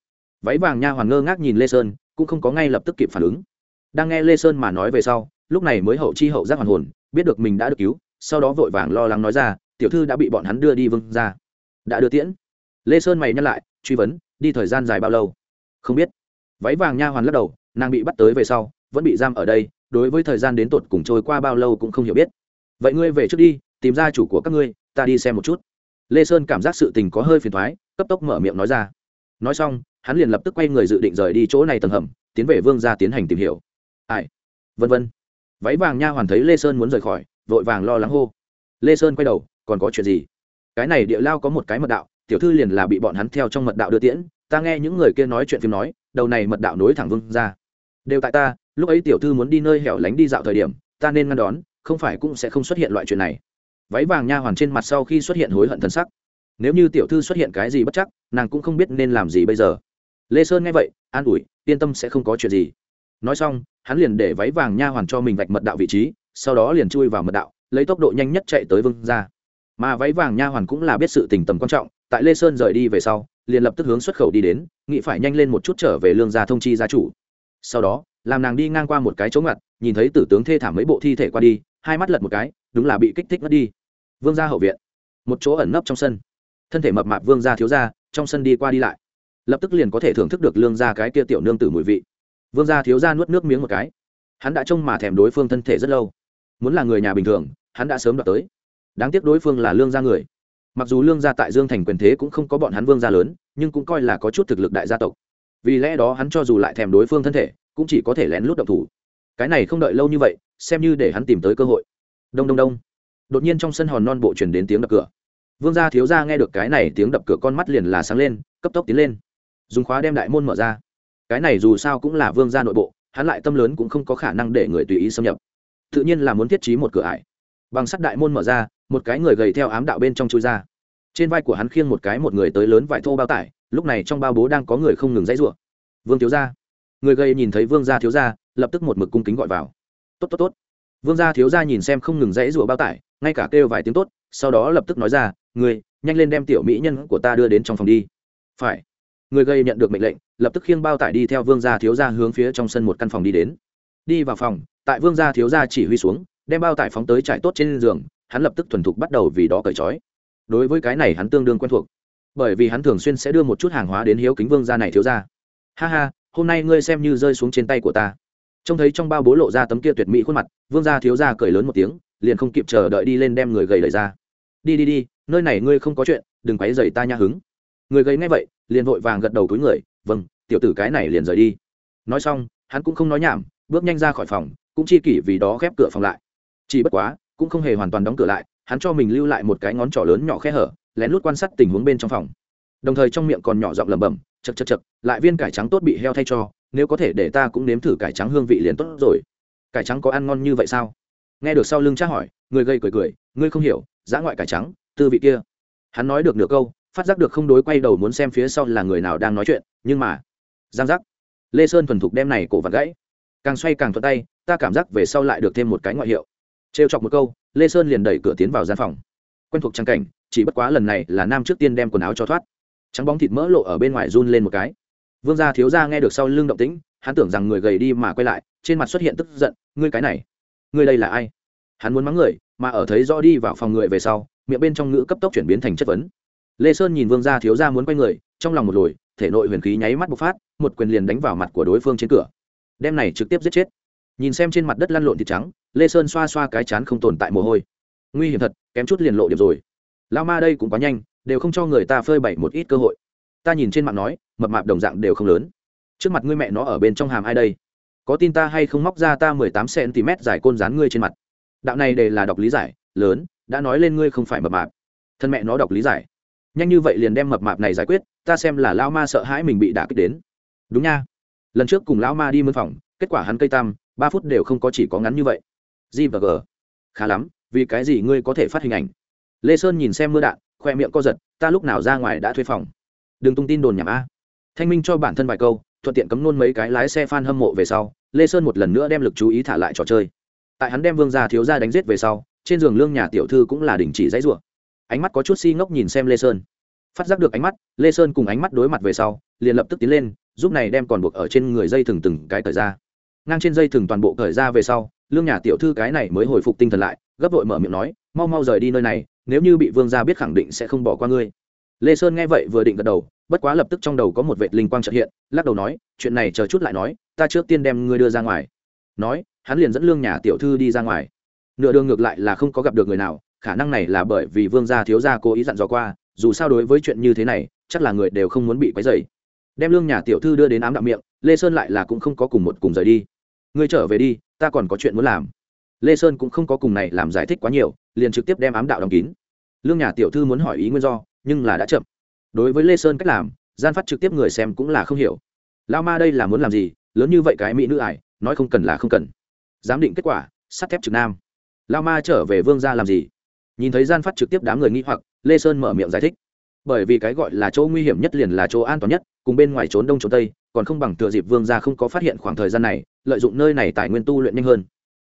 Váy vàng nha hoàn ngơ ngác nhìn lê sơn, cũng không có ngay lập tức kịp phản ứng. Đang nghe lê sơn mà nói về sau, lúc này mới hậu chi hậu giác hoàn hồn, biết được mình đã được cứu sau đó vội vàng lo lắng nói ra, tiểu thư đã bị bọn hắn đưa đi vương ra đã đưa tiễn. Lê sơn mày nhắc lại, truy vấn, đi thời gian dài bao lâu? Không biết. Váy vàng nha hoàn lắc đầu, nàng bị bắt tới về sau, vẫn bị giam ở đây, đối với thời gian đến tột cùng trôi qua bao lâu cũng không hiểu biết. Vậy ngươi về trước đi, tìm ra chủ của các ngươi, ta đi xem một chút. Lê sơn cảm giác sự tình có hơi phiền thoái, cấp tốc mở miệng nói ra. Nói xong, hắn liền lập tức quay người dự định rời đi chỗ này tầng hầm, tiến về vương ra tiến hành tìm hiểu. Ai? Vân vân. Váy vàng nha hoàn thấy lê sơn muốn rời khỏi vội vàng lo lắng hô. Lê sơn quay đầu, còn có chuyện gì? Cái này địa lao có một cái mật đạo, tiểu thư liền là bị bọn hắn theo trong mật đạo đưa tiễn, ta nghe những người kia nói chuyện phim nói, đầu này mật đạo nối thẳng vương ra. Đều tại ta, lúc ấy tiểu thư muốn đi nơi hẻo lánh đi dạo thời điểm, ta nên ngăn đón, không phải cũng sẽ không xuất hiện loại chuyện này. Váy vàng nha hoàn trên mặt sau khi xuất hiện hối hận thân sắc. Nếu như tiểu thư xuất hiện cái gì bất chắc, nàng cũng không biết nên làm gì bây giờ. Lê sơn nghe vậy, an ủi, yên tâm sẽ không có chuyện gì. Nói xong, hắn liền để váy vàng nha hoàn cho mình vạch mật đạo vị trí sau đó liền chui vào mật đạo, lấy tốc độ nhanh nhất chạy tới vương ra mà váy vàng nha hoàn cũng là biết sự tình tầm quan trọng, tại lê sơn rời đi về sau, liền lập tức hướng xuất khẩu đi đến nghị phải nhanh lên một chút trở về lương gia thông chi gia chủ. Sau đó, làm nàng đi ngang qua một cái chỗ ngặt, nhìn thấy tử tướng thê thảm mấy bộ thi thể qua đi, hai mắt lật một cái, đúng là bị kích thích mất đi. Vương gia hậu viện. Một chỗ ẩn nấp trong sân. Thân thể mập mạp vương gia thiếu gia, trong sân đi qua đi lại. Lập tức liền có thể thưởng thức được lương gia cái kia tiểu nương tử mùi vị. Vương gia thiếu gia nuốt nước miếng một cái. Hắn đã trông mà thèm đối phương thân thể rất lâu muốn là người nhà bình thường, hắn đã sớm đoạt tới. Đáng tiếc đối phương là lương gia người. Mặc dù lương gia tại dương thành quyền thế cũng không có bọn hắn vương gia lớn, nhưng cũng coi là có chút thực lực đại gia tộc. Vì lẽ đó hắn cho dù lại thèm đối phương thân thể, cũng chỉ có thể lén lút động thủ. Cái này không đợi lâu như vậy, xem như để hắn tìm tới cơ hội. Đông đông đông. Đột nhiên trong sân hòn non bộ truyền đến tiếng đập cửa. Vương gia thiếu gia nghe được cái này tiếng đập cửa con mắt liền là sáng lên, cấp tốc tiến lên. Dùng khóa đem đại môn mở ra. Cái này dù sao cũng là vương gia nội bộ, hắn lại tâm lớn cũng không có khả năng để người tùy ý xâm nhập tự nhiên là muốn thiết trí một cửa ải. Bằng sắt đại môn mở ra, một cái người gầy theo ám đạo bên trong chui ra. Trên vai của hắn khiêng một cái một người tới lớn vải thô bao tải, lúc này trong bao bố đang có người không ngừng dãy rủa. Vương thiếu gia. Người gầy nhìn thấy vương gia thiếu gia, lập tức một mực cung kính gọi vào. Tốt tốt tốt. Vương gia thiếu gia nhìn xem không ngừng dãy rủa bao tải, ngay cả kêu vài tiếng tốt, sau đó lập tức nói ra, người, nhanh lên đem tiểu mỹ nhân của ta đưa đến trong phòng đi. Phải. Người gây nhận được mệnh lệnh, lập tức khiêng bao tải đi theo vương gia thiếu gia hướng phía trong sân một căn phòng đi đến. Đi vào phòng tại vương gia thiếu gia chỉ huy xuống, đem bao tải phóng tới trải tốt trên giường, hắn lập tức thuần thục bắt đầu vì đó cởi trói. Đối với cái này hắn tương đương quen thuộc, bởi vì hắn thường xuyên sẽ đưa một chút hàng hóa đến hiếu kính vương gia này thiếu gia. ha ha, hôm nay ngươi xem như rơi xuống trên tay của ta. Trông thấy trong bao bố lộ ra tấm kia tuyệt mỹ khuôn mặt, vương gia thiếu gia cười lớn một tiếng, liền không kịp chờ đợi đi lên đem người gầy lời ra. Đi đi đi, nơi này ngươi không có chuyện, đừng quấy dày ta nha hứng. Người gầy ngay vậy, liền vội vàng gật đầu túi người vâng tiểu tử cái này liền rời đi. Nói xong, hắn cũng không nói nhảm, bước nhanh ra khỏi phòng cũng chi kỷ vì đó khép cửa phòng lại. Chỉ bất quá, cũng không hề hoàn toàn đóng cửa lại, hắn cho mình lưu lại một cái ngón trỏ lớn nhỏ khe hở, lén lút quan sát tình huống bên trong phòng. Đồng thời trong miệng còn nhỏ giọng lẩm bẩm chật chật chật lại viên cải trắng tốt bị heo thay cho, nếu có thể để ta cũng nếm thử cải trắng hương vị liền tốt rồi. Cải trắng có ăn ngon như vậy sao? Nghe được sau lưng tra hỏi, người gây cười cười, ngươi không hiểu giã ngoại cải trắng, tư vị kia. Hắn nói được nửa câu, phát giác được không đối quay đầu muốn xem phía sau là người nào đang nói chuyện, nhưng mà, giang giác. Lê sơn thuần thục đem này cổ vặt gãy. Càng xoay càng thuận tay ta cảm giác về sau lại được thêm một cái ngoại hiệu. Trêu chọc một câu, lê sơn liền đẩy cửa tiến vào gian phòng. Quen thuộc trang cảnh, chỉ bất quá lần này là nam trước tiên đem quần áo cho thoát. Trắng bóng thịt mỡ lộ ở bên ngoài run lên một cái. Vương gia thiếu gia nghe được sau lưng động tĩnh, hắn tưởng rằng người gầy đi mà quay lại, trên mặt xuất hiện tức giận, ngươi cái này, ngươi đây là ai? Hắn muốn mắng người, mà ở thấy rõ đi vào phòng người về sau, miệng bên trong ngữ cấp tốc chuyển biến thành chất vấn. Lê sơn nhìn vương gia thiếu gia muốn quay người, trong lòng một lồi, thể nội huyền khí nháy mắt bộc phát, một quyền liền đánh vào mặt của đối phương trên cửa. Đem này trực tiếp giết chết nhìn xem trên mặt đất lăn lộn thịt trắng, lê sơn xoa xoa cái chán không tồn tại mồ hôi. Nguy hiểm thật, kém chút liền lộ điểm rồi. Lao ma đây cũng quá nhanh, đều không cho người ta phơi bày một ít cơ hội. Ta nhìn trên mạng nói, mập mạp đồng dạng đều không lớn. Trước mặt ngươi mẹ nó ở bên trong hàm ai đây? Có tin ta hay không móc ra ta mười tám cm dài côn dán ngươi trên mặt? Đạo này để là đọc lý giải, lớn, đã nói lên ngươi không phải mập mạp. Thân mẹ nó đọc lý giải. Nhanh như vậy liền đem mập mạp này giải quyết, ta xem là lao ma sợ hãi mình bị đả kích đến. Đúng nha. Lần trước cùng lão ma đi mân phòng, kết quả hắn cây tam ba phút đều không có chỉ có ngắn như vậy. G và g. Khá lắm, vì cái gì ngươi có thể phát hình ảnh? Lê sơn nhìn xem mưa đạn, khoe miệng co giật, ta lúc nào ra ngoài đã thuê phòng? Đừng tung tin đồn nhảm a. Thanh minh cho bản thân vài câu, thuận tiện cấm nôn mấy cái lái xe f a n hâm mộ về sau, lê sơn một lần nữa đem lực chú ý thả lại trò chơi. Tại hắn đem vương gia thiếu gia đánh g i ế t về sau, trên giường lương nhà tiểu thư cũng là đình chỉ dãy rủa. Ánh mắt có chút si ngốc nhìn xem lê sơn. Phát giác được ánh mắt, lê sơn cùng ánh mắt đối mặt về sau, liền lập tức tiến lên, giúp này đem còn buộc ở trên người dây thừng từng cái cởi ra ngang trên dây thừng toàn bộ cởi ra về sau, lương nhà tiểu thư cái này mới hồi phục tinh thần lại, gấp vội mở miệng nói, mau mau rời đi nơi này, nếu như bị vương gia biết khẳng định sẽ không bỏ qua ngươi. Lê sơn nghe vậy vừa định gật đầu, bất quá lập tức trong đầu có một vệ linh quang trợ hiện, lắc đầu nói, chuyện này chờ chút lại nói, ta trước tiên đem ngươi đưa ra ngoài. Nói, hắn liền dẫn lương nhà tiểu thư đi ra ngoài. Nửa đường ngược lại là không có gặp được người nào, khả năng này là bởi vì vương gia thiếu gia cố ý dặn dò qua, dù sao đối với chuyện như thế này, chắc là người đều không muốn bị quấy dày đem lương nhà tiểu thư đưa đến ám đạo miệng, lê sơn lại là cũng không có cùng một cùng rời đi ngươi trở về đi, ta còn có chuyện muốn làm. Lê sơn cũng không có cùng này làm giải thích quá nhiều, liền trực tiếp đem ám đạo đóng kín. Lương nhà tiểu thư muốn hỏi ý nguyên do, nhưng là đã chậm. Đối với lê sơn cách làm, gian phát trực tiếp người xem cũng là không hiểu. Lao ma đây là muốn làm gì, lớn như vậy cái mỹ nữ ải, nói không cần là không cần. Giám định kết quả, sắt thép trực nam. Lao ma trở về vương ra làm gì? Nhìn thấy gian phát trực tiếp đám người nghĩ hoặc, lê sơn mở miệng giải thích. Bởi vì cái gọi là chỗ nguy hiểm nhất liền là chỗ an toàn nhất, cùng bên ngoài trốn đông trốn tây, còn không bằng thừa dịp vương gia không có phát hiện khoảng thời gian này lợi dụng nơi này tài nguyên tu luyện nhanh hơn.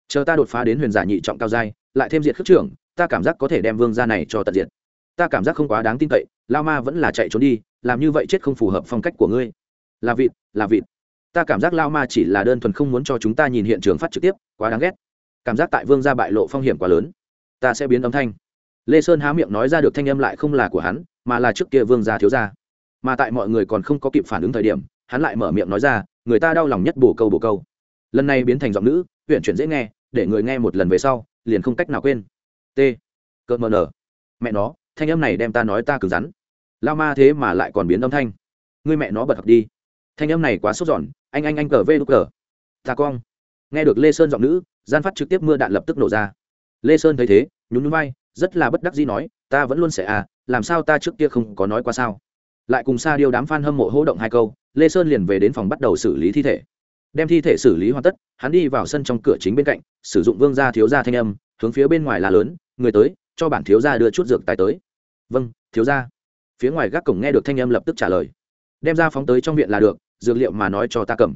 Chờ ta đột phá đến huyền giả nhị trọng cao giai, lại thêm diệt khước trưởng, ta cảm giác có thể đem vương gia này cho tận diệt. Ta cảm giác không quá đáng tin cậy, lao ma vẫn là chạy trốn đi, làm như vậy chết không phù hợp phong cách của ngươi. Là vịt là vịt. Ta cảm giác lao ma chỉ là đơn thuần không muốn cho chúng ta nhìn hiện trường phát trực tiếp, quá đáng ghét. Cảm giác tại vương gia bại lộ phong hiểm quá lớn. Ta sẽ biến âm thanh. Lê sơn há miệng nói ra được thanh âm lại không là của hắn, mà là trước kia vương gia thiếu gia. Mà tại mọi người còn không có kịp phản ứng thời điểm, hắn lại mở miệng nói ra, người ta đau lòng nhất bổ câu bổ câu lần này biến thành giọng nữ huyện chuyển dễ nghe, để người nghe một lần về sau, liền không cách nào quên. T. Cợt mờ nở. Mẹ nó, thanh âm này đem ta nói ta cứng rắn. Lao ma thế mà lại còn biến âm thanh. Người mẹ nó bật học đi. Thanh âm này quá sốt giòn anh anh anh cờ vê đúc cờ. Ta cong. Nghe được lê sơn giọng nữ, gian phát trực tiếp mưa đạn lập tức nổ ra. Lê sơn thấy thế, nhún nhún vai, rất là bất đắc dĩ nói, ta vẫn luôn sẽ à làm sao ta trước kia không có nói qua sao? Lại cùng xa điêu đám f a n hâm mộ hỗ động hai câu, lê sơn liền về đến phòng bắt đầu xử lý thi thể đem thi thể xử lý hoàn tất, hắn đi vào sân trong cửa chính bên cạnh, sử dụng vương gia thiếu gia thanh âm, hướng phía bên ngoài là lớn, người tới, cho bản thiếu gia đưa chút dược tài tới. Vâng thiếu gia. Phía ngoài gác cổng nghe được thanh âm lập tức trả lời. Đem ra phóng tới trong viện là được, dược liệu mà nói cho ta cầm.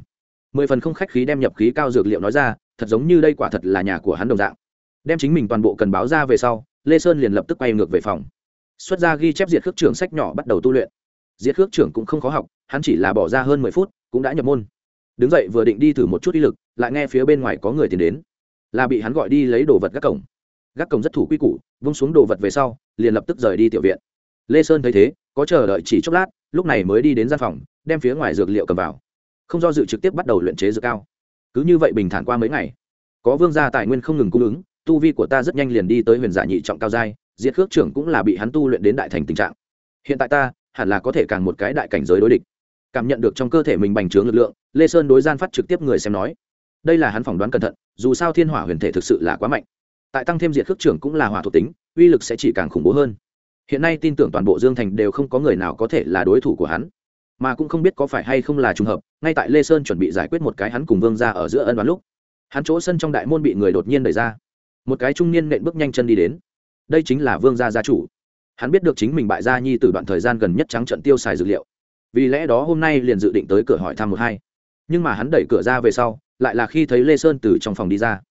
Mười phần không khách khí đem nhập khí cao dược liệu nói ra, thật giống như đây quả thật là nhà của hắn đồng dạng. Đem chính mình toàn bộ cần báo ra về sau, lê sơn liền lập tức quay ngược về phòng. Xuất ra ghi chép diệt khước trưởng sách nhỏ bắt đầu tu luyện. Diệt khước trưởng cũng không khó học, hắn chỉ là bỏ ra hơn mười phút, cũng đã nhập môn đứng dậy vừa định đi thử một chút uy lực, lại nghe phía bên ngoài có người tìm đến. Là bị hắn gọi đi lấy đồ vật gác cổng. Gác cổng rất thủ quy củ, vung xuống đồ vật về sau, liền lập tức rời đi tiểu viện. Lê sơn thấy thế, có chờ đợi chỉ chốc lát, lúc này mới đi đến gian phòng, đem phía ngoài dược liệu cầm vào. Không do dự trực tiếp bắt đầu luyện chế dược cao. Cứ như vậy bình thản qua mấy ngày. Có vương gia tài nguyên không ngừng cung ứng, tu vi của ta rất nhanh liền đi tới huyền giả nhị trọng cao giai, diệt khước trưởng cũng là bị hắn tu luyện đến đại thành tình trạng. Hiện tại ta, hẳn là có thể càng một cái đại cảnh giới đối địch. Cảm nhận được trong cơ thể mình bành trướng lực lượng lê sơn đối gian phát trực tiếp người xem nói, đây là hắn phỏng đoán cẩn thận, dù sao thiên hỏa huyền thể thực sự là quá mạnh. Tại tăng thêm diệt khước trưởng cũng là hỏa thuộc tính, uy lực sẽ chỉ càng khủng bố hơn. Hiện nay tin tưởng toàn bộ dương thành đều không có người nào có thể là đối thủ của hắn, mà cũng không biết có phải hay không là trùng hợp, ngay tại lê sơn chuẩn bị giải quyết một cái hắn cùng vương ra ở giữa ân đoán lúc, hắn chỗ sân trong đại môn bị người đột nhiên đẩy ra. Một cái trung niên nện bước nhanh chân đi đến. Đây chính là vương gia gia chủ. Hắn biết được chính mình bại gia nhi từ đoạn thời gian gần nhất trắng trận tiêu xài dược liệu. Vì lẽ đó hôm nay liền dự định tới cửa hỏi thăm một hai nhưng mà hắn đẩy cửa ra về sau, lại là khi thấy lê sơn từ trong phòng đi ra.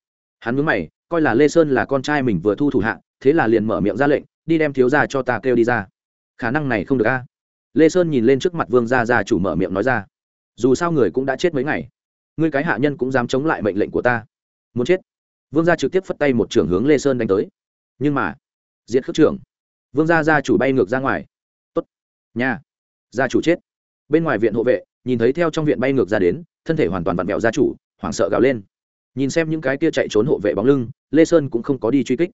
Hắn mướn mày, coi là lê sơn là con trai mình vừa thu thủ hạ, thế là liền mở miệng ra lệnh, đi đem thiếu ra cho ta kêu đi ra. Khả năng này không được a. Lê sơn nhìn lên trước mặt vương gia gia chủ mở miệng nói ra, dù sao người cũng đã chết mấy ngày, ngươi cái hạ nhân cũng dám chống lại mệnh lệnh của ta. Muốn chết? Vương gia trực tiếp phất tay một trưởng hướng lê sơn đánh tới. Nhưng mà, diệt khước trưởng. Vương gia gia chủ bay ngược ra ngoài. Tốt nhà gia chủ chết. Bên ngoài viện hộ vệ nhìn thấy theo trong viện bay ngược ra đến, thân thể hoàn toàn vặn vẹo gia chủ, hoảng sợ gào lên. Nhìn xem những cái kia chạy trốn hộ vệ bóng lưng, lê sơn cũng không có đi truy kích.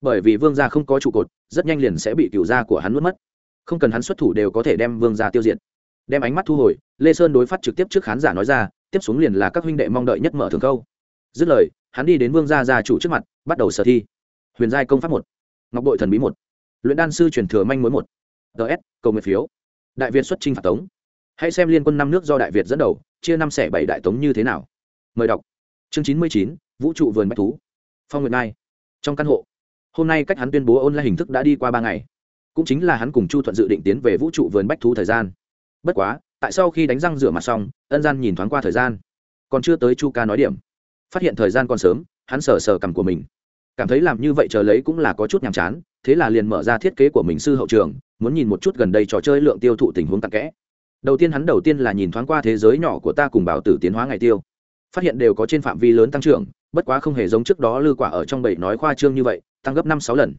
Bởi vì vương gia không có trụ cột, rất nhanh liền sẽ bị cựu gia của hắn nuốt mất. Không cần hắn xuất thủ đều có thể đem vương gia tiêu diệt. Đem ánh mắt thu hồi, lê sơn đối phát trực tiếp trước khán giả nói ra, tiếp xuống liền là các huynh đệ mong đợi nhất mở thường câu. Dứt lời, hắn đi đến vương gia gia chủ trước mặt, bắt đầu sở thi. Huyền giai công pháp một, ngọc bội thần bí một, luyện đan sư truyền thừa manh mối một. Ts cầu nguyện phiếu. Đại việt xuất trinh phạt tống hãy xem liên quân năm nước do đại việt dẫn đầu, chia năm xẻ bảy đại tống như thế nào. Mời đọc. Chương chín mươi chín, vũ trụ vườn bách thú. Phong nguyệt nai trong căn hộ, hôm nay cách hắn tuyên bố ôn lại hình thức đã đi qua ba ngày. Cũng chính là hắn cùng chu thuận dự định tiến về vũ trụ vườn bách thú thời gian. Bất quá, tại sau khi đánh răng rửa mặt xong, ân gian nhìn thoáng qua thời gian. Còn chưa tới chu ca nói điểm. Phát hiện thời gian còn sớm, hắn sờ sờ cằm của mình. Cảm thấy làm như vậy chờ lấy cũng là có chút nhàm chán, thế là liền mở ra thiết kế của mình sư hậu trường, muốn nhìn một chút gần đây trò chơi lượng tiêu thụ tình huống tắc kẽ đầu tiên hắn đầu tiên là nhìn thoáng qua thế giới nhỏ của ta cùng bảo tử tiến hóa ngày tiêu. Phát hiện đều có trên phạm vi lớn tăng trưởng, bất quá không hề giống trước đó lư quả ở trong bảy nói khoa trương như vậy, tăng gấp năm sáu lần.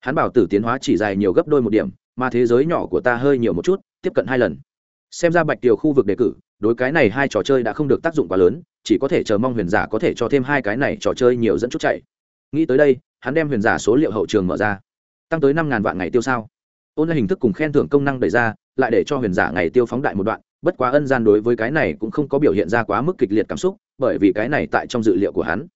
Hắn bảo tử tiến hóa chỉ dài nhiều gấp đôi một điểm, mà thế giới nhỏ của ta hơi nhiều một chút, tiếp cận hai lần. Xem ra bạch tiều khu vực đề cử, đối cái này hai trò chơi đã không được tác dụng quá lớn, chỉ có thể chờ mong huyền giả có thể cho thêm hai cái này trò chơi nhiều dẫn chút chạy. Nghĩ tới đây, hắn đem huyền giả số liệu hậu trường mở ra. Tăng tới năm ngàn vạn ngày tiêu sao ôn lại hình thức cùng khen thưởng công năng đẩy ra, lại để cho huyền giả ngày tiêu phóng đại một đoạn, bất quá ân gian đối với cái này cũng không có biểu hiện ra quá mức kịch liệt cảm xúc, bởi vì cái này tại trong dự liệu của hắn.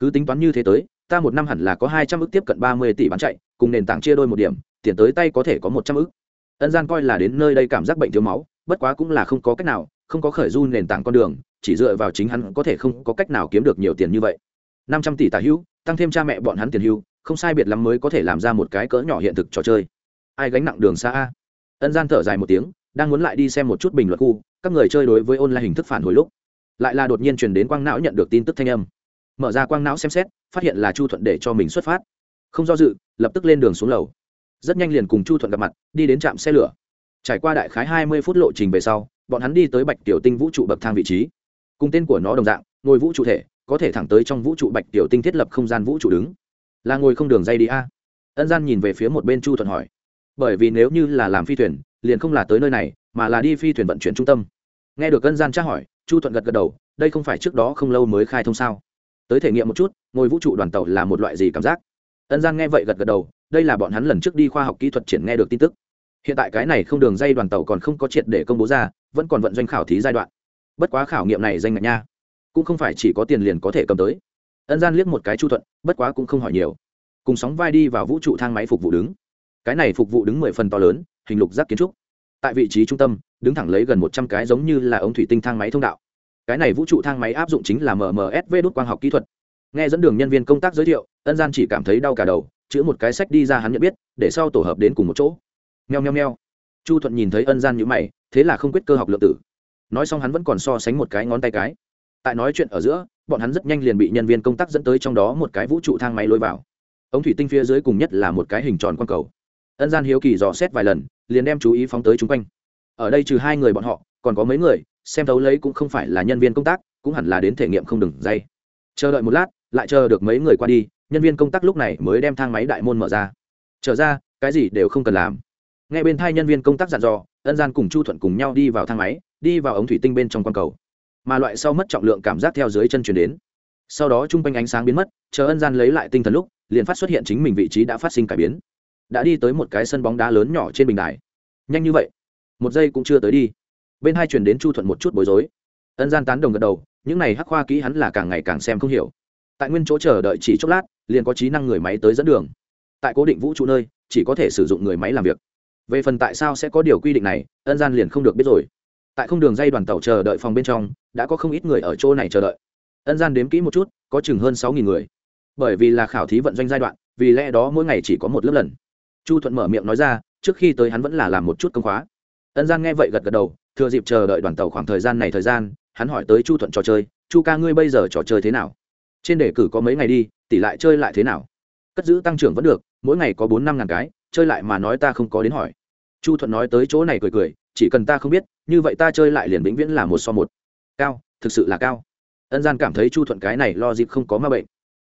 Cứ tính toán như thế tới, ta một năm hẳn là có hai trăm ước tiếp cận ba mươi tỷ bán chạy, cùng nền tảng chia đôi một điểm, tiền tới tay có thể có một trăm ước ân gian coi là đến nơi đây cảm giác bệnh thiếu máu, bất quá cũng là không có cách nào, không có khởi du nền tảng con đường, chỉ dựa vào chính hắn có thể không có cách nào kiếm được nhiều tiền như vậy. Năm trăm tỷ tà hữu, tăng thêm cha mẹ bọn hắn tiền hưu, không sai biệt lắm mới có thể làm ra một cái cỡ nhỏ hiện thực trò chơi ai gánh nặng đường xa a? Ân gian thở dài một tiếng, đang muốn lại đi xem một chút bình luận khu, các người chơi đối với online hình thức phản hồi lúc, lại là đột nhiên truyền đến quang não nhận được tin tức thanh âm. Mở ra quang não xem xét, phát hiện là chu thuận để cho mình xuất phát. Không do dự, lập tức lên đường xuống lầu. Rất nhanh liền cùng chu thuận gặp mặt, đi đến trạm xe lửa. Trải qua đại khái hai mươi phút lộ trình về sau, bọn hắn đi tới bạch tiểu tinh vũ trụ bậc thang vị trí. Cùng tên của nó đồng dạng ngôi vũ trụ thể, có thể thẳng tới trong vũ trụ bạch tiểu tinh thiết lập không gian vũ trụ đứng. Là ngồi không đường dây đi a. Ân gian nhìn về phía một bên chu thuận hỏi bởi vì nếu như là làm phi thuyền, liền không là tới nơi này, mà là đi phi thuyền vận chuyển trung tâm. Nghe được ân gian tra hỏi, chu thuận gật gật đầu, đây không phải trước đó không lâu mới khai thông sao? Tới thể nghiệm một chút ngồi vũ trụ đoàn tàu là một loại gì cảm giác? Ân gian nghe vậy gật gật đầu, đây là bọn hắn lần trước đi khoa học kỹ thuật triển nghe được tin tức. Hiện tại cái này không đường dây đoàn tàu còn không có triệt để công bố ra, vẫn còn vận doanh khảo thí giai đoạn. Bất quá khảo nghiệm này danh ngạch nha, cũng không phải chỉ có tiền liền có thể cầm tới. Ân gian liếc một cái chu thuận, bất quá cũng không hỏi nhiều. Cùng sóng vai đi vào vũ trụ thang máy phục vụ đứng cái này phục vụ đứng mười phần to lớn, hình lục giác kiến trúc. Tại vị trí trung tâm, đứng thẳng lấy gần một trăm cái giống như là ống thủy tinh thang máy thông đạo. Cái này vũ trụ thang máy áp dụng chính là mmsv đốt quang học kỹ thuật. Nghe dẫn đường nhân viên công tác giới thiệu, ân gian chỉ cảm thấy đau cả đầu, chữ một cái sách đi ra hắn nhận biết, để sau tổ hợp đến cùng một chỗ. Nheo nheo nheo chu thuận nhìn thấy ân gian nhữ mày, thế là không quyết cơ học lượng tử. Nói xong hắn vẫn còn so sánh một cái ngón tay cái. Tại nói chuyện ở giữa, bọn hắn rất nhanh liền bị nhân viên công tác dẫn tới trong đó một cái vũ trụ thang máy lôi vào. Ống thủy tinh phía dưới cùng nhất là một cái hình tròn quang cầu ân gian hiếu kỳ dò xét vài lần, liền đem chú ý phóng tới chung quanh. Ở đây trừ hai người bọn họ, còn có mấy người, xem thấu lấy cũng không phải là nhân viên công tác, cũng hẳn là đến thể nghiệm không đừng dây. Chờ đợi một lát, lại chờ được mấy người qua đi, nhân viên công tác lúc này mới đem thang máy đại môn mở ra. Trở ra, cái gì đều không cần làm. Ngay bên thai nhân viên công tác dặn dò, ân gian cùng chu thuận cùng nhau đi vào thang máy, đi vào ống thủy tinh bên trong q cầu. Mà loại sau mất trọng lượng cảm giác theo dưới chân chuyển đến. Sau đó t r u n g quanh ánh sáng biến mất, chờ ân gian lấy lại tinh thần lúc, liền phát xuất hiện chính mình vị trí đã phát sinh cải biến đã đi tới một cái sân bóng đá lớn nhỏ trên bình đài. Nhanh như vậy? Một giây cũng chưa tới đi. Bên hai chuyển đến chu thuận một chút bối rối. Ân gian tán đồng gật đầu, những này hắc khoa kỹ hắn là càng ngày càng xem không hiểu. Tại nguyên chỗ chờ đợi chỉ chốc lát, liền có trí năng người máy tới dẫn đường. Tại cố định vũ trụ nơi, chỉ có thể sử dụng người máy làm việc. Về phần tại sao sẽ có điều quy định này, ân gian liền không được biết rồi. Tại không đường dây đoàn tàu chờ đợi phòng bên trong, đã có không ít người ở chỗ này chờ đợi. Ân gian đếm kỹ một chút, có chừng hơn sáu người. Bởi vì là khảo thí vận doanh giai đoạn, vì lẽ đó mỗi ngày chỉ có một lớp lần chu thuận mở miệng nói ra, trước khi tới hắn vẫn là làm một chút công khóa. Ân gian nghe vậy gật gật đầu, thừa dịp chờ đợi đoàn tàu khoảng thời gian này thời gian, hắn hỏi tới chu thuận trò chơi, chu ca ngươi bây giờ trò chơi thế nào? Trên đề cử có mấy ngày đi, tỷ lại chơi lại thế nào? Cất giữ tăng trưởng vẫn được, mỗi ngày có bốn năm ngàn cái, chơi lại mà nói ta không có đến hỏi. Chu thuận nói tới chỗ này cười cười, chỉ cần ta không biết, như vậy ta chơi lại liền vĩnh viễn là một so một. Cao, thực sự là cao. Ân gian cảm thấy chu thuận cái này lo dịp không có ma bệnh.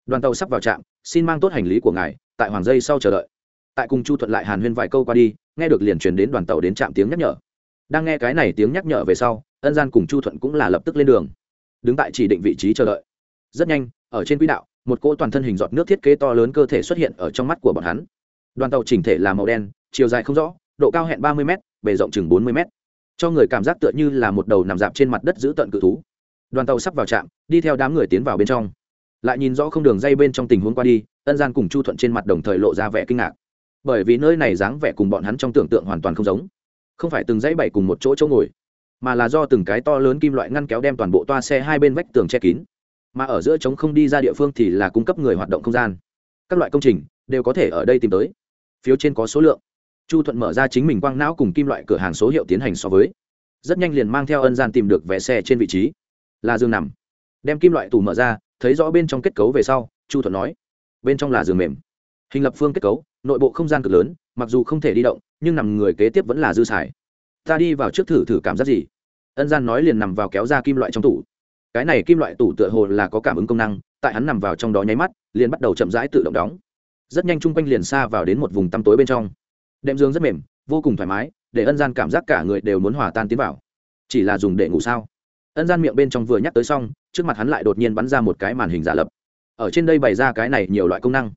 Đoàn tàu sắp vào trạm, xin mang tốt hành lý của ngài, tại hoàng dây sau chờ đợi tại cùng chu thuận lại hàn huyên vài câu qua đi, nghe được liền truyền đến đoàn tàu đến trạm tiếng nhắc nhở. Đang nghe cái này tiếng nhắc nhở về sau, ân gian cùng chu thuận cũng là lập tức lên đường, đứng tại chỉ định vị trí chờ đợi. Rất nhanh, ở trên quỹ đạo, một cỗ toàn thân hình giọt nước thiết kế to lớn cơ thể xuất hiện ở trong mắt của bọn hắn. Đoàn tàu chỉnh thể là màu đen, chiều dài không rõ, độ cao hẹn ba mươi m bề rộng chừng bốn mươi m cho người cảm giác tựa như là một đầu nằm dạp trên mặt đất giữ tận cự thú. Đoàn tàu sắp vào trạm, đi theo đám người tiến vào bên trong. Lại nhìn rõ không đường dây bên trong tình huống qua đi, ân gian cùng chu thuận trên mặt đồng thời lộ ra vẻ kinh ngạc bởi vì nơi này dáng vẻ cùng bọn hắn trong tưởng tượng hoàn toàn không giống. Không phải từng dãy bảy cùng một chỗ chỗ ngồi, mà là do từng cái to lớn kim loại ngăn kéo đem toàn bộ toa xe hai bên vách tường che kín. Mà ở giữa trống không đi ra địa phương thì là cung cấp người hoạt động không gian. Các loại công trình đều có thể ở đây tìm tới. Phiếu trên có số lượng. Chu thuận mở ra chính mình quang não cùng kim loại cửa hàng số hiệu tiến hành so với. Rất nhanh liền mang theo ân gian tìm được vé xe trên vị trí. Là giường nằm. Đem kim loại tủ mở ra, thấy rõ bên trong kết cấu về sau, chu thuận nói, bên trong là giường mềm hình lập phương kết cấu, nội bộ không gian cực lớn, mặc dù không thể đi động, nhưng nằm người kế tiếp vẫn là dư xài. Ta đi vào trước thử thử cảm giác gì? Ân gian nói liền nằm vào kéo ra kim loại trong tủ. Cái này kim loại tủ tựa hồ là có cảm ứng công năng, tại hắn nằm vào trong đó nháy mắt, liền bắt đầu chậm rãi tự động đóng. Rất nhanh chung quanh liền xa vào đến một vùng tăm tối bên trong. Đệm giường rất mềm, vô cùng thoải mái, để ân gian cảm giác cả người đều muốn hòa tan tiến vào. Chỉ là dùng để ngủ sao? Ân gian miệng bên trong vừa nhắc tới xong, trước mặt hắn lại đột nhiên bắn ra một cái màn hình giả lập. Ở trên đây bày ra cái này nhiều loại công năng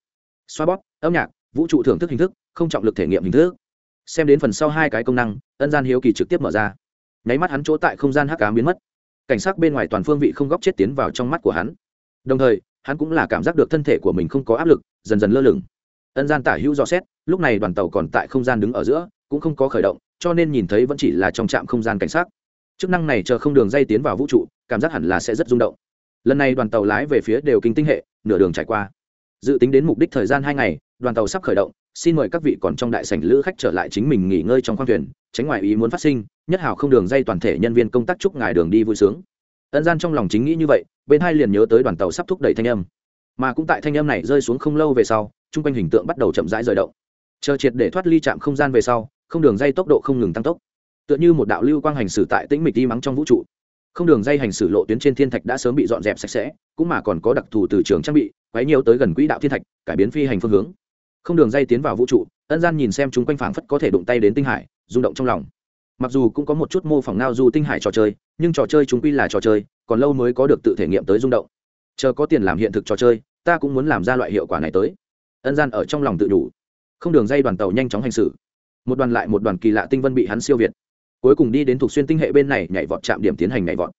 xoa bóp, âm nhạc, vũ trụ thưởng thức hình thức, không trọng lực thể nghiệm hình thức. Xem đến phần sau hai cái công năng, ân gian hiếu kỳ trực tiếp mở ra. Nháy mắt hắn chỗ tại không gian hắc cám biến mất. Cảnh sát bên ngoài toàn phương vị không góc chết tiến vào trong mắt của hắn. Đồng thời, hắn cũng là cảm giác được thân thể của mình không có áp lực, dần dần lơ lửng. Ân gian tả hữu dò xét, lúc này đoàn tàu còn tại không gian đứng ở giữa, cũng không có khởi động, cho nên nhìn thấy vẫn chỉ là trong trạm không gian cảnh sát chức năng này chờ không đường dây tiến vào vũ trụ, cảm giác hẳn là sẽ rất rung động. Lần này đoàn tàu lái về phía đều kinh tinh hệ, nửa đường trải qua dự tính đến mục đích thời gian hai ngày, đoàn tàu sắp khởi động, xin mời các vị còn trong đại sảnh lữ khách trở lại chính mình nghỉ ngơi trong khoang thuyền, tránh ngoài ý muốn phát sinh, nhất Hào không đường dây toàn thể nhân viên công tác chúc ngài đường đi vui sướng. Ân gian trong lòng chính nghĩ như vậy, bên hai liền nhớ tới đoàn tàu sắp thúc đẩy thanh âm. Mà cũng tại thanh âm này rơi xuống không lâu về sau, chung quanh hình tượng bắt đầu chậm rãi rời động. Chờ triệt để thoát ly chạm không gian về sau, không đường dây tốc độ không ngừng tăng tốc. Tựa như một đạo lưu quang hành xử tại tĩnh mịch đi mắng trong vũ trụ. Không đường dây hành xử lộ tuyến trên thiên thạch đã sớm bị dọn dẹp sạch sẽ, cũng mà còn có đặc thù từ trường trang bị quấy nhiều tới gần quỹ đạo thiên thạch, cải biến phi hành phương hướng. Không đường dây tiến vào vũ trụ, ân gian nhìn xem chúng quanh phảng phất có thể đụng tay đến tinh hải, rung động trong lòng. Mặc dù cũng có một chút mô phỏng ngao du tinh hải trò chơi, nhưng trò chơi chúng quy là trò chơi, còn lâu mới có được tự thể nghiệm tới rung động. Chờ có tiền làm hiện thực trò chơi, ta cũng muốn làm ra loại hiệu quả này tới. Ân gian ở trong lòng tự đủ. Không đường dây đoàn tàu nhanh chóng hành xử. Một đoàn lại một đoàn kỳ lạ tinh vân bị hắn siêu việt. Cuối cùng đi đến thuộc xuyên tinh hệ bên này nhảy vọt chạm điểm tiến hành nhảy vọt.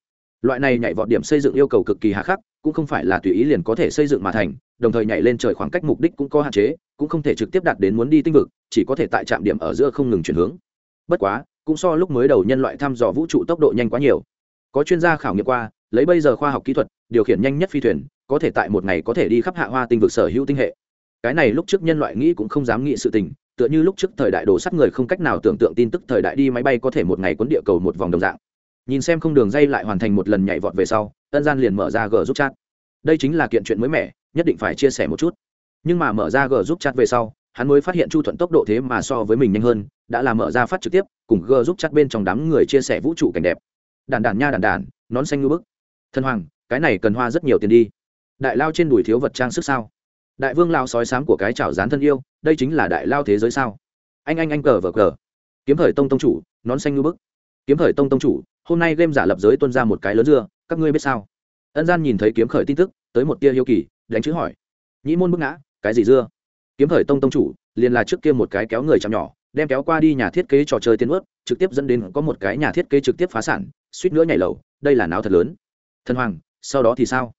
Loại này nhảy vọt điểm xây dựng yêu cầu cực kỳ hạ khắc cũng không phải là tùy ý liền có thể xây dựng mà thành, đồng thời nhảy lên trời khoảng cách mục đích cũng có hạn chế, cũng không thể trực tiếp đạt đến muốn đi tinh vực, chỉ có thể tại trạm điểm ở giữa không ngừng chuyển hướng. Bất quá, cũng so lúc mới đầu nhân loại thăm dò vũ trụ tốc độ nhanh quá nhiều. Có chuyên gia khảo nghiệm qua, lấy bây giờ khoa học kỹ thuật, điều khiển nhanh nhất phi thuyền, có thể tại một ngày có thể đi khắp hạ hoa tinh vực sở hữu tinh hệ. Cái này lúc trước nhân loại nghĩ cũng không dám nghĩ sự tình, tựa như lúc trước thời đại đồ sắt người không cách nào tưởng tượng tin tức thời đại đi máy bay có thể một ngày quấn địa cầu một vòng đồng dạng nhìn xem không đường dây lại hoàn thành một lần nhảy vọt về sau, ân gian liền mở ra g giúp chat. Đây chính là kiện chuyện mới mẻ, nhất định phải chia sẻ một chút. Nhưng mà mở ra g giúp chat về sau, hắn mới phát hiện chu thuận tốc độ thế mà so với mình nhanh hơn, đã là mở ra phát trực tiếp, cùng g giúp chat bên trong đám người chia sẻ vũ trụ cảnh đẹp. Đàn đàn nha đàn đàn nón xanh ngư bức. Thân hoàng, cái này cần hoa rất nhiều tiền đi. Đại lao trên đùi thiếu vật trang sức sao? Đại vương lao sói sám của cái chảo dán thân yêu, đây chính là đại lao thế giới sao? Anh anh anh cờ vờ cờ. Kiếm thời tông tông chủ, nón xanh ngư bức kiếm khởi tông tông chủ, hôm nay game giả lập giới tuân ra một cái lớn dưa, các ngươi biết sao? Ân gian nhìn thấy kiếm khởi tin tức, tới một tia hiếu kỳ, đánh chữ hỏi. Nhĩ môn bức ngã, cái gì dưa? Kiếm khởi tông tông chủ, liền là trước kia một cái kéo người chạm nhỏ, đem kéo qua đi nhà thiết kế trò chơi tiên ướt, trực tiếp dẫn đến có một cái nhà thiết kế trực tiếp phá sản, suýt nữa nhảy lầu, đây là náo thật lớn. Thần hoàng, sau đó thì sao?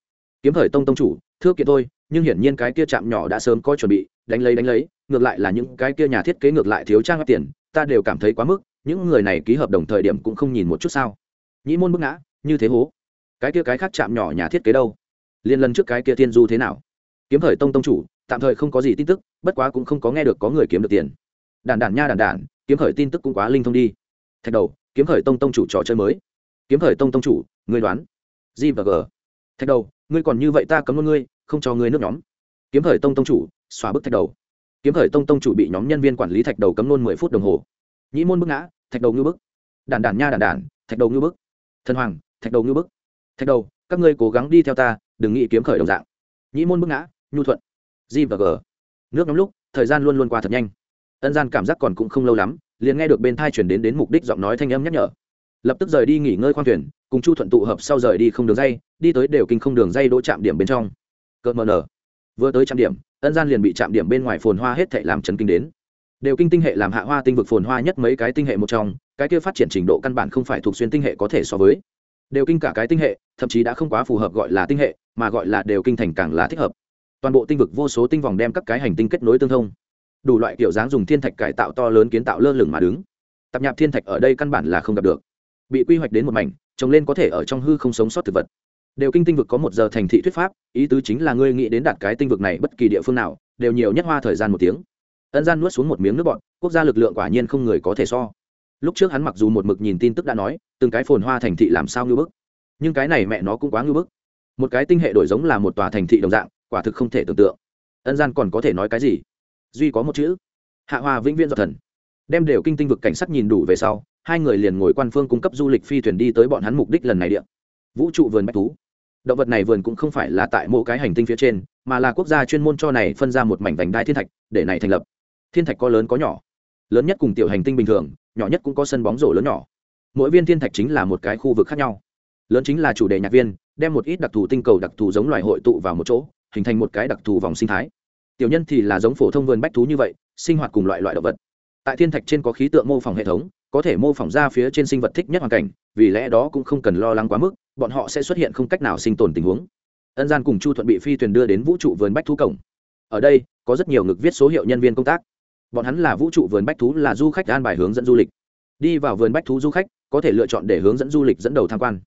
Kiếm khởi tông tông chủ, thưa kiện thôi, nhưng hiển nhiên cái kia chạm nhỏ đã sớm có chuẩn bị, đánh lấy đánh lấy, ngược lại là những cái kia nhà thiết kế ngược lại thiếu trang tiền, ta đều cảm thấy quá mức những người này ký hợp đồng thời điểm cũng không nhìn một chút sao? Nhĩ môn bức ngã, như thế hố. Cái kia cái khác chạm nhỏ nhà thiết kế đâu? Liên lần trước cái kia tiên du thế nào? Kiếm thời tông tông chủ, tạm thời không có gì tin tức, bất quá cũng không có nghe được có người kiếm được tiền. Đàn đàn nha đàn đàn kiếm khởi tin tức cũng quá linh thông đi. Thạch đầu, kiếm khởi tông tông chủ trò chơi mới. Kiếm khởi tông tông chủ người đoán. G và g. Thạch đầu, ngươi còn như vậy ta cấm luôn ngươi, không cho ngươi nước nhóm. Kiếm khởi tông tông chủ, xóa bức thạch đầu. Kiếm khởi tông tông chủ bị nhóm nhân viên quản lý thạch đầu cấm luôn mười phút đồng hồ nhĩ môn bức ngã, thạch đầu ngư bức. Đàn đàn nha đàn đàn thạch đầu ngư bức. Thần hoàng, thạch đầu ngư bức. Thạch đầu, các ngươi cố gắng đi theo ta, đừng nghĩ kiếm khởi đồng dạng. Nhĩ môn bức ngã, nhu thuận. G và g. Nước nóng lúc, thời gian luôn luôn qua thật nhanh. Ân gian cảm giác còn cũng không lâu lắm, liền nghe được bên thai chuyển đến đến mục đích giọng nói thanh âm nhắc nhở. Lập tức rời đi nghỉ ngơi khoang thuyền, cùng chu thuận tụ hợp sau rời đi không đường dây, đi tới đều kinh không đường dây đỗ chạm điểm bên trong. Cợt mờ nở. Vừa tới trạm điểm, ân gian liền bị chạm điểm bên ngoài phồn hoa hết thệ làm chấn kinh đến đều kinh tinh hệ làm hạ hoa tinh vực phồn hoa nhất mấy cái tinh hệ một trong, cái kia phát triển trình độ căn bản không phải thuộc xuyên tinh hệ có thể so với. Đều kinh cả cái tinh hệ, thậm chí đã không quá phù hợp gọi là tinh hệ, mà gọi là đều kinh thành càng là thích hợp. Toàn bộ tinh vực vô số tinh vòng đem các cái hành tinh kết nối tương thông. Đủ loại kiểu dáng dùng thiên thạch cải tạo to lớn kiến tạo lơ lửng mà đứng. Tạp nhạp thiên thạch ở đây căn bản là không gặp được. Bị quy hoạch đến một mảnh, trồng lên có thể ở trong hư không sống sót thực vật. Đều kinh tinh vực có một giờ thành thị thuyết pháp, ý tứ chính là ngươi nghĩ đến đạt cái tinh vực này bất kỳ địa phương nào, đều nhiều nhất hoa thời gian một tiếng ân gian nuốt xuống một miếng nước bọn quốc gia lực lượng quả nhiên không người có thể so. Lúc trước hắn mặc dù một mực nhìn tin tức đã nói, từng cái phồn hoa thành thị làm sao ngư bức, nhưng cái này mẹ nó cũng quá ngư bức. Một cái tinh hệ đổi giống là một tòa thành thị đồng dạng, quả thực không thể tưởng tượng. Ân gian còn có thể nói cái gì? Duy có một chữ. Hạ hoa vĩnh viễn do thần. Đem đều kinh tinh vực cảnh sát nhìn đủ về sau, hai người liền ngồi quan phương cung cấp du lịch phi thuyền đi tới bọn hắn mục đích lần này điện vũ trụ vườn bách thú. Động vật này vườn cũng không phải là tại mỗi cái hành tinh phía trên, mà là quốc gia chuyên môn cho này phân ra một mảnh vành đai thiên thạch, để này thành lập thiên thạch có lớn có nhỏ. Lớn nhất cùng tiểu hành tinh bình thường, nhỏ nhất cũng có sân bóng rổ lớn nhỏ. Mỗi viên thiên thạch chính là một cái khu vực khác nhau. Lớn chính là chủ đề nhạc viên, đem một ít đặc thù tinh cầu đặc thù giống loài hội tụ vào một chỗ, hình thành một cái đặc thù vòng sinh thái. Tiểu nhân thì là giống phổ thông vườn bách thú như vậy, sinh hoạt cùng loại loại động vật. Tại thiên thạch trên có khí tượng mô phỏng hệ thống, có thể mô phỏng ra phía trên sinh vật thích nhất hoàn cảnh, vì lẽ đó cũng không cần lo lắng quá mức, bọn họ sẽ xuất hiện không cách nào sinh tồn tình huống. Ân gian cùng chu thuận bị phi thuyền đưa đến vũ trụ vườn bách thú cổng. Ở đây, có rất nhiều ngực viết số hiệu nhân viên công tác bọn hắn là vũ trụ vườn bách thú, là du khách an bài hướng dẫn du lịch. Đi vào vườn bách thú du khách, có thể lựa chọn để hướng dẫn du lịch dẫn đầu tham quan.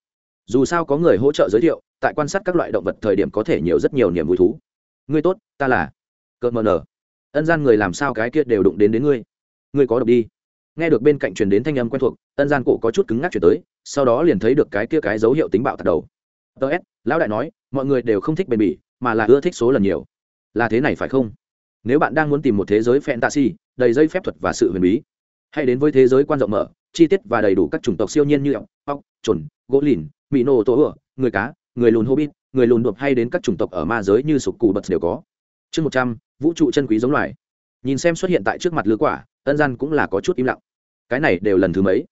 Dù sao có người hỗ trợ giới thiệu, tại quan sát các loại động vật thời điểm có thể nhiều rất nhiều niềm vui thú. Ngươi tốt, ta là cợt mờ nở ân gian người làm sao cái kia đều đụng đến đến ngươi? Ngươi có độc đi. Nghe được bên cạnh truyền đến thanh âm quen thuộc, ân gian cổ có chút cứng ngắc chuyển tới, sau đó liền thấy được cái kia cái dấu hiệu tính bạo tạt đầu. Tớ s lão đại nói, mọi người đều không thích bền bỉ, mà là ưa thích số lần nhiều. Là thế này phải không? Nếu bạn đang muốn tìm một thế giới fantasy, đầy dây phép thuật và sự huyền bí, hãy đến với thế giới quan rộng mở, chi tiết và đầy đủ các chủng tộc siêu nhiên như ốc ốc trồn gỗ lìn mỹ nô tổ ựa, người cá, người lùn hobbit, người lùn đột hay đến các chủng tộc ở ma giới như sục cù bật đều có. Chương một trăm, vũ trụ chân quý giống loài. Nhìn xem xuất hiện tại trước mặt lứa quả, ân gian cũng là có chút im lặng. Cái này đều lần thứ mấy?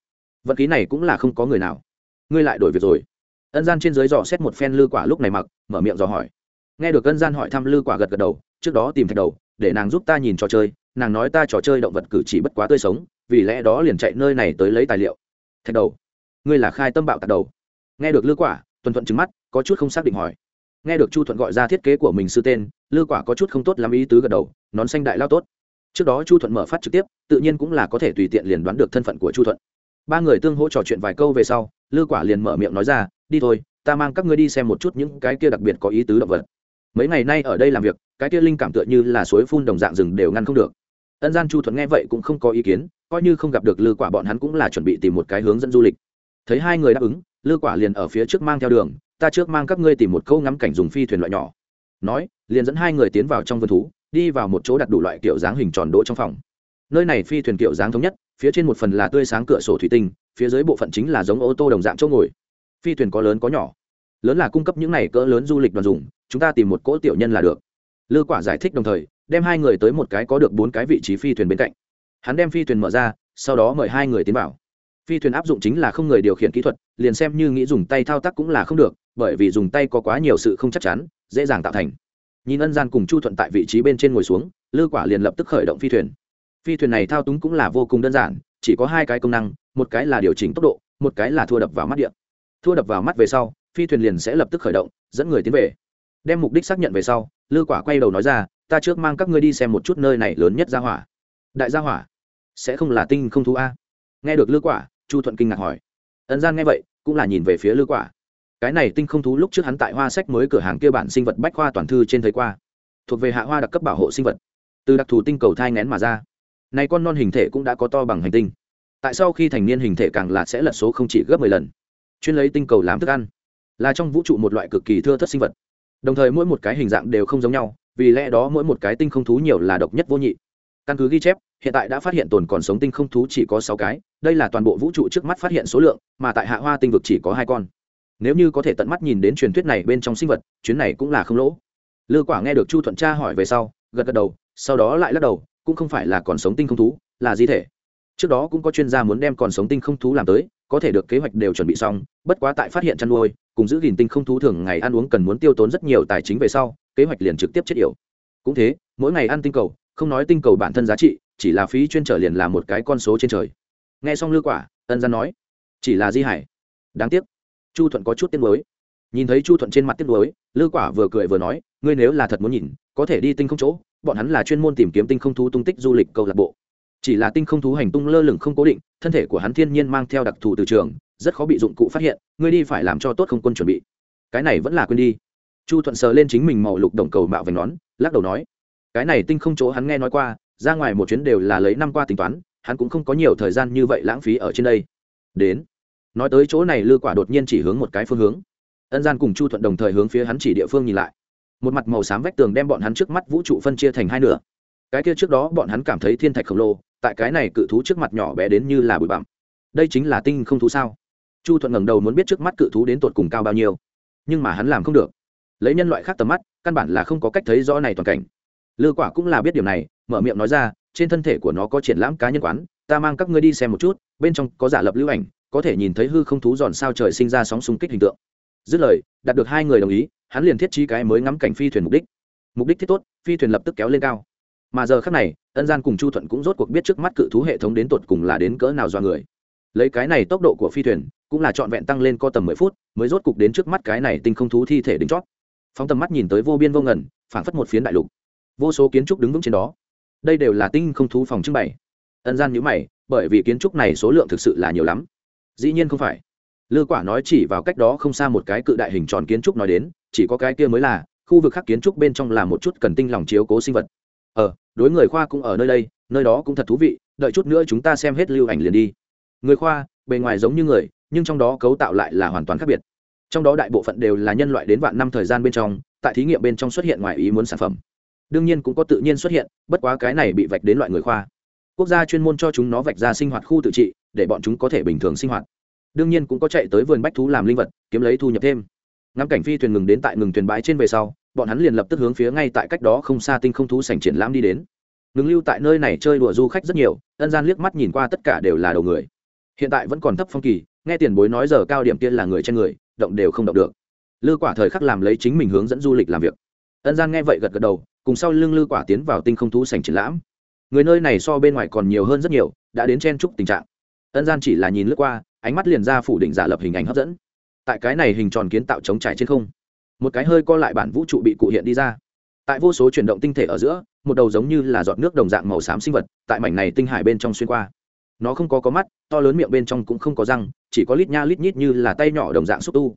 Vật ký này cũng là không có người nào. Ngươi lại đổi việc rồi. Ân gian trên dưới dò xét một phen lư quả lúc này mặc, mở miệng dò hỏi. Nghe được ân gian hỏi thăm lư quả gật gật đầu, trước đó tìm thạch đầu để nàng giúp ta nhìn trò chơi, nàng nói ta trò chơi động vật cử chỉ bất quá tươi sống, vì lẽ đó liền chạy nơi này tới lấy tài liệu. Thạch đầu, ngươi là khai tâm bạo tạc đầu. Nghe được lư quả, tuần thuận trứng mắt, có chút không xác định hỏi. Nghe được chu thuận gọi ra thiết kế của mình sư tên, lư quả có chút không tốt làm ý tứ gật đầu, nón xanh đại lao tốt. Trước đó chu thuận mở phát trực tiếp, tự nhiên cũng là có thể tùy tiện liền đoán được thân phận của chu thuận. Ba người tương hỗ trò chuyện vài câu về sau, lư quả liền mở miệng nói ra, đi thôi, ta mang các ngươi đi xem một chút những cái kia đặc biệt có ý tứ động vật mấy ngày nay ở đây làm việc, cái kia linh cảm tựa như là suối phun đồng dạng rừng đều ngăn không được. Ân gian chu thuận nghe vậy cũng không có ý kiến, coi như không gặp được lư quả bọn hắn cũng là chuẩn bị tìm một cái hướng dẫn du lịch. Thấy hai người đáp ứng, lư quả liền ở phía trước mang theo đường, ta trước mang các ngươi tìm một câu ngắm cảnh dùng phi thuyền loại nhỏ. Nói, liền dẫn hai người tiến vào trong vườn thú, đi vào một chỗ đặt đủ loại kiểu dáng hình tròn đỗ trong phòng. Nơi này phi thuyền kiểu dáng thống nhất, phía trên một phần là tươi sáng cửa sổ thủy tinh, phía dưới bộ phận chính là giống ô tô đồng dạng chỗ ngồi. Phi thuyền có lớn có nhỏ, lớn là cung cấp những này cỡ lớn du lịch đoàn dùng chúng ta tìm một cỗ tiểu nhân là được. Lư quả giải thích đồng thời, đem hai người tới một cái có được bốn cái vị trí phi thuyền bên cạnh. Hắn đem phi thuyền mở ra, sau đó mời hai người tiến vào. Phi thuyền áp dụng chính là không người điều khiển kỹ thuật, liền xem như nghĩ dùng tay thao tác cũng là không được, bởi vì dùng tay có quá nhiều sự không chắc chắn, dễ dàng tạo thành. Nhìn ân gian cùng chu thuận tại vị trí bên trên ngồi xuống, lư quả liền lập tức khởi động phi thuyền. Phi thuyền này thao túng cũng là vô cùng đơn giản, chỉ có hai cái công năng, một cái là điều chỉnh tốc độ, một cái là thua đập vào mắt điện thua đập vào mắt về sau, phi thuyền liền sẽ lập tức khởi động, dẫn người tiến về đem mục đích xác nhận về sau, lư quả quay đầu nói ra, ta trước mang các ngươi đi xem một chút nơi này lớn nhất gia hỏa. Đại gia hỏa? Sẽ không là tinh không thú a? Nghe được lư quả, chu thuận kinh ngạc hỏi. Ấn gian nghe vậy, cũng là nhìn về phía lư quả. Cái này tinh không thú lúc trước hắn tại hoa sách mới cửa hàng kia bản sinh vật bách khoa toàn thư trên thấy qua. Thuộc về hạ hoa đặc cấp bảo hộ sinh vật. Từ đặc thù tinh cầu thai ngén mà ra. Này con non hình thể cũng đã có to bằng hành tinh. Tại sau khi thành niên hình thể càng là sẽ lật số không chỉ gấp mười lần. Chuyên lấy tinh cầu làm thức ăn. Là trong vũ trụ một loại cực kỳ thưa thất sinh vật đồng thời mỗi một cái hình dạng đều không giống nhau, vì lẽ đó mỗi một cái tinh không thú nhiều là độc nhất vô nhị. Căn cứ ghi chép, hiện tại đã phát hiện tồn còn sống tinh không thú chỉ có sáu cái, đây là toàn bộ vũ trụ trước mắt phát hiện số lượng, mà tại hạ hoa tinh vực chỉ có hai con. Nếu như có thể tận mắt nhìn đến truyền thuyết này bên trong sinh vật, chuyến này cũng là không lỗ. Lư quả nghe được chu thuận Cha hỏi về sau, gật gật đầu, sau đó lại lắc đầu, cũng không phải là còn sống tinh không thú, là di thể. Trước đó cũng có chuyên gia muốn đem còn sống tinh không thú làm tới có thể được kế hoạch đều chuẩn bị xong, bất quá tại phát hiện chăn nuôi, cùng giữ gìn tinh không thú thường ngày ăn uống cần muốn tiêu tốn rất nhiều tài chính về sau, kế hoạch liền trực tiếp chết yểu. Cũng thế, mỗi ngày ăn tinh cầu, không nói tinh cầu bản thân giá trị, chỉ là phí chuyên trở liền là một cái con số trên trời. Nghe xong lư quả, ân gian nói, chỉ là di hải. Đáng tiếc, chu thuận có chút tiếc mới nhìn thấy chu thuận trên mặt tiếc nuối, lư quả vừa cười vừa nói, ngươi nếu là thật muốn nhìn, có thể đi tinh không chỗ, bọn hắn là chuyên môn tìm kiếm tinh không thú tung tích du lịch câu lạc bộ chỉ là tinh không thú hành tung lơ lửng không cố định, thân thể của hắn thiên nhiên mang theo đặc thù từ trường, rất khó bị dụng cụ phát hiện, ngươi đi phải làm cho tốt không quân chuẩn bị. Cái này vẫn là quên đi. Chu thuận sờ lên chính mình màu lục đồng cầu mạo vành nón, lắc đầu nói, cái này tinh không chỗ hắn nghe nói qua, ra ngoài một chuyến đều là lấy năm qua tính toán, hắn cũng không có nhiều thời gian như vậy lãng phí ở trên đây. Đến, nói tới chỗ này lư quả đột nhiên chỉ hướng một cái phương hướng. Ân gian cùng chu thuận đồng thời hướng phía hắn chỉ địa phương nhìn lại. Một mặt màu xám vách tường đem bọn hắn trước mắt vũ trụ phân chia thành hai nửa. Cái kia trước đó bọn hắn cảm thấy thiên thạch khổng lồ tại cái này cự thú trước mặt nhỏ bé đến như là bụi bặm. Đây chính là tinh không thú sao? Chu thuận ngẩng đầu muốn biết trước mắt cự thú đến tột cùng cao bao nhiêu, nhưng mà hắn làm không được. Lấy nhân loại khác tầm mắt, căn bản là không có cách thấy rõ này toàn cảnh. Lư quả cũng là biết điều này, mở miệng nói ra, trên thân thể của nó có triển lãm cá nhân quán, ta mang các ngươi đi xem một chút, bên trong có giả lập lưu ảnh, có thể nhìn thấy hư không thú giòn sao trời sinh ra sóng xung kích hình tượng. Dứt lời, đạt được hai người đồng ý, hắn liền thiết trí cái mới ngắm cảnh phi thuyền mục đích. Mục đích thiết tốt, phi thuyền lập tức kéo lên cao. Mà giờ khác này ân gian cùng chu thuận cũng rốt cuộc biết trước mắt cự thú hệ thống đến tột cùng là đến cỡ nào do người. Lấy cái này tốc độ của phi thuyền, cũng là trọn vẹn tăng lên có tầm mười phút, mới rốt cục đến trước mắt cái này tinh không thú thi thể đính chót. Phóng tầm mắt nhìn tới vô biên vô ngần, phảng phất một phiến đại lục. Vô số kiến trúc đứng vững trên đó. Đây đều là tinh không thú phòng trưng bày. Ân gian nhữ mày, bởi vì kiến trúc này số lượng thực sự là nhiều lắm. Dĩ nhiên không phải. Lư quả nói chỉ vào cách đó không xa một cái cự đại hình tròn kiến trúc nói đến, chỉ có cái kia mới là, khu vực khác kiến trúc bên trong là một chút cần tinh lòng chiếu cố sinh vật ờ đối người khoa cũng ở nơi đây, nơi đó cũng thật thú vị, đợi chút nữa chúng ta xem hết lưu ảnh liền đi. Người khoa, bề ngoài giống như người, nhưng trong đó cấu tạo lại là hoàn toàn khác biệt. Trong đó đại bộ phận đều là nhân loại đến vạn năm thời gian bên trong, tại thí nghiệm bên trong xuất hiện ngoài ý muốn sản phẩm. Đương nhiên cũng có tự nhiên xuất hiện, bất quá cái này bị vạch đến loại người khoa. Quốc gia chuyên môn cho chúng nó vạch ra sinh hoạt khu tự trị, để bọn chúng có thể bình thường sinh hoạt. Đương nhiên cũng có chạy tới vườn bách thú làm linh vật, kiếm lấy thu nhập thêm. Ngắm cảnh phi thuyền ngừng đến tại ngừng thuyền bãi trên về sau bọn hắn liền lập tức hướng phía ngay tại cách đó không xa tinh không thú sảnh triển lãm đi đến. Ngừng lưu tại nơi này chơi đùa du khách rất nhiều, ân gian liếc mắt nhìn qua tất cả đều là đầu người. Hiện tại vẫn còn thấp phong kỳ, nghe tiền bối nói giờ cao điểm kia là người trên người, động đều không động được. Lư quả thời khắc làm lấy chính mình hướng dẫn du lịch làm việc. Ân gian nghe vậy gật gật đầu, cùng sau lưng lư quả tiến vào tinh không thú sành triển lãm. Người nơi này so bên ngoài còn nhiều hơn rất nhiều, đã đến chen chúc tình trạng. Ân gian chỉ là nhìn lướt qua, ánh mắt liền ra phủ định giả lập hình ảnh hấp dẫn. Tại cái này hình tròn kiến tạo chống trải trên không một cái hơi co lại bản vũ trụ bị cụ hiện đi ra. Tại vô số chuyển động tinh thể ở giữa, một đầu giống như là giọt nước đồng dạng màu xám sinh vật, tại mảnh này tinh hải bên trong xuyên qua. Nó không có có mắt, to lớn miệng bên trong cũng không có răng, chỉ có lít nha lít nhít như là tay nhỏ đồng dạng xúc tu.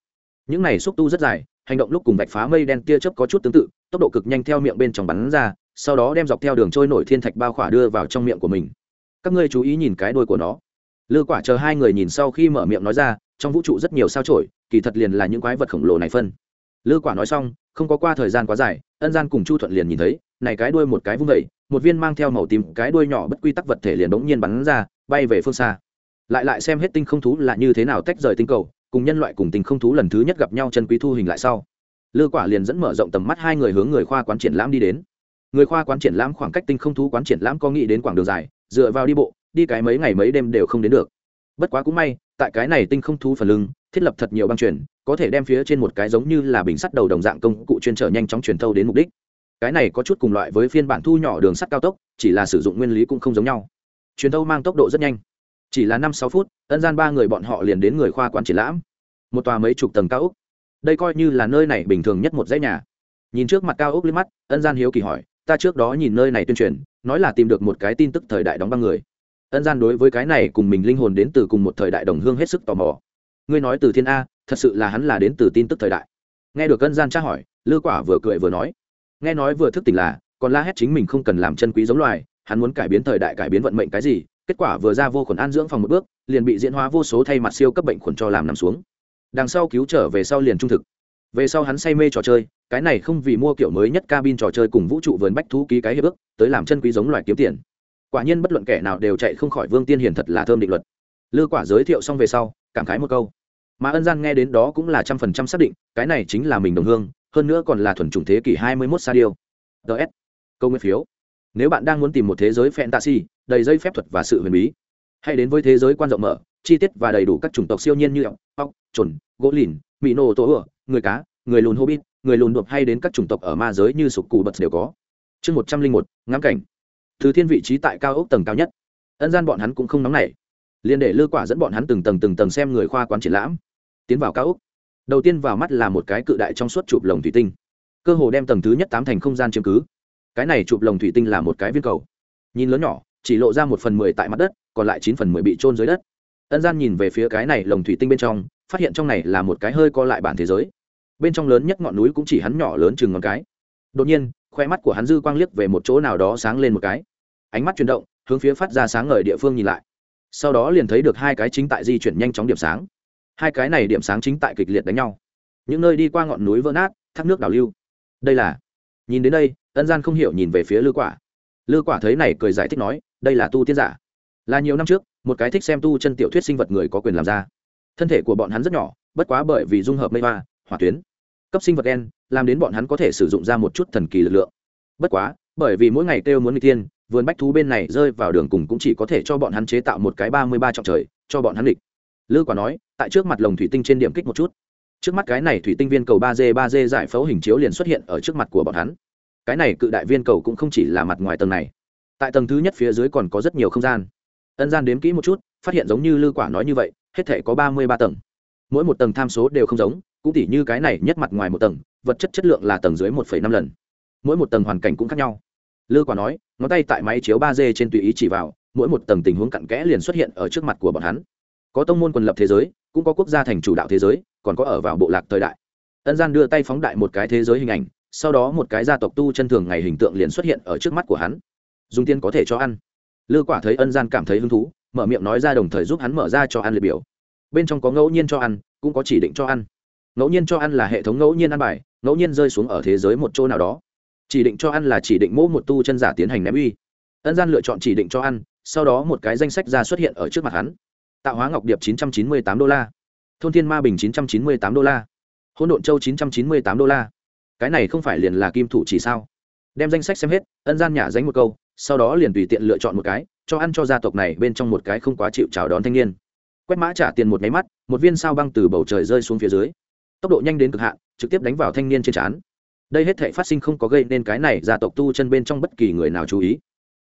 Những này xúc tu rất dài, hành động lúc cùng vạch phá mây đen tia chớp có chút tương tự, tốc độ cực nhanh theo miệng bên trong bắn ra, sau đó đem dọc theo đường trôi nổi thiên thạch bao khỏa đưa vào trong miệng của mình. Các ngươi chú ý nhìn cái đôi của nó. Lư quả chờ hai người nhìn sau khi mở miệng nói ra, trong vũ trụ rất nhiều sao trổi kỳ thật liền là những quái vật khổng lồ này phân lư quả nói xong, không có qua thời gian quá dài, ân gian cùng chu thuận liền nhìn thấy, này cái đuôi một cái vung vẩy một viên mang theo màu tím, cái đuôi nhỏ bất quy tắc vật thể liền đống nhiên bắn ra, bay về phương xa. Lại lại xem hết tinh không thú là như thế nào tách rời tinh cầu, cùng nhân loại cùng tinh không thú lần thứ nhất gặp nhau chân quý thu hình lại sau. Lư quả liền dẫn mở rộng tầm mắt hai người hướng người khoa quán triển lãm đi đến. Người khoa quán triển lãm khoảng cách tinh không thú quán triển lãm có nghĩ đến quảng đường dài, dựa vào đi bộ, đi cái mấy ngày mấy đêm đều không đến được. Bất quá cũng may, tại cái này tinh không thú phần lưng thiết lập thật nhiều băng chuyển có thể đem phía trên một cái giống như là bình sắt đầu đồng dạng công cụ chuyên trở nhanh chóng truyền thâu đến mục đích. Cái này có chút cùng loại với phiên bản thu nhỏ đường sắt cao tốc, chỉ là sử dụng nguyên lý cũng không giống nhau. Truyền thâu mang tốc độ rất nhanh. Chỉ là năm sáu phút, ân gian ba người bọn họ liền đến người khoa quán triển lãm. Một tòa mấy chục tầng cao ốc. Đây coi như là nơi này bình thường nhất một dãy nhà. Nhìn trước mặt cao ốc lên mắt, ân gian hiếu kỳ hỏi, ta trước đó nhìn nơi này tuyên truyền, nói là tìm được một cái tin tức thời đại đóng băng người. Ân gian đối với cái này cùng mình linh hồn đến từ cùng một thời đại đồng hương hết sức tò mò ngươi nói từ thiên a, thật sự là hắn là đến từ tin tức thời đại. Nghe được Cân gian tra hỏi, lư quả vừa cười vừa nói. Nghe nói vừa thức tỉnh là, còn la hét chính mình không cần làm chân quý giống loài, hắn muốn cải biến thời đại cải biến vận mệnh cái gì, kết quả vừa ra vô khuẩn an dưỡng phòng một bước, liền bị diễn hóa vô số thay mặt siêu cấp bệnh khuẩn cho làm nằm xuống. Đằng sau cứu trở về sau liền trung thực. Về sau hắn say mê trò chơi, cái này không vì mua kiểu mới nhất cabin trò chơi cùng vũ trụ vườn bách thú ký cái hiệp ước, tới làm chân quý giống loài kiếm tiền. Quả nhiên bất luận kẻ nào đều chạy không khỏi vương tiên hiền thật là thơm định luật. Lư quả giới thiệu xong về sau cảm khái một câu. Mà ân gian nghe đến đó cũng là trăm phần trăm xác định, cái này chính là mình đồng hương, hơn nữa còn là thuần chủng thế kỷ hai mươi 21 sa điêu. Ts câu nguyên phiếu. Nếu bạn đang muốn tìm một thế giới fantasy, đầy dây phép thuật và sự huyền bí, hãy đến với thế giới quan rộng mở, chi tiết và đầy đủ các chủng tộc siêu nhiên như ốc ốc trồn gỗ lìn mỹ nô tổ ửa người cá, người lùn hobbit, người lùn đột hay đến các chủng tộc ở ma giới như sục cù bật đều có. Chương một trăm linh một, ngắm cảnh. Từ thiên vị trí tại cao ốc tầng cao nhất. Ân gian bọn hắn cũng không nóng nảy liền để lư quả dẫn bọn hắn từng tầng từng tầng xem người khoa quán triển lãm, tiến vào cao úc đầu tiên vào mắt là một cái cự đại trong suốt chụp lồng thủy tinh. Cơ hồ đem tầng thứ nhất tám thành không gian chiếm cứ. Cái này chụp lồng thủy tinh là một cái viên cầu. Nhìn lớn nhỏ, chỉ lộ ra một phần mười tại mặt đất, còn lại chín phần mười bị trôn dưới đất. Ân gian nhìn về phía cái này lồng thủy tinh bên trong, phát hiện trong này là một cái hơi co lại bản thế giới. Bên trong lớn nhất ngọn núi cũng chỉ hắn nhỏ lớn chừng ngón cái. Đột nhiên, khoe mắt của hắn dư quang liếc về một chỗ nào đó sáng lên một cái. Ánh mắt chuyển động, hướng phía phát ra sáng ngời địa phương nhìn lại sau đó liền thấy được hai cái chính tại di chuyển nhanh chóng điểm sáng. Hai cái này điểm sáng chính tại kịch liệt đánh nhau. Những nơi đi qua ngọn núi vỡ nát, thác nước đào lưu. Đây là, nhìn đến đây, ân gian không hiểu nhìn về phía lư quả. Lư quả thấy này cười giải thích nói, đây là tu tiên giả. Là nhiều năm trước, một cái thích xem tu chân tiểu thuyết sinh vật người có quyền làm ra. Thân thể của bọn hắn rất nhỏ, bất quá bởi vì dung hợp mây hoa, hỏa tuyến, cấp sinh vật đen làm đến bọn hắn có thể sử dụng ra một chút thần kỳ lực lượng. Bất quá, bởi vì mỗi ngày kêu muốn người tiên vườn bách thú bên này rơi vào đường cùng cũng chỉ có thể cho bọn hắn chế tạo một cái ba mươi ba trọng trời, cho bọn hắn địch lư quả nói, tại trước mặt lồng thủy tinh trên điểm kích một chút. Trước mắt cái này thủy tinh viên cầu ba d ba d giải phẫu hình chiếu liền xuất hiện ở trước mặt của bọn hắn. Cái này cự đại viên cầu cũng không chỉ là mặt ngoài tầng này. Tại tầng thứ nhất phía dưới còn có rất nhiều không gian. Ân gian đếm kỹ một chút, phát hiện giống như lư quả nói như vậy, hết thể có ba mươi ba tầng. Mỗi một tầng tham số đều không giống, cũng tỉ như cái này nhất mặt ngoài một tầng, vật chất chất lượng là tầng dưới một năm lần. Mỗi một tầng hoàn cảnh cũng khác nhau lư quả nói, ngón tay tại máy chiếu ba d trên tùy ý chỉ vào, mỗi một tầng tình huống cặn kẽ liền xuất hiện ở trước mặt của bọn hắn. Có tông môn quần lập thế giới, cũng có quốc gia thành chủ đạo thế giới, còn có ở vào bộ lạc thời đại. Ân gian đưa tay phóng đại một cái thế giới hình ảnh, sau đó một cái gia tộc tu chân thường ngày hình tượng liền xuất hiện ở trước mắt của hắn. Dùng tiền có thể cho ăn. Lư quả thấy ân gian cảm thấy hứng thú, mở miệng nói ra đồng thời giúp hắn mở ra cho ăn liệt biểu. Bên trong có ngẫu nhiên cho ăn, cũng có chỉ định cho ăn. Ngẫu nhiên cho ăn là hệ thống ngẫu nhiên ăn bài, ngẫu nhiên rơi xuống ở thế giới một chỗ nào đó chỉ định cho ăn là chỉ định mỗ một tu chân giả tiến hành ném uy. Ân gian lựa chọn chỉ định cho ăn, sau đó một cái danh sách ra xuất hiện ở trước mặt hắn. Tạo hóa ngọc điệp 998 đô la. Thôn thiên ma bình 998 đô la. Hỗn độn châu 998 đô la. Cái này không phải liền là kim thủ chỉ sao? Đem danh sách xem hết, ân gian nhả dánh một câu, sau đó liền tùy tiện lựa chọn một cái, cho ăn cho gia tộc này bên trong một cái không quá chịu chào đón thanh niên. Quét mã trả tiền một máy mắt, một viên sao băng từ bầu trời rơi xuống phía dưới. Tốc độ nhanh đến cực hạn, trực tiếp đánh vào thanh niên trên trán đây hết thể phát sinh không có gây nên cái này gia tộc tu chân bên trong bất kỳ người nào chú ý.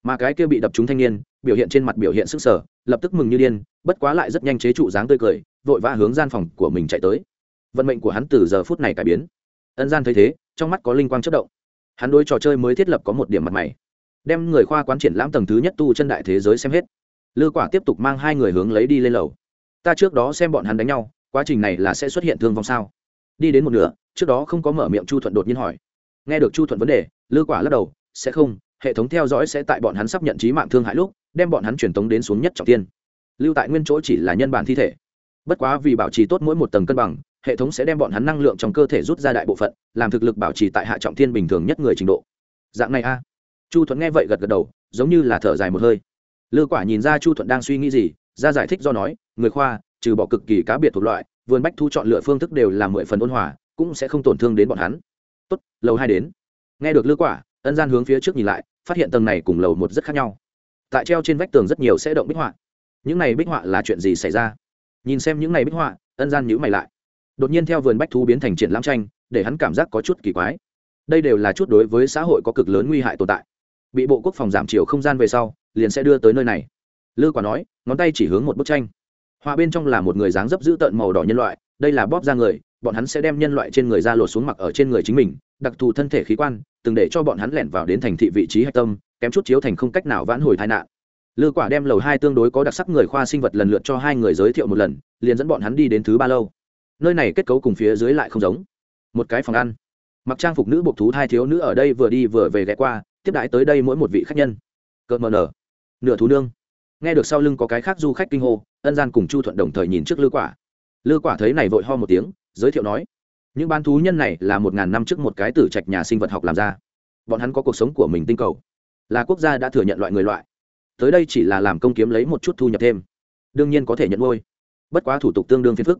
Mà cái kia bị đập trúng thanh niên, biểu hiện trên mặt biểu hiện sức sở, lập tức mừng như điên, bất quá lại rất nhanh chế trụ dáng tươi cười, vội vã hướng gian phòng của mình chạy tới. Vận mệnh của hắn từ giờ phút này cải biến. Ân gian thấy thế, trong mắt có linh quang chất động. Hắn đối trò chơi mới thiết lập có một điểm mặt mày. Đem người khoa quán triển lãm tầng thứ nhất tu chân đại thế giới xem hết. Lư quả tiếp tục mang hai người hướng lấy đi lên lầu. Ta trước đó xem bọn hắn đánh nhau, quá trình này là sẽ xuất hiện thương vong sao? Đi đến một nửa trước đó không có mở miệng chu thuận đột nhiên hỏi. Nghe được chu thuận vấn đề, lư quả lắc đầu, sẽ không, hệ thống theo dõi sẽ tại bọn hắn sắp nhận trí mạng thương hại lúc, đem bọn hắn truyền tống đến xuống nhất trọng tiên. Lưu tại nguyên chỗ chỉ là nhân bản thi thể. Bất quá vì bảo trì tốt mỗi một tầng cân bằng, hệ thống sẽ đem bọn hắn năng lượng trong cơ thể rút ra đại bộ phận, làm thực lực bảo trì tại hạ trọng thiên bình thường nhất người trình độ. Dạng này a. Chu thuận nghe vậy gật gật đầu, giống như là thở dài một hơi. Lư quả nhìn ra chu thuận đang suy nghĩ gì, ra giải thích do nói, người khoa, trừ bỏ cực kỳ cá biệt thuộc loại, vườn bách thu chọn lựa phương thức đều là mười phần ôn hòa cũng sẽ không tổn thương đến bọn hắn. Tốt, lầu hai đến. Nghe được lư quả, ân gian hướng phía trước nhìn lại, phát hiện tầng này cùng lầu một rất khác nhau. Tại treo trên vách tường rất nhiều sẽ động bích họa. Những này bích họa là chuyện gì xảy ra? Nhìn xem những này bích họa, ân gian nhữ mày lại. Đột nhiên theo vườn bách thú biến thành triển lãm tranh, để hắn cảm giác có chút kỳ quái. Đây đều là chút đối với xã hội có cực lớn nguy hại tồn tại. Bị bộ quốc phòng giảm chiều không gian về sau, liền sẽ đưa tới nơi này. Lư quả nói, ngón tay chỉ hướng một bức tranh. Họa bên trong là một người dáng dấp giữ tợn màu đỏ nhân loại, đây là bóp ra người bọn hắn sẽ đem nhân loại trên người ra lột xuống mặc ở trên người chính mình, đặc thù thân thể khí quan, từng để cho bọn hắn lẻn vào đến thành thị vị trí hạch tâm, kém chút chiếu thành không cách nào vãn hồi tai nạn. Lư quả đem lầu hai tương đối có đặc sắc người khoa sinh vật lần lượt cho hai người giới thiệu một lần, liền dẫn bọn hắn đi đến thứ ba lâu. Nơi này kết cấu cùng phía dưới lại không giống. Một cái phòng ăn. Mặc trang phục nữ buộc thú hai thiếu nữ ở đây vừa đi vừa về ghé qua, tiếp đãi tới đây mỗi một vị khách nhân. Cợt mờ nở. Nửa thú nương. Nghe được sau lưng có cái khác du khách kinh hô, ân gian cùng chu thuận đồng thời nhìn trước lư quả lư quả thấy này vội ho một tiếng, giới thiệu nói, những bán thú nhân này là một ngàn năm trước một cái tử trạch nhà sinh vật học làm ra. Bọn hắn có cuộc sống của mình tinh cầu, là quốc gia đã thừa nhận loại người loại. Tới đây chỉ là làm công kiếm lấy một chút thu nhập thêm. Đương nhiên có thể nhận ngôi bất quá thủ tục tương đương phiền phức.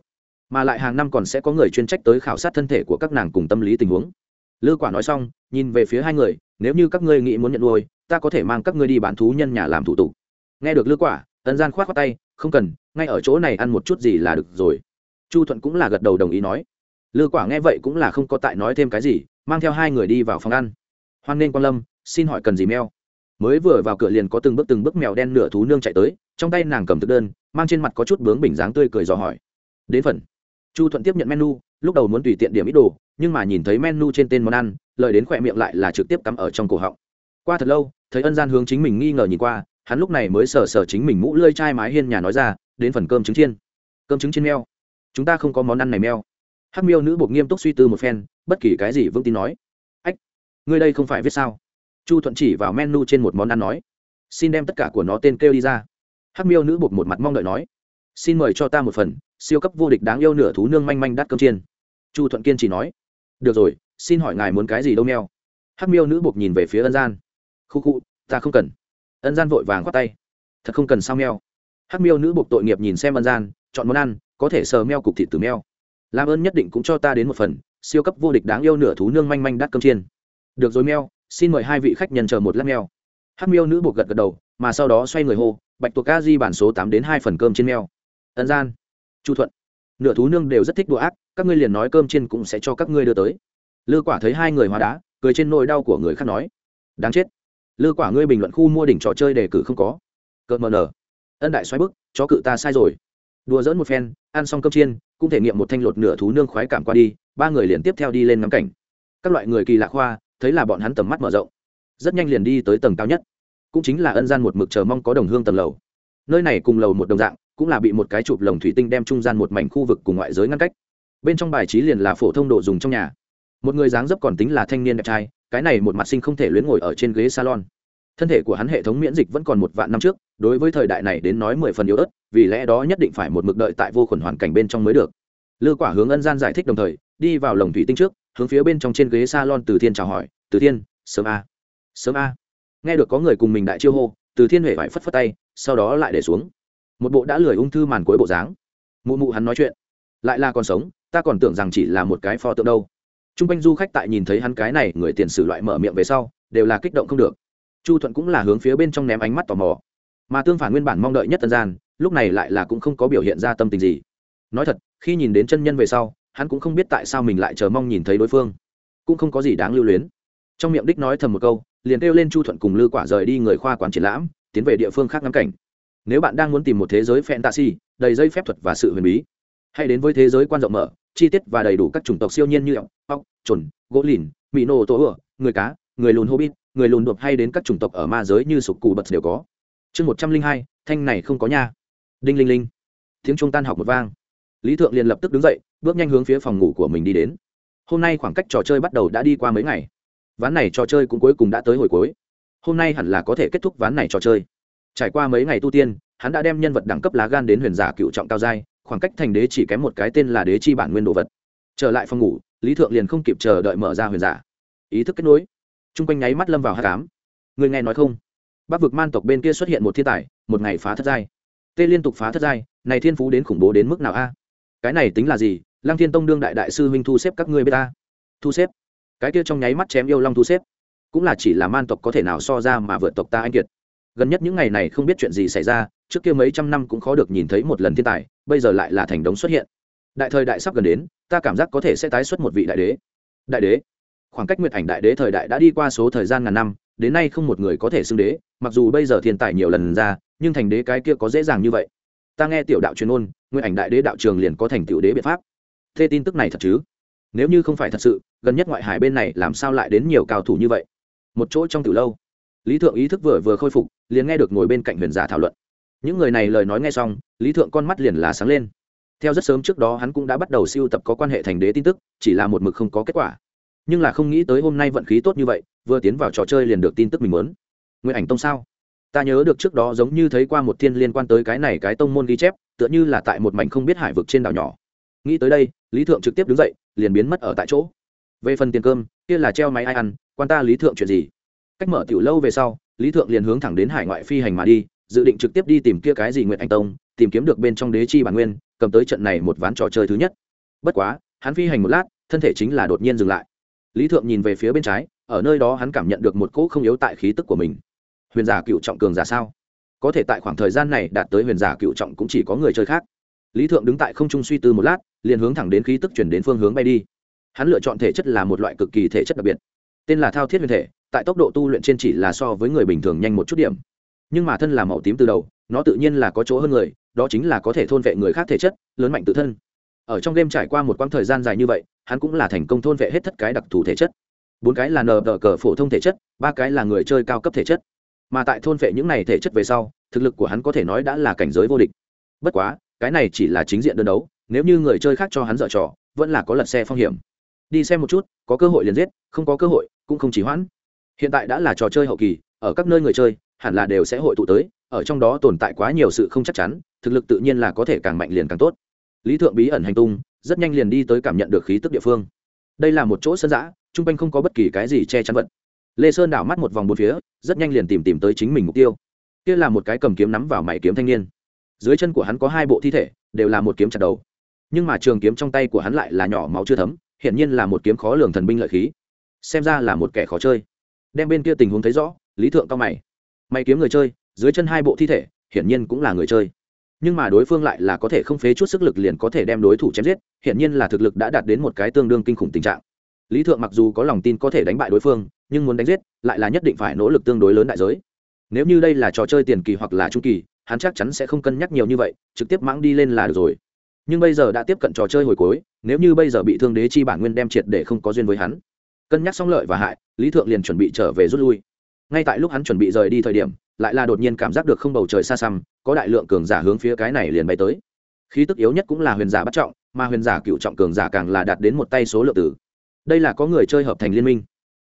Mà lại hàng năm còn sẽ có người chuyên trách tới khảo sát thân thể của các nàng cùng tâm lý tình huống. Lư quả nói xong, nhìn về phía hai người, nếu như các ngươi nghĩ muốn nhận nuôi, ta có thể mang các ngươi đi bán thú nhân nhà làm thủ tục. Nghe được lư quả, ân gian khoát khoát tay, không cần, ngay ở chỗ này ăn một chút gì là được rồi chu thuận cũng là gật đầu đồng ý nói. Lư quả nghe vậy cũng là không có tại nói thêm cái gì, mang theo hai người đi vào phòng ăn. Hoan nên quan lâm, xin hỏi cần gì meo mới vừa vào cửa liền có từng bước từng bước mèo đen nửa thú nương chạy tới, trong tay nàng cầm thực đơn, mang trên mặt có chút bướng bình dáng tươi cười dò hỏi. Đến phần. Chu thuận tiếp nhận menu, lúc đầu muốn tùy tiện điểm ít đồ, nhưng mà nhìn thấy menu trên tên món ăn, lời đến khỏe miệng lại là trực tiếp cắm ở trong cổ họng. Qua thật lâu, thấy ân gian hướng chính mình nghi ngờ nhìn qua, hắn lúc này mới sờ sờ chính mình mũ lơi chai mái hiên nhà nói ra, đến phần cơm trứng chiên. Cơm trứng chiên meo chúng ta không có món ăn này meo hắc miêu nữ buộc nghiêm túc suy tư một phen, bất kỳ cái gì vững tin nói. Ách, ngươi đây không phải viết sao? Chu thuận chỉ vào menu trên một món ăn nói. Xin đem tất cả của nó tên kêu đi ra. Hắc miêu nữ buộc một mặt mong đợi nói. Xin mời cho ta một phần, siêu cấp vô địch đáng yêu nửa thú nương manh manh đắt cơm chiên. Chu thuận kiên chỉ nói. Được rồi, xin hỏi ngài muốn cái gì đâu neo hắc miêu nữ buộc nhìn về phía ân gian. Khu khu, ta không cần. Ân gian vội vàng khoát tay. Thật không cần sao meo hắc miêu nữ buộc tội nghiệp nhìn xem ân gian, chọn món ăn có thể sờ meo cục thịt từ meo. Làm ơn nhất định cũng cho ta đến một phần, siêu cấp vô địch đáng yêu nửa thú nương manh manh đắt cơm chiên. Được rồi meo, xin mời hai vị khách nhân chờ một lát meo. Hắc miêu nữ buộc gật gật đầu, mà sau đó xoay người hô, bạch tuộc ca di bản số tám đến hai phần cơm trên meo. Ân gian. Chu thuận, nửa thú nương đều rất thích đùa ác, các ngươi liền nói cơm trên cũng sẽ cho các ngươi đưa tới. Lư quả thấy hai người hóa đá, cười trên nỗi đau của người khác nói, đáng chết. Lư quả ngươi bình luận khu mua đỉnh trò chơi đề cử không có. Cợt mờ nở. Ân đại xoáy bức, chó cự ta sai rồi đùa dỡn một phen, ăn xong cơm chiên, cũng thể nghiệm một thanh lột nửa thú nương khoái cảm qua đi, ba người liền tiếp theo đi lên ngắm cảnh. Các loại người kỳ lạ khoa, thấy là bọn hắn tầm mắt mở rộng. Rất nhanh liền đi tới tầng cao nhất. Cũng chính là ân gian một mực chờ mong có đồng hương tầng lầu. Nơi này cùng lầu một đồng dạng, cũng là bị một cái chụp lồng thủy tinh đem trung gian một mảnh khu vực cùng ngoại giới ngăn cách. Bên trong bài trí liền là phổ thông đồ dùng trong nhà. Một người dáng dấp còn tính là thanh niên đẹp trai, cái này một mặt sinh không thể luyến ngồi ở trên ghế salon thân thể của hắn hệ thống miễn dịch vẫn còn một vạn năm trước, đối với thời đại này đến nói mười phần yếu ớt, vì lẽ đó nhất định phải một mực đợi tại vô khuẩn hoàn cảnh bên trong mới được. Lư quả hướng ân gian giải thích đồng thời, đi vào lồng thủy tinh trước, hướng phía bên trong trên ghế salon từ thiên chào hỏi, từ thiên, sớm a sớm a. Nghe được có người cùng mình đại chiêu hô, từ thiên huệ phải phất phất tay, sau đó lại để xuống. Một bộ đã lười ung thư màn cuối bộ dáng. Mụ mụ hắn nói chuyện, lại là còn sống, ta còn tưởng rằng chỉ là một cái pho tượng đâu. T r u n g quanh du khách tại nhìn thấy hắn cái này, người tiền sử loại mở miệng về sau, đều là kích động không được chu thuận cũng là hướng phía bên trong ném ánh mắt tò mò. Mà tương phản nguyên bản mong đợi nhất tân gian, lúc này lại là cũng không có biểu hiện ra tâm tình gì. Nói thật, khi nhìn đến chân nhân về sau, hắn cũng không biết tại sao mình lại chờ mong nhìn thấy đối phương. Cũng không có gì đáng lưu luyến. Trong miệng đích nói thầm một câu, liền kêu lên chu thuận cùng lư quả rời đi người khoa quán triển lãm, tiến về địa phương khác ngắm cảnh. Nếu bạn đang muốn tìm một thế giới fantasy, đầy dây phép thuật và sự huyền bí, hãy đến với thế giới quan rộng mở, chi tiết và đầy đủ các chủng tộc siêu nhiên như ốc ốc chuẩn gỗ lìn mỹ nô tổ ửa, người cá, người lùn hobbit người lùn đột hay đến các chủng tộc ở ma giới như sục cù bật đều có. Chương một trăm linh hai, thanh này không có nha. Đinh linh linh. Tiếng trung tan học một vang. Lý thượng liền lập tức đứng dậy, bước nhanh hướng phía phòng ngủ của mình đi đến. Hôm nay khoảng cách trò chơi bắt đầu đã đi qua mấy ngày. Ván này trò chơi cũng cuối cùng đã tới hồi cuối. Hôm nay hẳn là có thể kết thúc ván này trò chơi. Trải qua mấy ngày tu tiên, hắn đã đem nhân vật đẳng cấp lá gan đến huyền giả cựu trọng cao giai, khoảng cách thành đế chỉ kém một cái tên là đế chi bản nguyên đồ vật. Trở lại phòng ngủ, lý thượng liền không kịp chờ đợi mở ra huyền giả. Ý thức kết nối chung quanh nháy mắt lâm vào hát cám. Người nghe nói không? Bắc vực man tộc bên kia xuất hiện một thiên tài, một ngày phá thất giai. Tê liên tục phá thất giai, này thiên phú đến khủng bố đến mức nào a? Cái này tính là gì? Lăng thiên tông đương đại đại sư huynh thu xếp các ngươi bê ta? Thu xếp? Cái kia trong nháy mắt chém yêu long thu xếp. Cũng là chỉ là man tộc có thể nào so ra mà vượt tộc ta anh kiệt. Gần nhất những ngày này không biết chuyện gì xảy ra, trước kia mấy trăm năm cũng khó được nhìn thấy một lần thiên tài, bây giờ lại là thành đống xuất hiện. Đại thời đại sắp gần đến, ta cảm giác có thể sẽ tái xuất một vị đại đế. Đại đế? Khoảng cách nguyệt ảnh đại đế thời đại đã đi qua số thời gian ngàn năm, đến nay không một người có thể xưng đế, mặc dù bây giờ thiên tài nhiều lần ra, nhưng thành đế cái kia có dễ dàng như vậy. Ta nghe tiểu đạo truyền ôn nguyệt ảnh đại đế đạo trường liền có thành tiểu đế biện pháp. Thế tin tức này thật chứ? Nếu như không phải thật sự, gần nhất ngoại hải bên này làm sao lại đến nhiều cao thủ như vậy? Một chỗ trong từ lâu, lý thượng ý thức vừa vừa khôi phục, liền nghe được ngồi bên cạnh huyền giả thảo luận. Những người này lời nói nghe xong, lý thượng con mắt liền là sáng lên. Theo rất sớm trước đó hắn cũng đã bắt đầu siêu tập có quan hệ thành đế tin tức, chỉ là một mực không có kết quả nhưng là không nghĩ tới hôm nay vận khí tốt như vậy, vừa tiến vào trò chơi liền được tin tức mình muốn. Nguyện ảnh tông sao? Ta nhớ được trước đó giống như thấy qua một thiên liên quan tới cái này cái tông môn ghi chép, tựa như là tại một mảnh không biết hải vực trên đảo nhỏ. Nghĩ tới đây, lý thượng trực tiếp đứng dậy, liền biến mất ở tại chỗ. Về phần tiền cơm, kia là treo máy ai ăn, quan ta lý thượng chuyện gì? Cách mở tiểu lâu về sau, lý thượng liền hướng thẳng đến hải ngoại phi hành mà đi, dự định trực tiếp đi tìm kia cái gì nguyện anh tông, tìm kiếm được bên trong đế chi bản nguyên, cầm tới trận này một ván trò chơi thứ nhất. Bất quá, hắn phi hành một lát, thân thể chính là đột nhiên dừng lại lý thượng nhìn về phía bên trái, ở nơi đó hắn cảm nhận được một cỗ không yếu tại khí tức của mình. Huyền giả cựu trọng cường giả sao? Có thể tại khoảng thời gian này đạt tới huyền giả cựu trọng cũng chỉ có người chơi khác. Lý thượng đứng tại không trung suy tư một lát, liền hướng thẳng đến khí tức chuyển đến phương hướng bay đi. Hắn lựa chọn thể chất là một loại cực kỳ thể chất đặc biệt. Tên là thao thiết huyền thể, tại tốc độ tu luyện trên chỉ là so với người bình thường nhanh một chút điểm. Nhưng mà thân là màu tím từ đầu, nó tự nhiên là có chỗ hơn người, đó chính là có thể thôn vệ người khác thể chất, lớn mạnh tự thân. Ở trong game trải qua một quãng thời gian dài như vậy hắn cũng là thành công thôn vệ hết thất cái đặc thù thể chất. Bốn cái là nờ đờ cờ phổ thông thể chất, ba cái là người chơi cao cấp thể chất. Mà tại thôn vệ những này thể chất về sau, thực lực của hắn có thể nói đã là cảnh giới vô địch. Bất quá, cái này chỉ là chính diện đơn đấu, nếu như người chơi khác cho hắn dở trò, vẫn là có lật xe phong hiểm. Đi xem một chút, có cơ hội liền giết, không có cơ hội, cũng không chỉ hoãn. Hiện tại đã là trò chơi hậu kỳ, ở các nơi người chơi, hẳn là đều sẽ hội tụ tới, ở trong đó tồn tại quá nhiều sự không chắc chắn, thực lực tự nhiên là có thể càng mạnh liền càng tốt. Lý thượng bí ẩn hành tung rất nhanh liền đi tới cảm nhận được khí tức địa phương. Đây là một chỗ sân giã chung quanh không có bất kỳ cái gì che chắn vật. Lê sơn đảo mắt một vòng một phía, rất nhanh liền tìm tìm tới chính mình mục tiêu. Kia là một cái cầm kiếm nắm vào mảy kiếm thanh niên. Dưới chân của hắn có hai bộ thi thể, đều là một kiếm chặt đầu. Nhưng mà trường kiếm trong tay của hắn lại là nhỏ máu chưa thấm, hiển nhiên là một kiếm khó lường thần binh lợi khí. Xem ra là một kẻ khó chơi. Đem bên kia tình huống thấy rõ, lý thượng cao mày. Mày kiếm người chơi, dưới chân hai bộ thi thể, hiển nhiên cũng là người chơi nhưng mà đối phương lại là có thể không phế chút sức lực liền có thể đem đối thủ chém giết, hiển nhiên là thực lực đã đạt đến một cái tương đương kinh khủng tình trạng. Lý thượng mặc dù có lòng tin có thể đánh bại đối phương, nhưng muốn đánh giết, lại là nhất định phải nỗ lực tương đối lớn đại giới. Nếu như đây là trò chơi tiền kỳ hoặc là trung kỳ, hắn chắc chắn sẽ không cân nhắc nhiều như vậy, trực tiếp mãng đi lên là được rồi. Nhưng bây giờ đã tiếp cận trò chơi hồi cuối, nếu như bây giờ bị thương đế chi bản nguyên đem triệt để không có duyên với hắn. Cân nhắc xong lợi và hại, lý thượng liền chuẩn bị trở về rút lui. Ngay tại lúc hắn chuẩn bị rời đi thời điểm lại là đột nhiên cảm giác được không bầu trời xa xăm, có đại lượng cường giả hướng phía cái này liền bay tới. Khí tức yếu nhất cũng là huyền giả bắt trọng, mà huyền giả cựu trọng cường giả càng là đạt đến một tay số lượng tử. Đây là có người chơi hợp thành liên minh.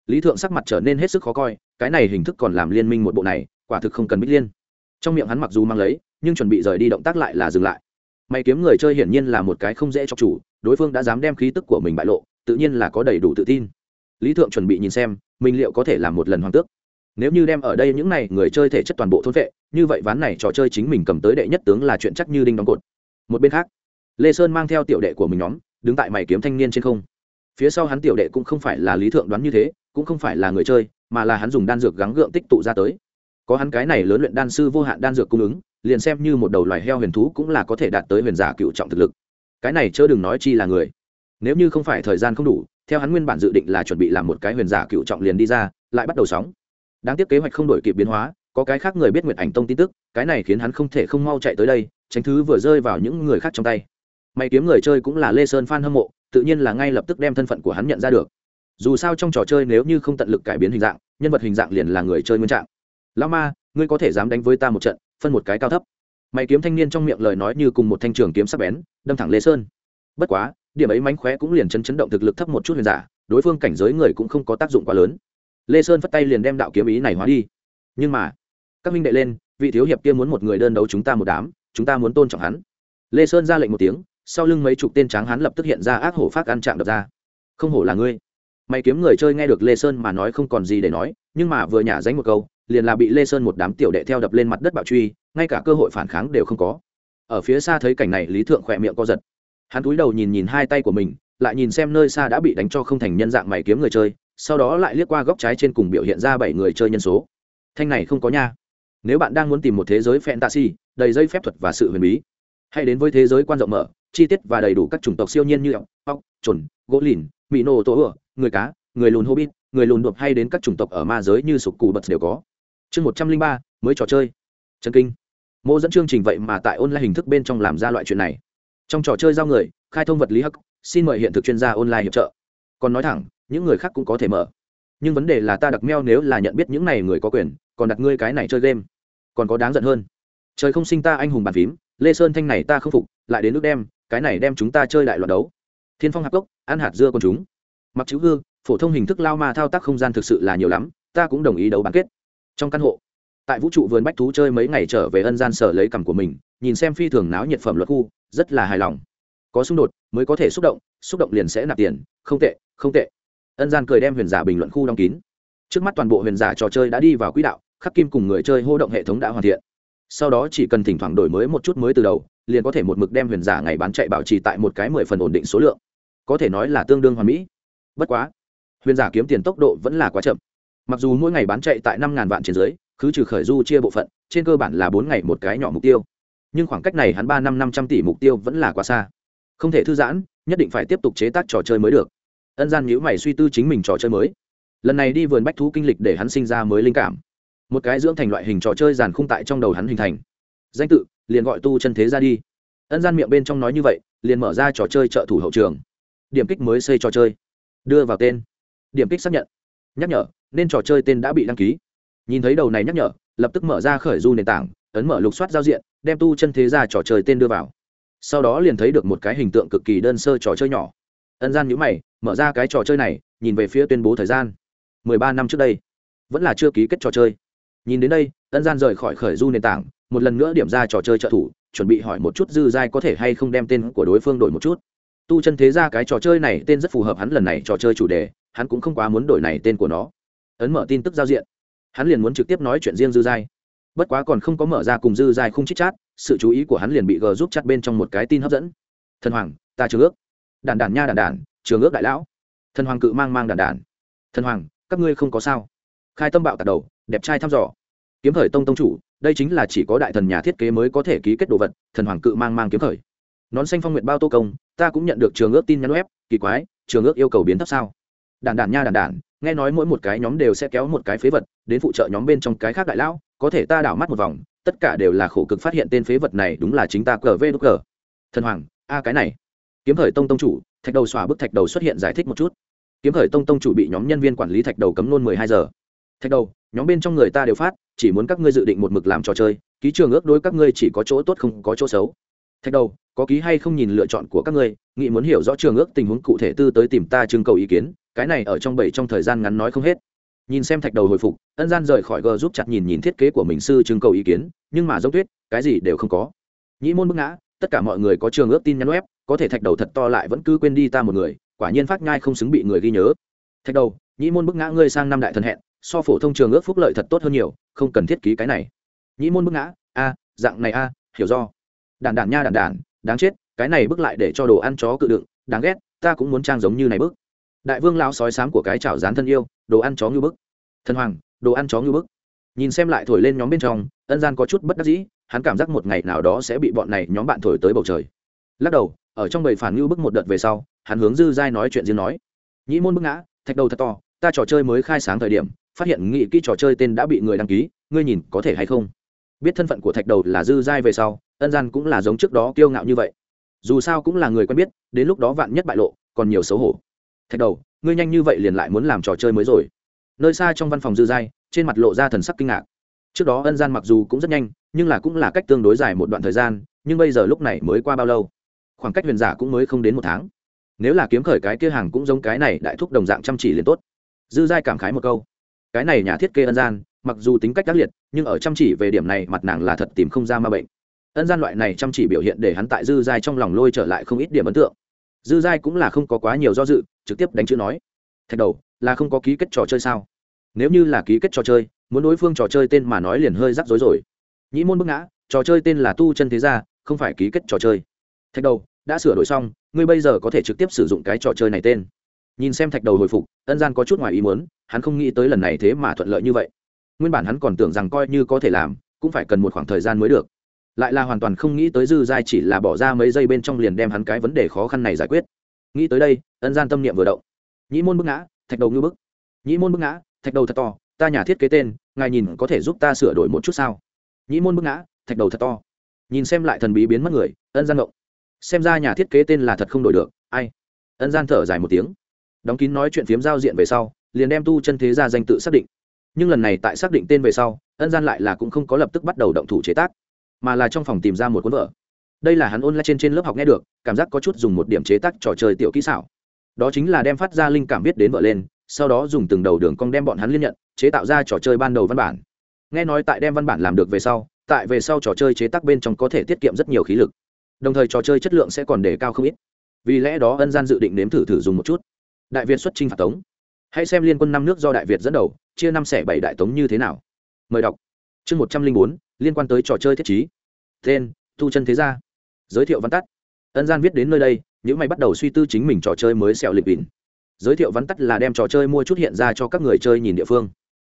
Lý thượng sắc mặt trở nên hết sức khó coi, cái này hình thức còn làm liên minh một bộ này, quả thực không cần bích liên. Trong miệng hắn mặc dù mang lấy, nhưng chuẩn bị rời đi động tác lại là dừng lại. Mày kiếm người chơi hiển nhiên là một cái không dễ cho chủ, đối phương đã dám đem khí tức của mình bại lộ, tự nhiên là có đầy đủ tự tin. Lý thượng chuẩn bị nhìn xem, mình liệu có thể làm một lần hoàng tước nếu như đem ở đây những này người chơi thể chất toàn bộ thôn vệ, như vậy ván này trò chơi chính mình cầm tới đệ nhất tướng là chuyện chắc như đinh đóng cột. Một bên khác, lê sơn mang theo tiểu đệ của mình nhóm, đứng tại mày kiếm thanh niên trên không. Phía sau hắn tiểu đệ cũng không phải là lý thượng đoán như thế, cũng không phải là người chơi, mà là hắn dùng đan dược gắng gượng tích tụ ra tới. Có hắn cái này lớn luyện đan sư vô hạn đan dược cung ứng, liền xem như một đầu loài heo huyền thú cũng là có thể đạt tới huyền giả cựu trọng thực lực. Cái này chớ đừng nói chi là người. Nếu như không phải thời gian không đủ, theo hắn nguyên bản dự định là chuẩn bị làm một cái huyền giả cựu trọng liền đi ra, lại bắt đầu sóng đáng tiếc kế hoạch không đổi kịp biến hóa, có cái khác người biết nguyện ảnh tông tin tức, cái này khiến hắn không thể không mau chạy tới đây, tránh thứ vừa rơi vào những người khác trong tay. Mày kiếm người chơi cũng là lê sơn phan hâm mộ, tự nhiên là ngay lập tức đem thân phận của hắn nhận ra được. Dù sao trong trò chơi nếu như không tận lực cải biến hình dạng, nhân vật hình dạng liền là người chơi nguyên trạng. Lao ma, ngươi có thể dám đánh với ta một trận, phân một cái cao thấp. Mày kiếm thanh niên trong miệng lời nói như cùng một thanh trường kiếm sắc bén, đâm thẳng lê sơn. Bất quá, điểm ấy mánh khóe cũng liền chấn chấn động thực lực thấp một chút huyền giả, đối phương cảnh giới người cũng không có tác dụng quá lớn lê sơn phất tay liền đem đạo kiếm ý này hóa đi nhưng mà các minh đệ lên vị thiếu hiệp kia muốn một người đơn đấu chúng ta một đám chúng ta muốn tôn trọng hắn lê sơn ra lệnh một tiếng sau lưng mấy chục tên tráng hắn lập tức hiện ra ác hổ phát ăn chạm đập ra không hổ là ngươi mày kiếm người chơi nghe được lê sơn mà nói không còn gì để nói nhưng mà vừa nhả danh một câu liền là bị lê sơn một đám tiểu đệ theo đập lên mặt đất bạo truy ngay cả cơ hội phản kháng đều không có ở phía xa thấy cảnh này lý thượng khỏe miệng co giật hắn cúi đầu nhìn nhìn hai tay của mình lại nhìn xem nơi xa đã bị đánh cho không thành nhân dạng mày kiếm người chơi sau đó lại liếc qua góc trái trên cùng biểu hiện ra bảy người chơi nhân số. Thanh này không có nha. Nếu bạn đang muốn tìm một thế giới fantasy, đầy dây phép thuật và sự huyền bí, hãy đến với thế giới quan rộng mở, chi tiết và đầy đủ các chủng tộc siêu nhiên như ốc trồn gỗ lìn mỹ nô tổ ựa người cá, người lùn hobbit, người lùn đột hay đến các chủng tộc ở ma giới như sục cù bật đều có. Chương một trăm linh ba, mới trò chơi. Chân kinh. Mô dẫn chương trình vậy mà tại online hình thức bên trong làm ra loại chuyện này. Trong trò chơi giao người, khai thông vật lý hắc, xin mời hiện thực chuyên gia online hiệp trợ. Còn nói thẳng những người khác cũng có thể mở. Nhưng vấn đề là ta đặc meo nếu là nhận biết những này người có quyền, còn đặt ngươi cái này chơi game, còn có đáng giận hơn. Trời không sinh ta anh hùng bàn phím, lê sơn thanh này ta không phục, lại đến nước đem, cái này đem chúng ta chơi đại loạt đấu. Thiên phong hạp gốc ăn hạt dưa con chúng. Mặc chữ hư, phổ thông hình thức lao ma thao tác không gian thực sự là nhiều lắm, ta cũng đồng ý đấu bán kết. Trong căn hộ, tại vũ trụ vườn bách thú chơi mấy ngày trở về ân gian sở lấy cằm của mình, nhìn xem phi thường náo nhiệt phẩm luật khu, rất là hài lòng. Có xung đột mới có thể xúc động xúc động liền sẽ nạp tiền, không tệ không tệ ân gian cười đem huyền giả bình luận khu đóng kín. Trước mắt toàn bộ huyền giả trò chơi đã đi vào quỹ đạo, khắc kim cùng người chơi hô động hệ thống đã hoàn thiện. Sau đó chỉ cần thỉnh thoảng đổi mới một chút mới từ đầu, liền có thể một mực đem huyền giả ngày bán chạy bảo trì tại một cái mười phần ổn định số lượng. Có thể nói là tương đương hoàn mỹ. Bất quá, huyền giả kiếm tiền tốc độ vẫn là quá chậm. Mặc dù mỗi ngày bán chạy tại năm ngàn vạn trên dưới cứ trừ khởi du chia bộ phận, trên cơ bản là bốn ngày một cái nhỏ mục tiêu. Nhưng khoảng cách này hắn ba năm năm trăm tỷ mục tiêu vẫn là quá xa. Không thể thư giãn, nhất định phải tiếp tục chế tác trò chơi mới được ân gian nhữ mày suy tư chính mình trò chơi mới. Lần này đi vườn bách thú kinh lịch để hắn sinh ra mới linh cảm. Một cái dưỡng thành loại hình trò chơi giàn khung tại trong đầu hắn hình thành. Danh tự, liền gọi tu chân thế ra đi. Ân gian miệng bên trong nói như vậy, liền mở ra trò chơi trợ thủ hậu trường. Điểm kích mới xây trò chơi. Đưa vào tên. Điểm kích xác nhận. Nhắc nhở, nên trò chơi tên đã bị đăng ký. Nhìn thấy đầu này nhắc nhở, lập tức mở ra khởi du nền tảng, ấn mở lục soát giao diện, đem tu chân thế ra trò chơi tên đưa vào. Sau đó liền thấy được một cái hình tượng cực kỳ đơn sơ trò chơi nhỏ. Ân gian nhữ mày mở ra cái trò chơi này, nhìn về phía tuyên bố thời gian. Mười ba năm trước đây, vẫn là chưa ký kết trò chơi. Nhìn đến đây, ân gian rời khỏi khởi du nền tảng, một lần nữa điểm ra trò chơi trợ thủ, chuẩn bị hỏi một chút dư giai có thể hay không đem tên của đối phương đổi một chút. Tu chân thế ra cái trò chơi này tên rất phù hợp hắn lần này trò chơi chủ đề, hắn cũng không quá muốn đổi này tên của nó. Ấn mở tin tức giao diện. Hắn liền muốn trực tiếp nói chuyện riêng dư giai. Bất quá còn không có mở ra cùng dư giai không chích chát, sự chú ý của hắn liền bị g giúp chặt bên trong một cái tin hấp dẫn. Thần hoàng, ta chưa ước. Đàn đàn nha đàn đàn trường ước đại lão. Thần hoàng cự mang mang đàn đàn. Thần hoàng, các ngươi không có sao. Khai tâm bạo tạt đầu, đẹp trai thăm dò. Kiếm khởi tông tông chủ, đây chính là chỉ có đại thần nhà thiết kế mới có thể ký kết đồ vật, thần hoàng cự mang mang kiếm khởi. Nón xanh phong nguyện bao tô công, ta cũng nhận được trường ước tin nhắn web, kỳ quái, trường ước yêu cầu biến thấp sao? Đàn đàn nha đàn đàn, nghe nói mỗi một cái nhóm đều sẽ kéo một cái phế vật, đến phụ trợ nhóm bên trong cái khác đại lão, có thể ta đảo mắt một vòng, tất cả đều là khổ cực phát hiện tên phế vật này đúng là chính ta cờ vê đúc cờ. Thần hoàng, a cái này. Kiếm khởi tông tông chủ thạch đầu xòa bức thạch đầu xuất hiện giải thích một chút. Kiếm khởi tông tông chủ bị nhóm nhân viên quản lý thạch đầu cấm nôn mười hai giờ. Thạch đầu, nhóm bên trong người ta đều phát, chỉ muốn các ngươi dự định một mực làm trò chơi, ký trường ước đối các ngươi chỉ có chỗ tốt không có chỗ xấu. Thạch đầu, có ký hay không nhìn lựa chọn của các ngươi nghị muốn hiểu rõ trường ước tình huống cụ thể tư tới tìm ta trưng cầu ý kiến, cái này ở trong bảy trong thời gian ngắn nói không hết. Nhìn xem thạch đầu hồi phục, ân gian rời khỏi g giúp chặt nhìn nhìn thiết kế của mình sư trưng cầu ý kiến, nhưng mà giống tuyết, cái gì đều không có. Nhĩ môn bức ngã, tất cả mọi người có trường ước tin nhắn web có thể thạch đầu thật to lại vẫn cứ quên đi ta một người, quả nhiên phát nhai không xứng bị người ghi nhớ. Thạch đầu, nhĩ môn bức ngã ngươi sang năm đại thần hẹn, so phổ thông trường ước phúc lợi thật tốt hơn nhiều, không cần thiết ký cái này. Nhĩ môn bức ngã, a, dạng này a, hiểu do. Đản đản nha đản đản, đáng chết, cái này bức lại để cho đồ ăn chó cự đựng, đáng ghét, ta cũng muốn trang giống như này bức. Đại vương lão sói sám của cái chảo dán thân yêu, đồ ăn chó như bức. Thần hoàng, đồ ăn chó như bức. Nhìn xem lại thổi lên nhóm bên trong, ân gian có chút bất đắc dĩ, hắn cảm giác một ngày nào đó sẽ bị bọn này nhóm bạn thổi tới bầu trời. Lắc đầu ở trong bầy phản ngưu bức một đợt về sau, hắn hướng dư giai nói chuyện riêng nói, nhĩ môn bức ngã, thạch đầu thật to, ta trò chơi mới khai sáng thời điểm, phát hiện nghị kỹ trò chơi tên đã bị người đăng ký, ngươi nhìn có thể hay không? Biết thân phận của thạch đầu là dư giai về sau, ân gian cũng là giống trước đó kiêu ngạo như vậy. Dù sao cũng là người quen biết, đến lúc đó vạn nhất bại lộ, còn nhiều xấu hổ. Thạch đầu, ngươi nhanh như vậy liền lại muốn làm trò chơi mới rồi? Nơi xa trong văn phòng dư giai, trên mặt lộ ra thần sắc kinh ngạc. Trước đó ân gian mặc dù cũng rất nhanh, nhưng là cũng là cách tương đối dài một đoạn thời gian, nhưng bây giờ lúc này mới qua bao lâu? Khoảng cách huyền giả cũng mới không đến một tháng. Nếu là kiếm khởi cái kia hàng cũng giống cái này đại thúc đồng dạng chăm chỉ liền tốt. Dư giai cảm khái một câu. Cái này nhà thiết kế ân gian, mặc dù tính cách ác liệt, nhưng ở chăm chỉ về điểm này mặt nàng là thật tìm không ra ma bệnh. Ân gian loại này chăm chỉ biểu hiện để hắn tại dư giai trong lòng lôi trở lại không ít điểm ấn tượng. Dư giai cũng là không có quá nhiều do dự, trực tiếp đánh chữ nói. Thạch đầu, là không có ký kết trò chơi sao? Nếu như là ký kết trò chơi, muốn đối phương trò chơi tên mà nói liền hơi rắc rối rồi. Nhĩ môn bức ngã, trò chơi tên là tu chân thế gia, không phải ký kết trò chơi. Thạch đầu đã sửa đổi xong, ngươi bây giờ có thể trực tiếp sử dụng cái trò chơi này tên. Nhìn xem thạch đầu hồi phục, ân gian có chút ngoài ý muốn, hắn không nghĩ tới lần này thế mà thuận lợi như vậy. Nguyên bản hắn còn tưởng rằng coi như có thể làm, cũng phải cần một khoảng thời gian mới được. Lại là hoàn toàn không nghĩ tới dư giai chỉ là bỏ ra mấy giây bên trong liền đem hắn cái vấn đề khó khăn này giải quyết. Nghĩ tới đây, ân gian tâm niệm vừa động. Nhĩ môn bức ngã, thạch đầu ngư bức. Nhĩ môn bức ngã, thạch đầu thật to, ta nhà thiết kế tên, ngài nhìn có thể giúp ta sửa đổi một chút sao? Nhĩ môn bức ngã, thạch đầu thật to. Nhìn xem lại thần bí biến mất người, ân gian động xem ra nhà thiết kế tên là thật không đổi được, ai? Ân gian thở dài một tiếng. Đóng kín nói chuyện phiếm giao diện về sau, liền đem tu chân thế ra danh tự xác định. Nhưng lần này tại xác định tên về sau, ân gian lại là cũng không có lập tức bắt đầu động thủ chế tác, mà là trong phòng tìm ra một cuốn vở. Đây là hắn ôn lại trên trên lớp học nghe được, cảm giác có chút dùng một điểm chế tác trò chơi tiểu kỹ xảo. Đó chính là đem phát ra linh cảm biết đến vợ lên, sau đó dùng từng đầu đường cong đem bọn hắn liên nhận, chế tạo ra trò chơi ban đầu văn bản. Nghe nói tại đem văn bản làm được về sau, tại về sau trò chơi chế tác bên trong có thể tiết kiệm rất nhiều khí lực đồng thời trò chơi chất lượng sẽ còn đề cao không ít. Vì lẽ đó ân gian dự định nếm thử thử dùng một chút. Đại việt xuất chinh phạt tống. Hãy xem liên quân năm nước do đại việt dẫn đầu, chia năm xẻ bảy đại tống như thế nào. Mời đọc. Chương một trăm linh bốn, liên quan tới trò chơi thiết chí tên tu chân thế gia. Giới thiệu văn tắt. Ân gian viết đến nơi đây, những mày bắt đầu suy tư chính mình trò chơi mới xẹo lịch bỉn. Giới thiệu văn tắt là đem trò chơi mua chút hiện ra cho các người chơi nhìn địa phương.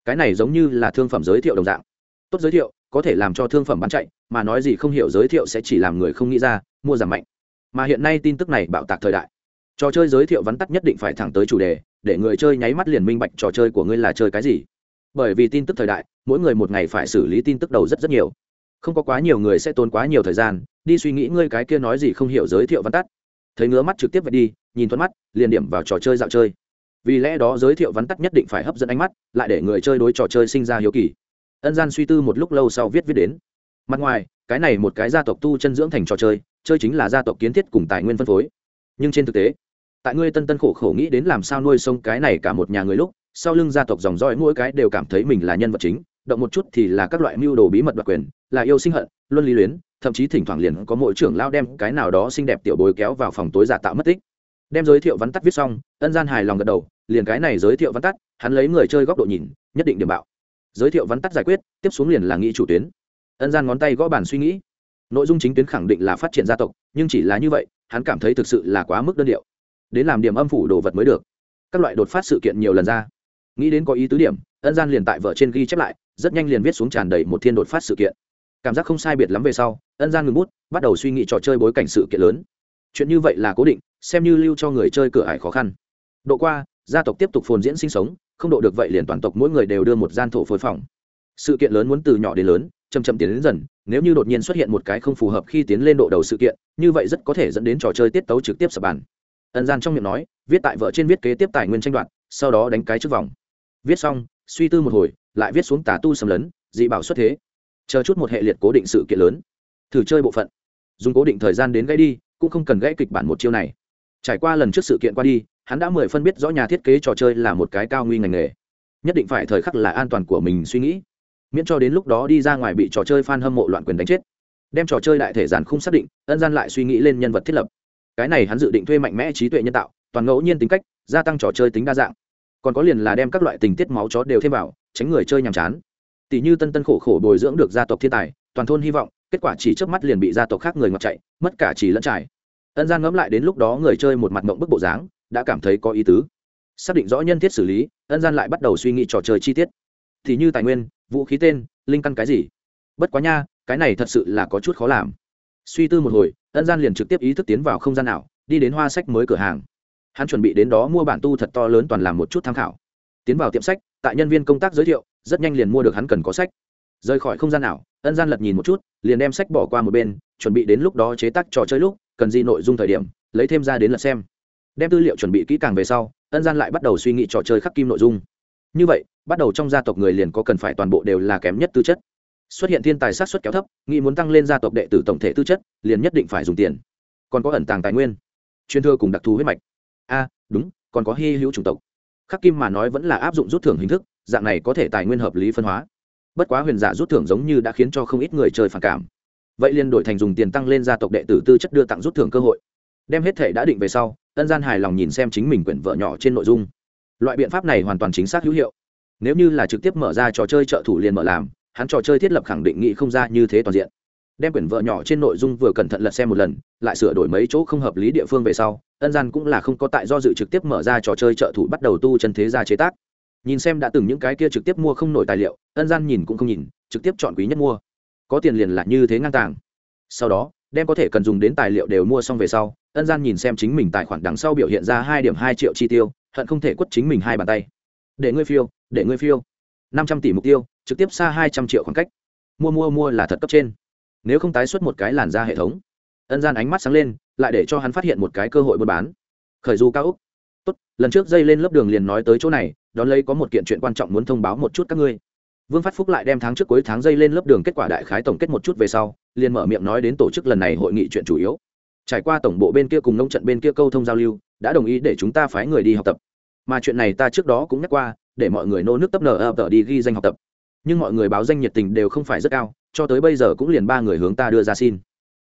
Cái này giống như là thương phẩm giới thiệu đồng dạng. Tốt giới thiệu có thể làm cho thương phẩm bán chạy, mà nói gì không hiểu giới thiệu sẽ chỉ làm người không nghĩ ra, mua giảm mạnh. Mà hiện nay tin tức này bạo tạc thời đại. Trò chơi giới thiệu vắn tắt nhất định phải thẳng tới chủ đề, để người chơi nháy mắt liền minh bạch trò chơi của ngươi là chơi cái gì. Bởi vì tin tức thời đại, mỗi người một ngày phải xử lý tin tức đầu rất rất nhiều. Không có quá nhiều người sẽ tốn quá nhiều thời gian, đi suy nghĩ ngươi cái kia nói gì không hiểu giới thiệu văn tắt. Thấy ngứa mắt trực tiếp vậy đi, nhìn thoát mắt, liền điểm vào trò chơi dạo chơi. Vì lẽ đó giới thiệu vắn tắt nhất định phải hấp dẫn ánh mắt, lại để người chơi đối trò chơi sinh ra hiếu kỳ ân gian suy tư một lúc lâu sau viết viết đến. Mặt ngoài, cái này một cái gia tộc tu chân dưỡng thành trò chơi chơi chính là gia tộc kiến thiết cùng tài nguyên phân phối. Nhưng trên thực tế, tại ngươi tân tân khổ khổ nghĩ đến làm sao nuôi sống cái này cả một nhà người lúc, sau lưng gia tộc dòng dõi mỗi cái đều cảm thấy mình là nhân vật chính, động một chút thì là các loại mưu đồ bí mật đặc quyền, là yêu sinh hận, luân lý luyến, thậm chí thỉnh thoảng liền có mỗi trưởng lao đem cái nào đó xinh đẹp tiểu bối kéo vào phòng tối giả tạo mất tích. Đem giới thiệu vắn tắt viết xong, ân gian hài lòng gật đầu, liền cái này giới thiệu vắn tắt, hắn lấy người chơi góc độ nhìn, nhất định điểm bạo giới thiệu vắn tắt giải quyết, tiếp xuống liền là nghĩ chủ tuyến. Ân gian ngón tay gõ bàn suy nghĩ. Nội dung chính tuyến khẳng định là phát triển gia tộc, nhưng chỉ là như vậy, hắn cảm thấy thực sự là quá mức đơn điệu. Đến làm điểm âm phủ đồ vật mới được. Các loại đột phát sự kiện nhiều lần ra. Nghĩ đến có ý tứ điểm, ân gian liền tại vợ trên ghi chép lại, rất nhanh liền viết xuống tràn đầy một thiên đột phát sự kiện. Cảm giác không sai biệt lắm về sau, ân gian ngừng bút, bắt đầu suy nghĩ trò chơi bối cảnh sự kiện lớn. Chuyện như vậy là cố định, xem như lưu cho người chơi cửa ải khó khăn. Độ qua, gia tộc tiếp tục phồn diễn sinh sống không độ được vậy liền toàn tộc mỗi người đều đưa một gian thổ phối phòng. Sự kiện lớn muốn từ nhỏ đến lớn chầm chậm tiến đến dần, nếu như đột nhiên xuất hiện một cái không phù hợp khi tiến lên độ đầu sự kiện, như vậy rất có thể dẫn đến trò chơi tiết tấu trực tiếp sập bàn. Ân gian trong miệng nói, viết tại vợ trên viết kế tiếp tài nguyên tranh đoạt, sau đó đánh cái trước vòng. Viết xong, suy tư một hồi, lại viết xuống tà tu xâm lấn, dị bảo xuất thế. Chờ chút một hệ liệt cố định sự kiện lớn. Thử chơi bộ phận. Dùng cố định thời gian đến gãy đi, cũng không cần gãy kịch bản một chiêu này. Trải qua lần trước sự kiện qua đi hắn đã mười phân biết rõ nhà thiết kế trò chơi là một cái cao nguy ngành nghề. Nhất định phải thời khắc là an toàn của mình suy nghĩ. Miễn cho đến lúc đó đi ra ngoài bị trò chơi f a n hâm mộ loạn quyền đánh chết. Đem trò chơi đại thể giản không xác định, ân gian lại suy nghĩ lên nhân vật thiết lập. Cái này hắn dự định thuê mạnh mẽ trí tuệ nhân tạo, toàn ngẫu nhiên tính cách, gia tăng trò chơi tính đa dạng. Còn có liền là đem các loại tình tiết máu chó đều thêm vào, tránh người chơi nhàm chán. Tỷ như tân tân khổ khổ bồi dưỡng được gia tộc thiên tài, toàn thôn hy vọng, kết quả chỉ trước mắt liền bị gia tộc khác người ngọc chạy, mất cả chỉ lẫn trải. Ân gian ngẫm lại đến lúc đó người chơi một mặt mộng bức bộ dáng đã cảm thấy có ý tứ. Xác định rõ nhân thiết xử lý, ân gian lại bắt đầu suy nghĩ trò chơi chi tiết. Thì như tài nguyên, vũ khí tên, linh căn cái gì? Bất quá nha, cái này thật sự là có chút khó làm. Suy tư một hồi, ân gian liền trực tiếp ý thức tiến vào không gian nào đi đến hoa sách mới cửa hàng. Hắn chuẩn bị đến đó mua bản tu thật to lớn toàn làm một chút tham khảo. Tiến vào tiệm sách, tại nhân viên công tác giới thiệu, rất nhanh liền mua được hắn cần có sách. Rời khỏi không gian nào ân gian lật nhìn một chút, liền đem sách bỏ qua một bên, chuẩn bị đến lúc đó chế tác trò chơi lúc, cần gì nội dung thời điểm, lấy thêm ra đến lật xem đem tư liệu chuẩn bị kỹ càng về sau, ân gian lại bắt đầu suy nghĩ trò chơi khắc kim nội dung. Như vậy, bắt đầu trong gia tộc người liền có cần phải toàn bộ đều là kém nhất tư chất. Xuất hiện thiên tài sát xuất kéo thấp, nghĩ muốn tăng lên gia tộc đệ tử tổng thể tư chất, liền nhất định phải dùng tiền. Còn có ẩn tàng tài nguyên chuyên thưa cùng đặc thù huyết mạch. A, đúng, còn có hy hữu chủng tộc. Khắc kim mà nói vẫn là áp dụng rút thưởng hình thức, dạng này có thể tài nguyên hợp lý phân hóa. Bất quá huyền giả rút thưởng giống như đã khiến cho không ít người chơi phản cảm. Vậy liền đổi thành dùng tiền tăng lên gia tộc đệ tử tư chất đưa tặng rút thưởng cơ hội. Đem hết thể đã định về sau ân gian hài lòng nhìn xem chính mình quyển vợ nhỏ trên nội dung. Loại biện pháp này hoàn toàn chính xác hữu hiệu. Nếu như là trực tiếp mở ra trò chơi trợ thủ liền mở làm, hắn trò chơi thiết lập khẳng định nghị không ra như thế toàn diện. Đem quyển vợ nhỏ trên nội dung vừa cẩn thận lật xem một lần, lại sửa đổi mấy chỗ không hợp lý địa phương về sau, ân gian cũng là không có tại do dự trực tiếp mở ra trò chơi trợ thủ bắt đầu tu chân thế gia chế tác. Nhìn xem đã từng những cái kia trực tiếp mua không nổi tài liệu, ân gian nhìn cũng không nhìn, trực tiếp chọn quý nhất mua. Có tiền liền là như thế ngang tàng. Sau đó đem có thể cần dùng đến tài liệu đều mua xong về sau, ân gian nhìn xem chính mình tài khoản đằng sau biểu hiện ra hai điểm hai triệu chi tiêu, hận không thể quất chính mình hai bàn tay. Để ngươi phiêu, để ngươi phiêu. Năm trăm tỷ mục tiêu, trực tiếp xa hai trăm triệu khoảng cách. Mua mua mua là thật cấp trên. Nếu không tái xuất một cái làn da hệ thống. Ân gian ánh mắt sáng lên, lại để cho hắn phát hiện một cái cơ hội buôn bán. Khởi du cao úc. Tốt, lần trước dây lên lớp đường liền nói tới chỗ này, đón lấy có một kiện chuyện quan trọng muốn thông báo một chút các ngươi vương phát phúc lại đem tháng trước cuối tháng dây lên lớp đường kết quả đại khái tổng kết một chút về sau, liền mở miệng nói đến tổ chức lần này hội nghị chuyện chủ yếu. Trải qua tổng bộ bên kia cùng nông trận bên kia câu thông giao lưu, đã đồng ý để chúng ta phái người đi học tập. Mà chuyện này ta trước đó cũng nhắc qua, để mọi người nô nước tấp nở ờ, ập tờ đi ghi danh học tập. Nhưng mọi người báo danh nhiệt tình đều không phải rất cao, cho tới bây giờ cũng liền ba người hướng ta đưa ra xin.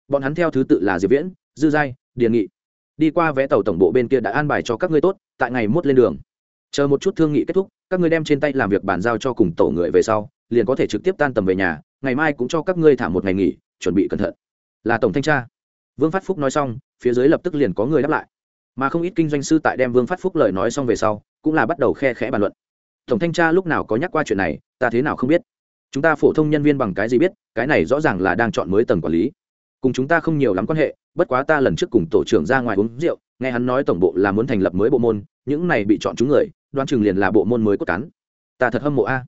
Bọn hắn theo thứ tự là diệp viễn, dư giai, điền nghị. Đi qua vé tàu tổng bộ bên kia đã an bài cho các ngươi tốt, tại ngày mốt lên đường chờ một chút thương nghị kết thúc, các ngươi đem trên tay làm việc bàn giao cho cùng tổ người về sau, liền có thể trực tiếp tan tầm về nhà, ngày mai cũng cho các ngươi thả một ngày nghỉ, chuẩn bị cẩn thận. Là tổng thanh tra. Vương phát phúc nói xong, phía dưới lập tức liền có người đáp lại. Mà không ít kinh doanh sư tại đem vương phát phúc lời nói xong về sau, cũng là bắt đầu khe khẽ bàn luận. Tổng thanh tra lúc nào có nhắc qua chuyện này, ta thế nào không biết? Chúng ta phổ thông nhân viên bằng cái gì biết, cái này rõ ràng là đang chọn mới tầng quản lý. Cùng chúng ta không nhiều lắm quan hệ, bất quá ta lần trước cùng tổ trưởng ra ngoài uống rượu, nghe hắn nói tổng bộ là muốn thành lập mới bộ môn, những này bị chọn chúng người đoan chừng liền là bộ môn mới cốt cán. Ta thật hâm mộ a.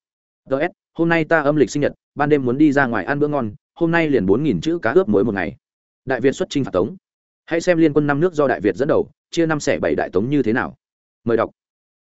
Ts hôm nay ta âm lịch sinh nhật, ban đêm muốn đi ra ngoài ăn bữa ngon, hôm nay liền bốn nghìn chữ cá ướp mỗi một ngày. Đại việt xuất trinh phạt tống. Hãy xem liên quân năm nước do đại việt dẫn đầu, chia năm xẻ bảy đại tống như thế nào. Mời đọc.